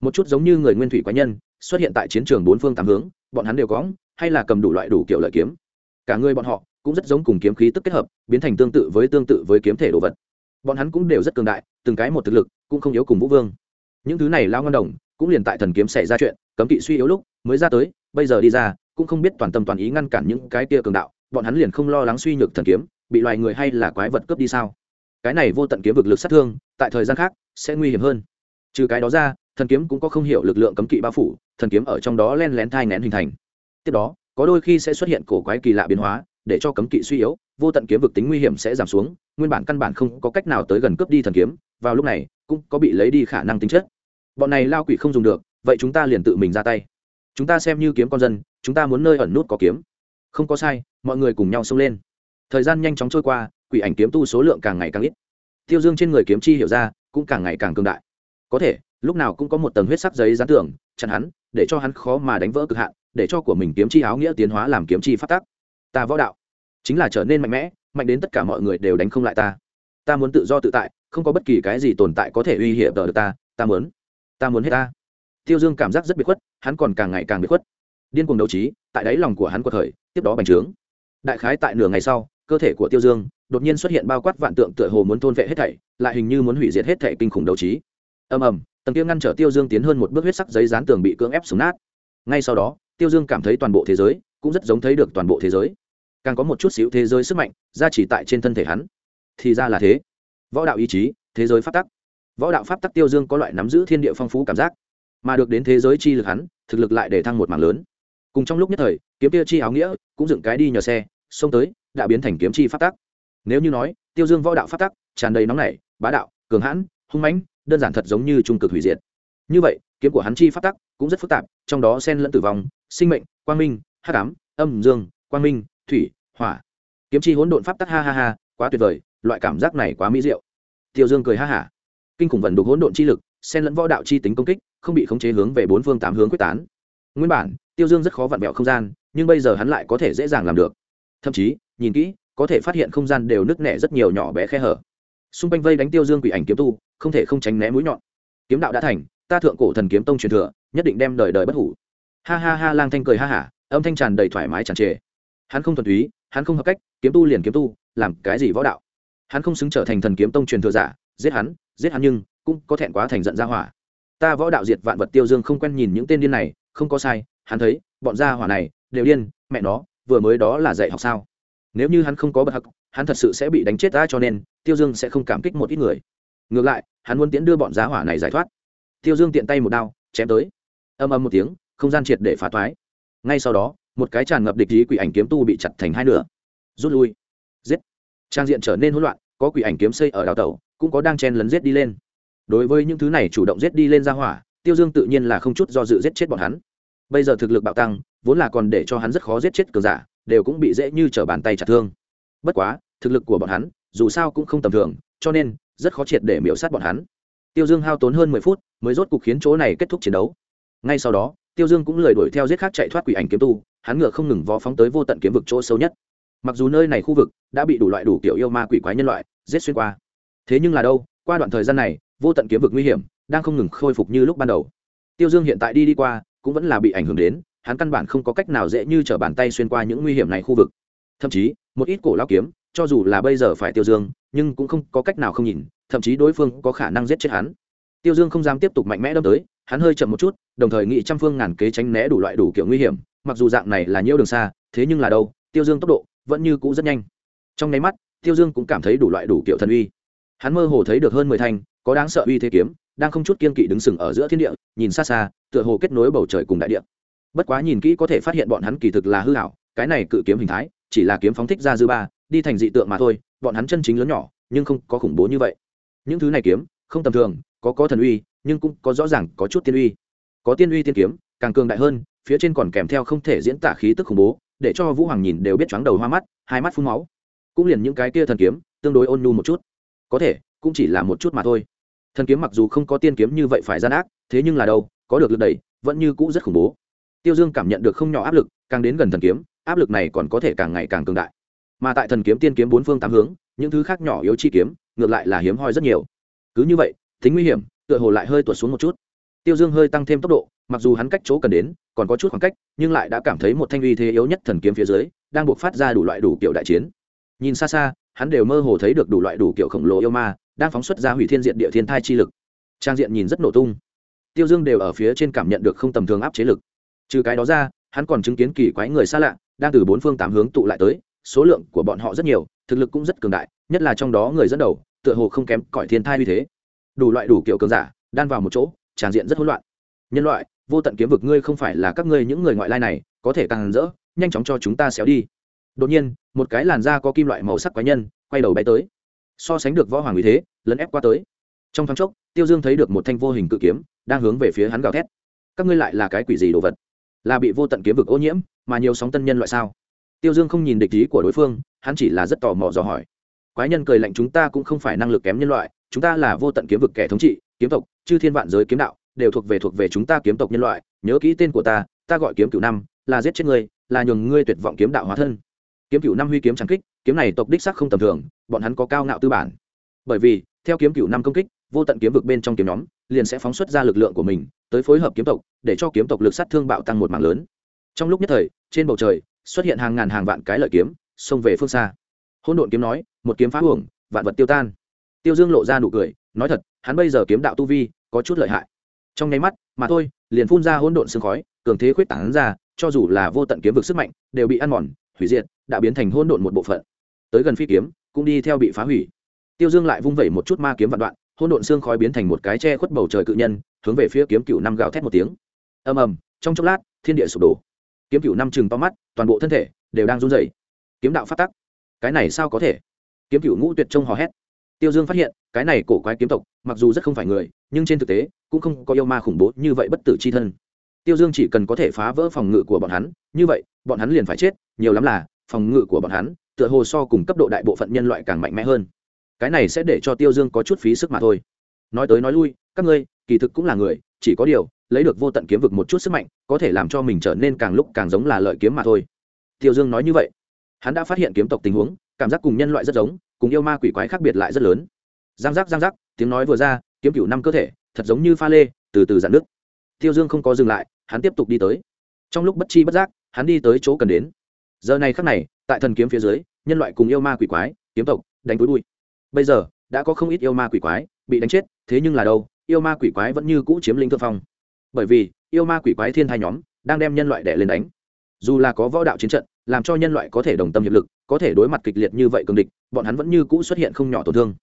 Một chút giống như người nguyên thủy quái nhân, xuất hiện tại chiến trường bốn phương tám hướng, bọn hắn đều có, hay là cầm đủ loại đủ kiểu lợi kiếm. Cả người bọn họ cũng rất giống cùng kiếm khí tức kết hợp, biến thành tương tự với tương tự với kiếm thể đồ vật. Bọn hắn cũng đều rất cường đại, từng cái một thực lực cũng không yếu cùng vũ vương. Những thứ này lao ngân đồng cũng liền tại thần kiếm xảy ra chuyện, cấm kỵ suy yếu lúc mới ra tới, bây giờ đi ra, cũng không biết toàn tâm toàn ý ngăn cản những cái kia cường đạo bọn hắn liền không lo lắng suy nhược thần kiếm, bị loài người hay là quái vật cướp đi sao? Cái này vô tận kiếm vực lực sát thương, tại thời gian khác, sẽ nguy hiểm hơn. Trừ cái đó ra, thần kiếm cũng có không hiểu lực lượng cấm kỵ bao phủ, thần kiếm ở trong đó len lén thai nén hình thành. Tiếp đó, có đôi khi sẽ xuất hiện cổ quái kỳ lạ biến hóa, để cho cấm kỵ suy yếu, vô tận kiếm vực tính nguy hiểm sẽ giảm xuống, nguyên bản căn bản không có cách nào tới gần cướp đi thần kiếm, vào lúc này, cũng có bị lấy đi khả năng tính chất. Bọn này lao quỷ không dùng được, vậy chúng ta liền tự mình ra tay. Chúng ta xem như kiếm con dân, chúng ta muốn nơi ẩn nút có kiếm không có sai, mọi người cùng nhau xông lên. Thời gian nhanh chóng trôi qua, quỷ ảnh kiếm tu số lượng càng ngày càng ít. Tiêu dương trên người kiếm chi hiểu ra, cũng càng ngày càng cường đại. Có thể, lúc nào cũng có một tầng huyết sắc giấy dán tưởng chặn hắn, để cho hắn khó mà đánh vỡ cực hạn, để cho của mình kiếm chi áo nghĩa tiến hóa làm kiếm chi phát tác. Ta võ đạo, chính là trở nên mạnh mẽ, mạnh đến tất cả mọi người đều đánh không lại ta. Ta muốn tự do tự tại, không có bất kỳ cái gì tồn tại có thể uy hiểm được ta ta muốn ta muốn hết ta. Tiêu dương cảm giác rất bị khuất, hắn còn càng ngày càng bị khuất. Điên cuồng đấu trí, tại đáy lòng của hắn quật khởi tiếp đó bành trướng. Đại khái tại nửa ngày sau, cơ thể của tiêu dương đột nhiên xuất hiện bao quát vạn tượng tựa hồ muốn thôn vệ hết thảy, lại hình như muốn hủy diệt hết thảy kinh khủng đấu trí. Ầm ầm, tầng kia ngăn trở tiêu dương tiến hơn một bước huyết sắc giấy dán tường bị cưỡng ép súng nát. Ngay sau đó, tiêu dương cảm thấy toàn bộ thế giới cũng rất giống thấy được toàn bộ thế giới. Càng có một chút xíu thế giới sức mạnh ra chỉ tại trên thân thể hắn. Thì ra là thế. Võ đạo ý chí, thế giới pháp tắc. Võ đạo pháp tắc tiêu dương có loại nắm giữ thiên địa phong phú cảm giác. Mà được đến thế giới chi lực hắn, thực lực lại để thăng một mảng lớn cùng trong lúc nhất thời, kiếm tia chi áo nghĩa, cũng dựng cái đi nhờ xe, xông tới, đã biến thành kiếm chi phát tắc. Nếu như nói, tiêu dương võ đạo phát tắc, tràn đầy nóng nảy, bá đạo, cường hãn, hung mãnh, đơn giản thật giống như trung cực hủy diệt. Như vậy, kiếm của hắn chi phát tắc cũng rất phức tạp, trong đó xen lẫn tử vong, sinh mệnh, quang minh, hắc ám, âm dương, quang minh, thủy, hỏa. Kiếm chi hỗn độn pháp tắc ha ha ha, quá tuyệt vời, loại cảm giác này quá mỹ diệu. Tiêu dương cười ha hả. Kinh khủng vận đục hỗn độn chi lực, xen lẫn võ đạo chi tính công kích, không bị khống chế hướng về bốn phương tám hướng quyết tán nguyên bản, tiêu dương rất khó vặn vẹo không gian, nhưng bây giờ hắn lại có thể dễ dàng làm được. Thậm chí, nhìn kỹ, có thể phát hiện không gian đều nứt nẻ rất nhiều nhỏ bé khe hở. Xung quanh vây đánh tiêu dương quỷ ảnh kiếm tu, không thể không tránh né mũi nhọn. Kiếm đạo đã thành, ta thượng cổ thần kiếm tông truyền thừa, nhất định đem đời đời bất hủ. Ha ha ha, lang thanh cười ha hả, âm thanh tràn đầy thoải mái tràn trề. Hắn không thuần túy, hắn không hợp cách, kiếm tu liền kiếm tu, làm cái gì võ đạo? Hắn không xứng trở thành thần kiếm tông truyền thừa giả, giết hắn giết hắn nhưng cũng có thẹn quá thành giận ra hỏa. Ta võ đạo diệt vạn vật tiêu dương không quen nhìn những tên điên này không có sai, hắn thấy, bọn gia hỏa này, đều điên, mẹ nó, vừa mới đó là dạy học sao? Nếu như hắn không có bậc hắc hắn thật sự sẽ bị đánh chết ta cho nên, tiêu dương sẽ không cảm kích một ít người. Ngược lại, hắn muốn tiễn đưa bọn giá hỏa này giải thoát. Tiêu dương tiện tay một đao, chém tới. Âm âm một tiếng, không gian triệt để phá toái ngay sau đó, một cái tràn ngập địch ý quỷ ảnh kiếm tu bị chặt thành hai nửa. Rút lui. Giết. Trang diện trở nên hỗn loạn, có quỷ ảnh kiếm xây ở đào tẩu cũng có đang chen lấn giết đi lên. Đối với những thứ này chủ động giết đi lên ra hỏa tiêu dương tự nhiên là không chút do dự giết chết bọn hắn. Bây giờ thực lực bạo tăng, vốn là còn để cho hắn rất khó giết chết cường giả, đều cũng bị dễ như t r ở bàn tay chặt thương. Bất quá, thực lực của bọn hắn, dù sao cũng không tầm thường, cho nên, rất khó triệt để miễu sát bọn hắn. Tiêu dương hao tốn hơn mười phút, mới rốt cuộc khiến chỗ này kết thúc chiến đấu. Ngay sau đó, tiêu dương cũng lời đuổi theo giết khác chạy thoát quỷ ảnh kiếm tu, hắn ngựa không ngừng vó phóng tới vô tận kiếm vực chỗ sâu nhất. Mặc dù nơi này khu vực đã bị đủ loại đủ kiểu yêu ma quỷ quái nhân loại giết xuyên qua, thế nhưng là đâu, qua đoạn thời gian này, vô tận kiếm vực nguy hiểm đang không ngừng khôi phục như lúc ban đầu. Tiêu dương hiện tại đi đi qua, cũng vẫn là bị ảnh hưởng đến, hắn căn bản không có cách nào dễ như t r ở bàn tay xuyên qua những nguy hiểm này khu vực. Thậm chí, một ít cổ lao kiếm, cho dù là bây giờ phải tiêu dương, nhưng cũng không có cách nào không nhìn, thậm chí đối phương có khả năng giết chết hắn. Tiêu dương không dám tiếp tục mạnh mẽ đâm tới, hắn hơi chậm một chút, đồng thời nghị trăm phương ngàn kế tránh né đủ loại đủ kiểu nguy hiểm, mặc dù dạng này là nhiễu đường xa, thế nhưng là đâu, tiêu dương tốc độ vẫn như cũ rất nhanh. Trong nháy mắt, tiêu dương cũng cảm thấy đủ loại đủ kiểu thần uy. Hắn mơ hồ thấy được hơn mười thanh, có đáng sợ uy thế kiếm đang không chút kiên kỵ đứng sừng ở giữa thiên địa, nhìn xa xa, tựa hồ kết nối bầu trời cùng đại địa. Bất quá nhìn kỹ có thể phát hiện bọn hắn kỳ thực là hư hảo cái này cự kiếm hình thái, chỉ là kiếm phóng thích ra dư ba, đi thành dị tượng mà thôi, bọn hắn chân chính lớn nhỏ, nhưng không có khủng bố như vậy. Những thứ này kiếm, không tầm thường, có có thần uy, nhưng cũng có rõ ràng có chút tiên uy. Có tiên uy tiên kiếm, càng cường đại hơn, phía trên còn kèm theo không thể diễn tả khí tức khủng bố, để cho vũ hoàng nhìn đều biết chóng đầu hoa mắt, hai mắt phun máu. Cũng liền những cái kia thần kiếm, tương đối ôn nhu một chút. Có thể, cũng chỉ là một chút mà thôi thần kiếm mặc dù không có tiên kiếm như vậy phải gian ác, thế nhưng là đâu, có được lực đẩy, vẫn như cũ rất khủng bố. Tiêu dương cảm nhận được không nhỏ áp lực, càng đến gần thần kiếm, áp lực này còn có thể càng ngày càng cường đại. Mà tại thần kiếm tiên kiếm bốn phương tám hướng, những thứ khác nhỏ yếu chi kiếm, ngược lại là hiếm hoi rất nhiều. Cứ như vậy, tính nguy hiểm, tựa hồ lại hơi tuột xuống một chút. Tiêu dương hơi tăng thêm tốc độ, mặc dù hắn cách chỗ cần đến, còn có chút khoảng cách, nhưng lại đã cảm thấy một thanh uy thế yếu nhất thần kiếm phía dưới, đang buộc phát ra đủ loại đủ kiểu đại chiến. Nhìn xa xa, hắn đều mơ hồ thấy được đủ loại đủ kiểu khổng lồ yêu ma đang phóng xuất ra hủy thiên diện địa thiên thai chi lực. Trang diện nhìn rất nổ tung. Tiêu dương đều ở phía trên cảm nhận được không tầm thường áp chế lực. Trừ cái đó ra, hắn còn chứng kiến kỳ quái người xa lạ, đang từ bốn phương tám hướng tụ lại tới, số lượng của bọn họ rất nhiều, thực lực cũng rất cường đại, nhất là trong đó người dẫn đầu, tựa hồ không kém cõi thiên thai như thế. Đủ loại đủ kiểu cường giả, đan vào một chỗ tràn diện rất hỗn loạn. Nhân loại, vô tận kiếm vực ngươi không phải là các ngươi những người ngoại lai này, có thể càng rỡ, nhanh chóng cho chúng ta xéo đi. Đột nhiên, một cái làn da có kim loại màu sắc quái nhân, quay đầu bay tới so sánh được võ hoàng uy thế, lấn ép qua tới. Trong thoáng chốc, tiêu dương thấy được một thanh vô hình cự kiếm, đang hướng về phía hắn gào thét. Các ngươi lại là cái quỷ gì đồ vật? Là bị vô tận kiếm vực ô nhiễm, mà nhiều sóng tân nhân loại sao? Tiêu dương không nhìn địch ý của đối phương, hắn chỉ là rất tò mò dò hỏi. Quái nhân cười lạnh, chúng ta cũng không phải năng lực kém nhân loại, chúng ta là vô tận kiếm vực kẻ thống trị, kiếm tộc, chư thiên vạn giới kiếm đạo, đều thuộc về thuộc về chúng ta kiếm tộc nhân loại. Nhớ kỹ tên của ta ta gọi kiếm cửu năm, là giết chết ngươi, là nhường ngươi tuyệt vọng kiếm đạo hóa thân kiếm cửu năm huy kiếm trắng kích, kiếm này tộc đích sắc không tầm thường, bọn hắn có cao ngạo tư bản. Bởi vì, theo kiếm cửu năm công kích, vô tận kiếm vực bên trong kiếm nhóm liền sẽ phóng xuất ra lực lượng của mình tới phối hợp kiếm tộc, để cho kiếm tộc lực sát thương bạo tăng một mạng lớn. Trong lúc nhất thời, trên bầu trời xuất hiện hàng ngàn hàng vạn cái lợi kiếm, xông về phương xa. Hôn độn kiếm nói, một kiếm phá hưởng vạn vật tiêu tan. Tiêu dương lộ ra nụ cười, nói thật, hắn bây giờ kiếm đạo tu vi có chút lợi hại. Trong nháy mắt, mà thôi, liền phun ra hôn độn sương khói, cường thế khuyết tảng ra, cho dù là vô tận kiếm vực sức mạnh, đều bị ăn mòn, hủy diệt đã biến thành hỗn độn một bộ phận. Tới gần phi kiếm, cũng đi theo bị phá hủy. Tiêu dương lại vung vẩy một chút ma kiếm vạn đoạn, hỗn độn xương khói biến thành một cái che khuất bầu trời cự nhân, hướng về phía kiếm cựu năm gào thét một tiếng. Ầm ầm, trong chốc lát, thiên địa sụp đổ. Kiếm cựu năm chừng to mắt, toàn bộ thân thể đều đang run rẩy. Kiếm đạo phát tắc. Cái này sao có thể? Kiếm cựu ngũ tuyệt trông hò hét. Tiêu dương phát hiện, cái này cổ quái kiếm tộc, mặc dù rất không phải người, nhưng trên thực tế, cũng không có yêu ma khủng bố như vậy bất tử c h i thân. Tiêu dương chỉ cần có thể phá vỡ phòng ngự của bọn hắn, như vậy, bọn hắn liền phải chết, nhiều lắm là phòng ngự của bọn hắn, tựa hồ so cùng cấp độ đại bộ phận nhân loại càng mạnh mẽ hơn. Cái này sẽ để cho tiêu dương có chút phí sức mà thôi. Nói tới nói lui, các ngươi, kỳ thực cũng là người, chỉ có điều, lấy được vô tận kiếm vực một chút sức mạnh, có thể làm cho mình trở nên càng lúc càng giống là lợi kiếm mà thôi. Tiêu dương nói như vậy. Hắn đã phát hiện kiếm tộc tình huống, cảm giác cùng nhân loại rất giống, cùng yêu ma quỷ quái khác biệt lại rất lớn. Giang giác giang giác, tiếng nói vừa ra, kiếm cửu năm cơ thể, thật giống như pha lê, từ từ dạn nước tiêu dương không có dừng lại, hắn tiếp tục đi tới. Trong lúc bất chi bất giác, hắn đi tới chỗ cần đến giờ này khắc này, tại thần kiếm phía dưới, nhân loại cùng yêu ma quỷ quái, kiếm tộc, đánh túi bụi. Bây giờ, đã có không ít yêu ma quỷ quái bị đánh chết, thế nhưng là đâu, yêu ma quỷ quái vẫn như cũ chiếm lĩnh thượng phong. Bởi vì, yêu ma quỷ quái thiên thai nhóm đang đem nhân loại đẻ lên đánh. Dù là có võ đạo chiến trận, làm cho nhân loại có thể đồng tâm hiệp lực, có thể đối mặt kịch liệt như vậy cường địch, bọn hắn vẫn như cũ xuất hiện không nhỏ tổn thương.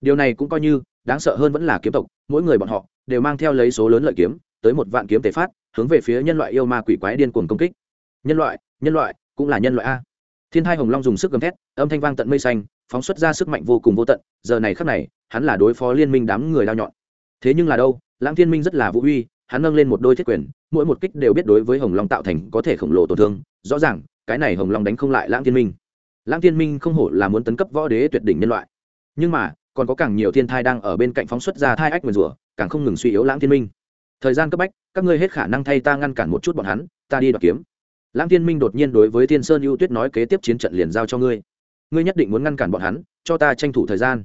Điều này cũng coi như, đáng sợ hơn vẫn là kiếm tộc, mỗi người bọn họ đều mang theo lấy số lớn lợi kiếm, tới một vạn kiếm tế phát, hướng về phía nhân loại yêu ma quỷ quái điên cuồng công kích. Nhân loại nhân loại cũng là nhân loại a. Thiên thai hồng long dùng sức gầm thét, âm thanh vang tận mây xanh, phóng xuất ra sức mạnh vô cùng vô tận, giờ này khắc này, hắn là đối phó liên minh đám người đao nhọn. Thế nhưng là đâu, lãng thiên minh rất là vũ uy, hắn nâng lên một đôi thiết quyền, mỗi một kích đều biết đối với hồng long tạo thành có thể khổng lồ tổn thương, rõ ràng, cái này hồng long đánh không lại lãng thiên minh. Lãng thiên minh không hổ là muốn tấn cấp võ đế tuyệt đỉnh nhân loại. Nhưng mà, còn có càng nhiều thiên thai đang ở bên cạnh phóng xuất ra thai ách nguyền rủa, càng không ngừng suy yếu lãng thiên minh. Thời gian cấp bách, các ngươi hết khả năng thay ta ngăn cản một chút bọn hắn, ta đi đoạt kiếm lãng thiên minh đột nhiên đối với thiên sơn ưu tuyết nói kế tiếp chiến trận liền giao cho ngươi. Ngươi nhất định muốn ngăn cản bọn hắn, cho ta tranh thủ thời gian.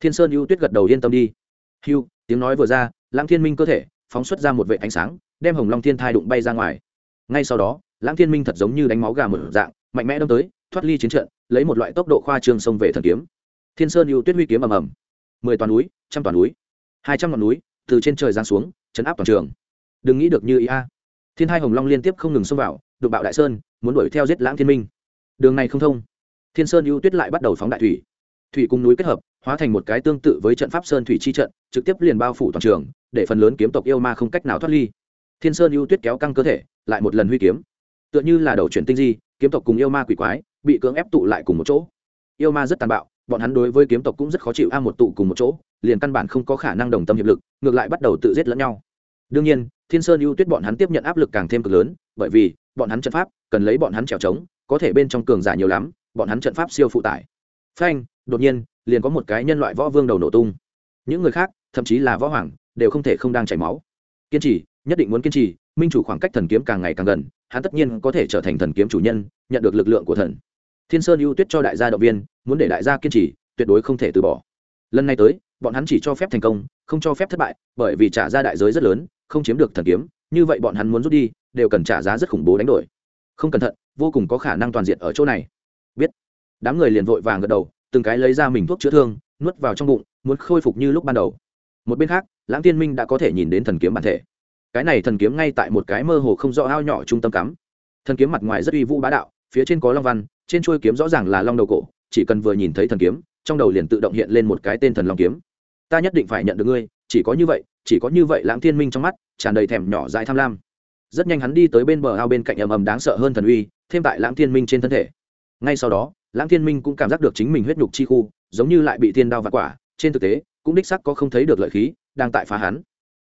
Thiên sơn ưu tuyết gật đầu yên tâm đi. Hiu tiếng nói vừa ra, lãng thiên minh cơ thể phóng xuất ra một vệ ánh sáng, đem hồng long thiên thai đụng bay ra ngoài. Ngay sau đó, lãng thiên minh thật giống như đánh máu gà mở dạng, mạnh mẽ đâm tới, thoát ly chiến trận, lấy một loại tốc độ khoa trương xông về thần kiếm. Thiên sơn ưu tuyết huy kiếm ầm ầm. Mười toàn núi, trăm toàn núi, hai trăm ngọn núi từ trên trời giáng xuống, chấn áp toàn trường. Đừng nghĩ được như ý a thiên hai hồng long liên tiếp không ngừng xông vào, đụng bạo đại sơn, muốn đuổi theo giết lãng thiên minh. Đường này không thông. Thiên sơn ưu tuyết lại bắt đầu phóng đại thủy. Thủy cùng núi kết hợp, hóa thành một cái tương tự với trận pháp sơn thủy chi trận, trực tiếp liền bao phủ toàn trường, để phần lớn kiếm tộc yêu ma không cách nào thoát ly. Thiên sơn ưu tuyết kéo căng cơ thể, lại một lần huy kiếm. Tựa như là đầu chuyển tinh di, kiếm tộc cùng yêu ma quỷ quái, bị cưỡng ép tụ lại cùng một chỗ. Yêu ma rất tàn bạo, bọn hắn đối với kiếm tộc cũng rất khó chịu a một tụ cùng một chỗ, liền căn bản không có khả năng đồng tâm hiệp lực, ngược lại bắt đầu tự giết lẫn nhau. Đương nhiên thiên sơn ưu tuyết bọn hắn tiếp nhận áp lực càng thêm cực lớn, bởi vì, bọn hắn trận pháp, cần lấy bọn hắn trèo trống, có thể bên trong cường giả nhiều lắm, bọn hắn trận pháp siêu phụ tải. Phanh, đột nhiên, liền có một cái nhân loại võ vương đầu nổ tung. Những người khác, thậm chí là võ hoàng, đều không thể không đang chảy máu. Kiên trì, nhất định muốn kiên trì, minh chủ khoảng cách thần kiếm càng ngày càng gần, hắn tất nhiên có thể trở thành thần kiếm chủ nhân, nhận được lực lượng của thần. Thiên sơn ưu tuyết cho đại gia động viên, muốn để đại gia kiên trì, tuyệt đối không thể từ bỏ. Lần này tới, bọn hắn chỉ cho phép thành công, không cho phép thất bại, bởi vì trả ra đại giới rất lớn không chiếm được thần kiếm, như vậy bọn hắn muốn rút đi, đều cần trả giá rất khủng bố đánh đổi. Không cẩn thận, vô cùng có khả năng toàn diện ở chỗ này. Biết. Đám người liền vội vàng gật đầu, từng cái lấy ra mình thuốc chữa thương, nuốt vào trong bụng, muốn khôi phục như lúc ban đầu. Một bên khác, lãng tiên minh đã có thể nhìn đến thần kiếm bản thể. Cái này thần kiếm ngay tại một cái mơ hồ không rõ ao nhỏ trung tâm cắm. Thần kiếm mặt ngoài rất uy vũ bá đạo, phía trên có long văn, trên chuôi kiếm rõ ràng là long đầu cổ, chỉ cần vừa nhìn thấy thần kiếm, trong đầu liền tự động hiện lên một cái tên thần long kiếm. Ta nhất định phải nhận được ngươi, chỉ có như vậy chỉ có như vậy lãng thiên minh trong mắt, tràn đầy thèm nhỏ dại tham lam. Rất nhanh hắn đi tới bên bờ ao bên cạnh ầm ầm đáng sợ hơn thần uy, thêm tại lãng thiên minh trên thân thể. Ngay sau đó, lãng thiên minh cũng cảm giác được chính mình huyết nhục chi khu, giống như lại bị thiên đao và quả, trên thực tế, cũng đích sắc có không thấy được lợi khí, đang tại phá hắn.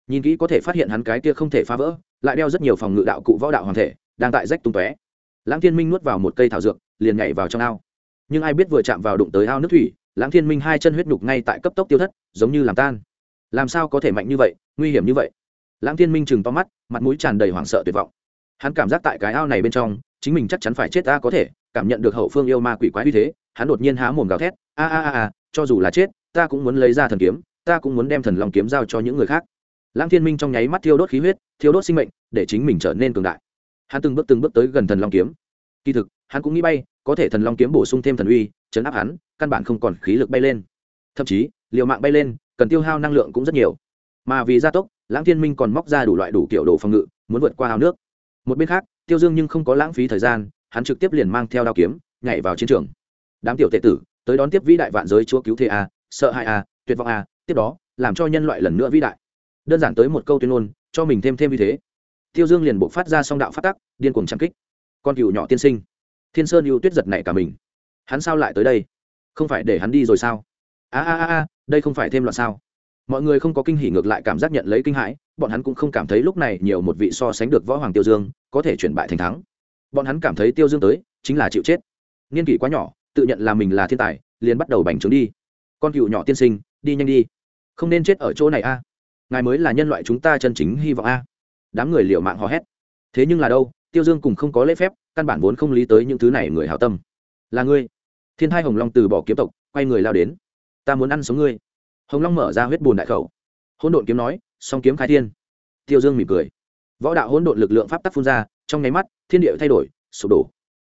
Nhìn kỹ có thể phát hiện hắn cái kia không thể phá vỡ, lại đeo rất nhiều phòng ngự đạo cụ võ đạo hoàng thể, đang tại rách tung tóe. Lãng thiên minh nuốt vào một cây thảo dược, liền nhảy vào trong ao. Nhưng ai biết vừa chạm vào đụng tới ao nước thủy, lãng thiên minh hai chân huyết nhục ngay tại cấp tốc tiêu thất, giống như làm tan làm sao có thể mạnh như vậy, nguy hiểm như vậy? Lãng thiên minh chừng to mắt, mặt mũi tràn đầy hoảng sợ tuyệt vọng. Hắn cảm giác tại cái ao này bên trong, chính mình chắc chắn phải chết ta có thể cảm nhận được hậu phương yêu ma quỷ quái như thế, hắn đột nhiên há mồm gào thét, a a a a, cho dù là chết, ta cũng muốn lấy ra thần kiếm, ta cũng muốn đem thần lòng kiếm giao cho những người khác. Lãng thiên minh trong nháy mắt thiêu đốt khí huyết, thiêu đốt sinh mệnh, để chính mình trở nên cường đại. Hắn từng bước từng bước tới gần thần long kiếm. Kỳ thực, hắn cũng nghĩ bay, có thể thần long kiếm bổ sung thêm thần uy, chấn áp hắn, căn bản không còn khí lực bay lên. Thậm chí, liều mạng bay lên cần tiêu hao năng lượng cũng rất nhiều. Mà vì gia tốc, lãng thiên minh còn móc ra đủ loại đủ kiểu đồ phòng ngự, muốn vượt qua hào nước. Một bên khác, tiêu dương nhưng không có lãng phí thời gian, hắn trực tiếp liền mang theo đao kiếm, nhảy vào chiến trường. Đám tiểu tệ tử, tới đón tiếp vĩ đại vạn giới chúa cứu thế a, sợ hãi a, tuyệt vọng a, tiếp đó, làm cho nhân loại lần nữa vĩ đại. Đơn giản tới một câu tuyên ngôn, cho mình thêm thêm như thế. Tiêu dương liền buộc phát ra song đạo phát tắc, điên cuồng trang kích. Con cựu nhỏ tiên sinh. Thiên sơn ưu tuyết giật này cả mình. Hắn sao lại tới đây? Không phải để hắn đi rồi sao? A a a a đây không phải thêm loạn sao? Mọi người không có kinh hỉ ngược lại cảm giác nhận lấy kinh hãi, bọn hắn cũng không cảm thấy lúc này nhiều một vị so sánh được võ hoàng tiêu dương, có thể chuyển bại thành thắng. Bọn hắn cảm thấy tiêu dương tới, chính là chịu chết. Niên kỷ quá nhỏ, tự nhận là mình là thiên tài, liền bắt đầu bành trướng đi. Con cựu nhỏ tiên sinh, đi nhanh đi. Không nên chết ở chỗ này a. Ngài mới là nhân loại chúng ta chân chính hy vọng a. Đám người liệu mạng hò hét. Thế nhưng là đâu, tiêu dương cùng không có lễ phép, căn bản vốn không lý tới những thứ này người hảo tâm. Là ngươi. Thiên hai hồng long từ bỏ kiếm tộc, quay người lao đến ta muốn ăn sống ngươi. Hồng long mở ra huyết bùn đại khẩu. Hỗn độn kiếm nói, song kiếm khai thiên. Tiêu dương mỉm cười. Võ đạo hỗn độn lực lượng pháp tắc phun ra, trong nháy mắt, thiên địa thay đổi, sụp đổ.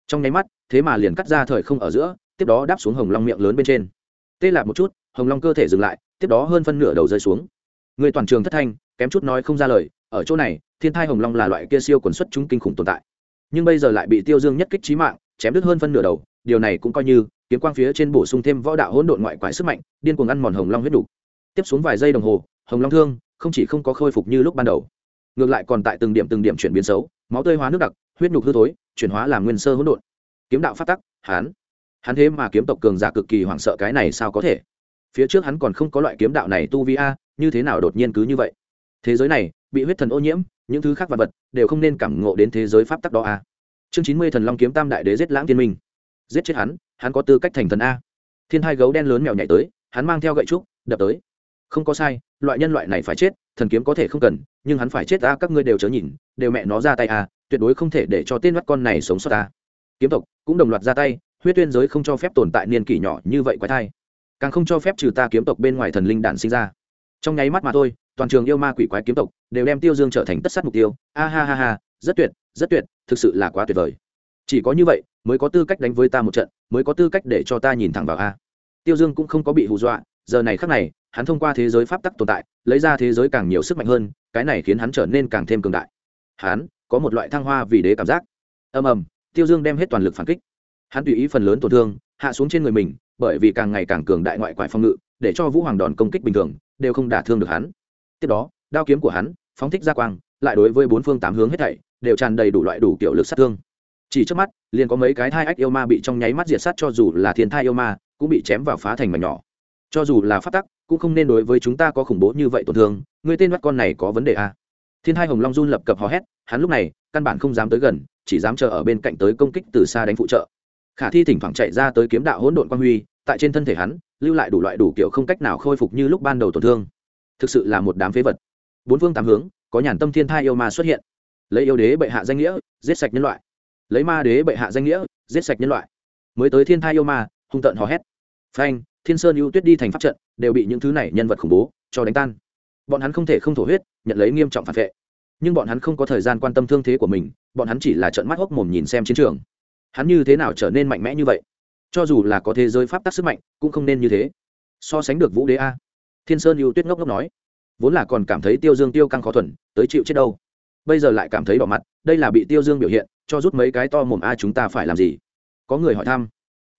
Trong nháy mắt, thế mà liền cắt ra thời không ở giữa, tiếp đó đáp xuống hồng long miệng lớn bên trên. Tê lạc một chút, hồng long cơ thể dừng lại, tiếp đó hơn phân nửa đầu rơi xuống. Người toàn trường thất thanh, kém chút nói không ra lời, ở chỗ này, thiên thai hồng long là loại kia siêu quần xuất chúng kinh khủng tồn tại. Nhưng bây giờ lại bị tiêu dương nhất kích trí mạng, chém đứt hơn phân nửa đầu, điều này cũng coi như kiếm quang phía trên bổ sung thêm võ đạo hỗn độn ngoại quái sức mạnh, điên cuồng ăn mòn hồng long huyết đủ. tiếp xuống vài giây đồng hồ, hồng long thương không chỉ không có khôi phục như lúc ban đầu, ngược lại còn tại từng điểm từng điểm chuyển biến xấu, máu tươi hóa nước đặc, huyết nhục hư thối, chuyển hóa làm nguyên sơ hỗn độn. Kiếm đạo phát tắc, hán. Hắn thế mà kiếm tộc cường giả cực kỳ hoảng sợ cái này sao có thể? Phía trước hắn còn không có loại kiếm đạo này tu vi a, như thế nào đột nhiên cứ như vậy? Thế giới này, bị huyết thần ô nhiễm, những thứ khác vật vật đều không nên cảm ngộ đến thế giới pháp tắc đó a. Chương chín mươi thần long kiếm tam đại đế giết lãng thiên minh. Giết chết hắn hắn có tư cách thành thần a. Thiên hai gấu đen lớn mèo nhảy tới, hắn mang theo gậy trúc, đập tới. Không có sai, loại nhân loại này phải chết, thần kiếm có thể không cần, nhưng hắn phải chết a, các ngươi đều chớ nhìn, đều mẹ nó ra tay a, tuyệt đối không thể để cho tên mắt con này sống sót a. Kiếm tộc cũng đồng loạt ra tay, huyết tuyên giới không cho phép tồn tại niên kỷ nhỏ như vậy quái thai. Càng không cho phép trừ ta kiếm tộc bên ngoài thần linh đản sinh ra. Trong nháy mắt mà thôi, toàn trường yêu ma quỷ quái kiếm tộc đều đem tiêu dương trở thành tất sát mục tiêu. A ha ha ha, rất tuyệt rất tuyệt, thực sự là quá tuyệt vời chỉ có như vậy, mới có tư cách đánh với ta một trận, mới có tư cách để cho ta nhìn thẳng vào a. Tiêu dương cũng không có bị hù dọa, giờ này khác này, hắn thông qua thế giới pháp tắc tồn tại, lấy ra thế giới càng nhiều sức mạnh hơn, cái này khiến hắn trở nên càng thêm cường đại. Hắn, có một loại thăng hoa vì đế cảm giác. Ầm ầm, tiêu dương đem hết toàn lực phản kích. Hắn tùy ý phần lớn tổn thương, hạ xuống trên người mình, bởi vì càng ngày càng cường đại ngoại quại phong ngự, để cho vũ hoàng đòn công kích bình thường, đều không đả thương được hắn. Tiếp đó, đao kiếm của hắn, phóng thích ra quang, lại đối với bốn phương tám hướng hết thảy, đều tràn đầy đủ loại đủ kiểu lực sát thương chỉ trước mắt, liền có mấy cái thai ách yêu ma bị trong nháy mắt diệt sát cho dù là thiên thai yêu ma, cũng bị chém vào phá thành mảnh nhỏ. Cho dù là phát tắc, cũng không nên đối với chúng ta có khủng bố như vậy tổn thương, người tên bắt con này có vấn đề à. thiên hai hồng long run lập cập hò hét, hắn lúc này, căn bản không dám tới gần, chỉ dám chờ ở bên cạnh tới công kích từ xa đánh phụ trợ. Khả thi thỉnh thoảng chạy ra tới kiếm đạo hỗn độn quang huy, tại trên thân thể hắn, lưu lại đủ loại đủ kiểu không cách nào khôi phục như lúc ban đầu tổn thương. Thực sự là một đám phế vật. Bốn phương tám hướng, có nhàn tâm thiên thai yêu ma xuất hiện. Lấy yêu đế bệ hạ danh nghĩa, giết sạch nhân loại lấy ma đế bệ hạ danh nghĩa, giết sạch nhân loại. Mới tới thiên thai yêu ma, hung tợn hò hét. Phanh, thiên sơn ưu tuyết đi thành pháp trận, đều bị những thứ này nhân vật khủng bố cho đánh tan. Bọn hắn không thể không thổ huyết, nhận lấy nghiêm trọng phản vệ. Nhưng bọn hắn không có thời gian quan tâm thương thế của mình, bọn hắn chỉ là trận mắt hốc mồm nhìn xem chiến trường. Hắn như thế nào trở nên mạnh mẽ như vậy? Cho dù là có thế giới pháp tắc sức mạnh, cũng không nên như thế. So sánh được vũ đế a. Thiên sơn ưu tuyết ngốc ngốc nói. Vốn là còn cảm thấy tiêu dương tiêu căng khó thuần, tới chịu chết đâu. Bây giờ lại cảm thấy đỏ mặt, đây là bị tiêu dương biểu hiện cho rút mấy cái to mồm, a, chúng ta phải làm gì? Có người hỏi thăm.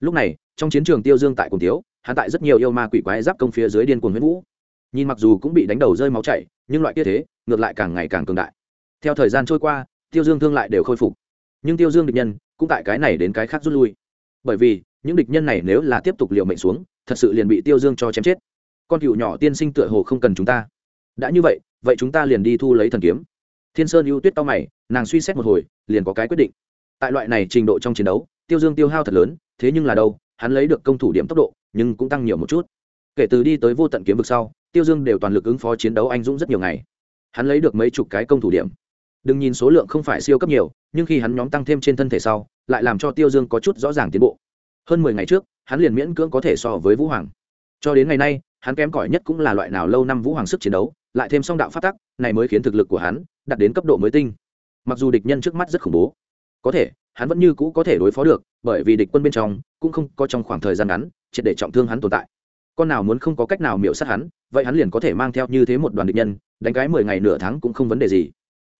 Lúc này, trong chiến trường tiêu dương tại cùng tiếu hắn tại rất nhiều yêu ma quỷ quái giáp công phía dưới điên cuồng huyết vũ. Nhìn mặc dù cũng bị đánh đầu rơi máu chảy, nhưng loại kia thế, ngược lại càng ngày càng cường đại. Theo thời gian trôi qua, tiêu dương thương lại đều khôi phục. Nhưng tiêu dương địch nhân cũng tại cái này đến cái khác rút lui. Bởi vì, những địch nhân này nếu là tiếp tục liều mệnh xuống, thật sự liền bị tiêu dương cho chém chết. Con cựu nhỏ tiên sinh tựa hồ không cần chúng ta. Đã như vậy vậy chúng ta liền đi thu lấy thần kiếm thiên sơn ưu tuyết to mày, nàng suy xét một hồi, liền có cái quyết định. Tại loại này trình độ trong chiến đấu, tiêu dương tiêu hao thật lớn, thế nhưng là đâu, hắn lấy được công thủ điểm tốc độ, nhưng cũng tăng nhiều một chút. Kể từ đi tới vô tận kiếm vực sau, tiêu dương đều toàn lực ứng phó chiến đấu anh dũng rất nhiều ngày. Hắn lấy được mấy chục cái công thủ điểm. Đừng nhìn số lượng không phải siêu cấp nhiều, nhưng khi hắn nhóm tăng thêm trên thân thể sau, lại làm cho tiêu dương có chút rõ ràng tiến bộ. Hơn mười ngày trước, hắn liền miễn cưỡng có thể so với vũ hoàng. Cho đến ngày nay, hắn kém cỏi nhất cũng là loại nào lâu năm vũ hoàng sức chiến đấu, lại thêm song đạo phát tắc, này mới khiến thực lực của hắn đạt đến cấp độ mới tinh. Mặc dù địch nhân trước mắt rất khủng bố, có thể, hắn vẫn như cũ có thể đối phó được, bởi vì địch quân bên trong cũng không có trong khoảng thời gian ngắn triệt để trọng thương hắn tồn tại. Con nào muốn không có cách nào miễu sát hắn, vậy hắn liền có thể mang theo như thế một đoàn địch nhân, đánh cái mười ngày nửa tháng cũng không vấn đề gì.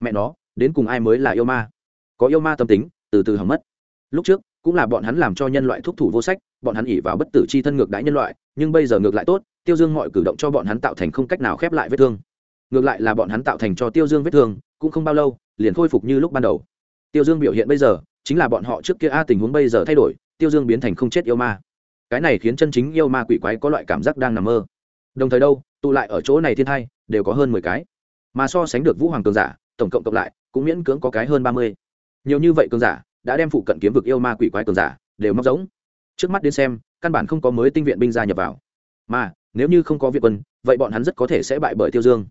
Mẹ nó, đến cùng ai mới là yêu ma? Có yêu ma tâm tính, từ từ hỏng mất. Lúc trước, cũng là bọn hắn làm cho nhân loại thúc thủ vô sách, bọn hắn ỉ vào bất tử c h i thân ngược đãi nhân loại, nhưng bây giờ ngược lại tốt, tiêu dương mọi cử động cho bọn hắn tạo thành không cách nào khép lại vết thương ngược lại là bọn hắn tạo thành cho tiêu dương vết thương, cũng không bao lâu, liền khôi phục như lúc ban đầu. Tiêu dương biểu hiện bây giờ, chính là bọn họ trước kia a tình huống bây giờ thay đổi, tiêu dương biến thành không chết yêu ma. Cái này khiến chân chính yêu ma quỷ quái có loại cảm giác đang nằm mơ. Đồng thời đâu, tụ lại ở chỗ này thiên thai, đều có hơn mười cái. Mà so sánh được vũ hoàng cường giả, tổng cộng cộng lại, cũng miễn cưỡng có cái hơn ba mươi. Nhiều như vậy cường giả, đã đem phụ cận kiếm vực yêu ma quỷ quái cường giả, đều móc giống. Trước mắt đến xem, căn bản không có mới tinh viện binh gia nhập vào. Mà, nếu như không có viện quân, vậy bọn hắn rất có thể sẽ bại bởi tiêu dương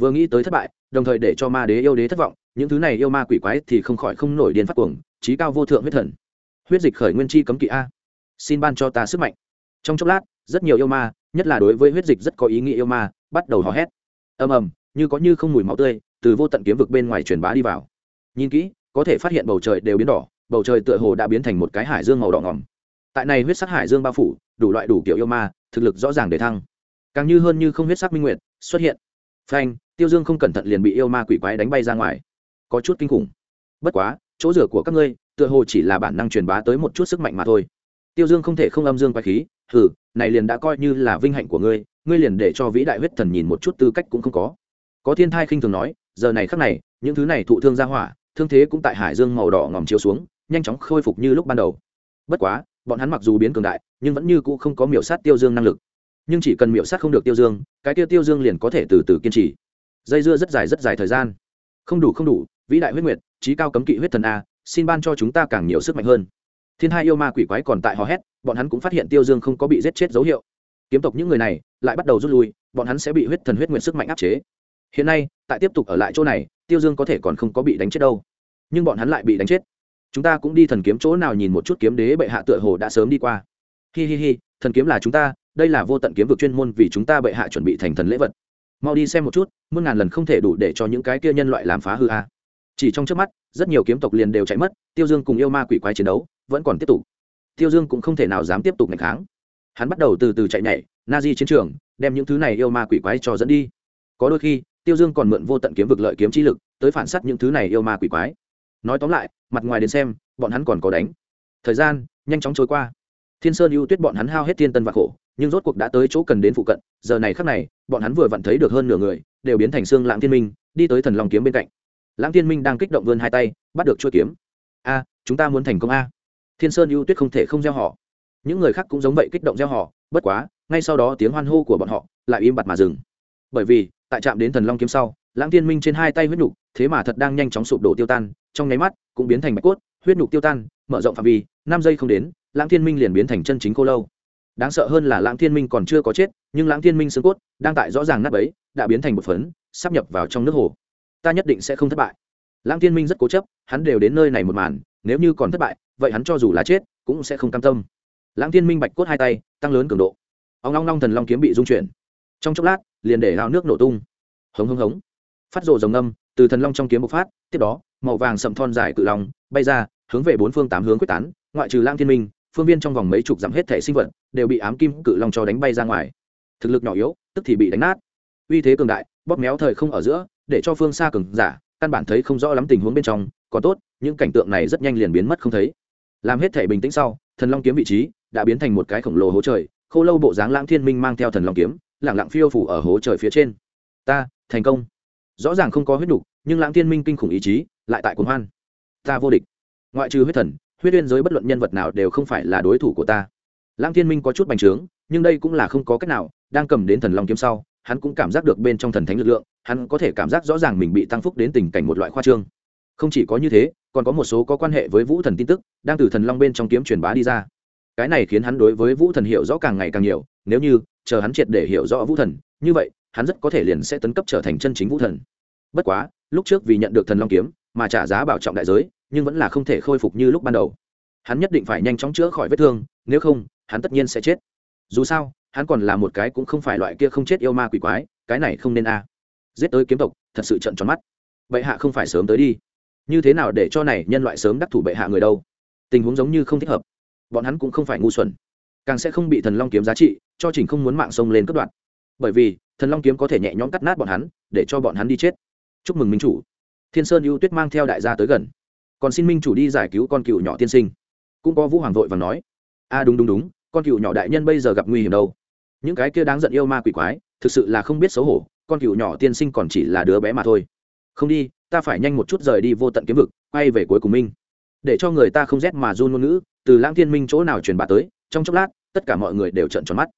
vừa nghĩ tới thất bại, đồng thời để cho ma đế yêu đế thất vọng, những thứ này yêu ma quỷ quái thì không khỏi không nổi điên phát cuồng trí cao vô thượng huyết thần. Huyết dịch khởi nguyên chi cấm kỵ a. Xin ban cho ta sức mạnh. Trong chốc lát, rất nhiều yêu ma, nhất là đối với huyết dịch rất có ý nghĩa yêu ma, bắt đầu hò hét. Ầm ầm, như có như không mùi máu tươi, từ vô tận kiếm vực bên ngoài truyền bá đi vào. Nhìn kỹ, có thể phát hiện bầu trời đều biến đỏ, bầu trời tựa hồ đã biến thành một cái hải dương màu đỏ ngỏm. Tại này huyết sắc hải dương bao phủ, đủ loại đủ kiểu yêu ma, thực lực rõ ràng để thăng. Càng như hơn như không huyết sắc minh nguyện xuất hiện phanh, tiêu dương không cẩn thận liền bị yêu ma quỷ quái đánh bay ra ngoài. Có chút kinh khủng. Bất quá, chỗ rửa của các ngươi, tựa hồ chỉ là bản năng truyền bá tới một chút sức mạnh mà thôi. Tiêu dương không thể không âm dương quái khí, hừ, này liền đã coi như là vinh hạnh của ngươi ngươi liền để cho vĩ đại huyết thần nhìn một chút tư cách cũng không có. Có thiên thai khinh thường nói, giờ này khắc này, những thứ này thụ thương ra hỏa, thương thế cũng tại hải dương màu đỏ ngòm chiếu xuống, nhanh chóng khôi phục như lúc ban đầu. Bất quá, bọn hắn mặc dù biến cường đại, nhưng vẫn như cũ không có miểu sát tiêu dương năng lực nhưng chỉ cần miểu sát không được tiêu dương, cái tiêu tiêu dương liền có thể từ từ kiên trì. Dây dưa rất dài rất dài thời gian. Không đủ không đủ, vĩ đại huyết nguyệt, trí cao cấm kỵ huyết thần a, xin ban cho chúng ta càng nhiều sức mạnh hơn. Thiên hai yêu ma quỷ quái còn tại hò hét, bọn hắn cũng phát hiện tiêu dương không có bị giết chết dấu hiệu. Kiếm tộc những người này lại bắt đầu rút lui, bọn hắn sẽ bị huyết thần huyết nguyện sức mạnh áp chế. Hiện nay, tại tiếp tục ở lại chỗ này, tiêu dương có thể còn không có bị đánh chết đâu. Nhưng bọn hắn lại bị đánh chết. Chúng ta cũng đi thần kiếm chỗ nào nhìn một chút kiếm đế bệ hạ tựa hồ đã sớm đi qua. Hi hi hi, thần kiếm là chúng ta đây là vô tận kiếm vực chuyên môn vì chúng ta bệ hạ chuẩn bị thành thần lễ vật. Mau đi xem một chút, muôn ngàn lần không thể đủ để cho những cái kia nhân loại làm phá hư a. Chỉ trong trước mắt, rất nhiều kiếm tộc liền đều chạy mất, tiêu dương cùng yêu ma quỷ quái chiến đấu vẫn còn tiếp tục. Tiêu dương cũng không thể nào dám tiếp tục ngày kháng. Hắn bắt đầu từ từ chạy nhảy na di chiến trường, đem những thứ này yêu ma quỷ quái cho dẫn đi. Có đôi khi, tiêu dương còn mượn vô tận kiếm vực lợi kiếm trí lực tới phản s á t những thứ này yêu ma quỷ quái. Nói tóm lại, mặt ngoài đến xem, bọn hắn còn có đánh. Thời gian nhanh chóng trôi qua. Thiên sơn ưu tuyết bọn hắn hao hết thiên tân và khổ nhưng rốt cuộc đã tới chỗ cần đến phụ cận, giờ này khắc này, bọn hắn vừa vặn thấy được hơn nửa người, đều biến thành xương lãng thiên minh, đi tới thần long kiếm bên cạnh. Lãng thiên minh đang kích động vươn hai tay, bắt được chuỗi kiếm. A, chúng ta muốn thành công a. Thiên sơn ưu tuyết không thể không gieo họ. Những người khác cũng giống vậy kích động gieo họ, bất quá, ngay sau đó tiếng hoan hô của bọn họ lại im bặt mà dừng. Bởi vì, tại trạm đến thần long kiếm sau lãng thiên minh trên hai tay huyết nhục thế mà thật đang nhanh chóng sụp đổ tiêu tan, trong nháy mắt cũng biến thành bạch cốt, huyết nhục tiêu tan, mở rộng phạm vi, năm giây không đến lãng thiên minh liền biến thành chân chính cô lâu đáng sợ hơn là lãng thiên minh còn chưa có chết, nhưng lãng thiên minh xương cốt đang tại rõ ràng nắp ấy đã biến thành một phấn, sắp nhập vào trong nước hồ. Ta nhất định sẽ không thất bại. Lãng thiên minh rất cố chấp, hắn đều đến nơi này một màn, nếu như còn thất bại, vậy hắn cho dù là chết, cũng sẽ không cam tâm. Lãng thiên minh bạch cốt hai tay, tăng lớn cường độ. Ông long long thần long kiếm bị dung chuyển. Trong chốc lát, liền để lao nước nổ tung. Hống hống hống. Phát rộ rồng âm từ thần long trong kiếm bộc phát, tiếp đó, màu vàng sậm thon dài cự long bay ra, hướng về bốn phương tám hướng quyết tán, ngoại trừ lãng thiên minh phương viên trong vòng mấy chục dặm hết thể sinh vật đều bị ám kim cự long cho đánh bay ra ngoài. Thực lực nhỏ yếu, tức thì bị đánh nát. Uy thế cường đại, bóp méo thời không ở giữa, để cho phương xa cường giả, căn bản thấy không rõ lắm tình huống bên trong. Còn tốt, những cảnh tượng này rất nhanh liền biến mất không thấy. Làm hết thể bình tĩnh sau, thần long kiếm vị trí đã biến thành một cái khổng lồ hố trời, khô lâu bộ dáng lãng thiên minh mang theo thần long kiếm lẳng lặng phiêu phủ ở hố trời phía trên. Ta, thành công. Rõ ràng không có huyết đục, nhưng lãng thiên minh kinh khủng ý chí lại tại cuốn hoan. Ta vô địch. Ngoại trừ huyết thần huyết uyên giới bất luận nhân vật nào đều không phải là đối thủ của ta. Lãng thiên minh có chút bành trướng, nhưng đây cũng là không có cách nào, đang cầm đến thần long kiếm sau, hắn cũng cảm giác được bên trong thần thánh lực lượng, hắn có thể cảm giác rõ ràng mình bị tăng phúc đến tình cảnh một loại khoa trương. Không chỉ có như thế, còn có một số có quan hệ với vũ thần tin tức, đang từ thần long bên trong kiếm truyền bá đi ra. Cái này khiến hắn đối với vũ thần hiểu rõ càng ngày càng nhiều, nếu như chờ hắn triệt để hiểu rõ vũ thần, như vậy, hắn rất có thể liền sẽ tấn cấp trở thành chân chính vũ thần. Bất quá, lúc trước vì nhận được thần long kiếm, mà trả giá bảo trọng đại giới nhưng vẫn là không thể khôi phục như lúc ban đầu. Hắn nhất định phải nhanh chóng chữa khỏi vết thương, nếu không, hắn tất nhiên sẽ chết. Dù sao, hắn còn là một cái cũng không phải loại kia không chết yêu ma quỷ quái, cái này không nên a. Giết tới kiếm tộc, thật sự trận tròn mắt. Bệ hạ không phải sớm tới đi. Như thế nào để cho này nhân loại sớm đắc thủ bệ hạ người đâu? Tình huống giống như không thích hợp. Bọn hắn cũng không phải ngu xuẩn. Càng sẽ không bị thần long kiếm giá trị, cho trình không muốn mạng sông lên cất đoạn bởi vì, thần long kiếm có thể nhẹ nhõm cắt nát bọn hắn, để cho bọn hắn đi chết. Chúc mừng minh chủ. Thiên sơn ưu tuyết mang theo đại gia tới gần còn xin minh chủ đi giải cứu con cựu nhỏ tiên sinh. Cũng có vũ hoàng vội và nói, a, đúng đúng đúng, con cựu nhỏ đại nhân bây giờ gặp nguy hiểm đâu. Những cái kia đáng giận yêu ma quỷ quái, thực sự là không biết xấu hổ, con cựu nhỏ tiên sinh còn chỉ là đứa bé mà thôi. Không đi, ta phải nhanh một chút rời đi vô tận kiếm vực, quay về cuối cùng minh. Để cho người ta không rét mà run ngôn ngữ, từ lãng thiên minh chỗ nào truyền bà tới, trong chốc lát, tất cả mọi người đều trợn tròn mắt.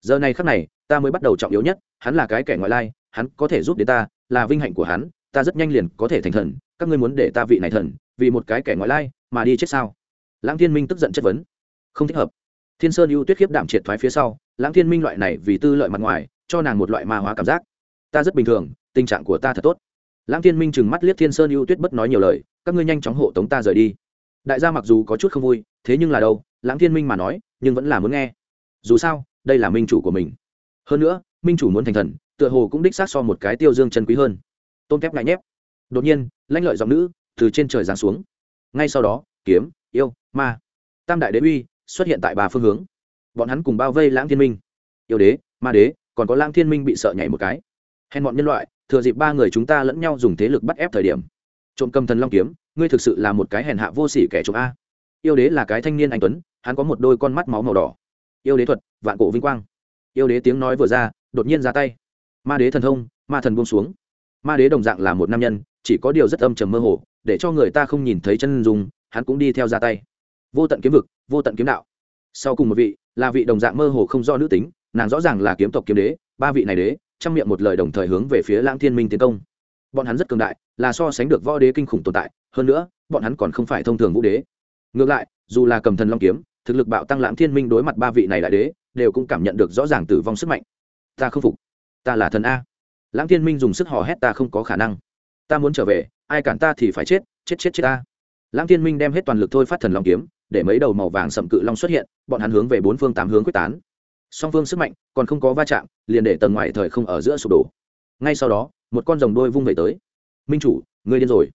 Giờ này khắc này, ta mới bắt đầu trọng yếu nhất, hắn là cái kẻ ngoại lai, hắn có thể giúp đến ta, là vinh hạnh của hắn, ta rất nhanh liền có thể thành thần, các ngươi muốn để ta vị này thần vì một cái kẻ ngoại lai mà đi chết sao? Lãng thiên minh tức giận chất vấn. Không thích hợp. Thiên sơn ưu tuyết khiếp đảm triệt thoái phía sau, lãng thiên minh loại này vì tư lợi mặt ngoài, cho nàng một loại ma hóa cảm giác. Ta rất bình thường, tình trạng của ta thật tốt. Lãng thiên minh chừng mắt liếc thiên sơn ưu tuyết bất nói nhiều lời, các ngươi nhanh chóng hộ tống ta rời đi. Đại gia mặc dù có chút không vui, thế nhưng là đâu, lãng thiên minh mà nói, nhưng vẫn là muốn nghe. Dù sao, đây là minh chủ của mình. Hơn nữa, minh chủ muốn thành thần, tựa hồ cũng đích xác so một cái tiêu dương chân quý hơn. Tôn thép ngại nhép. Đột nhiên, lãnh lợi giọng nữ từ trên trời giáng xuống. Ngay sau đó, kiếm, yêu, ma, tam đại đế uy xuất hiện tại ba phương hướng. Bọn hắn cùng bao vây lãng thiên minh. Yêu đế, ma đế, còn có lãng thiên minh bị sợ nhảy một cái. Hèn bọn nhân loại, thừa dịp ba người chúng ta lẫn nhau dùng thế lực bắt ép thời điểm, trộm cầm thần long kiếm, ngươi thực sự là một cái hèn hạ vô sỉ kẻ trộm a. Yêu đế là cái thanh niên anh tuấn, hắn có một đôi con mắt máu màu đỏ. Yêu đế thuật, vạn cổ vinh quang. Yêu đế tiếng nói vừa ra, đột nhiên ra tay. Ma đế thần thông, ma thần buông xuống. Ma đế đồng dạng là một nam nhân, chỉ có điều rất âm trầm mơ hồ để cho người ta không nhìn thấy chân dùng hắn cũng đi theo ra tay. Vô tận kiếm vực, vô tận kiếm đạo. Sau cùng một vị, là vị đồng dạng mơ hồ không do nữ tính, nàng rõ ràng là kiếm tộc kiếm đế, ba vị này đế, trong miệng một lời đồng thời hướng về phía lãng thiên minh tiến công. Bọn hắn rất cường đại, là so sánh được võ đế kinh khủng tồn tại, hơn nữa, bọn hắn còn không phải thông thường vũ đế. Ngược lại, dù là cầm thần long kiếm, thực lực bạo tăng lãng thiên minh đối mặt ba vị này đại đế, đều cũng cảm nhận được rõ ràng tử vong sức mạnh. Ta không phục. Ta là thần a. Lãng thiên minh dùng sức hò hét ta không có khả năng. Ta muốn trở về ai cản ta thì phải chết chết chết chết ta. Lãng thiên minh đem hết toàn lực thôi phát thần long kiếm, để mấy đầu màu vàng sậm cự long xuất hiện, bọn hắn hướng về bốn phương tám hướng quyết tán. Song phương sức mạnh còn không có va chạm, liền để tầng ngoài thời không ở giữa sụp đổ. Ngay sau đó, một con rồng đôi vung về tới. Minh chủ, ngươi điên rồi.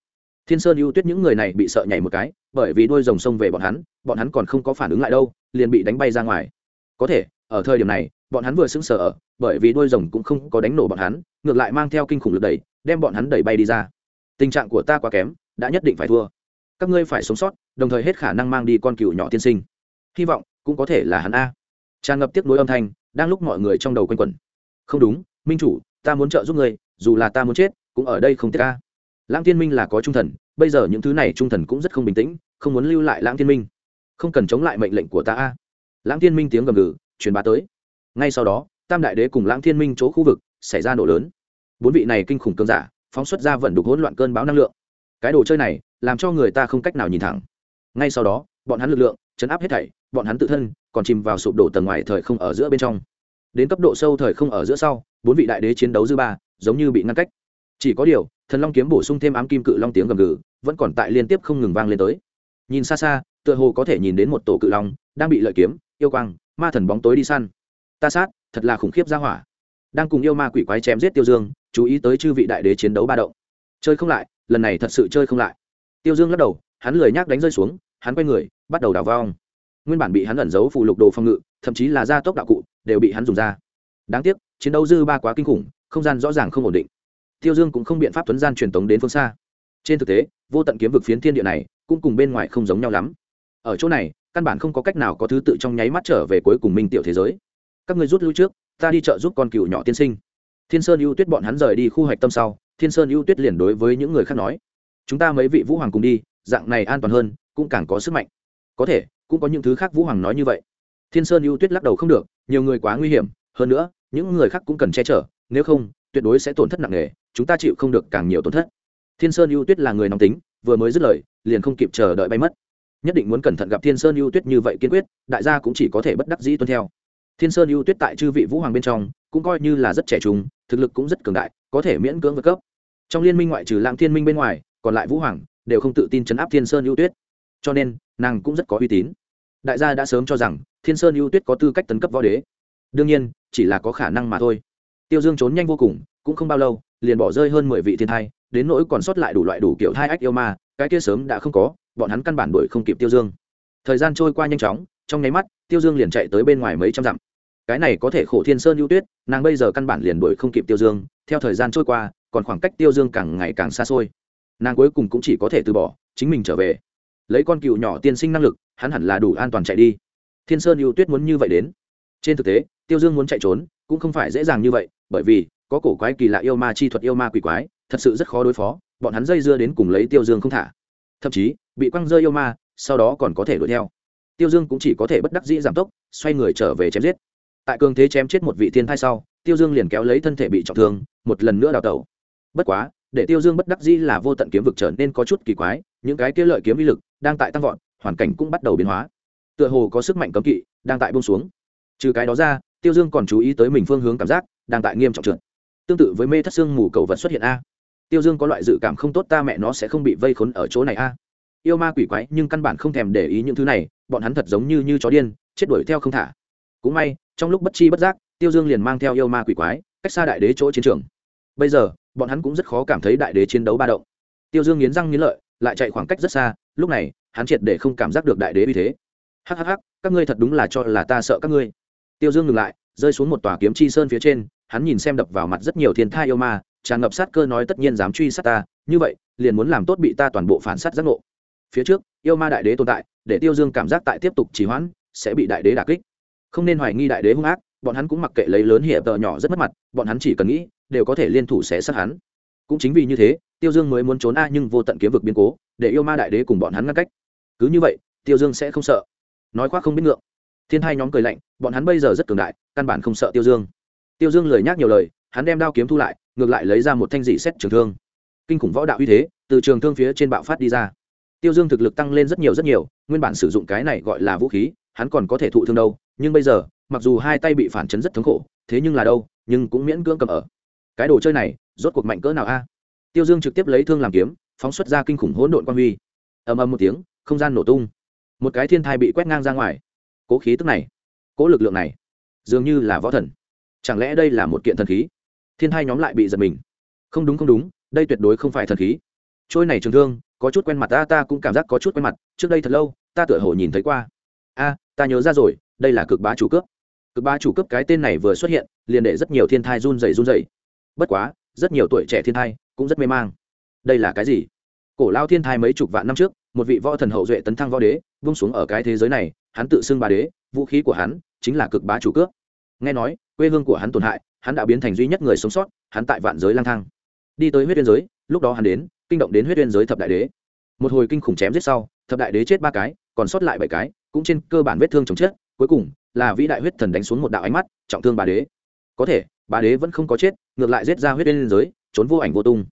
Thiên sơn ưu tuyết những người này bị sợ nhảy một cái, bởi vì đôi rồng xông về bọn hắn bọn hắn còn không có phản ứng lại đâu, liền bị đánh bay ra ngoài. Có thể, ở thời điểm này, bọn hắn vừa sững sờ ở, bởi vì đôi rồng cũng không có đánh nổ bọn hắn, ngược lại mang theo kinh khủng lực đẩy, đem bọn hắn đẩy bay đi ra tình trạng của ta quá kém, đã nhất định phải thua. Các ngươi phải sống sót, đồng thời hết khả năng mang đi con cừu nhỏ tiên sinh. Hy vọng cũng có thể là hắn a. Tràn ngập tiếc nuối âm thanh, đang lúc mọi người trong đầu quanh quẩn. Không đúng, minh chủ, ta muốn trợ giúp ngươi, dù là ta muốn chết, cũng ở đây không tiếc ca lãng tiên minh là có trung thần, bây giờ những thứ này trung thần cũng rất không bình tĩnh, không muốn lưu lại lãng tiên minh. Không cần chống lại mệnh lệnh của ta a. Lãng tiên minh tiếng gầm gừ, truyền bá tới. Ngay sau đó, tam đại đế cùng lãng thiên minh chỗ khu vực, xảy ra nổ lớn. Bốn vị này kinh khủng cơn giả phóng xuất ra vận đục hỗn loạn cơn bão năng lượng. Cái đồ chơi này làm cho người ta không cách nào nhìn thẳng. Ngay sau đó, bọn hắn lực lượng chấn áp hết thảy, bọn hắn tự thân còn chìm vào sụp đổ tầng ngoài thời không ở giữa bên trong. Đến cấp độ sâu thời không ở giữa sau, bốn vị đại đế chiến đấu dư ba giống như bị ngăn cách. Chỉ có điều, thần long kiếm bổ sung thêm ám kim cự long tiếng gầm gừ, vẫn còn tại liên tiếp không ngừng vang lên tới. Nhìn xa xa, tựa hồ có thể nhìn đến một tổ cự long đang bị lợi kiếm, yêu quang, ma thần bóng tối đi săn. Ta sát, thật là khủng khiếp ra hỏa. Đang cùng yêu ma quỷ quái chém giết tiêu dương chú ý tới chư vị đại đế chiến đấu ba động. Chơi không lại, lần này thật sự chơi không lại. Tiêu dương lắc đầu, hắn lười nhác đánh rơi xuống, hắn quay người, bắt đầu đào vong. Nguyên bản bị hắn ẩn giấu phụ lục đồ phòng ngự, thậm chí là gia tốc đạo cụ, đều bị hắn dùng ra. Đáng tiếc, chiến đấu dư ba quá kinh khủng, không gian rõ ràng không ổn định. Tiêu dương cũng không biện pháp tuấn gian truyền tống đến phương xa. Trên thực tế, vô tận kiếm vực phiến thiên địa này, cũng cùng bên ngoài không giống nhau lắm. Ở chỗ này, căn bản không có cách nào có thứ tự trong nháy mắt trở về cuối cùng minh tiểu thế giới. Các người rút lui trước, ta đi chợ giúp con cựu nhỏ tiên sinh thiên sơn ưu tuyết bọn hắn rời đi khu hạch tâm sau, thiên sơn ưu tuyết liền đối với những người khác nói, chúng ta mấy vị vũ hoàng cùng đi, dạng này an toàn hơn, cũng càng có sức mạnh. Có thể, cũng có những thứ khác vũ hoàng nói như vậy. Thiên sơn ưu tuyết lắc đầu không được, nhiều người quá nguy hiểm, hơn nữa, những người khác cũng cần che chở, nếu không, tuyệt đối sẽ tổn thất nặng nề, chúng ta chịu không được càng nhiều tổn thất. Thiên sơn ưu tuyết là người nóng tính, vừa mới dứt lời, liền không kịp chờ đợi bay mất. Nhất định muốn cẩn thận gặp thiên sơn ưu tuyết như vậy kiên quyết, đại gia cũng chỉ có thể bất đắc dĩ tuân theo. Thiên sơn ưu tuyết tại chư vị vũ hoàng bên trong cũng coi như là rất trẻ trung, thực lực cũng rất cường đại, có thể miễn cưỡng vượt cấp. Trong liên minh ngoại trừ lãng thiên minh bên ngoài, còn lại vũ hoàng đều không tự tin chấn áp thiên sơn ưu tuyết. Cho nên, nàng cũng rất có uy tín. Đại gia đã sớm cho rằng thiên sơn ưu tuyết có tư cách tấn cấp võ đế. Đương nhiên, chỉ là có khả năng mà thôi. Tiêu dương trốn nhanh vô cùng, cũng không bao lâu, liền bỏ rơi hơn mười vị thiên thai, đến nỗi còn sót lại đủ loại đủ kiểu thai ách yêu ma, cái kia sớm đã không có, bọn hắn căn bản đuổi không kịp tiêu dương. Thời gian trôi qua nhanh chóng, trong nháy mắt, tiêu dương liền chạy tới bên ngoài mấy trăm dặm cái này có thể khổ thiên sơn ưu tuyết, nàng bây giờ căn bản liền đuổi không kịp tiêu dương, theo thời gian trôi qua, còn khoảng cách tiêu dương càng ngày càng xa xôi. Nàng cuối cùng cũng chỉ có thể từ bỏ, chính mình trở về. Lấy con cựu nhỏ tiên sinh năng lực, hắn hẳn là đủ an toàn chạy đi. Thiên sơn ưu tuyết muốn như vậy đến. Trên thực tế, tiêu dương muốn chạy trốn, cũng không phải dễ dàng như vậy, bởi vì, có cổ quái kỳ lạ yêu ma chi thuật yêu ma quỷ quái, thật sự rất khó đối phó, bọn hắn dây dưa đến cùng lấy tiêu dương không thả. Thậm chí, bị quăng rơi yêu ma, sau đó còn có thể đuổi theo. Tiêu dương cũng chỉ có thể bất đắc dĩ giảm tốc, xoay người trở về chém giết tại cường thế chém chết một vị thiên thai sau, tiêu dương liền kéo lấy thân thể bị trọng thương, một lần nữa đào tẩu. Bất quá, để tiêu dương bất đắc dĩ là vô tận kiếm vực trở nên có chút kỳ quái, những cái kia lợi kiếm uy lực đang tại tăng vọt, hoàn cảnh cũng bắt đầu biến hóa. Tựa hồ có sức mạnh cấm kỵ đang tại bông xuống. Trừ cái đó ra, tiêu dương còn chú ý tới mình phương hướng cảm giác đang tại nghiêm trọng trượt. Tương tự với mê thất xương mù cầu vật xuất hiện a. Tiêu dương có loại dự cảm không tốt ta mẹ nó sẽ không bị vây khốn ở chỗ này a. Yêu ma quỷ quái nhưng căn bản không thèm để ý những thứ này, bọn hắn thật giống như như chó điên, chết đuổi theo không thả cũng may, trong lúc bất chi bất giác, tiêu dương liền mang theo yêu ma quỷ quái, cách xa đại đế chỗ chiến trường. Bây giờ, bọn hắn cũng rất khó cảm thấy đại đế chiến đấu ba động. Tiêu dương nghiến răng nghiến lợi, lại chạy khoảng cách rất xa, lúc này, hắn triệt để không cảm giác được đại đế vì thế. Hhh các ngươi thật đúng là cho là ta sợ các ngươi. Tiêu dương ngừng lại, rơi xuống một tòa kiếm chi sơn phía trên, hắn nhìn xem đập vào mặt rất nhiều thiên thai yêu ma, tràn ngập sát cơ nói tất nhiên dám truy sát ta, như vậy, liền muốn làm tốt bị ta toàn bộ phản sát giác ngộ. Phía trước, yêu ma đại đế tồn tại, để tiêu dương cảm giác tại tiếp tục trì hoãn, sẽ bị đại đế đà kích không nên hoài nghi đại đế hung ác, bọn hắn cũng mặc kệ lấy lớn hiệp tờ nhỏ rất mất mặt, bọn hắn chỉ cần nghĩ, đều có thể liên thủ sẽ sát hắn. Cũng chính vì như thế, tiêu dương mới muốn trốn a nhưng vô tận kiếm vực biến cố, để yêu ma đại đế cùng bọn hắn ngăn cách. Cứ như vậy, tiêu dương sẽ không sợ. Nói khoác không biết ngượng. Thiên hai nhóm cười lạnh, bọn hắn bây giờ rất cường đại, căn bản không sợ tiêu dương. Tiêu dương lời nhắc nhiều lời, hắn đem đao kiếm thu lại, ngược lại lấy ra một thanh dị xét trường thương. Kinh khủng võ đạo uy thế, từ trường thương phía trên bạo phát đi ra. Tiêu dương thực lực tăng lên rất nhiều rất nhiều, nguyên bản sử dụng cái này gọi là vũ khí, hắn còn có thể thụ thương đâu nhưng bây giờ, mặc dù hai tay bị phản chấn rất thống khổ, thế nhưng là đâu, nhưng cũng miễn cưỡng cầm ở. Cái đồ chơi này, rốt cuộc mạnh cỡ nào a? Tiêu dương trực tiếp lấy thương làm kiếm, phóng xuất ra kinh khủng hỗn độn quan huy. Ầm ầm một tiếng, không gian nổ tung. Một cái thiên thai bị quét ngang ra ngoài. Cố khí tức này, cố lực lượng này, dường như là võ thần. Chẳng lẽ đây là một kiện thần khí? Thiên thai nhóm lại bị giật mình. Không đúng không đúng, đây tuyệt đối không phải thần khí. Trôi này trường thương, có chút quen mặt ta ta cũng cảm giác có chút quen mặt, trước đây thật lâu, ta tựa hồ nhìn thấy qua. A, ta nhớ ra rồi đây là cực bá chủ cướp. Cực bá chủ cướp cái tên này vừa xuất hiện, liền để rất nhiều thiên thai run rẩy run rẩy. Bất quá, rất nhiều tuổi trẻ thiên thai cũng rất mê mang. Đây là cái gì? Cổ lao thiên thai mấy chục vạn năm trước, một vị võ thần hậu duệ tấn thăng võ đế, vung xuống ở cái thế giới này, hắn tự xưng bà đế, vũ khí của hắn chính là cực bá chủ cướp. Nghe nói, quê hương của hắn tổn hại, hắn đã biến thành duy nhất người sống sót, hắn tại vạn giới lang thang. Đi tới huyết biên giới, lúc đó hắn đến, kinh động đến huyết biên giới thập đại đế. Một hồi kinh khủng chém giết sau, thập đại đế chết ba cái, còn sót lại bảy cái, cũng trên cơ bản vết thương chống chết cuối cùng, là vĩ đại huyết thần đánh xuống một đạo ánh mắt, trọng thương bà đế. Có thể, bà đế vẫn không có chết, ngược lại giết ra huyết biên giới trốn vô ảnh vô tung.